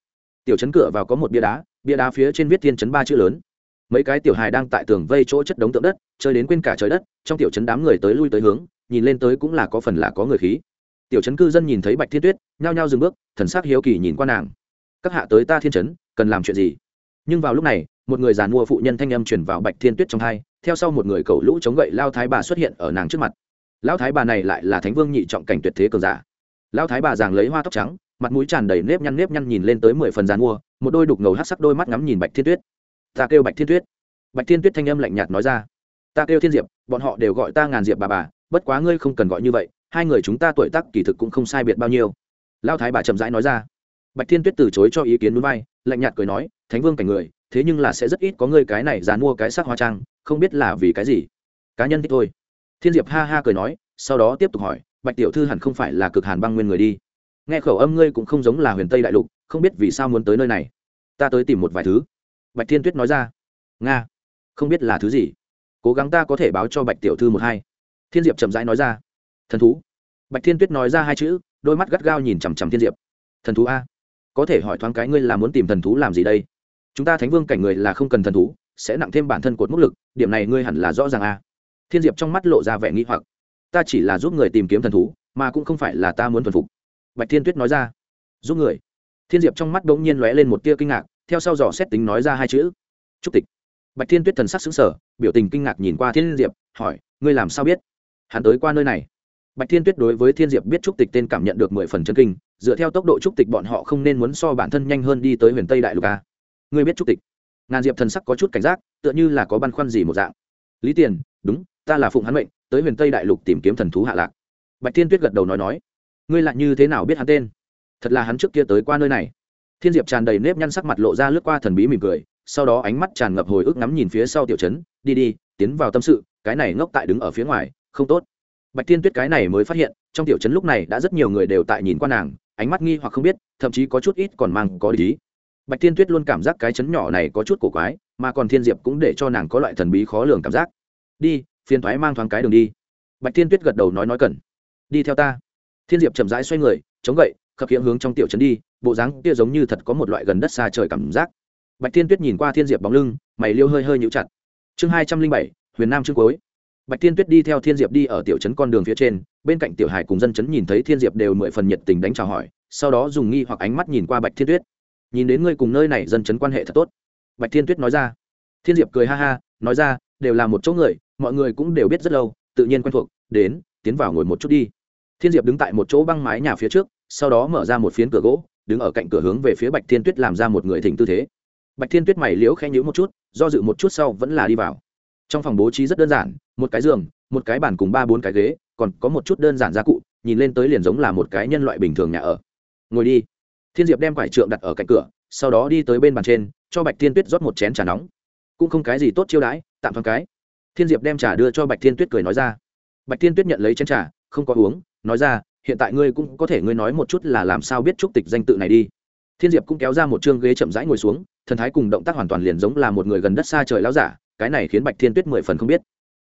Tiểu chấn cửa vào có một bia đá bia đá phía trên viết thiên chấn ba chữ lớn. Mấy cái tiểu hài đang tại tường vây chỗ chất đống tượng đất, chơi đến quên cả trời đất, trong tiểu chấn đám người tới lui tới hướng, nhìn lên tới cũng là có phần là có người khí. Tiểu chấn cư dân nhìn thấy bạch thiên tuyết, nhao nhao dừng bước, thần sắc hiếu kỳ nhìn qua nàng. Các hạ tới ta thiên chấn cần làm chuyện gì? Nhưng vào lúc này, một người giàn mua phụ nhân thanh âm truyền vào bạch thiên tuyết trong hai theo sau một người cầu lũ chống gậy lao thái bà xuất hiện ở nàng trước mặt lão thái bà này lại là thánh vương nhị trọng cảnh tuyệt thế cường giả. Lão thái bà giàng lấy hoa tóc trắng, mặt mũi tràn đầy nếp nhăn nếp nhăn nhìn lên tới mười phần giàn mua, một đôi đục ngầu hát sắc đôi mắt ngắm nhìn bạch thiên tuyết. Ta kêu bạch thiên tuyết. Bạch thiên tuyết thanh âm lạnh nhạt nói ra. Ta kêu thiên diệp, bọn họ đều gọi ta ngàn diệp bà bà, bất quá ngươi không cần gọi như vậy, hai người chúng ta tuổi tác kỳ thực cũng không sai biệt bao nhiêu. Lão thái bà chậm rãi nói ra. Bạch thiên tuyết từ chối cho ý kiến núi vai, lạnh nhạt cười nói, thánh vương cảnh người, thế nhưng là sẽ rất ít có ngươi cái này dán mua cái sắc hoa trang, không biết là vì cái gì. Cá nhân thích thôi thiên diệp ha ha cười nói, sau đó tiếp tục hỏi, bạch tiểu thư hẳn không phải là cực hàn băng nguyên người đi. Nghe khẩu âm ngươi cũng không giống là huyền tây đại lục, không biết vì sao muốn tới nơi này. Ta tới tìm một vài thứ. Bạch thiên tuyết nói ra. Nga. Không biết là thứ gì. Cố gắng ta có thể báo cho bạch tiểu thư một hai. Thiên diệp chậm rãi nói ra. Thần thú. Bạch thiên tuyết nói ra hai chữ, đôi mắt gắt gao nhìn chằm chằm thiên diệp. Thần thú a. Có thể hỏi thoáng cái ngươi là muốn tìm thần thú làm gì đây? Chúng ta thánh vương cảnh người là không cần thần thú, sẽ nặng thêm bản thân cột mức lực, điểm này ngươi hẳn là rõ ràng a thiên diệp trong mắt lộ ra vẻ nghĩ hoặc. Ta chỉ là giúp người tìm kiếm thần thú, mà cũng không phải là ta muốn thuần phục. Bạch thiên tuyết nói ra. Giúp người. Thiên diệp trong mắt đ ố n g nhiên lóe lên một tia kinh ngạc, theo sau dò xét tính nói ra hai chữ. Chúc tịch. Bạch thiên tuyết thần sắc xứng sở biểu tình kinh ngạc nhìn qua thiên diệp, hỏi, ngươi làm sao biết? Hắn tới qua nơi này. Bạch thiên tuyết đối với thiên diệp biết trúc tịch tên cảm nhận được mười phần chân kinh, dựa theo tốc độ trúc tịch bọn họ không nên muốn so bản thân nhanh hơn đi tới huyền tây đại lục a. Ngươi biết trúc tịch? Ngàn diệp thần sắc có chút cảnh giác, tựa như là có băn khoăn gì một dạng. Lý tiền, đúng ta là phụng hắn mệnh, tới huyền tây đại lục tìm kiếm thần thú hạ lạc. Bạch thiên tuyết gật đầu nói nói, ngươi lại như thế nào biết hắn tên? Thật là hắn trước kia tới qua nơi này. Thiên diệp tràn đầy nếp nhăn sắc mặt lộ ra lướt qua thần bí mỉm cười, sau đó ánh mắt tràn ngập hồi ức ngắm nhìn phía sau tiểu trấn, đi đi, tiến vào tâm sự, cái này ngốc tại đứng ở phía ngoài, không tốt. Bạch thiên tuyết cái này mới phát hiện, trong tiểu trấn lúc này đã rất nhiều người đều tại nhìn qua nàng, ánh mắt nghi hoặc không biết, thậm chí có chút ít còn mang có lý bạch thiên tuyết luôn cảm giác cái chấn nhỏ này có chút cổ quái, mà còn thiên diệp cũng để cho nàng có loại thần bí khó lường cảm giác. Đi phiền thoái mang thoáng cái đường đi. Bạch thiên tuyết gật đầu nói nói cần. Đi theo ta. Thiên diệp chậm rãi xoay người, chống gậy, khập khiễng hướng trong tiểu trấn đi, bộ dáng kia giống như thật có một loại gần đất xa trời cảm giác. Bạch thiên tuyết nhìn qua thiên diệp bóng lưng, mày liêu hơi hơi nhũ chặt. Chương hai trăm linh bảy, huyền nam chương cuối. Bạch thiên tuyết đi theo thiên diệp đi ở tiểu trấn con đường phía trên, bên cạnh tiểu hải cùng dân chấn nhìn thấy thiên diệp đều mười phần nhiệt tình đánh chào hỏi, sau đó dùng nghi hoặc ánh mắt nhìn qua bạch thiên tuyết. Nhìn đến ngươi cùng nơi này dân chấn quan hệ thật tốt. Bạch thiên tuyết nói ra. Thiên diệp cười ha ha, nói ra, đều là một chỗ người mọi người cũng đều biết rất lâu, tự nhiên quen thuộc, đến, tiến vào ngồi một chút đi. Thiên diệp đứng tại một chỗ băng mái nhà phía trước, sau đó mở ra một phiến cửa gỗ, đứng ở cạnh cửa hướng về phía bạch thiên tuyết làm ra một người thỉnh tư thế. Bạch thiên tuyết mày liễu khẽ nhữ một chút, do dự một chút sau vẫn là đi vào. Trong phòng bố trí rất đơn giản, một cái giường, một cái bàn cùng ba bốn cái ghế, còn có một chút đơn giản gia cụ, nhìn lên tới liền giống là một cái nhân loại bình thường nhà ở. Ngồi đi. Thiên diệp đem quải trượng đặt ở cạnh cửa, sau đó đi tới bên bàn trên, cho bạch thiên tuyết rót một chén trà nóng. Cũng không cái gì tốt chiêu đãi, tạm thoáng cái thiên diệp đem trà đưa cho bạch thiên tuyết cười nói ra. Bạch thiên tuyết nhận lấy chén trà, không có uống nói ra hiện tại ngươi cũng có thể ngươi nói một chút là làm sao biết trúc tịch danh tự này đi. Thiên diệp cũng kéo ra một chương ghế chậm rãi ngồi xuống thần thái cùng động tác hoàn toàn liền giống là một người gần đất xa trời láo giả cái này khiến bạch thiên tuyết mười phần không biết.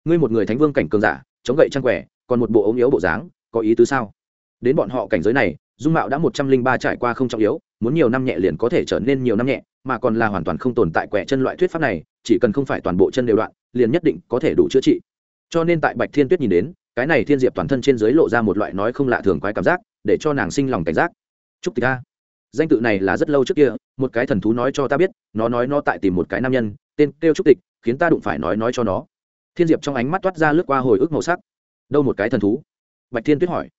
Ngươi một người thánh vương cảnh cường giả chống gậy trăng quẻ còn một bộ ống yếu bộ dáng có ý tứ sao? Đến bọn họ cảnh giới này dung mạo đã một trăm linh ba trải qua không trọng yếu muốn nhiều năm nhẹ liền có thể trở nên nhiều năm nhẹ mà còn là hoàn toàn không tồn tại quẻ chân loại thuyết pháp này chỉ cần không phải toàn bộ chân đều đoạn liền nhất định có thể đủ chữa trị. Cho nên tại bạch thiên tuyết nhìn đến, cái này thiên diệp toàn thân trên dưới lộ ra một loại nói không lạ thường quái cảm giác, để cho nàng sinh lòng cảnh giác. Trúc tịch a. Danh tự này là rất lâu trước kia, một cái thần thú nói cho ta biết, nó nói nó tại tìm một cái nam nhân, tên kêu trúc tịch, khiến ta đụng phải nói nói cho nó. Thiên diệp trong ánh mắt toát ra lướt qua hồi ức màu sắc. Đâu một cái thần thú? Bạch thiên tuyết hỏi.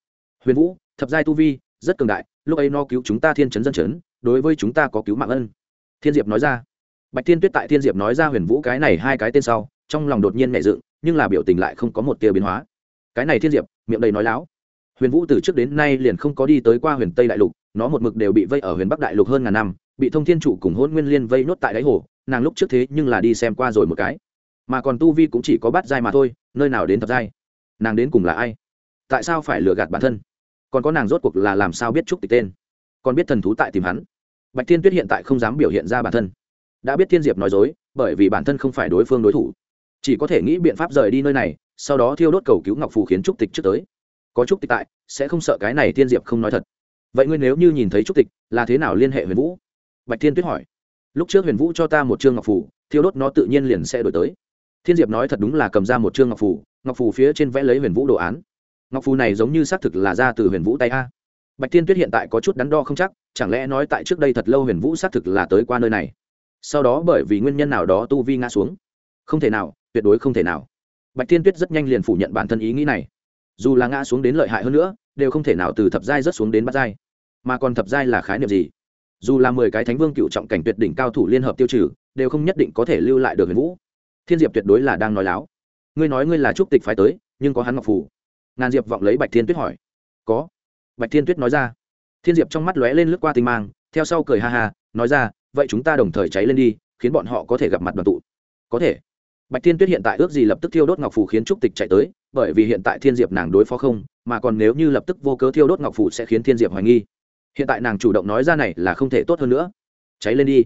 Huyền vũ, thập giai tu vi, rất cường đại, lúc ấy nó cứu chúng ta thiên chấn dân chấn, đối với chúng ta có cứu mạng ân. Thiên diệp nói ra. Bạch thiên tuyết tại thiên diệp nói ra huyền vũ cái này hai cái tên sau trong lòng đột nhiên nhẹ dựng, nhưng là biểu tình lại không có một tia biến hóa. Cái này thiên diệp, miệng đầy nói láo. Huyền vũ từ trước đến nay liền không có đi tới qua huyền tây đại lục, nó một mực đều bị vây ở huyền bắc đại lục hơn ngàn năm, bị thông thiên trụ cùng hôn nguyên liên vây nốt tại đáy hồ, nàng lúc trước thế nhưng là đi xem qua rồi một cái. Mà còn tu vi cũng chỉ có bát giai mà thôi, nơi nào đến thập giai? Nàng đến cùng là ai? Tại sao phải lừa gạt bản thân? Còn có nàng rốt cuộc là làm sao biết trúc tịch tên? Còn biết thần thú tại tìm hắn? Bạch thiên tuyết hiện tại không dám biểu hiện ra bản thân. Đã biết thiên diệp nói dối, bởi vì bản thân không phải đối phương đối thủ chỉ có thể nghĩ biện pháp rời đi nơi này, sau đó thiêu đốt cầu cứu ngọc phù khiến trúc tịch trước tới. Có trúc tịch tại, sẽ không sợ cái này thiên diệp không nói thật. Vậy ngươi nếu như nhìn thấy trúc tịch, là thế nào liên hệ huyền vũ? Bạch thiên tuyết hỏi. Lúc trước huyền vũ cho ta một chương ngọc phù, thiêu đốt nó tự nhiên liền sẽ đổi tới. Thiên diệp nói thật đúng là cầm ra một chương ngọc phù ngọc phù phía trên vẽ lấy huyền vũ đồ án. Ngọc phù này giống như xác thực là ra từ huyền vũ tay a. Bạch thiên tuyết hiện tại có chút đắn đo không chắc, chẳng lẽ nói tại trước đây thật lâu huyền vũ xác thực là tới qua nơi này? Sau đó bởi vì nguyên nhân nào đó tu vi ngã xuống. Không thể nào tuyệt đối không thể nào. Bạch thiên tuyết rất nhanh liền phủ nhận bản thân ý nghĩ này. Dù là ngã xuống đến lợi hại hơn nữa, đều không thể nào từ thập giai rớt xuống đến bát giai. Mà còn thập giai là khái niệm gì? Dù là mười cái thánh vương cựu trọng cảnh tuyệt đỉnh cao thủ liên hợp tiêu trừ, đều không nhất định có thể lưu lại được huyền vũ. Thiên diệp tuyệt đối là đang nói láo. Ngươi nói ngươi là trúc tịch phải tới, nhưng có hắn ngọc phủ ngàn diệp vọng lấy bạch thiên tuyết hỏi. Có. Bạch thiên tuyết nói ra. Thiên diệp trong mắt lóe lên lướt qua tinh mang, theo sau cười ha ha, nói ra, vậy chúng ta đồng thời cháy lên đi, khiến bọn họ có thể gặp mặt đoàn tụ. Có thể bạch thiên tuyết hiện tại ước gì lập tức thiêu đốt ngọc phủ khiến trúc tịch chạy tới, bởi vì hiện tại thiên diệp nàng đối phó không, mà còn nếu như lập tức vô cớ thiêu đốt ngọc phủ sẽ khiến thiên diệp hoài nghi. Hiện tại nàng chủ động nói ra này là không thể tốt hơn nữa. Cháy lên đi.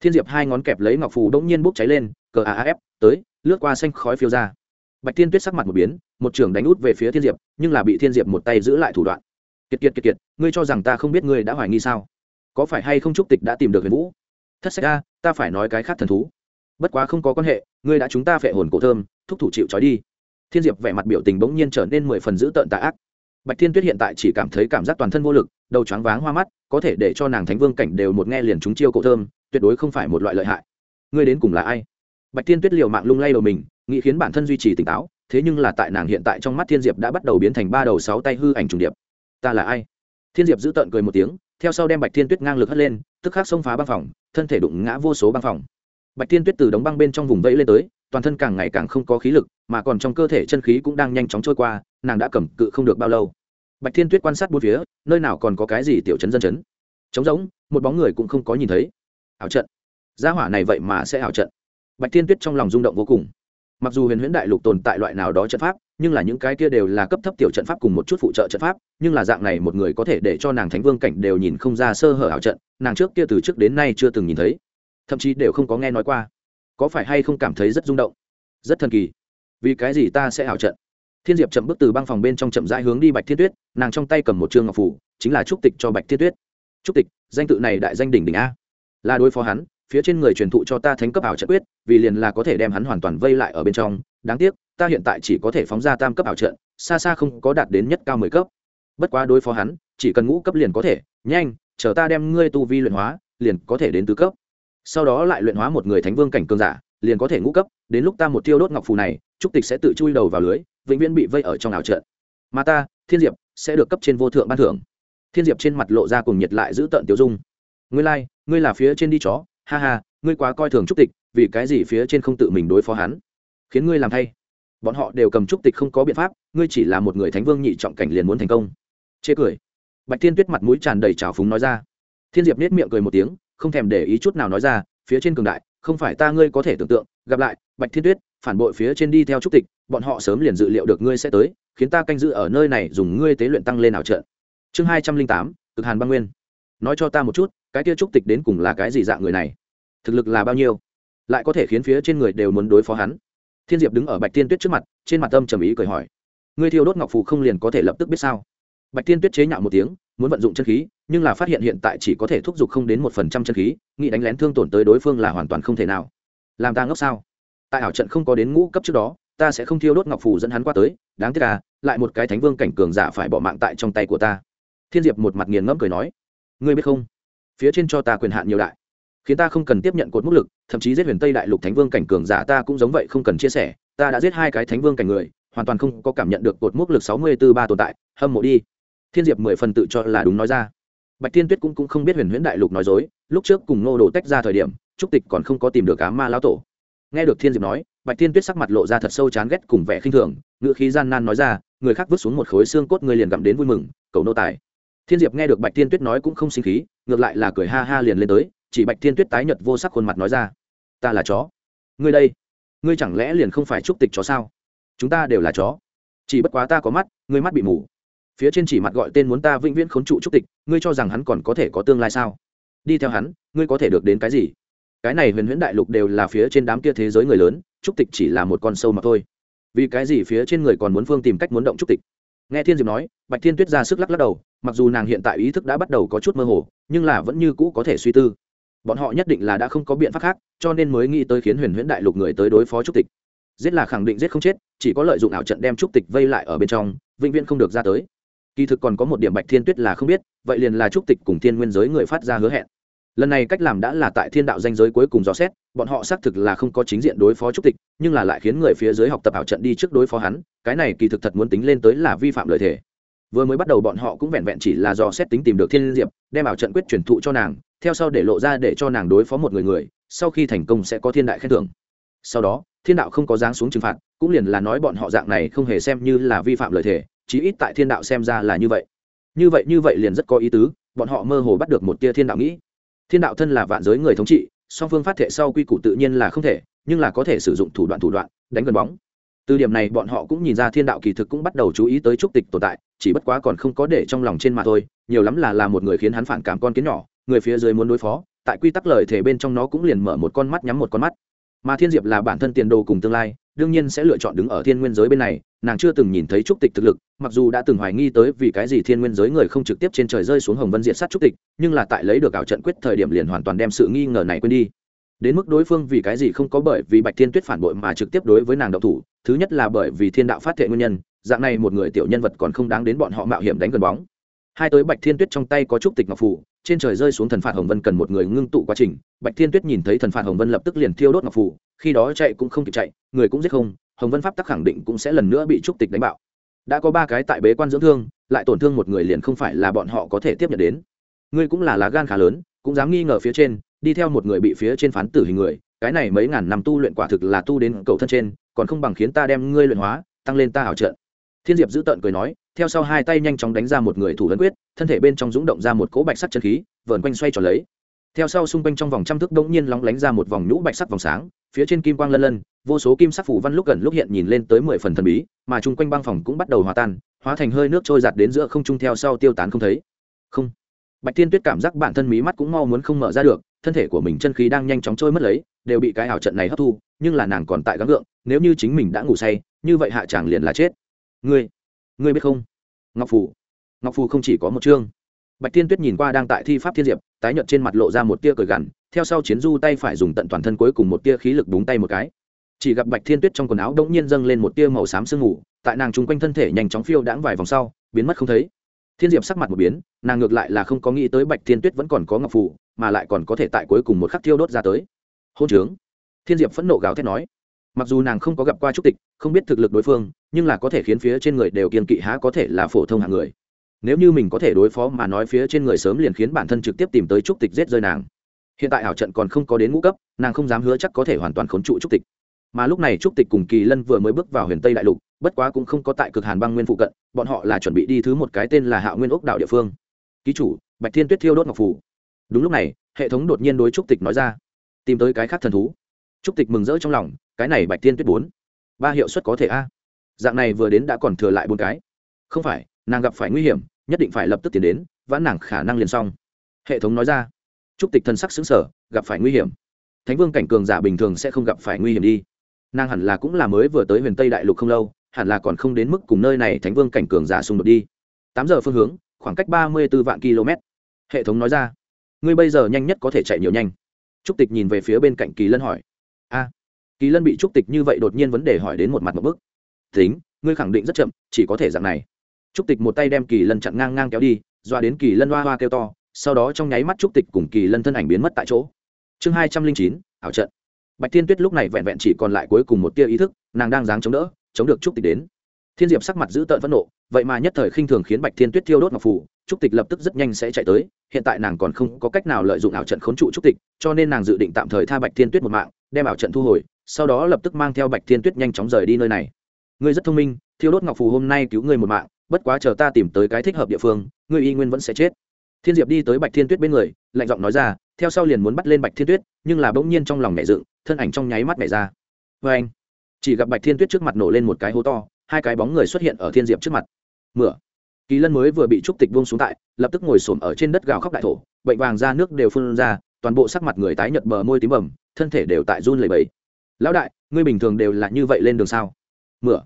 Thiên diệp hai ngón kẹp lấy ngọc phủ đ ỗ n g nhiên bốc cháy lên, cờ aaf tới, lướt qua xanh khói phiêu ra. Bạch thiên tuyết sắc mặt một biến, một trường đánh út về phía thiên diệp, nhưng là bị thiên diệp một tay giữ lại thủ đoạn. Kiệt kiệt kiệt kiệt, ngươi cho rằng ta không biết ngươi đã hoài nghi sao? Có phải hay không trúc tịch đã tìm được huyền vũ? Thất sách a, ta phải nói cái khác thần thú bất quá không có quan hệ, ngươi đã chúng ta phệ hồn cổ thơm, thúc thủ chịu trói đi. Thiên diệp vẻ mặt biểu tình bỗng nhiên trở nên mười phần dữ tợn tạ ác. Bạch thiên tuyết hiện tại chỉ cảm thấy cảm giác toàn thân vô lực, đầu choáng váng hoa mắt, có thể để cho nàng thánh vương cảnh đều một nghe liền chúng chiêu cổ thơm, tuyệt đối không phải một loại lợi hại. Ngươi đến cùng là ai? Bạch thiên tuyết liều mạng lung lay đầu mình, nghĩ khiến bản thân duy trì tỉnh táo, thế nhưng là tại nàng hiện tại trong mắt thiên diệp đã bắt đầu biến thành ba đầu sáu tay hư ảnh trùng điệp. Ta là ai? Thiên diệp giữ tợn cười một tiếng, theo sau đem bạch thiên tuyết ngang lực hất lên, tức khắc xông phá băng phòng, thân thể đụng ngã vô số băng phòng bạch thiên tuyết từ đóng băng bên trong vùng vẫy lên tới, toàn thân càng ngày càng không có khí lực, mà còn trong cơ thể chân khí cũng đang nhanh chóng trôi qua, nàng đã cầm cự không được bao lâu. Bạch thiên tuyết quan sát bốn phía, nơi nào còn có cái gì tiểu chấn dân chấn. Trống rỗng, một bóng người cũng không có nhìn thấy. Ảo trận. Gia hỏa này vậy mà sẽ ảo trận. Bạch thiên tuyết trong lòng rung động vô cùng. Mặc dù huyền huyễn đại lục tồn tại loại nào đó trận pháp, nhưng là những cái kia đều là cấp thấp tiểu trận pháp cùng một chút phụ trợ trận pháp, nhưng là dạng này một người có thể để cho nàng thánh vương cảnh đều nhìn không ra sơ hở ảo trận, nàng trước kia từ trước đến nay chưa từng nhìn thấy thậm chí đều không có nghe nói qua. Có phải hay không cảm thấy rất rung động? Rất thần kỳ. Vì cái gì ta sẽ ảo trận? Thiên diệp chậm bước từ băng phòng bên trong chậm rãi hướng đi bạch thiên tuyết, nàng trong tay cầm một chương ngọc phủ, chính là trúc tịch cho bạch thiên tuyết. Trúc tịch, danh tự này đại danh đỉnh đỉnh a. Là đối phó hắn, phía trên người truyền thụ cho ta thánh cấp ảo trận quyết, vì liền là có thể đem hắn hoàn toàn vây lại ở bên trong. Đáng tiếc, ta hiện tại chỉ có thể phóng ra tam cấp ảo trận, xa xa không có đạt đến nhất cao mười cấp. Bất quá đối phó hắn, chỉ cần ngũ cấp liền có thể. Nhanh, chờ ta đem ngươi tu vi luyện hóa, liền có thể đến tứ cấp sau đó lại luyện hóa một người thánh vương cảnh cường giả liền có thể ngũ cấp đến lúc ta một tiêu đốt ngọc phù này trúc tịch sẽ tự chui đầu vào lưới vĩnh viễn bị vây ở trong ảo trận. Mà ta thiên diệp sẽ được cấp trên vô thượng ban thưởng. Thiên diệp trên mặt lộ ra cùng nhiệt lại giữ tợn tiêu dung. Ngươi lai、like, ngươi là phía trên đi chó ha ha ngươi quá coi thường trúc tịch vì cái gì phía trên không tự mình đối phó hắn? Khiến ngươi làm thay. Bọn họ đều cầm trúc tịch không có biện pháp ngươi chỉ là một người thánh vương nhị trọng cảnh liền muốn thành công. Chê cười. Bạch thiên tuyết mặt mũi tràn đầy trào phúng nói ra. Thiên diệp nết miệng cười một tiếng không thèm để ý chút nào nói ra, phía trên cường đại, không phải ta ngươi có thể tưởng tượng, gặp lại, bạch thiên tuyết, phản bội phía trên đi theo trúc tịch, bọn họ sớm liền dự liệu được ngươi sẽ tới, khiến ta canh giữ ở nơi này dùng ngươi tế luyện tăng lên ảo trận. Chương hai trăm linh tám, cực hàn băng nguyên. Nói cho ta một chút, cái kia trúc tịch đến cùng là cái gì dạng người này? Thực lực là bao nhiêu? Lại có thể khiến phía trên người đều muốn đối phó hắn? Thiên diệp đứng ở bạch tiên tuyết trước mặt, trên mặt tâm trầm ý cười hỏi. Ngươi thiêu đốt ngọc phù không liền có thể lập tức biết sao? Bạch tiên tuyết chế nhạo một tiếng muốn vận dụng chân khí, nhưng là phát hiện hiện tại chỉ có thể thúc giục không đến một phần trăm chân khí, nghĩ đánh lén thương tổn tới đối phương là hoàn toàn không thể nào. Làm ta ngốc sao? Tại ảo trận không có đến ngũ cấp trước đó, ta sẽ không thiêu đốt ngọc phù dẫn hắn qua tới, đáng tiếc à lại một cái thánh vương cảnh cường giả phải bỏ mạng tại trong tay của ta. Thiên diệp một mặt nghiền ngẫm cười nói, ngươi biết không? Phía trên cho ta quyền hạn nhiều đại, khiến ta không cần tiếp nhận cột mốc lực, thậm chí giết huyền tây đại lục thánh vương cảnh cường giả ta cũng giống vậy không cần chia sẻ, ta đã giết hai cái thánh vương cảnh người, hoàn toàn không có cảm nhận được cột mốc lực sáu mươi tư ba tồn tại, hâm mộ đi thiên diệp mười phần tự cho là đúng nói ra. Bạch Thiên tuyết cũng, cũng không biết huyền huyễn đại lục nói dối lúc trước cùng nô đồ tách ra thời điểm trúc tịch còn không có tìm được cá ma lão tổ. Nghe được thiên diệp nói bạch Thiên tuyết sắc mặt lộ ra thật sâu chán ghét cùng vẻ khinh thường ngựa khí gian nan nói ra người khác vứt xuống một khối xương cốt người liền gặm đến vui mừng cầu nô tài. Thiên diệp nghe được bạch Thiên tuyết nói cũng không sinh khí ngược lại là cười ha ha liền lên tới chỉ bạch Thiên tuyết tái nhợt vô sắc khuôn mặt nói ra ta là chó. Ngươi đây ngươi chẳng lẽ liền không phải trúc tịch chó sao? Chúng ta đều là chó. Chỉ bất quá ta có mắt ngươi mắt bị mù phía trên chỉ mặt gọi tên muốn ta vĩnh viễn khốn trụ trúc tịch, ngươi cho rằng hắn còn có thể có tương lai sao? Đi theo hắn, ngươi có thể được đến cái gì? Cái này huyền huyễn đại lục đều là phía trên đám kia thế giới người lớn, trúc tịch chỉ là một con sâu mà thôi. Vì cái gì phía trên người còn muốn phương tìm cách muốn động trúc tịch? Nghe thiên diệp nói, bạch thiên tuyết ra sức lắc lắc đầu, mặc dù nàng hiện tại ý thức đã bắt đầu có chút mơ hồ, nhưng là vẫn như cũ có thể suy tư. Bọn họ nhất định là đã không có biện pháp khác, cho nên mới nghĩ tới khiến huyền huyễn đại lục người tới đối phó trúc tịch. Giết là khẳng định giết không chết, chỉ có lợi dụng ảo trận đem trúc tịch vây lại ở bên trong, vĩnh viễn không được ra tới kỳ thực còn có một điểm bạch thiên tuyết là không biết, vậy liền là trúc tịch cùng thiên nguyên giới người phát ra hứa hẹn. Lần này cách làm đã là tại thiên đạo danh giới cuối cùng dò xét, bọn họ xác thực là không có chính diện đối phó trúc tịch, nhưng là lại khiến người phía dưới học tập ảo trận đi trước đối phó hắn, cái này kỳ thực thật muốn tính lên tới là vi phạm lợi thể vừa mới bắt đầu bọn họ cũng vẹn vẹn chỉ là do xét tính tìm được thiên diệp, đem ảo trận quyết truyền thụ cho nàng, theo sau để lộ ra để cho nàng đối phó một người người, sau khi thành công sẽ có thiên đại khen thưởng. Sau đó, thiên đạo không có giáng xuống trừng phạt, cũng liền là nói bọn họ dạng này không hề xem như là vi phạm lợi thế chí ít tại thiên đạo xem ra là như vậy. Như vậy như vậy liền rất có ý tứ, bọn họ mơ hồ bắt được một tia thiên đạo nghĩ. Thiên đạo thân là vạn giới người thống trị, song phương phát thệ sau quy củ tự nhiên là không thể, nhưng là có thể sử dụng thủ đoạn thủ đoạn, đánh gần bóng. Từ điểm này bọn họ cũng nhìn ra thiên đạo kỳ thực cũng bắt đầu chú ý tới trúc tịch tồn tại, chỉ bất quá còn không có để trong lòng trên mà thôi, nhiều lắm là là một người khiến hắn phản cảm con kiến nhỏ, người phía dưới muốn đối phó, tại quy tắc lời thể bên trong nó cũng liền mở một con mắt nhắm một con mắt. Mà thiên diệp là bản thân tiền đồ cùng tương lai, đương nhiên sẽ lựa chọn đứng ở thiên nguyên giới bên này nàng chưa từng nhìn thấy trúc tịch thực lực, mặc dù đã từng hoài nghi tới vì cái gì thiên nguyên giới người không trực tiếp trên trời rơi xuống hồng vân diện sát trúc tịch, nhưng là tại lấy được ảo trận quyết thời điểm liền hoàn toàn đem sự nghi ngờ này quên đi. Đến mức đối phương vì cái gì không có bởi vì bạch thiên tuyết phản bội mà trực tiếp đối với nàng độc thủ, thứ nhất là bởi vì thiên đạo phát thệ nguyên nhân, dạng này một người tiểu nhân vật còn không đáng đến bọn họ mạo hiểm đánh gần bóng. Hai tới bạch thiên tuyết trong tay có trúc tịch ngọc phủ trên trời rơi xuống thần phạt hồng vân cần một người ngưng tụ quá trình, bạch thiên tuyết nhìn thấy thần phạt hồng vân lập tức liền thiêu đốt ngọc phủ khi đó chạy cũng không kịp chạy, người cũng giết không hồng vân pháp tắc khẳng định cũng sẽ lần nữa bị trúc tịch đánh bạo. Đã có ba cái tại bế quan dưỡng thương, lại tổn thương một người liền không phải là bọn họ có thể tiếp nhận đến. Ngươi cũng là lá gan khá lớn, cũng dám nghi ngờ phía trên, đi theo một người bị phía trên phán tử hình người, cái này mấy ngàn năm tu luyện quả thực là tu đến cầu thân trên, còn không bằng khiến ta đem ngươi luyện hóa, tăng lên ta hảo trận. Thiên diệp giữ tợn cười nói, theo sau hai tay nhanh chóng đánh ra một người thủ ấn quyết, thân thể bên trong rúng động ra một cỗ bạch sắt chân khí, vờn quanh xoay tròn lấy theo sau xung quanh trong vòng trăm thước đống nhiên lóng lánh ra một vòng nhũ bạch sắc vòng sáng, phía trên kim quang lân lân, vô số kim sắc phủ văn lúc gần lúc hiện nhìn lên tới mười phần thần bí, mà chung quanh băng phòng cũng bắt đầu hòa tan, hóa thành hơi nước trôi giạt đến giữa không trung theo sau tiêu tán không thấy. Không. Bạch tiên tuyết cảm giác bản thân mí mắt cũng mau muốn không mở ra được, thân thể của mình chân khí đang nhanh chóng trôi mất lấy, đều bị cái ảo trận này hấp thu, nhưng là nàng còn tại gắng gượng, nếu như chính mình đã ngủ say, như vậy hạ chàng liền là chết. Ngươi ngươi biết không? Ngọc phủ ngọc phù không chỉ có một chương bạch Thiên tuyết nhìn qua đang tại thi pháp thiên diệp, tái nhợt trên mặt lộ ra một tia cười gằn, theo sau chiến du tay phải dùng tận toàn thân cuối cùng một tia khí lực đúng tay một cái. Chỉ gặp bạch thiên tuyết trong quần áo đ ỗ n g nhiên dâng lên một tia màu xám sương ngủ tại nàng chung quanh thân thể nhanh chóng phiêu đãng vài vòng sau, biến mất không thấy. Thiên diệp sắc mặt một biến, nàng ngược lại là không có nghĩ tới bạch thiên tuyết vẫn còn có ngọc phù, mà lại còn có thể tại cuối cùng một khắc thiêu đốt ra tới. Hôn trướng. Thiên diệp phẫn nộ gào thét nói. Mặc dù nàng không có gặp qua trúc tịch, không biết thực lực đối phương, nhưng là có thể khiến phía trên người đều kiên kỵ há có thể là phổ thông hạng người nếu như mình có thể đối phó mà nói phía trên người sớm liền khiến bản thân trực tiếp tìm tới trúc tịch giết rơi nàng. Hiện tại ảo trận còn không có đến ngũ cấp, nàng không dám hứa chắc có thể hoàn toàn khốn trụ trúc tịch. Mà lúc này trúc tịch cùng kỳ lân vừa mới bước vào huyền tây đại lục, bất quá cũng không có tại cực hàn băng nguyên phụ cận, bọn họ là chuẩn bị đi thứ một cái tên là hạ nguyên ốc đảo địa phương. Ký chủ, bạch thiên tuyết thiêu đốt ngọc phủ. Đúng lúc này, hệ thống đột nhiên đối trúc tịch nói ra. Tìm tới cái khác thần thú. Trúc tịch mừng rỡ trong lòng, cái này bạch thiên tuyết bốn. Ba hiệu suất có thể a. Dạng này vừa đến đã còn thừa lại bốn cái. Không phải nàng gặp phải nguy hiểm, nhất định phải lập tức tiến đến, vãn nàng khả năng liền xong. Hệ thống nói ra. Trúc tịch thân sắc xứng sở gặp phải nguy hiểm. Thánh vương cảnh cường giả bình thường sẽ không gặp phải nguy hiểm đi. Nàng hẳn là cũng là mới vừa tới huyền tây đại lục không lâu, hẳn là còn không đến mức cùng nơi này thánh vương cảnh cường giả xung đột đi. Tám giờ phương hướng, khoảng cách ba mươi b ố vạn km. Hệ thống nói ra. Ngươi bây giờ nhanh nhất có thể chạy nhiều nhanh. Trúc tịch nhìn về phía bên cạnh kỳ lân hỏi. A, kỳ lân bị trúc tịch như vậy đột nhiên vấn đề hỏi đến một mặt một bức. Tính, ngươi khẳng định rất chậm, chỉ có thể dạng này trúc tịch một tay đem kỳ lân chặn ngang ngang kéo đi, doa đến kỳ lân hoa hoa kêu to, sau đó trong nháy mắt trúc tịch cùng kỳ lân thân ảnh biến mất tại chỗ. Chương hai trăm linh chín, ảo trận. Bạch thiên tuyết lúc này vẹn vẹn chỉ còn lại cuối cùng một tia ý thức, nàng đang dáng chống đỡ, chống được trúc tịch đến. Thiên diệp sắc mặt giữ tợn phẫn nộ, vậy mà nhất thời khinh thường khiến bạch thiên tuyết thiêu đốt ngọc phủ trúc tịch lập tức rất nhanh sẽ chạy tới, hiện tại nàng còn không có cách nào lợi dụng ảo trận khốn trụ trúc tịch, cho nên nàng dự định tạm thời tha bạch thiên tuyết một mạng, đem ảo trận thu hồi, sau đó lập tức mang theo bạch thiên tuyết nhanh chóng rời đi nơi này. Ngươi rất thông minh, thiêu đốt ngọc phù hôm nay cứu ngươi một mạng bất quá chờ ta tìm tới cái thích hợp địa phương, ngươi y nguyên vẫn sẽ chết. Thiên diệp đi tới bạch thiên tuyết bên người, lạnh giọng nói ra, theo sau liền muốn bắt lên bạch thiên tuyết, nhưng là bỗng nhiên trong lòng nhẹ dựng, thân ảnh trong nháy mắt nhẹ ra. Vê anh, chỉ gặp bạch thiên tuyết trước mặt nổ lên một cái hố to, hai cái bóng người xuất hiện ở thiên diệp trước mặt. Mửa, kỳ lân mới vừa bị trúc tịch buông xuống tại, lập tức ngồi xổm ở trên đất gào khóc đại thổ, bệnh vàng ra nước đều phun ra, toàn bộ sắc mặt người tái nhợt bờ môi tím bầm, thân thể đều tại run lẩy bẩy. Lão đại, ngươi bình thường đều là như vậy lên đường sao? Mửa,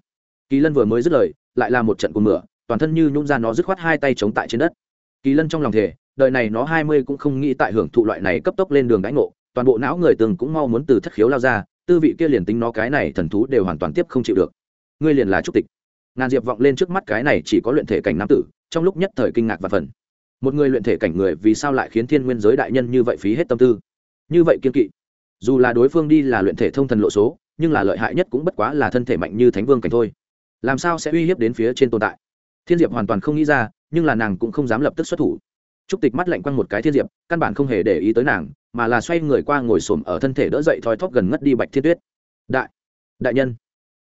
kỳ lân vừa mới dứt lời, lại là một trận cuồng mửa toàn thân như nhung ra nó dứt khoát hai tay chống tại trên đất. Kỳ lân trong lòng thể đời này nó hai mươi cũng không nghĩ tại hưởng thụ loại này cấp tốc lên đường đãi ngộ, toàn bộ não người từng cũng mau muốn từ thất khiếu lao ra, tư vị kia liền tính nó cái này thần thú đều hoàn toàn tiếp không chịu được. Ngươi liền là trúc tịch. Ngàn diệp vọng lên trước mắt cái này chỉ có luyện thể cảnh nam tử, trong lúc nhất thời kinh ngạc và phần một người luyện thể cảnh người vì sao lại khiến thiên nguyên giới đại nhân như vậy phí hết tâm tư? Như vậy kiên kỵ. Dù là đối phương đi là luyện thể thông thần lộ số, nhưng là lợi hại nhất cũng bất quá là thân thể mạnh như thánh vương cảnh thôi. Làm sao sẽ uy hiếp đến phía trên tồn tại? Thiên diệp hoàn toàn không nghĩ ra, nhưng là nàng cũng không dám lập tức xuất thủ. Trúc tịch mắt lạnh quăng một cái thiên diệp, căn bản không hề để ý tới nàng, mà là xoay người qua ngồi xổm ở thân thể đỡ dậy thoi thóp gần ngất đi bạch thiên tuyết. Đại đại nhân.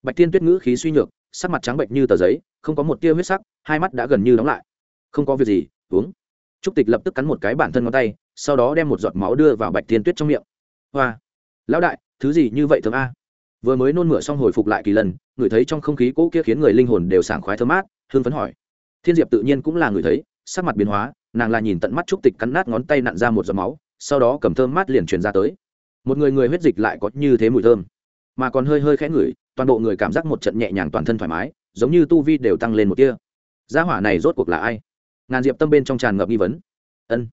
Bạch thiên tuyết ngữ khí suy nhược, sắc mặt trắng bệnh như tờ giấy, không có một tia huyết sắc, hai mắt đã gần như đóng lại. Không có việc gì, uống. Trúc tịch lập tức cắn một cái bản thân ngón tay, sau đó đem một giọt máu đưa vào bạch thiên tuyết trong miệng. Hoa. Lão đại, thứ gì như vậy thường a? Vừa mới nôn mửa xong hồi phục lại kỳ lần ngửi thấy trong không khí cỗ kia khiến người linh hồn đều sảng khoái thơm mát hương phấn hỏi. Thiên diệp tự nhiên cũng là người thấy, sắc mặt biến hóa, nàng là nhìn tận mắt trúc tịch cắn nát ngón tay nặn ra một giọt máu, sau đó cầm thơm mát liền truyền ra tới. Một người người huyết dịch lại có như thế mùi thơm, mà còn hơi hơi khẽ ngửi, toàn bộ người cảm giác một trận nhẹ nhàng toàn thân thoải mái, giống như tu vi đều tăng lên một tia. Gia hỏa này rốt cuộc là ai? Ngàn diệp tâm bên trong tràn ngập nghi vấn. Ân.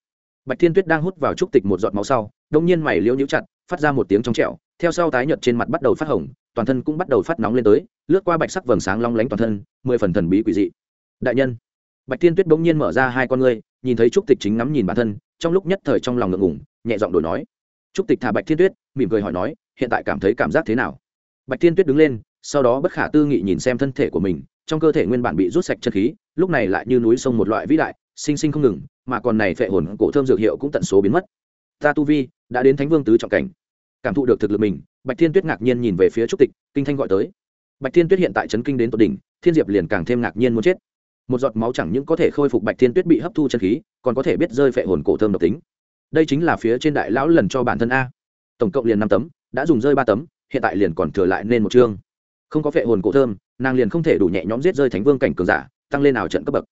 Bạch thiên tuyết đang hút vào trúc tịch một giọt máu sau đông nhiên mày liễu nhũ chặt phát ra một tiếng trong trẹo theo sau tái nhợt trên mặt bắt đầu phát hồng, toàn thân cũng bắt đầu phát nóng lên tới, lướt qua bạch sắc vầng sáng long lánh toàn thân, mười phần thần bí quỷ dị. Đại nhân, bạch thiên tuyết bỗng nhiên mở ra hai con ngươi, nhìn thấy trúc tịch chính ngắm nhìn bản thân, trong lúc nhất thời trong lòng ngượng ngủng nhẹ giọng đổi nói. Trúc tịch thả bạch thiên tuyết, mỉm cười hỏi nói, hiện tại cảm thấy cảm giác thế nào? Bạch thiên tuyết đứng lên, sau đó bất khả tư nghị nhìn xem thân thể của mình, trong cơ thể nguyên bản bị rút sạch chân khí, lúc này lại như núi sông một loại vĩ đại, sinh sinh không ngừng, mà còn này phệ hồn cổ thơm dược hiệu cũng tận số biến mất ta tu vi đã đến thánh vương tứ trọng cảnh. Cảm thụ được thực lực mình, bạch thiên tuyết ngạc nhiên nhìn về phía trúc tịch, kinh thanh gọi tới. Bạch thiên tuyết hiện tại chấn kinh đến tột đỉnh, thiên diệp liền càng thêm ngạc nhiên muốn chết. Một giọt máu chẳng những có thể khôi phục bạch thiên tuyết bị hấp thu chân khí, còn có thể biết rơi phệ hồn cổ thơm độc tính. Đây chính là phía trên đại lão lần cho bản thân a. Tổng cộng liền năm tấm, đã dùng rơi ba tấm, hiện tại liền còn thừa lại nên một chương. Không có phệ hồn cổ thơm, nàng liền không thể đủ nhẹ nhõm giết rơi thánh vương cảnh cường giả, tăng lên nào trận cấp bậc.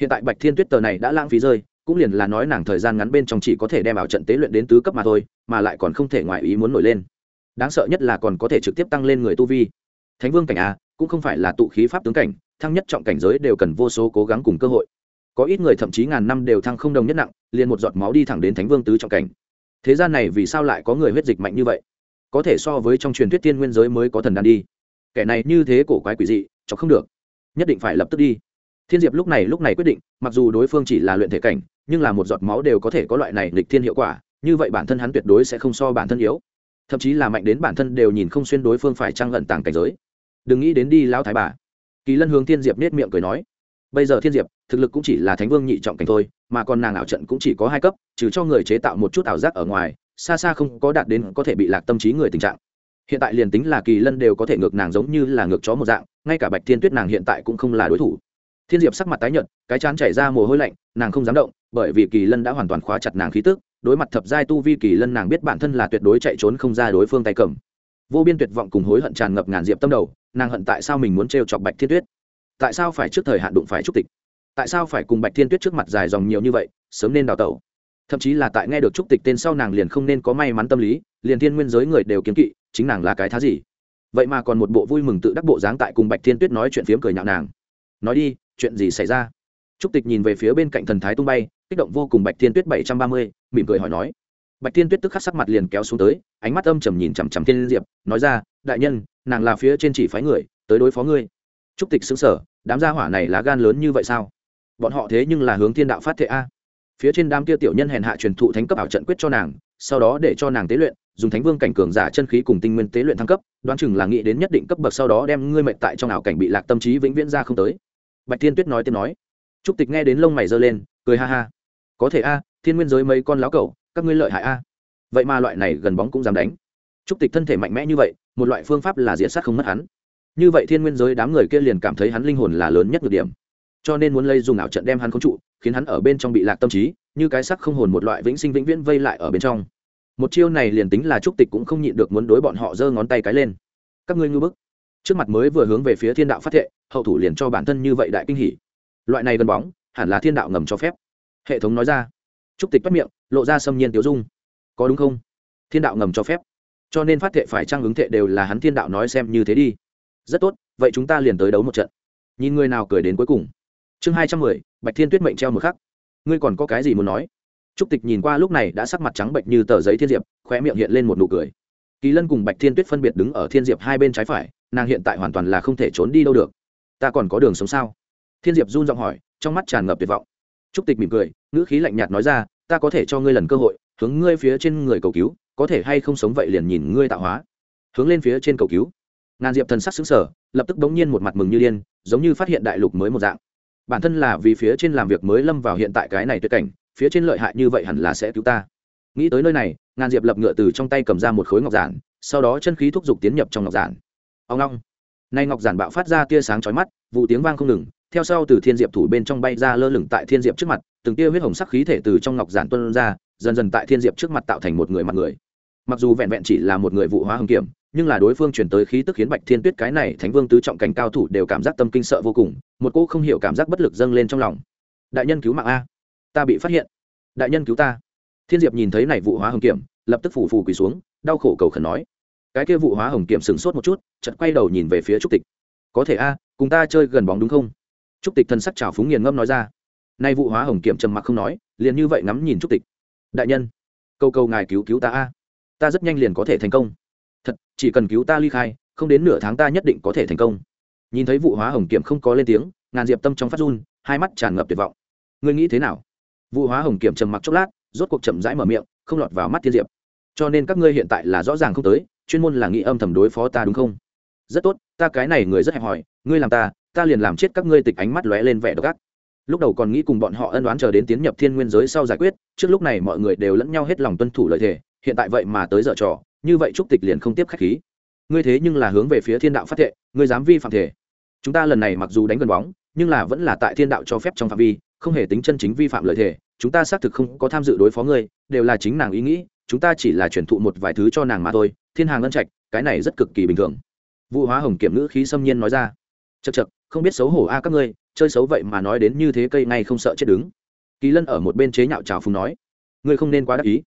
Hiện tại bạch thiên tuyết tờ này đã lãng phí rơi cũng liền là nói nàng thời gian ngắn bên trong chỉ có thể đem ảo trận tế luyện đến tứ cấp mà thôi, mà lại còn không thể ngoài ý muốn nổi lên. Đáng sợ nhất là còn có thể trực tiếp tăng lên người tu vi. Thánh vương cảnh a, cũng không phải là tụ khí pháp tướng cảnh, thăng nhất trọng cảnh giới đều cần vô số cố gắng cùng cơ hội. Có ít người thậm chí ngàn năm đều thăng không đồng nhất nặng, liền một giọt máu đi thẳng đến thánh vương tứ trọng cảnh. Thế gian này vì sao lại có người huyết dịch mạnh như vậy? Có thể so với trong truyền thuyết tiên nguyên giới mới có thần đàn đi. Kẻ này như thế cổ quái quỷ dị cho không được. Nhất định phải lập tức đi thiên diệp lúc này lúc này quyết định, mặc dù đối phương chỉ là luyện thể cảnh, nhưng là một giọt máu đều có thể có loại này lịch thiên hiệu quả, như vậy bản thân hắn tuyệt đối sẽ không so bản thân yếu. Thậm chí là mạnh đến bản thân đều nhìn không xuyên đối phương phải trăng lận tàng cảnh giới. Đừng nghĩ đến đi lão thái bà. Kỳ lân hướng thiên diệp nết miệng cười nói, bây giờ thiên diệp, thực lực cũng chỉ là thánh vương nhị trọng cảnh thôi, mà còn nàng ảo trận cũng chỉ có hai cấp, trừ cho người chế tạo một chút ảo giác ở ngoài, xa xa không có đạt đến có thể bị lạc tâm trí người tình trạng. Hiện tại liền tính là kỳ lân đều có thể ngược nàng giống như là ngược chó một dạng, ngay cả bạch thiên tuyết nàng hiện tại cũng không là đối thủ thiên diệp sắc mặt tái nhợt, cái chán chảy ra mồ hôi lạnh, nàng không dám động, bởi vì kỳ lân đã hoàn toàn khóa chặt nàng khí tức, đối mặt thập giai tu vi kỳ lân nàng biết bản thân là tuyệt đối chạy trốn không ra đối phương tay cầm. Vô biên tuyệt vọng cùng hối hận tràn ngập ngàn diệp tâm đầu, nàng hận tại sao mình muốn trêu chọc bạch thiên tuyết? Tại sao phải trước thời hạn đụng phải trúc tịch? Tại sao phải cùng bạch thiên tuyết trước mặt dài dòng nhiều như vậy, sớm nên đào tẩu? Thậm chí là tại nghe được trúc tịch tên sau nàng liền không nên có may mắn tâm lý, liền thiên nguyên giới người đều kiếm kỵ, chính nàng là cái thá gì? Vậy mà còn một bộ vui mừng tự đắc bộ dáng tại cùng bạch thiên tuyết nói chuyện phiếm cười nhạo nàng nói đi, chuyện gì xảy ra? Trúc tịch nhìn về phía bên cạnh thần thái tung bay, kích động vô cùng bạch thiên tuyết bảy trăm ba mươi, mỉm cười hỏi nói. Bạch thiên tuyết tức khắc sắc mặt liền kéo xuống tới, ánh mắt âm trầm nhìn chằm chằm thiên diệp, nói ra, đại nhân, nàng là phía trên chỉ phái người, tới đối phó ngươi. Trúc tịch xứng sở đám gia hỏa này lá gan lớn như vậy sao? Bọn họ thế nhưng là hướng thiên đạo phát thệ a. Phía trên đám kia tiểu nhân hèn hạ truyền thụ thánh cấp ảo trận quyết cho nàng, sau đó để cho nàng tế luyện, dùng thánh vương cảnh cường giả chân khí cùng tinh nguyên tế luyện thăng cấp, đoán chừng là nghĩ đến nhất định cấp bậc sau đó đem ngươi mệnh tại trong ảo cảnh bị lạc tâm trí vĩnh viễn ra không tới bạch thiên tuyết nói tiếp nói. Trúc tịch nghe đến lông mày giơ lên, cười ha ha. Có thể a, thiên nguyên giới mấy con láo cẩu, các ngươi lợi hại a. Vậy mà loại này gần bóng cũng dám đánh. Trúc tịch thân thể mạnh mẽ như vậy, một loại phương pháp là diệt sát không mất hắn. Như vậy thiên nguyên giới đám người kia liền cảm thấy hắn linh hồn là lớn nhất được điểm. Cho nên muốn lây dùng ảo trận đem hắn khống trụ, khiến hắn ở bên trong bị lạc tâm trí, như cái sắc không hồn một loại vĩnh sinh vĩnh viễn vây lại ở bên trong. Một chiêu này liền tính là trúc tịch cũng không nhịn được muốn đối bọn họ giơ ngón tay cái lên. Các ngươi ngư bức trước mặt mới vừa hướng về phía thiên đạo phát thệ, hậu thủ liền cho bản thân như vậy đại kinh hỉ. Loại này gần bóng, hẳn là thiên đạo ngầm cho phép. Hệ thống nói ra. Trúc tịch bắt miệng, lộ ra xâm nhiên tiểu dung. Có đúng không? Thiên đạo ngầm cho phép. Cho nên phát thệ phải trang ứng thệ đều là hắn thiên đạo nói xem như thế đi. Rất tốt, vậy chúng ta liền tới đấu một trận. Nhìn người nào cười đến cuối cùng. Chương hai trăm mười, bạch thiên tuyết mệnh treo một khắc. Ngươi còn có cái gì muốn nói? Trúc tịch nhìn qua lúc này đã sắc mặt trắng bệnh như tờ giấy thiên diệp khoe miệng hiện lên một nụ cười. Kỳ lân cùng bạch thiên tuyết phân biệt đứng ở thiên diệp hai bên trái phải nàng hiện tại hoàn toàn là không thể trốn đi đâu được. Ta còn có đường sống sao? Thiên diệp run giọng hỏi, trong mắt tràn ngập tuyệt vọng. Trúc tịch mỉm cười, ngữ khí lạnh nhạt nói ra, ta có thể cho ngươi lần cơ hội, hướng ngươi phía trên người cầu cứu, có thể hay không sống vậy liền nhìn ngươi tạo hóa. Hướng lên phía trên cầu cứu. Ngàn diệp thần sắc xứng sở lập tức bỗng nhiên một mặt mừng như điên, giống như phát hiện đại lục mới một dạng. Bản thân là vì phía trên làm việc mới lâm vào hiện tại cái này tuyệt cảnh, phía trên lợi hại như vậy hẳn là sẽ cứu ta. Nghĩ tới nơi này, ngàn diệp lập ngựa từ trong tay cầm ra một khối ngọc giản, sau đó chân khí thúc giục tiến nhập trong ngọc giản ông long nay ngọc giản bạo phát ra tia sáng chói mắt, vụ tiếng vang không ngừng, theo sau từ thiên diệp thủ bên trong bay ra lơ lửng tại thiên diệp trước mặt, từng tia huyết hồng sắc khí thể từ trong ngọc giản tuân ra, dần dần tại thiên diệp trước mặt tạo thành một người mặt người. Mặc dù vẹn vẹn chỉ là một người vụ hóa hưng kiểm, nhưng là đối phương chuyển tới khí tức khiến bạch thiên tuyết cái này thánh vương tứ trọng cảnh cao thủ đều cảm giác tâm kinh sợ vô cùng, một cô không hiểu cảm giác bất lực dâng lên trong lòng. Đại nhân cứu mạng a. Ta bị phát hiện. Đại nhân cứu ta. Thiên diệp nhìn thấy này vụ hóa hồng kiểm, lập tức phủ phù quỳ xuống, đau khổ cầu khẩn nói cái kia vụ hóa hồng kiểm sửng sốt một chút chật quay đầu nhìn về phía trúc tịch. Có thể a, cùng ta chơi gần bóng đúng không? Trúc tịch thân sắc trào phúng nghiền ngâm nói ra. Nay vụ hóa hồng kiểm trầm mặc không nói, liền như vậy ngắm nhìn trúc tịch. Đại nhân câu câu ngài cứu cứu ta a. Ta rất nhanh liền có thể thành công. Thật, chỉ cần cứu ta ly khai, không đến nửa tháng ta nhất định có thể thành công. Nhìn thấy vụ hóa hồng kiểm không có lên tiếng, ngàn diệp tâm trong phát run, hai mắt tràn ngập tuyệt vọng. Ngươi nghĩ thế nào? Vụ hóa hồng kiểm trầm mặc chốc lát, rốt cuộc chậm rãi mở miệng, không lọt vào mắt thiên diệp. Cho nên các ngươi hiện tại là rõ ràng không tới chuyên môn là nghĩ âm thầm đối phó ta đúng không? Rất tốt, ta cái này người rất hẹp hòi, ngươi làm ta ta liền làm chết các ngươi tịch ánh mắt lóe lên vẻ độc ác. Lúc đầu còn nghĩ cùng bọn họ ân đoán chờ đến tiến nhập thiên nguyên giới sau giải quyết, trước lúc này mọi người đều lẫn nhau hết lòng tuân thủ lợi thề, hiện tại vậy mà tới dở trò, như vậy trúc tịch liền không tiếp khách khí. Ngươi thế nhưng là hướng về phía thiên đạo phát thệ, ngươi dám vi phạm thể chúng ta lần này mặc dù đánh gần bóng, nhưng là vẫn là tại thiên đạo cho phép trong phạm vi, không hề tính chân chính vi phạm lợi thể chúng ta xác thực không có tham dự đối phó ngươi, đều là chính nàng ý nghĩ chúng ta chỉ là chuyển thụ một vài thứ cho nàng mà thôi, thiên hàng ân trạch, cái này rất cực kỳ bình thường. Vũ hóa hồng kiểm ngữ khí xâm nhiên nói ra. Chật chật không biết xấu hổ a à các ngươi, chơi xấu vậy mà nói đến như thế cây ngay không sợ chết đứng. Kỳ lân ở một bên chế nhạo trào phùng nói. Ngươi không nên quá đắc ý.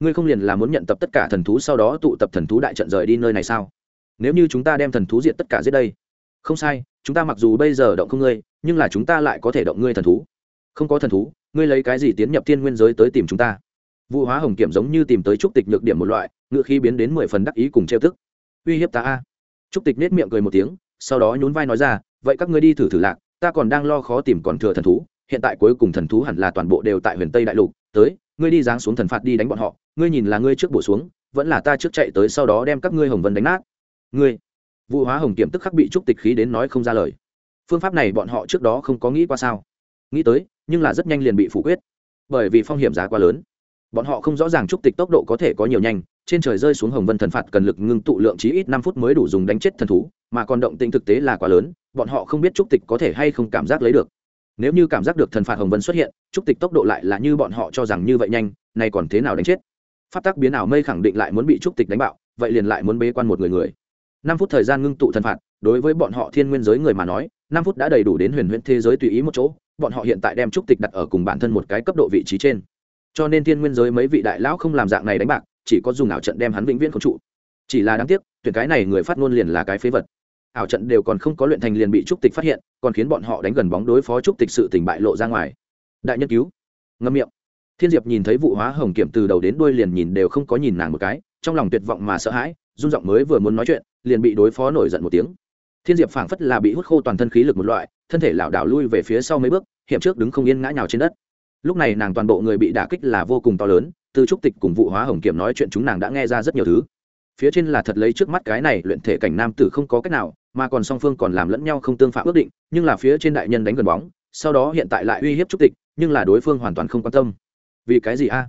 Ngươi không liền là muốn nhận tập tất cả thần thú sau đó tụ tập thần thú đại trận rời đi nơi này sao? Nếu như chúng ta đem thần thú diện tất cả dưới đây. Không sai, chúng ta mặc dù bây giờ động không ngươi, nhưng là chúng ta lại có thể động ngươi thần thú. Không có thần thú, ngươi lấy cái gì tiến nhập thiên nguyên giới tới tìm chúng ta? Vụ hóa hồng kiểm giống như tìm tới trúc tịch nhược điểm một loại, ngựa khi biến đến mười phần đắc ý cùng trêu tức. Uy hiếp ta a. Trúc tịch nết miệng cười một tiếng, sau đó nhún vai nói ra, vậy các ngươi đi thử thử lạc, ta còn đang lo khó tìm còn thừa thần thú, hiện tại cuối cùng thần thú hẳn là toàn bộ đều tại huyền tây đại lục, tới, ngươi đi giáng xuống thần phạt đi đánh bọn họ, ngươi nhìn là ngươi trước bổ xuống, vẫn là ta trước chạy tới sau đó đem các ngươi hồng vân đánh nát. Ngươi? Vụ hóa hồng kiểm tức khắc bị trúc tịch khí đến nói không ra lời. Phương pháp này bọn họ trước đó không có nghĩ qua sao? Nghĩ tới, nhưng là rất nhanh liền bị phủ quyết, bởi vì phong hiểm giá quá lớn bọn họ không rõ ràng trúc tịch tốc độ có thể có nhiều nhanh, trên trời rơi xuống hồng vân thần phạt cần lực ngưng tụ lượng chí ít năm phút mới đủ dùng đánh chết thần thú, mà còn động tĩnh thực tế là quá lớn, bọn họ không biết trúc tịch có thể hay không cảm giác lấy được. Nếu như cảm giác được thần phạt hồng vân xuất hiện, trúc tịch tốc độ lại là như bọn họ cho rằng như vậy nhanh, nay còn thế nào đánh chết? Pháp tắc biến ảo mây khẳng định lại muốn bị trúc tịch đánh bạo, vậy liền lại muốn bế quan một người người. Năm phút thời gian ngưng tụ thần phạt, đối với bọn họ thiên nguyên giới người mà nói, năm phút đã đầy đủ đến huyền huyễn thế giới tùy ý một chỗ, bọn họ hiện tại đem trúc tịch đặt ở cùng bản thân một cái cấp độ vị trí trên cho nên thiên nguyên giới mấy vị đại lão không làm dạng này đánh bạc, chỉ có dùng ảo trận đem hắn vĩnh viễn không trụ. Chỉ là đáng tiếc, tuyển cái này người phát ngôn liền là cái phế vật. Ảo trận đều còn không có luyện thành liền bị trúc tịch phát hiện, còn khiến bọn họ đánh gần bóng đối phó trúc tịch sự tình bại lộ ra ngoài. Đại nhân cứu. Ngâm miệng. Thiên diệp nhìn thấy vụ hóa hồng kiểm từ đầu đến đuôi liền nhìn đều không có nhìn nàng một cái, trong lòng tuyệt vọng mà sợ hãi, run giọng mới vừa muốn nói chuyện, liền bị đối phó nổi giận một tiếng. Thiên diệp phảng phất là bị hút khô toàn thân khí lực một loại, thân thể lảo đảo lui về phía sau mấy bước, hiểm trước đứng không yên ngã nhào trên đất lúc này nàng toàn bộ người bị đả kích là vô cùng to lớn từ trúc tịch cùng vụ hóa hồng kiểm nói chuyện chúng nàng đã nghe ra rất nhiều thứ. Phía trên là thật lấy trước mắt cái này luyện thể cảnh nam tử không có cách nào, mà còn song phương còn làm lẫn nhau không tương phạm ước định, nhưng là phía trên đại nhân đánh gần bóng, sau đó hiện tại lại uy hiếp trúc tịch, nhưng là đối phương hoàn toàn không quan tâm. Vì cái gì a?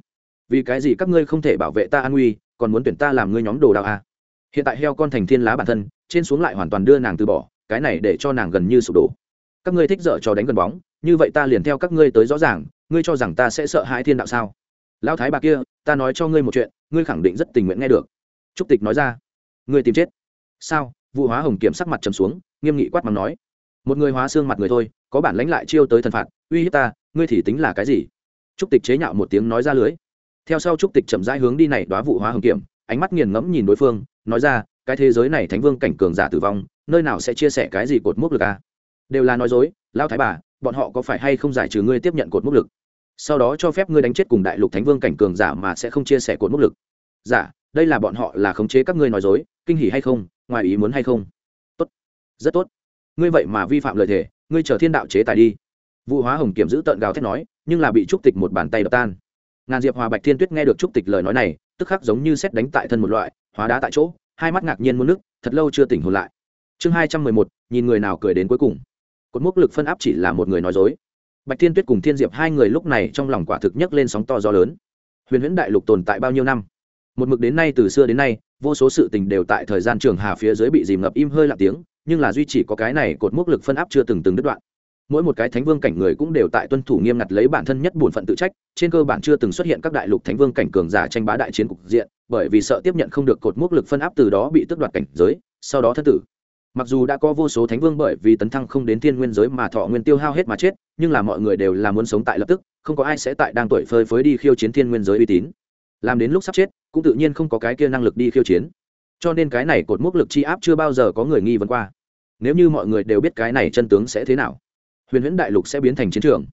Vì cái gì các ngươi không thể bảo vệ ta an nguy còn muốn tuyển ta làm ngươi nhóm đồ đạo a? Hiện tại heo con thành thiên lá bản thân, trên xuống lại hoàn toàn đưa nàng từ bỏ, cái này để cho nàng gần như sụp đổ. Các ngươi thích dở cho đánh gần bóng như vậy ta liền theo các ngươi tới rõ ràng, ngươi cho rằng ta sẽ sợ hãi thiên đạo sao? Lão thái bà kia, ta nói cho ngươi một chuyện, ngươi khẳng định rất tình nguyện nghe được. Trúc tịch nói ra. Ngươi tìm chết. Sao? Vụ hóa hồng kiểm sắc mặt trầm xuống, nghiêm nghị quát mắng nói. Một người hóa xương mặt người thôi, có bản lãnh lại chiêu tới thần phạt, uy hiếp ta, ngươi thì tính là cái gì? Trúc tịch chế nhạo một tiếng nói ra lưới. Theo sau trúc tịch chậm rãi hướng đi này đoá vụ hóa hồng kiểm, ánh mắt nghiền ngẫm nhìn đối phương, nói ra, cái thế giới này thánh vương cảnh cường giả tử vong, nơi nào sẽ chia sẻ cái gì cột mốc lực à? đều là nói dối, lão thái bà bọn họ có phải hay không giải trừ ngươi tiếp nhận cột mốc lực? Sau đó cho phép ngươi đánh chết cùng đại lục thánh vương cảnh cường giả mà sẽ không chia sẻ cột mốc lực. Giả đây là bọn họ là khống chế các ngươi nói dối, kinh hỉ hay không, ngoài ý muốn hay không? Tốt, rất tốt. Ngươi vậy mà vi phạm lời thề, ngươi chờ thiên đạo chế tài đi. Vụ hóa hồng kiểm giữ tợn gào thét nói, nhưng là bị trúc tịch một bàn tay đập tan. Ngàn diệp hòa bạch thiên tuyết nghe được trúc tịch lời nói này, tức khắc giống như xét đánh tại thân một loại, hóa đá tại chỗ, hai mắt ngạc nhiên muôn nước thật lâu chưa tỉnh hồn lại. Chương hai trăm mười một, nhìn người nào cười đến cuối cùng cột mốc lực phân áp chỉ là một người nói dối. Bạch thiên tuyết cùng thiên diệp hai người lúc này trong lòng quả thực nhấc lên sóng to gió lớn. Huyền huyễn đại lục tồn tại bao nhiêu năm? Một mực đến nay, từ xưa đến nay, vô số sự tình đều tại thời gian trường hà phía dưới bị dìm ngập im hơi lặng tiếng, nhưng là duy chỉ có cái này cột mốc lực phân áp chưa từng từng đứt đoạn. Mỗi một cái thánh vương cảnh người cũng đều tại tuân thủ nghiêm ngặt lấy bản thân nhất bổn phận tự trách, trên cơ bản chưa từng xuất hiện các đại lục thánh vương cảnh cường giả tranh bá đại chiến cục diện, bởi vì sợ tiếp nhận không được cột mốc lực phân áp từ đó bị tước đoạt cảnh giới, sau đó thân tử mặc dù đã có vô số thánh vương bởi vì tấn thăng không đến thiên nguyên giới mà thọ nguyên tiêu hao hết mà chết, nhưng là mọi người đều là muốn sống tại lập tức, không có ai sẽ tại đang tuổi phơi phới đi khiêu chiến thiên nguyên giới uy tín. Làm đến lúc sắp chết, cũng tự nhiên không có cái kia năng lực đi khiêu chiến. Cho nên cái này cột mốc lực chi áp chưa bao giờ có người nghi vấn qua. Nếu như mọi người đều biết cái này chân tướng sẽ thế nào, huyền huyễn đại lục sẽ biến thành chiến trường.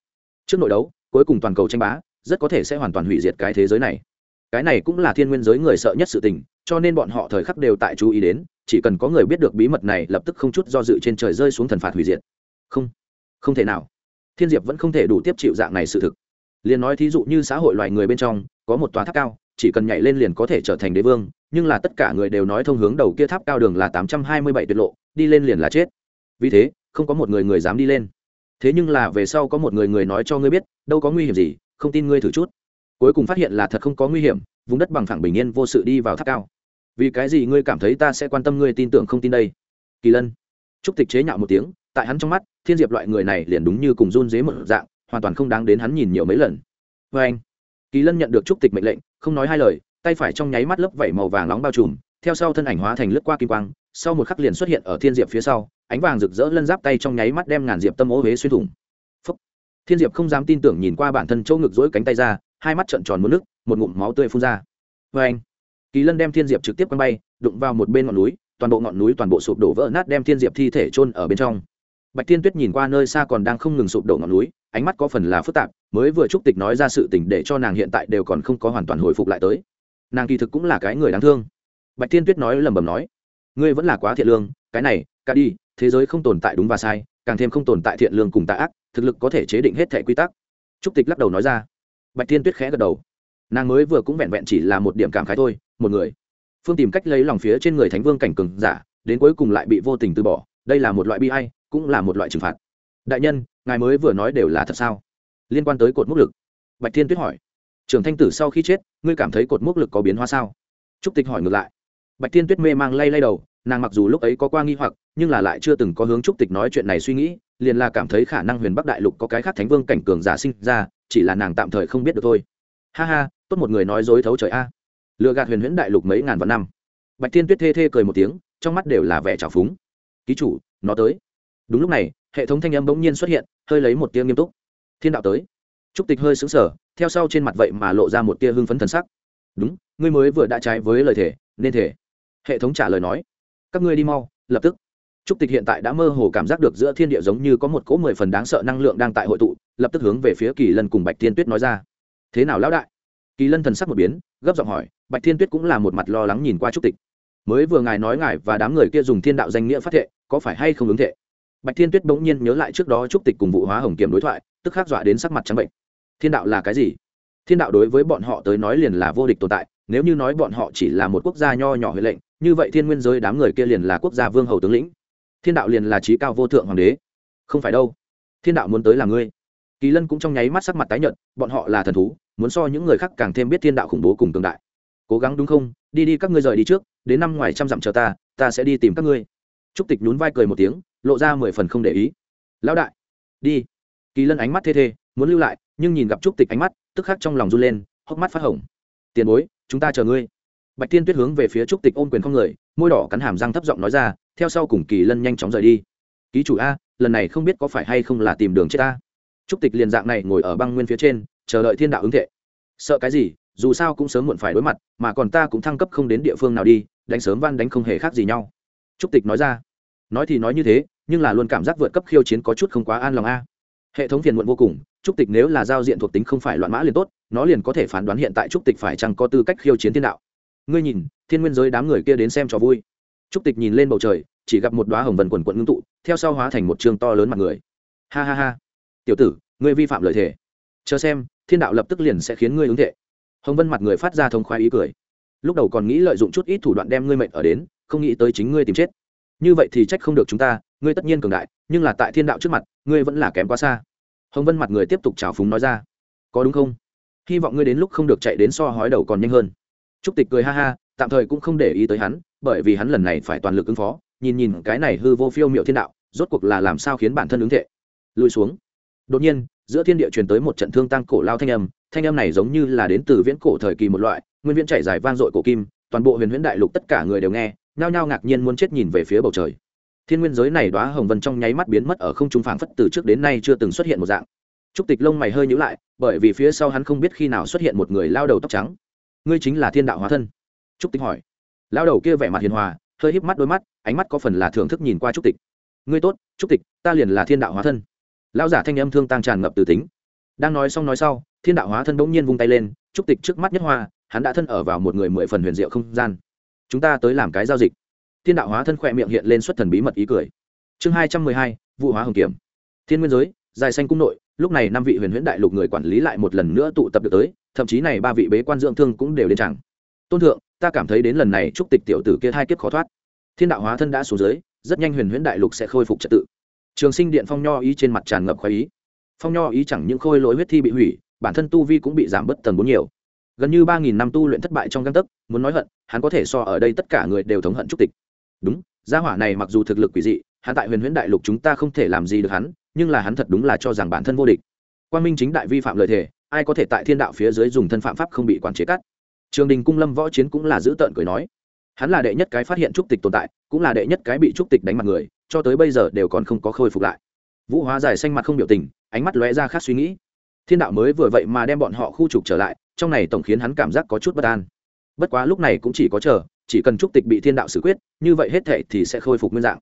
Trước nội đấu, cuối cùng toàn cầu tranh bá, rất có thể sẽ hoàn toàn hủy diệt cái thế giới này. Cái này cũng là thiên nguyên giới người sợ nhất sự tình, cho nên bọn họ thời khắc đều tại chú ý đến chỉ cần có người biết được bí mật này lập tức không chút do dự trên trời rơi xuống thần phạt hủy diệt. Không không thể nào. Thiên diệp vẫn không thể đủ tiếp chịu dạng này sự thực. Liền nói thí dụ như xã hội loài người bên trong, có một tòa tháp cao, chỉ cần nhảy lên liền có thể trở thành đế vương, nhưng là tất cả người đều nói thông hướng đầu kia tháp cao đường là tám trăm hai mươi bảy tuyệt lộ, đi lên liền là chết. Vì thế, không có một người người dám đi lên. Thế nhưng là về sau có một người người nói cho ngươi biết, đâu có nguy hiểm gì, không tin ngươi thử chút. Cuối cùng phát hiện là thật không có nguy hiểm, vùng đất bằng phẳng bình yên vô sự đi vào tháp cao vì cái gì ngươi cảm thấy ta sẽ quan tâm ngươi tin tưởng không tin đây? Kỳ lân. Trúc tịch chế nhạo một tiếng, tại hắn trong mắt, thiên diệp loại người này liền đúng như cùng run dế một dạng, hoàn toàn không đáng đến hắn nhìn nhiều mấy lần. Vê anh, kỳ lân nhận được trúc tịch mệnh lệnh, không nói hai lời, tay phải trong nháy mắt lớp vẩy màu vàng nóng bao trùm, theo sau thân ảnh hóa thành lướt qua kim quang, sau một khắc liền xuất hiện ở thiên diệp phía sau, ánh vàng rực rỡ lân giáp tay trong nháy mắt đem ngàn diệp tâm ô huế xuyên thủng. Phúc. thiên diệp không dám tin tưởng nhìn qua bản thân chỗ ngực dỗi cánh tay ra, hai mắt trợn tròn một nước, một ngụm máu tươi phun ra. Vê anh kỳ lân đem thiên diệp trực tiếp quăng bay, đụng vào một bên ngọn núi, toàn bộ ngọn núi toàn bộ sụp đổ vỡ nát đem thiên diệp thi thể chôn ở bên trong. Bạch thiên tuyết nhìn qua nơi xa còn đang không ngừng sụp đổ ngọn núi, ánh mắt có phần là phức tạp, mới vừa trúc tịch nói ra sự tình để cho nàng hiện tại đều còn không có hoàn toàn hồi phục lại tới. Nàng kỳ thực cũng là cái người đáng thương. Bạch thiên tuyết nói lẩm bẩm nói, ngươi vẫn là quá thiện lương, cái này, cả đi, thế giới không tồn tại đúng và sai, càng thêm không tồn tại thiện lương cùng tạ ác, thực lực có thể chế định hết thẻ quy tắc. Trúc tịch lắc đầu nói ra. Bạch thiên tuyết khẽ gật đầu. Nàng mới vừa cũng vẹn vẹn chỉ là một điểm cảm khái thôi một người. Phương tìm cách lấy lòng phía trên người thánh vương cảnh cường giả, đến cuối cùng lại bị vô tình từ bỏ. Đây là một loại bi hay cũng là một loại trừng phạt. Đại nhân, ngài mới vừa nói đều là thật sao? Liên quan tới cột mốc lực. Bạch thiên tuyết hỏi. Trường thanh tử sau khi chết, ngươi cảm thấy cột mốc lực có biến hóa sao? Trúc tịch hỏi ngược lại. Bạch thiên tuyết mê mang lay lay đầu, nàng mặc dù lúc ấy có qua nghi hoặc, nhưng là lại chưa từng có hướng trúc tịch nói chuyện này suy nghĩ, liền là cảm thấy khả năng huyền bắc đại lục có cái khác thánh vương cảnh cường giả sinh ra, chỉ là nàng tạm thời không biết được thôi. Ha ha, tốt một người nói dối thấu trời a lựa gạt huyền huyễn đại lục mấy ngàn vạn năm. Bạch thiên tuyết thê thê cười một tiếng, trong mắt đều là vẻ trào phúng. Ký chủ, nó tới. Đúng lúc này, hệ thống thanh âm bỗng nhiên xuất hiện, hơi lấy một tia nghiêm túc. Thiên đạo tới. Trúc tịch hơi xứng sở theo sau trên mặt vậy mà lộ ra một tia hưng phấn thần sắc. Đúng, ngươi mới vừa đã trái với lời thể nên thể hệ thống trả lời nói. Các ngươi đi mau, lập tức. Trúc tịch hiện tại đã mơ hồ cảm giác được giữa thiên địa giống như có một cỗ mười phần đáng sợ năng lượng đang tại hội tụ, lập tức hướng về phía kỳ lân cùng bạch thiên tuyết nói ra. Thế nào lão đại? Kỳ lân thần sắc một biến, gấp giọng hỏi, bạch thiên tuyết cũng là một mặt lo lắng nhìn qua trúc tịch. Mới vừa ngài nói ngài và đám người kia dùng thiên đạo danh nghĩa phát thệ, có phải hay không ứng thệ? Bạch thiên tuyết bỗng nhiên nhớ lại trước đó trúc tịch cùng vụ hóa hồng kiểm đối thoại, tức khắc dọa đến sắc mặt trắng bệnh. Thiên đạo là cái gì? Thiên đạo đối với bọn họ tới nói liền là vô địch tồn tại, nếu như nói bọn họ chỉ là một quốc gia nho nhỏ huệ lệnh, như vậy thiên nguyên giới đám người kia liền là quốc gia vương hầu tướng lĩnh. Thiên đạo liền là trí cao vô thượng hoàng đế. Không phải đâu. Thiên đạo muốn tới là ngươi. Kỳ lân cũng trong nháy mắt sắc mặt tái nhợt, bọn họ là thần thú muốn so những người khác càng thêm biết thiên đạo khủng bố cùng tương đại. Cố gắng đúng không? Đi đi, các ngươi rời đi trước, đến năm ngoài trăm dặm chờ ta ta sẽ đi tìm các ngươi. Trúc tịch nhún vai cười một tiếng, lộ ra mười phần không để ý. Lão đại, đi. Kỳ lân ánh mắt thê thê, muốn lưu lại, nhưng nhìn gặp trúc tịch ánh mắt, tức khắc trong lòng run lên, hốc mắt phát hồng. Tiền bối, chúng ta chờ ngươi. Bạch tiên tuyết hướng về phía trúc tịch ôm quyền không người, môi đỏ cắn hàm răng thấp giọng nói ra, theo sau cùng kỳ lân nhanh chóng rời đi. Ký chủ a, lần này không biết có phải hay không là tìm đường chết ta trúc tịch liền dạng này ngồi ở băng nguyên phía trên chờ đợi thiên đạo ứng thệ. Sợ cái gì, dù sao cũng sớm muộn phải đối mặt, mà còn ta cũng thăng cấp không đến địa phương nào đi, đánh sớm van đánh không hề khác gì nhau. Trúc tịch nói ra. Nói thì nói như thế, nhưng là luôn cảm giác vượt cấp khiêu chiến có chút không quá an lòng a. Hệ thống phiền muộn vô cùng, trúc tịch nếu là giao diện thuộc tính không phải loạn mã liền tốt, nó liền có thể phán đoán hiện tại trúc tịch phải chăng có tư cách khiêu chiến thiên đạo. Ngươi nhìn, thiên nguyên giới đám người kia đến xem cho vui. Trúc tịch nhìn lên bầu trời, chỉ gặp một đoá hồng vần quần quận ngưng tụ, theo sau hóa thành một chương to lớn mặt người. Ha ha ha. Tiểu tử, ngươi vi phạm lợi thể chờ xem thiên đạo lập tức liền sẽ khiến ngươi ứng thệ. Hồng vân mặt người phát ra thông khoái ý cười. Lúc đầu còn nghĩ lợi dụng chút ít thủ đoạn đem ngươi mệnh ở đến, không nghĩ tới chính ngươi tìm chết. Như vậy thì trách không được chúng ta, ngươi tất nhiên cường đại, nhưng là tại thiên đạo trước mặt, ngươi vẫn là kém quá xa. Hồng vân mặt người tiếp tục trào phúng nói ra. Có đúng không? Hy vọng ngươi đến lúc không được chạy đến so hói đầu còn nhanh hơn. Trúc tịch cười ha ha, tạm thời cũng không để ý tới hắn, bởi vì hắn lần này phải toàn lực ứng phó, nhìn nhìn cái này hư vô phiêu miệu thiên đạo, rốt cuộc là làm sao khiến bản thân ứng thệ. Lùi xuống. Đột nhiên giữa thiên địa truyền tới một trận thương tăng cổ lao thanh âm thanh âm này giống như là đến từ viễn cổ thời kỳ một loại, nguyên viễn chạy dài vang dội cổ kim, toàn bộ huyền huyễn đại lục tất cả người đều nghe, nhao nhao ngạc nhiên muốn chết nhìn về phía bầu trời. Thiên nguyên giới này đoá hồng vân trong nháy mắt biến mất ở không trung phảng phất từ trước đến nay chưa từng xuất hiện một dạng. Trúc tịch lông mày hơi nhíu lại, bởi vì phía sau hắn không biết khi nào xuất hiện một người lao đầu tóc trắng. Ngươi chính là thiên đạo hóa thân? Trúc tịch hỏi. Lao đầu kia vẻ mặt hiền hòa, hơi híp mắt đôi mắt, ánh mắt có phần là thưởng thức nhìn qua trúc tịch. Ngươi tốt, trúc tịch, ta liền là thiên đạo hóa thân lão giả thanh âm thương tăng tràn ngập từ tính. Đang nói xong nói sau, thiên đạo hóa thân bỗng nhiên vung tay lên trúc tịch trước mắt nhất hoa, hắn đã thân ở vào một người mười phần huyền diệu không gian. Chúng ta tới làm cái giao dịch. Thiên đạo hóa thân khỏe miệng hiện lên xuất thần bí mật ý cười. Chương hai trăm mười hai vụ hóa hồng kiểm. Thiên nguyên giới, dài xanh cung nội, lúc này năm vị huyền huyễn đại lục người quản lý lại một lần nữa tụ tập được tới, thậm chí này ba vị bế quan dưỡng thương cũng đều đến chẳng. Tôn thượng, ta cảm thấy đến lần này trúc tịch tiểu tử kia hai kiếp khó thoát. Thiên đạo hóa thân đã xuống dưới, rất nhanh huyền huyễn đại lục sẽ khôi phục trật tự trường sinh điện phong nho ý trên mặt tràn ngập khoái ý. Phong nho ý chẳng những khôi lỗi huyết thi bị hủy, bản thân tu vi cũng bị giảm bất tần bốn nhiều. Gần như ba nghìn năm tu luyện thất bại trong găng tấc, muốn nói hận, hắn có thể so ở đây tất cả người đều thống hận trúc tịch. Đúng, gia hỏa này mặc dù thực lực quỷ dị, hắn tại huyền huyễn đại lục chúng ta không thể làm gì được hắn, nhưng là hắn thật đúng là cho rằng bản thân vô địch. Quan minh chính đại vi phạm lời thề ai có thể tại thiên đạo phía dưới dùng thân phạm pháp không bị quản chế cắt? Trường đình cung lâm võ chiến cũng là giữ tợn cười nói. Hắn là đệ nhất cái phát hiện trúc tịch tồn tại, cũng là đệ nhất cái bị trúc tịch đánh mặt người cho tới bây giờ đều còn không có khôi phục lại. Vũ hóa giải xanh mặt không biểu tình, ánh mắt lóe ra khác suy nghĩ. Thiên đạo mới vừa vậy mà đem bọn họ khu trục trở lại, trong này tổng khiến hắn cảm giác có chút bất an. Bất quá lúc này cũng chỉ có chờ, chỉ cần trúc tịch bị thiên đạo xử quyết, như vậy hết thệ thì sẽ khôi phục nguyên dạng.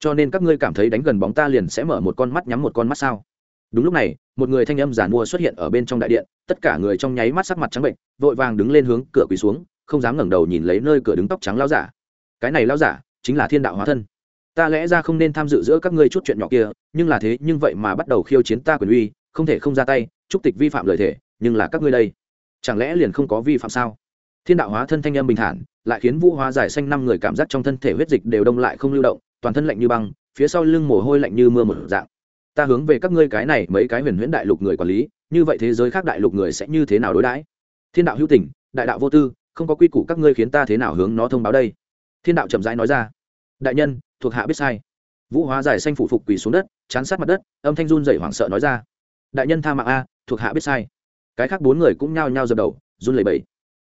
Cho nên các ngươi cảm thấy đánh gần bóng ta liền sẽ mở một con mắt nhắm một con mắt sao? Đúng lúc này, một người thanh âm giản mua xuất hiện ở bên trong đại điện, tất cả người trong nháy mắt sắc mặt trắng bệnh, vội vàng đứng lên hướng cửa quỳ xuống, không dám ngẩng đầu nhìn lấy nơi cửa đứng tóc trắng lao giả. Cái này lao giả chính là thiên đạo hóa thân ta lẽ ra không nên tham dự giữa các ngươi chút chuyện nhỏ kia, nhưng là thế, nhưng vậy mà bắt đầu khiêu chiến ta quyền uy, không thể không ra tay, chúc tịch vi phạm lời thể nhưng là các ngươi đây, chẳng lẽ liền không có vi phạm sao? Thiên đạo hóa thân thanh âm bình thản, lại khiến vũ hóa giải xanh năm người cảm giác trong thân thể huyết dịch đều đông lại không lưu động, toàn thân lạnh như băng, phía sau lưng mồ hôi lạnh như mưa một dạng. Ta hướng về các ngươi cái này mấy cái huyền huyễn đại lục người quản lý, như vậy thế giới khác đại lục người sẽ như thế nào đối đãi? Thiên đạo hữu tình, đại đạo vô tư, không có quy củ các ngươi khiến ta thế nào hướng nó thông báo đây? Thiên đạo chậm rãi nói ra đại nhân, thuộc hạ biết sai. Vũ hóa giải xanh phủ phục quỳ xuống đất, chán sát mặt đất, âm thanh run dậy hoảng sợ nói ra. Đại nhân tha mạng a, thuộc hạ biết sai. Cái khác bốn người cũng nhao nhao dập đầu, run lẩy bẩy.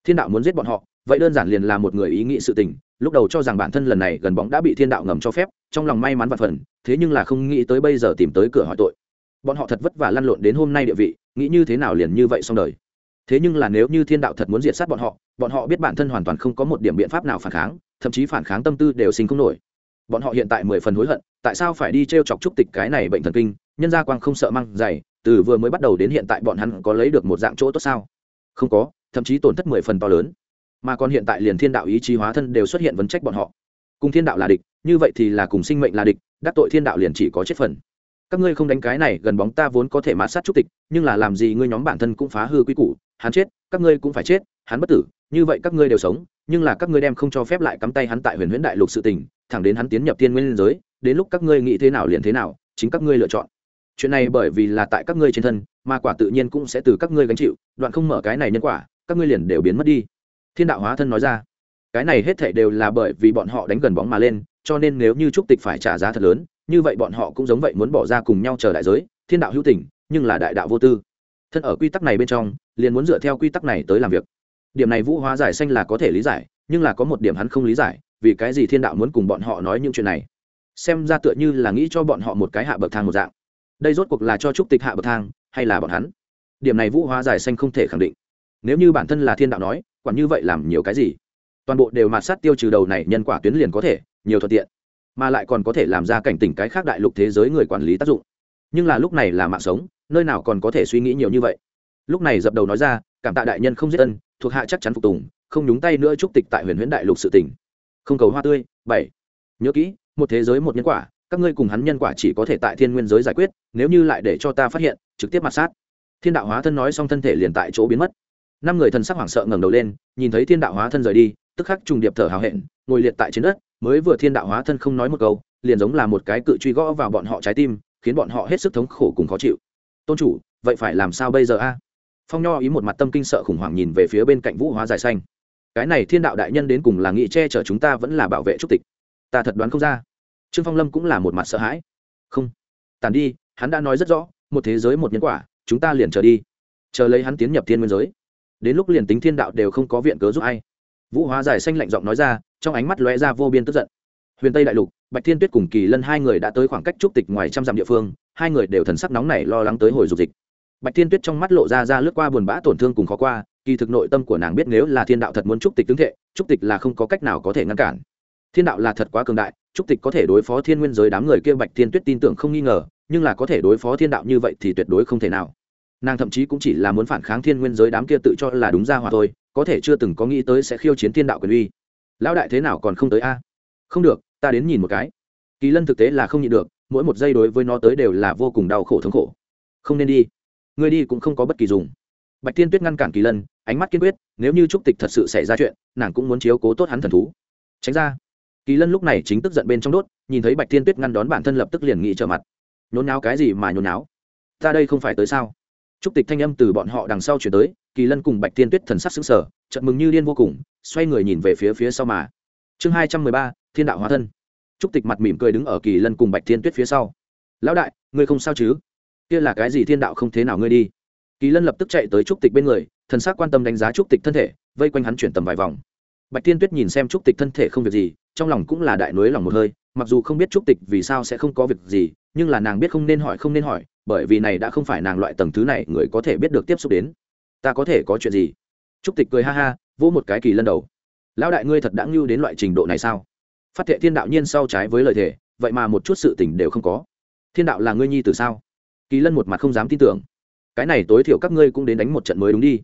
Thiên đạo muốn giết bọn họ, vậy đơn giản liền là một người ý nghĩ sự tình. Lúc đầu cho rằng bản thân lần này gần bóng đã bị thiên đạo ngầm cho phép, trong lòng may mắn và phần, thế nhưng là không nghĩ tới bây giờ tìm tới cửa hỏi tội. Bọn họ thật vất vả lăn lộn đến hôm nay địa vị, nghĩ như thế nào liền như vậy xong đời. Thế nhưng là nếu như thiên đạo thật muốn diệt sát bọn họ bọn họ biết bản thân hoàn toàn không có một điểm biện pháp nào phản kháng thậm chí phản kháng tâm tư đều sinh không nổi. Bọn họ hiện tại mười phần hối hận, tại sao phải đi t r e o chọc trúc tịch cái này bệnh thần kinh, nhân gia quang không sợ măng dày, từ vừa mới bắt đầu đến hiện tại bọn hắn có lấy được một dạng chỗ tốt sao? Không có, thậm chí tổn thất mười phần to lớn. Mà còn hiện tại liền thiên đạo ý chí hóa thân đều xuất hiện vấn trách bọn họ. Cùng thiên đạo là địch, như vậy thì là cùng sinh mệnh là địch, đắc tội thiên đạo liền chỉ có chết phần. Các ngươi không đánh cái này, gần bóng ta vốn có thể mã sát trúc tịch, nhưng là làm gì ngươi nhóm bản thân cũng phá hư quy củ, hắn chết, các ngươi cũng phải chết, hắn bất tử, như vậy các ngươi đều sống nhưng là các ngươi đem không cho phép lại cắm tay hắn tại huyền huyễn đại lục sự tình, thẳng đến hắn tiến nhập tiên nguyên giới, đến lúc các ngươi nghĩ thế nào liền thế nào, chính các ngươi lựa chọn. Chuyện này bởi vì là tại các ngươi trên thân, mà quả tự nhiên cũng sẽ từ các ngươi gánh chịu, đoạn không mở cái này nhân quả, các ngươi liền đều biến mất đi. Thiên đạo hóa thân nói ra. Cái này hết thảy đều là bởi vì bọn họ đánh gần bóng mà lên, cho nên nếu như trúc tịch phải trả giá thật lớn, như vậy bọn họ cũng giống vậy muốn bỏ ra cùng nhau chờ đại giới, thiên đạo hữu tình, nhưng là đại đạo vô tư. Thân ở quy tắc này bên trong, liền muốn dựa theo quy tắc này tới làm việc điểm này vũ hóa giải xanh là có thể lý giải, nhưng là có một điểm hắn không lý giải, vì cái gì thiên đạo muốn cùng bọn họ nói những chuyện này? Xem ra tựa như là nghĩ cho bọn họ một cái hạ bậc thang một dạng. Đây rốt cuộc là cho trúc tịch hạ bậc thang, hay là bọn hắn? Điểm này vũ hóa giải xanh không thể khẳng định. Nếu như bản thân là thiên đạo nói quản như vậy làm nhiều cái gì? Toàn bộ đều mạt sát tiêu trừ đầu này nhân quả tuyến liền có thể, nhiều thuận tiện, mà lại còn có thể làm ra cảnh tỉnh cái khác đại lục thế giới người quản lý tác dụng. Nhưng là lúc này là mạng sống, nơi nào còn có thể suy nghĩ nhiều như vậy? Lúc này dập đầu nói ra, cảm tạ đại nhân không giết ân thuộc hạ chắc chắn phục tùng, không nhúng tay nữa chúc tịch tại huyền huyễn đại lục sự tỉnh không cầu hoa tươi, bảy. Nhớ kỹ, một thế giới một nhân quả, các ngươi cùng hắn nhân quả chỉ có thể tại thiên nguyên giới giải quyết, nếu như lại để cho ta phát hiện, trực tiếp mặt sát. Thiên đạo hóa thân nói xong thân thể liền tại chỗ biến mất. Năm người thần sắc hoảng sợ ngẩng đầu lên, nhìn thấy thiên đạo hóa thân rời đi, tức khắc trùng điệp thở hào hẹn, ngồi liệt tại trên đất, mới vừa thiên đạo hóa thân không nói một câu, liền giống là một cái cự truy gõ vào bọn họ trái tim, khiến bọn họ hết sức thống khổ cùng khó chịu. Tôn chủ, vậy phải làm sao bây giờ a? Phong nho ý một mặt tâm kinh sợ khủng hoảng nhìn về phía bên cạnh vũ hóa dài xanh. Cái này thiên đạo đại nhân đến cùng là nghị che chở chúng ta vẫn là bảo vệ trúc tịch. Ta thật đoán không ra. Trương phong lâm cũng là một mặt sợ hãi. Không. Tàn đi, hắn đã nói rất rõ, một thế giới một nhân quả, chúng ta liền chờ đi. Chờ lấy hắn tiến nhập thiên nguyên giới. Đến lúc liền tính thiên đạo đều không có viện cớ giúp ai. Vũ hóa giải xanh lạnh giọng nói ra, trong ánh mắt lóe ra vô biên tức giận. Huyền tây đại lục, bạch thiên tuyết cùng kỳ lân hai người đã tới khoảng cách trúc tịch ngoài trăm dặm địa phương, hai người đều thần sắc nóng nảy lo lắng tới hồi dục dịch bạch thiên tuyết trong mắt lộ ra ra lướt qua buồn bã tổn thương cùng khó qua, kỳ thực nội tâm của nàng biết nếu là thiên đạo thật muốn trúc tịch tướng thệ, trúc tịch là không có cách nào có thể ngăn cản. Thiên đạo là thật quá cường đại, trúc tịch có thể đối phó thiên nguyên giới đám người kia bạch thiên tuyết tin tưởng không nghi ngờ, nhưng là có thể đối phó thiên đạo như vậy thì tuyệt đối không thể nào. Nàng thậm chí cũng chỉ là muốn phản kháng thiên nguyên giới đám kia tự cho là đúng ra hòa thôi, có thể chưa từng có nghĩ tới sẽ khiêu chiến thiên đạo quyền uy. Lão đại thế nào còn không tới a? Không được, ta đến nhìn một cái. Kỳ lân thực tế là không nhịn được, mỗi một giây đối với nó tới đều là vô cùng đau khổ thống khổ. Không nên đi. Ngươi đi cũng không có bất kỳ dùng. Bạch tiên tuyết ngăn cản kỳ lân, ánh mắt kiên quyết, nếu như trúc tịch thật sự xảy ra chuyện, nàng cũng muốn chiếu cố tốt hắn thần thú. Tránh ra. Kỳ lân lúc này chính tức giận bên trong đốt, nhìn thấy bạch tiên tuyết ngăn đón bản thân lập tức liền nghĩ trở mặt. Nhốn náo cái gì mà nhốn náo ta đây không phải tới sao? Trúc tịch thanh âm từ bọn họ đằng sau chuyển tới, kỳ lân cùng bạch tiên tuyết thần sắc xứng sở chợt mừng như điên vô cùng, xoay người nhìn về phía phía sau mà. Chương hai trăm mười ba, thiên đạo hóa thân. Trúc tịch mặt mỉm cười đứng ở kỳ lân cùng bạch tiên tuyết phía sau. Lão đại, ngươi không sao chứ? Kia là cái gì thiên đạo không thế nào ngươi đi? Kỳ lân lập tức chạy tới trúc tịch bên người, thần sắc quan tâm đánh giá trúc tịch thân thể, vây quanh hắn chuyển tầm vài vòng. Bạch tiên tuyết nhìn xem trúc tịch thân thể không việc gì, trong lòng cũng là đại nối lòng một hơi, mặc dù không biết trúc tịch vì sao sẽ không có việc gì, nhưng là nàng biết không nên hỏi không nên hỏi, bởi vì này đã không phải nàng loại tầng thứ này người có thể biết được tiếp xúc đến. Ta có thể có chuyện gì? Trúc tịch cười ha ha, vỗ một cái kỳ lân đầu. Lão đại ngươi thật đã ngưu đến loại trình độ này sao? Phát thệ thiên đạo nhiên sau trái với lời thề, vậy mà một chút sự tình đều không có. Thiên đạo là ngươi nhi từ sao? Kỳ lân một mặt không dám tin tưởng. Cái này tối thiểu các ngươi cũng đến đánh một trận mới đúng đi.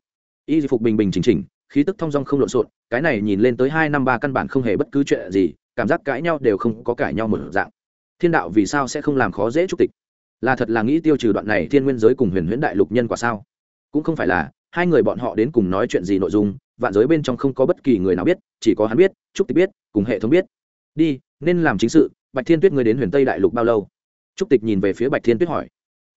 Y phục bình bình chỉnh chỉnh, khí tức thong dong không lộn xộn, cái này nhìn lên tới hai năm ba căn bản không hề bất cứ chuyện gì, cảm giác cãi nhau đều không có cãi nhau một dạng. Thiên đạo vì sao sẽ không làm khó dễ trúc tịch? Là thật là nghĩ tiêu trừ đoạn này thiên nguyên giới cùng huyền huyễn đại lục nhân quả sao? Cũng không phải là, hai người bọn họ đến cùng nói chuyện gì nội dung, vạn giới bên trong không có bất kỳ người nào biết, chỉ có hắn biết, trúc tịch biết, cùng hệ thống biết. Đi, nên làm chính sự, bạch thiên tuyết người đến huyền tây đại lục bao lâu? Trúc tịch nhìn về phía bạch thiên tuyết hỏi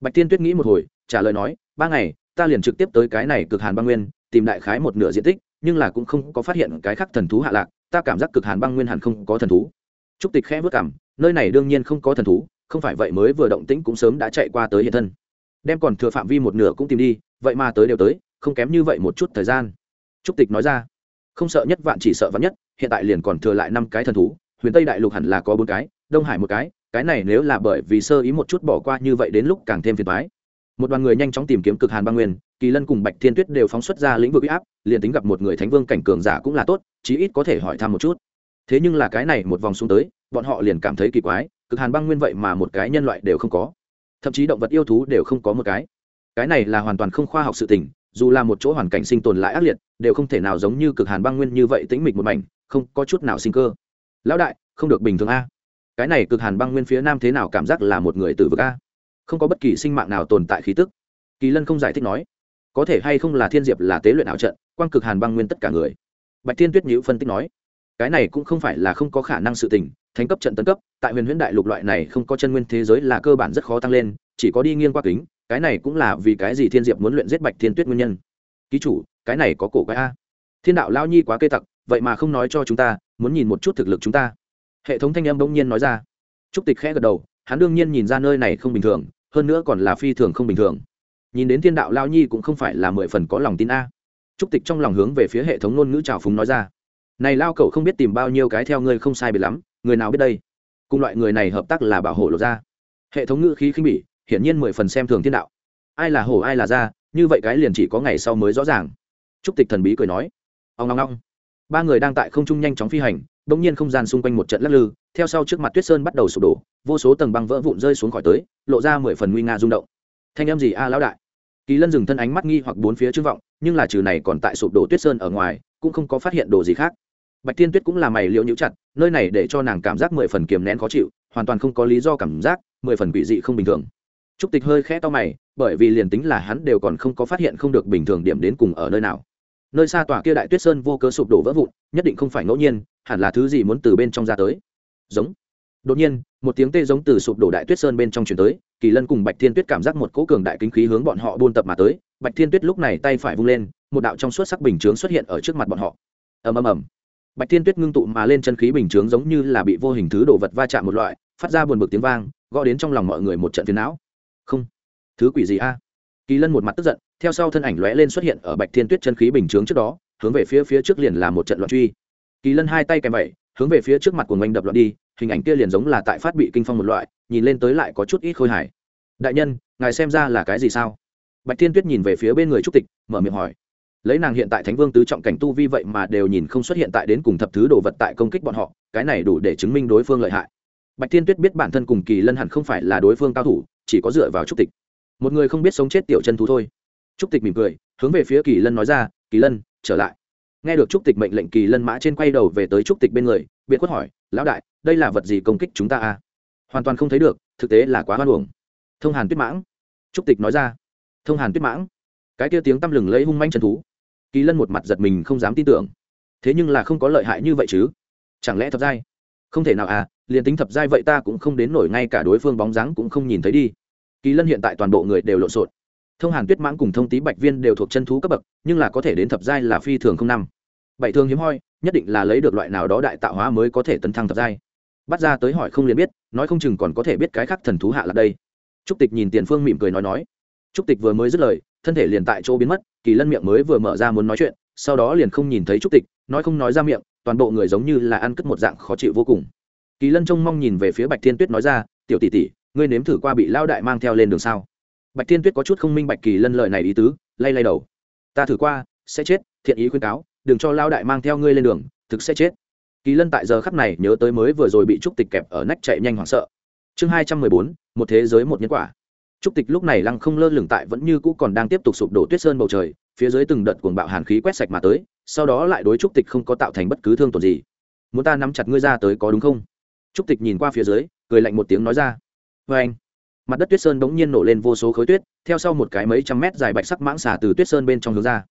bạch thiên tuyết nghĩ một hồi, trả lời nói, ba ngày, ta liền trực tiếp tới cái này cực hàn băng nguyên, tìm đại khái một nửa diện tích, nhưng là cũng không có phát hiện cái khác thần thú hạ lạc, ta cảm giác cực hàn băng nguyên hẳn không có thần thú. Trúc tịch khẽ vất cảm, nơi này đương nhiên không có thần thú, không phải vậy mới vừa động tĩnh cũng sớm đã chạy qua tới hiện thân. Đem còn thừa phạm vi một nửa cũng tìm đi, vậy mà tới đều tới, không kém như vậy một chút thời gian. Trúc tịch nói ra, không sợ nhất vạn chỉ sợ vạn nhất, hiện tại liền còn thừa lại năm cái thần thú, huyền tây đại lục hẳn là có bốn cái, đông hải một cái cái này nếu là bởi vì sơ ý một chút bỏ qua như vậy đến lúc càng thêm phiền toái. Một đoàn người nhanh chóng tìm kiếm cực hàn băng nguyên, kỳ lân cùng bạch thiên tuyết đều phóng xuất ra lĩnh vực uy áp, liền tính gặp một người thánh vương cảnh cường giả cũng là tốt, chí ít có thể hỏi thăm một chút. Thế nhưng là cái này một vòng xuống tới, bọn họ liền cảm thấy kỳ quái, cực hàn băng nguyên vậy mà một cái nhân loại đều không có. Thậm chí động vật yêu thú đều không có một cái. Cái này là hoàn toàn không khoa học sự tình, dù là một chỗ hoàn cảnh sinh tồn lại ác liệt, đều không thể nào giống như cực hàn băng nguyên như vậy tĩnh mịch một mảnh, không có chút nào sinh cơ. Lão đại, không được bình thường a cái này cực hàn băng nguyên phía nam thế nào cảm giác là một người tử vực a? Không có bất kỳ sinh mạng nào tồn tại khí tức. Kỳ lân không giải thích nói. Có thể hay không là thiên diệp là tế luyện ảo trận, quang cực hàn băng nguyên tất cả người. Bạch thiên tuyết nhữ phân tích nói. Cái này cũng không phải là không có khả năng sự tình, thánh cấp trận tấn cấp, tại huyền huyễn đại lục loại này không có chân nguyên thế giới là cơ bản rất khó tăng lên, chỉ có đi nghiêng qua kính, cái này cũng là vì cái gì thiên diệp muốn luyện giết bạch thiên tuyết nguyên nhân. Ký chủ, cái này có cổ quái a. Thiên đạo lao nhi quá kê tặc, vậy mà không nói cho chúng ta, muốn nhìn một chút thực lực chúng ta hệ thống thanh âm bỗng nhiên nói ra. Trúc tịch khẽ gật đầu, hắn đương nhiên nhìn ra nơi này không bình thường, hơn nữa còn là phi thường không bình thường. Nhìn đến thiên đạo lao nhi cũng không phải là mười phần có lòng tin a. Trúc tịch trong lòng hướng về phía hệ thống ngôn ngữ trào phúng nói ra. Này lao cậu không biết tìm bao nhiêu cái theo ngươi không sai biệt lắm, người nào biết đây? Cùng loại người này hợp tác là bảo hộ lộ ra. Hệ thống ngữ khí khinh bỉ, hiển nhiên mười phần xem thường thiên đạo. Ai là hổ, ai là ra, như vậy cái liền chỉ có ngày sau mới rõ ràng. Trúc tịch thần bí cười nói. Ông long long ba người đang tại không trung nhanh chóng phi hành bỗng nhiên không gian xung quanh một trận lắc lư, theo sau trước mặt tuyết sơn bắt đầu sụp đổ, vô số tầng băng vỡ vụn rơi xuống khỏi tới, lộ ra mười phần nguy nga rung động. Thanh em gì a, lão đại? Kỳ lân dừng thân ánh mắt nghi hoặc bốn phía trưng vọng, nhưng là trừ này còn tại sụp đổ tuyết sơn ở ngoài, cũng không có phát hiện đồ gì khác. Bạch tiên tuyết cũng là mày liệu nhũ chặt, nơi này để cho nàng cảm giác mười phần kiềm nén khó chịu, hoàn toàn không có lý do cảm giác, mười phần quỷ dị không bình thường. Trúc tịch hơi khẽ to mày, bởi vì liền tính là hắn đều còn không có phát hiện không được bình thường điểm đến cùng ở nơi nào nơi xa tòa kia đại tuyết sơn vô cớ sụp đổ vỡ vụn, nhất định không phải ngẫu nhiên, hẳn là thứ gì muốn từ bên trong ra tới. Giống. Đột nhiên, một tiếng tê giống từ sụp đổ đại tuyết sơn bên trong chuyển tới, kỳ lân cùng bạch thiên tuyết cảm giác một cỗ cường đại kính khí hướng bọn họ buôn tập mà tới. Bạch thiên tuyết lúc này tay phải vung lên, một đạo trong suốt sắc bình chướng xuất hiện ở trước mặt bọn họ. Ầm ầm ầm. Bạch thiên tuyết ngưng tụ mà lên chân khí bình chướng giống như là bị vô hình thứ đồ vật va chạm một loại, phát ra buồn bực tiếng vang, gõ đến trong lòng mọi người một trận phiền não. Không. Thứ quỷ gì a? Kỳ lân một mặt tức giận, theo sau thân ảnh lóe lên xuất hiện ở bạch thiên tuyết chân khí bình chướng trước đó, hướng về phía phía trước liền là một trận loạn truy. Kỳ lân hai tay kèm vậy, hướng về phía trước mặt của mình đập loạn đi, hình ảnh kia liền giống là tại phát bị kinh phong một loại, nhìn lên tới lại có chút ít khôi hài. Đại nhân, ngài xem ra là cái gì sao? Bạch thiên tuyết nhìn về phía bên người trúc tịch, mở miệng hỏi. Lấy nàng hiện tại thánh vương tứ trọng cảnh tu vi vậy mà đều nhìn không xuất hiện tại đến cùng thập thứ đồ vật tại công kích bọn họ, cái này đủ để chứng minh đối phương lợi hại. Bạch thiên tuyết biết bản thân cùng kỳ lân hẳn không phải là đối phương cao thủ, chỉ có dựa vào trúc tịch một người không biết sống chết tiểu chân thú thôi. Trúc tịch mỉm cười, hướng về phía kỳ lân nói ra, kỳ lân, trở lại. Nghe được trúc tịch mệnh lệnh kỳ lân mã trên quay đầu về tới trúc tịch bên người biện quất hỏi, lão đại, đây là vật gì công kích chúng ta à? Hoàn toàn không thấy được, thực tế là quá hoan hồng thông hàn tuyết mãng. Trúc tịch nói ra. Thông hàn tuyết mãng? Cái kia tiếng tăm lừng lấy hung manh chân thú. Kỳ lân một mặt giật mình không dám tin tưởng. Thế nhưng là không có lợi hại như vậy chứ. Chẳng lẽ thập giai? Không thể nào à liền tính thập giai vậy ta cũng không đến nổi ngay cả đối phương bóng dáng cũng không nhìn thấy đi kỳ lân hiện tại toàn bộ người đều lộn xộn. Thông hàn tuyết mãng cùng thông tý bạch viên đều thuộc chân thú cấp bậc, nhưng là có thể đến thập giai là phi thường không năm. Bảy thường hiếm hoi, nhất định là lấy được loại nào đó đại tạo hóa mới có thể tấn thăng thập giai. Bắt ra tới hỏi không liền biết, nói không chừng còn có thể biết cái khác thần thú hạ là đây. Trúc tịch nhìn tiền phương mỉm cười nói nói. Trúc tịch vừa mới dứt lời, thân thể liền tại chỗ biến mất, kỳ lân miệng mới vừa mở ra muốn nói chuyện, sau đó liền không nhìn thấy trúc tịch, nói không nói ra miệng, toàn bộ người giống như là ăn cất một dạng khó chịu vô cùng. Kỳ lân trông mong nhìn về phía bạch thiên tuyết nói ra, tiểu tỷ tỷ ngươi nếm thử qua bị lao đại mang theo lên đường sao? Bạch thiên tuyết có chút không minh bạch kỳ lân lợi này ý tứ, lay lay đầu. Ta thử qua, sẽ chết, thiện ý khuyên cáo, đừng cho lao đại mang theo ngươi lên đường, thực sẽ chết. Kỳ lân tại giờ khắc này nhớ tới mới vừa rồi bị trúc tịch kẹp ở nách chạy nhanh hoảng sợ. Chương hai trăm mười bốn, một thế giới một nhân quả. Trúc tịch lúc này lăng không lơ lửng tại vẫn như cũ còn đang tiếp tục sụp đổ tuyết sơn bầu trời, phía dưới từng đợt cuồng bạo hàn khí quét sạch mà tới, sau đó lại đối trúc tịch không có tạo thành bất cứ thương tổn gì. Muốn ta nắm chặt ngươi ra tới có đúng không? Trúc tịch nhìn qua phía dưới, cười lạnh một tiếng nói ra vê anh, mặt đất tuyết sơn bỗng nhiên nổ lên vô số khối tuyết, theo sau một cái mấy trăm mét dài bạch sắc mãng xà từ tuyết sơn bên trong hướng ra.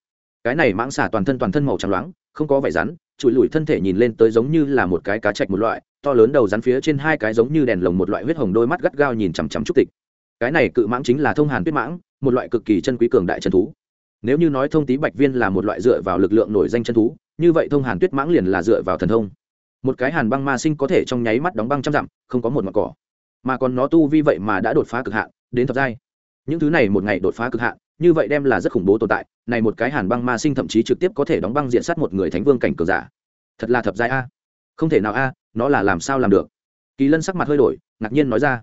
Cái này mãng xà toàn thân toàn thân màu trắng loáng, không có vải rắn, trụi lùi thân thể nhìn lên tới giống như là một cái cá chạch một loại, to lớn đầu rắn phía trên hai cái giống như đèn lồng một loại huyết hồng đôi mắt gắt gao nhìn chằm chằm trúc tịch. Cái này cự mãng chính là thông hàn tuyết mãng, một loại cực kỳ chân quý cường đại chân thú. Nếu như nói thông tí bạch viên là một loại dựa vào lực lượng nổi danh chân thú, như vậy thông hàn tuyết mãng liền là dựa vào thần thông. Một cái hàn băng ma sinh có thể trong nháy mắt đóng băng trăm dặm, không có một mặt cỏ mà còn nó tu vi vậy mà đã đột phá cực hạn, đến thập giai. Những thứ này một ngày đột phá cực hạn, như vậy đem là rất khủng bố tồn tại, này một cái hàn băng ma sinh thậm chí trực tiếp có thể đóng băng diện sát một người thánh vương cảnh cường giả. Thật là thập giai a. Không thể nào a, nó là làm sao làm được? Kỳ lân sắc mặt hơi đổi, ngạc nhiên nói ra.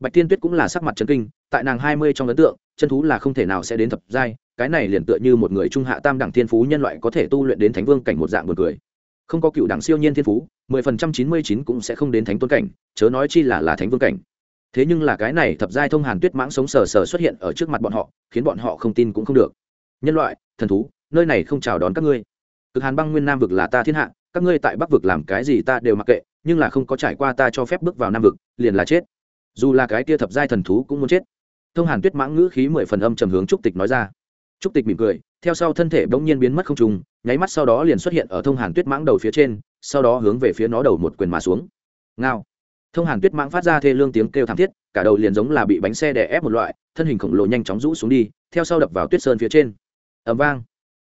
Bạch tiên tuyết cũng là sắc mặt chấn kinh, tại nàng hai mươi trong ấn tượng, chân thú là không thể nào sẽ đến thập giai, cái này liền tựa như một người trung hạ tam đẳng thiên phú nhân loại có thể tu luyện đến thánh vương cảnh một dạng một người không có cựu đẳng siêu nhiên thiên phú, mười phần trăm chín mươi chín cũng sẽ không đến thánh tôn cảnh, chớ nói chi là là thánh vương cảnh. Thế nhưng là cái này thập giai thông hàn tuyết mãng sống sờ sờ xuất hiện ở trước mặt bọn họ, khiến bọn họ không tin cũng không được. Nhân loại, thần thú, nơi này không chào đón các ngươi. Cực hàn băng nguyên nam vực là ta thiên hạ, các ngươi tại bắc vực làm cái gì ta đều mặc kệ, nhưng là không có trải qua ta cho phép bước vào nam vực, liền là chết. Dù là cái tia thập giai thần thú cũng muốn chết. Thông hàn tuyết mãng ngữ khí mười phần âm trầm hướng trúc tịch nói ra. Trúc tịch mỉm cười theo sau thân thể bỗng nhiên biến mất không trùng, nháy mắt sau đó liền xuất hiện ở thông hàn tuyết mãng đầu phía trên, sau đó hướng về phía nó đầu một quyền mà xuống. Ngao. Thông hàn tuyết mãng phát ra thê lương tiếng kêu thảm thiết, cả đầu liền giống là bị bánh xe đè ép một loại, thân hình khổng lồ nhanh chóng rũ xuống đi, theo sau đập vào tuyết sơn phía trên. Ẩm vang.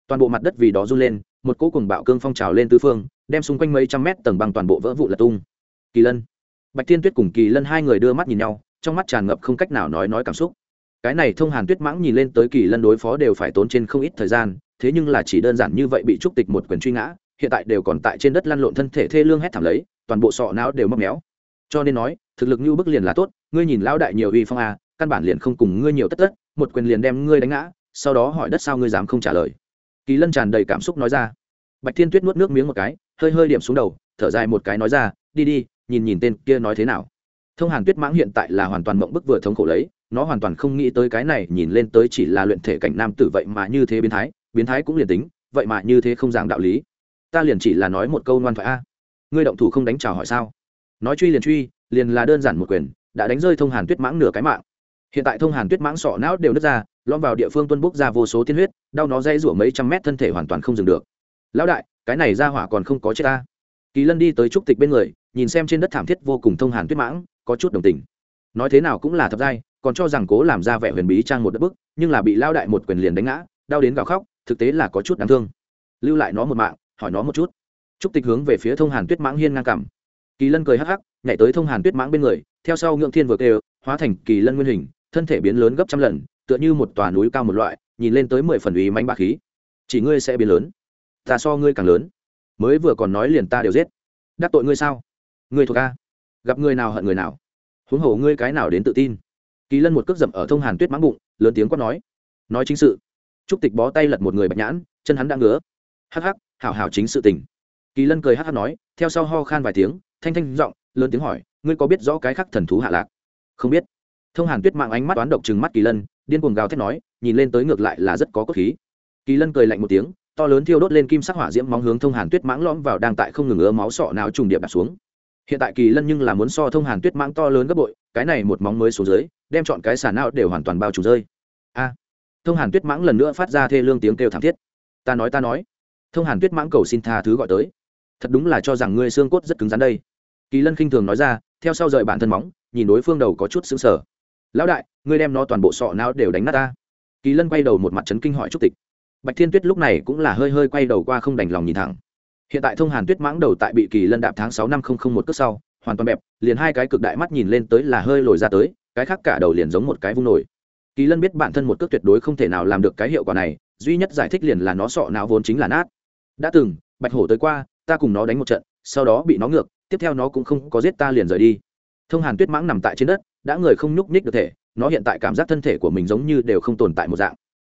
Toàn bộ mặt đất vì đó run lên, một cỗ cùng bạo cương phong trào lên tứ phương, đem xung quanh mấy trăm mét tầng băng toàn bộ vỡ vụ lật tung. Kỳ lân. Bạch thiên tuyết cùng kỳ lân hai người đưa mắt nhìn nhau, trong mắt tràn ngập không cách nào nói nói cảm xúc cái này thông hàn tuyết mãng nhìn lên tới kỳ lân đối phó đều phải tốn trên không ít thời gian, thế nhưng là chỉ đơn giản như vậy bị trúc tịch một quyền truy ngã, hiện tại đều còn tại trên đất lăn lộn thân thể thê lương hét thảm lấy, toàn bộ sọ não đều móc méo. Cho nên nói, thực lực như bức liền là tốt, ngươi nhìn lão đại nhiều uy phong à căn bản liền không cùng ngươi nhiều tất tất, một quyền liền đem ngươi đánh ngã, sau đó hỏi đất sao ngươi dám không trả lời. Kỳ lân tràn đầy cảm xúc nói ra. Bạch thiên tuyết nuốt nước miếng một cái, hơi hơi điểm xuống đầu, thở dài một cái nói ra, đi đi, nhìn nhìn tên kia nói thế nào. Thông hàn tuyết mãng hiện tại là hoàn toàn mộng bức vừa thống khổ lấy nó hoàn toàn không nghĩ tới cái này, nhìn lên tới chỉ là luyện thể cảnh nam tử vậy mà như thế biến thái biến thái cũng liền tính, vậy mà như thế không giảng đạo lý. Ta liền chỉ là nói một câu ngoan thoại a. Ngươi động thủ không đánh chào hỏi sao? Nói truy liền truy, liền là đơn giản một quyền, đã đánh rơi thông hàn tuyết mãng nửa cái mạng. Hiện tại thông hàn tuyết mãng sọ não đều nứt ra lom vào địa phương tuân bốc ra vô số tiên huyết, đau nó dây rủa mấy trăm mét thân thể hoàn toàn không dừng được. Lão đại, cái này ra hỏa còn không có chết ta. Kỳ lân đi tới trúc tịch bên người, nhìn xem trên đất thảm thiết vô cùng thông hàn tuyết mãng, có chút đồng tình. Nói thế nào cũng là thập giai còn cho rằng cố làm ra vẻ huyền bí trang một đất bức, nhưng là bị lao đại một quyền liền đánh ngã, đau đến gào khóc, thực tế là có chút đáng thương. Lưu lại nó một mạng, hỏi nó một chút. Trúc tịch hướng về phía thông hàn tuyết mãng hiên ngang cảm. Kỳ lân cười hắc hắc, nhảy tới thông hàn tuyết mãng bên người, theo sau ngưỡng thiên vừa kêu, hóa thành kỳ lân nguyên hình, thân thể biến lớn gấp trăm lần, tựa như một tòa núi cao một loại, nhìn lên tới mười phần ủy mánh bạc khí. Chỉ ngươi sẽ biến lớn, ta so ngươi càng lớn. Mới vừa còn nói liền ta đều giết. Đắc tội ngươi sao? Ngươi thuộc a. Gặp người nào hận người nào. Huống hồ ngươi cái nào đến tự tin kỳ lân một cước dậm ở thông hàn tuyết mãng bụng, lớn tiếng quát nói. Nói chính sự. Trúc tịch bó tay lật một người bạch nhãn, chân hắn đã ngứa. Hắc hắc, hảo hảo chính sự tình. Kỳ lân cười hắc hắc nói, theo sau ho khan vài tiếng, thanh thanh giọng, lớn tiếng hỏi, ngươi có biết rõ cái khắc thần thú hạ lạc? Không biết. Thông hàn tuyết mạng ánh mắt toán độc trừng mắt kỳ lân, điên cuồng gào thét nói, nhìn lên tới ngược lại là rất có cốt khí. Kỳ lân cười lạnh một tiếng, to lớn thiêu đốt lên kim sắc hỏa diễm móng hướng thông hàn tuyết mãng lõm vào đang tại không ngừng ứa máu sọ nào trùng điệp đặt xuống. Hiện tại kỳ lân nhưng là muốn so thông hàn tuyết mãng to lớn gấp bội cái này một móng mới xuống dưới, đem chọn cái xà não đều hoàn toàn bao trùm rơi. A, thông hàn tuyết mãng lần nữa phát ra thê lương tiếng kêu thảm thiết. Ta nói ta nói. Thông hàn tuyết mãng cầu xin tha thứ gọi tới. Thật đúng là cho rằng ngươi xương cốt rất cứng rắn đây. Kỳ lân khinh thường nói ra, theo sau rời bản thân móng, nhìn đối phương đầu có chút xứng sở lão đại, ngươi đem nó toàn bộ sọ não đều đánh nát ta. Kỳ lân quay đầu một mặt trấn kinh hỏi trúc tịch. Bạch thiên tuyết lúc này cũng là hơi hơi quay đầu qua không đành lòng nhìn thẳng. Hiện tại thông hàn tuyết mãng đầu tại bị kỳ lân đạp tháng sáu năm không không một cước sau hoàn toàn bẹp, liền hai cái cực đại mắt nhìn lên tới là hơi lồi ra tới, cái khác cả đầu liền giống một cái vung nổi. Kỳ lân biết bản thân một cước tuyệt đối không thể nào làm được cái hiệu quả này, duy nhất giải thích liền là nó sọ não vốn chính là nát. Đã từng, bạch hổ tới qua, ta cùng nó đánh một trận, sau đó bị nó ngược, tiếp theo nó cũng không có giết ta liền rời đi. Thông hàn tuyết mãng nằm tại trên đất, đã người không nhúc nhích được thể, nó hiện tại cảm giác thân thể của mình giống như đều không tồn tại một dạng.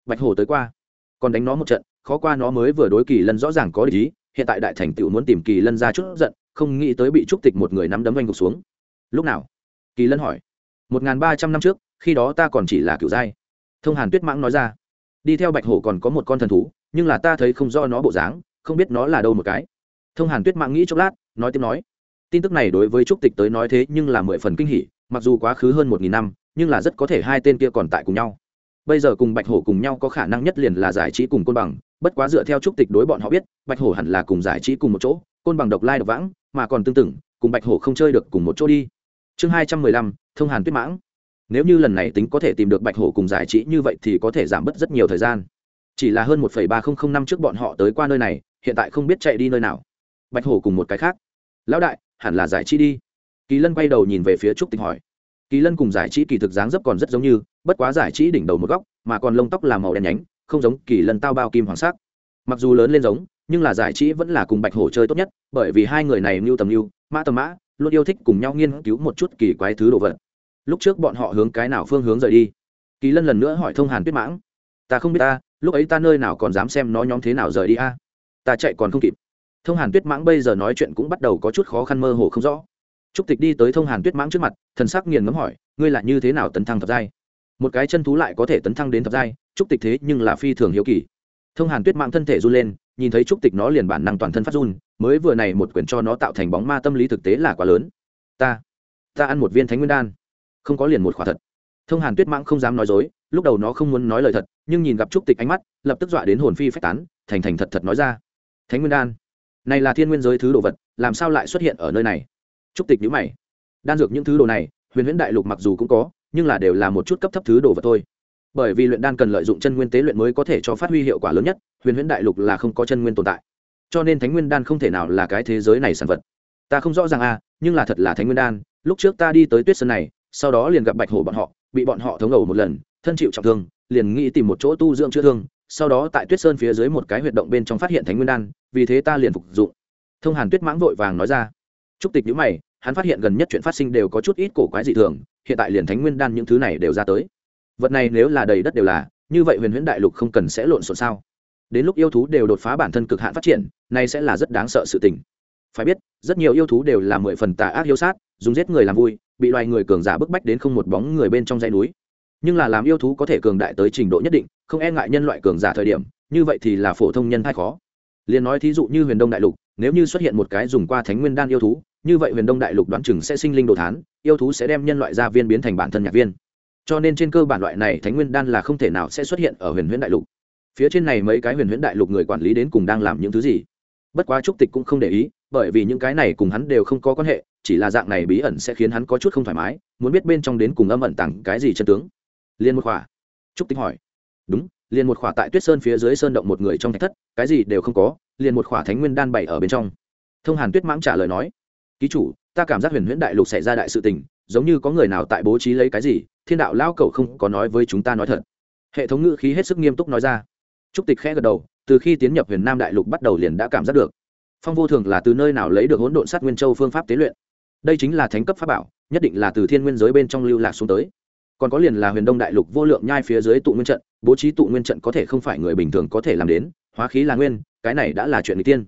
Bạch hổ tới qua, còn đánh nó một trận, khó qua nó mới vừa đối kỳ lân rõ ràng có lý hiện tại đại thành tựu muốn tìm kỳ lân ra chút giận không nghĩ tới bị trúc tịch một người nắm đấm doanh gục xuống. Lúc nào? Kỳ lân hỏi. Một n g h n ba trăm năm trước, khi đó ta còn chỉ là kiểu giai thông hàn tuyết mãng nói ra. Đi theo bạch hổ còn có một con thần thú, nhưng là ta thấy không do nó bộ dáng, không biết nó là đâu một cái. Thông hàn tuyết mãng nghĩ chốc lát, nói tiếp nói. Tin tức này đối với trúc tịch tới nói thế nhưng là mười phần kinh hỉ, mặc dù quá khứ hơn một nghìn năm, nhưng là rất có thể hai tên kia còn tại cùng nhau. Bây giờ cùng bạch hổ cùng nhau có khả năng nhất liền là giải trí cùng côn bằng, bất quá dựa theo trúc tịch đối bọn họ biết, bạch hổ hẳn là cùng giải trí cùng một chỗ, côn bằng độc lai độc vãng mà còn tương tự, cùng bạch hổ không chơi được cùng một chỗ đi. Chương hai trăm mười lăm, thông hàn tuyết mãng. Nếu như lần này tính có thể tìm được bạch hổ cùng giải trí như vậy thì có thể giảm bớt rất nhiều thời gian. Chỉ là hơn một ba nghìn năm trước bọn họ tới qua nơi này, hiện tại không biết chạy đi nơi nào. Bạch hổ cùng một cái khác. Lão đại, hẳn là giải trí đi. Kỳ lân quay đầu nhìn về phía trúc tịch hỏi. Kỳ lân cùng giải trí kỳ thực dáng dấp còn rất giống như, bất quá giải trí đỉnh đầu một góc, mà còn lông tóc là màu đen nhánh, không giống kỳ lân tao bao kim hoàng sắc. Mặc dù lớn lên giống nhưng là giải trí vẫn là cùng bạch hổ chơi tốt nhất, bởi vì hai người này mưu tầm mưu mã tầm mã luôn yêu thích cùng nhau nghiên cứu một chút kỳ quái thứ đồ vật. Lúc trước bọn họ hướng cái nào phương hướng rời đi? Kỳ lân lần nữa hỏi thông hàn tuyết mãng. Ta không biết ta, lúc ấy ta nơi nào còn dám xem nó nhóm thế nào rời đi a? Ta chạy còn không kịp. Thông hàn tuyết mãng bây giờ nói chuyện cũng bắt đầu có chút khó khăn mơ hồ không rõ. Trúc tịch đi tới thông hàn tuyết mãng trước mặt, thần sắc nghiền ngấm hỏi, ngươi là như thế nào tấn thăng thập giai? Một cái chân thú lại có thể tấn thăng đến thập giai, trúc tịch thế nhưng là phi thường hiếu kỳ thông hàn tuyết Mạng thân thể run lên, nhìn thấy trúc tịch nó liền bản năng toàn thân phát run, mới vừa này một quyển cho nó tạo thành bóng ma tâm lý thực tế là quá lớn. Ta ta ăn một viên thánh nguyên đan. Không có liền một khỏa thật. Thông hàn tuyết Mạng không dám nói dối, lúc đầu nó không muốn nói lời thật, nhưng nhìn gặp trúc tịch ánh mắt, lập tức dọa đến hồn phi phách tán, thành thành thật thật nói ra. Thánh nguyên đan. Này là thiên nguyên giới thứ đồ vật, làm sao lại xuất hiện ở nơi này? Trúc tịch nhữ mày. Đan dược những thứ đồ này, huyền huyễn đại lục mặc dù cũng có, nhưng là đều là một chút cấp thấp thứ đồ vật thôi bởi vì luyện đan cần lợi dụng chân nguyên tế luyện mới có thể cho phát huy hiệu quả lớn nhất, huyền huyễn đại lục là không có chân nguyên tồn tại. Cho nên thánh nguyên đan không thể nào là cái thế giới này sản vật. Ta không rõ ràng a nhưng là thật là thánh nguyên đan. Lúc trước ta đi tới tuyết sơn này, sau đó liền gặp bạch hổ bọn họ, bị bọn họ thống ẩu một lần, thân chịu trọng thương, liền nghĩ tìm một chỗ tu dưỡng chữa thương, sau đó tại tuyết sơn phía dưới một cái huyệt động bên trong phát hiện thánh nguyên đan, vì thế ta liền phục dụng. Thông hàn tuyết mãng vội vàng nói ra. Trúc tịch nhữ mày, hắn phát hiện gần nhất chuyện phát sinh đều có chút ít cổ quái dị thường, hiện tại liền thánh nguyên đan những thứ này đều ra tới vật này nếu là đầy đất đều là, như vậy huyền huyễn đại lục không cần sẽ lộn xộn sao? Đến lúc yêu thú đều đột phá bản thân cực hạn phát triển, này sẽ là rất đáng sợ sự tình. Phải biết, rất nhiều yêu thú đều là mười phần tà ác yêu sát, dùng giết người làm vui, bị loài người cường giả bức bách đến không một bóng người bên trong dãy núi. Nhưng là làm yêu thú có thể cường đại tới trình độ nhất định, không e ngại nhân loại cường giả thời điểm, như vậy thì là phổ thông nhân hay khó. Liền nói thí dụ như huyền đông đại lục, nếu như xuất hiện một cái dùng qua thánh nguyên đan yêu thú, như vậy huyền đông đại lục đoán chừng sẽ sinh linh đồ thán, yêu thú sẽ đem nhân loại gia viên biến thành bản thân nhạc viên cho nên trên cơ bản loại này thánh nguyên đan là không thể nào sẽ xuất hiện ở huyền huyễn đại lục. Phía trên này mấy cái huyền huyễn đại lục người quản lý đến cùng đang làm những thứ gì? Bất quá trúc tịch cũng không để ý, bởi vì những cái này cùng hắn đều không có quan hệ, chỉ là dạng này bí ẩn sẽ khiến hắn có chút không thoải mái, muốn biết bên trong đến cùng âm ẩn tặng cái gì chân tướng. Liên một khỏa. Trúc tịch hỏi. Đúng liền một khỏa tại tuyết sơn phía dưới sơn động một người trong thạch thất, cái gì đều không có liền một khỏa thánh nguyên đan bảy ở bên trong. Thông hàn tuyết mãng trả lời nói. Ký chủ, ta cảm giác huyền huyễn đại lục xảy ra đại sự tình, giống như có người nào tại bố trí lấy cái gì thiên đạo lao cậu không có nói với chúng ta nói thật. Hệ thống ngữ khí hết sức nghiêm túc nói ra. Trúc tịch khẽ gật đầu, từ khi tiến nhập huyền nam đại lục bắt đầu liền đã cảm giác được. Phong vô thường là từ nơi nào lấy được hỗn độn sát nguyên châu phương pháp tế luyện? Đây chính là thánh cấp pháp bảo, nhất định là từ thiên nguyên giới bên trong lưu lạc xuống tới. Còn có liền là huyền đông đại lục vô lượng nhai phía dưới tụ nguyên trận, bố trí tụ nguyên trận có thể không phải người bình thường có thể làm đến, hóa khí là nguyên, cái này đã là chuyện n tiên.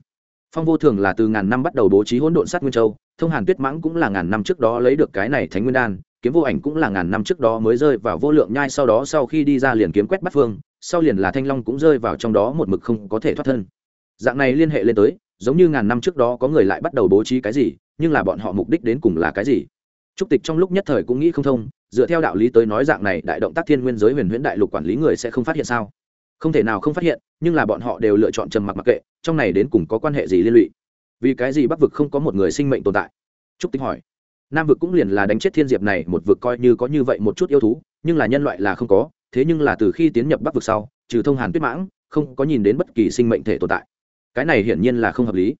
Phong vô thường là từ ngàn năm bắt đầu bố trí hỗn độn sát nguyên châu, thông hàn tuyết mãng cũng là ngàn năm trước đó lấy được cái này thánh nguyên đan kiếm vô ảnh cũng là ngàn năm trước đó mới rơi vào vô lượng nhai, sau đó sau khi đi ra liền kiếm quét bắt phương, sau liền là thanh long cũng rơi vào trong đó một mực không có thể thoát thân. Dạng này liên hệ lên tới, giống như ngàn năm trước đó có người lại bắt đầu bố trí cái gì, nhưng là bọn họ mục đích đến cùng là cái gì? Trúc tịch trong lúc nhất thời cũng nghĩ không thông, dựa theo đạo lý tới nói dạng này đại động tác thiên nguyên giới huyền huyễn đại lục quản lý người sẽ không phát hiện sao? Không thể nào không phát hiện, nhưng là bọn họ đều lựa chọn trầm mặc mặc kệ, trong này đến cùng có quan hệ gì liên lụy? Vì cái gì bắc vực không có một người sinh mệnh tồn tại? Trúc tịch hỏi nam vực cũng liền là đánh chết thiên diệp này, một vực coi như có như vậy một chút yêu thú, nhưng là nhân loại là không có, thế nhưng là từ khi tiến nhập bắc vực sau, trừ thông hàn tuyết mãng, không có nhìn đến bất kỳ sinh mệnh thể tồn tại. Cái này hiển nhiên là không hợp lý.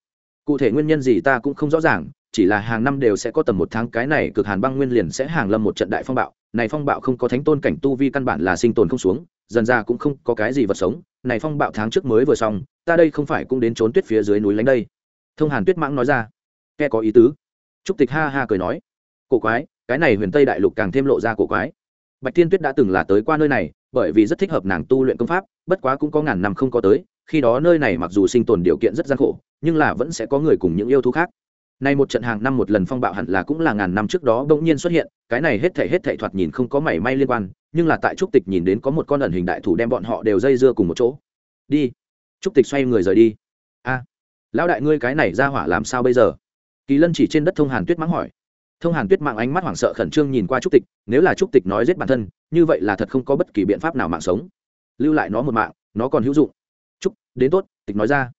Cụ thể nguyên nhân gì ta cũng không rõ ràng, chỉ là hàng năm đều sẽ có tầm một tháng, cái này cực hàn băng nguyên liền sẽ hàng lâm một trận đại phong bạo. Này phong bạo không có thánh tôn cảnh tu vi căn bản là sinh tồn không xuống, dần ra cũng không có cái gì vật sống. Này phong bạo tháng trước mới vừa xong, ta đây không phải cũng đến trốn tuyết phía dưới núi lánh đây. Thông hàn tuyết mãng nói ra. Nghe có ý tứ trúc tịch ha ha cười nói, cổ quái, cái này huyền tây đại lục càng thêm lộ ra cổ quái. Bạch thiên tuyết đã từng là tới qua nơi này, bởi vì rất thích hợp nàng tu luyện công pháp, bất quá cũng có ngàn năm không có tới, khi đó nơi này mặc dù sinh tồn điều kiện rất gian khổ, nhưng là vẫn sẽ có người cùng những yêu thú khác. Nay một trận hàng năm một lần phong bạo hẳn là cũng là ngàn năm trước đó bỗng nhiên xuất hiện, cái này hết thể hết thể thoạt nhìn không có mảy may liên quan, nhưng là tại trúc tịch nhìn đến có một con ẩn hình đại thủ đem bọn họ đều dây dưa cùng một chỗ. Đi. Trúc tịch xoay người rời đi. A, lão đại ngươi cái này ra hỏa làm sao bây giờ? Kỳ lân chỉ trên đất thông hàn tuyết mắng hỏi. Thông hàn tuyết mạng ánh mắt hoảng sợ khẩn trương nhìn qua trúc tịch, nếu là trúc tịch nói giết bản thân, như vậy là thật không có bất kỳ biện pháp nào mạng sống. Lưu lại nó một mạng, nó còn hữu dụng. Trúc, đến tốt, tịch nói ra.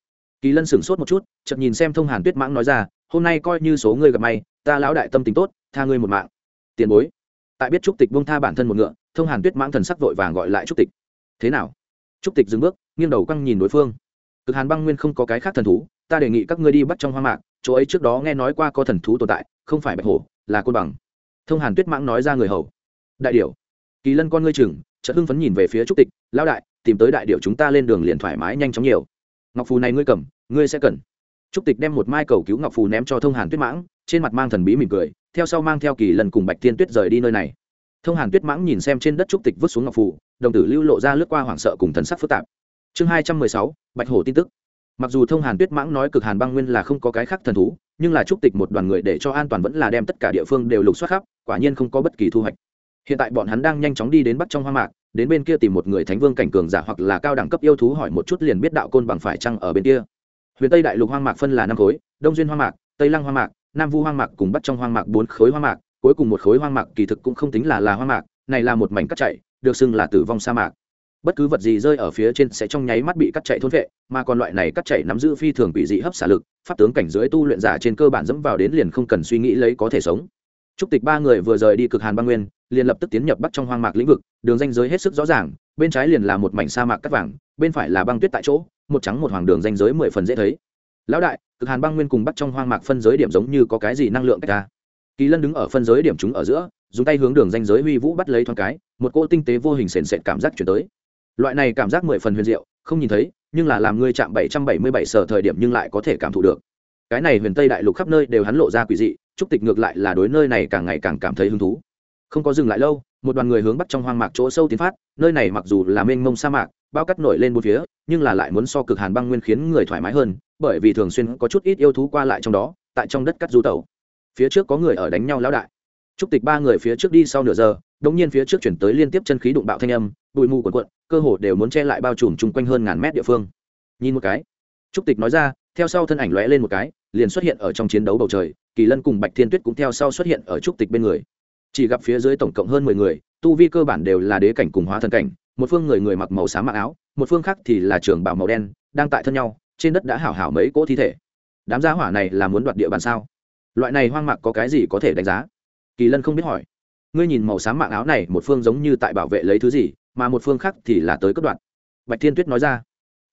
Kỳ lân sửng sốt một chút chậm nhìn xem thông hàn tuyết mãng nói ra, hôm nay coi như số ngươi gặp may, ta lão đại tâm tính tốt, tha ngươi một mạng. Tiền bối. Tại biết trúc tịch bông tha bản thân một ngựa, thông hàn tuyết mãng thần sắc vội vàng gọi lại trúc tịch. Thế nào? Trúc tịch dừng bước, nghiêng đầu căng nhìn đối phương. Cực hàn băng nguyên không có cái khác thần thú, ta đề nghị các ngươi đi bắt trong hoa mạc chỗ ấy trước đó nghe nói qua có thần thú tồn tại, không phải bạch hổ, là côn bằng. Thông hàn tuyết mãng nói ra người hầu. Đại điểu. Kỳ lân con ngươi chừng, chợt hưng phấn nhìn về phía trúc tịch, lão đại, tìm tới đại điệu chúng ta lên đường liền thoải mái nhanh chóng nhiều. Ngọc phù này ngươi cầm, ngươi sẽ cần. Trúc tịch đem một mai cầu cứu ngọc phù ném cho thông hàn tuyết mãng, trên mặt mang thần bí mỉm cười, theo sau mang theo kỳ lần cùng bạch thiên tuyết rời đi nơi này. Thông hàn tuyết mãng nhìn xem trên đất trúc tịch vứt xuống ngọc phù, đồng tử lưu lộ ra lướt qua hoảng sợ cùng thần sắc phức tạp. Chương hai trăm mười sáu, bạch hổ tin tức mặc dù thông hàn tuyết mãng nói cực hàn băng nguyên là không có cái khác thần thú, nhưng là chúc tịch một đoàn người để cho an toàn vẫn là đem tất cả địa phương đều lục soát khắp, quả nhiên không có bất kỳ thu hoạch. Hiện tại bọn hắn đang nhanh chóng đi đến bắc trong hoang mạc, đến bên kia tìm một người thánh vương cảnh cường giả hoặc là cao đẳng cấp yêu thú hỏi một chút liền biết đạo côn bằng phải chăng ở bên kia. Huyền tây đại lục hoang mạc phân là năm khối, đông duyên hoang mạc, tây lăng hoang mạc, nam vu hoang mạc cùng bắc trong hoang mạc bốn khối hoang mạc, cuối cùng một khối hoang mạc kỳ thực cũng không tính là là hoang mạc, này là một mảnh cắt chạy được xưng là tử vong sa mạc bất cứ vật gì rơi ở phía trên sẽ trong nháy mắt bị cắt chạy thôn vệ mà còn loại này cắt chạy nắm giữ phi thường bị dị hấp xả lực pháp tướng cảnh dưới tu luyện giả trên cơ bản dẫm vào đến liền không cần suy nghĩ lấy có thể sống Trúc Tịch ba người vừa rời đi cực hàn băng nguyên, liền lập tức tiến nhập bắc trong hoang mạc lĩnh vực, đường danh giới hết sức rõ ràng, bên trái liền là một mảnh sa mạc cắt vàng, bên phải là băng tuyết tại chỗ, một trắng một hoàng đường danh giới mười phần dễ thấy. Lão đại, cực hàn băng nguyên cùng bắc trong hoang mạc phân giới điểm giống như có cái gì năng lượng cách ta. Kỳ Lân đứng ở phân giới điểm chúng ở giữa, dùng tay hướng đường danh giới huy vũ bắt lấy thoáng cái, một cỗ tinh tế vô hình sền sệt cảm giác chuyển tới. Loại này cảm giác mười phần huyền diệu, không nhìn thấy, nhưng là làm ngươi chạm bảy trăm bảy mươi bảy sở thời điểm nhưng lại có thể cảm thụ được. Cái này huyền tây đại lục khắp nơi đều hắn lộ ra quỷ dị, trúc tịch ngược lại là đối nơi này càng ngày càng cảm thấy hứng thú. Không có dừng lại lâu một đoàn người hướng bắc trong hoang mạc chỗ sâu tiến phát nơi này mặc dù là mênh mông sa mạc bao cắt nổi lên bốn phía nhưng là lại muốn so cực hàn băng nguyên khiến người thoải mái hơn bởi vì thường xuyên có chút ít yêu thú qua lại trong đó tại trong đất cắt du tẩu. Phía trước có người ở đánh nhau lão đại. Trúc tịch ba người phía trước đi sau nửa giờ đống nhiên phía trước chuyển tới liên tiếp chân khí đụng bạo thanh âm bụi mù quần quận cơ hồ đều muốn che lại bao trùm chung quanh hơn ngàn mét địa phương. Nhìn một cái, trúc tịch nói ra, theo sau thân ảnh lóe lên một cái, liền xuất hiện ở trong chiến đấu bầu trời, kỳ lân cùng bạch thiên tuyết cũng theo sau xuất hiện ở trúc tịch bên người. Chỉ gặp phía dưới tổng cộng hơn mười người, tu vi cơ bản đều là đế cảnh cùng hóa thân cảnh, một phương người người mặc màu xám mặc áo, một phương khác thì là trường bảo màu đen, đang tại thân nhau, trên đất đã hảo hảo mấy cỗ thi thể. Đám gia hỏa này là muốn đoạt địa bàn sao? Loại này hoang mạc có cái gì có thể đánh giá? Kỳ lân không biết hỏi. Ngươi nhìn màu xám mạng áo này, một phương giống như tại bảo vệ lấy thứ gì mà một phương khác thì là tới cất đoạn. Bạch thiên tuyết nói ra.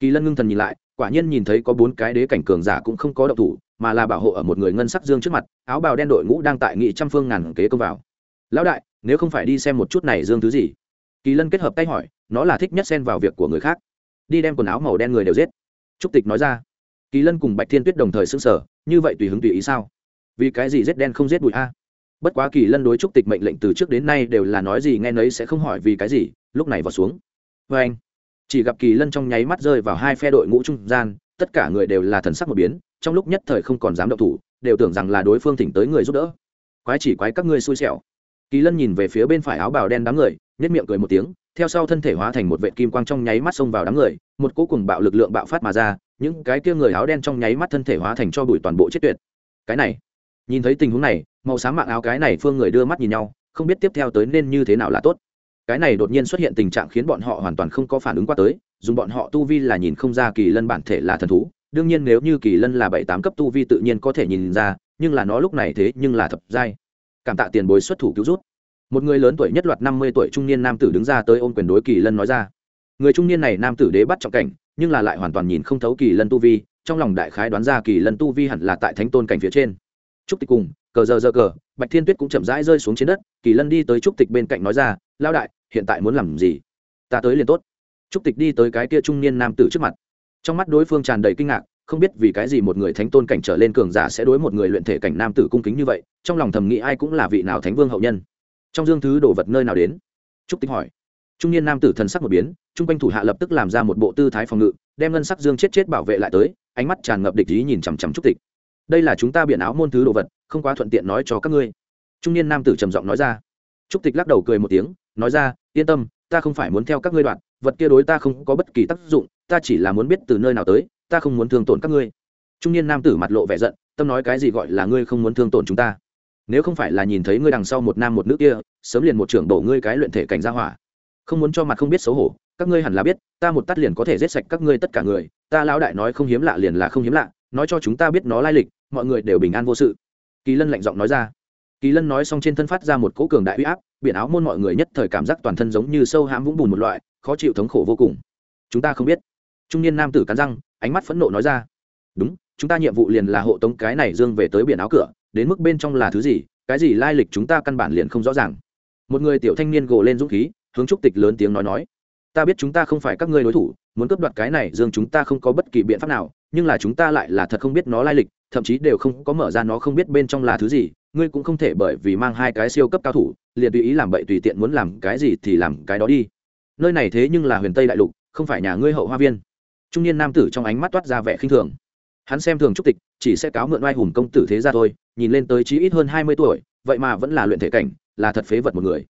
Kỳ lân ngưng thần nhìn lại, quả nhiên nhìn thấy có bốn cái đế cảnh cường giả cũng không có động thủ, mà là bảo hộ ở một người ngân sắc dương trước mặt, áo bào đen đội ngũ đang tại nghị trăm phương ngàn kế công vào. Lão đại, nếu không phải đi xem một chút này dương thứ gì? Kỳ lân kết hợp tay hỏi, nó là thích nhất xen vào việc của người khác. Đi đem quần áo màu đen người đều giết. Trúc tịch nói ra. Kỳ lân cùng bạch thiên tuyết đồng thời xưng sở như vậy tùy hứng tùy ý sao? Vì cái gì giết đen không giết bụi a? Bất quá kỳ lân đối trúc tịch mệnh lệnh từ trước đến nay đều là nói gì nghe nấy sẽ không hỏi vì cái gì, lúc này vào xuống. Vê anh, chỉ gặp kỳ lân trong nháy mắt rơi vào hai phe đội ngũ trung gian, tất cả người đều là thần sắc một biến, trong lúc nhất thời không còn dám động thủ, đều tưởng rằng là đối phương thỉnh tới người giúp đỡ. Quái chỉ quái các ngươi xui xẻo. Kỳ lân nhìn về phía bên phải áo bào đen đám người nhất miệng cười một tiếng, theo sau thân thể hóa thành một vệ kim quang trong nháy mắt xông vào đám người, một cỗ cùng bạo lực lượng bạo phát mà ra, những cái kia người áo đen trong nháy mắt thân thể hóa thành cho bụi toàn bộ chết tuyệt. Cái này, nhìn thấy tình huống này màu xám mạng áo cái này phương người đưa mắt nhìn nhau, không biết tiếp theo tới nên như thế nào là tốt. Cái này đột nhiên xuất hiện tình trạng khiến bọn họ hoàn toàn không có phản ứng qua tới, dùng bọn họ tu vi là nhìn không ra kỳ lân bản thể là thần thú, đương nhiên nếu như kỳ lân là bảy tám cấp tu vi tự nhiên có thể nhìn ra, nhưng là nó lúc này thế nhưng là thập giai. Cảm tạ tiền bối xuất thủ cứu rút một người lớn tuổi nhất loạt năm mươi tuổi trung niên nam tử đứng ra tới ôm quyền đối kỳ lân nói ra. Người trung niên này nam tử đế bắt trọng cảnh, nhưng là lại hoàn toàn nhìn không thấu kỳ lân tu vi, trong lòng đại khái đoán ra kỳ lân tu vi hẳn là tại thánh tôn cảnh phía trên. Chúc tịch cùng cờ giờ giờ cờ, bạch thiên tuyết cũng chậm rãi rơi xuống trên đất, kỳ lân đi tới trúc tịch bên cạnh nói ra lao đại, hiện tại muốn làm gì? Ta tới liền tốt. Trúc tịch đi tới cái kia trung niên nam tử trước mặt. Trong mắt đối phương tràn đầy kinh ngạc, không biết vì cái gì một người thánh tôn cảnh trở lên cường giả sẽ đối một người luyện thể cảnh nam tử cung kính như vậy, trong lòng thầm nghĩ ai cũng là vị nào thánh vương hậu nhân. Trong dương thứ đồ vật nơi nào đến? Trúc tịch hỏi. Trung niên nam tử thần sắc một biến, chung quanh thủ hạ lập tức làm ra một bộ tư thái phòng ngự, đem ngân sắc dương chết chết bảo vệ lại tới, ánh mắt tràn ngập địch ý nhìn chằm chằm trúc tịch đây là chúng ta biển áo môn thứ đồ vật, không quá thuận tiện nói cho các ngươi. Trung niên nam tử trầm giọng nói ra. Trúc tịch lắc đầu cười một tiếng, nói ra, yên tâm, ta không phải muốn theo các ngươi đoạn, vật kia đối ta không có bất kỳ tác dụng, ta chỉ là muốn biết từ nơi nào tới, ta không muốn thương tổn các ngươi. Trung niên nam tử mặt lộ vẻ giận, tâm nói cái gì gọi là ngươi không muốn thương tổn chúng ta? Nếu không phải là nhìn thấy ngươi đằng sau một nam một nữ kia, sớm liền một trưởng đổ ngươi cái luyện thể cảnh ra hỏa. Không muốn cho mặt không biết xấu hổ, các ngươi hẳn là biết, ta một tắt liền có thể giết sạch các ngươi tất cả người, ta lão đại nói không hiếm lạ liền là không hiếm lạ, nói cho chúng ta biết nó lai lịch mọi người đều bình an vô sự. Kỳ lân lạnh giọng nói ra. Kỳ lân nói xong trên thân phát ra một cỗ cường đại uy áp, biển áo môn mọi người nhất thời cảm giác toàn thân giống như sâu hãm vũng bùn một loại, khó chịu thống khổ vô cùng. Chúng ta không biết. Trung niên nam tử cắn răng, ánh mắt phẫn nộ nói ra. Đúng, chúng ta nhiệm vụ liền là hộ tống cái này dương về tới biển áo cửa, đến mức bên trong là thứ gì, cái gì lai lịch chúng ta căn bản liền không rõ ràng. Một người tiểu thanh niên gồ lên dũng khí, hướng trúc tịch lớn tiếng nói nói. Ta biết chúng ta không phải các ngươi đối thủ, muốn cướp đoạt cái này dương chúng ta không có bất kỳ biện pháp nào nhưng là chúng ta lại là thật không biết nó lai lịch, thậm chí đều không có mở ra nó không biết bên trong là thứ gì, ngươi cũng không thể bởi vì mang hai cái siêu cấp cao thủ, liền tùy ý làm bậy tùy tiện muốn làm cái gì thì làm cái đó đi. Nơi này thế nhưng là huyền tây đại lục, không phải nhà ngươi hậu hoa viên. Trung niên nam tử trong ánh mắt toát ra vẻ khinh thường. Hắn xem thường trúc tịch, chỉ sẽ cáo mượn oai hùng công tử thế ra thôi, nhìn lên tới chí ít hơn hai mươi tuổi, vậy mà vẫn là luyện thể cảnh, là thật phế vật một người.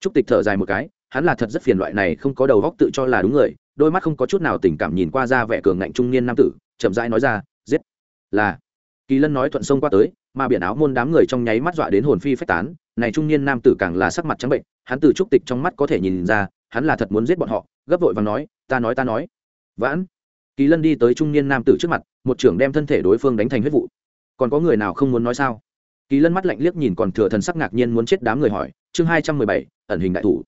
Trúc tịch thở dài một cái, hắn là thật rất phiền loại này, không có đầu góc tự cho là đúng người, đôi mắt không có chút nào tình cảm nhìn qua ra vẻ cường ngạnh trung niên nam tử chậm rãi nói ra, giết. Là. Kỳ lân nói thuận sông qua tới, mà biển áo môn đám người trong nháy mắt dọa đến hồn phi phách tán. Này trung niên nam tử càng là sắc mặt trắng bệnh, hắn từ trúc tịch trong mắt có thể nhìn ra, hắn là thật muốn giết bọn họ, gấp vội và nói, ta nói ta nói. Vãn. Kỳ lân đi tới trung niên nam tử trước mặt, một trưởng đem thân thể đối phương đánh thành huyết vụ. Còn có người nào không muốn nói sao? Kỳ lân mắt lạnh liếc nhìn còn thừa thần sắc ngạc nhiên muốn chết đám người hỏi, chương hai trăm mười bảy, ẩn hình đại thủ.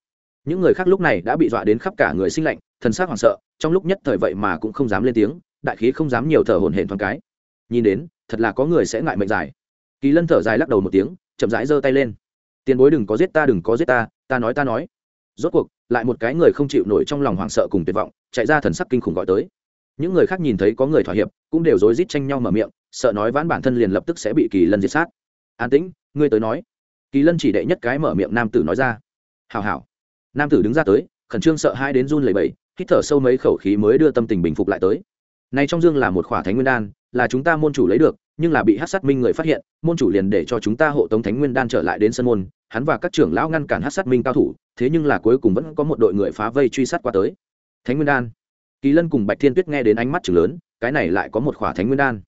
Những người khác lúc này đã bị dọa đến khắp cả người sinh lạnh, thần sắc hoảng sợ, trong lúc nhất thời vậy mà cũng không dám lên tiếng đại khí không dám nhiều thở hổn hển thoáng cái. Nhìn đến, thật là có người sẽ ngại mệnh dài. Kỳ lân thở dài lắc đầu một tiếng, chậm rãi giơ tay lên. Tiền bối đừng có giết ta, đừng có giết ta ta nói ta nói. Rốt cuộc, lại một cái người không chịu nổi trong lòng hoảng sợ cùng tuyệt vọng, chạy ra thần sắc kinh khủng gọi tới. Những người khác nhìn thấy có người thỏa hiệp, cũng đều rối rít tranh nhau mở miệng, sợ nói vãn bản thân liền lập tức sẽ bị kỳ lân diệt sát. An tĩnh, ngươi tới nói. Kỳ lân chỉ đệ nhất cái mở miệng nam tử nói ra. Hào hào nam tử đứng ra tới, khẩn trương sợ hai đến run lẩy bẩy, hít thở sâu mấy khẩu khí mới đưa tâm tình bình phục lại tới này trong dương là một khỏa thánh nguyên đan, là chúng ta môn chủ lấy được, nhưng là bị hát sát minh người phát hiện, môn chủ liền để cho chúng ta hộ tống thánh nguyên đan trở lại đến sân môn, hắn và các trưởng lão ngăn cản hát sát minh cao thủ, thế nhưng là cuối cùng vẫn có một đội người phá vây truy sát qua tới. Thánh nguyên đan. Kỳ lân cùng bạch thiên tuyết nghe đến ánh mắt chừng lớn, cái này lại có một khỏa thánh nguyên đan.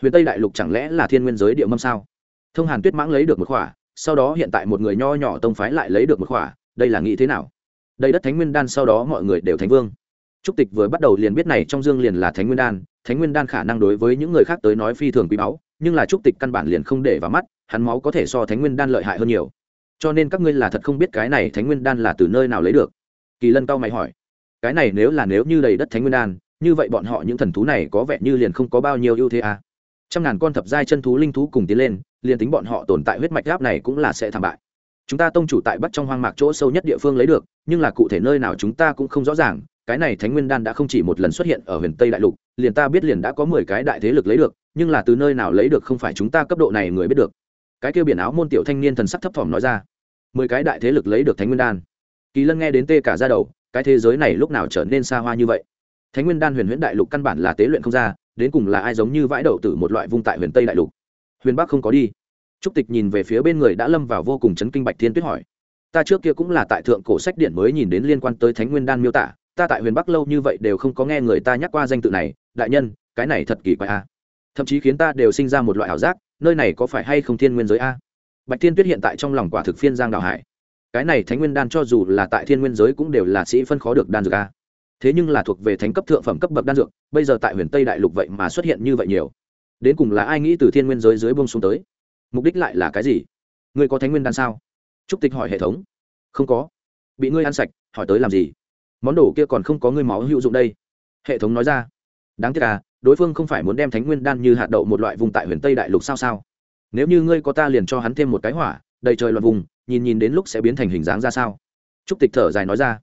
Huyền tây đại lục chẳng lẽ là thiên nguyên giới địa mâm sao? Thông hàn tuyết mãng lấy được một khỏa, sau đó hiện tại một người nho nhỏ tông phái lại lấy được một khỏa, đây là nghĩ thế nào? Đây đất thánh nguyên đan sau đó mọi người đều thánh vương trúc tịch vừa bắt đầu liền biết này trong dương liền là thánh nguyên đan, thánh nguyên đan khả năng đối với những người khác tới nói phi thường quý báu, nhưng là trúc tịch căn bản liền không để vào mắt, hắn máu có thể so thánh nguyên đan lợi hại hơn nhiều. Cho nên các ngươi là thật không biết cái này thánh nguyên đan là từ nơi nào lấy được. Kỳ lân cao mày hỏi. Cái này nếu là nếu như đầy đất thánh nguyên đan, như vậy bọn họ những thần thú này có vẻ như liền không có bao nhiêu ưu thế à. trăm ngàn con thập giai chân thú linh thú cùng tiến lên, liền tính bọn họ tồn tại huyết mạch gáp này cũng là sẽ thảm bại. Chúng ta tông chủ tại bắt trong hoang mạc chỗ sâu nhất địa phương lấy được, nhưng là cụ thể nơi nào chúng ta cũng không rõ ràng cái này thánh nguyên đan đã không chỉ một lần xuất hiện ở huyền tây đại lục, liền ta biết liền đã có mười cái đại thế lực lấy được, nhưng là từ nơi nào lấy được không phải chúng ta cấp độ này người biết được. Cái kêu biển áo môn tiểu thanh niên thần sắc thấp thỏm nói ra, mười cái đại thế lực lấy được thánh nguyên đan. Kỳ lân nghe đến tê cả ra đầu, cái thế giới này lúc nào trở nên xa hoa như vậy? Thánh nguyên đan huyền huyễn đại lục căn bản là tế luyện không ra, đến cùng là ai giống như vãi đậu tử một loại vung tại huyền tây đại lục? Huyền bắc không có đi. Trúc tịch nhìn về phía bên người đã lâm vào vô cùng chấn kinh bạch thiên tuyết hỏi, ta trước kia cũng là tại thượng cổ sách điện mới nhìn đến liên quan tới thánh nguyên đan miêu tả ta tại huyền bắc lâu như vậy đều không có nghe người ta nhắc qua danh tự này, đại nhân, cái này thật kỳ quái a thậm chí khiến ta đều sinh ra một loại ảo giác, nơi này có phải hay không thiên nguyên giới a? Bạch thiên tuyết hiện tại trong lòng quả thực phiên giang đào hải. Cái này thánh nguyên đan cho dù là tại thiên nguyên giới cũng đều là sĩ phân khó được đan dược a. Thế nhưng là thuộc về thánh cấp thượng phẩm cấp bậc đan dược, bây giờ tại huyền tây đại lục vậy mà xuất hiện như vậy nhiều. Đến cùng là ai nghĩ từ thiên nguyên giới dưới bông xuống tới? Mục đích lại là cái gì? Ngươi có thánh nguyên đan sao? Trúc tịch hỏi hệ thống. Không có. Bị ngươi ăn sạch, hỏi tới làm gì? Món đồ kia còn không có ngươi máu hữu dụng đây. Hệ thống nói ra. Đáng tiếc à đối phương không phải muốn đem thánh nguyên đan như hạt đậu một loại vùng tại huyền tây đại lục sao sao? Nếu như ngươi có ta liền cho hắn thêm một cái hỏa, đầy trời loạn vùng, nhìn nhìn đến lúc sẽ biến thành hình dáng ra sao? Trúc tịch thở dài nói ra.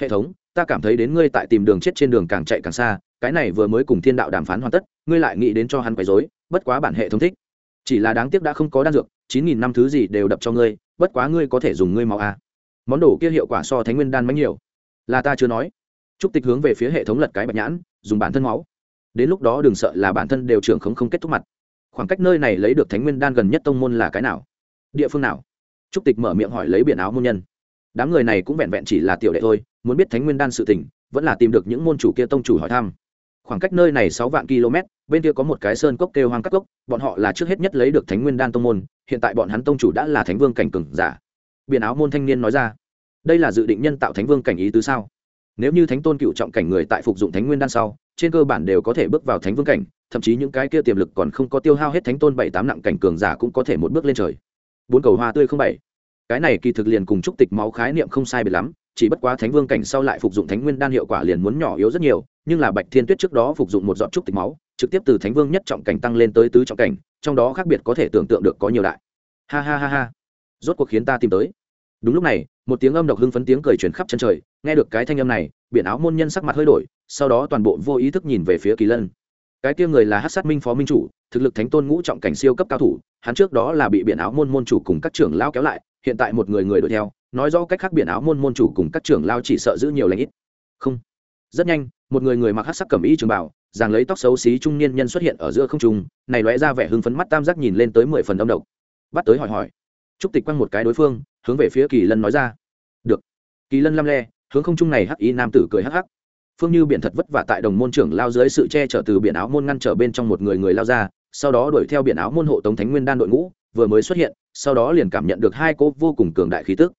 Hệ thống, ta cảm thấy đến ngươi tại tìm đường chết trên đường càng chạy càng xa, cái này vừa mới cùng thiên đạo đàm phán hoàn tất, ngươi lại nghĩ đến cho hắn quấy dối bất quá bản hệ thống thích. Chỉ là đáng tiếc đã không có đan dược, chín nghìn năm thứ gì đều đập cho ngươi, bất quá ngươi có thể dùng ngươi máu a món đồ kia hiệu quả so thánh nguyên đan mấy nhiều là ta chưa nói. Trúc tịch hướng về phía hệ thống lật cái bạch nhãn, dùng bản thân máu. Đến lúc đó đừng sợ là bản thân đều trưởng không không kết thúc mặt. Khoảng cách nơi này lấy được thánh nguyên đan gần nhất tông môn là cái nào? Địa phương nào? Trúc tịch mở miệng hỏi lấy biển áo môn nhân. Đám người này cũng vẹn vẹn chỉ là tiểu đệ thôi, muốn biết thánh nguyên đan sự tình, vẫn là tìm được những môn chủ kia tông chủ hỏi thăm. Khoảng cách nơi này sáu vạn km, bên kia có một cái sơn cốc kêu hoang các cốc, bọn họ là trước hết nhất lấy được thánh nguyên đan tông môn, hiện tại bọn hắn tông chủ đã là thánh vương cảnh cừng giả. Biển áo môn thanh niên nói ra đây là dự định nhân tạo thánh vương cảnh ý tứ sao? Nếu như thánh tôn cựu trọng cảnh người tại phục dụng thánh nguyên đan sau, trên cơ bản đều có thể bước vào thánh vương cảnh, thậm chí những cái kia tiềm lực còn không có tiêu hao hết thánh tôn bảy tám nặng cảnh cường giả cũng có thể một bước lên trời. Bốn cầu hoa tươi không bảy. Cái này kỳ thực liền cùng trúc tịch máu khái niệm không sai biệt lắm, chỉ bất quá thánh vương cảnh sau lại phục dụng thánh nguyên đan hiệu quả liền muốn nhỏ yếu rất nhiều, nhưng là bạch thiên tuyết trước đó phục dụng một giọt trúc tịch máu, trực tiếp từ thánh vương nhất trọng cảnh tăng lên tới tứ trọng cảnh, trong đó khác biệt có thể tưởng tượng được có nhiều đại. Ha ha ha ha. Rốt cuộc khiến ta tìm tới. Đúng lúc này một tiếng âm độc hưng phấn tiếng cười truyền khắp chân trời, nghe được cái thanh âm này, biển áo môn nhân sắc mặt hơi đổi, sau đó toàn bộ vô ý thức nhìn về phía kỳ lân. Cái kia người là hát sát minh phó minh chủ, thực lực thánh tôn ngũ trọng cảnh siêu cấp cao thủ, hắn trước đó là bị biển áo môn môn chủ cùng các trưởng lao kéo lại, hiện tại một người người đuổi theo, nói rõ cách khác biển áo môn môn chủ cùng các trưởng lao chỉ sợ giữ nhiều lãnh ít. Không. Rất nhanh, một người người mặc hát sắc cẩm y trường bảo giàng lấy tóc xấu xí trung niên nhân xuất hiện ở giữa không trung, này lóe ra vẻ hưng phấn mắt tam giác nhìn lên tới mười phần âm độc. Bắt tới hỏi hỏi. Trúc tịch quăng một cái đối phương hướng về phía kỳ lân nói ra. Được. Kỳ lân lăm le, hướng không trung này hắc y nam tử cười hắc hắc. Phương như biển thật vất vả tại đồng môn trưởng lao dưới sự che chở từ biển áo môn ngăn trở bên trong một người người lao ra, sau đó đuổi theo biển áo môn hộ tống thánh nguyên đan đội ngũ, vừa mới xuất hiện, sau đó liền cảm nhận được hai cô vô cùng cường đại khí tức.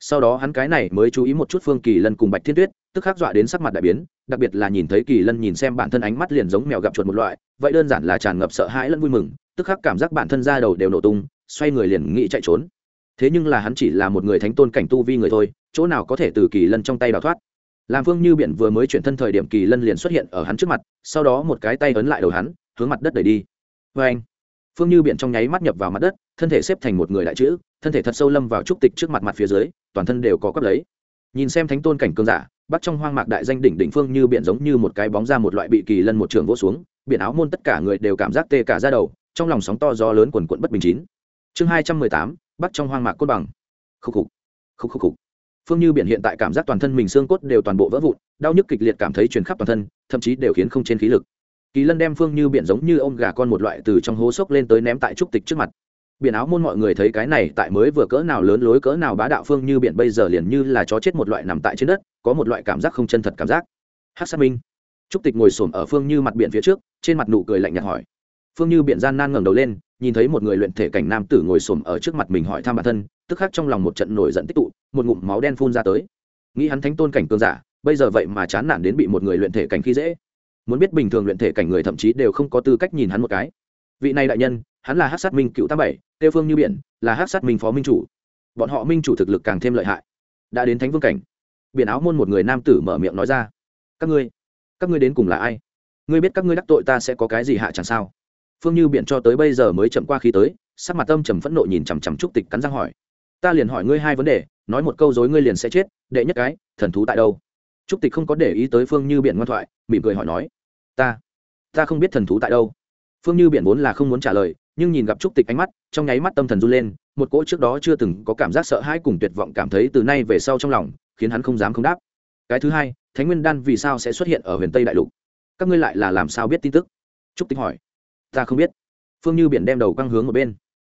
Sau đó hắn cái này mới chú ý một chút phương kỳ lân cùng bạch thiên tuyết, tức khắc dọa đến sắc mặt đại biến, đặc biệt là nhìn thấy kỳ lân nhìn xem bản thân ánh mắt liền giống mèo gặp chuột một loại, vậy đơn giản là tràn ngập sợ hãi lẫn vui mừng, tức khắc cảm giác bản thân ra đầu đều nổ tung, xoay người liền nghĩ chạy trốn thế nhưng là hắn chỉ là một người thánh tôn cảnh tu vi người thôi, chỗ nào có thể từ kỳ lân trong tay đào thoát. Làm phương như biển vừa mới chuyển thân thời điểm kỳ lân liền xuất hiện ở hắn trước mặt, sau đó một cái tay ấn lại đầu hắn, hướng mặt đất đẩy đi. Vê anh, phương như biển trong nháy mắt nhập vào mặt đất, thân thể xếp thành một người đại chữ, thân thể thật sâu lâm vào trúc tịch trước mặt mặt phía dưới, toàn thân đều có quắp lấy. Nhìn xem thánh tôn cảnh cường giả, bắt trong hoang mạc đại danh đỉnh đỉnh phương như biển giống như một cái bóng ra một loại bị kỳ lân một trường vỗ xuống, biển áo môn tất cả người đều cảm giác tê cả ra đầu, trong lòng sóng to gió lớn quần quận bất bình chín. Chương hai trăm mười tám bắt trong hoang mạc cốt bằng. Khúc khục khúc khúc khục. Phương như biển hiện tại cảm giác toàn thân mình xương cốt đều toàn bộ vỡ vụn, đau nhức kịch liệt cảm thấy truyền khắp toàn thân, thậm chí đều khiến không trên khí lực. Kỳ lân đem phương như biển giống như ông gà con một loại từ trong hố sốc lên tới ném tại trúc tịch trước mặt. Biển áo môn mọi người thấy cái này tại mới vừa cỡ nào lớn lối cỡ nào bá đạo phương như biển bây giờ liền như là chó chết một loại nằm tại trên đất, có một loại cảm giác không chân thật cảm giác. Hát xác minh. Trúc tịch ngồi s ổ m ở phương như mặt biển phía trước, trên mặt nụ cười lạnh nhạt hỏi. Phương như biển gian nan ngẩng đầu lên nhìn thấy một người luyện thể cảnh nam tử ngồi xổm ở trước mặt mình hỏi thăm bản thân, tức khắc trong lòng một trận nổi giận tích tụ, một ngụm máu đen phun ra tới. Nghĩ hắn thánh tôn cảnh cường giả, bây giờ vậy mà chán nản đến bị một người luyện thể cảnh khi dễ. Muốn biết bình thường luyện thể cảnh người thậm chí đều không có tư cách nhìn hắn một cái. Vị này đại nhân, hắn là hắc sát minh cựu tam bảy tiêu phương như biển, là hắc sát minh phó minh chủ. Bọn họ minh chủ thực lực càng thêm lợi hại. Đã đến thánh vương cảnh. Biển áo môn một người nam tử mở miệng nói ra. Các ngươi các ngươi đến cùng là ai? Ngươi biết các ngươi đắc tội ta sẽ có cái gì hạ chẳng sao? Phương như Biện cho tới bây giờ mới chậm qua khí tới, sắc mặt tâm trầm phẫn nộ nhìn chằm chằm trúc tịch cắn răng hỏi. Ta liền hỏi ngươi hai vấn đề, nói một câu dối ngươi liền sẽ chết, đệ nhất cái, thần thú tại đâu? Trúc tịch không có để ý tới phương như Biện ngoan thoại, mỉm cười hỏi nói. Ta ta không biết thần thú tại đâu. Phương như Biện vốn là không muốn trả lời, nhưng nhìn gặp trúc tịch ánh mắt, trong nháy mắt tâm thần run lên, một cỗ trước đó chưa từng có cảm giác sợ hãi cùng tuyệt vọng cảm thấy từ nay về sau trong lòng, khiến hắn không dám không đáp. Cái thứ hai, thánh nguyên đan vì sao sẽ xuất hiện ở huyền tây đại lục? Các ngươi lại là làm sao biết tin tức? Trúc tịch hỏi ta không biết. Phương như biển đem đầu căng hướng một bên.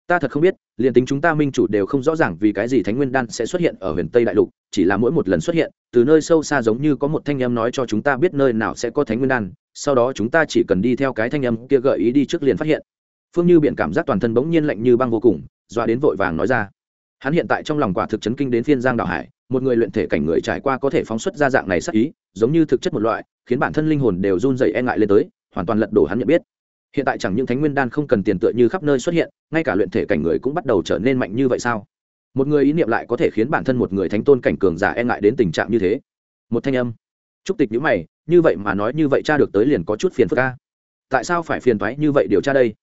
Ta thật không biết, liền tính chúng ta minh chủ đều không rõ ràng vì cái gì thánh nguyên đan sẽ xuất hiện ở huyền tây đại lục, chỉ là mỗi một lần xuất hiện, từ nơi sâu xa giống như có một thanh em nói cho chúng ta biết nơi nào sẽ có thánh nguyên đan, sau đó chúng ta chỉ cần đi theo cái thanh em kia gợi ý đi trước liền phát hiện. Phương như biển cảm giác toàn thân bỗng nhiên lạnh như băng vô cùng doa đến vội vàng nói ra. Hắn hiện tại trong lòng quả thực chấn kinh đến phiên giang đảo hải, một người luyện thể cảnh người trải qua có thể phóng xuất ra dạng này sắc ý, giống như thực chất một loại, khiến bản thân linh hồn đều run dày e ngại lên tới, hoàn toàn lật đổ hắn nhận biết hiện tại chẳng những thánh nguyên đan không cần tiền tựa như khắp nơi xuất hiện, ngay cả luyện thể cảnh người cũng bắt đầu trở nên mạnh như vậy sao? Một người ý niệm lại có thể khiến bản thân một người thánh tôn cảnh cường giả e ngại đến tình trạng như thế. Một thanh âm. Trúc tịch nhữ mày, như vậy mà nói như vậy cha được tới liền có chút phiền phức ca tại sao phải phiền thoái như vậy điều tra đây?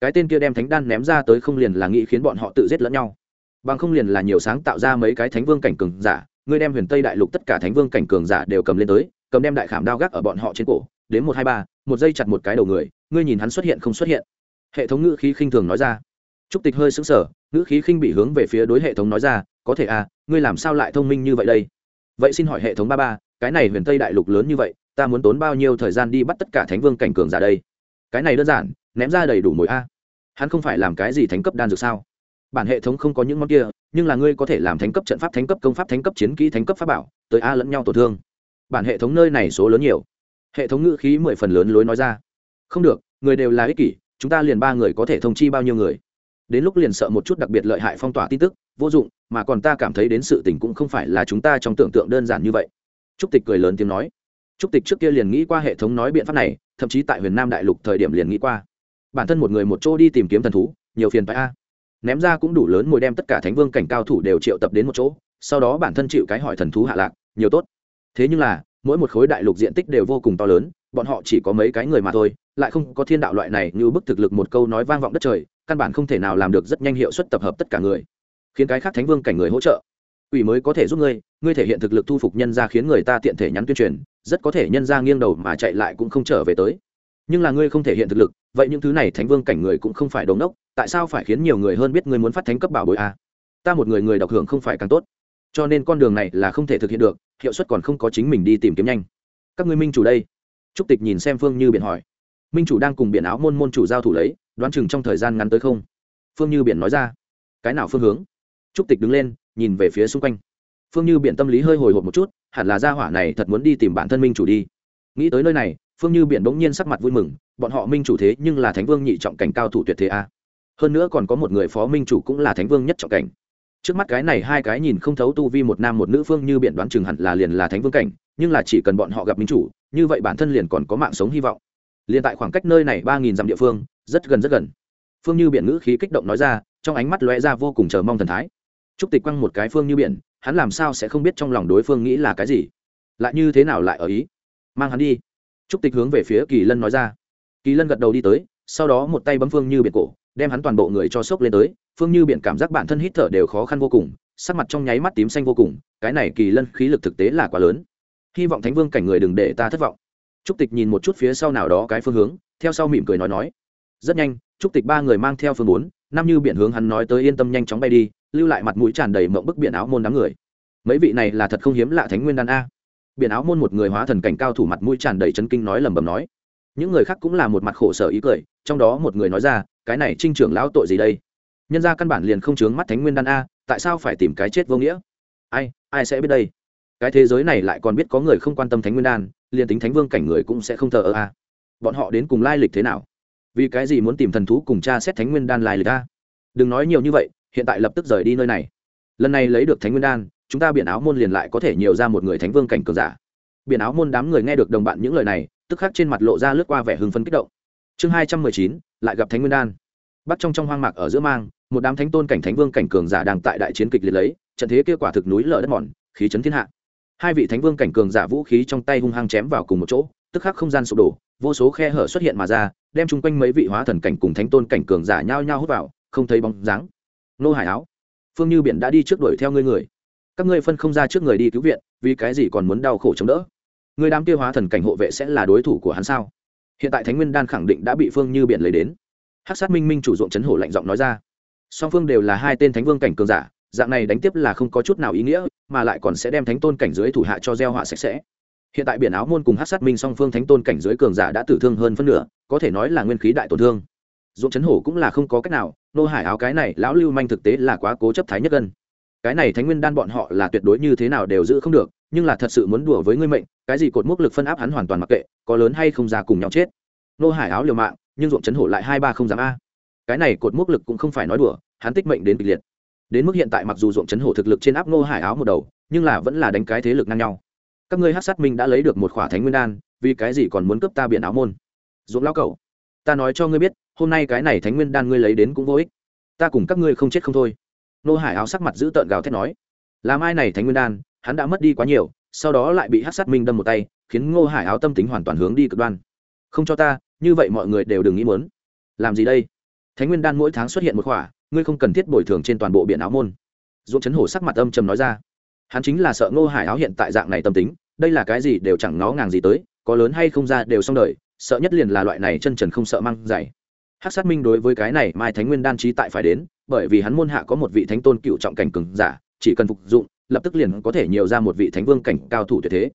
Cái tên kia đem thánh đan ném ra tới không liền là nghĩ khiến bọn họ tự giết lẫn nhau. Bằng không liền là nhiều sáng tạo ra mấy cái thánh vương cảnh cường giả, ngươi đem huyền tây đại lục tất cả thánh vương cảnh cường giả đều cầm lên tới, cầm đem đại khảm đao gác ở bọn họ trên cổ đến một hai ba, một giây chặt một cái đầu người ngươi nhìn hắn xuất hiện không xuất hiện. Hệ thống ngữ khí khinh thường nói ra. Trúc tịch hơi sững sờ, ngữ khí khinh bị hướng về phía đối hệ thống nói ra, có thể à ngươi làm sao lại thông minh như vậy đây? Vậy xin hỏi hệ thống ba ba, cái này huyền tây đại lục lớn như vậy, ta muốn tốn bao nhiêu thời gian đi bắt tất cả thánh vương cảnh cường giả đây? Cái này đơn giản, ném ra đầy đủ mối a. Hắn không phải làm cái gì thánh cấp đan dược sao? Bản hệ thống không có những món kia, nhưng là ngươi có thể làm thánh cấp trận pháp, thánh cấp công pháp, thánh cấp chiến kỹ, thánh cấp pháp bảo, tới a lẫn nhau tổn thương. Bản hệ thống nơi này số lớn nhiều. Hệ thống ngữ khí mười phần lớn lối nói ra không được, người đều là ích kỷ, chúng ta liền ba người có thể thông chi bao nhiêu người. Đến lúc liền sợ một chút đặc biệt lợi hại phong tỏa tin tức, vô dụng, mà còn ta cảm thấy đến sự tình cũng không phải là chúng ta trong tưởng tượng đơn giản như vậy. Trúc tịch cười lớn tiếng nói. Trúc tịch trước kia liền nghĩ qua hệ thống nói biện pháp này, thậm chí tại huyền nam đại lục thời điểm liền nghĩ qua. Bản thân một người một chỗ đi tìm kiếm thần thú, nhiều phiền phái a. Ném ra cũng đủ lớn mồi đem tất cả thánh vương cảnh cao thủ đều triệu tập đến một chỗ, sau đó bản thân chịu cái hỏi thần thú hạ lạc, nhiều tốt. Thế nhưng là, mỗi một khối đại lục diện tích đều vô cùng to lớn, bọn họ chỉ có mấy cái người mà thôi lại không có thiên đạo loại này như bức thực lực một câu nói vang vọng đất trời, căn bản không thể nào làm được rất nhanh hiệu suất tập hợp tất cả người. Khiến cái khác thánh vương cảnh người hỗ trợ. Quỷ mới có thể giúp ngươi ngươi thể hiện thực lực thu phục nhân ra khiến người ta tiện thể nhắn tuyên truyền, rất có thể nhân ra nghiêng đầu mà chạy lại cũng không trở về tới. Nhưng là ngươi không thể hiện thực lực, vậy những thứ này thánh vương cảnh người cũng không phải đống đốc tại sao phải khiến nhiều người hơn biết ngươi muốn phát thánh cấp bảo bối a ta một người người độc hưởng không phải càng tốt. Cho nên con đường này là không thể thực hiện được, hiệu suất còn không có chính mình đi tìm kiếm nhanh. Các ngươi minh chủ đây. Trúc tịch nhìn xem phương như biện hỏi minh chủ đang cùng biển áo môn môn chủ giao thủ lấy, đoán chừng trong thời gian ngắn tới không. Phương như biển nói ra. Cái nào phương hướng? Trúc tịch đứng lên, nhìn về phía xung quanh. Phương như biển tâm lý hơi hồi hộp một chút, hẳn là gia hỏa này thật muốn đi tìm bản thân minh chủ đi. Nghĩ tới nơi này, phương như biển bỗng nhiên sắc mặt vui mừng, bọn họ minh chủ thế nhưng là thánh vương nhị trọng cảnh cao thủ tuyệt thế a. Hơn nữa còn có một người phó minh chủ cũng là thánh vương nhất trọng cảnh. Trước mắt cái này hai cái nhìn không thấu tu vi một nam một nữ phương như biển đoán chừng hẳn là liền là thánh vương cảnh, nhưng là chỉ cần bọn họ gặp minh chủ, như vậy bản thân liền còn có mạng sống hy vọng liền tại khoảng cách nơi này ba nghìn dặm địa phương, rất gần rất gần. Phương như biện ngữ khí kích động nói ra, trong ánh mắt lóe ra vô cùng chờ mong thần thái. Trúc tịch quăng một cái phương như biển, hắn làm sao sẽ không biết trong lòng đối phương nghĩ là cái gì? Lại như thế nào lại ở ý? Mang hắn đi. Trúc tịch hướng về phía kỳ lân nói ra. Kỳ lân gật đầu đi tới, sau đó một tay bấm phương như biển cổ, đem hắn toàn bộ người cho sốc lên tới. Phương như biển cảm giác bản thân hít thở đều khó khăn vô cùng, sắc mặt trong nháy mắt tím xanh vô cùng, cái này kỳ lân khí lực thực tế là quá lớn. Hy vọng thánh vương cảnh người đừng để ta thất vọng trúc tịch nhìn một chút phía sau nào đó cái phương hướng, theo sau mỉm cười nói nói. Rất nhanh, trúc tịch ba người mang theo phương bốn, năm như biển hướng hắn nói tới yên tâm nhanh chóng bay đi, lưu lại mặt mũi tràn đầy mộng bức biển áo môn đám người. Mấy vị này là thật không hiếm lạ thánh nguyên đan a. Biển áo môn một người hóa thần cảnh cao thủ mặt mũi tràn đầy chấn kinh nói lẩm bẩm nói. Những người khác cũng là một mặt khổ sở ý cười, trong đó một người nói ra, cái này trinh trưởng lão tội gì đây? Nhân ra căn bản liền không chướng mắt thánh nguyên đan a, tại sao phải tìm cái chết vô nghĩa? Ai ai sẽ biết đây? Cái thế giới này lại còn biết có người không quan tâm thánh nguyên đan liền tính thánh vương cảnh người cũng sẽ không thờ ơ a. Bọn họ đến cùng lai lịch thế nào? Vì cái gì muốn tìm thần thú cùng cha xét thánh nguyên đan lai lịch a? Đừng nói nhiều như vậy, hiện tại lập tức rời đi nơi này. Lần này lấy được thánh nguyên đan, chúng ta biển áo môn liền lại có thể nhiều ra một người thánh vương cảnh cường giả. Biển áo môn đám người nghe được đồng bạn những lời này, tức khắc trên mặt lộ ra lướt qua vẻ hưng phấn kích động. Chương hai trăm mười chín, lại gặp thánh nguyên đan. Bắt trong trong hoang mạc ở giữa mang, một đám thánh tôn cảnh thánh vương cảnh cường giả đang tại đại chiến kịch liệt lấy, trận thế kia quả thực núi lở đất mòn, khí chấn thiên hạ hai vị thánh vương cảnh cường giả vũ khí trong tay hung hăng chém vào cùng một chỗ, tức khắc không gian sụp đổ, vô số khe hở xuất hiện mà ra, đem chung quanh mấy vị hóa thần cảnh cùng thánh tôn cảnh cường giả nhao nhao hút vào, không thấy bóng dáng. Nô hải áo, phương như biển đã đi trước đuổi theo ngươi người. Các ngươi phân không ra trước người đi cứu viện, vì cái gì còn muốn đau khổ chống đỡ? Người đám kia hóa thần cảnh hộ vệ sẽ là đối thủ của hắn sao? Hiện tại thánh nguyên đan khẳng định đã bị phương như biển lấy đến. Hắc sát minh minh chủ ruộng chấn hổ lạnh giọng nói ra. Song phương đều là hai tên thánh vương cảnh cường giả dạng này đánh tiếp là không có chút nào ý nghĩa, mà lại còn sẽ đem thánh tôn cảnh giới thủ hạ cho gieo họa sạch sẽ. Hiện tại biển áo môn cùng hát sát minh song phương thánh tôn cảnh giới cường giả đã tử thương hơn phân nửa, có thể nói là nguyên khí đại tổn thương. Dũng chấn hổ cũng là không có cách nào, nô hải áo cái này lão lưu manh thực tế là quá cố chấp thái nhất gân. Cái này thánh nguyên đan bọn họ là tuyệt đối như thế nào đều giữ không được, nhưng là thật sự muốn đùa với ngươi mệnh, cái gì cột mốc lực phân áp hắn hoàn toàn mặc kệ, có lớn hay không ra cùng nhau chết. Nô hải áo liều mạng, nhưng ruộng chấn hổ lại hai ba không dám a. Cái này cột mốc lực cũng không phải nói đùa, hắn tích mệnh đến kịch liệt đến mức hiện tại mặc dù ruộng chấn hổ thực lực trên áp Ngô hải áo một đầu, nhưng là vẫn là đánh cái thế lực ngang nhau. Các ngươi hát sát minh đã lấy được một khỏa thánh nguyên đan, vì cái gì còn muốn cướp ta biển áo môn? Ruộng lao cầu ta nói cho ngươi biết, hôm nay cái này thánh nguyên đan ngươi lấy đến cũng vô ích. Ta cùng các ngươi không chết không thôi. Nô hải áo sắc mặt giữ tợn gào thét nói, làm ai này thánh nguyên đan, hắn đã mất đi quá nhiều, sau đó lại bị hát sát minh đâm một tay, khiến ngô hải áo tâm tính hoàn toàn hướng đi cực đoan. Không cho ta, như vậy mọi người đều đừng nghĩ muốn. Làm gì đây? Thánh nguyên đan mỗi tháng xuất hiện một khỏa ngươi không cần thiết bồi thường trên toàn bộ biển áo môn. Dũng chấn hổ sắc mặt âm trầm nói ra. Hắn chính là sợ ngô hải áo hiện tại dạng này tâm tính, đây là cái gì đều chẳng ngó ngàng gì tới, có lớn hay không ra đều xong đời, sợ nhất liền là loại này chân trần không sợ măng dày hát sát minh đối với cái này mai thánh nguyên đan trí tại phải đến, bởi vì hắn môn hạ có một vị thánh tôn cựu trọng cảnh cường giả, chỉ cần phục dụng, lập tức liền có thể nhiều ra một vị thánh vương cảnh cao thủ tuyệt thế.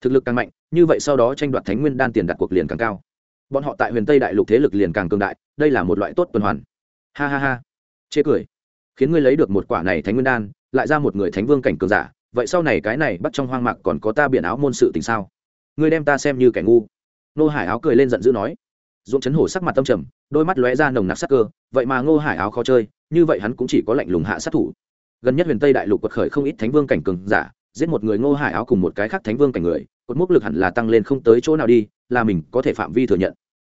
Thực lực càng mạnh, như vậy sau đó tranh đoạt thánh nguyên đan tiền đặt cuộc liền càng cao. Bọn họ tại huyền tây đại lục thế lực liền càng cường đại, đây là một loại tốt tuần hoàn. Ha ha ha chê cười. Khiến ngươi lấy được một quả này thánh nguyên đan, lại ra một người thánh vương cảnh cường giả, vậy sau này cái này bắt trong hoang mạc còn có ta biển áo môn sự tình sao? Ngươi đem ta xem như kẻ ngu. Nô hải áo cười lên giận dữ nói. Dũng chấn hổ sắc mặt tâm trầm, đôi mắt lóe ra nồng nặc sắc cơ, vậy mà ngô hải áo khó chơi, như vậy hắn cũng chỉ có lạnh lùng hạ sát thủ. Gần nhất huyền tây đại lục quật khởi không ít thánh vương cảnh cường giả, giết một người ngô hải áo cùng một cái khác thánh vương cảnh người, cột mốc lực hẳn là tăng lên không tới chỗ nào đi, là mình có thể phạm vi thừa nhận.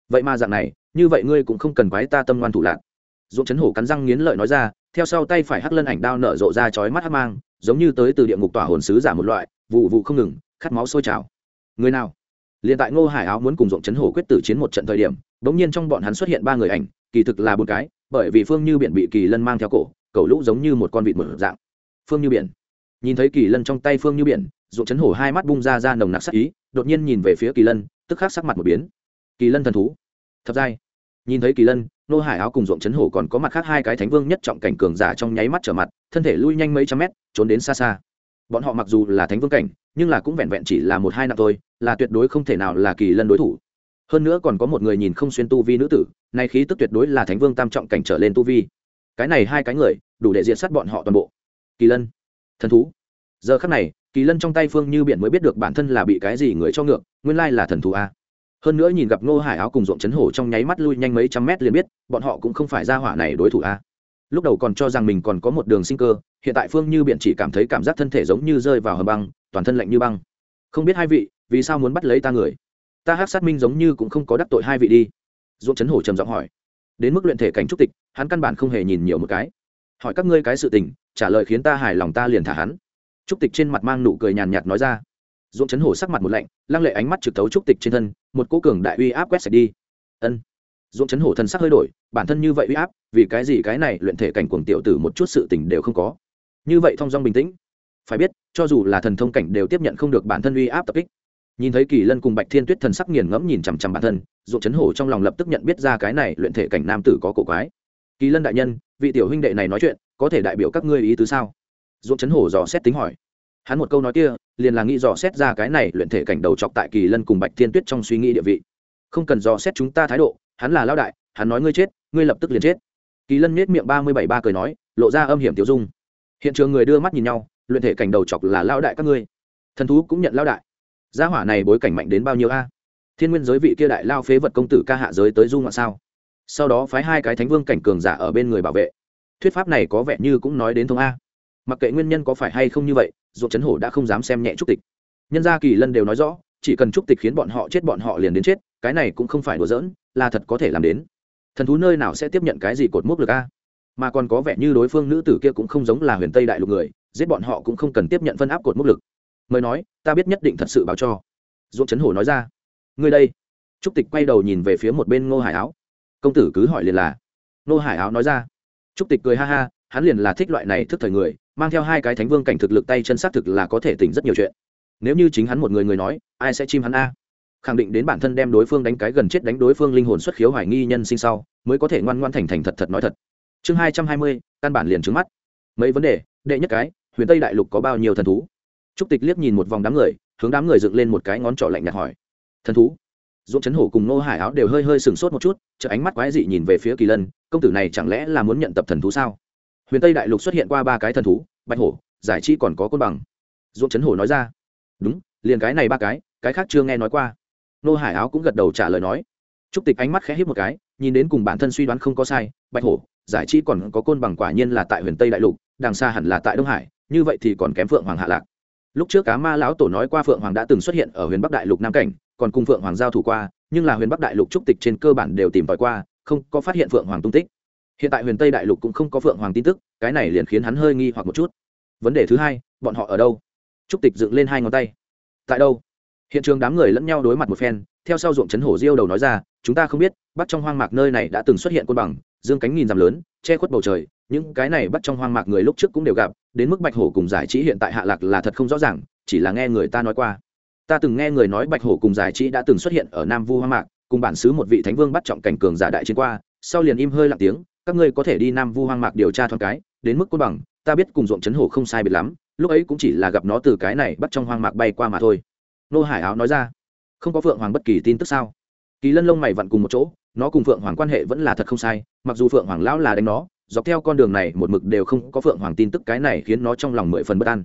Vậy mà dạng này, như vậy ngươi cũng không cần quái ta tâm ngoan thủ lạc dũng chấn hổ cắn răng nghiến lợi nói ra, theo sau tay phải hắc lân ảnh đao nở rộ ra chói mắt hắc mang, giống như tới từ địa ngục tỏa hồn sứ giả một loại, vụ vụ không ngừng, khát máu sôi trào. Người nào? Liền tại ngô hải áo muốn cùng dũng chấn hổ quyết tử chiến một trận thời điểm, bỗng nhiên trong bọn hắn xuất hiện ba người ảnh, kỳ thực là một cái, bởi vì phương như biển bị kỳ lân mang theo cổ cầu lũ giống như một con vịt mở dạng. Phương như biển. Nhìn thấy kỳ lân trong tay phương như biển, dũng chấn hổ hai mắt bung ra ra nồng nặc sắc ý, đột nhiên nhìn về phía kỳ lân, tức khắc sắc mặt một biến. Kỳ lân thần thú. Thập giai nhìn thấy kỳ lân nô hải áo cùng ruộng chấn hổ còn có mặt khác hai cái thánh vương nhất trọng cảnh cường giả trong nháy mắt trở mặt, thân thể lui nhanh mấy trăm mét, trốn đến xa xa. Bọn họ mặc dù là thánh vương cảnh, nhưng là cũng vẹn vẹn chỉ là một hai năm thôi, là tuyệt đối không thể nào là kỳ lân đối thủ. Hơn nữa còn có một người nhìn không xuyên tu vi nữ tử, nay khí tức tuyệt đối là thánh vương tam trọng cảnh trở lên tu vi. Cái này hai cái người, đủ để diệt sát bọn họ toàn bộ. Kỳ lân, thần thú. Giờ khắc này, kỳ lân trong tay phương như biển mới biết được bản thân là bị cái gì người cho ngược, nguyên lai là thần thú a hơn nữa nhìn gặp ngô hải áo cùng ruộng chấn hổ trong nháy mắt lui nhanh mấy trăm mét liền biết, bọn họ cũng không phải ra hỏa này đối thủ a lúc đầu còn cho rằng mình còn có một đường sinh cơ, hiện tại phương như biện chỉ cảm thấy cảm giác thân thể giống như rơi vào hầm băng, toàn thân lạnh như băng. Không biết hai vị, vì sao muốn bắt lấy ta người? Ta hát sát minh giống như cũng không có đắc tội hai vị đi. Ruộng chấn hổ trầm giọng hỏi. Đến mức luyện thể cảnh trúc tịch, hắn căn bản không hề nhìn nhiều một cái. Hỏi các ngươi cái sự tình, trả lời khiến ta hài lòng ta liền thả hắn. Trúc tịch trên mặt mang nụ cười nhàn nhạt nói ra dũng chấn hổ sắc mặt một lạnh, lăng lệ ánh mắt trực tấu trúc tịch trên thân, một cố cường đại uy áp quét sạch đi. Ân. Dũng chấn hổ thân sắc hơi đổi, bản thân như vậy uy áp, vì cái gì cái này luyện thể cảnh cuồng tiểu tử một chút sự tình đều không có. Như vậy thong dong bình tĩnh. Phải biết, cho dù là thần thông cảnh đều tiếp nhận không được bản thân uy áp tập kích. Nhìn thấy kỳ lân cùng bạch thiên tuyết thần sắc nghiền ngẫm nhìn chằm chằm bản thân, dũng chấn hổ trong lòng lập tức nhận biết ra cái này luyện thể cảnh nam tử có cổ quái. Kỳ lân đại nhân, vị tiểu huynh đệ này nói chuyện, có thể đại biểu các ngươi ý tứ sao? Dũng chấn hổ dò xét tính hỏi. Hắn một câu nói kia liền là nghĩ dò xét ra cái này luyện thể cảnh đầu chọc tại kỳ lân cùng bạch thiên tuyết trong suy nghĩ địa vị. Không cần dò xét chúng ta thái độ, hắn là lao đại, hắn nói ngươi chết, ngươi lập tức liền chết. Kỳ lân nhét miệng ba mươi bảy ba cười nói, lộ ra âm hiểm tiêu dung. Hiện trường người đưa mắt nhìn nhau, luyện thể cảnh đầu chọc là lao đại các ngươi. Thần thú cũng nhận lao đại. Gia hỏa này bối cảnh mạnh đến bao nhiêu a? Thiên nguyên giới vị kia đại lao phế vật công tử ca hạ giới tới du ngoạn sao? Sau đó phái hai cái thánh vương cảnh cường giả ở bên người bảo vệ. Thuyết pháp này có vẻ như cũng nói đến thông a mặc kệ nguyên nhân có phải hay không như vậy ruộng chấn hổ đã không dám xem nhẹ trúc tịch. Nhân gia kỳ lân đều nói rõ, chỉ cần trúc tịch khiến bọn họ chết bọn họ liền đến chết, cái này cũng không phải đùa giỡn, là thật có thể làm đến. Thần thú nơi nào sẽ tiếp nhận cái gì cột mốc được a? Mà còn có vẻ như đối phương nữ tử kia cũng không giống là huyền tây đại lục người, giết bọn họ cũng không cần tiếp nhận phân áp cột mốc lực. Mời nói, ta biết nhất định thật sự báo cho. Ruộng chấn hổ nói ra. Ngươi đây. Trúc tịch quay đầu nhìn về phía một bên ngô hải áo. Công tử cứ hỏi liền là. Ngô hải áo nói ra. Trúc tịch cười ha ha, hắn liền là thích loại này thức thời người mang theo hai cái thánh vương cảnh thực lực tay chân xác thực là có thể tỉnh rất nhiều chuyện. Nếu như chính hắn một người người nói, ai sẽ chim hắn a? Khẳng định đến bản thân đem đối phương đánh cái gần chết đánh đối phương linh hồn xuất khiếu hoài nghi nhân sinh sau, mới có thể ngoan ngoan thành thành thật thật nói thật. Chương hai trăm hai mươi, căn bản liền trứng mắt. Mấy vấn đề, đệ nhất cái, huyền tây đại lục có bao nhiêu thần thú? Trúc tịch liếc nhìn một vòng đám người, hướng đám người dựng lên một cái ngón trỏ lạnh nhạt hỏi. Thần thú? Dũng chấn hổ cùng nô hải áo đều hơi hơi sừng sốt một chút chợ ánh mắt quái dị nhìn về phía kỳ lân, công tử này chẳng lẽ là muốn nhận tập thần thú sao? Huyền tây đại lục xuất hiện qua ba cái thần thú, bạch hổ, giải trí còn có côn bằng. Dũng chấn hổ nói ra, đúng, liền cái này ba cái cái khác chưa nghe nói qua. Nô hải áo cũng gật đầu trả lời nói. Trúc tịch ánh mắt khẽ hít một cái, nhìn đến cùng bản thân suy đoán không có sai, bạch hổ, giải trí còn có côn bằng quả nhiên là tại huyền tây đại lục, đằng xa hẳn là tại đông hải, như vậy thì còn kém phượng hoàng hạ lạc. Lúc trước cá ma lão tổ nói qua phượng hoàng đã từng xuất hiện ở huyền bắc đại lục nam cảnh, còn cùng phượng hoàng giao thủ qua, nhưng là huyền bắc đại lục trúc tịch trên cơ bản đều tìm tòi qua, không có phát hiện phượng hoàng tung tích hiện tại huyền tây đại lục cũng không có phượng hoàng tin tức, cái này liền khiến hắn hơi nghi hoặc một chút. Vấn đề thứ hai, bọn họ ở đâu? Trúc tịch dựng lên hai ngón tay. Tại đâu? Hiện trường đám người lẫn nhau đối mặt một phen, theo sau ruộng chấn hổ diêu đầu nói ra, chúng ta không biết bắt trong hoang mạc nơi này đã từng xuất hiện côn bằng, dương cánh nghìn dặm lớn, che khuất bầu trời, những cái này bắt trong hoang mạc người lúc trước cũng đều gặp, đến mức bạch hổ cùng giải trí hiện tại hạ lạc là thật không rõ ràng, chỉ là nghe người ta nói qua. Ta từng nghe người nói bạch hổ cùng giải trí đã từng xuất hiện ở nam vu hoang mạc, cùng bản xứ một vị thánh vương bắt trọng cảnh cường giả đại chiến qua, sau liền im hơi lặng tiếng các ngươi có thể đi nam vu hoang mạc điều tra thoáng cái, đến mức côn bằng, ta biết cùng ruộng chấn hổ không sai biệt lắm, lúc ấy cũng chỉ là gặp nó từ cái này bắt trong hoang mạc bay qua mà thôi. Nô hải áo nói ra. Không có phượng hoàng bất kỳ tin tức sao? Kỳ lân lông mày vặn cùng một chỗ, nó cùng phượng hoàng quan hệ vẫn là thật không sai, mặc dù phượng hoàng lão là đánh nó, dọc theo con đường này một mực đều không có phượng hoàng tin tức cái này khiến nó trong lòng mười phần bất an.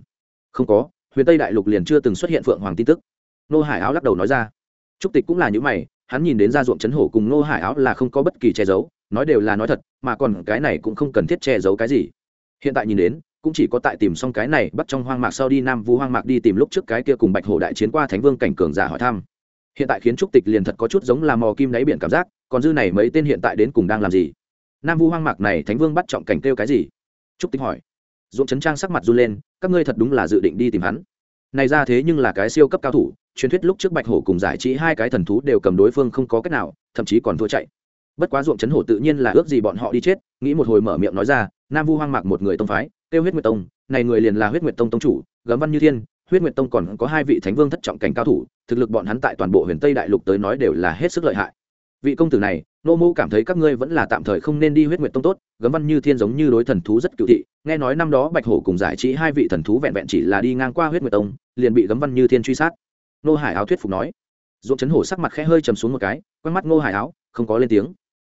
Không có, huyền tây đại lục liền chưa từng xuất hiện phượng hoàng tin tức. Nô hải áo lắc đầu nói ra. Trúc tịch cũng là những mày, hắn nhìn đến ra ruộng chấn hổ cùng nô hải áo là không có bất kỳ che giấu nói đều là nói thật, mà còn cái này cũng không cần thiết che giấu cái gì. Hiện tại nhìn đến, cũng chỉ có tại tìm xong cái này, bắt trong hoang mạc sau đi nam vu hoang mạc đi tìm lúc trước cái kia cùng bạch hổ đại chiến qua thánh vương cảnh cường giả hỏi thăm. Hiện tại khiến trúc tịch liền thật có chút giống là mò kim đáy biển cảm giác, còn dư này mấy tên hiện tại đến cùng đang làm gì? Nam vu hoang mạc này thánh vương bắt trọng cảnh kêu cái gì? Trúc tịch hỏi. Dũng chấn trang sắc mặt run lên, các ngươi thật đúng là dự định đi tìm hắn. Này ra thế nhưng là cái siêu cấp cao thủ, truyền thuyết lúc trước bạch hổ cùng giải trí hai cái thần thú đều cầm đối phương không có cách nào, thậm chí còn thua chạy bất quá ruộng chấn hổ tự nhiên là ước gì bọn họ đi chết, nghĩ một hồi mở miệng nói ra, nam vu hoang mạc một người tông phái kêu huyết nguyệt tông, này người liền là huyết nguyệt tông tông chủ, gấm văn như thiên, huyết nguyệt tông còn có hai vị thánh vương thất trọng cảnh cao thủ, thực lực bọn hắn tại toàn bộ huyền tây đại lục tới nói đều là hết sức lợi hại. Vị công tử này, nô mô cảm thấy các ngươi vẫn là tạm thời không nên đi huyết nguyệt tông tốt, gấm văn như thiên giống như đối thần thú rất cựu thị, nghe nói năm đó bạch hổ cùng giải trí hai vị thần thú vẹn vẹn chỉ là đi ngang qua huyết nguyệt tông, liền bị gấm văn như thiên truy sát. Nô hải áo thuyết phục nói. Dũng chấn hổ sắc mặt khẽ hơi chầm xuống một cái quăng mắt nô hải áo, không có lên tiếng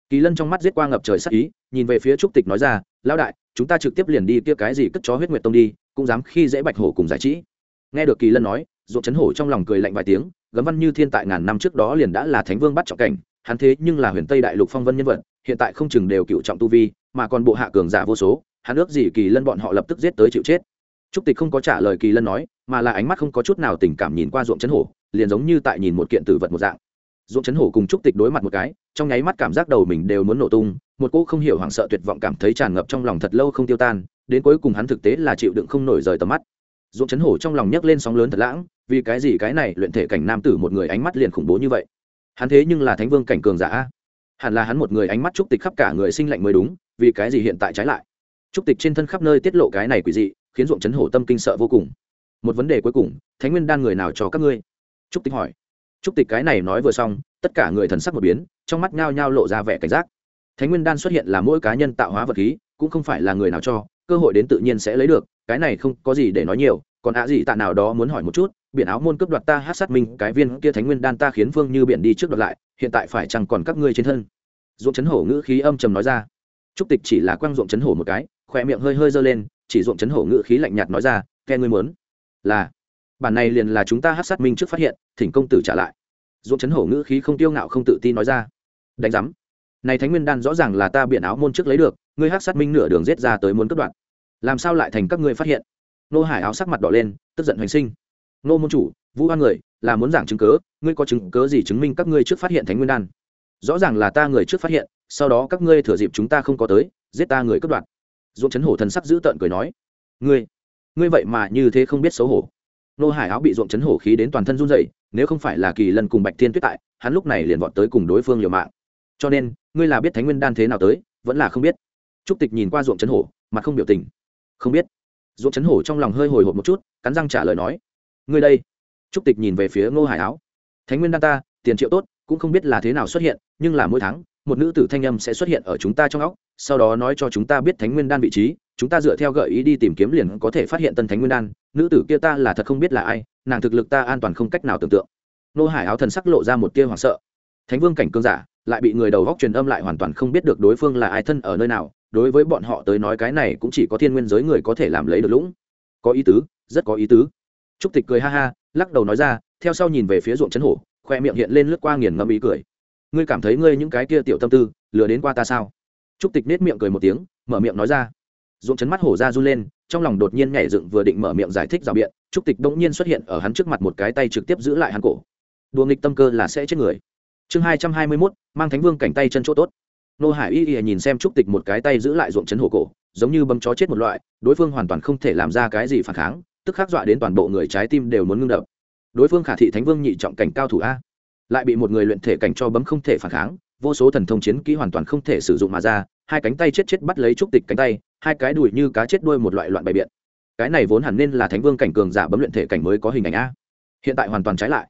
kỳ lân trong mắt giết qua ngập trời sắc ý, nhìn về phía trúc tịch nói ra, lão đại, chúng ta trực tiếp liền đi kia cái gì cất chó huyết nguyệt tông đi, cũng dám khi dễ bạch hổ cùng giải trí. Nghe được kỳ lân nói dũng chấn hổ trong lòng cười lạnh vài tiếng, gấm văn như thiên tại ngàn năm trước đó liền đã là thánh vương bắt trọng cảnh, hắn thế nhưng là huyền tây đại lục phong vân nhân vật, hiện tại không chừng đều cựu trọng tu vi, mà còn bộ hạ cường giả vô số, hắn ước gì kỳ lân bọn họ lập tức giết tới chịu chết. Trúc tịch không có trả lời kỳ lân nói, mà là ánh mắt không có chút nào tình cảm nhìn qua ruộng chấn hổ, liền giống như tại nhìn một kiện tử vật một dạng ruộng chấn hổ cùng trúc tịch đối mặt một cái, trong nháy mắt cảm giác đầu mình đều muốn nổ tung, một cô không hiểu hoảng sợ tuyệt vọng cảm thấy tràn ngập trong lòng thật lâu không tiêu tan, đến cuối cùng hắn thực tế là chịu đựng không nổi rời tầm mắt. Ruộng chấn hổ trong lòng nhấc lên sóng lớn thật lãng, vì cái gì cái này luyện thể cảnh nam tử một người ánh mắt liền khủng bố như vậy? Hắn thế nhưng là thánh vương cảnh cường giả hẳn là hắn một người ánh mắt trúc tịch khắp cả người sinh lạnh mới đúng, vì cái gì hiện tại trái lại? Trúc tịch trên thân khắp nơi tiết lộ cái này quỷ dị, khiến ruộng chấn hổ tâm kinh sợ vô cùng. Một vấn đề cuối cùng, thánh nguyên đan người nào cho các ngươi? Trúc tịch hỏi trúc tịch cái này nói vừa xong, tất cả người thần sắc một biến, trong mắt nhao nhao lộ ra vẻ cảnh giác. Thánh nguyên đan xuất hiện là mỗi cá nhân tạo hóa vật khí, cũng không phải là người nào cho, cơ hội đến tự nhiên sẽ lấy được, cái này không có gì để nói nhiều, còn ạ gì tạ nào đó muốn hỏi một chút, biển áo môn cướp đoạt ta hát sát minh cái viên kia thánh nguyên đan ta khiến vương như biển đi trước đoạt lại, hiện tại phải chẳng còn các ngươi trên thân? Ruộng chấn hổ ngữ khí âm trầm nói ra. Trúc tịch chỉ là quăng ruộng chấn hổ một cái khóe miệng hơi hơi giơ lên, chỉ ruộng chấn hổ ngữ khí lạnh nhạt nói ra "Kẻ ngươi muốn là bản này liền là chúng ta hát sát minh trước phát hiện, thỉnh công tử trả lại. Dũng chấn hổ ngữ khí không tiêu ngạo không tự tin nói ra. Đánh giám. Này thánh nguyên đan rõ ràng là ta biển áo môn trước lấy được, ngươi hát sát minh nửa đường rết ra tới muốn cất đoạn làm sao lại thành các ngươi phát hiện? Nô hải áo sắc mặt đỏ lên, tức giận hoành sinh. Nô môn chủ, vũ an người, là muốn giảng chứng cớ, ngươi có chứng cớ gì chứng minh các ngươi trước phát hiện thánh nguyên đan? Rõ ràng là ta người trước phát hiện, sau đó các ngươi thừa dịp chúng ta không có tới, giết ta người cất đoạn dũng chấn hổ thần sắc giữ tợn cười nói. Ngươi ngươi vậy mà như thế không biết xấu hổ nô hải áo bị ruộng chấn hổ khí đến toàn thân run dậy nếu không phải là kỳ lần cùng bạch thiên tuyết tại, hắn lúc này liền vọt tới cùng đối phương liều mạng. Cho nên, ngươi là biết thánh nguyên đan thế nào tới, vẫn là không biết. Trúc tịch nhìn qua ruộng chấn hổ, mặt không biểu tình. Không biết. Ruộng chấn hổ trong lòng hơi hồi hộp một chút, cắn răng trả lời nói. Ngươi đây. Trúc tịch nhìn về phía ngô hải áo. Thánh nguyên đan ta, tiền triệu tốt, cũng không biết là thế nào xuất hiện, nhưng là mỗi tháng, một nữ tử thanh âm sẽ xuất hiện ở chúng ta trong óc, sau đó nói cho chúng ta biết thánh nguyên đan vị trí, chúng ta dựa theo gợi ý đi tìm kiếm liền có thể phát hiện tân thánh nguyên đan nữ tử kia ta là thật không biết là ai, nàng thực lực ta an toàn không cách nào tưởng tượng. Nô hải áo thần sắc lộ ra một tia hoảng sợ. Thánh vương cảnh cương giả, lại bị người đầu góc truyền âm lại hoàn toàn không biết được đối phương là ai thân ở nơi nào, đối với bọn họ tới nói cái này cũng chỉ có thiên nguyên giới người có thể làm lấy được lũng. Có ý tứ, rất có ý tứ. Trúc tịch cười ha ha, lắc đầu nói ra, theo sau nhìn về phía ruộng chấn hổ, khoe miệng hiện lên lướt qua nghiền ngâm ý cười. Ngươi cảm thấy ngươi những cái kia tiểu tâm tư, lừa đến qua ta sao? Trúc tịch nết miệng cười một tiếng, mở miệng nói ra. Ruộng chấn mắt hổ ra run lên trong lòng đột nhiên nhảy dựng vừa định mở miệng giải thích rào biện, trúc tịch đống nhiên xuất hiện ở hắn trước mặt một cái tay trực tiếp giữ lại hắn cổ. Đùa nghịch tâm cơ là sẽ chết người. Chương hai trăm hai mươi mốt, mang thánh vương cảnh tay chân chỗ tốt. Nô hải y y nhìn xem trúc tịch một cái tay giữ lại ruộng chấn hổ cổ, giống như bấm chó chết một loại, đối phương hoàn toàn không thể làm ra cái gì phản kháng, tức khắc dọa đến toàn bộ người trái tim đều muốn ngưng đập. Đối phương khả thị thánh vương nhị trọng cảnh cao thủ a. Lại bị một người luyện thể cảnh cho bấm không thể phản kháng, vô số thần thông chiến kỹ hoàn toàn không thể sử dụng mà ra, hai cánh tay chết chết bắt lấy trúc tịch cánh tay hai cái đùi như cá chết đuôi một loại loạn bày biện. Cái này vốn hẳn nên là thánh vương cảnh cường giả bấm luyện thể cảnh mới có hình ảnh a. Hiện tại hoàn toàn trái lại.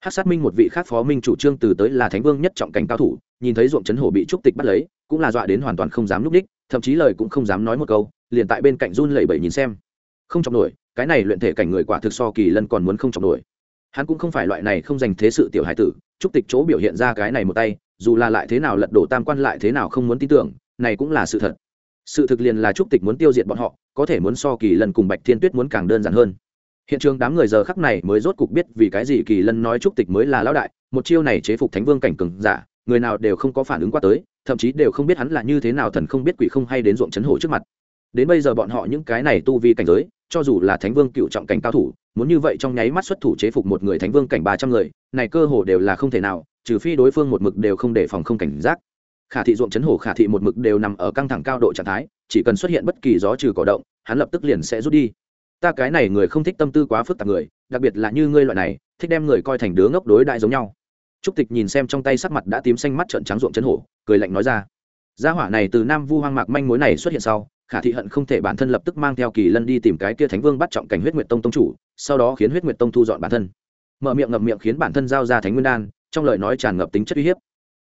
Hát sát minh một vị khác phó minh chủ trương từ tới là thánh vương nhất trọng cảnh cao thủ, nhìn thấy ruộng chấn hổ bị trúc tịch bắt lấy, cũng là dọa đến hoàn toàn không dám núp đích, thậm chí lời cũng không dám nói một câu, liền tại bên cạnh run lẩy bẩy nhìn xem. Không chọc nổi, cái này luyện thể cảnh người quả thực so kỳ lân còn muốn không chọc nổi. Hắn cũng không phải loại này không dành thế sự tiểu hải tử, trúc tịch chỗ biểu hiện ra cái này một tay, dù là lại thế nào lật đổ tam quan lại thế nào không muốn tin tưởng, này cũng là sự thật sự thực liền là trúc tịch muốn tiêu diệt bọn họ, có thể muốn so kỳ lần cùng bạch thiên tuyết muốn càng đơn giản hơn. Hiện trường đám người giờ khắc này mới rốt cục biết vì cái gì kỳ lân nói trúc tịch mới là lão đại, một chiêu này chế phục thánh vương cảnh cường giả, người nào đều không có phản ứng qua tới, thậm chí đều không biết hắn là như thế nào thần không biết quỷ không hay đến ruộng chấn hổ trước mặt. Đến bây giờ bọn họ những cái này tu vi cảnh giới, cho dù là thánh vương cựu trọng cảnh cao thủ, muốn như vậy trong nháy mắt xuất thủ chế phục một người thánh vương cảnh ba trăm người, này cơ hồ đều là không thể nào, trừ phi đối phương một mực đều không đề phòng không cảnh giác khả thị ruộng chấn hổ khả thị một mực đều nằm ở căng thẳng cao độ trạng thái, chỉ cần xuất hiện bất kỳ gió trừ cỏ động, hắn lập tức liền sẽ rút đi. Ta cái này người không thích tâm tư quá phức tạp người, đặc biệt là như ngươi loại này, thích đem người coi thành đứa ngốc đối đại giống nhau. Trúc tịch nhìn xem trong tay sắc mặt đã tím xanh mắt trợn trắng ruộng chấn hổ cười lạnh nói ra. Gia hỏa này từ nam vu hoang mạc manh mối này xuất hiện sau, khả thị hận không thể bản thân lập tức mang theo kỳ lân đi tìm cái kia thánh vương bắt trọng cảnh huyết nguyệt tông tông chủ, sau đó khiến huyết nguyệt tông thu dọn bản thân. Mở miệng ngậm miệng khiến bản thân giao ra thánh nguyên đan, trong lời nói tràn ngập tính chất uy hiếp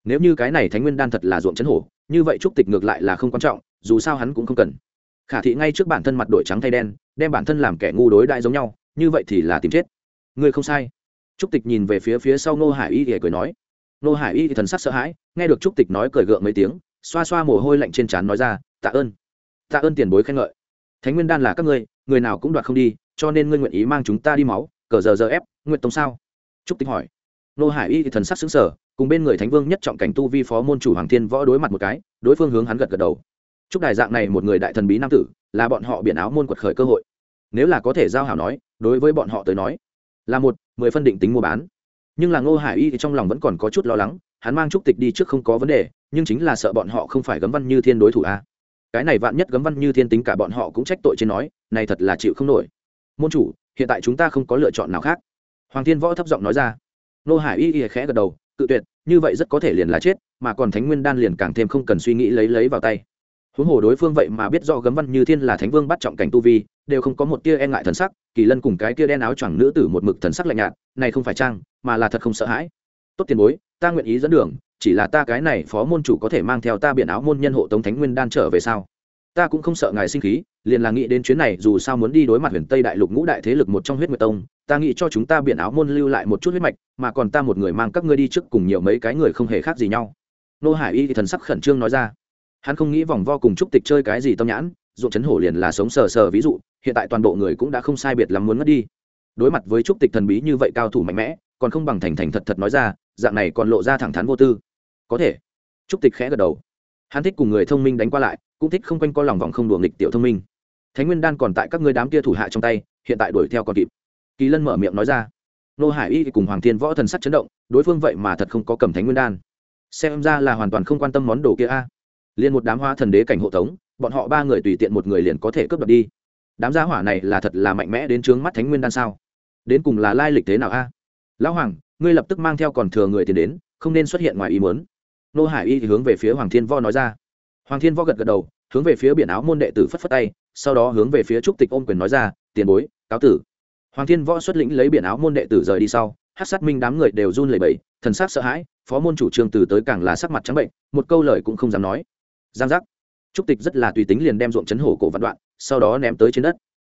nếu như cái này thánh nguyên đan thật là ruộng chấn hổ, như vậy trúc tịch ngược lại là không quan trọng, dù sao hắn cũng không cần. Khả thị ngay trước bản thân mặt đổi trắng thay đen, đem bản thân làm kẻ ngu đối đại giống nhau, như vậy thì là tìm chết. Ngươi không sai. Trúc tịch nhìn về phía phía sau ngô hải y thì cười nói. Ngô hải y thì thần sắc sợ hãi, nghe được trúc tịch nói cười gượng mấy tiếng, xoa xoa mồ hôi lạnh trên trán nói ra, tạ ơn. Tạ ơn tiền bối khen ngợi. Thánh nguyên đan là các ngươi, người nào cũng đoạt không đi, cho nên ngươi nguyện ý mang chúng ta đi máu, cờ giờ giờ ép, nguyện tông sao? Trúc tịch hỏi nô hải y thì thần sắc xứng sở cùng bên người thánh vương nhất trọng cảnh tu vi phó môn chủ hoàng thiên võ đối mặt một cái, đối phương hướng hắn gật gật đầu. Chúc đài dạng này một người đại thần bí nam tử, là bọn họ biển áo môn quật khởi cơ hội. Nếu là có thể giao hảo nói, đối với bọn họ tới nói, là một, mười phân định tính mua bán. Nhưng là ngô hải y thì trong lòng vẫn còn có chút lo lắng, hắn mang trúc tịch đi trước không có vấn đề, nhưng chính là sợ bọn họ không phải gấm văn như thiên đối thủ a. Cái này vạn nhất gấm văn như thiên tính cả bọn họ cũng trách tội trên nói, này thật là chịu không nổi. Môn chủ, hiện tại chúng ta không có lựa chọn nào khác. Hoàng thiên võ thấp giọng nói ra nô hải y y khẽ gật đầu, cự tuyệt, như vậy rất có thể liền là chết, mà còn thánh nguyên đan liền càng thêm không cần suy nghĩ lấy lấy vào tay. Huống hồ đối phương vậy mà biết do gấm văn như thiên là thánh vương bắt trọng cảnh tu vi, đều không có một tia e ngại thần sắc, kỳ lân cùng cái tia đen áo choàng nữ tử một mực thần sắc lạnh nhạt, này không phải trang mà là thật không sợ hãi? Tốt tiền bối, ta nguyện ý dẫn đường, chỉ là ta cái này phó môn chủ có thể mang theo ta biển áo môn nhân hộ tống thánh nguyên đan trở về sao? Ta cũng không sợ ngài sinh khí, liền là nghĩ đến chuyến này dù sao muốn đi đối mặt huyền tây đại lục ngũ đại thế lực một trong huyết nguyệt tông ta nghĩ cho chúng ta biển áo môn lưu lại một chút huyết mạch, mà còn ta một người mang các ngươi đi trước cùng nhiều mấy cái người không hề khác gì nhau. Nô hải y thì thần sắc khẩn trương nói ra. Hắn không nghĩ vòng vo cùng trúc tịch chơi cái gì tâm nhãn dụng chấn hổ liền là sống sờ sờ ví dụ, hiện tại toàn bộ người cũng đã không sai biệt lắm muốn mất đi. Đối mặt với trúc tịch thần bí như vậy cao thủ mạnh mẽ, còn không bằng thành thành thật thật nói ra, dạng này còn lộ ra thẳng thắn vô tư. Có thể. Trúc tịch khẽ gật đầu. Hắn thích cùng người thông minh đánh qua lại, cũng thích không quanh co lòng vòng không đùa nghịch tiểu thông minh. Thánh nguyên đan còn tại các ngươi đám kia thủ hạ trong tay, hiện tại đuổi theo còn kịp kỳ lân mở miệng nói ra. Nô hải y cùng hoàng thiên võ thần sắc chấn động, đối phương vậy mà thật không có cầm thánh nguyên đan. Xem ra là hoàn toàn không quan tâm món đồ kia a. À. liền một đám hoa thần đế cảnh hộ tống, bọn họ ba người tùy tiện một người liền có thể cướp đoạt đi. Đám gia hỏa này là thật là mạnh mẽ đến trướng mắt thánh nguyên đan sao? Đến cùng là lai lịch thế nào a? Lão hoàng, ngươi lập tức mang theo còn thừa người tiền đến, không nên xuất hiện ngoài ý muốn. Nô hải y thì hướng về phía hoàng thiên võ nói ra. Hoàng thiên võ gật gật đầu, hướng về phía biển áo môn đệ tử phất phất tay, sau đó hướng về phía trúc tịch ôm quyền nói ra, tiền bối, cáo tử hoàng thiên võ xuất lĩnh lấy biển áo môn đệ tử rời đi sau hát sát minh đám người đều run lẩy bẩy, thần sắc sợ hãi, phó môn chủ trương từ tới càng là sắc mặt trắng bệnh, một câu lời cũng không dám nói. Giang giác. Trúc tịch rất là tùy tính liền đem ruộng chấn hổ cổ vạn đoạn, sau đó ném tới trên đất.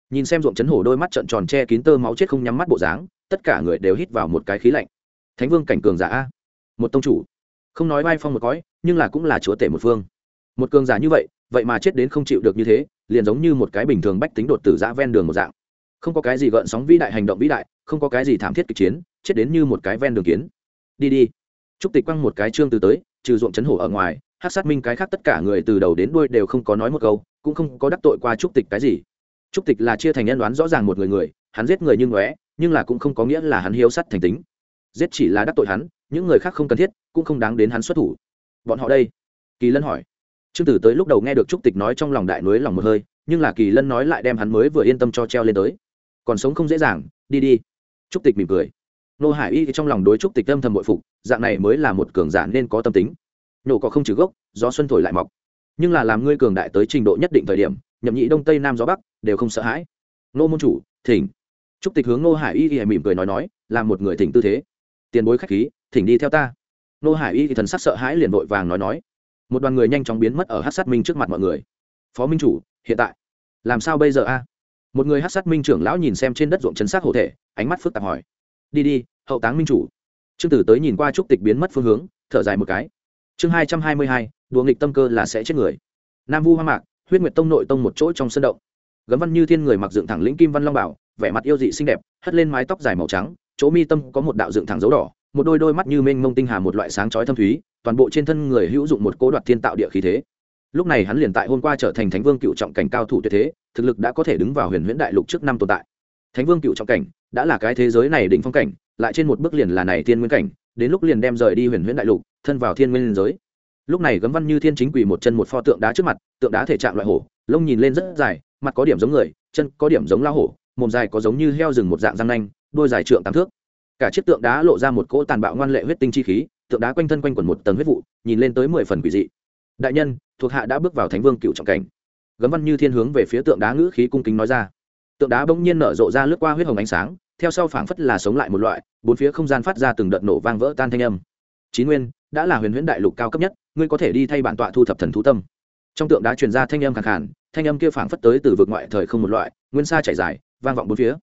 Nhìn xem ruộng chấn hổ đôi mắt trợn tròn che kín tơ máu chết không nhắm mắt bộ dáng, tất cả người đều hít vào một cái khí lạnh. Thánh vương cảnh cường giả a. Một tông chủ. Không nói vai phong một cõi, nhưng là cũng là chúa tể một phương. Một cường giả như vậy vậy mà chết đến không chịu được như thế, liền giống như một cái bình thường bách tính đột tử giã ven đường một dạng không có cái gì gợn sóng vĩ đại hành động vĩ đại, không có cái gì thảm thiết kịch chiến, chết đến như một cái ven đường kiến. Đi đi. Trúc tịch quăng một cái trương từ tới, trừ ruộng chấn hổ ở ngoài, hát sát minh cái khác tất cả người từ đầu đến đuôi đều không có nói một câu, cũng không có đắc tội qua trúc tịch cái gì. Trúc tịch là chia thành nhân đoán rõ ràng một người người, hắn giết người như ngóe, nhưng là cũng không có nghĩa là hắn hiếu sắt thành tính. Giết chỉ là đắc tội hắn, những người khác không cần thiết, cũng không đáng đến hắn xuất thủ. Bọn họ đây? Kỳ lân hỏi. Trương tử tới lúc đầu nghe được trúc tịch nói trong lòng đại núi lòng một hơi, nhưng là kỳ lân nói lại đem hắn mới vừa yên tâm cho treo lên tới còn sống không dễ dàng, đi đi. Trúc tịch mỉm cười. Nô hải y trong lòng đối trúc tịch âm thầm bội phục, dạng này mới là một cường giả nên có tâm tính. Nổ có không trừ gốc, gió xuân thổi lại mọc. Nhưng là làm ngươi cường đại tới trình độ nhất định thời điểm, nhậm nhị đông tây nam gió bắc, đều không sợ hãi. Nô môn chủ, thỉnh. Trúc tịch hướng nô hải y y mỉm cười nói nói, là một người thỉnh tư thế. Tiền bối khách khí, thỉnh đi theo ta. Nô hải y thì thần sắc sợ hãi liền vội vàng nói nói. Một đoàn người nhanh chóng biến mất ở hát sát minh trước mặt mọi người. Phó minh chủ, hiện tại. Làm sao bây giờ a? Một người hát sát minh trưởng lão nhìn xem trên đất ruộng chấn sát hổ thể, ánh mắt phức tạp hỏi. Đi đi, hậu táng minh chủ. Trương tử tới nhìn qua trúc tịch biến mất phương hướng, thở dài một cái. Chương hai trăm hai mươi hai, đùa nghịch tâm cơ là sẽ chết người. Nam vu hoa mạc, huyết nguyệt tông nội tông một chỗ trong sân động. Gấm văn như thiên người mặc dựng thẳng lĩnh kim văn long bảo, vẻ mặt yêu dị xinh đẹp, hất lên mái tóc dài màu trắng, chỗ mi tâm có một đạo dựng thẳng dấu đỏ, một đôi đôi mắt như mênh mông tinh hà một loại sáng chói thâm thúy, toàn bộ trên thân người hữu dụng một cố đoạt thiên tạo địa khí thế lúc này hắn liền tại hôm qua trở thành thánh vương cựu trọng cảnh cao thủ tuyệt thế, thực lực đã có thể đứng vào huyền huyễn đại lục trước năm tồn tại. Thánh vương cựu trọng cảnh đã là cái thế giới này đỉnh phong cảnh, lại trên một bước liền là này thiên nguyên cảnh, đến lúc liền đem rời đi huyền huyễn đại lục, thân vào thiên nguyên giới. Lúc này gấm văn như thiên chính quỳ một chân một pho tượng đá trước mặt, tượng đá thể trạng loại hổ, lông nhìn lên rất dài, mặt có điểm giống người, chân có điểm giống lao hổ, mồm dài có giống như heo rừng một dạng răng nanh, đôi dài trượng tám thước. Cả chiếc tượng đá lộ ra một cỗ tàn bạo ngoan lệ huyết tinh chi khí, tượng đá quanh thân quanh quẩn một tầng huyết vụ, nhìn lên tới mười phần quỷ dị đại nhân, thuộc hạ đã bước vào thánh vương cựu trọng cảnh. Gấm văn như thiên hướng về phía tượng đá ngữ khí cung kính nói ra. Tượng đá bỗng nhiên nở rộ ra lướt qua huyết hồng ánh sáng, theo sau phảng phất là sống lại một loại, bốn phía không gian phát ra từng đợt nổ vang vỡ tan thanh âm. Chín nguyên, đã là huyền huyễn đại lục cao cấp nhất, ngươi có thể đi thay bản tọa thu thập thần thú tâm. Trong tượng đá truyền ra thanh âm khẳng khản thanh âm kia phảng phất tới từ vực ngoại thời không một loại, nguyên xa chảy dài, vang vọng bốn phía.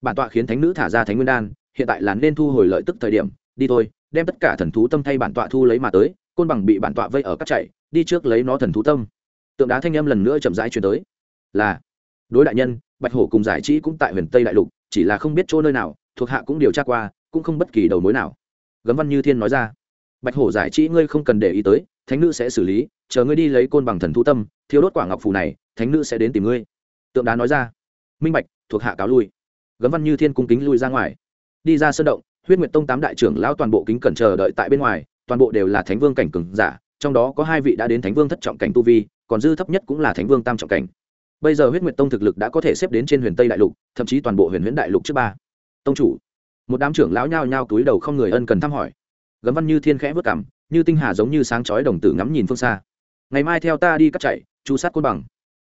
Bản tọa khiến thánh nữ thả ra thánh nguyên đan, hiện tại là nên thu hồi lợi tức thời điểm, đi thôi, đem tất cả thần thú tâm thay bản tọa thu lấy mà tới, côn bằng bị bản tọa vây ở các chạy đi trước lấy nó thần thú tâm. Tượng đá thanh âm lần nữa chậm rãi truyền tới. Là, đối đại nhân, bạch hổ cùng giải trí cũng tại huyền tây đại lục, chỉ là không biết chỗ nơi nào, thuộc hạ cũng điều tra qua, cũng không bất kỳ đầu mối nào. Gấm văn như thiên nói ra, bạch hổ giải trí ngươi không cần để ý tới, thánh nữ sẽ xử lý, chờ ngươi đi lấy côn bằng thần thú tâm thiếu đốt quả ngọc phù này, thánh nữ sẽ đến tìm ngươi. Tượng đá nói ra, minh bạch, thuộc hạ cáo lui. Gấm văn như thiên cung kính lui ra ngoài. Đi ra sân động, huyết nguyệt tông tám đại trưởng lão toàn bộ kính cẩn chờ đợi tại bên ngoài, toàn bộ đều là thánh vương cảnh cường giả trong đó có hai vị đã đến thánh vương thất trọng cảnh tu vi, còn dư thấp nhất cũng là thánh vương tam trọng cảnh. Bây giờ huyết nguyệt tông thực lực đã có thể xếp đến trên huyền tây đại lục, thậm chí toàn bộ huyền huyễn đại lục trước ba. Tông chủ, một đám trưởng lão nhao nhao túi đầu không người ân cần thăm hỏi. Gấm văn như thiên khẽ vất cảm như tinh hà giống như sáng chói đồng tử ngắm nhìn phương xa. Ngày mai theo ta đi cắt chạy, chu sát côn bằng.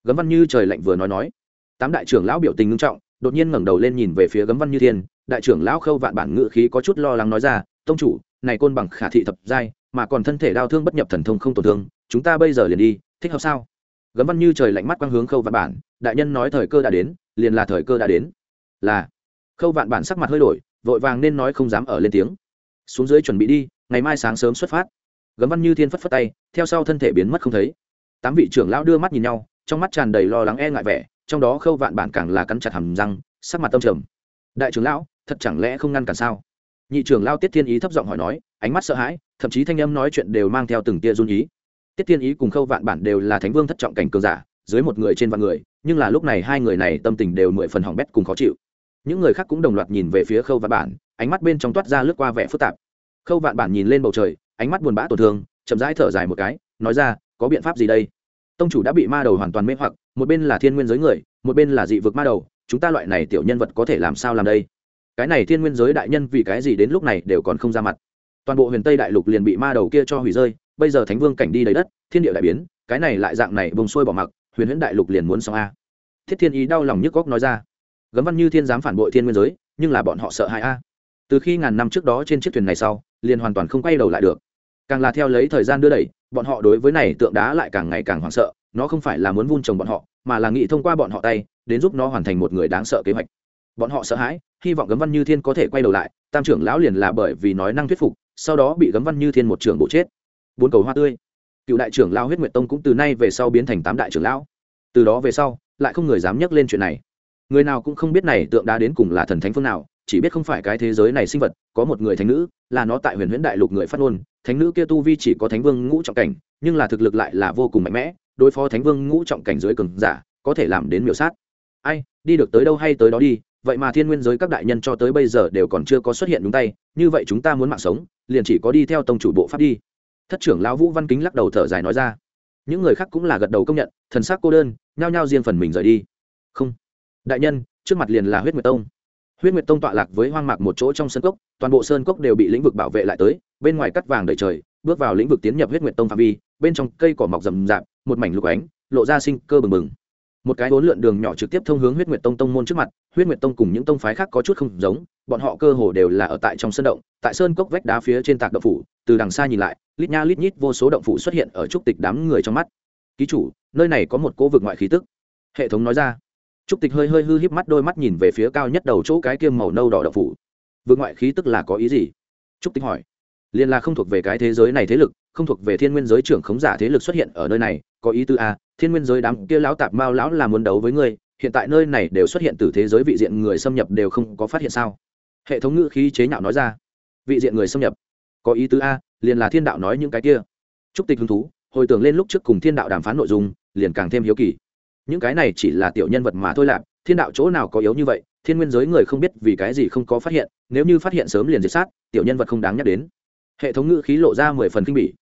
Gấm văn như trời lạnh vừa nói nói. Tám đại trưởng lão biểu tình nghiêm trọng, đột nhiên ngẩng đầu lên nhìn về phía gấm văn như thiên. Đại trưởng lão khâu vạn bản ngự khí có chút lo lắng nói ra, tông chủ, này côn bằng khả thị thập giai mà còn thân thể đau thương bất nhập thần thông không tổn thương, chúng ta bây giờ liền đi, thích hợp sao? Gấm văn như trời lạnh mắt quang hướng khâu vạn bản, đại nhân nói thời cơ đã đến, liền là thời cơ đã đến. Là. Khâu vạn bản sắc mặt hơi đổi, vội vàng nên nói không dám ở lên tiếng. Xuống dưới chuẩn bị đi, ngày mai sáng sớm xuất phát. Gấm văn như thiên phất phất tay, theo sau thân thể biến mất không thấy. Tám vị trưởng lão đưa mắt nhìn nhau, trong mắt tràn đầy lo lắng e ngại vẻ, trong đó khâu vạn bản càng là cắn chặt hầm răng, sắc mặt tâm trầm. Đại trưởng lão, thật chẳng lẽ không ngăn cản sao? Nhị trưởng lao tiết thiên ý thấp giọng hỏi nói, ánh mắt sợ hãi, thậm chí thanh âm nói chuyện đều mang theo từng tia run ý. Tiết thiên ý cùng khâu vạn bản đều là thánh vương thất trọng cảnh cường giả, dưới một người trên vạn người, nhưng là lúc này hai người này tâm tình đều mười phần hỏng bét cùng khó chịu. Những người khác cũng đồng loạt nhìn về phía khâu vạn bản, ánh mắt bên trong toát ra lướt qua vẻ phức tạp. Khâu vạn bản nhìn lên bầu trời, ánh mắt buồn bã tổn thương, chậm rãi thở dài một cái, nói ra, có biện pháp gì đây? Tông chủ đã bị ma đầu hoàn toàn mê hoặc, một bên là thiên nguyên giới người, một bên là dị vực ma đầu, chúng ta loại này tiểu nhân vật có thể làm sao làm đây? Cái này thiên nguyên giới đại nhân vì cái gì đến lúc này đều còn không ra mặt. Toàn bộ huyền tây đại lục liền bị ma đầu kia cho hủy rơi, bây giờ thánh vương cảnh đi đầy đất, thiên địa đại biến, cái này lại dạng này bông xuôi bỏ mặc, huyền huyễn đại lục liền muốn xong a. Thiết thiên ý đau lòng nhức góc nói ra. Gấm văn như thiên dám phản bội thiên nguyên giới, nhưng là bọn họ sợ hãi a. Từ khi ngàn năm trước đó trên chiếc thuyền này sau, liền hoàn toàn không quay đầu lại được. Càng là theo lấy thời gian đưa đẩy, bọn họ đối với này tượng đá lại càng ngày càng hoảng sợ, nó không phải là muốn vun trồng bọn họ, mà là nghĩ thông qua bọn họ tay, đến giúp nó hoàn thành một người đáng sợ kế hoạch bọn họ sợ hãi, hy vọng gấm văn như thiên có thể quay đầu lại, tam trưởng lão liền là bởi vì nói năng thuyết phục, sau đó bị gấm văn như thiên một trưởng bộ chết. Bốn cầu hoa tươi. Cựu đại trưởng lão huyết nguyệt tông cũng từ nay về sau biến thành tám đại trưởng lão. Từ đó về sau, lại không người dám nhắc lên chuyện này. Người nào cũng không biết này tượng đá đến cùng là thần thánh phương nào, chỉ biết không phải cái thế giới này sinh vật, có một người thánh nữ, là nó tại huyền huyễn đại lục người phát ngôn. Thánh nữ kia tu vi chỉ có thánh vương ngũ trọng cảnh, nhưng là thực lực lại là vô cùng mạnh mẽ, đối phó thánh vương ngũ trọng cảnh dưới cường giả, có thể làm đến miểu sát. Ai, đi được tới đâu hay tới đó đi vậy mà thiên nguyên giới các đại nhân cho tới bây giờ đều còn chưa có xuất hiện đúng tay, như vậy chúng ta muốn mạng sống, liền chỉ có đi theo tông chủ bộ pháp đi. Thất trưởng lão vũ văn kính lắc đầu thở dài nói ra. Những người khác cũng là gật đầu công nhận, thần sắc cô đơn, nhao nhao riêng phần mình rời đi. Không, đại nhân, trước mặt liền là huyết nguyệt tông. Huyết nguyệt tông tọa lạc với hoang mạc một chỗ trong sân cốc, toàn bộ sơn cốc đều bị lĩnh vực bảo vệ lại tới, bên ngoài cắt vàng đầy trời, bước vào lĩnh vực tiến nhập huyết nguyệt tông phạm vi, bên trong cây cỏ mọc rậm rạp, một mảnh lục ánh, lộ ra sinh cơ bừng bừng một cái bốn lượn đường nhỏ trực tiếp thông hướng huyết nguyệt tông tông môn trước mặt, huyết nguyệt tông cùng những tông phái khác có chút không giống, bọn họ cơ hồ đều là ở tại trong sân động, tại sơn cốc vách đá phía trên tạc động phủ, từ đằng xa nhìn lại, lít nha lít nhít vô số động phủ xuất hiện ở trúc tịch đám người trong mắt. Ký chủ, nơi này có một cỗ vực ngoại khí tức. Hệ thống nói ra. Trúc tịch hơi hơi hư híp mắt đôi mắt nhìn về phía cao nhất đầu chỗ cái kiêm màu nâu đỏ động phủ. Vực ngoại khí tức là có ý gì? Trúc tịch hỏi. Liên là không thuộc về cái thế giới này thế lực, không thuộc về thiên nguyên giới trưởng khống giả thế lực xuất hiện ở nơi này có ý tư a thiên nguyên giới đám kia lão tạp mao lão là muốn đấu với ngươi, hiện tại nơi này đều xuất hiện từ thế giới vị diện người xâm nhập đều không có phát hiện sao? Hệ thống ngữ khí chế nhạo nói ra. Vị diện người xâm nhập. Có ý tứ a, liền là thiên đạo nói những cái kia. Trúc tịch hứng thú, hồi tưởng lên lúc trước cùng thiên đạo đàm phán nội dung, liền càng thêm hiếu kỳ. Những cái này chỉ là tiểu nhân vật mà thôi lạp, thiên đạo chỗ nào có yếu như vậy, thiên nguyên giới người không biết vì cái gì không có phát hiện, nếu như phát hiện sớm liền diệt sát, tiểu nhân vật không đáng nhắc đến. Hệ thống ngữ khí lộ ra mười phần kinh bỉ.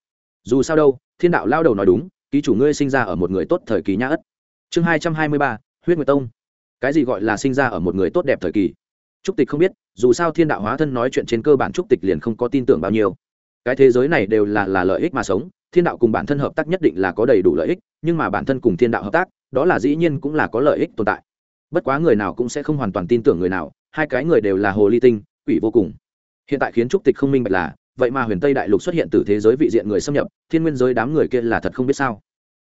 Dù sao đâu, thiên đạo lao đầu nói đúng ký chủ ngươi sinh ra ở một người tốt thời kỳ nhã ất. Chương hai trăm hai mươi ba, huyết nguyệt tông. Cái gì gọi là sinh ra ở một người tốt đẹp thời kỳ? Trúc tịch không biết, dù sao thiên đạo hóa thân nói chuyện trên cơ bản trúc tịch liền không có tin tưởng bao nhiêu. Cái thế giới này đều là là lợi ích mà sống, thiên đạo cùng bản thân hợp tác nhất định là có đầy đủ lợi ích, nhưng mà bản thân cùng thiên đạo hợp tác, đó là dĩ nhiên cũng là có lợi ích tồn tại. Bất quá người nào cũng sẽ không hoàn toàn tin tưởng người nào, hai cái người đều là hồ ly tinh, quỷ vô cùng. Hiện tại khiến trúc tịch không minh bạch là vậy mà huyền tây đại lục xuất hiện từ thế giới vị diện người xâm nhập, thiên nguyên giới đám người kia là thật không biết sao.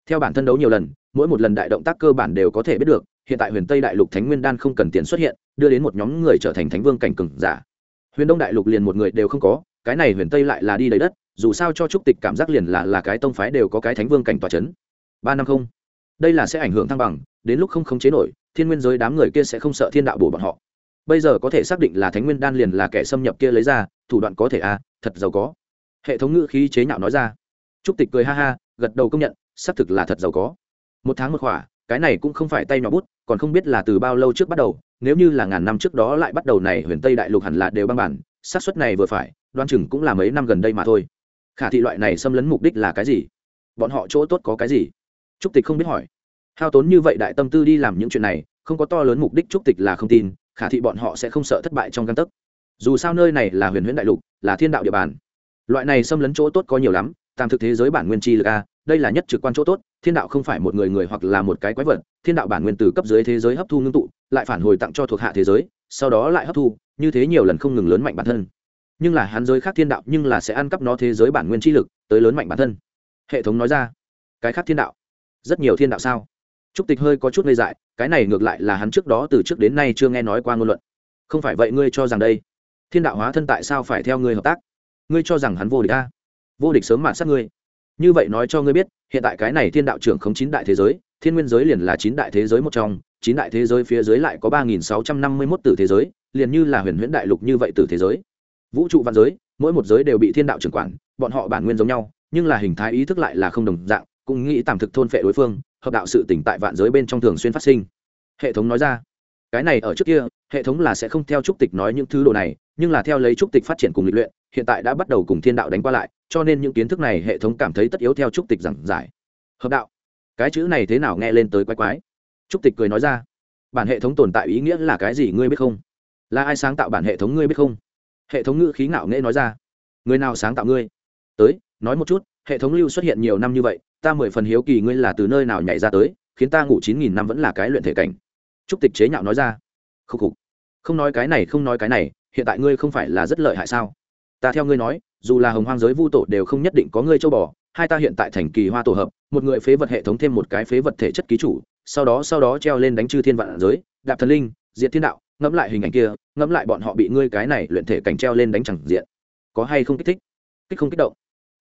Theo bản thân đấu nhiều lần, mỗi một lần đại động tác cơ bản đều có thể biết được, hiện tại huyền tây đại lục thánh nguyên đan không cần tiền xuất hiện, đưa đến một nhóm người trở thành thánh vương cảnh cừng giả. Huyền đông đại lục liền một người đều không có, cái này huyền tây lại là đi đầy đất, dù sao cho trúc tịch cảm giác liền là là cái tông phái đều có cái thánh vương cảnh tòa c h ấ n ba năm không, đây là sẽ ảnh hưởng thăng bằng, đến lúc không khống chế nổi, thiên nguyên giới đám người kia sẽ không sợ thiên đạo bổ bọn họ. Bây giờ có thể xác định là thánh nguyên đan liền là kẻ xâm nhập kia lấy ra thủ đoạn có thể à, thật giàu có. Hệ thống ngữ khí chế nhạo nói ra. Trúc tịch cười ha ha gật đầu công nhận xác thực là thật giàu có. Một tháng một khỏa cái này cũng không phải tay nhỏ bút còn không biết là từ bao lâu trước bắt đầu nếu như là ngàn năm trước đó lại bắt đầu này huyền tây đại lục hẳn là đều băng bản xác suất này vừa phải đoan chừng cũng là mấy năm gần đây mà thôi. Khả thị loại này xâm lấn mục đích là cái gì? Bọn họ chỗ tốt có cái gì? Trúc tịch không biết hỏi. Hao tốn như vậy đại tâm tư đi làm những chuyện này không có to lớn mục đích trúc tịch là không tin khả thị bọn họ sẽ không sợ thất bại trong găng tấc dù sao nơi này là huyền huyễn đại lục, là thiên đạo địa bàn. Loại này xâm lấn chỗ tốt có nhiều lắm, tam thực thế giới bản nguyên chi lực a, đây là nhất trực quan chỗ tốt, thiên đạo không phải một người người hoặc là một cái quái vật, thiên đạo bản nguyên từ cấp dưới thế giới hấp thu ngưng tụ, lại phản hồi tặng cho thuộc hạ thế giới, sau đó lại hấp thu, như thế nhiều lần không ngừng lớn mạnh bản thân. Nhưng là hắn giới khác thiên đạo nhưng là sẽ ăn cắp nó thế giới bản nguyên chi lực, tới lớn mạnh bản thân. Hệ thống nói ra, cái khác thiên đạo? Rất nhiều thiên đạo sao? Trúc tịch hơi có chút ngây dại, cái này ngược lại là hắn trước đó từ trước đến nay chưa nghe nói qua ngôn luận. Không phải vậy ngươi cho rằng đây thiên đạo hóa thân tại sao phải theo ngươi hợp tác? Ngươi cho rằng hắn vô địch ta à? vô địch sớm mạn sát ngươi. Như vậy nói cho ngươi biết, hiện tại cái này thiên đạo trưởng không chín đại thế giới, thiên nguyên giới liền là chín đại thế giới một trong, chín đại thế giới phía dưới lại có ba nghìn sáu trăm năm mươi mốt tử thế giới, liền như là huyền huyễn đại lục như vậy tử thế giới. Vũ trụ văn giới, mỗi một giới đều bị thiên đạo trưởng quản, bọn họ bản nguyên giống nhau, nhưng là hình thái ý thức lại là không đồng dạng, cũng nghĩ tạm thực thôn phệ đối phương, hợp đạo sự tỉnh tại vạn giới bên trong thường xuyên phát sinh. Hệ thống nói ra, cái này ở trước kia, hệ thống là sẽ không theo trúc tịch nói những thứ đồ này nhưng là theo lấy trúc tịch phát triển cùng lịch luyện, hiện tại đã bắt đầu cùng thiên đạo đánh qua lại, cho nên những kiến thức này hệ thống cảm thấy tất yếu theo trúc tịch giảng giải. Hợp đạo. Cái chữ này thế nào nghe lên tới quái quái. Trúc tịch cười nói ra. Bản hệ thống tồn tại ý nghĩa là cái gì ngươi biết không? Là ai sáng tạo bản hệ thống ngươi biết không? Hệ thống ngữ khí ngạo nghễ nói ra. Người nào sáng tạo ngươi? Tới, nói một chút, hệ thống lưu xuất hiện nhiều năm như vậy, ta mười phần hiếu kỳ ngươi là từ nơi nào nhảy ra tới, khiến ta ngủ chín nghìn năm vẫn là cái luyện thể cảnh. Trúc tịch chế nhạo nói ra. Khúc khục. Không nói cái này, không nói cái này hiện tại ngươi không phải là rất lợi hại sao? Ta theo ngươi nói, dù là hồng hoang giới vu tổ đều không nhất định có ngươi châu bò, hai ta hiện tại thành kỳ hoa tổ hợp, một người phế vật hệ thống thêm một cái phế vật thể chất ký chủ, sau đó sau đó treo lên đánh chư thiên vạn giới, đạp thần linh, diệt thiên đạo, ngẫm lại hình ảnh kia, ngẫm lại bọn họ bị ngươi cái này luyện thể cảnh treo lên đánh chẳng diện. Có hay không kích thích? Kích không kích động.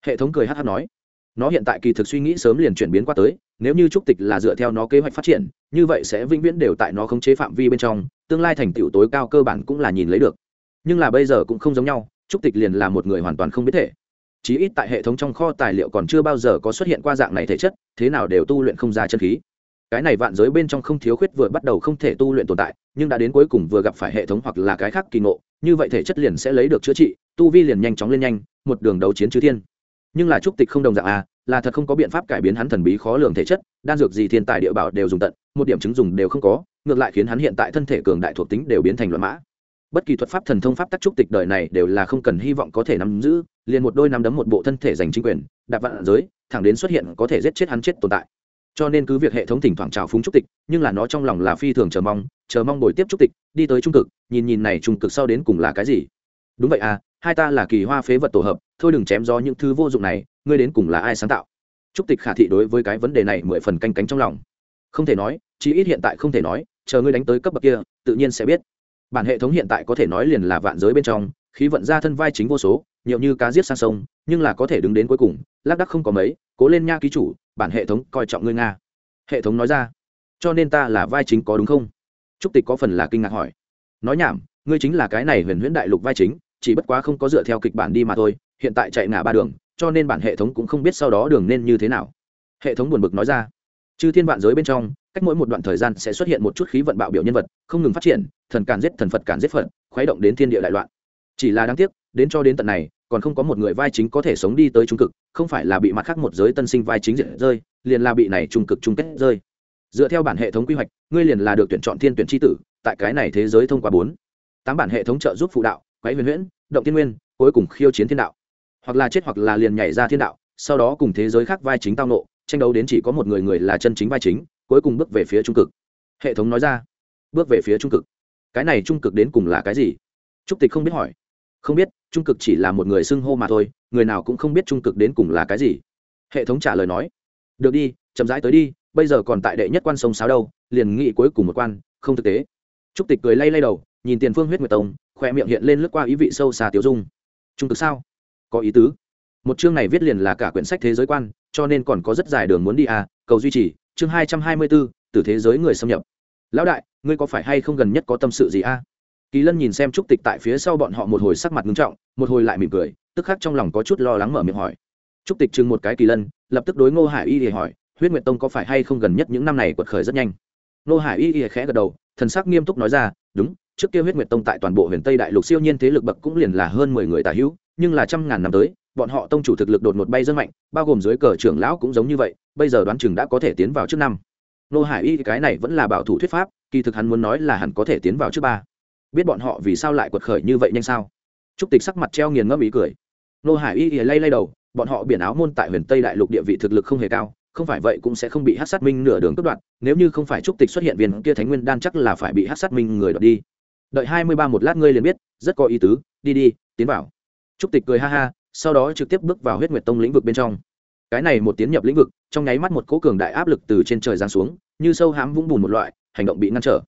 Hệ thống cười hát hát nói. Nó hiện tại kỳ thực suy nghĩ sớm liền chuyển biến qua tới, nếu như trúc tịch là dựa theo nó kế hoạch phát triển, như vậy sẽ vĩnh viễn đều tại nó khống chế phạm vi bên trong, tương lai thành tựu tối cao cơ bản cũng là nhìn lấy được nhưng là bây giờ cũng không giống nhau, trúc tịch liền là một người hoàn toàn không biết thể. Chí ít tại hệ thống trong kho tài liệu còn chưa bao giờ có xuất hiện qua dạng này thể chất, thế nào đều tu luyện không ra chân khí. Cái này vạn giới bên trong không thiếu khuyết vừa bắt đầu không thể tu luyện tồn tại, nhưng đã đến cuối cùng vừa gặp phải hệ thống hoặc là cái khác kỳ ngộ, như vậy thể chất liền sẽ lấy được chữa trị, tu vi liền nhanh chóng lên nhanh, một đường đấu chiến chư thiên. Nhưng là trúc tịch không đồng dạng à là thật không có biện pháp cải biến hắn thần bí khó lường thể chất, đan dược gì thiên tài địa bảo đều dùng tận, một điểm chứng dùng đều không có, ngược lại khiến hắn hiện tại thân thể cường đại thuộc tính đều biến thành loạn mã bất kỳ thuật pháp thần thông pháp tắc trúc tịch đời này đều là không cần hy vọng có thể nắm giữ, liền một đôi nắm đấm một bộ thân thể giành chính quyền, đạp vạn giới, thẳng đến xuất hiện có thể giết chết hắn chết tồn tại. Cho nên cứ việc hệ thống thỉnh thoảng trào phúng trúc tịch, nhưng là nó trong lòng là phi thường chờ mong chờ mong bồi tiếp trúc tịch, đi tới trung cực, nhìn nhìn này trung cực sau đến cùng là cái gì. Đúng vậy à hai ta là kỳ hoa phế vật tổ hợp, thôi đừng chém gió những thứ vô dụng này, ngươi đến cùng là ai sáng tạo? Trúc tịch khả thị đối với cái vấn đề này mười phần canh cánh trong lòng. Không thể nói, chí ít hiện tại không thể nói, chờ ngươi đánh tới cấp bậc kia, tự nhiên sẽ biết bản hệ thống hiện tại có thể nói liền là vạn giới bên trong, khí vận ra thân vai chính vô số, nhiều như cá giết sang sông, nhưng là có thể đứng đến cuối cùng, lác đắc không có mấy, cố lên nha ký chủ, bản hệ thống coi trọng ngươi nga. Hệ thống nói ra. Cho nên ta là vai chính có đúng không? Trúc tịch có phần là kinh ngạc hỏi. Nói nhảm, ngươi chính là cái này huyền huyễn đại lục vai chính, chỉ bất quá không có dựa theo kịch bản đi mà thôi, hiện tại chạy ngả ba đường, cho nên bản hệ thống cũng không biết sau đó đường nên như thế nào. Hệ thống buồn bực nói ra. Chư thiên vạn giới bên trong cách mỗi một đoạn thời gian sẽ xuất hiện một chút khí vận bạo biểu nhân vật, không ngừng phát triển, thần càn giết thần phật càn giết phật, khuấy động đến thiên địa đại loạn. Chỉ là đáng tiếc, đến cho đến tận này, còn không có một người vai chính có thể sống đi tới trung cực, không phải là bị mặt khác một giới tân sinh vai chính diện rơi, liền là bị này trung cực chung kết rơi. Dựa theo bản hệ thống quy hoạch, ngươi liền là được tuyển chọn thiên tuyển tri tử, tại cái này thế giới thông qua bốn, tám bản hệ thống trợ giúp phụ đạo quái huyền huyễn, động tiên nguyên, cuối cùng khiêu chiến thiên đạo. Hoặc là chết hoặc là liền nhảy ra thiên đạo, sau đó cùng thế giới khác vai chính tao nộ tranh đấu đến chỉ có một người người là chân chính vai chính cuối cùng bước về phía trung cực. Hệ thống nói ra, bước về phía trung cực. Cái này trung cực đến cùng là cái gì? Trúc tịch không biết hỏi. Không biết, trung cực chỉ là một người xưng hô mà thôi, người nào cũng không biết trung cực đến cùng là cái gì. Hệ thống trả lời nói, được đi, chậm rãi tới đi, bây giờ còn tại đệ nhất quan sông sáo đâu, liền nghị cuối cùng một quan, không thực tế. Trúc tịch cười lay lay đầu, nhìn tiền phương huyết nguyệt tông khoe miệng hiện lên lướt qua ý vị sâu xa tiêu dung. Trung cực sao? Có ý tứ. Một chương này viết liền là cả quyển sách thế giới quan, cho nên còn có rất dài đường muốn đi à cầu duy trì chương hai trăm hai mươi bốn, từ thế giới người xâm nhập. Lão đại, ngươi có phải hay không gần nhất có tâm sự gì a? À? kỳ lân nhìn xem trúc tịch tại phía sau bọn họ một hồi sắc mặt nghiêm trọng, một hồi lại mỉm cười, tức khắc trong lòng có chút lo lắng mở miệng hỏi. Trúc tịch chừng một cái kỳ lân, lập tức đối ngô hải y thì hỏi, huyết nguyệt tông có phải hay không gần nhất những năm này quật khởi rất nhanh? Ngô hải y y khẽ gật đầu, thần sắc nghiêm túc nói ra, đúng, trước kia huyết nguyệt tông tại toàn bộ huyền tây đại lục siêu nhiên thế lực bậc cũng liền là hơn mười người tà hữu, nhưng là trăm ngàn năm tới bọn họ tông chủ thực lực đột ngột bay rất mạnh, bao gồm dưới cờ trưởng lão cũng giống như vậy, bây giờ đoán chừng đã có thể tiến vào trước năm. Nô hải y, cái này vẫn là bảo thủ thuyết pháp, kỳ thực hắn muốn nói là hẳn có thể tiến vào trước ba. Biết bọn họ vì sao lại quật khởi như vậy nhanh sao? Trúc tịch sắc mặt treo nghiền ngẫm ý cười. Nô hải y lay lay đầu, bọn họ biển áo môn tại huyền tây đại lục địa vị thực lực không hề cao, không phải vậy cũng sẽ không bị hát sát minh nửa đường cướp đoạt, nếu như không phải trúc tịch xuất hiện viên kia thánh nguyên đan chắc là phải bị hát sát minh người đoạt đi. Đợi hai mươi ba một lát ngươi liền biết, rất có ý tứ, đi đi, tiến vào. Trúc tịch cười ha ha sau đó trực tiếp bước vào huyết nguyệt tông lĩnh vực bên trong. Cái này một tiến nhập lĩnh vực, trong nháy mắt một cỗ cường đại áp lực từ trên trời giáng xuống, như sâu hám vũng bùn một loại, hành động bị ngăn trở.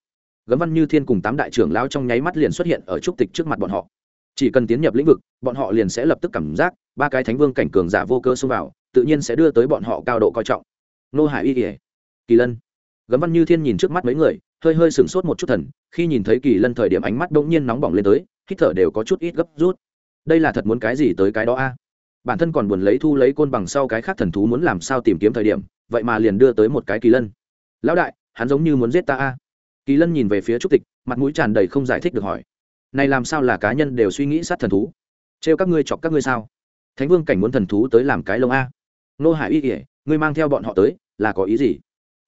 Gấm văn như thiên cùng tám đại trưởng lao trong nháy mắt liền xuất hiện ở trúc tịch trước mặt bọn họ. Chỉ cần tiến nhập lĩnh vực, bọn họ liền sẽ lập tức cảm giác ba cái thánh vương cảnh cường giả vô cơ xông vào, tự nhiên sẽ đưa tới bọn họ cao độ coi trọng. Nô hải y kỉa kỳ lân. Gấm văn như thiên nhìn trước mắt mấy người, hơi hơi sửng sốt một chút thần, khi nhìn thấy kỳ lân thời điểm ánh mắt bỗng nhiên nóng bỏng lên tới, hít thở đều có chút ít gấp rút đây là thật muốn cái gì tới cái đó a? Bản thân còn buồn lấy thu lấy côn bằng sau cái khác thần thú muốn làm sao tìm kiếm thời điểm, vậy mà liền đưa tới một cái kỳ lân. Lão đại, hắn giống như muốn giết ta a. Kỳ lân nhìn về phía trúc tịch, mặt mũi tràn đầy không giải thích được hỏi. Này làm sao là cá nhân đều suy nghĩ sát thần thú? Trêu các ngươi chọc các ngươi sao? Thánh vương cảnh muốn thần thú tới làm cái lông a. Nô hải y kỉa ngươi mang theo bọn họ tới, là có ý gì?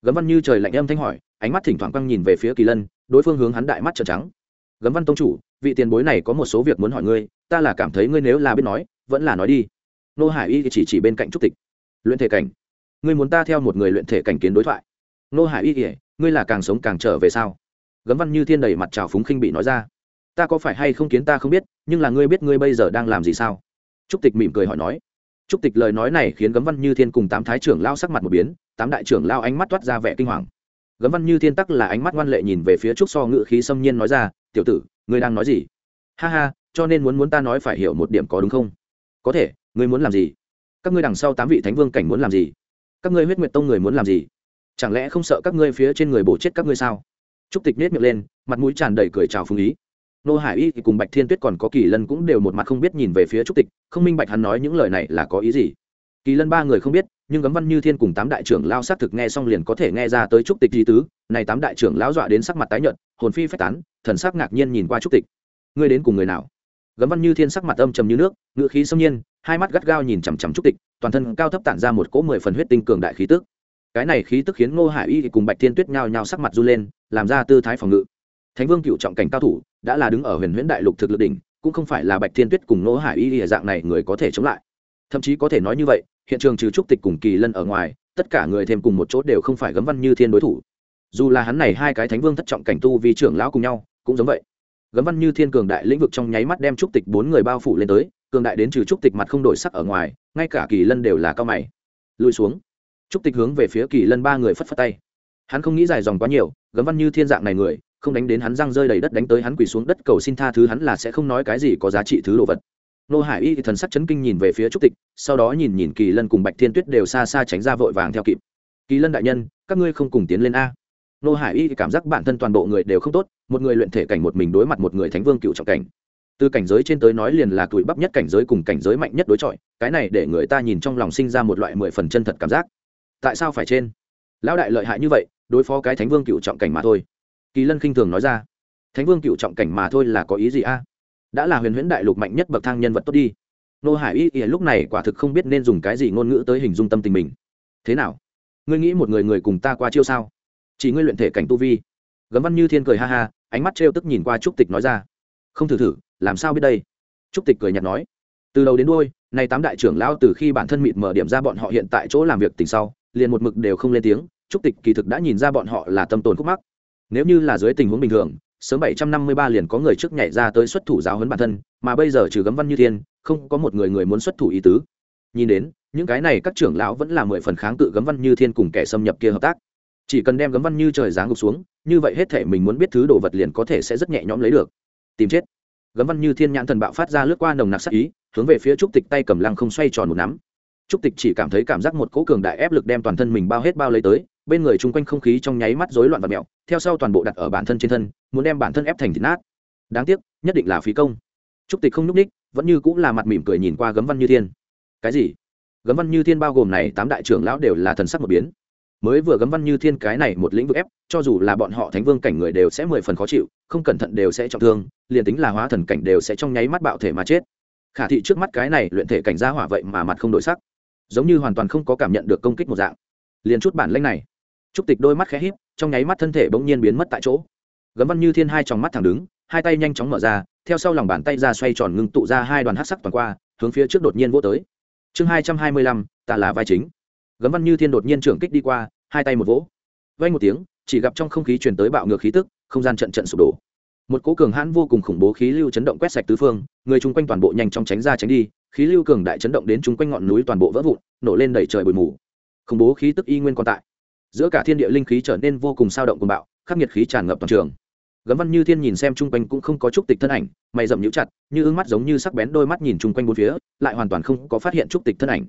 Gấm văn như trời lạnh âm thanh hỏi, ánh mắt thỉnh thoảng quăng nhìn về phía kỳ lân, đối phương hướng hắn đại mắt trợn trắng. Gấm văn tông chủ vị tiền bối này có một số việc muốn hỏi ngươi, ta là cảm thấy ngươi nếu là biết nói, vẫn là nói đi. Nô hải y chỉ chỉ bên cạnh trúc tịch. Luyện thể cảnh, ngươi muốn ta theo một người luyện thể cảnh kiến đối thoại? Nô hải y kể ngươi là càng sống càng trở về sao? Gấm văn như thiên đầy mặt trào phúng khinh bị nói ra. Ta có phải hay không kiến ta không biết, nhưng là ngươi biết ngươi bây giờ đang làm gì sao? Trúc tịch mỉm cười hỏi nói. Trúc tịch lời nói này khiến gấm văn như thiên cùng tám thái trưởng lao sắc mặt một biến, tám đại trưởng lao ánh mắt toát ra vẻ kinh hoàng. Gấm văn như thiên tắc là ánh mắt ngoan lệ nhìn về phía trúc so ngự khí xâm nhiên nói ra, tiểu tử ngươi đang nói gì? Ha ha, cho nên muốn muốn ta nói phải hiểu một điểm có đúng không? Có thể, ngươi muốn làm gì? Các ngươi đằng sau tám vị thánh vương cảnh muốn làm gì? Các ngươi huyết nguyệt tông người muốn làm gì? Chẳng lẽ không sợ các ngươi phía trên người bổ chết các ngươi sao? Trúc tịch nết miệng lên, mặt mũi tràn đầy cười chào phương ý. Nô hải y cùng bạch thiên tuyết còn có kỳ lân cũng đều một mặt không biết nhìn về phía trúc tịch, không minh bạch hắn nói những lời này là có ý gì. Kỳ lân ba người không biết, nhưng cấm văn như thiên cùng tám đại trưởng lao xác thực nghe xong liền có thể nghe ra tới trúc tịch di tứ, này tám đại trưởng lão dọa đến sắc mặt tái nhợt hồn phi phách tán, thần sắc ngạc nhiên nhìn qua trúc tịch. Ngươi đến cùng người nào? Gấm văn như thiên sắc mặt âm trầm như nước ngự khí xâm nhiên, hai mắt gắt gao nhìn chằm chằm trúc tịch, toàn thân cao thấp tản ra một cỗ mười phần huyết tinh cường đại khí tức. Cái này khí tức khiến ngô hải y cùng bạch thiên tuyết nhao nhao sắc mặt run lên, làm ra tư thái phòng ngự. Thánh vương cựu trọng cảnh cao thủ, đã là đứng ở huyền huyễn đại lục thực lực đỉnh, cũng không phải là bạch thiên tuyết cùng ngô hải y dạng này người có thể chống lại. Thậm chí có thể nói như vậy, hiện trường trừ trúc tịch cùng kỳ lân ở ngoài, tất cả người thêm cùng một chỗ đều không phải gấm văn như thiên đối thủ dù là hắn này hai cái thánh vương thất trọng cảnh tu vì trưởng lão cùng nhau, cũng giống vậy. Gấm văn như thiên cường đại lĩnh vực trong nháy mắt đem trúc tịch bốn người bao phủ lên tới, cường đại đến trừ trúc tịch mặt không đổi sắc ở ngoài, ngay cả kỳ lân đều là cao mày. Lùi xuống. Trúc tịch hướng về phía kỳ lân ba người phất phất tay. Hắn không nghĩ dài dòng quá nhiều, gấm văn như thiên dạng này người, không đánh đến hắn răng rơi đầy đất đánh tới hắn quỳ xuống đất cầu xin tha thứ hắn là sẽ không nói cái gì có giá trị thứ đồ vật. Nô hải y thì thần sắc chấn kinh nhìn về phía trúc tịch, sau đó nhìn nhìn kỳ lân cùng bạch thiên tuyết đều xa xa tránh ra vội vàng theo kịp. Kỳ lân đại nhân, các ngươi không cùng tiến lên a nô hải y thì cảm giác bản thân toàn bộ người đều không tốt, một người luyện thể cảnh một mình đối mặt một người thánh vương cựu trọng cảnh. Từ cảnh giới trên tới nói liền là tuổi bắp nhất cảnh giới cùng cảnh giới mạnh nhất đối chọi, cái này để người ta nhìn trong lòng sinh ra một loại mười phần chân thật cảm giác. Tại sao phải trên? Lão đại lợi hại như vậy, đối phó cái thánh vương cựu trọng cảnh mà thôi. Kỳ lân khinh thường nói ra. Thánh vương cựu trọng cảnh mà thôi là có ý gì a? Đã là huyền huyễn đại lục mạnh nhất bậc thang nhân vật tốt đi. Nô hải y y lúc này quả thực không biết nên dùng cái gì ngôn ngữ tới hình dung tâm tình mình. Thế nào? Ngươi nghĩ một người người cùng ta qua chiêu sao? Chỉ ngươi luyện thể cảnh tu vi. Gấm văn như thiên cười ha ha, ánh mắt trêu tức nhìn qua trúc tịch nói ra. Không thử thử, làm sao biết đây? Trúc tịch cười nhạt nói. Từ đầu đến đôi nay tám đại trưởng lão từ khi bản thân mịt mở điểm ra bọn họ hiện tại chỗ làm việc tình sau, liền một mực đều không lên tiếng. Trúc tịch kỳ thực đã nhìn ra bọn họ là tâm tồn khúc mắc. Nếu như là dưới tình huống bình thường, sớm bảy trăm năm mươi ba liền có người trước nhảy ra tới xuất thủ giáo huấn bản thân, mà bây giờ trừ gấm văn như thiên, không có một người người muốn xuất thủ ý tứ. Nhìn đến, những cái này các trưởng lão vẫn là mười phần kháng cự gấm văn như thiên cùng kẻ xâm nhập kia hợp tác chỉ cần đem gấm văn như trời giáng gục xuống, như vậy hết thể mình muốn biết thứ đồ vật liền có thể sẽ rất nhẹ nhõm lấy được. Tìm chết. Gấm văn như thiên nhãn thần bạo phát ra lướt qua nồng nặc sắc ý, hướng về phía trúc tịch tay cầm lăng không xoay tròn một nắm. Trúc tịch chỉ cảm thấy cảm giác một cỗ cường đại ép lực đem toàn thân mình bao hết bao lấy tới, bên người chung quanh không khí trong nháy mắt rối loạn và mẹo theo sau toàn bộ đặt ở bản thân trên thân, muốn đem bản thân ép thành thịt nát. Đáng tiếc, nhất định là phí công. Trúc tịch không nhúc ních vẫn như cũng là mặt mỉm cười nhìn qua gấm văn như thiên. Cái gì? Gấm văn như thiên bao gồm này tám đại trưởng lão đều là thần sắc một biến mới vừa gấm văn như thiên cái này một lĩnh vực ép, cho dù là bọn họ thánh vương cảnh người đều sẽ mười phần khó chịu, không cẩn thận đều sẽ trọng thương, liền tính là hóa thần cảnh đều sẽ trong nháy mắt bạo thể mà chết. Khả thị trước mắt cái này luyện thể cảnh gia hỏa vậy mà mặt không đổi sắc. Giống như hoàn toàn không có cảm nhận được công kích một dạng. Liền chút bản lanh này. Trúc tịch đôi mắt khẽ híp, trong nháy mắt thân thể bỗng nhiên biến mất tại chỗ. Gấm văn như thiên hai trong mắt thẳng đứng, hai tay nhanh chóng mở ra, theo sau lòng bàn tay ra xoay tròn ngưng tụ ra hai đoàn hát sắc toàn qua, hướng phía trước đột nhiên vô tới. Chương hai trăm hai mươi lăm, ta là vai chính gấm văn như thiên đột nhiên trưởng kích đi qua, hai tay một vỗ. Vay một tiếng, chỉ gặp trong không khí truyền tới bạo ngược khí tức, không gian trận trận sụp đổ. Một cố cường hãn vô cùng khủng bố khí lưu chấn động quét sạch tứ phương, người chung quanh toàn bộ nhanh chóng tránh ra tránh đi, khí lưu cường đại chấn động đến chung quanh ngọn núi toàn bộ vỡ vụn, nổ lên đầy trời bụi mù. Khủng bố khí tức y nguyên còn tại. Giữa cả thiên địa linh khí trở nên vô cùng sao động cùng bạo, khắc nghiệt khí tràn ngập toàn trường. Gấm văn như thiên nhìn xem chung quanh cũng không có trúc tịch thân ảnh, mày dậm nhũ chặt, như ưng mắt giống như sắc bén đôi mắt nhìn chung quanh bốn phía, lại hoàn toàn không có phát hiện trúc tịch thân ảnh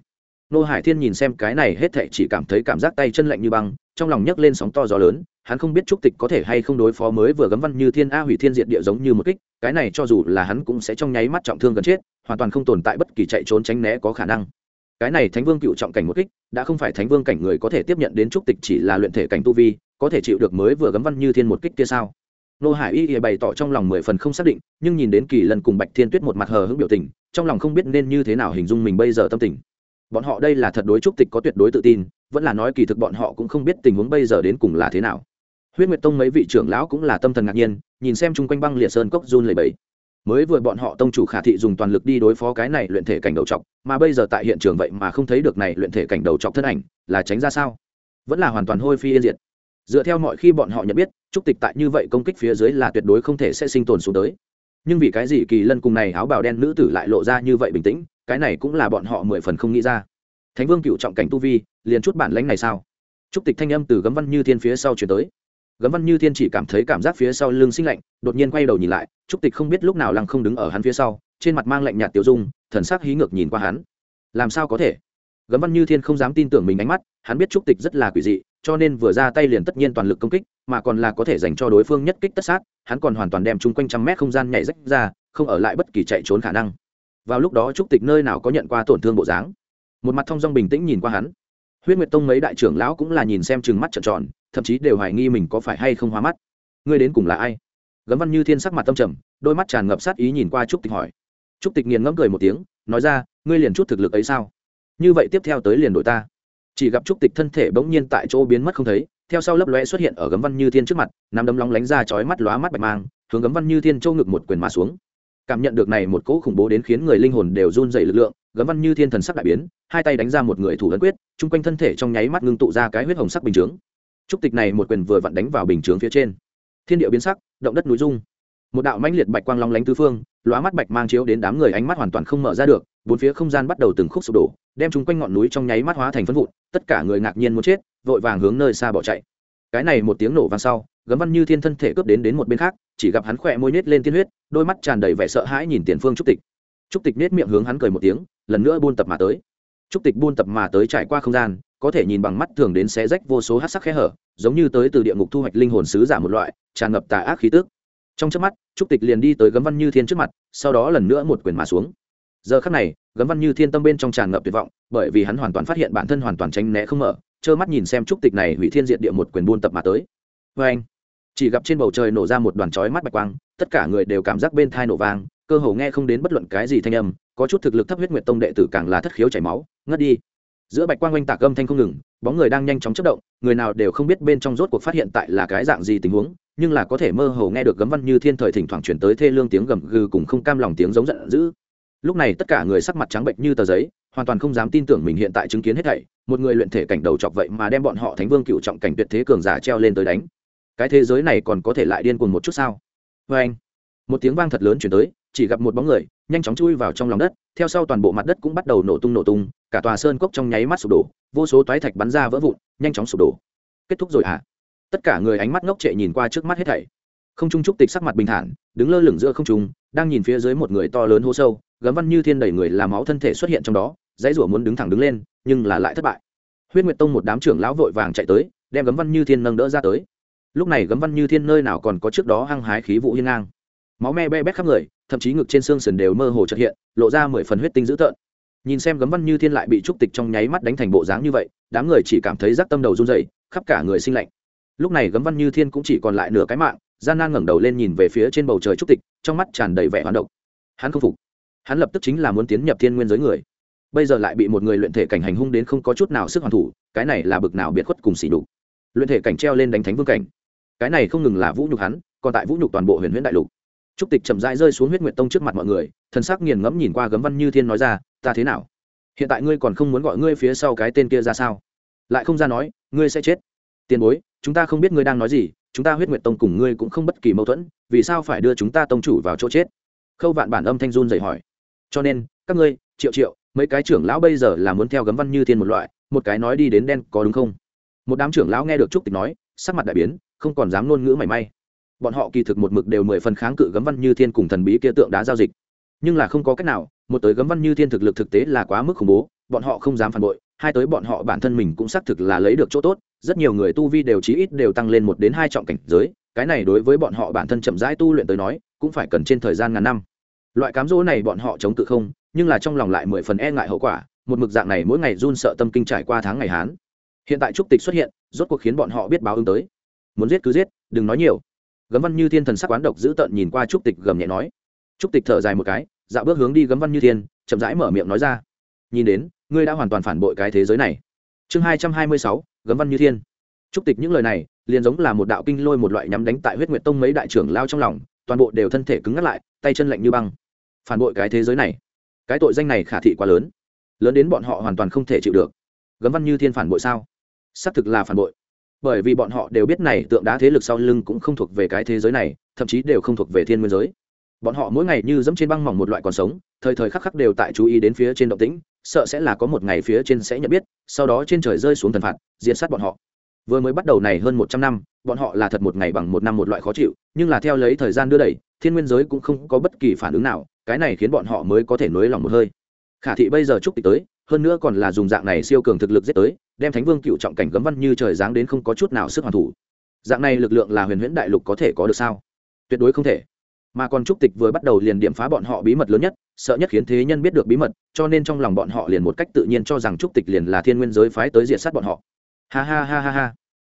nô hải thiên nhìn xem cái này hết thệ chỉ cảm thấy cảm giác tay chân lạnh như băng, trong lòng nhấc lên sóng to gió lớn, hắn không biết trúc tịch có thể hay không đối phó mới vừa gấm văn như thiên a hủy thiên diện địa giống như một kích, cái này cho dù là hắn cũng sẽ trong nháy mắt trọng thương gần chết, hoàn toàn không tồn tại bất kỳ chạy trốn tránh né có khả năng. Cái này thánh vương cựu trọng cảnh một kích, đã không phải thánh vương cảnh người có thể tiếp nhận đến trúc tịch chỉ là luyện thể cảnh tu vi, có thể chịu được mới vừa gấm văn như thiên một kích kia sao? Nô hải y bày tỏ trong lòng mười phần không xác định, nhưng nhìn đến kỳ lần cùng bạch thiên tuyết một mặt hờ hững biểu tình, trong lòng không biết nên như thế nào hình dung mình bây giờ tâm tình bọn họ đây là thật đối trúc tịch có tuyệt đối tự tin, vẫn là nói kỳ thực bọn họ cũng không biết tình huống bây giờ đến cùng là thế nào. Huyết nguyệt tông mấy vị trưởng lão cũng là tâm thần ngạc nhiên, nhìn xem chung quanh băng liệt sơn cốc run lầy bẫy mới vừa bọn họ tông chủ khả thị dùng toàn lực đi đối phó cái này luyện thể cảnh đầu trọc, mà bây giờ tại hiện trường vậy mà không thấy được này luyện thể cảnh đầu trọc thân ảnh, là tránh ra sao? Vẫn là hoàn toàn hôi phi yên diệt. Dựa theo mọi khi bọn họ nhận biết, trúc tịch tại như vậy công kích phía dưới là tuyệt đối không thể sẽ sinh tồn xuống tới nhưng vì cái gì kỳ lân cùng này áo bào đen nữ tử lại lộ ra như vậy bình tĩnh, cái này cũng là bọn họ mười phần không nghĩ ra. Thánh vương cựu trọng cảnh tu vi, liền chút bản lãnh này sao? Trúc tịch thanh âm từ gấm văn như thiên phía sau chuyển tới. Gấm văn như thiên chỉ cảm thấy cảm giác phía sau lưng sinh lạnh, đột nhiên quay đầu nhìn lại, trúc tịch không biết lúc nào lăng không đứng ở hắn phía sau, trên mặt mang lạnh nhạt tiểu dung, thần sắc hí ngược nhìn qua hắn. Làm sao có thể? Gấm văn như thiên không dám tin tưởng mình ánh mắt, hắn biết trúc tịch rất là quỷ dị, cho nên vừa ra tay liền tất nhiên toàn lực công kích, mà còn là có thể dành cho đối phương nhất kích tất sát, hắn còn hoàn toàn đem chung quanh trăm mét không gian nhảy rách ra, không ở lại bất kỳ chạy trốn khả năng. Vào lúc đó trúc tịch nơi nào có nhận qua tổn thương bộ dáng? Một mặt thong dong bình tĩnh nhìn qua hắn. Huyết nguyệt tông mấy đại trưởng lão cũng là nhìn xem chừng mắt trợn tròn, thậm chí đều hoài nghi mình có phải hay không hóa mắt. Ngươi đến cùng là ai? Gấm văn như thiên sắc mặt tâm trầm, đôi mắt tràn ngập sát ý nhìn qua trúc tịch hỏi. Trúc tịch nghiền ngẫm cười một tiếng, nói ra, ngươi liền chút thực lực ấy sao? Như vậy tiếp theo tới liền đội ta. Chỉ gặp trúc tịch thân thể bỗng nhiên tại chỗ biến mất không thấy, theo sau lấp lóe xuất hiện ở gấm văn như thiên trước mặt nằm đấm lóng lánh ra chói mắt lóa mắt bạch mang, hướng gấm văn như thiên châu ngực một quyền mà xuống. Cảm nhận được này một cỗ khủng bố đến khiến người linh hồn đều run dày lực lượng, gấm văn như thiên thần sắc đại biến, hai tay đánh ra một người thủ ấn quyết, chung quanh thân thể trong nháy mắt ngưng tụ ra cái huyết hồng sắc bình chướng. Trúc tịch này một quyền vừa vặn đánh vào bình chướng phía trên. Thiên địa biến sắc, động đất núi dung một đạo mãnh liệt bạch quang long lánh tứ phương, lóa mắt bạch mang chiếu đến đám người ánh mắt hoàn toàn không mở ra được bốn phía không gian bắt đầu từng khúc sụp đổ, đem chúng quanh ngọn núi trong nháy mắt hóa thành phân vụn, tất cả người ngạc nhiên muốn chết, vội vàng hướng nơi xa bỏ chạy. Cái này một tiếng nổ vang sau, gấm văn như thiên thân thể cướp đến đến một bên khác, chỉ gặp hắn khỏe môi nhếch lên tiên huyết, đôi mắt tràn đầy vẻ sợ hãi nhìn tiền phương trúc tịch. Trúc tịch nết miệng hướng hắn cười một tiếng, lần nữa buôn tập mà tới. Trúc tịch buôn tập mà tới trải qua không gian, có thể nhìn bằng mắt thường đến xé rách vô số hát sắc khe hở, giống như tới từ địa ngục thu hoạch linh hồn sứ giả một loại, tràn ngập tà ác khí tức. Trong trước mắt, trúc tịch liền đi tới gấm văn như thiên trước mặt, sau đó lần nữa một quyền mà xuống giờ khắc này, gấm văn như thiên tâm bên trong tràn ngập tuyệt vọng, bởi vì hắn hoàn toàn phát hiện bản thân hoàn toàn tránh né không mở, trơ mắt nhìn xem trúc tịch này hủy thiên diện địa một quyền buôn tập mà tới. Vê anh, chỉ gặp trên bầu trời nổ ra một đoàn chói mắt bạch quang, tất cả người đều cảm giác bên thai nổ vang, cơ hồ nghe không đến bất luận cái gì thanh âm, có chút thực lực thấp huyết nguyệt tông đệ tử càng là thất khiếu chảy máu, ngất đi. Giữa bạch quang oanh tạc âm thanh không ngừng, bóng người đang nhanh chóng chất động, người nào đều không biết bên trong rốt cuộc phát hiện tại là cái dạng gì tình huống, nhưng là có thể mơ hồ nghe được gấm văn như thiên thời thỉnh thoảng chuyển tới thê lương tiếng gầm gừ cùng không cam lòng tiếng giống giận dữ lúc này tất cả người sắc mặt trắng bệnh như tờ giấy, hoàn toàn không dám tin tưởng mình hiện tại chứng kiến hết thảy. Một người luyện thể cảnh đầu chọc vậy mà đem bọn họ thánh vương cựu trọng cảnh tuyệt thế cường giả treo lên tới đánh. Cái thế giới này còn có thể lại điên cuồng một chút sao? Vê anh, một tiếng vang thật lớn chuyển tới, chỉ gặp một bóng người nhanh chóng chui vào trong lòng đất, theo sau toàn bộ mặt đất cũng bắt đầu nổ tung nổ tung, cả tòa sơn cốc trong nháy mắt sụp đổ, vô số toái thạch bắn ra vỡ vụn, nhanh chóng sụp đổ. Kết thúc rồi ạ à? tất cả người ánh mắt ngốc trệ nhìn qua trước mắt hết thảy. Không trung trúc tịch sắc mặt bình thản, đứng lơ lửng giữa không trung, đang nhìn phía dưới một người to lớn hô sâu gấm văn như thiên đầy người làm máu thân thể xuất hiện trong đó, dãy rủa muốn đứng thẳng đứng lên, nhưng là lại thất bại. Huyết nguyệt tông một đám trưởng lão vội vàng chạy tới, đem gấm văn như thiên nâng đỡ ra tới. Lúc này gấm văn như thiên nơi nào còn có trước đó hăng hái khí vụ hiên ngang. Máu me be bét khắp người, thậm chí ngực trên xương sườn đều mơ hồ trật hiện, lộ ra mười phần huyết tinh dữ tợn. Nhìn xem gấm văn như thiên lại bị trúc tịch trong nháy mắt đánh thành bộ dáng như vậy, đám người chỉ cảm thấy rắc tâm đầu run dậy khắp cả người sinh lạnh. Lúc này gấm văn như thiên cũng chỉ còn lại nửa cái mạng, gian nan ngẩng đầu lên nhìn về phía trên bầu trời trúc tịch, trong mắt tràn đầy vẻ hoán độc. Hắn không phục hắn lập tức chính là muốn tiến nhập thiên nguyên giới người. Bây giờ lại bị một người luyện thể cảnh hành hung đến không có chút nào sức hoàn thủ, cái này là bực nào biệt khuất cùng xỉ đục luyện thể cảnh treo lên đánh thánh vương cảnh. Cái này không ngừng là vũ nhục hắn, còn tại vũ nhục toàn bộ huyền huyễn đại lục. Trúc tịch chậm rãi rơi xuống huyết nguyệt tông trước mặt mọi người, thần sắc nghiền ngẫm nhìn qua gấm văn như thiên nói ra, ta thế nào? Hiện tại ngươi còn không muốn gọi ngươi phía sau cái tên kia ra sao? Lại không ra nói, ngươi sẽ chết. Tiền bối, chúng ta không biết ngươi đang nói gì, chúng ta huyết nguyệt tông cùng ngươi cũng không bất kỳ mâu thuẫn, vì sao phải đưa chúng ta tông chủ vào chỗ chết? Khâu vạn bản âm thanh run dậy hỏi cho nên, các ngươi, triệu triệu, mấy cái trưởng lão bây giờ là muốn theo gấm văn như thiên một loại, một cái nói đi đến đen có đúng không? Một đám trưởng lão nghe được trúc tịch nói, sắc mặt đại biến, không còn dám ngôn ngữ mảy may. Bọn họ kỳ thực một mực đều mười phần kháng cự gấm văn như thiên cùng thần bí kia tượng đá giao dịch. Nhưng là không có cách nào, một tới gấm văn như thiên thực lực thực tế là quá mức khủng bố, bọn họ không dám phản bội, hai tới bọn họ bản thân mình cũng xác thực là lấy được chỗ tốt, rất nhiều người tu vi đều chí ít đều tăng lên một đến hai trọng cảnh giới, cái này đối với bọn họ bản thân chậm rãi tu luyện tới nói, cũng phải cần trên thời gian ngàn năm loại cám dỗ này bọn họ chống tự không, nhưng là trong lòng lại mười phần e ngại hậu quả, một mực dạng này mỗi ngày run sợ tâm kinh trải qua tháng ngày hán. Hiện tại trúc tịch xuất hiện, rốt cuộc khiến bọn họ biết báo ứng tới. Muốn giết cứ giết, đừng nói nhiều. Gấm văn như thiên thần sắc quán độc dữ tợn nhìn qua trúc tịch gầm nhẹ nói. Trúc tịch thở dài một cái dạo bước hướng đi gấm văn như thiên, chậm rãi mở miệng nói ra. Nhìn đến, ngươi đã hoàn toàn phản bội cái thế giới này. Chương hai trăm hai mươi sáu, gấm văn như thiên. Trúc tịch những lời này, liền giống là một đạo kinh lôi một loại nhắm đánh tại huyết nguyệt tông mấy đại trưởng lao trong lòng toàn bộ đều thân thể cứng ngắt lại, tay chân lạnh như băng. Phản bội cái thế giới này. Cái tội danh này khả thị quá lớn. Lớn đến bọn họ hoàn toàn không thể chịu được. Gấm văn như thiên phản bội sao? Xác thực là phản bội. Bởi vì bọn họ đều biết này tượng đá thế lực sau lưng cũng không thuộc về cái thế giới này, thậm chí đều không thuộc về thiên nguyên giới. Bọn họ mỗi ngày như dẫm trên băng mỏng một loại còn sống, thời thời khắc khắc đều tại chú ý đến phía trên động tĩnh, sợ sẽ là có một ngày phía trên sẽ nhận biết, sau đó trên trời rơi xuống thần phạt, diệt sát bọn họ. Vừa mới bắt đầu này hơn một trăm năm, bọn họ là thật một ngày bằng một năm một loại khó chịu nhưng là theo lấy thời gian đưa đẩy, thiên nguyên giới cũng không có bất kỳ phản ứng nào, cái này khiến bọn họ mới có thể nới lòng một hơi. Khả thị bây giờ chúc tịch tới, hơn nữa còn là dùng dạng này siêu cường thực lực giết tới, đem thánh vương cựu trọng cảnh gấm văn như trời giáng đến không có chút nào sức hoàn thủ. Dạng này lực lượng là huyền huyễn đại lục có thể có được sao? Tuyệt đối không thể. Mà còn trúc tịch vừa bắt đầu liền điểm phá bọn họ bí mật lớn nhất, sợ nhất khiến thế nhân biết được bí mật, cho nên trong lòng bọn họ liền một cách tự nhiên cho rằng trúc tịch liền là thiên nguyên giới phái tới diệt sát bọn họ. Ha ha ha ha ha.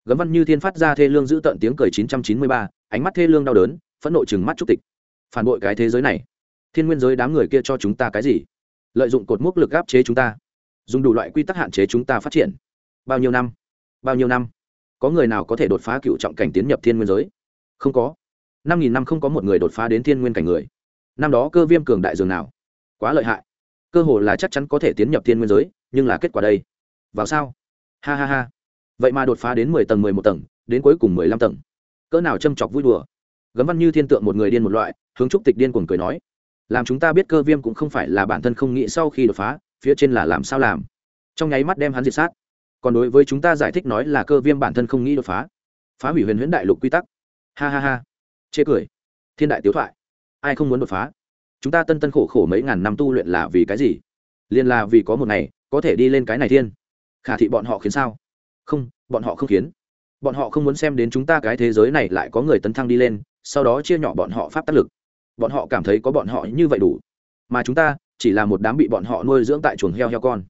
Gấm văn như thiên phát ra thê lương giữ tận tiếng cười chín trăm chín mươi ba ánh mắt thê lương đau đớn, phẫn nộ chừng mắt trúc tịch. Phản bội cái thế giới này. Thiên nguyên giới đám người kia cho chúng ta cái gì? Lợi dụng cột mốc lực áp chế chúng ta. Dùng đủ loại quy tắc hạn chế chúng ta phát triển. Bao nhiêu năm? Bao nhiêu năm? Có người nào có thể đột phá cựu trọng cảnh tiến nhập thiên nguyên giới? Không có. Năm nghìn năm không có một người đột phá đến thiên nguyên cảnh người. Năm đó cơ viêm cường đại dường nào? Quá lợi hại. Cơ hồ là chắc chắn có thể tiến nhập thiên nguyên giới, nhưng là kết quả đây? Vào sao? Ha ha ha. Vậy mà đột phá đến mười tầng mười một tầng, đến cuối cùng mười lăm tầng cỡ nào châm chọc vui đùa. Gấm văn như thiên tượng một người điên một loại, hướng trúc tịch điên cuồng cười nói, làm chúng ta biết cơ viêm cũng không phải là bản thân không nghĩ sau khi đột phá, phía trên là làm sao làm. Trong nháy mắt đem hắn diệt sát. Còn đối với chúng ta giải thích nói là cơ viêm bản thân không nghĩ đột phá. Phá hủy huyền huyễn đại lục quy tắc. Ha ha ha. Chê cười. Thiên đại tiếu thoại. Ai không muốn đột phá? Chúng ta tân tân khổ khổ mấy ngàn năm tu luyện là vì cái gì? Liền là vì có một ngày, có thể đi lên cái này thiên. Khả thị bọn họ khiến sao? Không, bọn họ không khiến bọn họ không muốn xem đến chúng ta cái thế giới này lại có người tấn thăng đi lên, sau đó chia nhỏ bọn họ pháp tác lực. Bọn họ cảm thấy có bọn họ như vậy đủ. Mà chúng ta, chỉ là một đám bị bọn họ nuôi dưỡng tại chuồng heo heo con.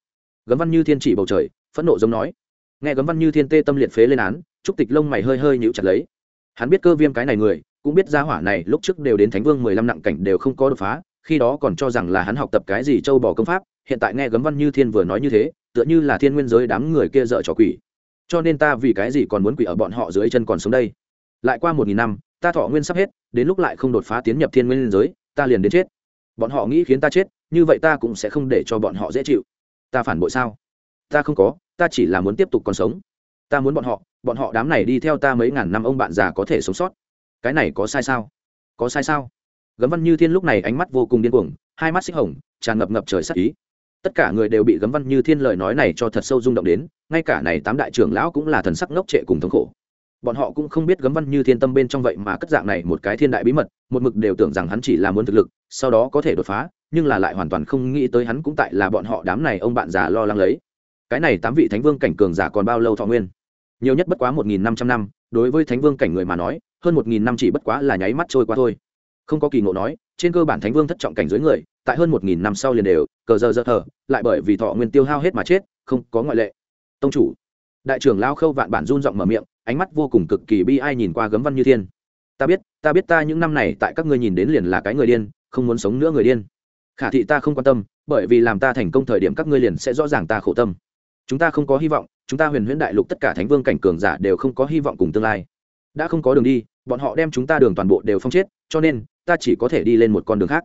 Gấm văn như thiên chỉ bầu trời, phẫn nộ giống nói. Nghe gấm văn như thiên tê tâm liệt phế lên án, trúc tịch lông mày hơi hơi nhíu chặt lấy. Hắn biết cơ viêm cái này người, cũng biết gia hỏa này lúc trước đều đến thánh vương mười lăm nặng cảnh đều không có đột phá, khi đó còn cho rằng là hắn học tập cái gì châu bò công pháp, hiện tại nghe gấm văn như thiên vừa nói như thế, tựa như là thiên nguyên giới đám người kia dợ trò quỷ cho nên ta vì cái gì còn muốn quỷ ở bọn họ dưới chân còn sống đây? Lại qua một nghìn năm, ta thọ nguyên sắp hết, đến lúc lại không đột phá tiến nhập thiên nguyên giới, ta liền đến chết. Bọn họ nghĩ khiến ta chết, như vậy ta cũng sẽ không để cho bọn họ dễ chịu. Ta phản bội sao? Ta không có, ta chỉ là muốn tiếp tục còn sống. Ta muốn bọn họ bọn họ đám này đi theo ta mấy ngàn năm ông bạn già có thể sống sót. Cái này có sai sao? Có sai sao? Gấm văn như thiên lúc này ánh mắt vô cùng điên cuồng, hai mắt xích hồng, tràn ngập ngập trời sắc ý. Tất cả người đều bị gấm văn như thiên lời nói này cho thật sâu rung động đến ngay cả này tám đại trưởng lão cũng là thần sắc ngốc trệ cùng thống khổ. Bọn họ cũng không biết gấm văn như thiên tâm bên trong vậy mà cất dạng này một cái thiên đại bí mật, một mực đều tưởng rằng hắn chỉ là muốn thực lực, sau đó có thể đột phá, nhưng là lại hoàn toàn không nghĩ tới hắn cũng tại là bọn họ đám này ông bạn già lo lắng lấy. Cái này tám vị thánh vương cảnh cường giả còn bao lâu thọ nguyên? Nhiều nhất bất quá một nghìn năm trăm năm, đối với thánh vương cảnh người mà nói, hơn một nghìn năm chỉ bất quá là nháy mắt trôi qua thôi. Không có kỳ ngộ nói, trên cơ bản thánh vương thất trọng cảnh dưới người, tại hơn một nghìn năm sau liền đều, cờ giờ dơ thờ, lại bởi vì thọ nguyên tiêu hao hết mà chết, không có ngoại lệ tông chủ. Đại trưởng lao khâu vạn bản run giọng mở miệng, ánh mắt vô cùng cực kỳ bi ai nhìn qua gấm văn như thiên. Ta biết ta biết ta những năm này tại các ngươi nhìn đến liền là cái người điên, không muốn sống nữa người điên. Khả thị ta không quan tâm, bởi vì làm ta thành công thời điểm các ngươi liền sẽ rõ ràng ta khổ tâm. Chúng ta không có hy vọng, chúng ta huyền huyễn đại lục tất cả thánh vương cảnh cường giả đều không có hy vọng cùng tương lai. Đã không có đường đi, bọn họ đem chúng ta đường toàn bộ đều phong chết, cho nên, ta chỉ có thể đi lên một con đường khác.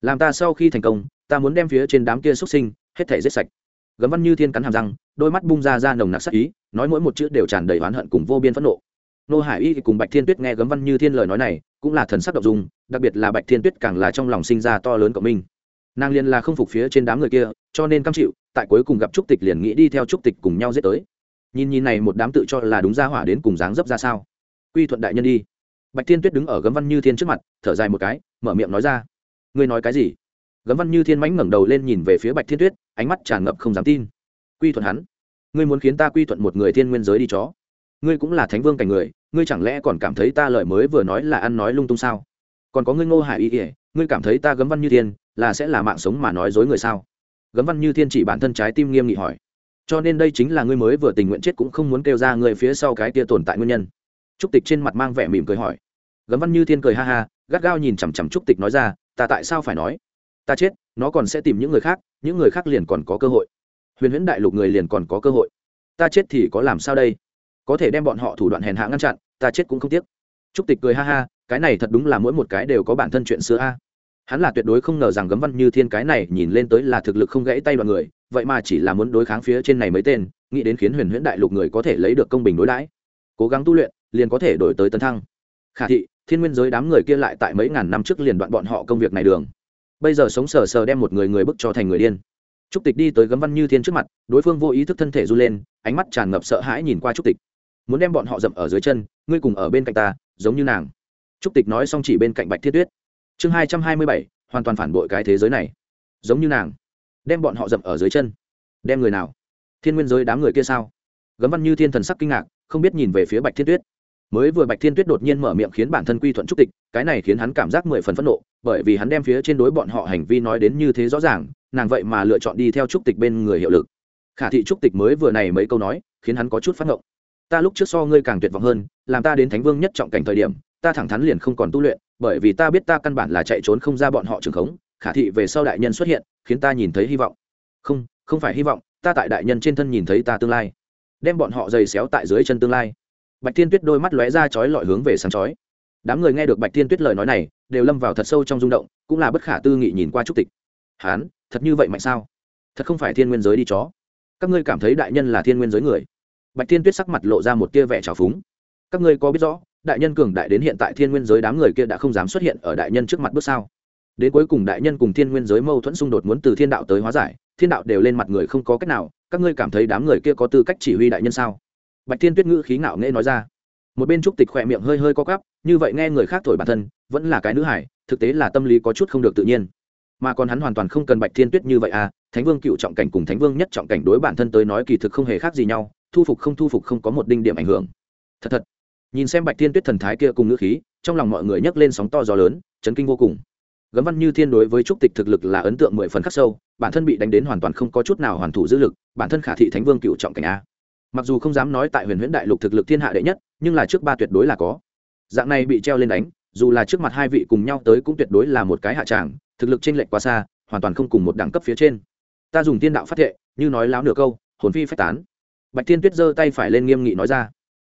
Làm ta sau khi thành công, ta muốn đem phía trên đám kia xuất sinh, hết thể giết sạch. Gấm văn như thiên cắn hàm răng đôi mắt bung ra ra nồng nặc sắc ý, nói mỗi một chữ đều tràn đầy oán hận cùng vô biên phẫn nộ. Nô hải y cùng bạch thiên tuyết nghe gấm văn như thiên lời nói này, cũng là thần sắc động dung, đặc biệt là bạch thiên tuyết càng là trong lòng sinh ra to lớn của mình nàng liền là không phục phía trên đám người kia, cho nên cam chịu, tại cuối cùng gặp trúc tịch liền nghĩ đi theo trúc tịch cùng nhau giết tới. Nhìn nhìn này một đám tự cho là đúng ra hỏa đến cùng dáng dấp ra sao? Quy thuận đại nhân đi. Bạch thiên tuyết đứng ở gấm văn như thiên trước mặt, thở dài một cái, mở miệng nói ra. Ngươi nói cái gì? Gấm văn như thiên mãnh ngẩng đầu lên nhìn về phía bạch thiên tuyết, ánh mắt tràn ngập không dám tin quy thuận hắn. Ngươi muốn khiến ta quy thuận một người thiên nguyên giới đi chó. Ngươi cũng là thánh vương cảnh người, ngươi chẳng lẽ còn cảm thấy ta lời mới vừa nói là ăn nói lung tung sao? Còn có ngươi ngô hải y ỉa ngươi cảm thấy ta gấm văn như thiên, là sẽ là mạng sống mà nói dối người sao? Gấm văn như thiên chỉ bản thân trái tim nghiêm nghị hỏi. Cho nên đây chính là ngươi mới vừa tình nguyện chết cũng không muốn kêu ra người phía sau cái tia tồn tại nguyên nhân. Trúc tịch trên mặt mang vẻ mỉm cười hỏi. Gấm văn như thiên cười ha ha, gắt gao nhìn chằm chằm trúc tịch nói ra, ta tại sao phải nói? Ta chết, nó còn sẽ tìm những người khác, những người khác liền còn có cơ hội huyền huyễn đại lục người liền còn có cơ hội. Ta chết thì có làm sao đây? Có thể đem bọn họ thủ đoạn hèn hạ ngăn chặn, ta chết cũng không tiếc. Trúc tịch cười ha ha, cái này thật đúng là mỗi một cái đều có bản thân chuyện xưa a. Hắn là tuyệt đối không ngờ rằng gấm văn như thiên cái này nhìn lên tới là thực lực không gãy tay đoàn người, vậy mà chỉ là muốn đối kháng phía trên này mấy tên, nghĩ đến khiến huyền huyễn đại lục người có thể lấy được công bình đối đãi. Cố gắng tu luyện, liền có thể đổi tới tấn thăng. Khả thị, thiên nguyên giới đám người kia lại tại mấy ngàn năm trước liền đoạn bọn họ công việc này đường. Bây giờ sống sờ sờ đem một người người bức cho thành người điên trúc tịch đi tới gấm văn như thiên trước mặt, đối phương vô ý thức thân thể r u lên, ánh mắt tràn ngập sợ hãi nhìn qua trúc tịch. Muốn đem bọn họ dậm ở dưới chân, ngươi cùng ở bên cạnh ta, giống như nàng. Trúc tịch nói xong chỉ bên cạnh bạch thiết tuyết. Chương hai trăm hai mươi bảy, hoàn toàn phản bội cái thế giới này. Giống như nàng. Đem bọn họ dậm ở dưới chân. Đem người nào? Thiên nguyên giới đám người kia sao? Gấm văn như thiên thần sắc kinh ngạc, không biết nhìn về phía bạch Thiết tuyết mới vừa bạch thiên tuyết đột nhiên mở miệng khiến bản thân quy thuận trúc tịch, cái này khiến hắn cảm giác mười phần phẫn nộ, bởi vì hắn đem phía trên đối bọn họ hành vi nói đến như thế rõ ràng, nàng vậy mà lựa chọn đi theo trúc tịch bên người hiệu lực. Khả thị trúc tịch mới vừa này mấy câu nói, khiến hắn có chút phát ngộng. Ta lúc trước so ngươi càng tuyệt vọng hơn, làm ta đến thánh vương nhất trọng cảnh thời điểm, ta thẳng thắn liền không còn tu luyện, bởi vì ta biết ta căn bản là chạy trốn không ra bọn họ trường khống, khả thị về sau đại nhân xuất hiện, khiến ta nhìn thấy hy vọng. Không không phải hy vọng, ta tại đại nhân trên thân nhìn thấy ta tương lai. Đem bọn họ giày xéo tại dưới chân tương lai bạch thiên tuyết đôi mắt lóe ra chói lọi hướng về sáng chói. Đám người nghe được bạch thiên tuyết lời nói này, đều lâm vào thật sâu trong rung động, cũng là bất khả tư nghị nhìn qua trúc tịch. Hán, thật như vậy mạnh sao? Thật không phải thiên nguyên giới đi chó. Các ngươi cảm thấy đại nhân là thiên nguyên giới người? Bạch thiên tuyết sắc mặt lộ ra một tia vẻ trào phúng. Các ngươi có biết rõ, đại nhân cường đại đến hiện tại thiên nguyên giới đám người kia đã không dám xuất hiện ở đại nhân trước mặt bước sao? Đến cuối cùng đại nhân cùng thiên nguyên giới mâu thuẫn xung đột muốn từ thiên đạo tới hóa giải, thiên đạo đều lên mặt người không có cách nào, các ngươi cảm thấy đám người kia có tư cách chỉ huy đại nhân sao? Bạch thiên tuyết ngữ khí ngạo nghễ nói ra. Một bên trúc tịch khỏe miệng hơi hơi co cắp như vậy nghe người khác thổi bản thân, vẫn là cái nữ hải thực tế là tâm lý có chút không được tự nhiên. Mà còn hắn hoàn toàn không cần bạch thiên tuyết như vậy à thánh vương cựu trọng cảnh cùng thánh vương nhất trọng cảnh đối bản thân tới nói kỳ thực không hề khác gì nhau, thu phục không thu phục không có một đinh điểm ảnh hưởng. Thật thật. Nhìn xem bạch thiên tuyết thần thái kia cùng ngữ khí, trong lòng mọi người nhấc lên sóng to gió lớn, chấn kinh vô cùng. Gấm văn như thiên đối với trúc tịch thực lực là ấn tượng mười phần khắc sâu, bản thân bị đánh đến hoàn toàn không có chút nào hoàn thủ dữ lực, bản thân khả thị thánh vương cựu trọng cảnh a mặc dù không dám nói tại huyền huyễn đại lục thực lực thiên hạ đệ nhất, nhưng là trước ba tuyệt đối là có. Dạng này bị treo lên đánh, dù là trước mặt hai vị cùng nhau tới cũng tuyệt đối là một cái hạ tràng, thực lực t r ê n lệch quá xa, hoàn toàn không cùng một đẳng cấp phía trên. Ta dùng tiên đạo phát thệ, như nói láo nửa câu, hồn phi phát tán. Bạch tiên tuyết giơ tay phải lên nghiêm nghị nói ra.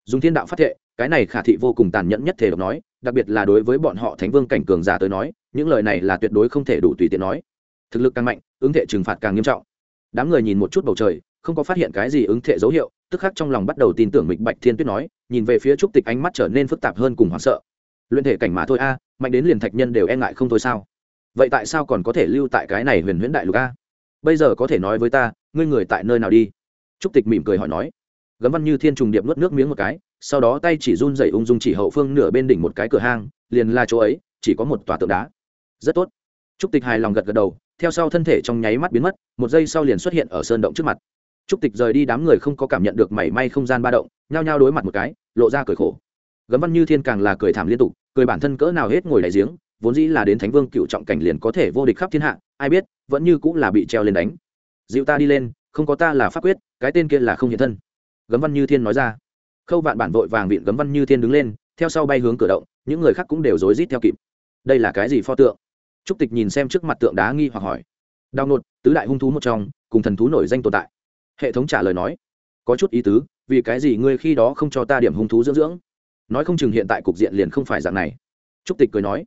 Dùng thiên đạo phát thệ, cái này khả thị vô cùng tàn nhẫn nhất thể độc nói, đặc biệt là đối với bọn họ thánh vương cảnh cường giả tới nói, những lời này là tuyệt đối không thể đủ tùy tiện nói. Thực lực càng mạnh, ứng thể trừng phạt càng nghiêm trọng. Đám người nhìn một chút bầu trời, không có phát hiện cái gì ứng thệ dấu hiệu tức khắc trong lòng bắt đầu tin tưởng mịch bạch thiên tuyết nói, nhìn về phía trúc tịch ánh mắt trở nên phức tạp hơn cùng hoảng sợ. Luyện thể cảnh mà thôi a, mạnh đến liền thạch nhân đều e ngại không thôi sao? Vậy tại sao còn có thể lưu tại cái này huyền huyễn đại lục a? Bây giờ có thể nói với ta, ngươi người tại nơi nào đi? Trúc tịch mỉm cười hỏi nói. Gấm văn như thiên trùng điệp nuốt nước miếng một cái, sau đó tay chỉ run dậy ung dung chỉ hậu phương nửa bên đỉnh một cái cửa hang, liền là chỗ ấy, chỉ có một tòa tượng đá. Rất tốt. Trúc tịch hài lòng gật gật đầu, theo sau thân thể trong nháy mắt biến mất, một giây sau liền xuất hiện ở sơn động trước mặt trúc tịch rời đi đám người không có cảm nhận được mảy may không gian ba động, nhao nhao đối mặt một cái, lộ ra cười khổ. Gấm văn như thiên càng là cười thảm liên tục, cười bản thân cỡ nào hết ngồi đại giếng, vốn dĩ là đến thánh vương cựu trọng cảnh liền có thể vô địch khắp thiên hạ, ai biết, vẫn như cũng là bị treo lên đánh. Dịu ta đi lên, không có ta là pháp quyết, cái tên kia là không hiện thân. Gấm văn như thiên nói ra. Khâu vạn bản vội vàng vịn gấm văn như thiên đứng lên, theo sau bay hướng cửa động, những người khác cũng đều rối rít theo kịp. Đây là cái gì pho tượng? Trúc tịch nhìn xem trước mặt tượng đá nghi hoặc hỏi. Đào nột, tứ đại hung thú một trong, cùng thần thú nổi danh tồn tại hệ thống trả lời nói, có chút ý tứ, vì cái gì ngươi khi đó không cho ta điểm hung thú dưỡng dưỡng? Nói không chừng hiện tại cục diện liền không phải dạng này. Trúc tịch cười nói,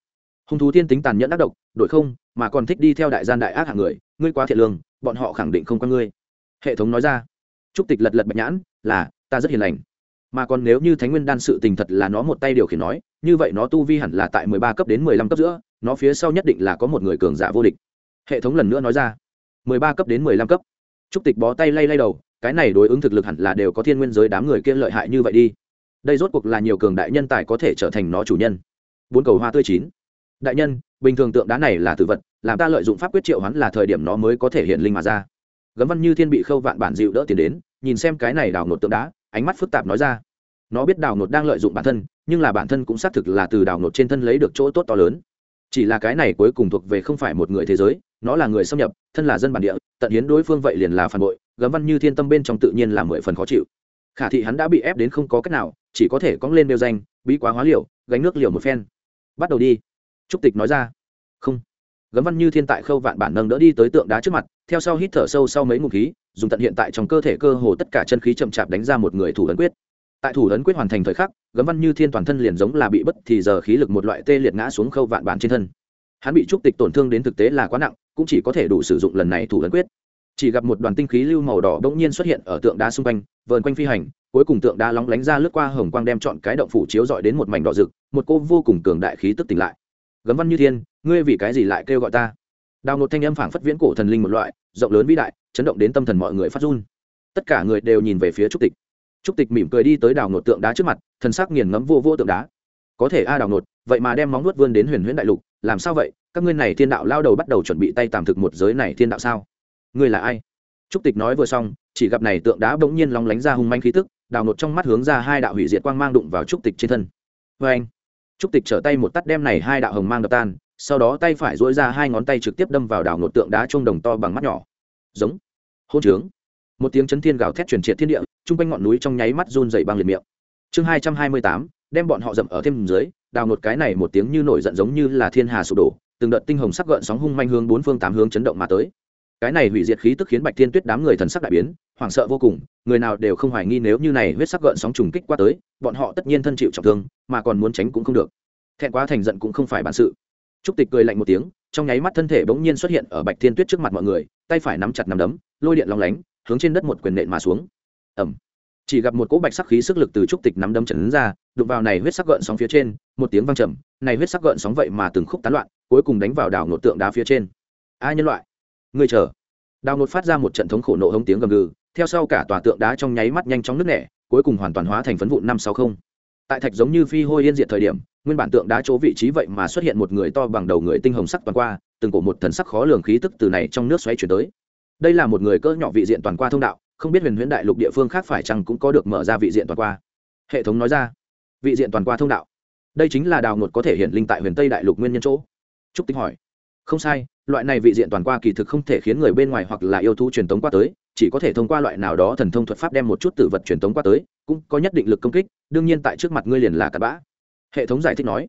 hung thú thiên tính tàn nhẫn ác độc, đổi không, mà còn thích đi theo đại gian đại ác hạng người, ngươi quá thiện lương, bọn họ khẳng định không quan ngươi. Hệ thống nói ra. Trúc tịch lật lật bạch nhãn, là, ta rất hiền lành, mà còn nếu như thánh nguyên đan sự tình thật là nó một tay điều khiển nói, như vậy nó tu vi hẳn là tại mười ba cấp đến mười lăm cấp giữa, nó phía sau nhất định là có một người cường giả vô địch. Hệ thống lần nữa nói ra. Mười ba cấp đến mười lăm cấp trúc tịch bó tay lay lay đầu, cái này đối ứng thực lực hẳn là đều có thiên nguyên giới đám người kia lợi hại như vậy đi. Đây rốt cuộc là nhiều cường đại nhân tài có thể trở thành nó chủ nhân. Bốn cầu hoa tươi chín. Đại nhân, bình thường tượng đá này là tử vật, làm ta lợi dụng pháp quyết triệu hắn là thời điểm nó mới có thể hiện linh mà ra. Gấm văn như thiên bị khâu vạn bản dịu đỡ tiền đến, nhìn xem cái này đào nột tượng đá, ánh mắt phức tạp nói ra. Nó biết đào nột đang lợi dụng bản thân, nhưng là bản thân cũng xác thực là từ đào nột trên thân lấy được chỗ tốt to lớn. Chỉ là cái này cuối cùng thuộc về không phải một người thế giới, nó là người xâm nhập, thân là dân bản địa tận hiến đối phương vậy liền là phản bội, gấm văn như thiên tâm bên trong tự nhiên là mười phần khó chịu. Khả thị hắn đã bị ép đến không có cách nào, chỉ có thể cong lên nêu danh, bí quá hóa liều, gánh nước liều một phen. Bắt đầu đi. Trúc tịch nói ra. Không. Gấm văn như thiên tại khâu vạn bản nâng đỡ đi tới tượng đá trước mặt, theo sau hít thở sâu sau mấy ngụm khí, dùng tận hiện tại trong cơ thể cơ hồ tất cả chân khí chậm chạp đánh ra một người thủ ấn quyết. Tại thủ ấn quyết hoàn thành thời khắc, gấm văn như thiên toàn thân liền giống là bị bất thì giờ khí lực một loại tê liệt ngã xuống khâu vạn bản trên thân. Hắn bị trúc tịch tổn thương đến thực tế là quá nặng cũng chỉ có thể đủ sử dụng lần này thủ ấn quyết. Chỉ gặp một đoàn tinh khí lưu màu đỏ bỗng nhiên xuất hiện ở tượng đá xung quanh, vờn quanh phi hành, cuối cùng tượng đá lóng lánh ra lướt qua hồng quang đem chọn cái động phủ chiếu dọi đến một mảnh đỏ rực, một cô vô cùng cường đại khí tức tỉnh lại. Gấm văn như thiên, ngươi vì cái gì lại kêu gọi ta? Đào một thanh âm phảng phất viễn cổ thần linh một loại, rộng lớn vĩ đại, chấn động đến tâm thần mọi người phát run. Tất cả người đều nhìn về phía trúc tịch. Trúc tịch mỉm cười đi tới đào nột tượng đá trước mặt, thần sắc nghiền ngẫm vô vô tượng đá. Có thể a à, đào nột vậy mà đem móng nuốt vươn đến huyền huyễn đại lục, làm sao vậy? Các ngươi này thiên đạo lao đầu bắt đầu chuẩn bị tay tạm thực một giới này thiên đạo sao? Ngươi là ai? Trúc tịch nói vừa xong, chỉ gặp này tượng đá bỗng nhiên lóng lánh ra hung manh khí tức, đào nột trong mắt hướng ra hai đạo hủy diệt quang mang đụng vào trúc tịch trên thân. Vê anh, trúc tịch trở tay một tắt đem này hai đạo hồng mang đập tan, sau đó tay phải dỗi ra hai ngón tay trực tiếp đâm vào đào nột tượng đá trung đồng to bằng mắt nhỏ. Giống, hôn trướng. Một tiếng chấn thiên gào thét truyền triệt thiên địa, chung quanh ngọn núi trong nháy mắt run dày băng liệt miệng. Chương hai trăm hai mươi tám, đem bọn họ dậm ở thêm dưới, đào nột cái này một tiếng như nổi giận giống như là thiên hà sụp đổ từng đợt tinh hồng sắc gợn sóng hung manh hướng bốn phương tám hướng chấn động mà tới. Cái này hủy diệt khí tức khiến bạch thiên tuyết đám người thần sắc đại biến, hoảng sợ vô cùng, người nào đều không hoài nghi nếu như này huyết sắc gợn sóng trùng kích qua tới, bọn họ tất nhiên thân chịu trọng thương, mà còn muốn tránh cũng không được. Thẹn quá thành giận cũng không phải bản sự. Trúc tịch cười lạnh một tiếng, trong nháy mắt thân thể bỗng nhiên xuất hiện ở bạch thiên tuyết trước mặt mọi người, tay phải nắm chặt nắm đấm, lôi điện long lánh, hướng trên đất một quyền nện mà xuống. Ẩm chỉ gặp một cỗ bạch sắc khí sức lực từ trúc tịch nắm đấm chấn ra, đụng vào này huyết sắc gợn sóng phía trên, một tiếng vang trầm, này huyết sắc gợn sóng vậy mà từng khúc tán loạn cuối cùng đánh vào đảo nột tượng đá phía trên. A nhân loại người chờ. Đào nột phát ra một trận thống khổ nộ hống tiếng gầm gừ, theo sau cả tòa tượng đá trong nháy mắt nhanh chóng nứt nẻ, cuối cùng hoàn toàn hóa thành phấn vụn năm sáu không. Tại thạch giống như phi hôi yên diệt thời điểm, nguyên bản tượng đá chỗ vị trí vậy mà xuất hiện một người to bằng đầu người tinh hồng sắc toàn qua, từng cổ một thần sắc khó lường khí tức từ này trong nước xoáy chuyển tới. Đây là một người cỡ nhỏ vị diện toàn qua thông đạo, không biết huyền huyễn đại lục địa phương khác phải chăng cũng có được mở ra vị diện toàn qua. Hệ thống nói ra, vị diện toàn qua thông đạo. Đây chính là đào ngột có thể hiện linh tại huyền tây đại lục nguyên nhân chỗ trúc tinh hỏi. Không sai, loại này vị diện toàn qua kỳ thực không thể khiến người bên ngoài hoặc là yêu thú truyền tống qua tới, chỉ có thể thông qua loại nào đó thần thông thuật pháp đem một chút tử vật truyền tống qua tới, cũng có nhất định lực công kích, đương nhiên tại trước mặt ngươi liền là cặn bã. Hệ thống giải thích nói.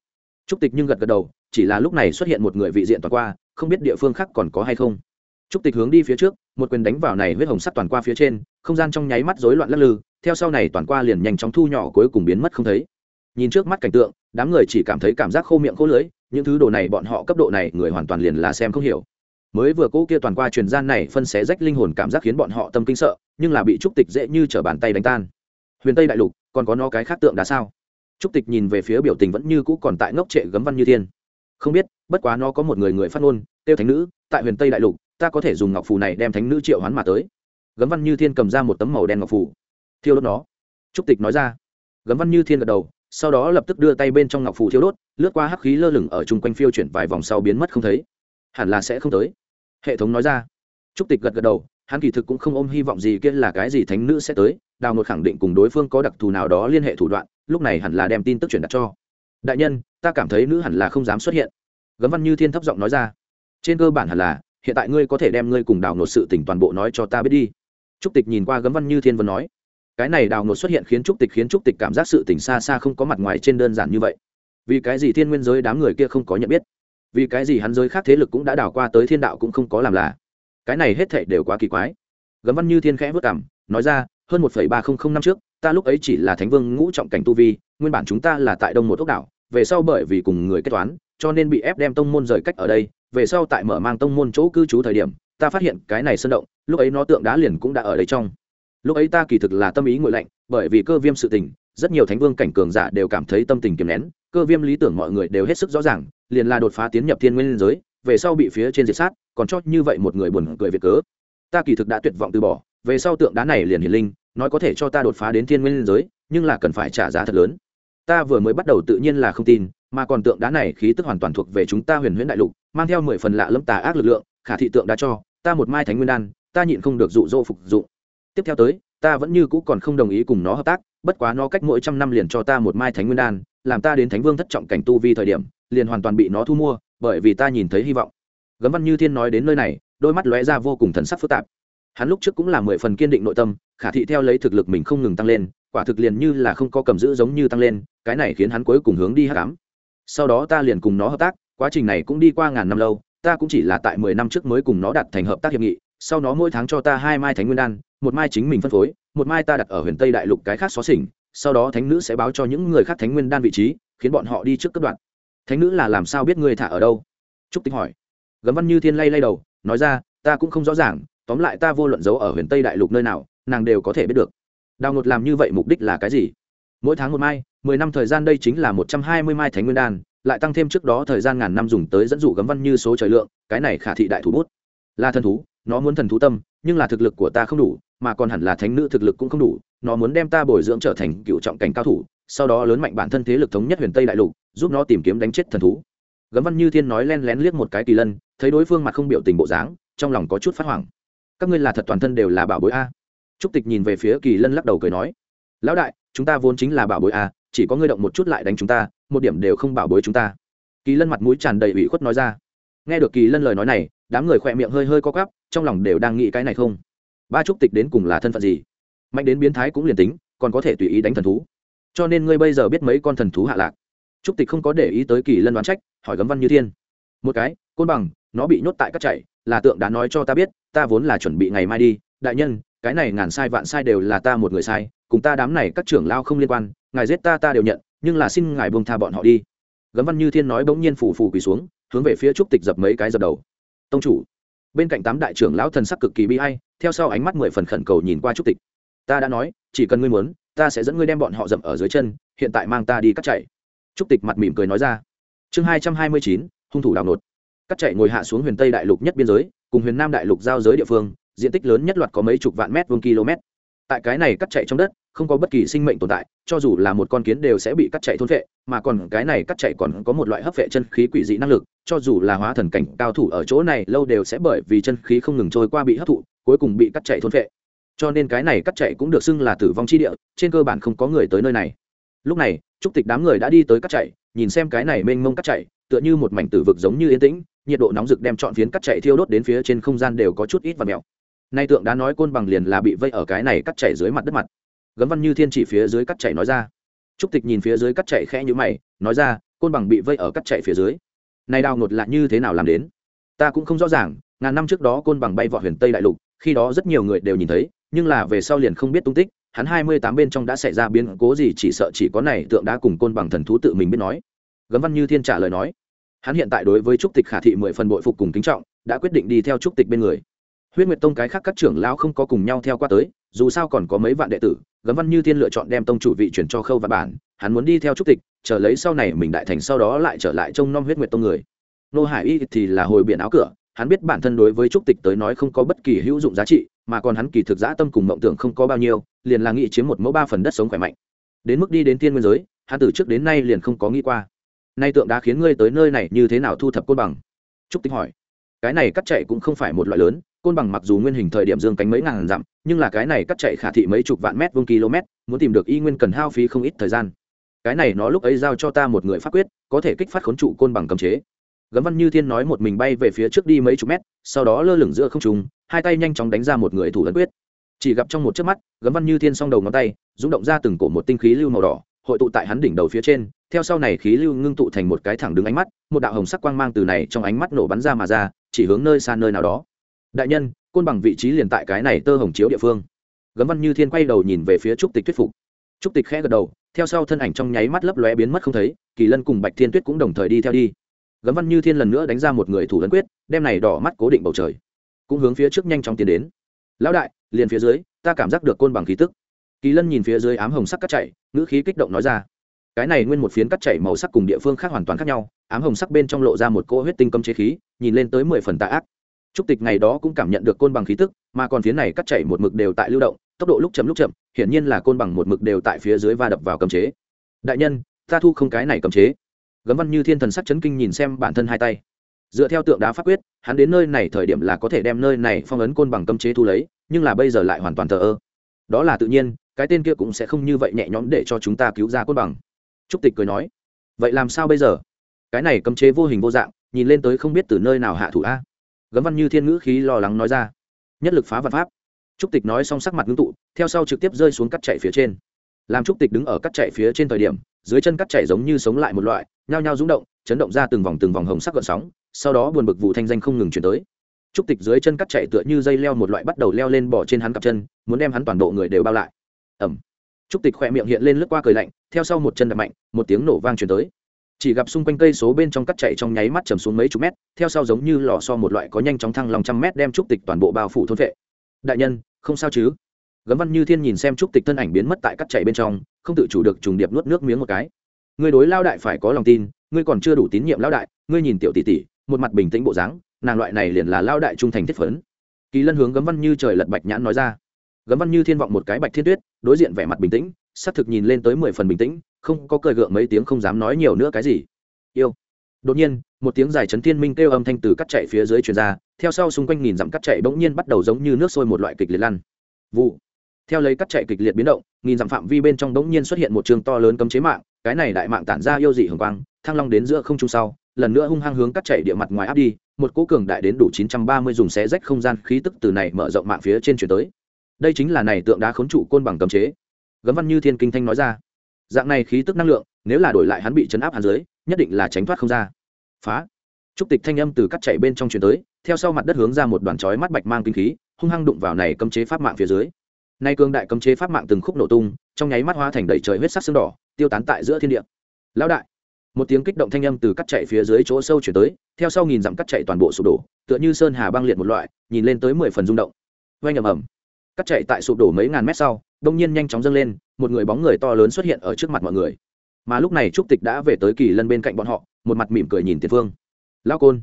Trúc tịch nhưng gật gật đầu, chỉ là lúc này xuất hiện một người vị diện toàn qua, không biết địa phương khác còn có hay không. Trúc tịch hướng đi phía trước, một quyền đánh vào này huyết hồng sắt toàn qua phía trên, không gian trong nháy mắt rối loạn lắc lư, theo sau này toàn qua liền nhanh chóng thu nhỏ, cuối cùng biến mất không thấy. Nhìn trước mắt cảnh tượng đám người chỉ cảm thấy cảm giác khô miệng khô lưới những thứ đồ này bọn họ cấp độ này người hoàn toàn liền là xem không hiểu. Mới vừa cỗ kia toàn qua truyền gian này phân xé rách linh hồn cảm giác khiến bọn họ tâm kinh sợ, nhưng là bị trúc tịch dễ như t bàn tay đánh tan. Huyền tây đại lục, còn có nó cái khác tượng đá sao? Trúc tịch nhìn về phía biểu tình vẫn như cũ còn tại ngốc trệ gấm văn như thiên. Không biết, bất quá nó có một người người phát ngôn, tiêu thánh nữ, tại huyền tây đại lục, ta có thể dùng ngọc phù này đem thánh nữ triệu hoán mà tới. Gấm văn như thiên cầm ra một tấm màu đen ngọc phù. Thiêu đốt nó. Trúc tịch nói ra. Gấm văn như thiên gật đầu sau đó lập tức đưa tay bên trong ngọc phù thiếu đốt, lướt qua hắc khí lơ lửng ở chung quanh phiêu chuyển vài vòng sau biến mất không thấy. Hẳn là sẽ không tới. Hệ thống nói ra. Trúc tịch gật gật đầu, hắn kỳ thực cũng không ôm hy vọng gì kia là cái gì thánh nữ sẽ tới, đào một khẳng định cùng đối phương có đặc thù nào đó liên hệ thủ đoạn, lúc này hẳn là đem tin tức truyền đặt cho. Đại nhân, ta cảm thấy nữ hẳn là không dám xuất hiện. Gấm văn như thiên thấp giọng nói ra. Trên cơ bản hẳn là, hiện tại ngươi có thể đem ngươi cùng đào nột sự tỉnh toàn bộ nói cho ta biết đi. Trúc tịch nhìn qua gấm văn như thiên vân nói cái này đào ngột xuất hiện khiến trúc tịch khiến trúc tịch cảm giác sự tỉnh xa xa không có mặt ngoài trên đơn giản như vậy. Vì cái gì thiên nguyên giới đám người kia không có nhận biết? Vì cái gì hắn giới khác thế lực cũng đã đào qua tới thiên đạo cũng không có làm là? Cái này hết thệ đều quá kỳ quái. Gấm văn như thiên khẽ vất cảm nói ra, hơn một ba không không năm trước, ta lúc ấy chỉ là thánh vương ngũ trọng cảnh tu vi, nguyên bản chúng ta là tại đông một ốc đảo, về sau bởi vì cùng người kết toán, cho nên bị ép đem tông môn rời cách ở đây, về sau tại mở mang tông môn chỗ cư trú thời điểm, ta phát hiện cái này sơn động, lúc ấy nó tượng đá liền cũng đã ở đây trong lúc ấy ta kỳ thực là tâm ý ngội lạnh, bởi vì cơ viêm sự tình, rất nhiều thánh vương cảnh cường giả đều cảm thấy tâm tình kiềm nén, cơ viêm lý tưởng mọi người đều hết sức rõ ràng, liền là đột phá tiến nhập thiên nguyên giới, về sau bị phía trên diệt sát, còn cho như vậy một người buồn cười việc cớ. Ta kỳ thực đã tuyệt vọng từ bỏ, về sau tượng đá này liền hiển linh, nói có thể cho ta đột phá đến thiên nguyên giới, nhưng là cần phải trả giá thật lớn. Ta vừa mới bắt đầu tự nhiên là không tin, mà còn tượng đá này khí tức hoàn toàn thuộc về chúng ta huyền huyễn đại lục, mang theo mười phần lạ lâm tà ác lực lượng, khả thị tượng đã cho, ta một mai thánh nguyên đan, ta nhịn không được dụ dỗ phục dụng tiếp theo tới, ta vẫn như cũ còn không đồng ý cùng nó hợp tác, bất quá nó cách mỗi trăm năm liền cho ta một mai thánh nguyên đan, làm ta đến thánh vương thất trọng cảnh tu vi thời điểm, liền hoàn toàn bị nó thu mua, bởi vì ta nhìn thấy hy vọng. Gấm văn như thiên nói đến nơi này, đôi mắt lóe ra vô cùng thần sắc phức tạp. Hắn lúc trước cũng là mười phần kiên định nội tâm, khả thị theo lấy thực lực mình không ngừng tăng lên, quả thực liền như là không có cầm giữ giống như tăng lên, cái này khiến hắn cuối cùng hướng đi hát cám sau đó ta liền cùng nó hợp tác, quá trình này cũng đi qua ngàn năm lâu, ta cũng chỉ là tại mười năm trước mới cùng nó đặt thành hợp tác hiệp nghị, sau nó mỗi tháng cho ta hai mai thánh nguyên đan một mai chính mình phân phối, một mai ta đặt ở huyền tây đại lục cái khác xó xỉnh, sau đó thánh nữ sẽ báo cho những người khác thánh nguyên đan vị trí, khiến bọn họ đi trước cấp đoạn. Thánh nữ là làm sao biết ngươi thả ở đâu? Trúc tinh hỏi. Gấm văn như thiên lay lay đầu, nói ra, ta cũng không rõ ràng, tóm lại ta vô luận giấu ở huyền tây đại lục nơi nào, nàng đều có thể biết được. Đào ngột làm như vậy mục đích là cái gì? Mỗi tháng một mai, mười năm thời gian đây chính là một trăm hai mươi mai thánh nguyên đan, lại tăng thêm trước đó thời gian ngàn năm dùng tới dẫn dụ gấm văn như số trời lượng, cái này khả thị đại thủ bút. Là thần thú, nó muốn thần thú tâm, nhưng là thực lực của ta không đủ mà còn hẳn là thánh nữ thực lực cũng không đủ, nó muốn đem ta bồi dưỡng trở thành cựu trọng cảnh cao thủ, sau đó lớn mạnh bản thân thế lực thống nhất huyền tây đại lục, giúp nó tìm kiếm đánh chết thần thú. Gấm văn như thiên nói len lén liếc một cái kỳ lân, thấy đối phương mặt không biểu tình bộ dáng, trong lòng có chút phát hoảng. Các ngươi là thật toàn thân đều là bảo bối a. Trúc tịch nhìn về phía kỳ lân lắc đầu cười nói, lão đại, chúng ta vốn chính là bảo bối a, chỉ có ngươi động một chút lại đánh chúng ta, một điểm đều không bảo bối chúng ta. Kỳ lân mặt mũi tràn đầy ủy khuất nói ra. Nghe được kỳ lân lời nói này, đám người khỏe miệng hơi hơi co cắp trong lòng đều đang nghĩ cái này không ba trúc tịch đến cùng là thân phận gì? Mạnh đến biến thái cũng liền tính, còn có thể tùy ý đánh thần thú. Cho nên ngươi bây giờ biết mấy con thần thú hạ lạc. Trúc tịch không có để ý tới kỳ lân đoán trách, hỏi gấm văn như thiên. Một cái, côn bằng, nó bị nhốt tại các chạy, là tượng đã nói cho ta biết, ta vốn là chuẩn bị ngày mai đi. Đại nhân, cái này ngàn sai vạn sai đều là ta một người sai, cùng ta đám này các trưởng lao không liên quan, ngài giết ta ta đều nhận, nhưng là xin ngài buông tha bọn họ đi. Gấm văn như thiên nói bỗng nhiên phủ phủ quỳ xuống, hướng về phía trúc tịch dập mấy cái dập đầu. Tông chủ bên cạnh tám đại trưởng lão thần sắc cực kỳ bi hay theo sau ánh mắt mười phần khẩn cầu nhìn qua trúc tịch. Ta đã nói, chỉ cần ngươi muốn, ta sẽ dẫn ngươi đem bọn họ dậm ở dưới chân, hiện tại mang ta đi cắt chạy. Trúc tịch mặt mỉm cười nói ra. Chương hai trăm hai mươi chín, hung thủ đào nột. Cắt chạy ngồi hạ xuống huyền tây đại lục nhất biên giới, cùng huyền nam đại lục giao giới địa phương, diện tích lớn nhất loạt có mấy chục vạn mét vuông km. Tại cái này cắt chạy trong đất không có bất kỳ sinh mệnh tồn tại, cho dù là một con kiến đều sẽ bị cắt chạy thôn vệ, mà còn cái này cắt chạy còn có một loại hấp vệ chân khí quỷ dị năng lực, cho dù là hóa thần cảnh cao thủ ở chỗ này lâu đều sẽ bởi vì chân khí không ngừng trôi qua bị hấp thụ, cuối cùng bị cắt chạy thôn vệ. Cho nên cái này cắt chạy cũng được xưng là tử vong chi địa, trên cơ bản không có người tới nơi này. Lúc này, trúc tịch đám người đã đi tới cắt chạy, nhìn xem cái này mênh mông cắt chạy, tựa như một mảnh tử vực giống như yên tĩnh, nhiệt độ nóng rực đem trọn phiến cắt chạy thiêu đốt đến phía trên không gian đều có chút ít và mèo nay tượng đã nói côn bằng liền là bị vây ở cái này cắt chảy dưới mặt đất mặt gấm văn như thiên chỉ phía dưới cắt chảy nói ra. Trúc tịch nhìn phía dưới cắt chảy khẽ như mày, nói ra, côn bằng bị vây ở cắt chảy phía dưới. Này đào ngột lạ như thế nào làm đến? Ta cũng không rõ ràng, ngàn năm trước đó côn bằng bay vọt huyền tây đại lục, khi đó rất nhiều người đều nhìn thấy, nhưng là về sau liền không biết tung tích, hắn hai mươi tám bên trong đã xảy ra biến cố gì chỉ sợ chỉ có này tượng đã cùng côn bằng thần thú tự mình biết nói. Gấm văn như thiên trả lời nói. Hắn hiện tại đối với trúc tịch khả thị mười phần bội phục cùng kính trọng, đã quyết định đi theo trúc tịch bên người. Huyết nguyệt tông cái khác các trưởng lão không có cùng nhau theo qua tới, dù sao còn có mấy vạn đệ tử gấm văn như thiên lựa chọn đem tông chủ vị chuyển cho khâu văn bản, hắn muốn đi theo trúc tịch, chờ lấy sau này mình đại thành sau đó lại trở lại trông nom huyết nguyệt tông người. Nô hải y thì là hồi biển áo cửa, hắn biết bản thân đối với trúc tịch tới nói không có bất kỳ hữu dụng giá trị, mà còn hắn kỳ thực giã tâm cùng mộng tưởng không có bao nhiêu, liền là nghĩ chiếm một mẫu ba phần đất sống khỏe mạnh. Đến mức đi đến thiên nguyên giới, hắn từ trước đến nay liền không có nghĩ qua. Nay tượng đá khiến ngươi tới nơi này như thế nào thu thập côn bằng? Trúc tịch hỏi. Cái này cắt chạy cũng không phải một loại lớn côn bằng mặc dù nguyên hình thời điểm dương cánh mấy ngàn dặm, nhưng là cái này cắt chạy khả thị mấy chục vạn mét vuông km, muốn tìm được y nguyên cần hao phí không ít thời gian. Cái này nó lúc ấy giao cho ta một người pháp quyết, có thể kích phát khốn trụ côn bằng cầm chế. Gấm văn như thiên nói một mình bay về phía trước đi mấy chục mét, sau đó lơ lửng giữa không trùng hai tay nhanh chóng đánh ra một người thủ lẫn quyết. Chỉ gặp trong một chớp mắt, gấm văn như thiên s đầu ngón tay, rung động ra từng cổ một tinh khí lưu màu đỏ, hội tụ tại hắn đỉnh đầu phía trên, theo sau này khí lưu ngưng tụ thành một cái thẳng đứng ánh mắt, một đạo hồng sắc quang mang từ này trong ánh mắt nổ bắn ra mà ra, chỉ hướng nơi xa nơi nào đó đại nhân côn bằng vị trí liền tại cái này tơ hồng chiếu địa phương. Gấm văn như thiên quay đầu nhìn về phía trúc tịch thuyết phục. Trúc tịch khẽ gật đầu theo sau thân ảnh trong nháy mắt lấp lóe biến mất không thấy kỳ lân cùng bạch thiên tuyết cũng đồng thời đi theo đi. Gấm văn như thiên lần nữa đánh ra một người thủ ấn quyết đem này đỏ mắt cố định bầu trời. Cũng hướng phía trước nhanh chóng tiến đến. Lão đại liền phía dưới ta cảm giác được côn bằng khí tức. Kỳ lân nhìn phía dưới ám hồng sắc cắt chảy, ngữ khí kích động nói ra. Cái này nguyên một phiến cắt chảy màu sắc cùng địa phương khác hoàn toàn khác nhau ám hồng sắc bên trong lộ ra một cỗ huyết tinh cấm chế khí nhìn lên tới mười phần tạ ác trúc tịch ngày đó cũng cảm nhận được côn bằng khí tức, mà còn phía này cắt chảy một mực đều tại lưu động, tốc độ lúc chậm lúc chậm, hiển nhiên là côn bằng một mực đều tại phía dưới va đập vào cấm chế. Đại nhân, ta thu không cái này cấm chế. Gấm văn như thiên thần sắc chấn kinh nhìn xem bản thân hai tay. Dựa theo tượng đá pháp quyết, hắn đến nơi này thời điểm là có thể đem nơi này phong ấn côn bằng cấm chế thu lấy, nhưng là bây giờ lại hoàn toàn thờ ơ. Đó là tự nhiên, cái tên kia cũng sẽ không như vậy nhẹ nhõm để cho chúng ta cứu ra côn bằng. Trúc tịch cười nói, vậy làm sao bây giờ? Cái này cấm chế vô hình vô dạng, nhìn lên tới không biết từ nơi nào hạ thủ a gấm văn như thiên ngữ khí lo lắng nói ra. Nhất lực phá vật pháp. Trúc tịch nói xong sắc mặt ngưng tụ, theo sau trực tiếp rơi xuống cắt chạy phía trên. Làm trúc tịch đứng ở cắt chạy phía trên thời điểm, dưới chân cắt chạy giống như sống lại một loại, nhao nhao rúng động, chấn động ra từng vòng từng vòng hồng sắc gợn sóng, sau đó buồn bực vụ thanh danh không ngừng chuyển tới. Trúc tịch dưới chân cắt chạy tựa như dây leo một loại bắt đầu leo lên bỏ trên hắn cặp chân, muốn đem hắn toàn bộ người đều bao lại. Ẩm trúc tịch khỏe miệng hiện lên lướt qua cười lạnh, theo sau một chân đập mạnh, một tiếng nổ vang chuyển tới chỉ gặp xung quanh cây số bên trong cắt chạy trong nháy mắt chầm xuống mấy chục mét, theo sau giống như lò so một loại có nhanh chóng thăng lòng trăm mét đem trúc tịch toàn bộ bao phủ thôn vệ. Đại nhân, không sao chứ? Gấm văn như thiên nhìn xem trúc tịch thân ảnh biến mất tại cắt chạy bên trong, không tự chủ được trùng điệp nuốt nước miếng một cái. Ngươi đối lao đại phải có lòng tin, ngươi còn chưa đủ tín nhiệm lao đại, ngươi nhìn tiểu tỷ tỷ, một mặt bình tĩnh bộ dáng, nàng loại này liền là lao đại trung thành thiết phấn. Kỳ lân hướng gấm văn như trời lật bạch nhãn nói ra. Gấm văn như thiên vọng một cái bạch thiên tuyết, đối diện vẻ mặt bình tĩnh xác thực nhìn lên tới mười phần bình tĩnh không có cười gượng mấy tiếng không dám nói nhiều nữa cái gì. Yêu. Đột nhiên, một tiếng dài chấn thiên minh kêu âm thanh từ cắt chạy phía dưới truyền ra, theo sau xung quanh nghìn dặm cắt chạy bỗng nhiên bắt đầu giống như nước sôi một loại kịch liệt lăn vụ. Theo lấy cắt chạy kịch liệt biến động, nghìn dặm phạm vi bên trong bỗng nhiên xuất hiện một trường to lớn cấm chế mạng, cái này đại mạng tản ra yêu dị hồng quang, thăng long đến giữa không trung sau, lần nữa hung hăng hướng cắt chạy địa mặt ngoài áp đi, một cỗ cường đại đến đủ chín trăm ba mươi dùng xé rách không gian khí tức từ này mở rộng mạng phía trên chuyển tới. Đây chính là này tượng đá khốn trụ côn bằng cấm chế. Gấm văn như thiên kinh thanh nói ra dạng này khí tức năng lượng, nếu là đổi lại hắn bị chấn áp hắn dưới, nhất định là tránh thoát không ra. Phá. Trúc tịch thanh âm từ cắt chạy bên trong chuyền tới, theo sau mặt đất hướng ra một đoàn chói mắt bạch mang kinh khí, hung hăng đụng vào này cấm chế pháp mạng phía dưới. Nay cương đại cấm chế pháp mạng từng khúc nổ tung, trong nháy mắt hoa thành đầy trời huyết sắc xương đỏ, tiêu tán tại giữa thiên địa. Lão đại. Một tiếng kích động thanh âm từ cắt chạy phía dưới chỗ sâu chuyển tới, theo sau nghìn dặm cắt chạy toàn bộ sụp đổ, tựa như sơn hà băng liệt một loại, nhìn lên tới mười phần rung động. Oanh ầm ầm. Cắt chạy tại sụp đổ mấy ngàn mét sau đông nhiên nhanh chóng dâng lên, một người bóng người to lớn xuất hiện ở trước mặt mọi người. Mà lúc này trúc tịch đã về tới kỳ lân bên cạnh bọn họ, một mặt mỉm cười nhìn tiền phương. Lao côn,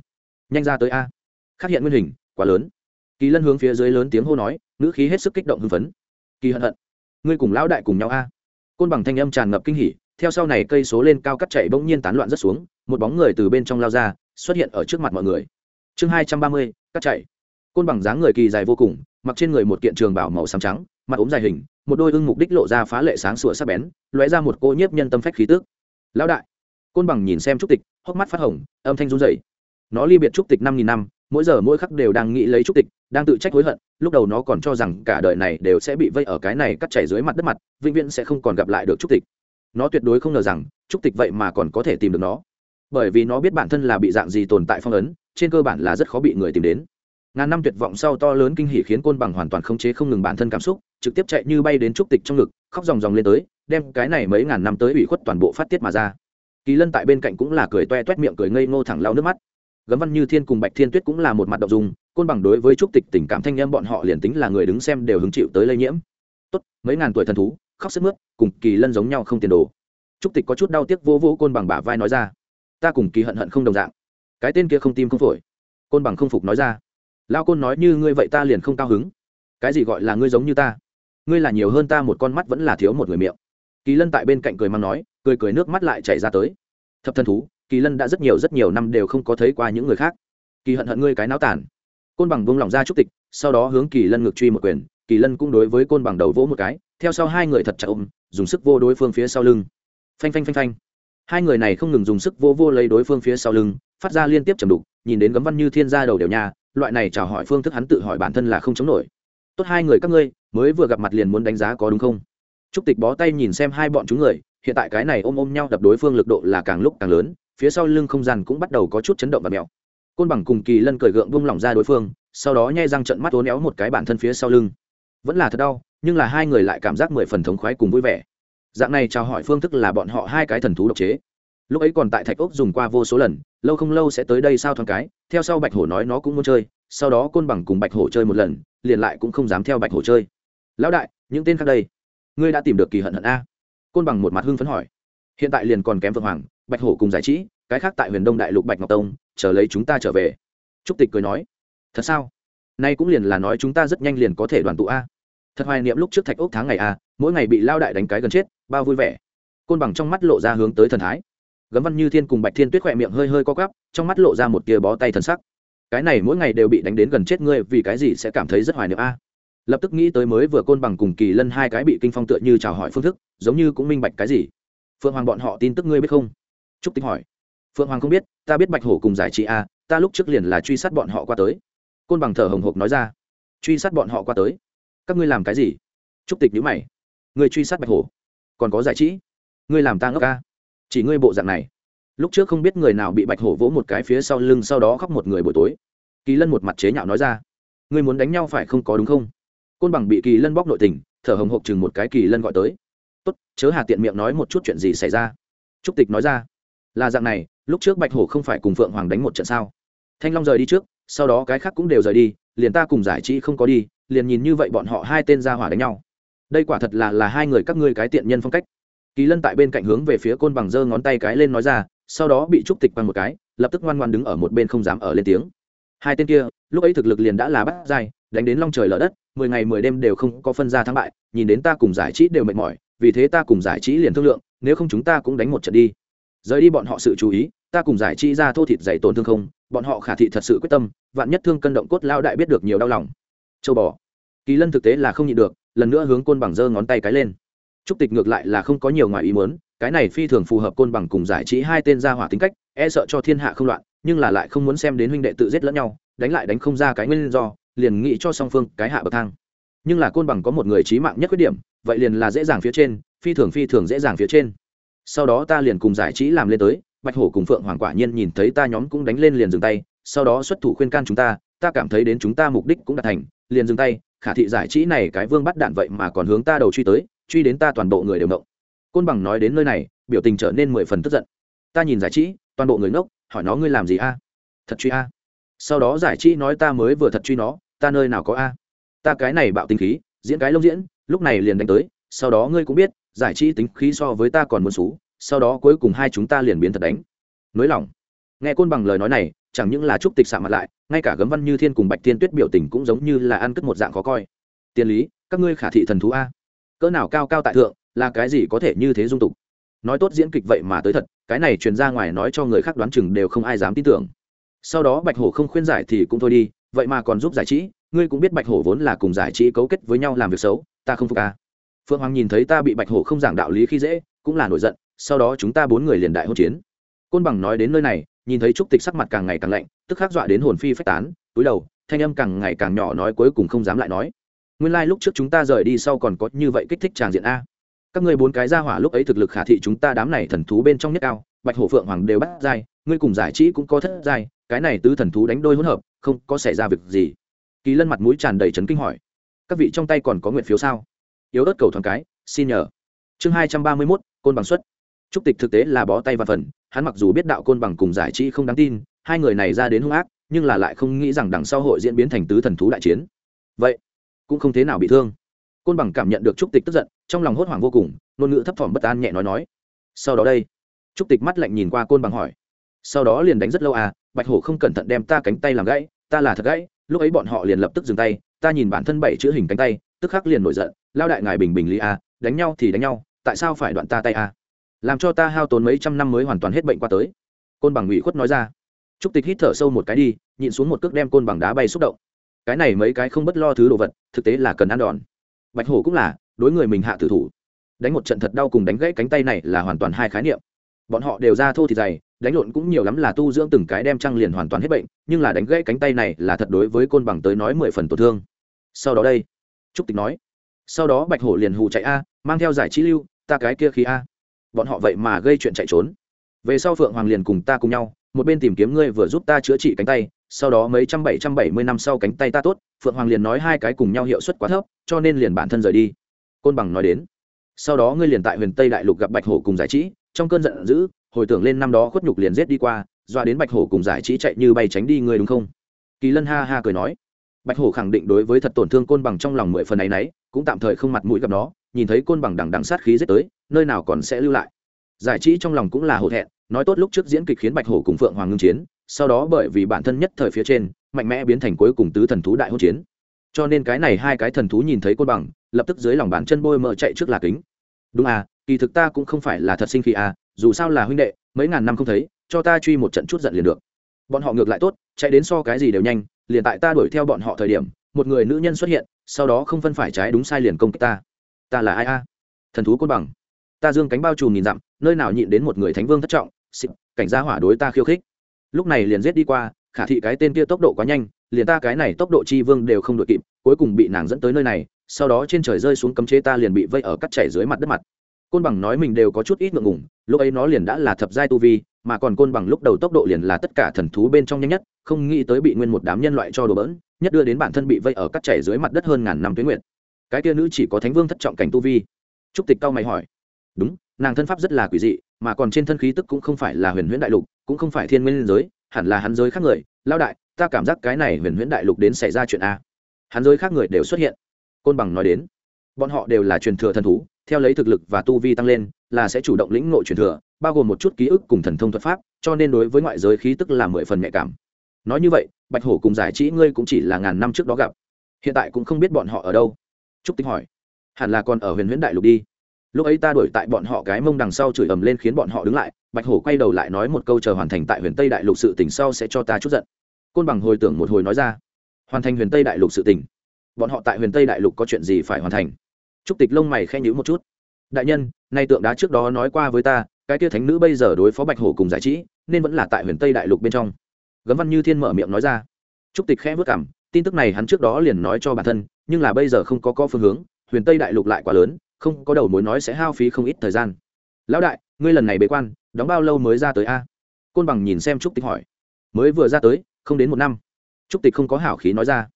nhanh ra tới a. Khắc hiện nguyên hình, quá lớn. Kỳ lân hướng phía dưới lớn tiếng hô nói, ngữ khí hết sức kích động hưng phấn. Kỳ hận hận, ngươi cùng lão đại cùng nhau a. Côn bằng thanh âm tràn ngập kinh hỉ, theo sau này cây số lên cao cắt chạy bỗng nhiên tán loạn rất xuống, một bóng người từ bên trong lao ra, xuất hiện ở trước mặt mọi người. Chương hai trăm ba mươi, cắt chạy. Côn bằng dáng người kỳ dài vô cùng, mặc trên người một kiện trường bảo màu xám trắng mặt ốm dài hình, một đôi ưng mục đích lộ ra phá lệ sáng sủa sắc bén, lóe ra một cô nhiếp nhân tâm phách khí tức. Lão đại! Côn bằng nhìn xem trúc tịch, hốc mắt phát hồng, âm thanh run rẩy. Nó ly biệt trúc tịch năm nghìn năm, mỗi giờ mỗi khắc đều đang nghĩ lấy trúc tịch, đang tự trách hối hận, lúc đầu nó còn cho rằng cả đời này đều sẽ bị vây ở cái này cắt chảy dưới mặt đất mặt, vĩnh viễn sẽ không còn gặp lại được trúc tịch. Nó tuyệt đối không ngờ rằng, trúc tịch vậy mà còn có thể tìm được nó. Bởi vì nó biết bản thân là bị dạng gì tồn tại phong ấn, trên cơ bản là rất khó bị người tìm đến. Ngàn năm tuyệt vọng sau to lớn kinh hỉ khiến côn bằng hoàn toàn khống chế không ngừng bản thân cảm xúc trực tiếp chạy như bay đến trúc tịch trong ngực, khóc ròng ròng lên tới, đem cái này mấy ngàn năm tới ủy khuất toàn bộ phát tiết mà ra. Kỳ lân tại bên cạnh cũng là cười toe toét miệng cười ngây ngô thẳng lau nước mắt. Gấm văn như thiên cùng bạch thiên tuyết cũng là một mặt động dung, côn bằng đối với trúc tịch tình cảm thanh em bọn họ liền tính là người đứng xem đều hứng chịu tới lây nhiễm. Tốt, mấy ngàn tuổi thần thú, khóc sức mướt, cùng kỳ lân giống nhau không tiền đồ. Trúc tịch có chút đau tiếc vô vô côn bằng bả vai nói ra. Ta cùng kỳ hận hận không đồng dạng. Cái tên kia không tim không phổi. Côn bằng không phục nói ra. Lao côn nói như ngươi vậy ta liền không cao hứng. Cái gì gọi là ngươi giống như ta? Ngươi là nhiều hơn ta một con mắt vẫn là thiếu một người miệng. Kỳ lân tại bên cạnh cười mắng nói, cười cười nước mắt lại chảy ra tới. Thập thân thú, kỳ lân đã rất nhiều rất nhiều năm đều không có thấy qua những người khác. Kỳ hận hận ngươi cái náo tản côn bằng vung lòng ra trúc tịch, sau đó hướng kỳ lân ngược truy một quyền, kỳ lân cũng đối với côn bằng đầu vỗ một cái, theo sau hai người thật chặt ôm, dùng sức vô đối phương phía sau lưng. Phanh phanh phanh phanh. Hai người này không ngừng dùng sức vô vô lấy đối phương phía sau lưng, phát ra liên tiếp chầm đục, nhìn đến gấm văn như thiên gia đầu đều nhà, loại này chào hỏi phương thức hắn tự hỏi bản thân là không chống nổi tốt hai người các ngươi, mới vừa gặp mặt liền muốn đánh giá có đúng không? Trúc tịch bó tay nhìn xem hai bọn chúng người, hiện tại cái này ôm ôm nhau đập đối phương lực độ là càng lúc càng lớn, phía sau lưng không gian cũng bắt đầu có chút chấn động và mèo côn bằng cùng kỳ lân cởi gượng bung lỏng ra đối phương, sau đó nhai răng trận mắt ố néo một cái bản thân phía sau lưng. Vẫn là thật đau, nhưng là hai người lại cảm giác mười phần thống khoái cùng vui vẻ. Dạng này chào hỏi phương thức là bọn họ hai cái thần thú độc chế. Lúc ấy còn tại thạch ốc dùng qua vô số lần lâu không lâu sẽ tới đây sao thoáng cái, theo sau bạch hổ nói nó cũng muốn chơi, sau đó côn bằng cùng bạch hổ chơi một lần, liền lại cũng không dám theo bạch hổ chơi. Lão đại, những tên khác đây, ngươi đã tìm được kỳ hận hận a. Côn bằng một mặt hưng phấn hỏi. Hiện tại liền còn kém vượng hoàng, bạch hổ cùng giải trí, cái khác tại huyền đông đại lục bạch ngọc tông, chờ lấy chúng ta trở về. Trúc tịch cười nói. Thật sao? Nay cũng liền là nói chúng ta rất nhanh liền có thể đoàn tụ a. Thật hoài niệm lúc trước thạch ốc tháng ngày a, mỗi ngày bị lao đại đánh cái gần chết, bao vui vẻ. Côn bằng trong mắt lộ ra hướng tới thần thái gấm văn như thiên cùng bạch thiên tuyết khỏe miệng hơi hơi co quắp, trong mắt lộ ra một tia bó tay thần sắc. Cái này mỗi ngày đều bị đánh đến gần chết ngươi, vì cái gì sẽ cảm thấy rất hoài niệm a? À? Lập tức nghĩ tới mới vừa côn bằng cùng kỳ lân hai cái bị kinh phong tựa như chào hỏi phương thức, giống như cũng minh bạch cái gì. Phượng hoàng bọn họ tin tức ngươi biết không? Trúc tính hỏi. Phượng hoàng không biết, ta biết bạch hổ cùng giải trị a à, ta lúc trước liền là truy sát bọn họ qua tới. Côn bằng thở hồng hộc nói ra. Truy sát bọn họ qua tới? Các ngươi làm cái gì? Trúc tịch nhữ mày. Người truy sát bạch hổ? Còn có giải trí? Ngươi làm ta ngốc ca chỉ ngươi bộ dạng này. Lúc trước không biết người nào bị bạch hổ vỗ một cái phía sau lưng, sau đó khóc một người buổi tối. Kỳ lân một mặt chế nhạo nói ra, ngươi muốn đánh nhau phải không có đúng không? Côn bằng bị kỳ lân bóc nội tình, thở hồng hộc chừng một cái kỳ lân gọi tới. Tốt, chớ hà tiện miệng nói một chút chuyện gì xảy ra. Trúc tịch nói ra, là dạng này, lúc trước bạch hổ không phải cùng phượng hoàng đánh một trận sao? Thanh long rời đi trước, sau đó cái khác cũng đều rời đi, liền ta cùng giải trí không có đi, liền nhìn như vậy bọn họ hai tên ra hỏa đánh nhau. Đây quả thật là là hai người các ngươi cái tiện nhân phong cách kỳ lân tại bên cạnh hướng về phía côn bằng giơ ngón tay cái lên nói ra, sau đó bị trúc tịch bằng một cái, lập tức ngoan ngoan đứng ở một bên không dám ở lên tiếng. Hai tên kia, lúc ấy thực lực liền đã là bắt dai, đánh đến long trời lở đất, mười ngày mười đêm đều không có phân ra thắng bại, nhìn đến ta cùng giải trí đều mệt mỏi, vì thế ta cùng giải trí liền thương lượng, nếu không chúng ta cũng đánh một trận đi. Rời đi bọn họ sự chú ý, ta cùng giải trí ra thô thịt dày tổn thương không, bọn họ khả thị thật sự quyết tâm, vạn nhất thương cân động cốt lao đại biết được nhiều đau lòng. Châu bò. Kỳ lân thực tế là không nhịn được, lần nữa hướng côn bằng giơ ngón tay cái lên trúc tịch ngược lại là không có nhiều ngoài ý muốn, cái này phi thường phù hợp côn bằng cùng giải trí hai tên gia hỏa tính cách e sợ cho thiên hạ không loạn, nhưng là lại không muốn xem đến huynh đệ tự giết lẫn nhau, đánh lại đánh không ra cái nguyên do, liền nghĩ cho song phương cái hạ bậc thang. Nhưng là côn bằng có một người trí mạng nhất khuyết điểm, vậy liền là dễ dàng phía trên, phi thường phi thường dễ dàng phía trên. Sau đó ta liền cùng giải trí làm lên tới, bạch hổ cùng phượng hoàng quả nhiên nhìn thấy ta nhóm cũng đánh lên liền dừng tay, sau đó xuất thủ khuyên can chúng ta ta cảm thấy đến chúng ta mục đích cũng đạt thành, liền dừng tay, khả thị giải trí này cái vương bắt đạn vậy mà còn hướng ta đầu truy tới truy đến ta toàn bộ người đều động côn bằng nói đến nơi này, biểu tình trở nên mười phần tức giận. Ta nhìn giải trí, toàn bộ người ngốc, hỏi nó ngươi làm gì a? Thật truy a. Sau đó giải trí nói ta mới vừa thật truy nó, ta nơi nào có a? Ta cái này bạo tinh khí, diễn cái lông diễn, lúc này liền đánh tới, sau đó ngươi cũng biết, giải trí tính khí so với ta còn muốn xú, sau đó cuối cùng hai chúng ta liền biến thật đánh. Nới lỏng nghe côn bằng lời nói này, chẳng những là trúc tịch sạ mặt lại, ngay cả gấm văn như thiên cùng bạch tiên tuyết biểu tình cũng giống như là ăn cất một dạng khó coi. Tiền lý, các ngươi khả thị thần thú a? Cỡ nào cao cao tại thượng, là cái gì có thể như thế dung tục? Nói tốt diễn kịch vậy mà tới thật, cái này truyền ra ngoài nói cho người khác đoán chừng đều không ai dám tin tưởng. Sau đó bạch hổ không khuyên giải thì cũng thôi đi, vậy mà còn giúp giải trí, ngươi cũng biết bạch hổ vốn là cùng giải trí cấu kết với nhau làm việc xấu, ta không phục à. Phượng hoàng nhìn thấy ta bị bạch hổ không giảng đạo lý khi dễ, cũng là nổi giận, sau đó chúng ta bốn người liền đại hỗn chiến. Côn bằng nói đến nơi này, nhìn thấy trúc tịch sắc mặt càng ngày càng lạnh, tức khắc dọa đến hồn phi phách tán, túi đầu, thanh âm càng ngày càng nhỏ nói cuối cùng không dám lại nói nguyên lai、like、lúc trước chúng ta rời đi sau còn có như vậy kích thích tràng diện a. Các ngươi bốn cái ra hỏa lúc ấy thực lực khả thị chúng ta đám này thần thú bên trong nhất cao, bạch hổ phượng hoàng đều bắt dai, ngươi cùng giải trí cũng có thất dai, cái này tứ thần thú đánh đôi hỗn hợp, không có xảy ra việc gì. Kỳ lân mặt mũi tràn đầy trấn kinh hỏi, các vị trong tay còn có nguyện phiếu sao? Yếu ớt cầu thoáng cái, xin nhờ. Chương hai trăm ba mươi mốt, côn bằng xuất. Trúc tịch thực tế là bó tay và phần, hắn mặc dù biết đạo côn bằng cùng giải trí không đáng tin, hai người này ra đến hung ác, nhưng là lại không nghĩ rằng đằng sau hội diễn biến thành tứ thần thú đại chiến. Vậy cũng không thế nào bị thương. Côn bằng cảm nhận được trúc tịch tức giận, trong lòng hốt hoảng vô cùng, ngôn ngữ thấp thỏm bất an nhẹ nói nói. Sau đó đây, trúc tịch mắt lạnh nhìn qua côn bằng hỏi. Sau đó liền đánh rất lâu à bạch hổ không cẩn thận đem ta cánh tay làm gãy, ta là thật gãy, lúc ấy bọn họ liền lập tức dừng tay, ta nhìn bản thân bảy chữ hình cánh tay, tức khắc liền nổi giận, lao đại ngài bình bình lý à đánh nhau thì đánh nhau, tại sao phải đoạn ta tay à? Làm cho ta hao tốn mấy trăm năm mới hoàn toàn hết bệnh qua tới. Côn bằng ủy khuất nói ra. Trúc tịch hít thở sâu một cái đi, nhịn xuống một cước đem côn bằng đá bay xúc động cái này mấy cái không bất lo thứ đồ vật, thực tế là cần ăn đòn. Bạch hổ cũng là, đối người mình hạ tử thủ. Đánh một trận thật đau cùng đánh gãy cánh tay này là hoàn toàn hai khái niệm. Bọn họ đều ra thô thì dày, đánh lộn cũng nhiều lắm là tu dưỡng từng cái đem trăng liền hoàn toàn hết bệnh, nhưng là đánh gãy cánh tay này là thật đối với côn bằng tới nói mười phần tổn thương. Sau đó đây, trúc tịch nói. Sau đó bạch hổ liền hù chạy a, mang theo giải trí lưu, ta cái kia khí a. Bọn họ vậy mà gây chuyện chạy trốn. Về sau phượng hoàng liền cùng ta cùng nhau, một bên tìm kiếm ngươi vừa giúp ta chữa trị cánh tay sau đó mấy trăm bảy trăm bảy mươi năm sau cánh tay ta tốt, phượng hoàng liền nói hai cái cùng nhau hiệu suất quá thấp, cho nên liền bản thân rời đi. Côn bằng nói đến, sau đó ngươi liền tại huyền tây đại lục gặp bạch hổ cùng giải trí, trong cơn giận dữ, hồi tưởng lên năm đó khuất nhục liền giết đi qua doa đến bạch hổ cùng giải trí chạy như bay tránh đi ngươi đúng không? Kỳ lân ha ha cười nói, bạch hổ khẳng định đối với thật tổn thương côn bằng trong lòng mười phần ấy nấy cũng tạm thời không mặt mũi gặp nó, nhìn thấy côn bằng đằng đằng sát khí giết tới, nơi nào còn sẽ lưu lại. Giải trí trong lòng cũng là hổ thẹn, nói tốt lúc trước diễn kịch khiến bạch hổ cùng phượng hoàng ngưng chiến sau đó bởi vì bản thân nhất thời phía trên, mạnh mẽ biến thành cuối cùng tứ thần thú đại hỗn chiến. Cho nên cái này hai cái thần thú nhìn thấy côn bằng, lập tức dưới lòng bàn chân bôi mỡ chạy trước là kính. Đúng à kỳ thực ta cũng không phải là thật sinh khi à dù sao là huynh đệ, mấy ngàn năm không thấy, cho ta truy một trận chút giận liền được. Bọn họ ngược lại tốt, chạy đến so cái gì đều nhanh, liền tại ta đuổi theo bọn họ thời điểm, một người nữ nhân xuất hiện, sau đó không phân phải trái đúng sai liền công kích ta. Ta là ai a? Thần thú côn bằng. Ta dương cánh bao trùm nhìn dặm, nơi nào nhịn đến một người thánh vương thất trọng, xịt, cảnh gia hỏa đối ta khiêu khích lúc này liền giết đi qua, khả thị cái tên kia tốc độ quá nhanh, liền ta cái này tốc độ chi vương đều không đội kịp, cuối cùng bị nàng dẫn tới nơi này, sau đó trên trời rơi xuống cấm chế ta liền bị vây ở cắt chảy dưới mặt đất mặt. Côn bằng nói mình đều có chút ít ngượng ngùng, lúc ấy nó liền đã là thập giai tu vi, mà còn côn bằng lúc đầu tốc độ liền là tất cả thần thú bên trong nhanh nhất, không nghĩ tới bị nguyên một đám nhân loại cho đồ bỡn, nhất đưa đến bản thân bị vây ở cắt chảy dưới mặt đất hơn ngàn năm tuyến nguyện cái kia nữ chỉ có thánh vương thất trọng cảnh tu vi. Trúc tịch cao mày hỏi. Đúng, nàng thân pháp rất là quỷ dị, mà còn trên thân khí tức cũng không phải là huyền huyễn đại lục cũng không phải thiên nguyên giới, hẳn là hắn giới khác người. Lao đại, ta cảm giác cái này huyền huyễn đại lục đến xảy ra chuyện a. Hắn giới khác người đều xuất hiện. Côn bằng nói đến, bọn họ đều là truyền thừa thần thú, theo lấy thực lực và tu vi tăng lên, là sẽ chủ động lĩnh ngộ truyền thừa, bao gồm một chút ký ức cùng thần thông thuật pháp, cho nên đối với ngoại giới khí tức là mười phần nhạy cảm. Nói như vậy, bạch hổ cùng giải trí ngươi cũng chỉ là ngàn năm trước đó gặp. Hiện tại cũng không biết bọn họ ở đâu. Trúc tính hỏi, hẳn là còn ở huyền huyễn đại lục đi. Lúc ấy ta đuổi tại bọn họ cái mông đằng sau chửi ầm lên khiến bọn họ đứng lại bạch hổ quay đầu lại nói một câu chờ hoàn thành tại huyền tây đại lục sự tỉnh sau sẽ cho ta chút giận. Côn bằng hồi tưởng một hồi nói ra. Hoàn thành huyền tây đại lục sự tỉnh bọn họ tại huyền tây đại lục có chuyện gì phải hoàn thành? Trúc tịch lông mày khen nhữ một chút. Đại nhân, nay tượng đá trước đó nói qua với ta, cái kia thánh nữ bây giờ đối phó bạch hổ cùng giải trí, nên vẫn là tại huyền tây đại lục bên trong. Gấm văn như thiên mở miệng nói ra. Trúc tịch khẽ vất cảm, tin tức này hắn trước đó liền nói cho bản thân, nhưng là bây giờ không có có phương hướng, huyền tây đại lục lại quá lớn, không có đầu mối nói sẽ hao phí không ít thời gian. Lão đại ngươi lần này bế quan, đóng bao lâu mới ra tới a? Côn bằng nhìn xem trúc tịch hỏi. Mới vừa ra tới, không đến một năm. Trúc tịch không có hảo khí nói ra.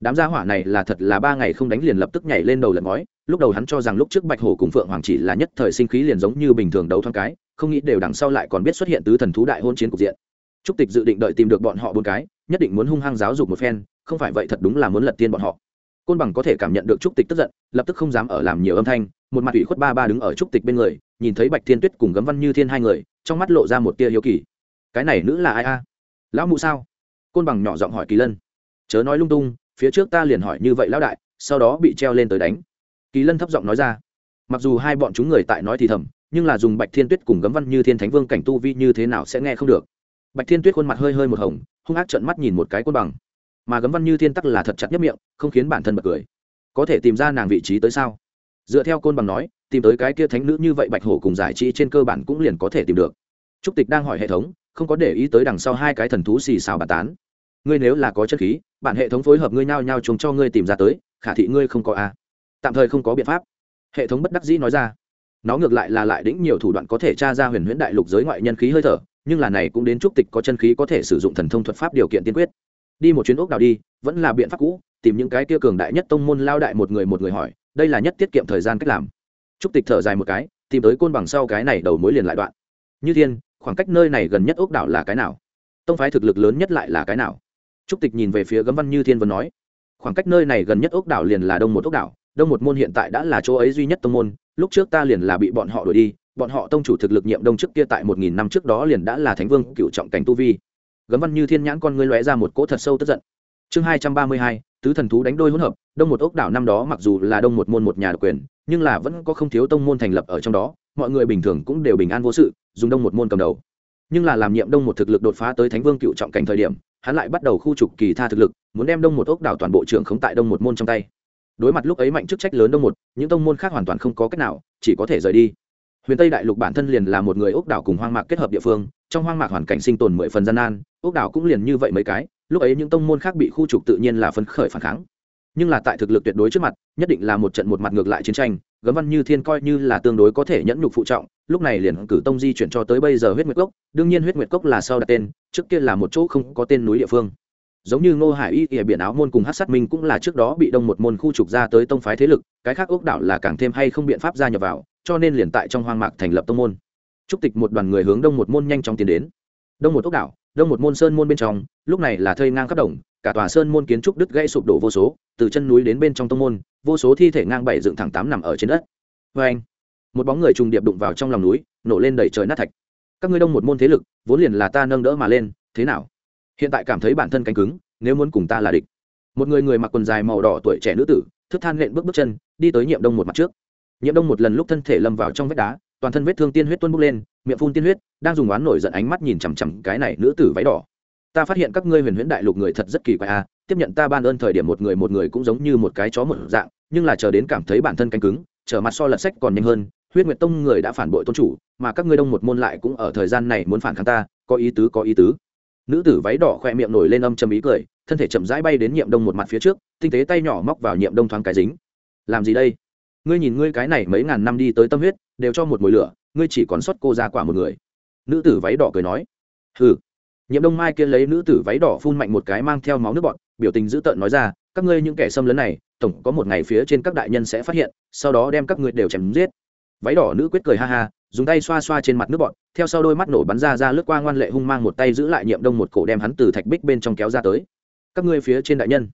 Đám gia hỏa này là thật là ba ngày không đánh liền lập tức nhảy lên đầu lật ngói, lúc đầu hắn cho rằng lúc trước bạch hổ cùng phượng hoàng chỉ là nhất thời sinh khí liền giống như bình thường đấu thoáng cái, không nghĩ đều đằng sau lại còn biết xuất hiện tứ thần thú đại hôn chiến cục diện. Trúc tịch dự định đợi tìm được bọn họ bốn cái, nhất định muốn hung hăng giáo dục một phen, không phải vậy thật đúng là muốn lật tiên bọn họ. Côn bằng có thể cảm nhận được trúc tịch tức giận, lập tức không dám ở làm nhiều âm thanh, một mặt ủy khuất ba ba đứng ở trúc tịch bên người nhìn thấy bạch thiên tuyết cùng gấm văn như thiên hai người trong mắt lộ ra một tia hiếu kỳ cái này nữ là ai a lão mụ sao côn bằng nhỏ giọng hỏi kỳ lân chớ nói lung tung phía trước ta liền hỏi như vậy lão đại sau đó bị treo lên tới đánh kỳ lân thấp giọng nói ra mặc dù hai bọn chúng người tại nói thì thầm nhưng là dùng bạch thiên tuyết cùng gấm văn như thiên thánh vương cảnh tu vi như thế nào sẽ nghe không được bạch thiên tuyết khuôn mặt hơi hơi một hồng hung ác trợn mắt nhìn một cái côn bằng mà gấm văn như thiên tắc là thật chặt nhất miệng không khiến bản thân bật cười có thể tìm ra nàng vị trí tới sao dựa theo côn bằng nói, tìm tới cái kia thánh nữ như vậy bạch hổ cùng giải trí trên cơ bản cũng liền có thể tìm được. Trúc tịch đang hỏi hệ thống, không có để ý tới đằng sau hai cái thần thú xì xào bà tán. Ngươi nếu là có chất khí, bản hệ thống phối hợp ngươi nhao nhao chúng cho ngươi tìm ra tới, khả thị ngươi không có a tạm thời không có biện pháp. Hệ thống bất đắc dĩ nói ra. Nó ngược lại là lại đĩnh nhiều thủ đoạn có thể tra ra huyền huyễn đại lục giới ngoại nhân khí hơi thở, nhưng là này cũng đến trúc tịch có chân khí có thể sử dụng thần thông thuật pháp điều kiện tiên quyết. Đi một chuyến ốc đào đi, vẫn là biện pháp cũ, tìm những cái kia cường đại nhất tông môn lao đại một người một người hỏi đây là nhất tiết kiệm thời gian cách làm. Trúc tịch thở dài một cái, tìm tới côn bằng sau cái này đầu mối liền lại đoạn. Như thiên, khoảng cách nơi này gần nhất ốc đảo là cái nào? Tông phái thực lực lớn nhất lại là cái nào? Trúc tịch nhìn về phía gấm văn như thiên vân nói, khoảng cách nơi này gần nhất ốc đảo liền là đông một ốc đảo, đông một môn hiện tại đã là chỗ ấy duy nhất tông môn, lúc trước ta liền là bị bọn họ đuổi đi, bọn họ tông chủ thực lực nhiệm đông trước kia tại một nghìn năm trước đó liền đã là thánh vương cựu trọng cảnh tu vi. Gấm văn như thiên nhãn con ngươi lóe ra một cỗ thật sâu tức giận. Chương hai trăm ba mươi hai tứ thần thú đánh đôi hỗn hợp, đông một ốc đảo năm đó mặc dù là đông một môn một nhà độc quyền, nhưng là vẫn có không thiếu tông môn thành lập ở trong đó, mọi người bình thường cũng đều bình an vô sự, dùng đông một môn cầm đầu. Nhưng là làm nhiệm đông một thực lực đột phá tới thánh vương cựu trọng cảnh thời điểm, hắn lại bắt đầu khu trục kỳ tha thực lực, muốn đem đông một ốc đảo toàn bộ trưởng khống tại đông một môn trong tay. Đối mặt lúc ấy mạnh chức trách lớn đông một, những tông môn khác hoàn toàn không có cách nào, chỉ có thể rời đi. Huyền tây đại lục bản thân liền là một người ốc đảo cùng hoang mạc kết hợp địa phương, trong hoang mạc hoàn cảnh sinh tồn mười phần gian nan, ốc đảo cũng liền như vậy mấy cái lúc ấy những tông môn khác bị khu trục tự nhiên là phấn khởi phản kháng. Nhưng là tại thực lực tuyệt đối trước mặt, nhất định là một trận một mặt ngược lại chiến tranh, gấm văn như thiên coi như là tương đối có thể nhẫn nhục phụ trọng, lúc này liền cử tông di chuyển cho tới bây giờ huyết nguyệt cốc, đương nhiên huyết nguyệt cốc là sau đặt tên, trước kia là một chỗ không có tên núi địa phương. Giống như ngô hải y ỉa biển áo môn cùng hát sát minh cũng là trước đó bị đông một môn khu trục ra tới tông phái thế lực, cái khác ốc đảo là càng thêm hay không biện pháp gia nhập vào, cho nên liền tại trong hoang mạc thành lập tông môn. Trúc tịch một đoàn người hướng đông một môn nhanh chóng tiến đến. Đông một ốc đảo đông một môn sơn môn bên trong, lúc này là thây ngang khắp đồng, cả tòa sơn môn kiến trúc đứt gãy sụp đổ vô số, từ chân núi đến bên trong tông môn, vô số thi thể ngang bảy dựng thẳng tám nằm ở trên đất. Vê anh, một bóng người trùng điệp đụng vào trong lòng núi, nổ lên đầy trời nát thạch. Các ngươi đông một môn thế lực, vốn liền là ta nâng đỡ mà lên, thế nào? Hiện tại cảm thấy bản thân cánh cứng, nếu muốn cùng ta là địch. Một người người mặc quần dài màu đỏ tuổi trẻ nữ tử thức than lện bước bước chân, đi tới nhiệm đông một mặt trước. Nhiệm đông một lần lúc thân thể lâm vào trong vách đá, toàn thân vết thương tiên huyết tuôn bốc lên miệng phun tiên huyết, đang dùng oán nổi giận ánh mắt nhìn chằm chằm cái này nữ tử váy đỏ. Ta phát hiện các ngươi huyền huyễn đại lục người thật rất kỳ quái a tiếp nhận ta ban ơn thời điểm một người một người cũng giống như một cái chó một dạng, nhưng là chờ đến cảm thấy bản thân cánh cứng, trở mặt so lật sách còn nhanh hơn, huyết nguyệt tông người đã phản bội tôn chủ, mà các ngươi đông một môn lại cũng ở thời gian này muốn phản kháng ta, có ý tứ, có ý tứ. Nữ tử váy đỏ khoe miệng nổi lên âm châm ý cười, thân thể chậm rãi bay đến nhiệm đông một mặt phía trước, tinh tế tay nhỏ móc vào nhiệm đông thoáng cái dính. Làm gì đây? Ngươi nhìn ngươi cái này mấy ngàn năm đi tới tâm huyết, đều cho một mùi lửa ngươi chỉ còn sót cô ra quả một người. Nữ tử váy đỏ cười nói, hừ. Nhiệm đông mai kia lấy nữ tử váy đỏ phun mạnh một cái mang theo máu nước bọn biểu tình dữ tợn nói ra, các ngươi những kẻ xâm lấn này, tổng có một ngày phía trên các đại nhân sẽ phát hiện, sau đó đem các ngươi đều chém giết. Váy đỏ nữ quyết cười ha ha, dùng tay xoa xoa trên mặt nước bọn theo sau đôi mắt nổ bắn ra ra lướt qua ngoan lệ hung mang một tay giữ lại nhiệm đông một cổ đem hắn từ thạch bích bên trong kéo ra tới. Các ngươi phía trên đại nhân.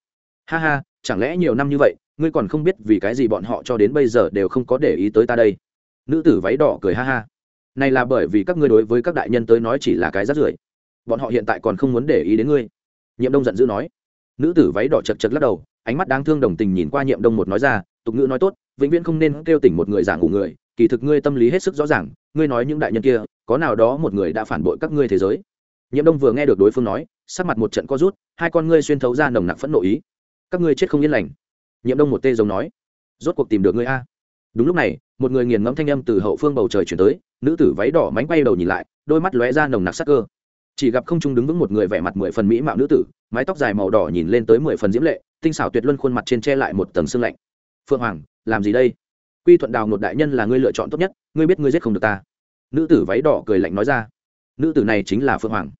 Ha ha, chẳng lẽ nhiều năm như vậy, ngươi còn không biết vì cái gì bọn họ cho đến bây giờ đều không có để ý tới ta đây? Nữ tử váy đỏ cười ha ha. Này là bởi vì các ngươi đối với các đại nhân tới nói chỉ là cái rát rưởi. Bọn họ hiện tại còn không muốn để ý đến ngươi. Nhiệm đông giận dữ nói. Nữ tử váy đỏ chật chật lắc đầu, ánh mắt đáng thương đồng tình nhìn qua nhiệm đông một nói ra, tục ngữ nói tốt, vĩnh viễn không nên kêu tỉnh một người giả ngủ người, kỳ thực ngươi tâm lý hết sức rõ ràng, ngươi nói những đại nhân kia, có nào đó một người đã phản bội các ngươi thế giới. Nhiệm đông vừa nghe được đối phương nói, sắc mặt một trận co rút, hai con ngươi xuyên thấu ra nồng nặc phẫn nộ ý. Các ngươi chết không yên lành. Nhiệm đông một tê giống nói. Rốt cuộc tìm được ngươi a. Đúng lúc này một người nghiền ngẫm thanh âm từ hậu phương bầu trời chuyển tới, nữ tử váy đỏ mánh bay đầu nhìn lại, đôi mắt lóe ra nồng nặc sắc cơ. Chỉ gặp không trung đứng vững một người vẻ mặt mười phần mỹ mạo nữ tử, mái tóc dài màu đỏ nhìn lên tới mười phần diễm lệ, tinh xảo tuyệt luân khuôn mặt trên che lại một tầng xương lạnh. Phượng hoàng, làm gì đây? Quy thuận đào ngột đại nhân là ngươi lựa chọn tốt nhất, ngươi biết ngươi giết không được ta. Nữ tử váy đỏ cười lạnh nói ra. Nữ tử này chính là phượng hoàng.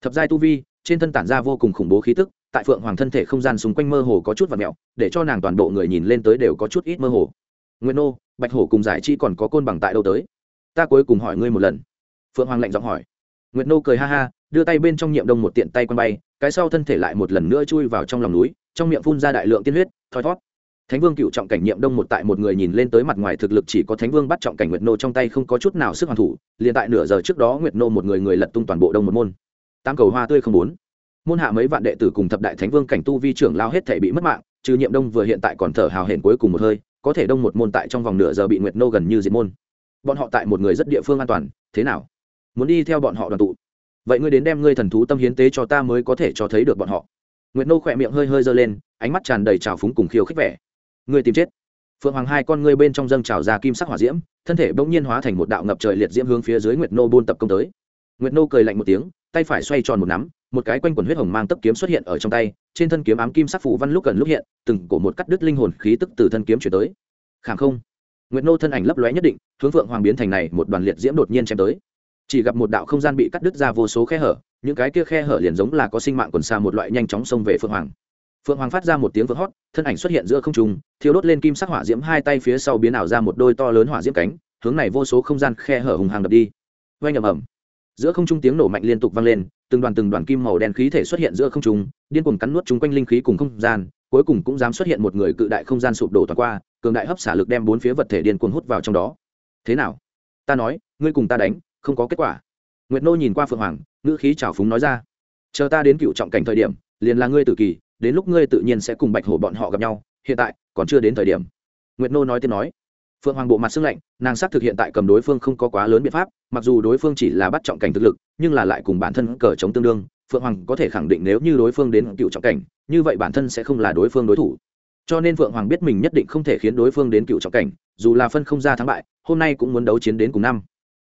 Thập giai tu vi, trên thân tản ra vô cùng khủng bố khí tức, tại phượng hoàng thân thể không gian xung quanh mơ hồ có chút và mẹo để cho nàng toàn bộ người nhìn lên tới đều có chút ít mơ hồ nguyên nô, bạch hổ cùng giải chi còn có côn bằng tại đâu tới? Ta cuối cùng hỏi ngươi một lần. Phượng hoàng lạnh giọng hỏi. Nguyệt nô cười ha ha, đưa tay bên trong nhiệm đông một tiện tay quăng bay, cái sau thân thể lại một lần nữa chui vào trong lòng núi, trong miệng phun ra đại lượng tiên huyết, thoi thót. Thánh vương cựu trọng cảnh nhiệm đông một tại một người nhìn lên tới mặt ngoài thực lực chỉ có thánh vương bắt trọng cảnh nguyệt nô trong tay không có chút nào sức hoàn thủ, liền tại nửa giờ trước đó nguyệt nô một người người lật tung toàn bộ đông một môn. Tam cầu hoa tươi không bốn. Môn hạ mấy vạn đệ tử cùng thập đại thánh vương cảnh tu vi trưởng lao hết thể bị mất mạng, trừ nhiệm đông vừa hiện tại còn thở hào hển cuối cùng một hơi có thể đông một môn tại trong vòng nửa giờ bị nguyệt nô gần như diệt môn. Bọn họ tại một người rất địa phương an toàn, thế nào? Muốn đi theo bọn họ đoàn tụ. Vậy ngươi đến đem ngươi thần thú tâm hiến tế cho ta mới có thể cho thấy được bọn họ. Nguyệt nô khỏe miệng hơi hơi giơ lên, ánh mắt tràn đầy trào phúng cùng khiêu khích vẻ. Ngươi tìm chết. Phượng hoàng hai con ngươi bên trong dâng trào ra kim sắc hỏa diễm, thân thể bỗng nhiên hóa thành một đạo ngập trời liệt diễm hướng phía dưới nguyệt nô buôn tập công tới. Nguyệt nô cười lạnh một tiếng tay phải xoay tròn một nắm, một cái quanh quần huyết hồng mang tấp kiếm xuất hiện ở trong tay, trên thân kiếm ám kim sắc phủ văn lúc gần lúc hiện, từng cổ một cắt đứt linh hồn khí tức từ thân kiếm chuyển tới. Khảm không? Nguyệt nô thân ảnh lấp lóe nhất định, hướng phượng hoàng biến thành này, một đoàn liệt diễm đột nhiên chém tới. Chỉ gặp một đạo không gian bị cắt đứt ra vô số khe hở, những cái kia khe hở liền giống là có sinh mạng quần xa một loại nhanh chóng xông về phượng hoàng. Phượng hoàng phát ra một tiếng vỡ hót, thân ảnh xuất hiện giữa không trung thiếu đốt lên kim sắc hỏa diễm hai tay phía sau biến ảo ra một đôi to lớn hỏa diễm cánh, hướng này vô số không gian khe hở hùng hàng đập đi. Oanh ầm ầm giữa không trung tiếng nổ mạnh liên tục vang lên, từng đoàn từng đoàn kim màu đen khí thể xuất hiện giữa không trung, điên cuồng cắn nuốt chúng quanh linh khí cùng không gian, cuối cùng cũng dám xuất hiện một người cự đại không gian sụp đổ toàn qua, cường đại hấp xả lực đem bốn phía vật thể điên cuồng hút vào trong đó. Thế nào? Ta nói, ngươi cùng ta đánh, không có kết quả. Nguyệt nô nhìn qua phượng hoàng, ngữ khí trào phúng nói ra. Chờ ta đến cựu trọng cảnh thời điểm, liền là ngươi tự kỳ, đến lúc ngươi tự nhiên sẽ cùng bạch hổ bọn họ gặp nhau, hiện tại còn chưa đến thời điểm. Nguyệt nô nói tiếp nói phượng hoàng bộ mặt xương lạnh, nàng xác thực hiện tại cầm đối phương không có quá lớn biện pháp, mặc dù đối phương chỉ là bắt trọng cảnh thực lực, nhưng là lại cùng bản thân cờ chống tương đương, phượng hoàng có thể khẳng định nếu như đối phương đến cựu trọng cảnh, như vậy bản thân sẽ không là đối phương đối thủ. Cho nên phượng hoàng biết mình nhất định không thể khiến đối phương đến cựu trọng cảnh, dù là phân không ra thắng bại, hôm nay cũng muốn đấu chiến đến cùng năm.